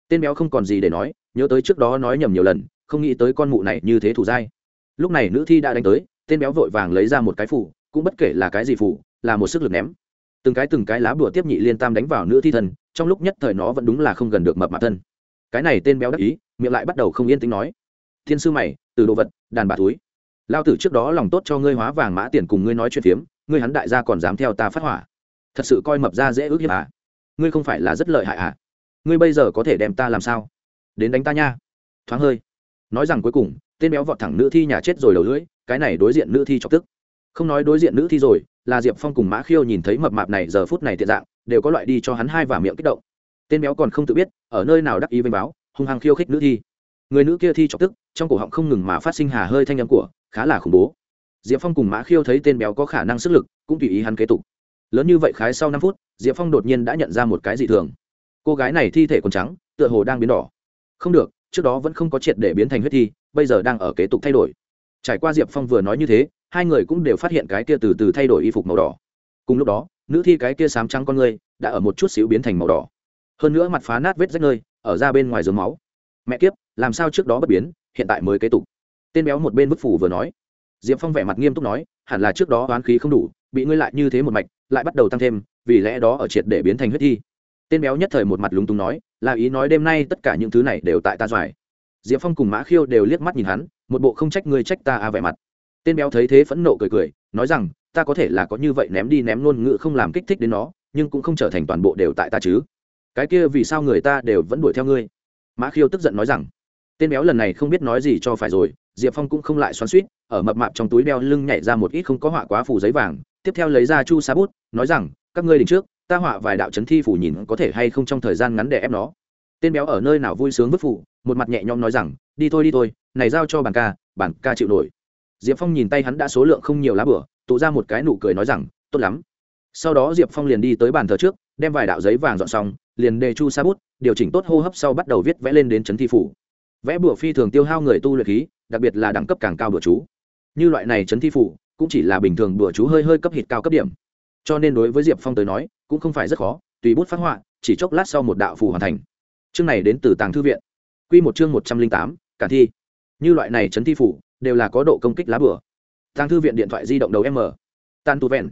Tên béo không còn gì để nói, nhớ tới trước đó nói nhầm nhiều lần, không nghĩ tới con mụ này như thế thủ dai. Lúc này nữ thi đã đánh tới, tên béo vội vàng lấy ra một cái phủ, cũng bất kể là cái gì phủ, là một sức lực ném. Từng cái từng cái lá bùa tiếp nhị liên tam đánh vào nữ thi thân trong lúc nhất thời nó vẫn đúng là không gần được mập mạp thân. Cái này tên béo đắc ý, miệng lại bắt đầu không yên tĩnh nói. Thiên sư mày, từ đồ vật, đàn bà túi. Lao tử trước đó lòng tốt cho ngươi hóa vàng mã tiền cùng ngươi nói chuyện phiếm, ngươi hắn đại gia còn dám theo ta phát hỏa thật sự coi mập ra dễ ước hiếp à? Ngươi không phải là rất lợi hại à? Ngươi bây giờ có thể đem ta làm sao? Đến đánh ta nha. Thoáng hơi. Nói rằng cuối cùng, tên béo vọt thẳng nữ thi nhà chết rồi đầu lưỡi, cái này đối diện nữ thi chọc tức. Không nói đối diện nữ thi rồi, là diệp phong cùng mã khiêu nhìn thấy mập mạp này giờ phút này tiện dạng, đều có loại đi cho hắn hai và miệng kích động. Tên béo còn không tự biết, ở nơi nào đắc ý vênh báo, hung hăng khiêu khích nữ thi. Người nữ kia thi chọc tức, trong cổ họng không ngừng mà phát sinh hà hơi thanh âm của, khá là khủng bố. Diệp phong cùng mã khiêu thấy tên béo có khả năng sức lực, cũng tùy ý hắn kế tục lớn như vậy khái sau năm phút, diệp phong đột nhiên đã nhận ra một cái dị thường. Cô gái này thi thể còn trắng, tựa hồ đang biến đỏ. Không được, trước đó vẫn không có triệt để biến thành huyết thi, bây giờ đang ở kế tục thay đổi. Trải qua diệp phong vừa nói như thế, hai người cũng đều phát hiện cái kia từ từ thay đổi y phục màu đỏ. Cùng lúc đó, nữ thi cái kia sám trắng con người đã ở một chút xíu biến thành màu đỏ. Hơn nữa mặt phá nát vết rách nơi, ở ra bên ngoài giường máu. Mẹ kiếp, làm sao trước đó bất biến, hiện tại mới kế tục? Tên béo một bên bức phủ vừa nói. Diệp phong vẻ mặt nghiêm túc nói, hẳn là trước đó oán khí không đủ bị ngươi lại như thế một mạch, lại bắt đầu tăng thêm, vì lẽ đó ở triệt để biến thành huyết thi. Tên béo nhất thời một mặt lúng túng nói, là ý nói đêm nay tất cả những thứ này đều tại ta doài. Diệp phong cùng mã khiêu đều liếc mắt nhìn hắn, một bộ không trách ngươi trách ta à vẻ mặt. Tên béo thấy thế phẫn nộ cười cười, nói rằng, ta có thể là có như vậy ném đi ném luôn ngựa không làm kích thích đến nó, nhưng cũng không trở thành toàn bộ đều tại ta chứ. Cái kia vì sao người ta đều vẫn đuổi theo ngươi? Mã khiêu tức giận nói rằng, tên béo lần này không biết nói gì cho phải rồi, diệp phong cũng không lại xoắn suýt ở mập mạp trong túi đeo lưng nhảy ra một ít không có họa quá phủ giấy vàng tiếp theo lấy ra chu sa bút, nói rằng, các ngươi đỉnh trước, ta họa vài đạo chấn thi phủ nhìn có thể hay không trong thời gian ngắn để ép nó. Tên béo ở nơi nào vui sướng vứt phủ một mặt nhẹ nhõm nói rằng, đi thôi đi thôi, này giao cho bàn ca bàn ca chịu nổi. Diệp phong nhìn tay hắn đã số lượng không nhiều lá bửa, tụ ra một cái nụ cười nói rằng, tốt lắm. Sau đó diệp phong liền đi tới bàn thờ trước, đem vài đạo giấy vàng dọn xong, liền đề chu sa bút, điều chỉnh tốt hô hấp sau bắt đầu viết vẽ lên đến chấn thi phủ vẽ bửa phi thường tiêu hao người tu luyện khí, đặc biệt là đẳng cấp càng cao bửa chú. Như loại này chấn thi phủ cũng chỉ là bình thường đùa chú hơi hơi cấp hịt cao cấp điểm. Cho nên đối với diệp phong tới nói, cũng không phải rất khó, tùy bút phát họa, chỉ chốc lát sau một đạo phù hoàn thành. Chương này đến từ tàng thư viện. Q một chương một trăm linh tám, cả thi. Như loại này chấn thi phủ đều là có độ công kích lá bửa tàng thư viện điện thoại di động đầu m. Tan tu vẹn.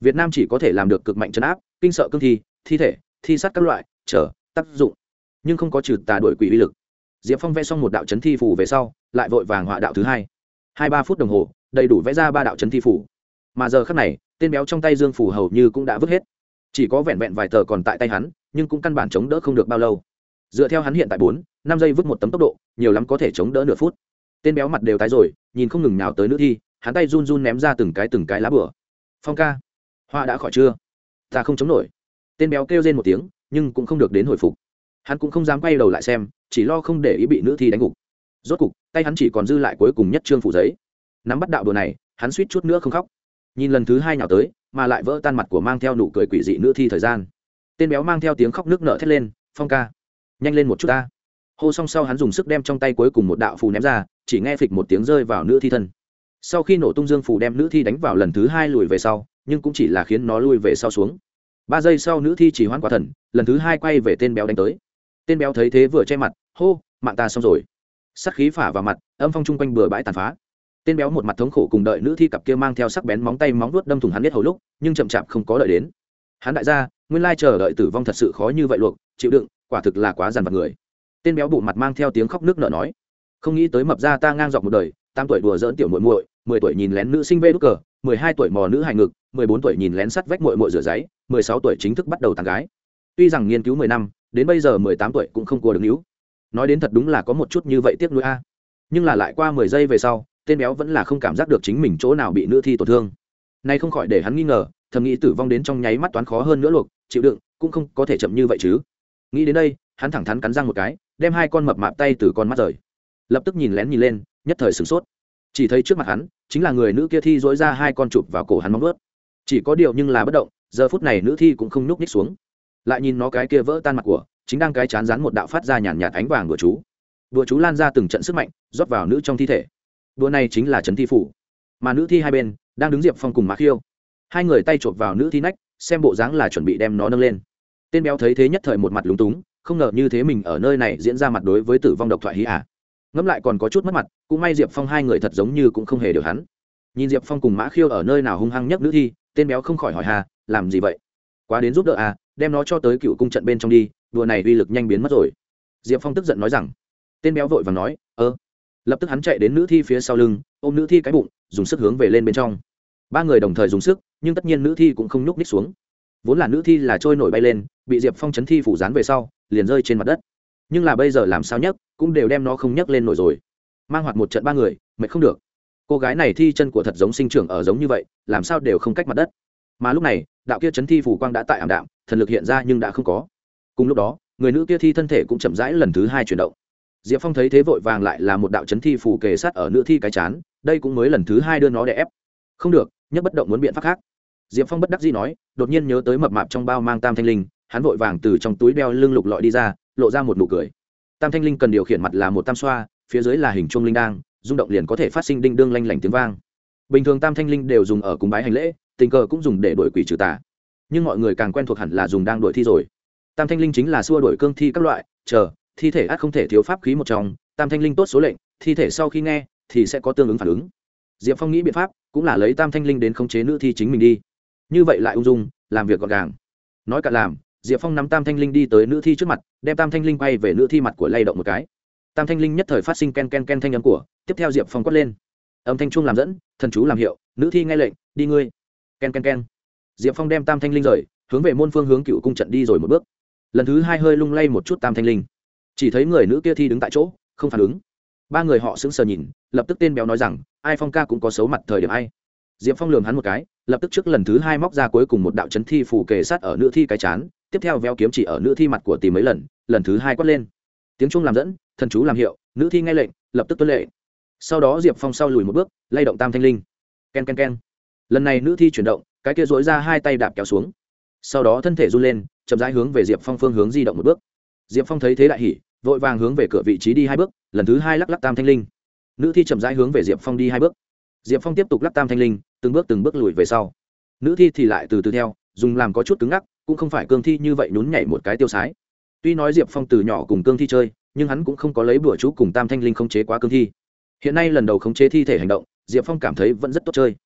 Việt nam chỉ có thể làm được cực mạnh chấn áp, kinh sợ cương thi thi thể, thi sát các loại, trở, tác dụng. Nhưng không có trừ tà đổi quỷ uy lực. Diệp phong vẽ xong một đạo chấn thi phủ về sau, lại vội vàng họa đạo thứ hai. Hai ba phút đồng hồ đầy đủ vẽ ra ba đạo chấn thi phủ. Mà giờ khắc này, tên béo trong tay dương phủ hầu như cũng đã vứt hết. Chỉ có vẹn vẹn vài tờ còn tại tay hắn, nhưng cũng căn bản chống đỡ không được bao lâu. Dựa theo hắn hiện tại bốn, năm giây vứt một tấm tốc độ, nhiều lắm có thể chống đỡ nửa phút. Tên béo mặt đều tái rồi, nhìn không ngừng nào tới nữ thi, hắn tay run run ném ra từng cái từng cái lá bửa. Phong ca, hoa đã khỏi chưa? Ta không chống nổi. Tên béo kêu lên một tiếng, nhưng cũng không được đến hồi phục. Hắn cũng không dám quay đầu lại xem, chỉ lo không để ý bị nữ thi đánh gục. Rốt cục, tay hắn chỉ còn dư lại cuối cùng nhất trương phủ giấy nắm bắt đạo đồ này, hắn suýt chút nữa không khóc. Nhìn lần thứ hai nhào tới, mà lại vỡ tan mặt của mang theo nụ cười quỷ dị nữ thi thời gian. Tên béo mang theo tiếng khóc nước nợ thét lên, phong ca, nhanh lên một chút ta. Hô xong sau hắn dùng sức đem trong tay cuối cùng một đạo phù ném ra, chỉ nghe phịch một tiếng rơi vào nữ thi thân. Sau khi nổ tung dương phù đem nữ thi đánh vào lần thứ hai lùi về sau, nhưng cũng chỉ là khiến nó lui về sau xuống. Ba giây sau nữ thi chỉ hoãn quả thần, lần thứ hai quay về tên béo đánh tới. Tên béo thấy thế vừa che mặt, hô, mạng ta xong rồi. Sắc khí phả vào mặt, âm phong chung quanh bừa bãi tàn phá tên béo một mặt thống khổ cùng đợi nữ thi cặp kia mang theo sắc bén móng tay móng vuốt đâm thủng hắn biết hồi lúc, nhưng chậm chạp không có đợi đến. Hắn đại gia, nguyên lai chờ đợi tử vong thật sự khó như vậy luộc, chịu đựng, quả thực là quá dằn vặt người. Tên béo bụ mặt mang theo tiếng khóc nước nở nói, không nghĩ tới mập ra ta ngang dọc một đời tam tuổi đùa dỡn tiểu muội muội, mười tuổi nhìn lén nữ sinh vê đúc cờ, mười hai tuổi mò nữ hài ngực, mười bốn tuổi nhìn lén sắt vách muội muội rửa giấy, mười sáu tuổi chính thức bắt đầu tàn gái. Tuy rằng nghiên cứu mười năm, đến bây giờ mười tám tuổi cũng không cua được níu. Nói đến thật đúng là có một chút như vậy tiếc nuối a. Nhưng là lại qua mười giây về sau tên béo vẫn là không cảm giác được chính mình chỗ nào bị nữ thi tổn thương. Nay không khỏi để hắn nghi ngờ, thầm nghĩ tử vong đến trong nháy mắt toán khó hơn nữa luộc, chịu đựng, cũng không có thể chậm như vậy chứ. Nghĩ đến đây, hắn thẳng thắn cắn răng một cái, đem hai con mập mạp tay từ con mắt rời. Lập tức nhìn lén nhìn lên, nhất thời sửng sốt. Chỉ thấy trước mặt hắn, chính là người nữ kia thi dối ra hai con chụp vào cổ hắn móng ướt chỉ có điều nhưng là bất động, giờ phút này nữ thi cũng không nhúc ních xuống. Lại nhìn nó cái kia vỡ tan mặt của, chính đang cái chán rán một đạo phát ra nhàn nhạt ánh vàng của chú. Đùa chú lan ra từng trận sức mạnh, rót vào nữ trong thi thể đùa này chính là trấn thi phủ. Mà nữ thi hai bên đang đứng diệp phong cùng mã khiêu. Hai người tay chộp vào nữ thi nách, xem bộ dáng là chuẩn bị đem nó nâng lên. Tên béo thấy thế nhất thời một mặt lúng túng, không ngờ như thế mình ở nơi này diễn ra mặt đối với tử vong độc thoại hí à. ngẫm lại còn có chút mất mặt, cũng may diệp phong hai người thật giống như cũng không hề được hắn. Nhìn diệp phong cùng mã khiêu ở nơi nào hung hăng nhất nữ thi, tên béo không khỏi hỏi hà, làm gì vậy? Quá đến giúp đỡ à đem nó cho tới cựu cung trận bên trong đi, đùa này uy lực nhanh biến mất rồi. Diệp phong tức giận nói rằng, tên béo vội và nói, ơ lập tức hắn chạy đến nữ thi phía sau lưng, ôm nữ thi cái bụng, dùng sức hướng về lên bên trong. Ba người đồng thời dùng sức, nhưng tất nhiên nữ thi cũng không nhúc ních xuống. Vốn là nữ thi là trôi nổi bay lên, bị diệp phong chấn thi phủ dán về sau, liền rơi trên mặt đất. Nhưng là bây giờ làm sao nhấc, cũng đều đem nó không nhấc lên nổi rồi. Mang hoạt một trận ba người, mệt không được. Cô gái này thi chân của thật giống sinh trưởng ở giống như vậy, làm sao đều không cách mặt đất. Mà lúc này, đạo kia chấn thi phủ quang đã tại ảm đạm, thần lực hiện ra nhưng đã không có. Cùng lúc đó, người nữ kia thi thân thể cũng chậm rãi lần thứ hai chuyển động diệp phong thấy thế vội vàng lại là một đạo chấn thi phủ kề sát ở nữ thi cái chán, đây cũng mới lần thứ hai đưa nó đè ép. Không được, nhất bất động muốn biện pháp khác. Diệp phong bất đắc dĩ nói, đột nhiên nhớ tới mập mạp trong bao mang tam thanh linh, hắn vội vàng từ trong túi đeo lưng lục lọi đi ra, lộ ra một nụ cười. Tam thanh linh cần điều khiển mặt là một tam xoa, phía dưới là hình chuông linh đang rung động liền có thể phát sinh đinh đương lanh lảnh tiếng vang. Bình thường tam thanh linh đều dùng ở cúng bái hành lễ, tình cờ cũng dùng để đổi quỷ trừ tà. Nhưng mọi người càng quen thuộc hẳn là dùng đang đổi thi rồi. Tam thanh linh chính là xua đổi cương thi các loại, chờ thi thể át không thể thiếu pháp khí một trong, tam thanh linh tốt số lệnh, thi thể sau khi nghe, thì sẽ có tương ứng phản ứng. Diệp phong nghĩ biện pháp, cũng là lấy tam thanh linh đến khống chế nữ thi chính mình đi. Như vậy lại ung dung, làm việc gọn gàng. Nói cả làm, diệp phong nắm tam thanh linh đi tới nữ thi trước mặt, đem tam thanh linh quay về nữ thi mặt của lay động một cái. Tam thanh linh nhất thời phát sinh ken ken ken thanh âm của, tiếp theo diệp phong quát lên. Âm thanh trung làm dẫn, thần chú làm hiệu, nữ thi nghe lệnh, đi ngươi. Ken ken ken. Diệp phong đem tam thanh linh rời, hướng về môn phương hướng cựu cung trận đi rồi một bước. Lần thứ hai hơi lung lay một chút tam thanh linh chỉ thấy người nữ kia thi đứng tại chỗ, không phản ứng. Ba người họ sững sờ nhìn, lập tức tên béo nói rằng, ai phong ca cũng có xấu mặt thời điểm ai. Diệp phong lường hắn một cái, lập tức trước lần thứ hai móc ra cuối cùng một đạo chấn thi phủ kề sát ở nữ thi cái chán, tiếp theo véo kiếm chỉ ở nữ thi mặt của tìm mấy lần lần thứ hai quát lên. Tiếng trung làm dẫn, thần chú làm hiệu, nữ thi nghe lệnh, lập tức tuân lệ sau đó diệp phong sau lùi một bước, lay động tam thanh linh. K e n k e n k e n lần này nữ thi chuyển động, cái kia dối ra hai tay đạp kéo xuống. Sau đó thân thể run lên, chậm rãi hướng về diệp phong phương hướng di động một bước diệp phong thấy thế đại hỉ, vội vàng hướng về cửa vị trí đi hai bước, lần thứ hai lắc lắc tam thanh linh. Nữ thi chậm rãi hướng về diệp phong đi hai bước. Diệp phong tiếp tục lắc tam thanh linh, từng bước từng bước lùi về sau. Nữ thi thì lại từ từ theo, dùng làm có chút cứng ngắc, cũng không phải cương thi như vậy nhún nhảy một cái tiêu sái. Tuy nói diệp phong từ nhỏ cùng cương thi chơi, nhưng hắn cũng không có lấy bữa chú cùng tam thanh linh khống chế quá cương thi. Hiện nay lần đầu khống chế thi thể hành động, diệp phong cảm thấy vẫn rất tốt chơi.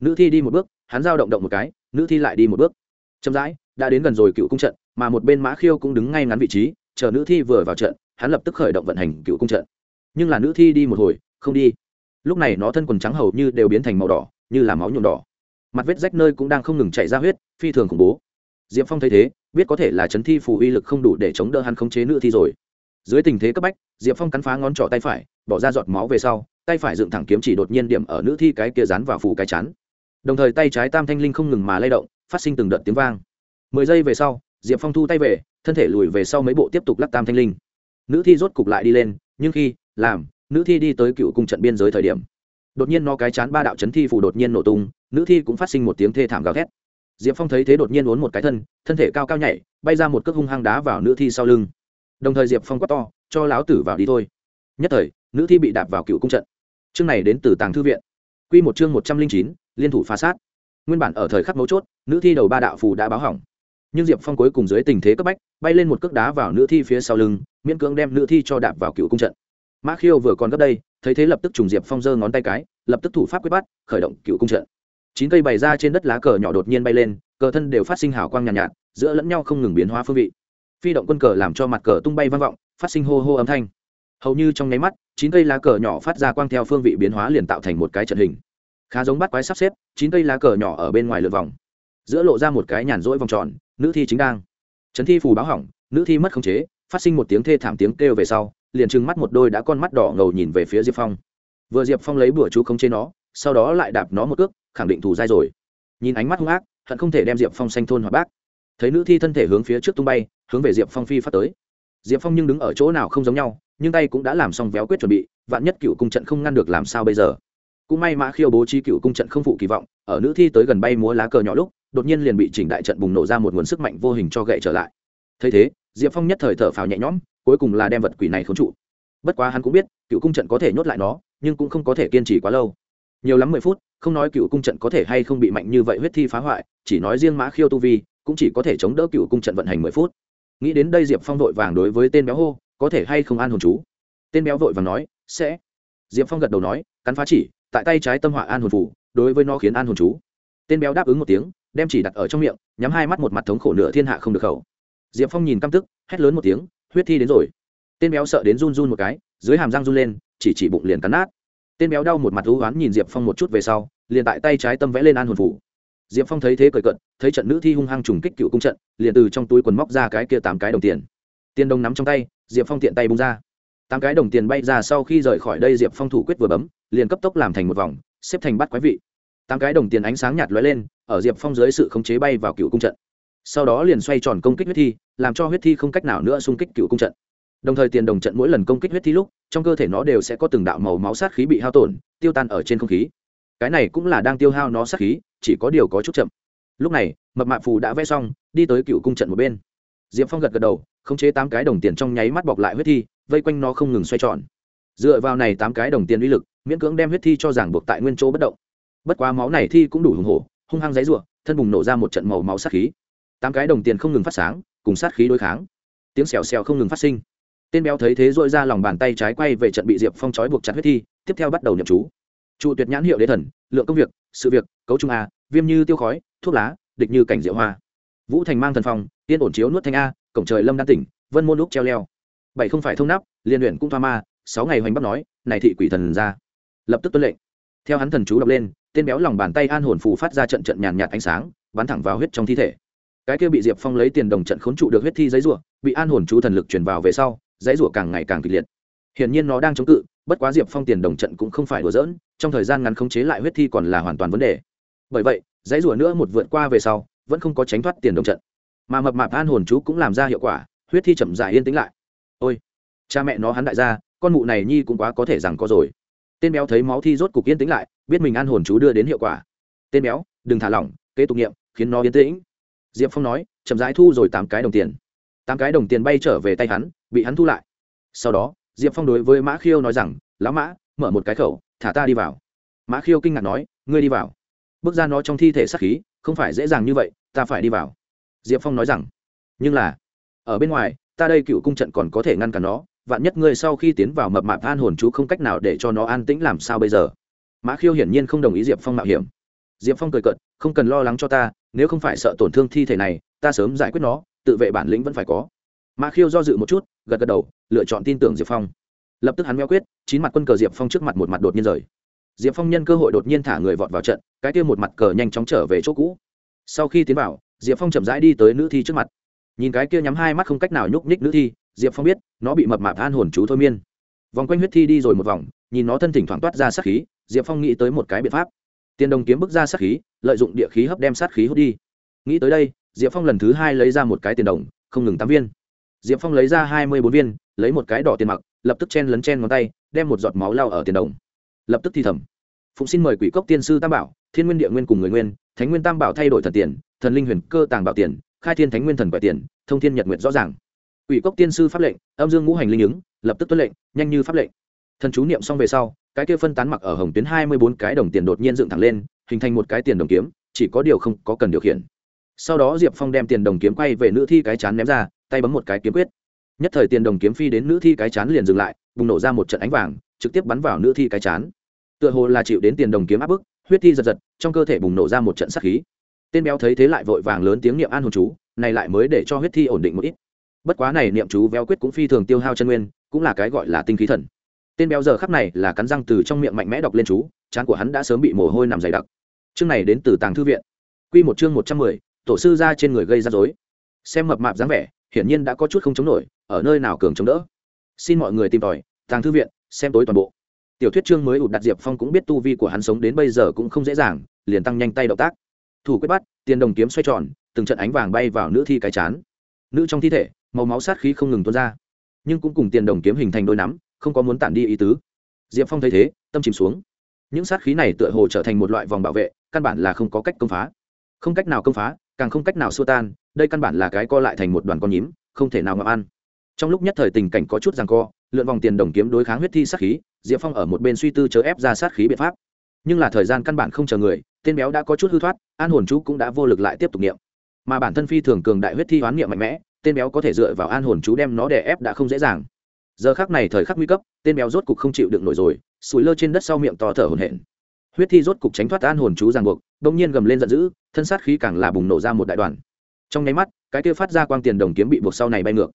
Nữ thi đi một bước, hắn giao động động một cái, nữ thi lại đi một bước. Chậm rãi, đã đến gần rồi cựu cung trận, mà một bên mã khiêu cũng đứng ngay ngắn vị trí chờ nữ thi vừa vào trận, hắn lập tức khởi động vận hành cựu cung trận. Nhưng là nữ thi đi một hồi, không đi. Lúc này nó thân quần trắng hầu như đều biến thành màu đỏ, như là máu nhuộm đỏ. Mặt vết rách nơi cũng đang không ngừng chạy ra huyết, phi thường khủng bố. Diệp phong thấy thế, biết có thể là chấn thi phù uy lực không đủ để chống đỡ hắn khống chế nữ thi rồi. Dưới tình thế cấp bách, diệp phong cắn phá ngón trỏ tay phải, bỏ ra giọt máu về sau, tay phải dựng thẳng kiếm chỉ đột nhiên điểm ở nữ thi cái kia dán vào phù cái chắn đồng thời tay trái tam thanh linh không ngừng mà lay động, phát sinh từng đợt tiếng vang. Mười giây về sau, diệp phong thu tay về thân thể lùi về sau mấy bộ tiếp tục lắc tam thanh linh. Nữ thi rốt cục lại đi lên, nhưng khi làm, nữ thi đi tới cựu cung trận biên giới thời điểm, đột nhiên nó cái chán ba đạo chấn thi phủ đột nhiên nổ tung, nữ thi cũng phát sinh một tiếng thê thảm gào thét. Diệp phong thấy thế đột nhiên uốn một cái thân thân thể cao cao nhảy, bay ra một cước hung hăng đá vào nữ thi sau lưng. Đồng thời diệp phong quát to, cho láo tử vào đi thôi. Nhất thời, nữ thi bị đạp vào cựu cung trận. Chương này đến từ tàng thư viện. Q một chương một trăm linh chín, liên thủ phá sát. Nguyên bản ở thời khắc mấu chốt, nữ thi đầu ba đạo phù đã báo hỏng nhưng diệp phong cuối cùng dưới tình thế cấp bách bay lên một cước đá vào nữ thi phía sau lưng miễn cưỡng đem nữ thi cho đạp vào cựu cung trận. Mã khiêu vừa còn gấp đây thấy thế lập tức trùng diệp phong giơ ngón tay cái lập tức thủ pháp quyết bắt khởi động cựu cung trận. Chín cây bày ra trên đất lá cờ nhỏ đột nhiên bay lên cờ thân đều phát sinh hào quang nhàn nhạt, nhạt giữa lẫn nhau không ngừng biến hóa phương vị. Phi động quân cờ làm cho mặt cờ tung bay vang vọng phát sinh hô hô âm thanh. Hầu như trong nháy mắt chín cây lá cờ nhỏ phát ra quang theo phương vị biến hóa liền tạo thành một cái trận hình. Khá giống bắt quái sắp xếp chín cây lá cờ nhỏ ở bên ngoài lượt vòng. Giữa lộ ra một cái nhàn rỗi vòng tròn nữ thi chính đang. Chấn thi phù báo hỏng, nữ thi mất khống chế, phát sinh một tiếng thê thảm tiếng kêu về sau, liền trừng mắt một đôi đã con mắt đỏ ngầu nhìn về phía diệp phong. Vừa diệp phong lấy bữa chú không chế nó, sau đó lại đạp nó một cước, khẳng định thủ dai rồi. Nhìn ánh mắt hung ác, hận không thể đem diệp phong xanh thôn hoặc bác. Thấy nữ thi thân thể hướng phía trước tung bay, hướng về diệp phong phi phát tới. Diệp phong nhưng đứng ở chỗ nào không giống nhau, nhưng tay cũng đã làm xong véo quyết chuẩn bị, vạn nhất cựu cung trận không ngăn được làm sao bây giờ? Cũng may mã khiêu bố trí cựu cung trận không phụ kỳ vọng, ở nữ thi tới gần bay múa lá cờ nhỏ lúc đột nhiên liền bị chỉnh đại trận bùng nổ ra một nguồn sức mạnh vô hình cho gậy trở lại. Thấy thế, diệp phong nhất thời thở phào nhẹ nhõm, cuối cùng là đem vật quỷ này khốn trụ. Bất quá hắn cũng biết, cựu cung trận có thể nhốt lại nó, nhưng cũng không có thể kiên trì quá lâu. Nhiều lắm mười phút, không nói cựu cung trận có thể hay không bị mạnh như vậy huyết thi phá hoại, chỉ nói riêng mã khiêu tu vi, cũng chỉ có thể chống đỡ cựu cung trận vận hành mười phút. Nghĩ đến đây diệp phong vội vàng đối với tên béo hô, có thể hay không an hồn chú? Tên béo vội vàng nói, sẽ. Diệp phong gật đầu nói, cắn phá chỉ, tại tay trái tâm họa an hồn phủ đối với nó khiến an hồn chú. Tên béo đáp ứng một tiếng đem chỉ đặt ở trong miệng, nhắm hai mắt một mặt thống khổ nửa thiên hạ không được khẩu. Diệp phong nhìn căm tức, hét lớn một tiếng, huyết thi đến rồi. Tên béo sợ đến run run một cái, dưới hàm răng run lên, chỉ chỉ bụng liền cắn nát. Tên béo đau một mặt u oán nhìn diệp phong một chút về sau, liền tại tay trái tâm vẽ lên an hồn phủ. Diệp phong thấy thế cười cận thấy trận nữ thi hung hăng trùng kích cựu cung trận, liền từ trong túi quần móc ra cái kia tám cái đồng tiền. Tiền đồng nắm trong tay, diệp phong tiện tay bung ra. Tám cái đồng tiền bay ra sau khi rời khỏi đây, diệp phong thủ quyết vừa bấm, liền cấp tốc làm thành một vòng, xếp thành bắt quái vị. Tám cái đồng tiền ánh sáng nhạt lóe lên ở diệp phong dưới sự khống chế bay vào cựu cung trận. Sau đó liền xoay tròn công kích huyết thi, làm cho huyết thi không cách nào nữa xung kích cựu cung trận. Đồng thời tiền đồng trận mỗi lần công kích huyết thi lúc, trong cơ thể nó đều sẽ có từng đạo màu máu sát khí bị hao tổn, tiêu tan ở trên không khí. Cái này cũng là đang tiêu hao nó sát khí, chỉ có điều có chút chậm. Lúc này, mập mạp phù đã vẽ xong, đi tới cựu cung trận một bên. Diệp phong gật gật đầu, khống chế tám cái đồng tiền trong nháy mắt bọc lại huyết thi, vây quanh nó không ngừng xoay tròn. Dựa vào này tám cái đồng tiền uy lực, miễn cưỡng đem huyết thi cho giảng buộc tại nguyên chỗ bất động. Bất quá máu này thi cũng đủ hùng hổ hung hăng giấy r thân bùng nổ ra một trận màu máu sát khí. Tám cái đồng tiền không ngừng phát sáng, cùng sát khí đối kháng. Tiếng xèo xèo không ngừng phát sinh. Tên béo thấy thế rũa ra lòng bàn tay trái quay về trận bị diệp phong trói buộc chặt huyết thi, tiếp theo bắt đầu nhập chú. Trụ tuyệt nhãn hiệu đế thần, lượng công việc, sự việc, cấu trung a, viêm như tiêu khói, thuốc lá, địch như cảnh diệu hoa. Vũ thành mang thần phong tiên ổn chiếu nuốt thanh a, cổng trời lâm đan tỉnh, vân môn lúc treo leo. Bảy không phải thông nắp, liên luyện cũng thoa ma, sáu ngày hoành bắc nói, này thị quỷ thần ra. Lập tức tuân lệnh. Theo hắn thần chú đọc lên tên béo lòng bàn tay an hồn phù phát ra trận trận nhàn nhạt ánh sáng, bắn thẳng vào huyết trong thi thể. Cái kia bị diệp phong lấy tiền đồng trận khốn trụ được huyết thi giấy rủa, bị an hồn chú thần lực truyền vào về sau, giấy rủa càng ngày càng kịch liệt. Hiển nhiên nó đang chống cự, bất quá diệp phong tiền đồng trận cũng không phải đùa dỡn trong thời gian ngắn khống chế lại huyết thi còn là hoàn toàn vấn đề. Bởi vậy, giấy rủa nữa một vượt qua về sau, vẫn không có tránh thoát tiền đồng trận. Mà mập mạp an hồn chú cũng làm ra hiệu quả, huyết thi chậm dài yên tĩnh lại. Ôi, cha mẹ nó hắn đại gia, con mụ này nhi cũng quá có thể rằng có rồi tên béo thấy máu thi rốt cục yên tĩnh lại, biết mình an hồn chú đưa đến hiệu quả. Tên béo, đừng thả lỏng, kế tục nghiệm, khiến nó yên tĩnh. Diệp phong nói, chậm rãi thu rồi tám cái đồng tiền. Tám cái đồng tiền bay trở về tay hắn, bị hắn thu lại. Sau đó, diệp phong đối với mã khiêu nói rằng, lão mã, mở một cái khẩu, thả ta đi vào. Mã khiêu kinh ngạc nói, ngươi đi vào. Bước ra nó trong thi thể sắc khí, không phải dễ dàng như vậy, ta phải đi vào. Diệp phong nói rằng, nhưng là, ở bên ngoài, ta đây cựu cung trận còn có thể ngăn cản nó vạn nhất ngươi sau khi tiến vào mập mạp an hồn chú không cách nào để cho nó an tĩnh làm sao bây giờ? Mã khiêu hiển nhiên không đồng ý diệp phong mạo hiểm. Diệp phong cười cận không cần lo lắng cho ta, nếu không phải sợ tổn thương thi thể này, ta sớm giải quyết nó, tự vệ bản lĩnh vẫn phải có. Mã khiêu do dự một chút, gật gật đầu, lựa chọn tin tưởng diệp phong. Lập tức hắn meo quyết, chín mặt quân cờ diệp phong trước mặt một mặt đột nhiên rời. Diệp phong nhân cơ hội đột nhiên thả người vọt vào trận, cái kia một mặt cờ nhanh chóng trở về chỗ cũ. Sau khi tiến vào, diệp phong chậm rãi đi tới nữ thi trước mặt. Nhìn cái kia nhắm hai mắt không cách nào nhúc nhích nữ thi diệp phong biết, nó bị mập mạp an hồn chú thôi miên. Vòng quanh huyết thi đi rồi một vòng, nhìn nó thân thỉnh thoảng toát ra sát khí, diệp phong nghĩ tới một cái biện pháp. Tiền đồng kiếm bước ra sát khí, lợi dụng địa khí hấp đem sát khí hút đi. Nghĩ tới đây, diệp phong lần thứ hai lấy ra một cái tiền đồng, không ngừng tám viên. Diệp phong lấy ra hai mươi bốn viên, lấy một cái đỏ tiền mặc, lập tức chen lấn chen ngón tay, đem một giọt máu lao ở tiền đồng. Lập tức thi thầm. Phụng xin mời quỷ cốc tiên sư tam bảo, thiên nguyên địa nguyên cùng người nguyên, thánh nguyên tam bảo thay đổi thần tiền, thần linh huyền cơ tàng bảo tiền, khai thiên thánh nguyên thần quẻ tiền, thông thiên nhật nguyệt rõ ràng quỷ cốc tiên sư pháp lệnh, âm dương ngũ hành linh ứng, lập tức tuân lệnh, nhanh như pháp lệnh. Thần chú niệm xong về sau, cái kia phân tán mặc ở hồng tuyến hai mươi bốn cái đồng tiền đột nhiên dựng thẳng lên, hình thành một cái tiền đồng kiếm, chỉ có điều không có cần điều khiển. Sau đó diệp phong đem tiền đồng kiếm quay về nữ thi cái chán ném ra, tay bấm một cái kiếm quyết. Nhất thời tiền đồng kiếm phi đến nữ thi cái chán liền dừng lại, bùng nổ ra một trận ánh vàng, trực tiếp bắn vào nữ thi cái chán. Tựa hồ là chịu đến tiền đồng kiếm áp bức, huyết thi giật giật, trong cơ thể bùng nổ ra một trận sắc khí. Tên béo thấy thế lại vội vàng lớn tiếng niệm an hồn chú, này lại mới để cho huyết thi ổn định một ít bất quá này niệm chú véo quyết cũng phi thường tiêu hao chân nguyên, cũng là cái gọi là tinh khí thần. Tên béo giờ khắp này là cắn răng từ trong miệng mạnh mẽ đọc lên chú, chán của hắn đã sớm bị mồ hôi nằm dày đặc. Chương này đến từ tàng thư viện. Quy một chương một trăm mười, tổ sư ra trên người gây ra dối xem mập mạp dáng vẻ, hiển nhiên đã có chút không chống nổi, ở nơi nào cường chống đỡ. Xin mọi người tìm tòi, tàng thư viện, xem tối toàn bộ. Tiểu thuyết chương mới ụt đặt diệp phong cũng biết tu vi của hắn sống đến bây giờ cũng không dễ dàng, liền tăng nhanh tay động tác. Thủ quyết bắt, tiền đồng kiếm xoay tròn, từng trận ánh vàng bay vào nữ thi cái chán. Nữ trong thi thể màu máu sát khí không ngừng tuôn ra. Nhưng cũng cùng tiền đồng kiếm hình thành đôi nắm, không có muốn tản đi ý tứ. Diệp phong thấy thế, tâm chìm xuống. Những sát khí này tựa hồ trở thành một loại vòng bảo vệ, căn bản là không có cách công phá. Không cách nào công phá, càng không cách nào xua tan, đây căn bản là cái co lại thành một đoàn con nhím, không thể nào ngậm ăn. Trong lúc nhất thời tình cảnh có chút rằng co, lượn vòng tiền đồng kiếm đối kháng huyết thi sát khí, diệp phong ở một bên suy tư chớ ép ra sát khí biện pháp. Nhưng là thời gian căn bản không chờ người, tên béo đã có chút hư thoát, an hồn chú cũng đã vô lực lại tiếp tục niệm. Mà bản thân phi thường cường đại huyết thi hoán niệm mạnh mẽ tên béo có thể dựa vào an hồn chú đem nó đè ép đã không dễ dàng. Giờ khác này thời khắc nguy cấp, tên béo rốt cục không chịu đựng nổi rồi, sủi lơ trên đất sau miệng to thở hổn hển. Huyết thi rốt cục tránh thoát an hồn chú ràng buộc đông nhiên gầm lên giận dữ, thân sát khí càng là bùng nổ ra một đại đoàn. Trong nháy mắt, cái kia phát ra quang tiền đồng kiếm bị buộc sau này bay ngược.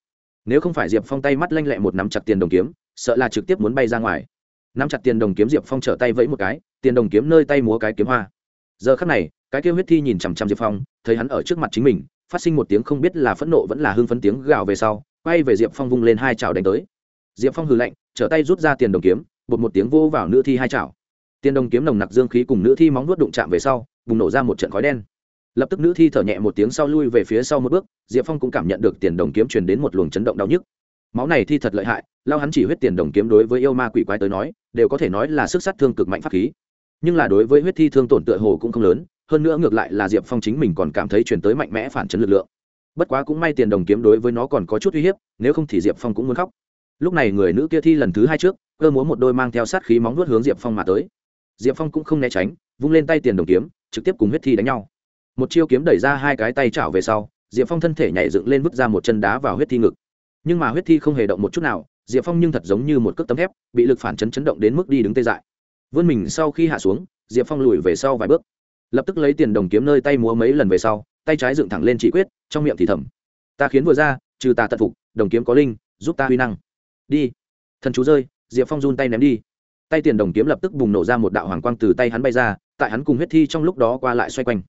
Nếu không phải diệp phong tay mắt lanh lẹ một nắm chặt tiền đồng kiếm, sợ là trực tiếp muốn bay ra ngoài. Nắm chặt tiền đồng kiếm diệp phong trở tay vẫy một cái, tiền đồng kiếm nơi tay múa cái kiếm hoa. Giờ khắc này, cái kia huyết thi nhìn chằm chằm diệp phong, thấy hắn ở trước mặt chính mình phát sinh một tiếng không biết là phẫn nộ vẫn là hưng phấn tiếng gào về sau, quay về diệp phong vung lên hai chảo đánh tới. Diệp phong hừ lạnh, trở tay rút ra tiền đồng kiếm, bột một tiếng vô vào nữ thi hai chảo. Tiền đồng kiếm nồng nặc dương khí cùng nữ thi móng nuốt đụng chạm về sau, bùng nổ ra một trận khói đen. Lập tức nữ thi thở nhẹ một tiếng sau lui về phía sau một bước, diệp phong cũng cảm nhận được tiền đồng kiếm truyền đến một luồng chấn động đau nhức. Máu này thi thật lợi hại, lao hắn chỉ huyết tiền đồng kiếm đối với yêu ma quỷ quái tới nói, đều có thể nói là sức sát thương cực mạnh pháp khí. Nhưng là đối với huyết thi thương tổn tựa hồ cũng không lớn hơn nữa ngược lại là diệp phong chính mình còn cảm thấy chuyển tới mạnh mẽ phản chấn lực lượng. Bất quá cũng may tiền đồng kiếm đối với nó còn có chút uy hiếp, nếu không thì diệp phong cũng muốn khóc. Lúc này người nữ kia thi lần thứ hai trước, cơ múa một đôi mang theo sát khí móng nuốt hướng diệp phong mà tới. Diệp phong cũng không né tránh, vung lên tay tiền đồng kiếm, trực tiếp cùng huyết thi đánh nhau. Một chiêu kiếm đẩy ra hai cái tay chảo về sau, diệp phong thân thể nhảy dựng lên vứt ra một chân đá vào huyết thi ngực. Nhưng mà huyết thi không hề động một chút nào, diệp phong nhưng thật giống như một cước tấm thép, bị lực phản chấn chấn động đến mức đi đứng tê dại. Vươn mình sau khi hạ xuống, diệp phong lùi về sau vài bước lập tức lấy tiền đồng kiếm nơi tay múa mấy lần về sau, tay trái dựng thẳng lên chỉ quyết, trong miệng thì thầm, ta khiến vừa ra, trừ ta tận phục, đồng kiếm có linh, giúp ta huy năng. Đi. Thần chú rơi, diệp phong run tay ném đi. Tay tiền đồng kiếm lập tức bùng nổ ra một đạo hoàng quang từ tay hắn bay ra, tại hắn cùng huyết thi trong lúc đó qua lại xoay quanh.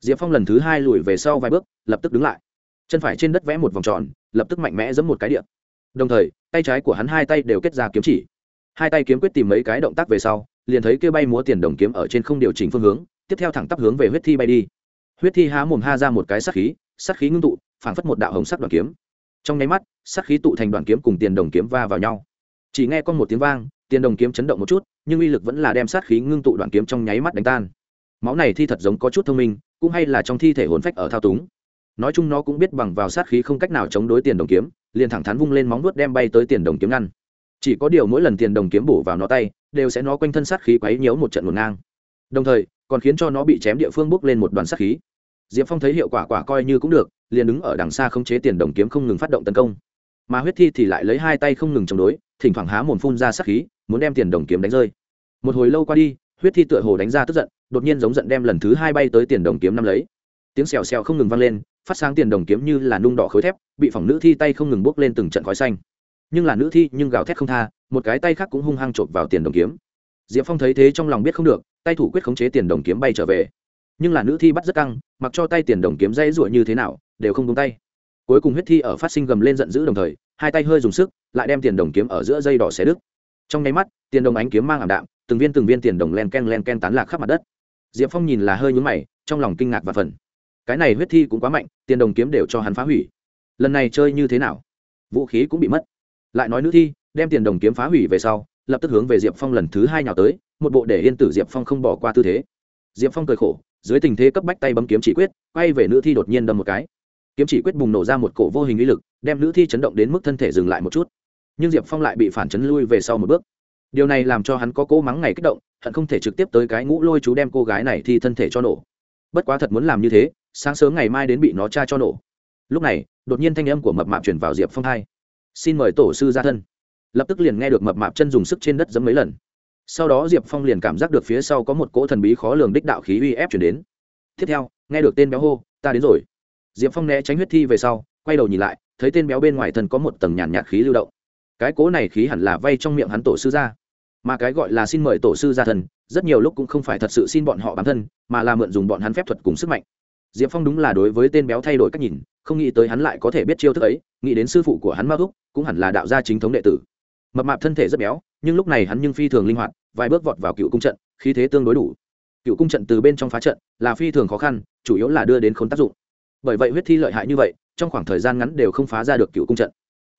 Diệp phong lần thứ hai lùi về sau vài bước, lập tức đứng lại. Chân phải trên đất vẽ một vòng tròn, lập tức mạnh mẽ giẫm một cái điện đồng thời, tay trái của hắn hai tay đều kết ra kiếm chỉ. Hai tay kiếm quyết tìm mấy cái động tác về sau, liền thấy kêu bay múa tiền đồng kiếm ở trên không điều chỉnh phương hướng tiếp theo thẳng tắp hướng về huyết thi bay đi. Huyết thi há mồm ha ra một cái sát khí sát khí ngưng tụ, phảng phất một đạo hồng sắc đoàn kiếm. Trong nháy mắt, sát khí tụ thành đoàn kiếm cùng tiền đồng kiếm va vào nhau. Chỉ nghe con một tiếng vang, tiền đồng kiếm chấn động một chút, nhưng uy lực vẫn là đem sát khí ngưng tụ đoàn kiếm trong nháy mắt đánh tan. Máu này thi thật giống có chút thông minh, cũng hay là trong thi thể hồn phách ở thao túng. Nói chung nó cũng biết bằng vào sát khí không cách nào chống đối tiền đồng kiếm, liền thẳng thắn vung lên móng vuốt đem bay tới tiền đồng kiếm ngăn. Chỉ có điều mỗi lần tiền đồng kiếm bổ vào nó tay, đều sẽ nó quanh thân sát khí quấy nhiễu một trận ngổn ngang. Đồng thời còn khiến cho nó bị chém địa phương bốc lên một đoàn sát khí. Diệp phong thấy hiệu quả quả coi như cũng được, liền đứng ở đằng xa không chế tiền đồng kiếm không ngừng phát động tấn công. Mà huyết thi thì lại lấy hai tay không ngừng chống đối, thỉnh thoảng há mồm phun ra sát khí, muốn đem tiền đồng kiếm đánh rơi. Một hồi lâu qua đi, huyết thi tựa hồ đánh ra tức giận, đột nhiên giống giận đem lần thứ hai bay tới tiền đồng kiếm năm lấy. Tiếng xèo xèo không ngừng vang lên, phát sáng tiền đồng kiếm như là nung đỏ khối thép, bị phỏng nữ thi tay không ngừng bốc lên từng trận khói xanh. Nhưng là nữ thi nhưng gào thét không tha, một cái tay khác cũng hung hăng chộp vào tiền đồng kiếm diệp phong thấy thế trong lòng biết không được, tay thủ quyết khống chế tiền đồng kiếm bay trở về. Nhưng là nữ thi bắt rất căng, mặc cho tay tiền đồng kiếm dây ruột như thế nào, đều không đúng tay. Cuối cùng huyết thi ở phát sinh gầm lên giận dữ đồng thời, hai tay hơi dùng sức, lại đem tiền đồng kiếm ở giữa dây đỏ xé đứt. Trong nháy mắt, tiền đồng ánh kiếm mang ảm đạm, từng viên từng viên tiền đồng len ken len ken tán lạc khắp mặt đất. Diệp phong nhìn là hơi nhúng mày, trong lòng kinh ngạc và phần cái này huyết thi cũng quá mạnh, tiền đồng kiếm đều cho hắn phá hủy. Lần này chơi như thế nào? Vũ khí cũng bị mất. Lại nói nữ thi, đem tiền đồng kiếm phá hủy về sau lập tức hướng về diệp phong lần thứ hai nhào tới, một bộ để yên tử diệp phong không bỏ qua tư thế. Diệp phong cười khổ, dưới tình thế cấp bách tay bấm kiếm chỉ quyết, quay về nữ thi đột nhiên đâm một cái. Kiếm chỉ quyết bùng nổ ra một cổ vô hình uy lực, đem nữ thi chấn động đến mức thân thể dừng lại một chút. Nhưng diệp phong lại bị phản chấn lui về sau một bước. Điều này làm cho hắn có cỗ mắng ngày kích động, hận không thể trực tiếp tới cái ngũ lôi chú đem cô gái này thi thân thể cho nổ. Bất quá thật muốn làm như thế, sáng sớm ngày mai đến bị nó cha cho nổ. Lúc này, đột nhiên thanh âm của mập mạp chuyển vào diệp phong hai. Xin mời tổ sư ra thân lập tức liền nghe được mập mạp chân dùng sức trên đất giẫm mấy lần. Sau đó diệp phong liền cảm giác được phía sau có một cỗ thần bí khó lường đích đạo khí uy ép chuyển đến. Tiếp theo, nghe được tên béo hô, ta đến rồi. Diệp phong né tránh huyết thi về sau, quay đầu nhìn lại, thấy tên béo bên ngoài thân có một tầng nhàn nhạt khí lưu động. Cái cố này khí hẳn là vay trong miệng hắn tổ sư ra mà cái gọi là xin mời tổ sư ra thần, rất nhiều lúc cũng không phải thật sự xin bọn họ bản thân, mà là mượn dùng bọn hắn phép thuật cùng sức mạnh. Diệp phong đúng là đối với tên béo thay đổi cách nhìn, không nghĩ tới hắn lại có thể biết chiêu thức ấy, nghĩ đến sư phụ của hắn mao thúc, cũng hẳn là đạo gia chính thống đệ tử mập mạp thân thể rất béo, nhưng lúc này hắn nhưng phi thường linh hoạt, vài bước vọt vào cựu cung trận, khí thế tương đối đủ. Cựu cung trận từ bên trong phá trận là phi thường khó khăn, chủ yếu là đưa đến khốn tác dụng. Bởi vậy huyết thi lợi hại như vậy, trong khoảng thời gian ngắn đều không phá ra được cựu cung trận.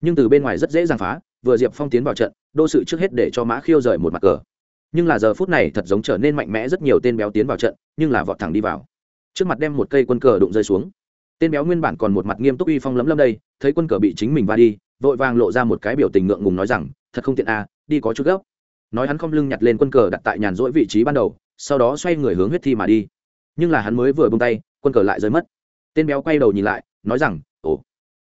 Nhưng từ bên ngoài rất dễ dàng phá, vừa diệp phong tiến vào trận, đô sự trước hết để cho mã khiêu rời một mặt cờ. Nhưng là giờ phút này thật giống trở nên mạnh mẽ rất nhiều tên béo tiến vào trận, nhưng là vọt thẳng đi vào. Trước mặt đem một cây quân cờ đụng rơi xuống. Tên béo nguyên bản còn một mặt nghiêm túc uy phong lấm lâm đây, thấy quân cờ bị chính mình va đi, vội vàng lộ ra một cái biểu tình ngượng ngùng nói rằng thật không tiện à đi có chút gấp. Nói hắn không lưng nhặt lên quân cờ đặt tại nhàn rỗi vị trí ban đầu, sau đó xoay người hướng huyết thi mà đi. Nhưng là hắn mới vừa bông tay, quân cờ lại rơi mất. Tên béo quay đầu nhìn lại, nói rằng, ồ,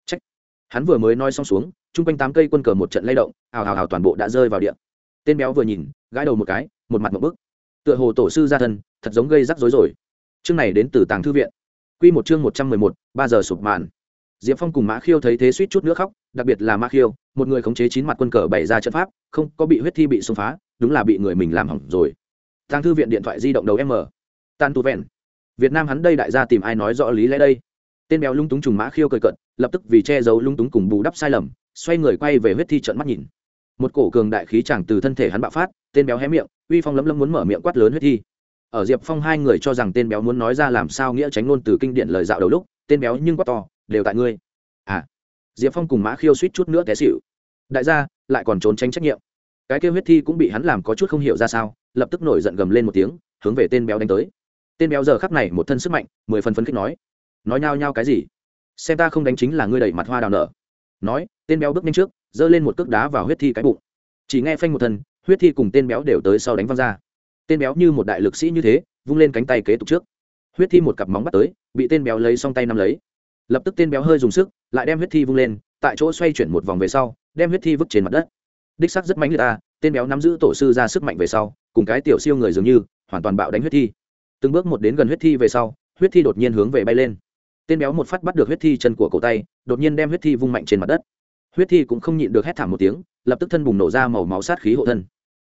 trách. Hắn vừa mới nói xong xuống, chung quanh tám cây quân cờ một trận lay động hào hào hào toàn bộ đã rơi vào điện tên béo vừa nhìn, gãi đầu một cái, một mặt một bức. Tựa hồ tổ sư ra thân, thật giống gây rắc rối rồi. Chương này đến từ tàng thư viện. Q một chương một trăm mười một, ba giờ sụp màn. Diệp phong cùng mã khiêu thấy thế suýt chút nữa khóc, đặc biệt là mã khiêu một người khống chế chín mặt quân cờ bày ra trận pháp, không có bị huyết thi bị xông phá, đúng là bị người mình làm hỏng rồi. Tàng thư viện điện thoại di động đầu m. Tan tu vẹn. Việt nam hắn đây đại gia tìm ai nói rõ lý lẽ đây? Tên béo lung túng trùng mã khiêu cười cận lập tức vì che giấu lung túng cùng bù đắp sai lầm, xoay người quay về huyết thi trận mắt nhìn. Một cổ cường đại khí chẳng từ thân thể hắn bạo phát, tên béo hé miệng, uy phong lấm lấm muốn mở miệng quát lớn huyết thi. Ở diệp phong hai người cho rằng tên béo muốn nói ra làm sao nghĩa tránh ngôn từ kinh điển lời dạo đầu lúc, tên béo nhưng quát to, đều tại ngươi diệp phong cùng mã khiêu suýt chút nữa té xịu đại gia, lại còn trốn tránh trách nhiệm. Cái kêu huyết thi cũng bị hắn làm có chút không hiểu ra sao, lập tức nổi giận gầm lên một tiếng, hướng về tên béo đánh tới. Tên béo giờ khắp này một thân sức mạnh, mười phần phấn khích nói nói nhao nhao cái gì? Xem ta không đánh chính là ngươi đẩy mặt hoa đào nở. Nói, tên béo bước nhanh trước, giơ lên một cước đá vào huyết thi cái bụng. Chỉ nghe phanh một thân, huyết thi cùng tên béo đều tới sau đánh văng ra. Tên béo như một đại lực sĩ như thế, vung lên cánh tay kế tục trước. Huyết thi một cặp móng bắt tới, bị tên béo lấy xong tay nắm lấy. Lập tức tên béo hơi dùng sức lại đem huyết thi vung lên, tại chỗ xoay chuyển một vòng về sau, đem huyết thi vứt trên mặt đất. Đích sắc rất mãnh liệt ta tên béo nắm giữ tổ sư ra sức mạnh về sau, cùng cái tiểu siêu người dường như, hoàn toàn bạo đánh huyết thi. Từng bước một đến gần huyết thi về sau, huyết thi đột nhiên hướng về bay lên. Tên béo một phát bắt được huyết thi chân của cổ tay, đột nhiên đem huyết thi vung mạnh trên mặt đất. Huyết thi cũng không nhịn được hét thảm một tiếng, lập tức thân bùng nổ ra màu máu sát khí hộ thân.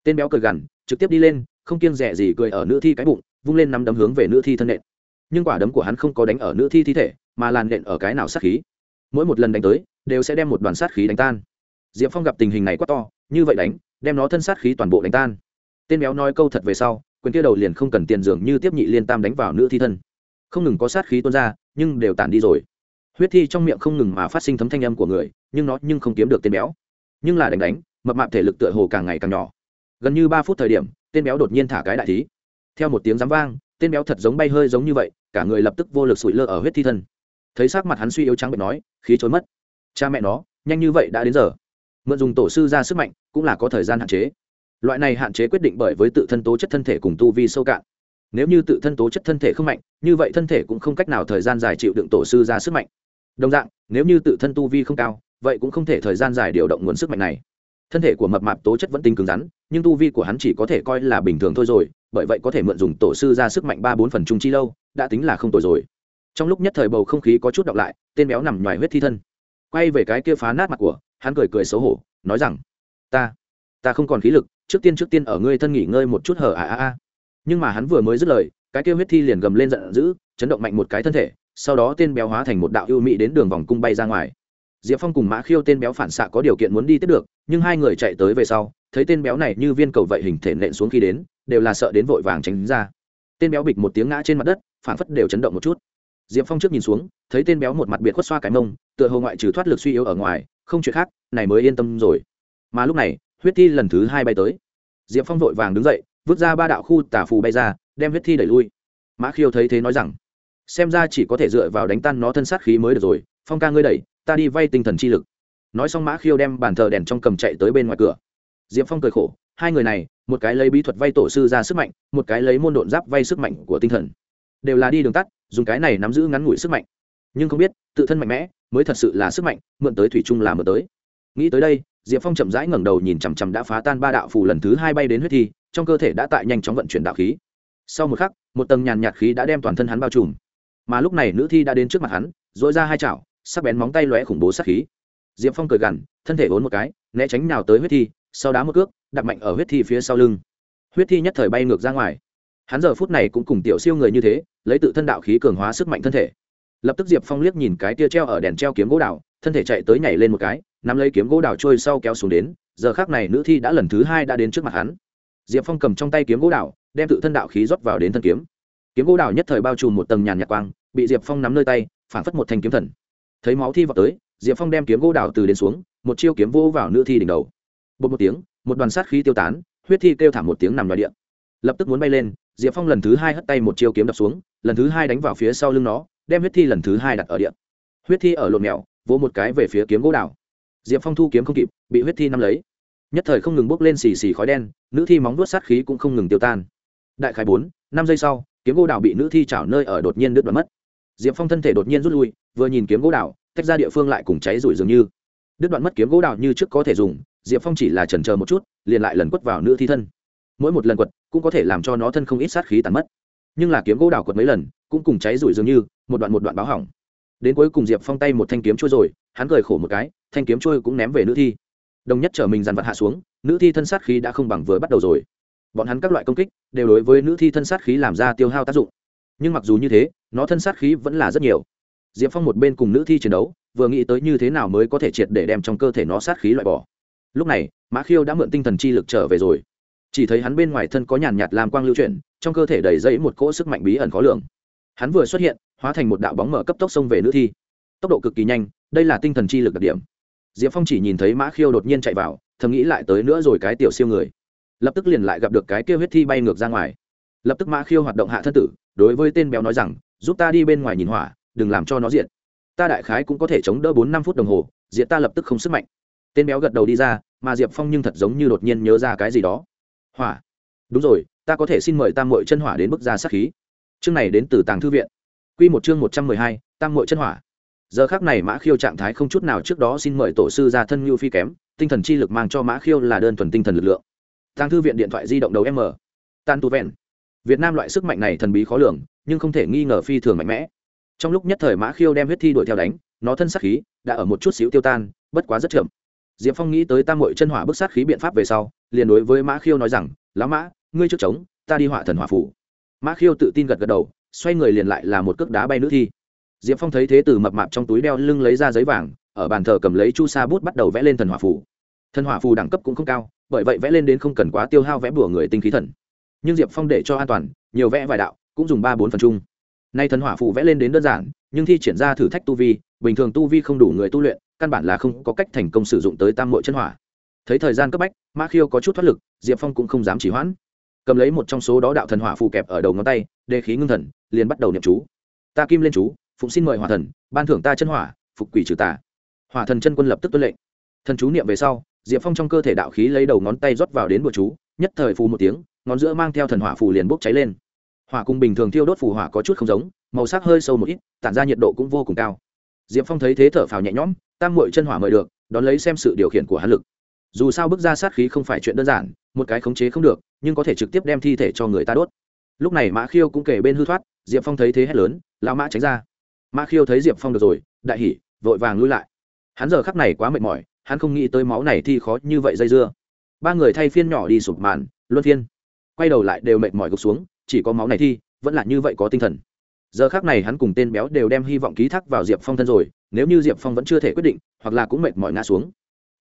Tên béo cười gằn, trực tiếp đi lên, không kiêng rẻ gì cười ở nữ thi cái bụng, vung lên nắm đấm hướng về nữ thi thân nện. Nhưng quả đấm của hắn không có đánh ở nữ thi thi thể, mà làn nện ở cái nào sát khí mỗi một lần đánh tới, đều sẽ đem một đoàn sát khí đánh tan. Diệp phong gặp tình hình này quá to, như vậy đánh, đem nó thân sát khí toàn bộ đánh tan. Tên béo nói câu thật về sau, quyền kia đầu liền không cần tiền dường như tiếp nhị liên tam đánh vào nữ thi thân. Không ngừng có sát khí tuôn ra, nhưng đều tản đi rồi. Huyết thi trong miệng không ngừng mà phát sinh thấm thanh âm của người, nhưng nó nhưng không kiếm được tên béo. Nhưng là đánh đánh, mập mạp thể lực tựa hồ càng ngày càng nhỏ. Gần như ba phút thời điểm, tên béo đột nhiên thả cái đại thí. Theo một tiếng giám vang, tên béo thật giống bay hơi giống như vậy, cả người lập tức vô lực sủi lơ ở huyết thi thân thấy sắc mặt hắn suy yếu trắng bệnh nói, khí trốn mất. Cha mẹ nó, nhanh như vậy đã đến giờ. Mượn dùng tổ sư ra sức mạnh, cũng là có thời gian hạn chế. Loại này hạn chế quyết định bởi với tự thân tố chất thân thể cùng tu vi sâu cạn. Nếu như tự thân tố chất thân thể không mạnh, như vậy thân thể cũng không cách nào thời gian dài chịu đựng tổ sư ra sức mạnh. Đồng dạng, nếu như tự thân tu vi không cao, vậy cũng không thể thời gian dài điều động nguồn sức mạnh này. Thân thể của mập mạp tố chất vẫn tính cứng rắn, nhưng tu vi của hắn chỉ có thể coi là bình thường thôi rồi, bởi vậy có thể mượn dùng tổ sư ra sức mạnh ba bốn phần trung chi lâu, đã tính là không tồi rồi trong lúc nhất thời bầu không khí có chút đọc lại, tên béo nằm ngoài huyết thi thân. Quay về cái kia phá nát mặt của, hắn cười cười xấu hổ, nói rằng, ta ta không còn khí lực, trước tiên trước tiên ở ngươi thân nghỉ ngơi một chút hở à à à nhưng mà hắn vừa mới dứt lời, cái kia huyết thi liền gầm lên giận dữ, chấn động mạnh một cái thân thể, sau đó tên béo hóa thành một đạo ưu mỹ đến đường vòng cung bay ra ngoài. Diệp phong cùng mã khiêu tên béo phản xạ có điều kiện muốn đi tiếp được, nhưng hai người chạy tới về sau, thấy tên béo này như viên cầu vậy hình thể nện xuống khi đến, đều là sợ đến vội vàng tránh ra. Tên béo bịch một tiếng ngã trên mặt đất, phản phất đều chấn động một chút diệp phong trước nhìn xuống, thấy tên béo một mặt biệt khuất xoa cái mông, tựa hồ ngoại trừ thoát lực suy yếu ở ngoài, không chuyện khác, này mới yên tâm rồi. Mà lúc này, huyết thi lần thứ hai bay tới. Diệp phong vội vàng đứng dậy, vứt ra ba đạo khu tả phù bay ra, đem huyết thi đẩy lui. Mã khiêu thấy thế nói rằng, xem ra chỉ có thể dựa vào đánh tan nó thân sát khí mới được rồi, phong ca ngươi đẩy, ta đi vay tinh thần chi lực. Nói xong mã khiêu đem bàn thờ đèn trong cầm chạy tới bên ngoài cửa. Diệp phong cười khổ, hai người này, một cái lấy bí thuật vay tổ sư ra sức mạnh, một cái lấy môn độn giáp vay sức mạnh của tinh thần, đều là đi đường tắt dùng cái này nắm giữ ngắn ngủi sức mạnh. Nhưng không biết, tự thân mạnh mẽ, mới thật sự là sức mạnh, mượn tới thủy chung là mượn tới. Nghĩ tới đây, diệp phong chậm rãi ngẩng đầu nhìn chằm chằm đã phá tan ba đạo phù lần thứ hai bay đến huyết thi, trong cơ thể đã tại nhanh chóng vận chuyển đạo khí. Sau một khắc, một tầng nhàn nhạt khí đã đem toàn thân hắn bao trùm. Mà lúc này nữ thi đã đến trước mặt hắn dội ra hai chảo, sắc bén móng tay lóe khủng bố sát khí. Diệp phong cười gằn, thân thể vốn một cái, né tránh nào tới huyết thi, sau đá một cước đặt mạnh ở huyết thi phía sau lưng. Huyết thi nhất thời bay ngược ra ngoài hắn giờ phút này cũng cùng tiểu siêu người như thế, lấy tự thân đạo khí cường hóa sức mạnh thân thể. Lập tức diệp phong liếc nhìn cái tia treo ở đèn treo kiếm gỗ đào, thân thể chạy tới nhảy lên một cái, nắm lấy kiếm gỗ đào trôi sau kéo xuống đến, giờ khác này nữ thi đã lần thứ hai đã đến trước mặt hắn. Diệp phong cầm trong tay kiếm gỗ đào, đem tự thân đạo khí rót vào đến thân kiếm. Kiếm gỗ đào nhất thời bao trùm một tầng nhàn nhạc quang, bị diệp phong nắm nơi tay, phản phất một thanh kiếm thần. Thấy máu thi vào tới, diệp phong đem kiếm gỗ đào từ đến xuống, một chiêu kiếm vô vào nữ thi đỉnh đầu. Bột một tiếng, một đoàn sát khí tiêu tán, huyết thi kêu thảm một tiếng nằm ngoài điện lập tức muốn bay lên diệp phong lần thứ hai hất tay một chiêu kiếm đập xuống, lần thứ hai đánh vào phía sau lưng nó, đem huyết thi lần thứ hai đặt ở điện huyết thi ở lộn mèo, vỗ một cái về phía kiếm gỗ đào. Diệp phong thu kiếm không kịp, bị huyết thi nắm lấy. Nhất thời không ngừng bốc lên xì xì khói đen, nữ thi móng vuốt sát khí cũng không ngừng tiêu tan. Đại khái bốn, năm giây sau, kiếm gỗ đào bị nữ thi chảo nơi ở đột nhiên đứt đoạn mất. Diệp phong thân thể đột nhiên rút lui, vừa nhìn kiếm gỗ đào, tách ra địa phương lại cùng cháy rủi dường như. Đứt đoạn mất kiếm gỗ đào như trước có thể dùng, diệp phong chỉ là chần chờ một chút, liền lại lần quất vào nữ thi thân mỗi một lần quật cũng có thể làm cho nó thân không ít sát khí tàn mất. Nhưng là kiếm gỗ đào quật mấy lần, cũng cùng cháy rủi dường như, một đoạn một đoạn báo hỏng. Đến cuối cùng diệp phong tay một thanh kiếm trôi rồi, hắn cười khổ một cái, thanh kiếm trôi cũng ném về nữ thi. Đồng nhất chở mình dàn vật hạ xuống, nữ thi thân sát khí đã không bằng vừa bắt đầu rồi. Bọn hắn các loại công kích, đều đối với nữ thi thân sát khí làm ra tiêu hao tác dụng. Nhưng mặc dù như thế, nó thân sát khí vẫn là rất nhiều. Diệp phong một bên cùng nữ thi chiến đấu, vừa nghĩ tới như thế nào mới có thể triệt để đem trong cơ thể nó sát khí loại bỏ. Lúc này, mã khiêu đã mượn tinh thần chi lực trở về rồi chỉ thấy hắn bên ngoài thân có nhàn nhạt làm quang lưu chuyển, trong cơ thể đầy dẫy một cỗ sức mạnh bí ẩn khó lường. Hắn vừa xuất hiện, hóa thành một đạo bóng mở cấp tốc xông về nữ thi. Tốc độ cực kỳ nhanh, đây là tinh thần chi lực đặc điểm. Diệp phong chỉ nhìn thấy mã khiêu đột nhiên chạy vào, thầm nghĩ lại tới nữa rồi cái tiểu siêu người. Lập tức liền lại gặp được cái kêu huyết thi bay ngược ra ngoài. Lập tức mã khiêu hoạt động hạ thân tử, đối với tên béo nói rằng, giúp ta đi bên ngoài nhìn hỏa, đừng làm cho nó diện ta đại khái cũng có thể chống đỡ bốn năm phút đồng hồ diện ta lập tức không sức mạnh. Tên béo gật đầu đi ra, mà diệp phong nhưng thật giống như đột nhiên nhớ ra cái gì đó hỏa. Đúng rồi, ta có thể xin mời tam mội chân hỏa đến bức ra sát khí. Chương này đến từ tàng thư viện. Q một chương một trăm mười hai, tam mội chân hỏa. Giờ khác này mã khiêu trạng thái không chút nào trước đó xin mời tổ sư ra thân như phi kém, tinh thần chi lực mang cho mã khiêu là đơn thuần tinh thần lực lượng. Tàng thư viện điện thoại di động đầu m. Tan tu vẹn. Việt nam loại sức mạnh này thần bí khó lường, nhưng không thể nghi ngờ phi thường mạnh mẽ. Trong lúc nhất thời mã khiêu đem huyết thi đuổi theo đánh, nó thân sát khí đã ở một chút xíu tiêu tan, bất quá rất chậm diệp phong nghĩ tới tam mội chân hỏa bức sát khí biện pháp về sau, liền đối với mã khiêu nói rằng lão mã, ngươi trước trống, ta đi hỏa thần hỏa phủ. Mã khiêu tự tin gật gật đầu, xoay người liền lại là một cước đá bay nữ thi. Diệp phong thấy thế từ mập mạp trong túi đeo lưng lấy ra giấy vàng, ở bàn thờ cầm lấy chu sa bút bắt đầu vẽ lên thần hỏa phủ. Thần hỏa phù đẳng cấp cũng không cao, bởi vậy vẽ lên đến không cần quá tiêu hao vẽ bùa người tinh khí thần. Nhưng diệp phong để cho an toàn, nhiều vẽ vài đạo, cũng dùng ba bốn phần chung. Nay thần hỏa phù vẽ lên đến đơn giản, nhưng thi triển ra thử thách tu vi, bình thường tu vi không đủ người tu luyện căn bản là không có cách thành công sử dụng tới tam mội chân hỏa. Thấy thời gian cấp bách mã khiêu có chút thoát lực, diệp phong cũng không dám chỉ hoãn. Cầm lấy một trong số đó đạo thần hỏa phù kẹp ở đầu ngón tay, đề khí ngưng thần, liền bắt đầu niệm chú. Ta kim lên chú, phụng xin mời hỏa thần, ban thưởng ta chân hỏa, phục quỷ trừ tà. Hỏa thần chân quân lập tức tuân lệnh. Thần chú niệm về sau, diệp phong trong cơ thể đạo khí lấy đầu ngón tay rót vào đến bùa chú, nhất thời phù một tiếng, ngón giữa mang theo thần hỏa phù liền bốc cháy lên. Hỏa cùng bình thường thiêu đốt phù hỏa có chút không giống, màu sắc hơi sâu một ít, tản ra nhiệt độ cũng vô cùng cao diệp phong thấy thế thở phào nhẹ nhõm, tam mội chân hỏa mời được, đón lấy xem sự điều khiển của hắn lực. Dù sao bước ra sát khí không phải chuyện đơn giản, một cái khống chế không được, nhưng có thể trực tiếp đem thi thể cho người ta đốt. Lúc này mã khiêu cũng kể bên hư thoát, diệp phong thấy thế hét lớn, lão mã tránh ra. Mã khiêu thấy diệp phong được rồi, đại hỉ, vội vàng lui lại. Hắn giờ khắc này quá mệt mỏi, hắn không nghĩ tới máu này thi khó như vậy dây dưa. Ba người thay phiên nhỏ đi sụp màn, luân phiên. Quay đầu lại đều mệt mỏi gục xuống, chỉ có máu này thi, vẫn là như vậy có tinh thần giờ khác này hắn cùng tên béo đều đem hy vọng ký thác vào diệp phong thân rồi, nếu như diệp phong vẫn chưa thể quyết định, hoặc là cũng mệt mỏi ngã xuống.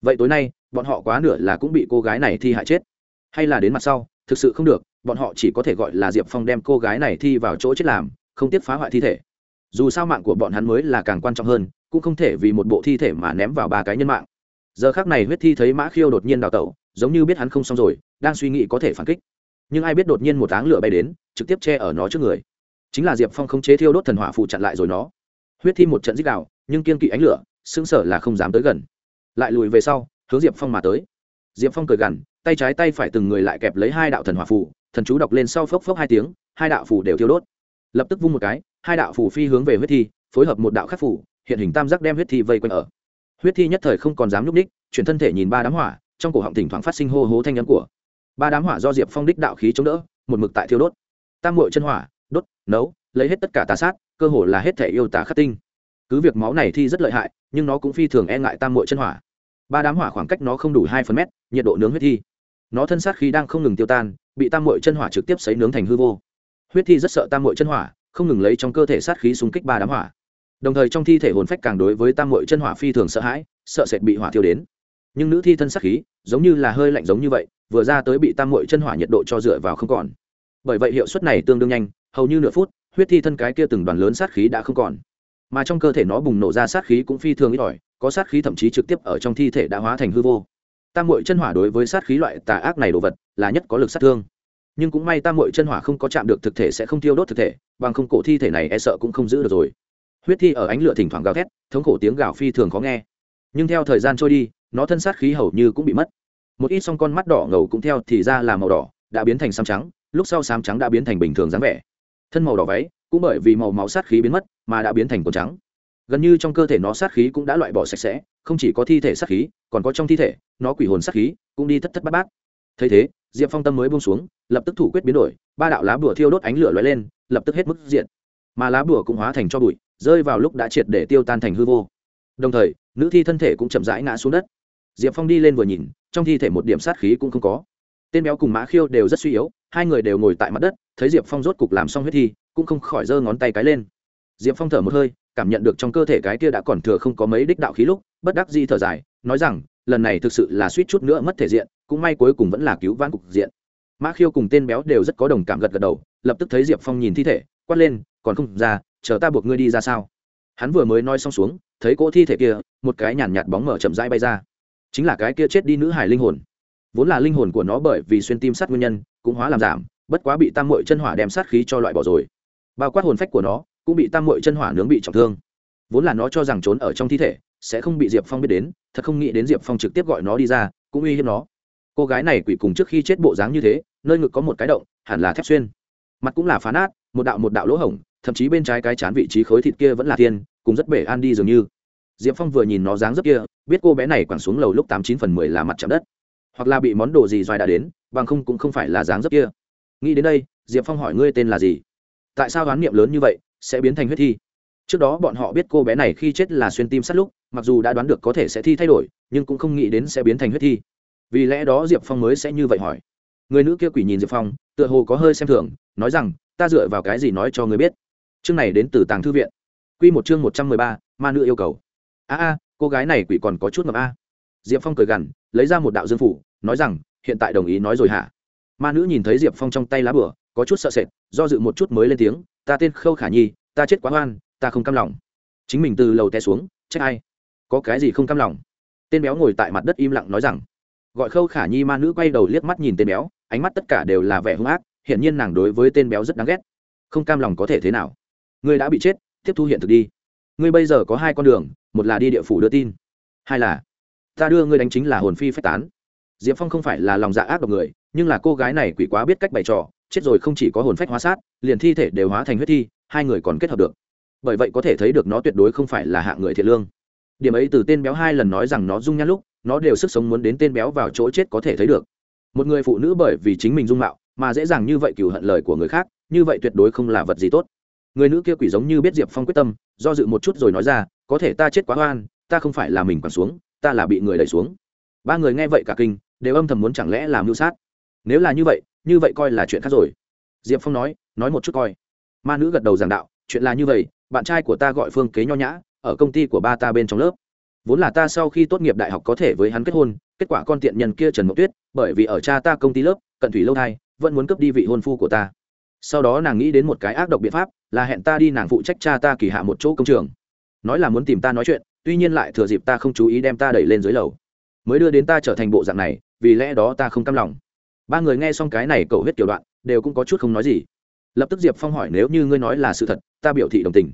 Vậy tối nay, bọn họ quá nửa là cũng bị cô gái này thi hại chết. Hay là đến mặt sau, thực sự không được, bọn họ chỉ có thể gọi là diệp phong đem cô gái này thi vào chỗ chết làm, không tiếp phá hoại thi thể. Dù sao mạng của bọn hắn mới là càng quan trọng hơn, cũng không thể vì một bộ thi thể mà ném vào ba cái nhân mạng. Giờ khác này huyết thi thấy mã khiêu đột nhiên đào tẩu, giống như biết hắn không xong rồi, đang suy nghĩ có thể phản kích. Nhưng ai biết đột nhiên một áng lửa bay đến, trực tiếp che ở nó trước người chính là diệp phong không chế thiêu đốt thần hỏa phụ chặn lại rồi nó huyết thi một trận dích đạo nhưng kiên kỵ ánh lửa xứng sở là không dám tới gần lại lùi về sau hướng diệp phong mà tới diệp phong cười gằn, tay trái tay phải từng người lại kẹp lấy hai đạo thần hỏa phủ thần chú đọc lên sau phốc phốc hai tiếng hai đạo phủ đều thiêu đốt lập tức vung một cái hai đạo phủ phi hướng về huyết thi phối hợp một đạo khắc phủ hiện hình tam giác đem huyết thi vây quanh ở huyết thi nhất thời không còn dám nhúc ních chuyển thân thể nhìn ba đám hỏa trong cổ họng thỉnh thoảng phát sinh hô hố thanh nhắn của ba đám hỏa do diệp phong đích đạo khí chống đỡ một mực tại thiêu đốt tam mội chân hỏa đốt, nấu, lấy hết tất cả tà sát, cơ hồ là hết thể yêu tà khắc tinh. Cứ việc máu này thi rất lợi hại, nhưng nó cũng phi thường e ngại tam mội chân hỏa. Ba đám hỏa khoảng cách nó không đủ hai phần mét, nhiệt độ nướng huyết thi. Nó thân sát khí đang không ngừng tiêu tan, bị tam mội chân hỏa trực tiếp xấy nướng thành hư vô. Huyết thi rất sợ tam mội chân hỏa, không ngừng lấy trong cơ thể sát khí xung kích ba đám hỏa. Đồng thời trong thi thể hồn phách càng đối với tam mội chân hỏa phi thường sợ hãi, sợ sệt bị hỏa thiêu đến. Nhưng nữ thi thân sắc khí, giống như là hơi lạnh giống như vậy, vừa ra tới bị tam mội chân hỏa nhiệt độ cho dựa vào không còn. Bởi vậy hiệu suất này tương đương nhanh hầu như nửa phút, huyết thi thân cái kia từng đoàn lớn sát khí đã không còn. Mà trong cơ thể nó bùng nổ ra sát khí cũng phi thường ít ỏi, có sát khí thậm chí trực tiếp ở trong thi thể đã hóa thành hư vô. Tam mội chân hỏa đối với sát khí loại tà ác này đồ vật là nhất có lực sát thương. Nhưng cũng may tam mội chân hỏa không có chạm được thực thể sẽ không tiêu đốt thực thể, bằng không cổ thi thể này e sợ cũng không giữ được rồi. Huyết thi ở ánh lửa thỉnh thoảng gào thét, thống khổ tiếng gào phi thường khó nghe. Nhưng theo thời gian trôi đi, nó thân sát khí hầu như cũng bị mất. Một ít song con mắt đỏ ngầu cũng theo thì ra là màu đỏ, đã biến thành xám trắng, lúc sau xám trắng đã biến thành bình thường dáng vẻ thân màu đỏ váy cũng bởi vì màu máu sát khí biến mất mà đã biến thành cồn trắng. Gần như trong cơ thể nó sát khí cũng đã loại bỏ sạch sẽ, không chỉ có thi thể sát khí, còn có trong thi thể, nó quỷ hồn sát khí cũng đi thất thất bát bát. Thấy thế, diệp phong tâm mới bông xuống, lập tức thủ quyết biến đổi, ba đạo lá bùa thiêu đốt ánh lửa lóe lên, lập tức hết mức diện mà lá bùa cũng hóa thành cho bụi, rơi vào lúc đã triệt để tiêu tan thành hư vô. Đồng thời, nữ thi thân thể cũng chậm rãi ngã xuống đất. Diệp phong đi lên vừa nhìn, trong thi thể một điểm sát khí cũng không có. Tên béo cùng mã khiêu đều rất suy yếu hai người đều ngồi tại mặt đất, thấy diệp phong rốt cục làm xong huyết thi, cũng không khỏi giơ ngón tay cái lên. Diệp phong thở một hơi, cảm nhận được trong cơ thể cái kia đã còn thừa không có mấy đích đạo khí lúc, bất đắc di thở dài, nói rằng, lần này thực sự là suýt chút nữa mất thể diện, cũng may cuối cùng vẫn là cứu vãn cục diện. Mã khiêu cùng tên béo đều rất có đồng cảm gật gật đầu, lập tức thấy diệp phong nhìn thi thể, quát lên, còn không ra, chờ ta buộc ngươi đi ra sao? Hắn vừa mới nói xong xuống, thấy cỗ thi thể kia, một cái nhàn nhạt bóng mở chậm rãi bay ra. Chính là cái kia chết đi nữ hải linh hồn. Vốn là linh hồn của nó bởi vì xuyên tim sát nguyên nhân cũng hóa làm giảm, bất quá bị tam mội chân hỏa đem sát khí cho loại bỏ rồi. Bao quát hồn phách của nó, cũng bị tam mội chân hỏa nướng bị trọng thương. Vốn là nó cho rằng trốn ở trong thi thể, sẽ không bị diệp phong biết đến, thật không nghĩ đến diệp phong trực tiếp gọi nó đi ra, cũng uy hiếp nó. Cô gái này quỷ cùng trước khi chết bộ dáng như thế, nơi ngực có một cái động, hẳn là thép xuyên. Mặt cũng là phá nát, một đạo một đạo lỗ hổng, thậm chí bên trái cái chán vị trí khối thịt kia vẫn là thiên cùng rất bể an đi dường như. Diệp phong vừa nhìn nó dáng rất kia, biết cô bé này quẳng xuống lầu lúc tám chín phần mười là mặt chạm đất hoặc là bị món đồ gì doài đã đến, bằng không cũng không phải là dáng dấp kia. Nghĩ đến đây, diệp phong hỏi ngươi tên là gì? Tại sao đoán niệm lớn như vậy, sẽ biến thành huyết thi? Trước đó bọn họ biết cô bé này khi chết là xuyên tim sát lúc, mặc dù đã đoán được có thể sẽ thi thay đổi, nhưng cũng không nghĩ đến sẽ biến thành huyết thi. Vì lẽ đó diệp phong mới sẽ như vậy hỏi. Người nữ kia quỷ nhìn diệp phong, tựa hồ có hơi xem thường, nói rằng, ta dựa vào cái gì nói cho người biết? Chương này đến từ tàng thư viện. Q một chương một trăm mười ba, ma nữ yêu cầu. A a, cô gái này quỷ còn có chút ngập a. Diệp phong cười gằn, lấy ra một đạo dương phủ nói rằng, hiện tại đồng ý nói rồi hả? Ma nữ nhìn thấy diệp phong trong tay lá bửa, có chút sợ sệt, do dự một chút mới lên tiếng, ta tên khâu khả nhi, ta chết quá hoan ta không cam lòng. Chính mình từ lầu té xuống, trách ai? Có cái gì không cam lòng? Tên béo ngồi tại mặt đất im lặng nói rằng. Gọi khâu khả nhi ma nữ quay đầu liếc mắt nhìn tên béo, ánh mắt tất cả đều là vẻ hung ác, hiển nhiên nàng đối với tên béo rất đáng ghét. Không cam lòng có thể thế nào? Ngươi đã bị chết, tiếp thu hiện thực đi. Ngươi bây giờ có hai con đường, một là đi địa phủ đưa tin, hai là ta đưa ngươi đánh chính là hồn phi phách tán diệp phong không phải là lòng dạ ác độc người, nhưng là cô gái này quỷ quá biết cách bày trò, chết rồi không chỉ có hồn phách hóa sát, liền thi thể đều hóa thành huyết thi, hai người còn kết hợp được. Bởi vậy có thể thấy được nó tuyệt đối không phải là hạng người thiện lương. Điểm ấy từ tên béo hai lần nói rằng nó dung nhan lúc, nó đều sức sống muốn đến tên béo vào chỗ chết có thể thấy được. Một người phụ nữ bởi vì chính mình dung mạo, mà dễ dàng như vậy cừu hận lời của người khác, như vậy tuyệt đối không là vật gì tốt. Người nữ kia quỷ giống như biết diệp phong quyết tâm, do dự một chút rồi nói ra, có thể ta chết quá oan, ta không phải là mình quẳng xuống, ta là bị người đẩy xuống. Ba người nghe vậy cả kinh đều âm thầm muốn chẳng lẽ làm mưu sát. Nếu là như vậy như vậy coi là chuyện khác rồi. Diệp phong nói nói một chút coi. Ma nữ gật đầu giảng đạo, chuyện là như vậy, bạn trai của ta gọi phương kế nho nhã, ở công ty của ba ta bên trong lớp. Vốn là ta sau khi tốt nghiệp đại học có thể với hắn kết hôn, kết quả con tiện nhân kia trần mộng tuyết, bởi vì ở cha ta công ty lớp, cận thủy lâu thai, vẫn muốn cướp đi vị hôn phu của ta. Sau đó nàng nghĩ đến một cái ác độc biện pháp, là hẹn ta đi nàng phụ trách cha ta kỳ hạ một chỗ công trường. Nói là muốn tìm ta nói chuyện, tuy nhiên lại thừa dịp ta không chú ý đem ta đẩy lên dưới lầu. Mới đưa đến ta trở thành bộ dạng này vì lẽ đó ta không cam lòng. Ba người nghe xong cái này cậu hết kiểu đoạn, đều cũng có chút không nói gì. Lập tức diệp phong hỏi nếu như ngươi nói là sự thật, ta biểu thị đồng tình.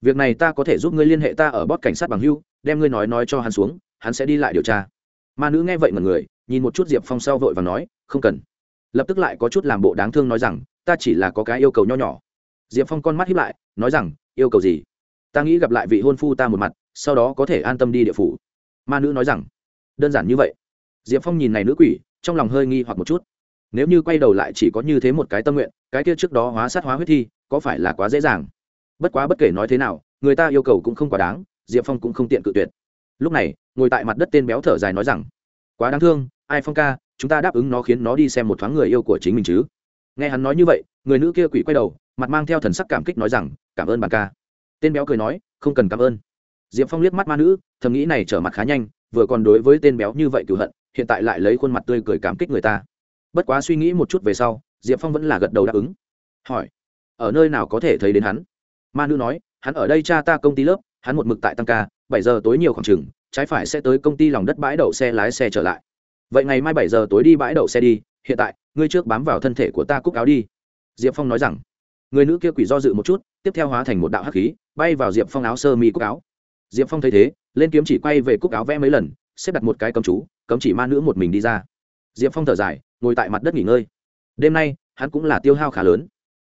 Việc này ta có thể giúp ngươi liên hệ ta ở bót cảnh sát bằng hưu, đem ngươi nói nói cho hắn xuống, hắn sẽ đi lại điều tra. Ma nữ nghe vậy mọi người, nhìn một chút diệp phong sau vội và nói, không cần. Lập tức lại có chút làm bộ đáng thương nói rằng, ta chỉ là có cái yêu cầu nho nhỏ. Diệp phong con mắt hiếp lại, nói rằng, yêu cầu gì? Ta nghĩ gặp lại vị hôn phu ta một mặt, sau đó có thể an tâm đi địa phủ. Ma nữ nói rằng, đơn giản như vậy diệp phong nhìn này nữ quỷ, trong lòng hơi nghi hoặc một chút. Nếu như quay đầu lại chỉ có như thế một cái tâm nguyện, cái kia trước đó hóa sát hóa huyết thi, có phải là quá dễ dàng? Bất quá bất kể nói thế nào, người ta yêu cầu cũng không quá đáng, diệp phong cũng không tiện cự tuyệt. Lúc này, ngồi tại mặt đất tên béo thở dài nói rằng, quá đáng thương, ai phong ca, chúng ta đáp ứng nó khiến nó đi xem một thoáng người yêu của chính mình chứ. Nghe hắn nói như vậy, người nữ kia quỷ quay đầu, mặt mang theo thần sắc cảm kích nói rằng, cảm ơn bà ca. Tên béo cười nói, không cần cảm ơn. Diệp phong liếc mắt ma nữ, thầm nghĩ này trở mặt khá nhanh, vừa còn đối với tên béo như vậy cựu hận hiện tại lại lấy khuôn mặt tươi cười cảm kích người ta. Bất quá suy nghĩ một chút về sau, diệp phong vẫn là gật đầu đáp ứng. Hỏi, ở nơi nào có thể thấy đến hắn? Ma nữ nói, hắn ở đây cha ta công ty lớp, hắn một mực tại tăng ca, bảy giờ tối nhiều khoảng chừng, trái phải sẽ tới công ty lòng đất bãi đậu xe lái xe trở lại. Vậy ngày mai bảy giờ tối đi bãi đậu xe đi, hiện tại, ngươi trước bám vào thân thể của ta cúc áo đi. Diệp phong nói rằng. Người nữ kia quỷ do dự một chút, tiếp theo hóa thành một đạo hắc khí, bay vào diệp phong áo sơ mi cúc áo. Diệp phong thấy thế, lên kiếm chỉ quay về cúc áo vẽ mấy lần xếp đặt một cái cấm chú, cấm chỉ ma nữ một mình đi ra. Diệp phong thở dài, ngồi tại mặt đất nghỉ ngơi. Đêm nay, hắn cũng là tiêu hao khá lớn.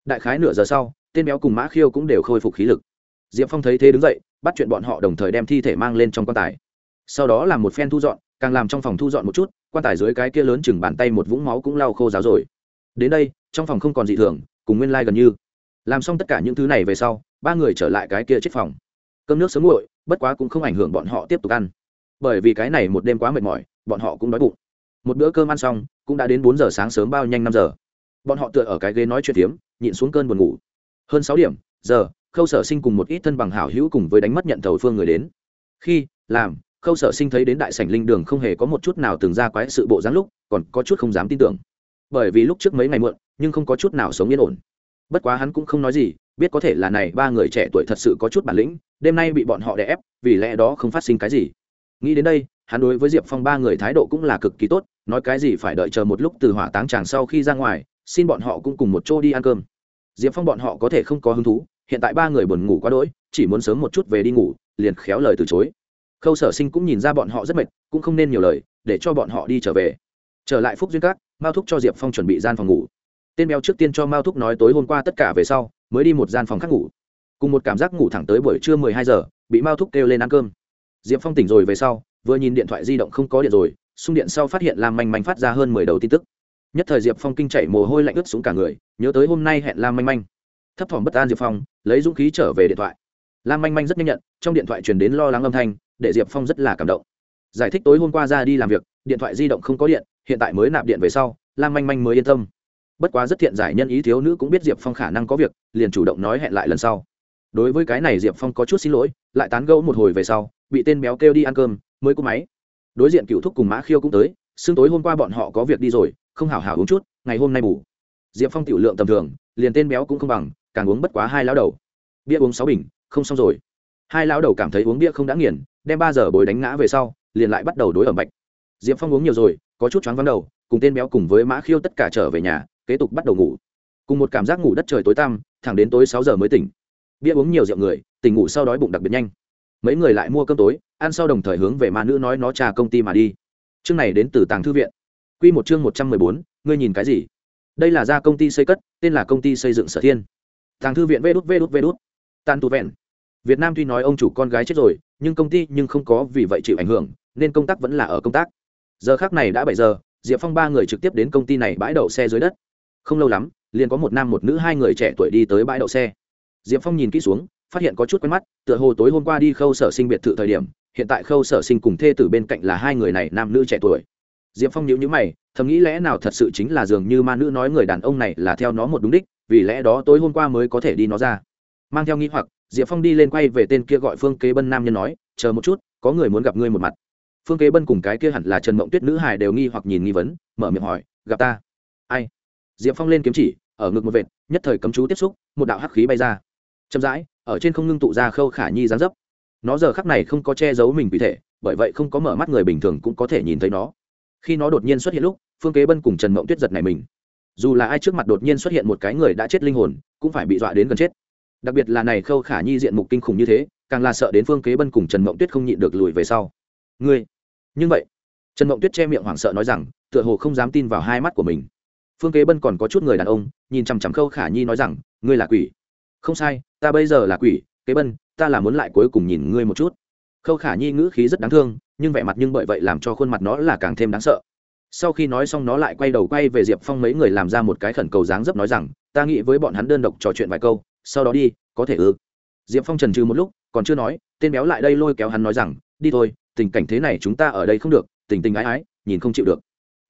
Đại khái nửa giờ sau, tên béo cùng mã khiêu cũng đều khôi phục khí lực. Diệp phong thấy thế đứng dậy, bắt chuyện bọn họ đồng thời đem thi thể mang lên trong quan tài. Sau đó làm một phen thu dọn, càng làm trong phòng thu dọn một chút, quan tài dưới cái kia lớn chừng bàn tay một vũng máu cũng lau khô ráo rồi. Đến đây, trong phòng không còn gì thường, cùng nguyên lai、like、gần như. Làm xong tất cả những thứ này về sau, ba người trở lại cái kia chết phòng. Cơm nước sớm nguội, bất quá cũng không ảnh hưởng bọn họ tiếp tục ăn bởi vì cái này một đêm quá mệt mỏi, bọn họ cũng đói bụng. Một bữa cơm ăn xong, cũng đã đến bốn giờ sáng sớm bao nhanh năm giờ. Bọn họ tựa ở cái ghế nói chuyện tiếm nhịn xuống cơn buồn ngủ. Hơn sáu điểm, giờ, khâu sở sinh cùng một ít thân bằng hảo hữu cùng với đánh mất nhận thầu phương người đến. Khi, làm, khâu sở sinh thấy đến đại sảnh linh đường không hề có một chút nào từng ra quái sự bộ dáng lúc, còn có chút không dám tin tưởng. Bởi vì lúc trước mấy ngày muộn, nhưng không có chút nào sống yên ổn. Bất quá hắn cũng không nói gì, biết có thể là này ba người trẻ tuổi thật sự có chút bản lĩnh, đêm nay bị bọn họ đè ép, vì lẽ đó không phát sinh cái gì nghĩ đến đây, hắn đối với diệp phong ba người thái độ cũng là cực kỳ tốt, nói cái gì phải đợi chờ một lúc từ hỏa táng tràng sau khi ra ngoài, xin bọn họ cũng cùng một chỗ đi ăn cơm. Diệp phong bọn họ có thể không có hứng thú, hiện tại ba người buồn ngủ quá đỗi, chỉ muốn sớm một chút về đi ngủ, liền khéo lời từ chối. Khâu sở sinh cũng nhìn ra bọn họ rất mệt, cũng không nên nhiều lời, để cho bọn họ đi trở về. Trở lại phúc duyên các, mao thúc cho diệp phong chuẩn bị gian phòng ngủ. Tên béo trước tiên cho mao thúc nói tối hôm qua tất cả về sau, mới đi một gian phòng khác ngủ. Cùng một cảm giác ngủ thẳng tới buổi trưa mười hai giờ, bị mao thúc kêu lên ăn cơm diệp phong tỉnh rồi về sau, vừa nhìn điện thoại di động không có điện rồi, xung điện sau phát hiện lam manh manh phát ra hơn mười đầu tin tức. Nhất thời diệp phong kinh chảy mồ hôi lạnh ướt xuống cả người, nhớ tới hôm nay hẹn lam manh manh. Thấp thỏm bất an diệp phong, lấy dũng khí trở về điện thoại. Lam manh manh rất nhanh nhận, trong điện thoại truyền đến lo lắng âm thanh, để diệp phong rất là cảm động. Giải thích tối hôm qua ra đi làm việc, điện thoại di động không có điện, hiện tại mới nạp điện về sau, lam manh manh mới yên tâm. Bất quá rất thiện giải nhân ý thiếu nữ cũng biết diệp phong khả năng có việc, liền chủ động nói hẹn lại lần sau. Đối với cái này diệp phong có chút xin lỗi lại tán gẫu một hồi về sau, bị tên béo kêu đi ăn cơm, mới cúp máy. Đối diện cựu thúc cùng mã khiêu cũng tới xương tối hôm qua bọn họ có việc đi rồi, không hảo hảo uống chút, ngày hôm nay bù. Diệp phong tiểu lượng tầm thường, liền tên béo cũng không bằng, càng uống bất quá hai lão đầu. Bia uống sáu bình, không xong rồi. Hai lão đầu cảm thấy uống bia không đã nghiền, đem ba giờ bồi đánh ngã về sau, liền lại bắt đầu đối ở bạch. Diệp phong uống nhiều rồi, có chút choáng vắng đầu, cùng tên béo cùng với mã khiêu tất cả trở về nhà, kế tục bắt đầu ngủ. Cùng một cảm giác ngủ đất trời tối tăm, thẳng đến tối sáu giờ mới tỉnh bia uống nhiều rượu người tỉnh ngủ sau đói bụng đặc biệt nhanh. Mấy người lại mua cơm tối, ăn sau đồng thời hướng về ma nữ nói nó trà công ty mà đi. Chương này đến từ tàng thư viện. Q một chương một trăm mười bốn, ngươi nhìn cái gì? Đây là ra công ty xây cất, tên là công ty xây dựng sở thiên. Tàng thư viện vê đút vê đút vê đút. Tan tu vẹn. Việt nam tuy nói ông chủ con gái chết rồi, nhưng công ty nhưng không có vì vậy chịu ảnh hưởng, nên công tác vẫn là ở công tác. Giờ khác này đã bảy giờ, diệp phong ba người trực tiếp đến công ty này bãi đậu xe dưới đất. Không lâu lắm, liền có một nam một nữ hai người trẻ tuổi đi tới bãi đậu xe diệp phong nhìn kỹ xuống, phát hiện có chút quen mắt, tựa hồ tối hôm qua đi khâu sở sinh biệt thự thời điểm, hiện tại khâu sở sinh cùng thê tử bên cạnh là hai người này, nam nữ trẻ tuổi. Diệp phong nhíu nhíu mày, thầm nghĩ lẽ nào thật sự chính là dường như ma nữ nói người đàn ông này là theo nó một đúng đích, vì lẽ đó tối hôm qua mới có thể đi nó ra. Mang theo nghĩ hoặc, diệp phong đi lên quay về tên kia gọi phương kế bân nam nhân nói, chờ một chút, có người muốn gặp ngươi một mặt. Phương kế bân cùng cái kia hẳn là trần mộng tuyết nữ hải đều nghi hoặc nhìn nghi vấn, mở miệng hỏi, gặp ta? Ai? Diệp phong lên kiếm chỉ, ở ngực một vệt, nhất thời cấm chú tiếp xúc, một đạo hắc khí bay ra chậm rãi, ở trên không ngưng tụ ra khâu khả nhi dáng dấp. Nó giờ khắc này không có che giấu mình vì thể, bởi vậy không có mở mắt người bình thường cũng có thể nhìn thấy nó. Khi nó đột nhiên xuất hiện lúc, phương kế bân cùng trần mộng tuyết giật này mình. Dù là ai trước mặt đột nhiên xuất hiện một cái người đã chết linh hồn, cũng phải bị dọa đến gần chết. Đặc biệt là này khâu khả nhi diện mục kinh khủng như thế, càng là sợ đến phương kế bân cùng trần mộng tuyết không nhịn được lùi về sau. Ngươi nhưng vậy? Trần mộng tuyết che miệng hoảng sợ nói rằng, tựa hồ không dám tin vào hai mắt của mình. Phương kế bân còn có chút người đàn ông, nhìn chằm chằm khâu khả nhi nói rằng, ngươi là quỷ không sai, ta bây giờ là quỷ, kế bân, ta là muốn lại cuối cùng nhìn ngươi một chút. Khâu khả nhi ngữ khí rất đáng thương, nhưng vẻ mặt nhưng bởi vậy làm cho khuôn mặt nó là càng thêm đáng sợ. Sau khi nói xong nó lại quay đầu quay về diệp phong mấy người làm ra một cái khẩn cầu dáng dấp nói rằng, ta nghĩ với bọn hắn đơn độc trò chuyện vài câu, sau đó đi, có thể ư? Diệp phong trần trừ một lúc, còn chưa nói, tên béo lại đây lôi kéo hắn nói rằng, đi thôi, tình cảnh thế này chúng ta ở đây không được, tình tình ái ái, nhìn không chịu được.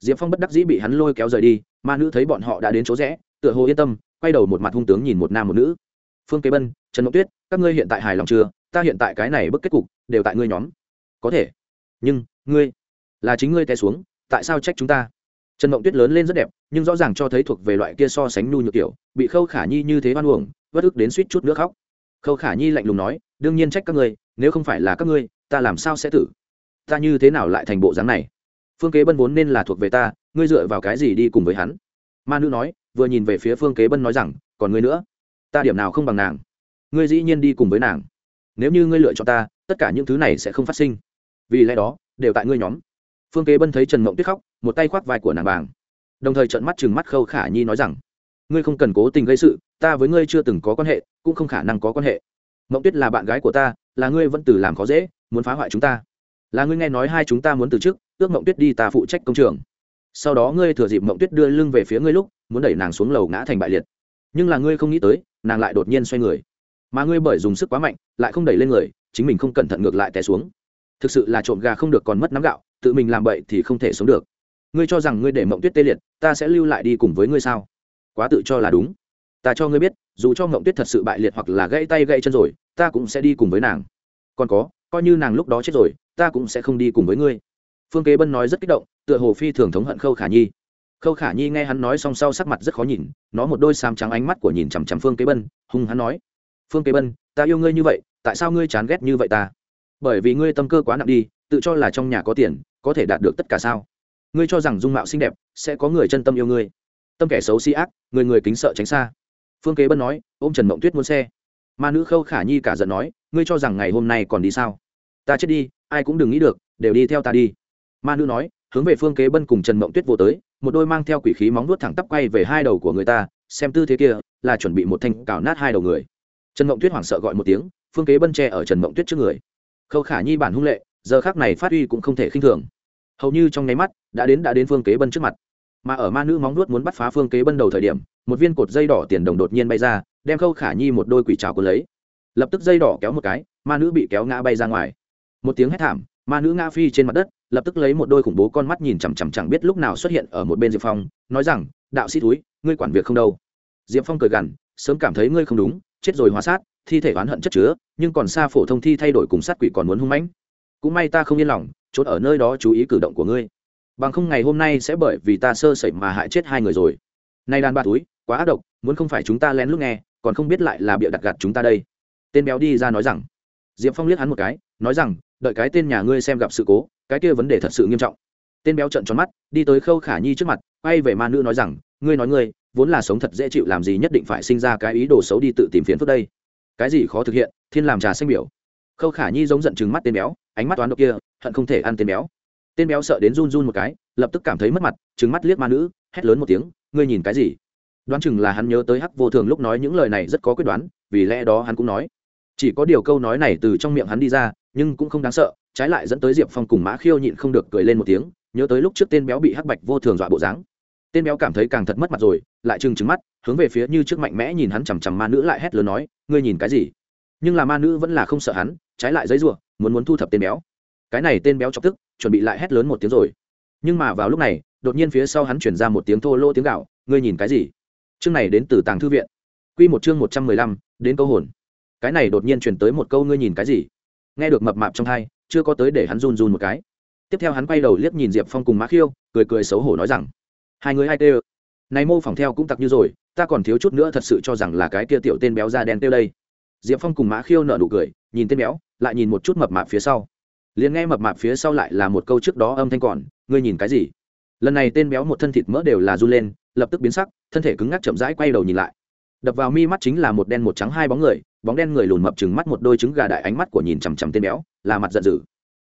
Diệp phong bất đắc dĩ bị hắn lôi kéo rời đi, ma nữ thấy bọn họ đã đến chỗ rẽ, tựa hồ yên tâm, quay đầu một mặt hung tướng nhìn một nam một nữ phương kế bân, trần mộng tuyết, các ngươi hiện tại hài lòng chưa? Ta hiện tại cái này bức kết cục, đều tại ngươi nhóm. Có thể. Nhưng, ngươi, là chính ngươi té xuống, tại sao trách chúng ta? Trần mộng tuyết lớn lên rất đẹp, nhưng rõ ràng cho thấy thuộc về loại kia so sánh nhu nhược kiểu, bị khâu khả nhi như thế oan uổng, vất ức đến suýt chút nước khóc. Khâu khả nhi lạnh lùng nói, đương nhiên trách các ngươi, nếu không phải là các ngươi, ta làm sao sẽ tử? Ta như thế nào lại thành bộ dáng này? Phương kế bân vốn nên là thuộc về ta, ngươi dựa vào cái gì đi cùng với hắn? Ma nữ nói, vừa nhìn về phía phương kế bân nói rằng, còn ngươi nữa? Ta điểm nào không bằng nàng? Ngươi dĩ nhiên đi cùng với nàng. Nếu như ngươi lựa chọn ta, tất cả những thứ này sẽ không phát sinh. Vì lẽ đó, đều tại ngươi nhóm. Phương kế bân thấy trần mộng tuyết khóc, một tay khoác vai của nàng bàng. Đồng thời trận mắt chừng mắt khâu khả nhi nói rằng, ngươi không cần cố tình gây sự, ta với ngươi chưa từng có quan hệ, cũng không khả năng có quan hệ. Mộng tuyết là bạn gái của ta, là ngươi vẫn từ làm khó dễ, muốn phá hoại chúng ta. Là ngươi nghe nói hai chúng ta muốn từ chức, ước mộng tuyết đi ta phụ trách công trường. Sau đó ngươi thừa dịp mộng tuyết đưa lưng về phía ngươi lúc, muốn đẩy nàng xuống lầu ngã thành bại liệt nhưng là ngươi không nghĩ tới, nàng lại đột nhiên xoay người. Mà ngươi bởi dùng sức quá mạnh, lại không đẩy lên người, chính mình không cẩn thận ngược lại té xuống. Thực sự là trộm gà không được còn mất nắm gạo, tự mình làm bậy thì không thể sống được. Ngươi cho rằng ngươi để mộng tuyết tê liệt, ta sẽ lưu lại đi cùng với ngươi sao? Quá tự cho là đúng. Ta cho ngươi biết, dù cho mộng tuyết thật sự bại liệt hoặc là gãy tay gãy chân rồi, ta cũng sẽ đi cùng với nàng. Còn có, coi như nàng lúc đó chết rồi, ta cũng sẽ không đi cùng với ngươi. Phương kế bân nói rất kích động, tựa hồ phi thường thống hận khâu khả nhi khâu khả nhi nghe hắn nói xong sau sắc mặt rất khó nhìn, nó một đôi xám trắng ánh mắt của nhìn chằm chằm phương kế bân, hung hắn nói, phương kế bân, ta yêu ngươi như vậy, tại sao ngươi chán ghét như vậy ta? Bởi vì ngươi tâm cơ quá nặng đi, tự cho là trong nhà có tiền, có thể đạt được tất cả sao? Ngươi cho rằng dung mạo xinh đẹp sẽ có người chân tâm yêu ngươi. Tâm kẻ xấu si ác, người người kính sợ tránh xa. Phương kế bân nói, ôm trần mộng tuyết muốn xe. Ma nữ khâu khả nhi cả giận nói, ngươi cho rằng ngày hôm nay còn đi sao? Ta chết đi, ai cũng đừng nghĩ được, đều đi theo ta đi. Ma nữ nói, hướng về phương kế bân cùng trần mộng tuyết vô tới một đôi mang theo quỷ khí móng nuốt thẳng tắp quay về hai đầu của người ta, xem tư thế kia, là chuẩn bị một thanh cào nát hai đầu người. Trần mộng tuyết hoảng sợ gọi một tiếng, phương kế bân tre ở trần mộng tuyết trước người. Khâu khả nhi bản hung lệ, giờ khác này phát uy cũng không thể khinh thường. Hầu như trong nháy mắt, đã đến đã đến phương kế bân trước mặt. Mà ở ma nữ móng nuốt muốn bắt phá phương kế bân đầu thời điểm, một viên cột dây đỏ tiền đồng đột nhiên bay ra, đem khâu khả nhi một đôi quỷ trào cuốn lấy. Lập tức dây đỏ kéo một cái, ma nữ bị kéo ngã bay ra ngoài. Một tiếng hét thảm, ma nữ ngã phi trên mặt đất lập tức lấy một đôi khủng bố con mắt nhìn chằm chằm chẳng biết lúc nào xuất hiện ở một bên diệp phong, nói rằng, đạo sĩ túi ngươi quản việc không đâu. Diệp phong cười gằn, sớm cảm thấy ngươi không đúng, chết rồi hóa sát, thi thể oán hận chất chứa, nhưng còn xa phổ thông thi thay đổi cùng sát quỷ còn muốn hung mãnh. Cũng may ta không yên lòng trốn ở nơi đó chú ý cử động của ngươi. Bằng không ngày hôm nay sẽ bởi vì ta sơ sẩy mà hại chết hai người rồi. Nay đàn ba túi quá ác độc, muốn không phải chúng ta lén lúc nghe, còn không biết lại là bịa đặt gạt chúng ta đây. Tên béo đi ra nói rằng. Diệp phong liếc hắn một cái, nói rằng đợi cái tên nhà ngươi xem gặp sự cố, cái kia vấn đề thật sự nghiêm trọng. Tên béo trận tròn mắt, đi tới khâu khả nhi trước mặt, quay về ma nữ nói rằng, ngươi nói ngươi, vốn là sống thật dễ chịu làm gì nhất định phải sinh ra cái ý đồ xấu đi tự tìm phiền phức đây. Cái gì khó thực hiện, thiên làm trà xanh biểu. Khâu khả nhi giống giận chừng mắt tên béo, ánh mắt toán độc kia, hận không thể ăn tên béo. Tên béo sợ đến run run một cái, lập tức cảm thấy mất mặt, trừng mắt liếc ma nữ, hét lớn một tiếng, ngươi nhìn cái gì? Đoán chừng là hắn nhớ tới hắc vô thường lúc nói những lời này rất có quyết đoán, vì lẽ đó hắn cũng nói. Chỉ có điều câu nói này từ trong miệng hắn đi ra nhưng cũng không đáng sợ, trái lại dẫn tới diệp phong cùng mã khiêu nhịn không được cười lên một tiếng, nhớ tới lúc trước tên béo bị hắc bạch vô thường dọa bộ dáng. Tên béo cảm thấy càng thật mất mặt rồi, lại trừng trừng mắt, hướng về phía như trước mạnh mẽ nhìn hắn chằm chằm ma nữ lại hét lớn nói, ngươi nhìn cái gì? Nhưng là ma nữ vẫn là không sợ hắn, trái lại giấy ruộng muốn muốn thu thập tên béo. Cái này tên béo chọc tức, chuẩn bị lại hét lớn một tiếng rồi. Nhưng mà vào lúc này, đột nhiên phía sau hắn chuyển ra một tiếng thô lỗ tiếng gạo ngươi nhìn cái gì? Chương này đến từ tàng thư viện. Q một chương một trăm mười lăm, đến câu hồn. Cái này đột nhiên chuyển tới một câu ngươi nhìn cái gì? Nghe được mập mạp trong hai chưa có tới để hắn run run một cái. Tiếp theo hắn quay đầu liếc nhìn diệp phong cùng mã khiêu, cười cười xấu hổ nói rằng, hai người hai tê này mô phỏng theo cũng tặc như rồi, ta còn thiếu chút nữa thật sự cho rằng là cái kia tiểu tên béo da đen têu đây. Diệp phong cùng mã khiêu nợ nụ cười, nhìn tên béo, lại nhìn một chút mập mạp phía sau. Liền nghe mập mạp phía sau lại là một câu trước đó âm thanh còn, ngươi nhìn cái gì? Lần này tên béo một thân thịt mỡ đều là run lên, lập tức biến sắc, thân thể cứng ngắc chậm rãi quay đầu nhìn lại. Đập vào mi mắt chính là một đen một trắng hai bóng người bóng đen người lùn mập trừng mắt một đôi trứng gà đại ánh mắt của nhìn chằm chằm tên béo, là mặt giận dữ.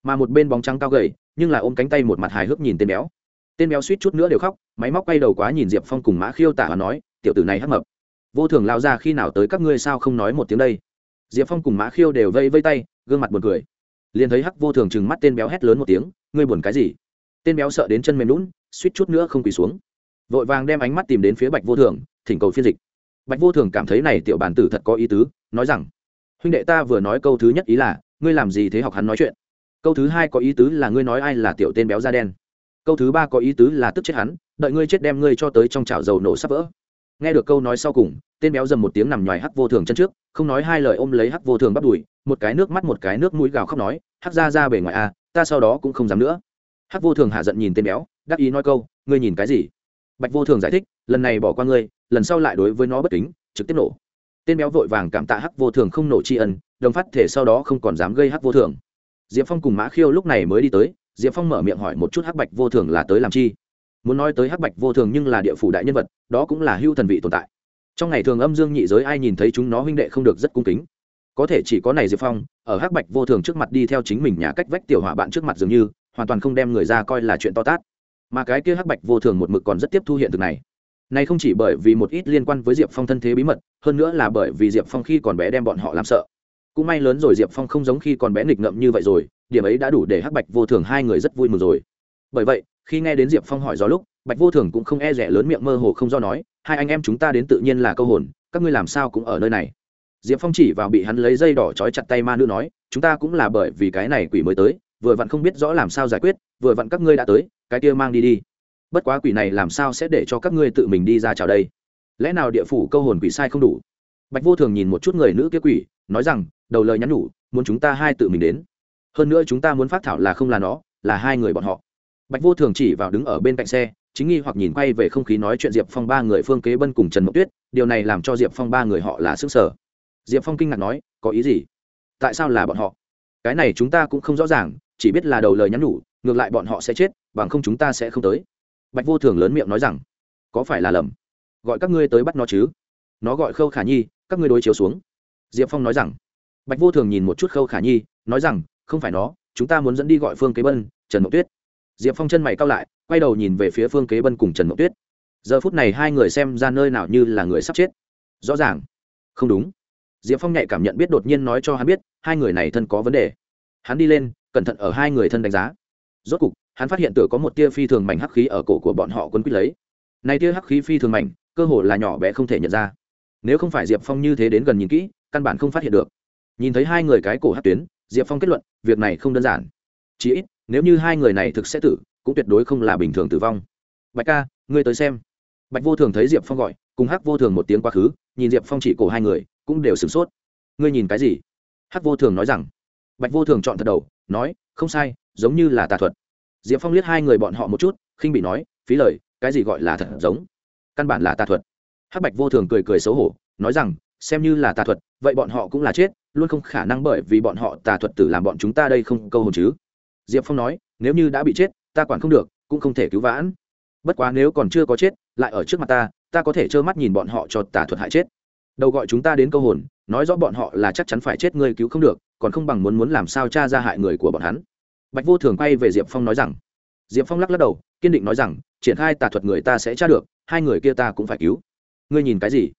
Mà một bên bóng trắng cao gầy, nhưng là ôm cánh tay một mặt hài hước nhìn tên béo. Tên béo suýt chút nữa đều khóc, máy móc quay đầu quá nhìn diệp phong cùng mã khiêu tả và nói, tiểu tử này hắc mập. Vô thường lao ra khi nào tới các ngươi sao không nói một tiếng đây? Diệp phong cùng mã khiêu đều vây vây tay, gương mặt buồn cười. Liền thấy hắc vô thường chừng mắt tên béo hét lớn một tiếng, ngươi buồn cái gì? Tên béo sợ đến chân mềm lún, suýt chút nữa không quỳ xuống. Vội vàng đem ánh mắt tìm đến phía bạch vô thường, thỉnh cầu phiên dịch. Bạch vô thường cảm thấy này tiểu bản tử thật có ý tứ nói rằng, huynh đệ ta vừa nói câu thứ nhất ý là, ngươi làm gì thế học hắn nói chuyện? Câu thứ hai có ý tứ là ngươi nói ai là tiểu tên béo da đen. Câu thứ ba có ý tứ là tức chết hắn, đợi ngươi chết đem ngươi cho tới trong chảo dầu nổ sắp vỡ. Nghe được câu nói sau cùng, tên béo dầm một tiếng nằm ngoài hắc vô thường chân trước, không nói hai lời ôm lấy hắc vô thường bắt đùi, một cái nước mắt một cái nước mũi gào khóc nói, hắc ra ra bề ngoài a ta sau đó cũng không dám nữa. Hắc vô thường hạ giận nhìn tên béo, đắc ý nói câu, ngươi nhìn cái gì? Bạch vô thường giải thích, lần này bỏ qua ngươi, lần sau lại đối với nó bất kính, trực tiếp nổ tên béo vội vàng cảm tạ hắc vô thường không nổ tri ân, đồng phát thể sau đó không còn dám gây hắc vô thường. Diệp phong cùng mã khiêu lúc này mới đi tới, diệp phong mở miệng hỏi một chút hắc bạch vô thường là tới làm chi. Muốn nói tới hắc bạch vô thường nhưng là địa phủ đại nhân vật, đó cũng là hưu thần vị tồn tại. Trong ngày thường âm dương nhị giới ai nhìn thấy chúng nó huynh đệ không được rất cung kính. Có thể chỉ có này diệp phong, ở hắc bạch vô thường trước mặt đi theo chính mình nhà cách vách tiểu hỏa bạn trước mặt dường như, hoàn toàn không đem người ra coi là chuyện to tát. Mà cái kia hắc bạch vô thường một mực còn rất tiếp thu hiện thực này này không chỉ bởi vì một ít liên quan với diệp phong thân thế bí mật, hơn nữa là bởi vì diệp phong khi còn bé đem bọn họ làm sợ. Cũng may lớn rồi diệp phong không giống khi còn bé nghịch ngợm như vậy rồi, điểm ấy đã đủ để hắc bạch vô thường hai người rất vui mừng rồi. Bởi vậy, khi nghe đến diệp phong hỏi do lúc, bạch vô thường cũng không e rẻ lớn miệng mơ hồ không do nói, hai anh em chúng ta đến tự nhiên là câu hồn, các ngươi làm sao cũng ở nơi này. Diệp phong chỉ vào bị hắn lấy dây đỏ trói chặt tay ma nữ nói, chúng ta cũng là bởi vì cái này quỷ mới tới, vừa vặn không biết rõ làm sao giải quyết, vừa vặn các ngươi đã tới, cái kia mang đi đi bất quá quỷ này làm sao sẽ để cho các ngươi tự mình đi ra chào đây? Lẽ nào địa phủ câu hồn quỷ sai không đủ? Bạch vô thường nhìn một chút người nữ kia quỷ, nói rằng, đầu lời nhắn nhủ, muốn chúng ta hai tự mình đến. Hơn nữa chúng ta muốn phát thảo là không là nó, là hai người bọn họ. Bạch vô thường chỉ vào đứng ở bên cạnh xe, chính nghi hoặc nhìn quay về không khí nói chuyện diệp phong ba người phương kế bân cùng trần mộng tuyết, điều này làm cho diệp phong ba người họ là xứng sở diệp phong kinh ngạc nói, có ý gì? Tại sao là bọn họ? Cái này chúng ta cũng không rõ ràng, chỉ biết là đầu lời nhắn nhủ, ngược lại bọn họ sẽ chết, bằng không chúng ta sẽ không tới bạch vô thường lớn miệng nói rằng, có phải là lầm? Gọi các ngươi tới bắt nó chứ? Nó gọi khâu khả nhi, các ngươi đối chiếu xuống. Diệp phong nói rằng, bạch vô thường nhìn một chút khâu khả nhi, nói rằng, không phải nó, chúng ta muốn dẫn đi gọi phương kế bân, trần mộng tuyết. Diệp phong chân mày cao lại, quay đầu nhìn về phía phương kế bân cùng trần mộng tuyết. Giờ phút này hai người xem ra nơi nào như là người sắp chết. Rõ ràng. Không đúng. Diệp phong nhạy cảm nhận biết đột nhiên nói cho hắn biết, hai người này thân có vấn đề. Hắn đi lên, cẩn thận ở hai người thân đánh giá. Rốt cục hắn phát hiện tựa có một tia phi thường mảnh hắc khí ở cổ của bọn họ quấn quýt lấy. Này tia hắc khí phi thường mảnh, cơ hồ là nhỏ bé không thể nhận ra. Nếu không phải diệp phong như thế đến gần nhìn kỹ, căn bản không phát hiện được. Nhìn thấy hai người cái cổ hắc tuyến, diệp phong kết luận, việc này không đơn giản. Chỉ ít, nếu như hai người này thực sẽ tử, cũng tuyệt đối không là bình thường tử vong. Bạch ca, ngươi tới xem. Bạch vô thường thấy diệp phong gọi, cùng hắc vô thường một tiếng quá khứ, nhìn diệp phong chỉ cổ hai người, cũng đều sửng sốt. Ngươi nhìn cái gì? Hắc vô thường nói rằng. Bạch vô thường chọn thật đầu, nói, không sai, giống như là tà thuật diệp phong liếc hai người bọn họ một chút, khinh bị nói, phí lời, cái gì gọi là thật giống? Căn bản là tà thuật. Hắc bạch vô thường cười cười xấu hổ, nói rằng, xem như là tà thuật, vậy bọn họ cũng là chết, luôn không khả năng bởi vì bọn họ tà thuật tử làm bọn chúng ta đây không câu hồn chứ. Diệp phong nói, nếu như đã bị chết, ta quản không được, cũng không thể cứu vãn. Bất quá nếu còn chưa có chết, lại ở trước mặt ta ta có thể trơ mắt nhìn bọn họ cho tà thuật hại chết. Đầu gọi chúng ta đến câu hồn, nói rõ bọn họ là chắc chắn phải chết, ngươi cứu không được, còn không bằng muốn muốn làm sao cha ra hại người của bọn hắn bạch vô thường quay về diệp phong nói rằng, diệp phong lắc lắc đầu, kiên định nói rằng, triển khai tà thuật người ta sẽ tra được, hai người kia ta cũng phải cứu. Ngươi nhìn cái gì?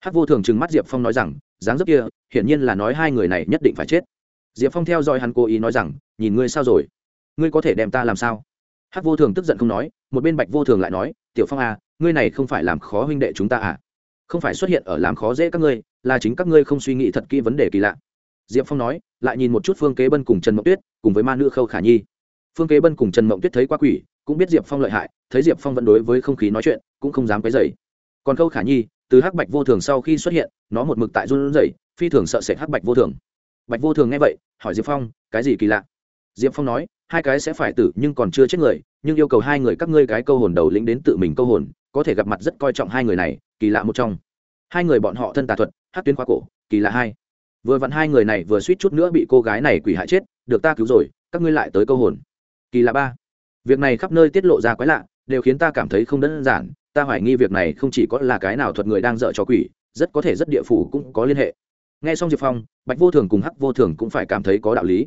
Hắc vô thường trừng mắt diệp phong nói rằng, dáng dấp kia, hiển nhiên là nói hai người này nhất định phải chết. Diệp phong theo dõi hắn cố ý nói rằng, nhìn ngươi sao rồi? Ngươi có thể đem ta làm sao? Hắc vô thường tức giận không nói, một bên bạch vô thường lại nói, tiểu phong à ngươi này không phải làm khó huynh đệ chúng ta à? Không phải xuất hiện ở làm khó dễ các ngươi, là chính các ngươi không suy nghĩ thật kỹ vấn đề kỳ lạ diệp phong nói, lại nhìn một chút phương kế bân cùng trần mộng tuyết, cùng với ma nữ khâu khả nhi. Phương kế bân cùng trần mộng tuyết thấy qua quỷ, cũng biết diệp phong lợi hại, thấy diệp phong vẫn đối với không khí nói chuyện, cũng không dám cái dày còn khâu khả nhi, từ hắc bạch vô thường sau khi xuất hiện, nó một mực tại run rẩy, phi thường sợ sệt hắc bạch vô thường. Bạch vô thường nghe vậy, hỏi diệp phong, cái gì kỳ lạ? Diệp phong nói, hai cái sẽ phải tử, nhưng còn chưa chết người, nhưng yêu cầu hai người các ngươi cái câu hồn đầu lĩnh đến tự mình câu hồn, có thể gặp mặt rất coi trọng hai người này, kỳ lạ một trong. Hai người bọn họ thân tà thuật hát tuyến khóa cổ, kỳ lạ hai vừa vặn hai người này vừa suýt chút nữa bị cô gái này quỷ hại chết, được ta cứu rồi, các ngươi lại tới câu hồn. Kỳ lạ ba. Việc này khắp nơi tiết lộ ra quái lạ, đều khiến ta cảm thấy không đơn giản, ta hoài nghi việc này không chỉ có là cái nào thuật người đang dợ cho quỷ, rất có thể rất địa phủ cũng có liên hệ. Nghe xong diệp phong, bạch vô thường cùng hắc vô thường cũng phải cảm thấy có đạo lý.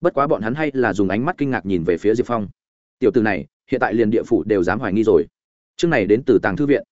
Bất quá bọn hắn hay là dùng ánh mắt kinh ngạc nhìn về phía diệp phong. Tiểu từ này, hiện tại liền địa phủ đều dám hoài nghi rồi. Chương này đến từ tàng thư viện.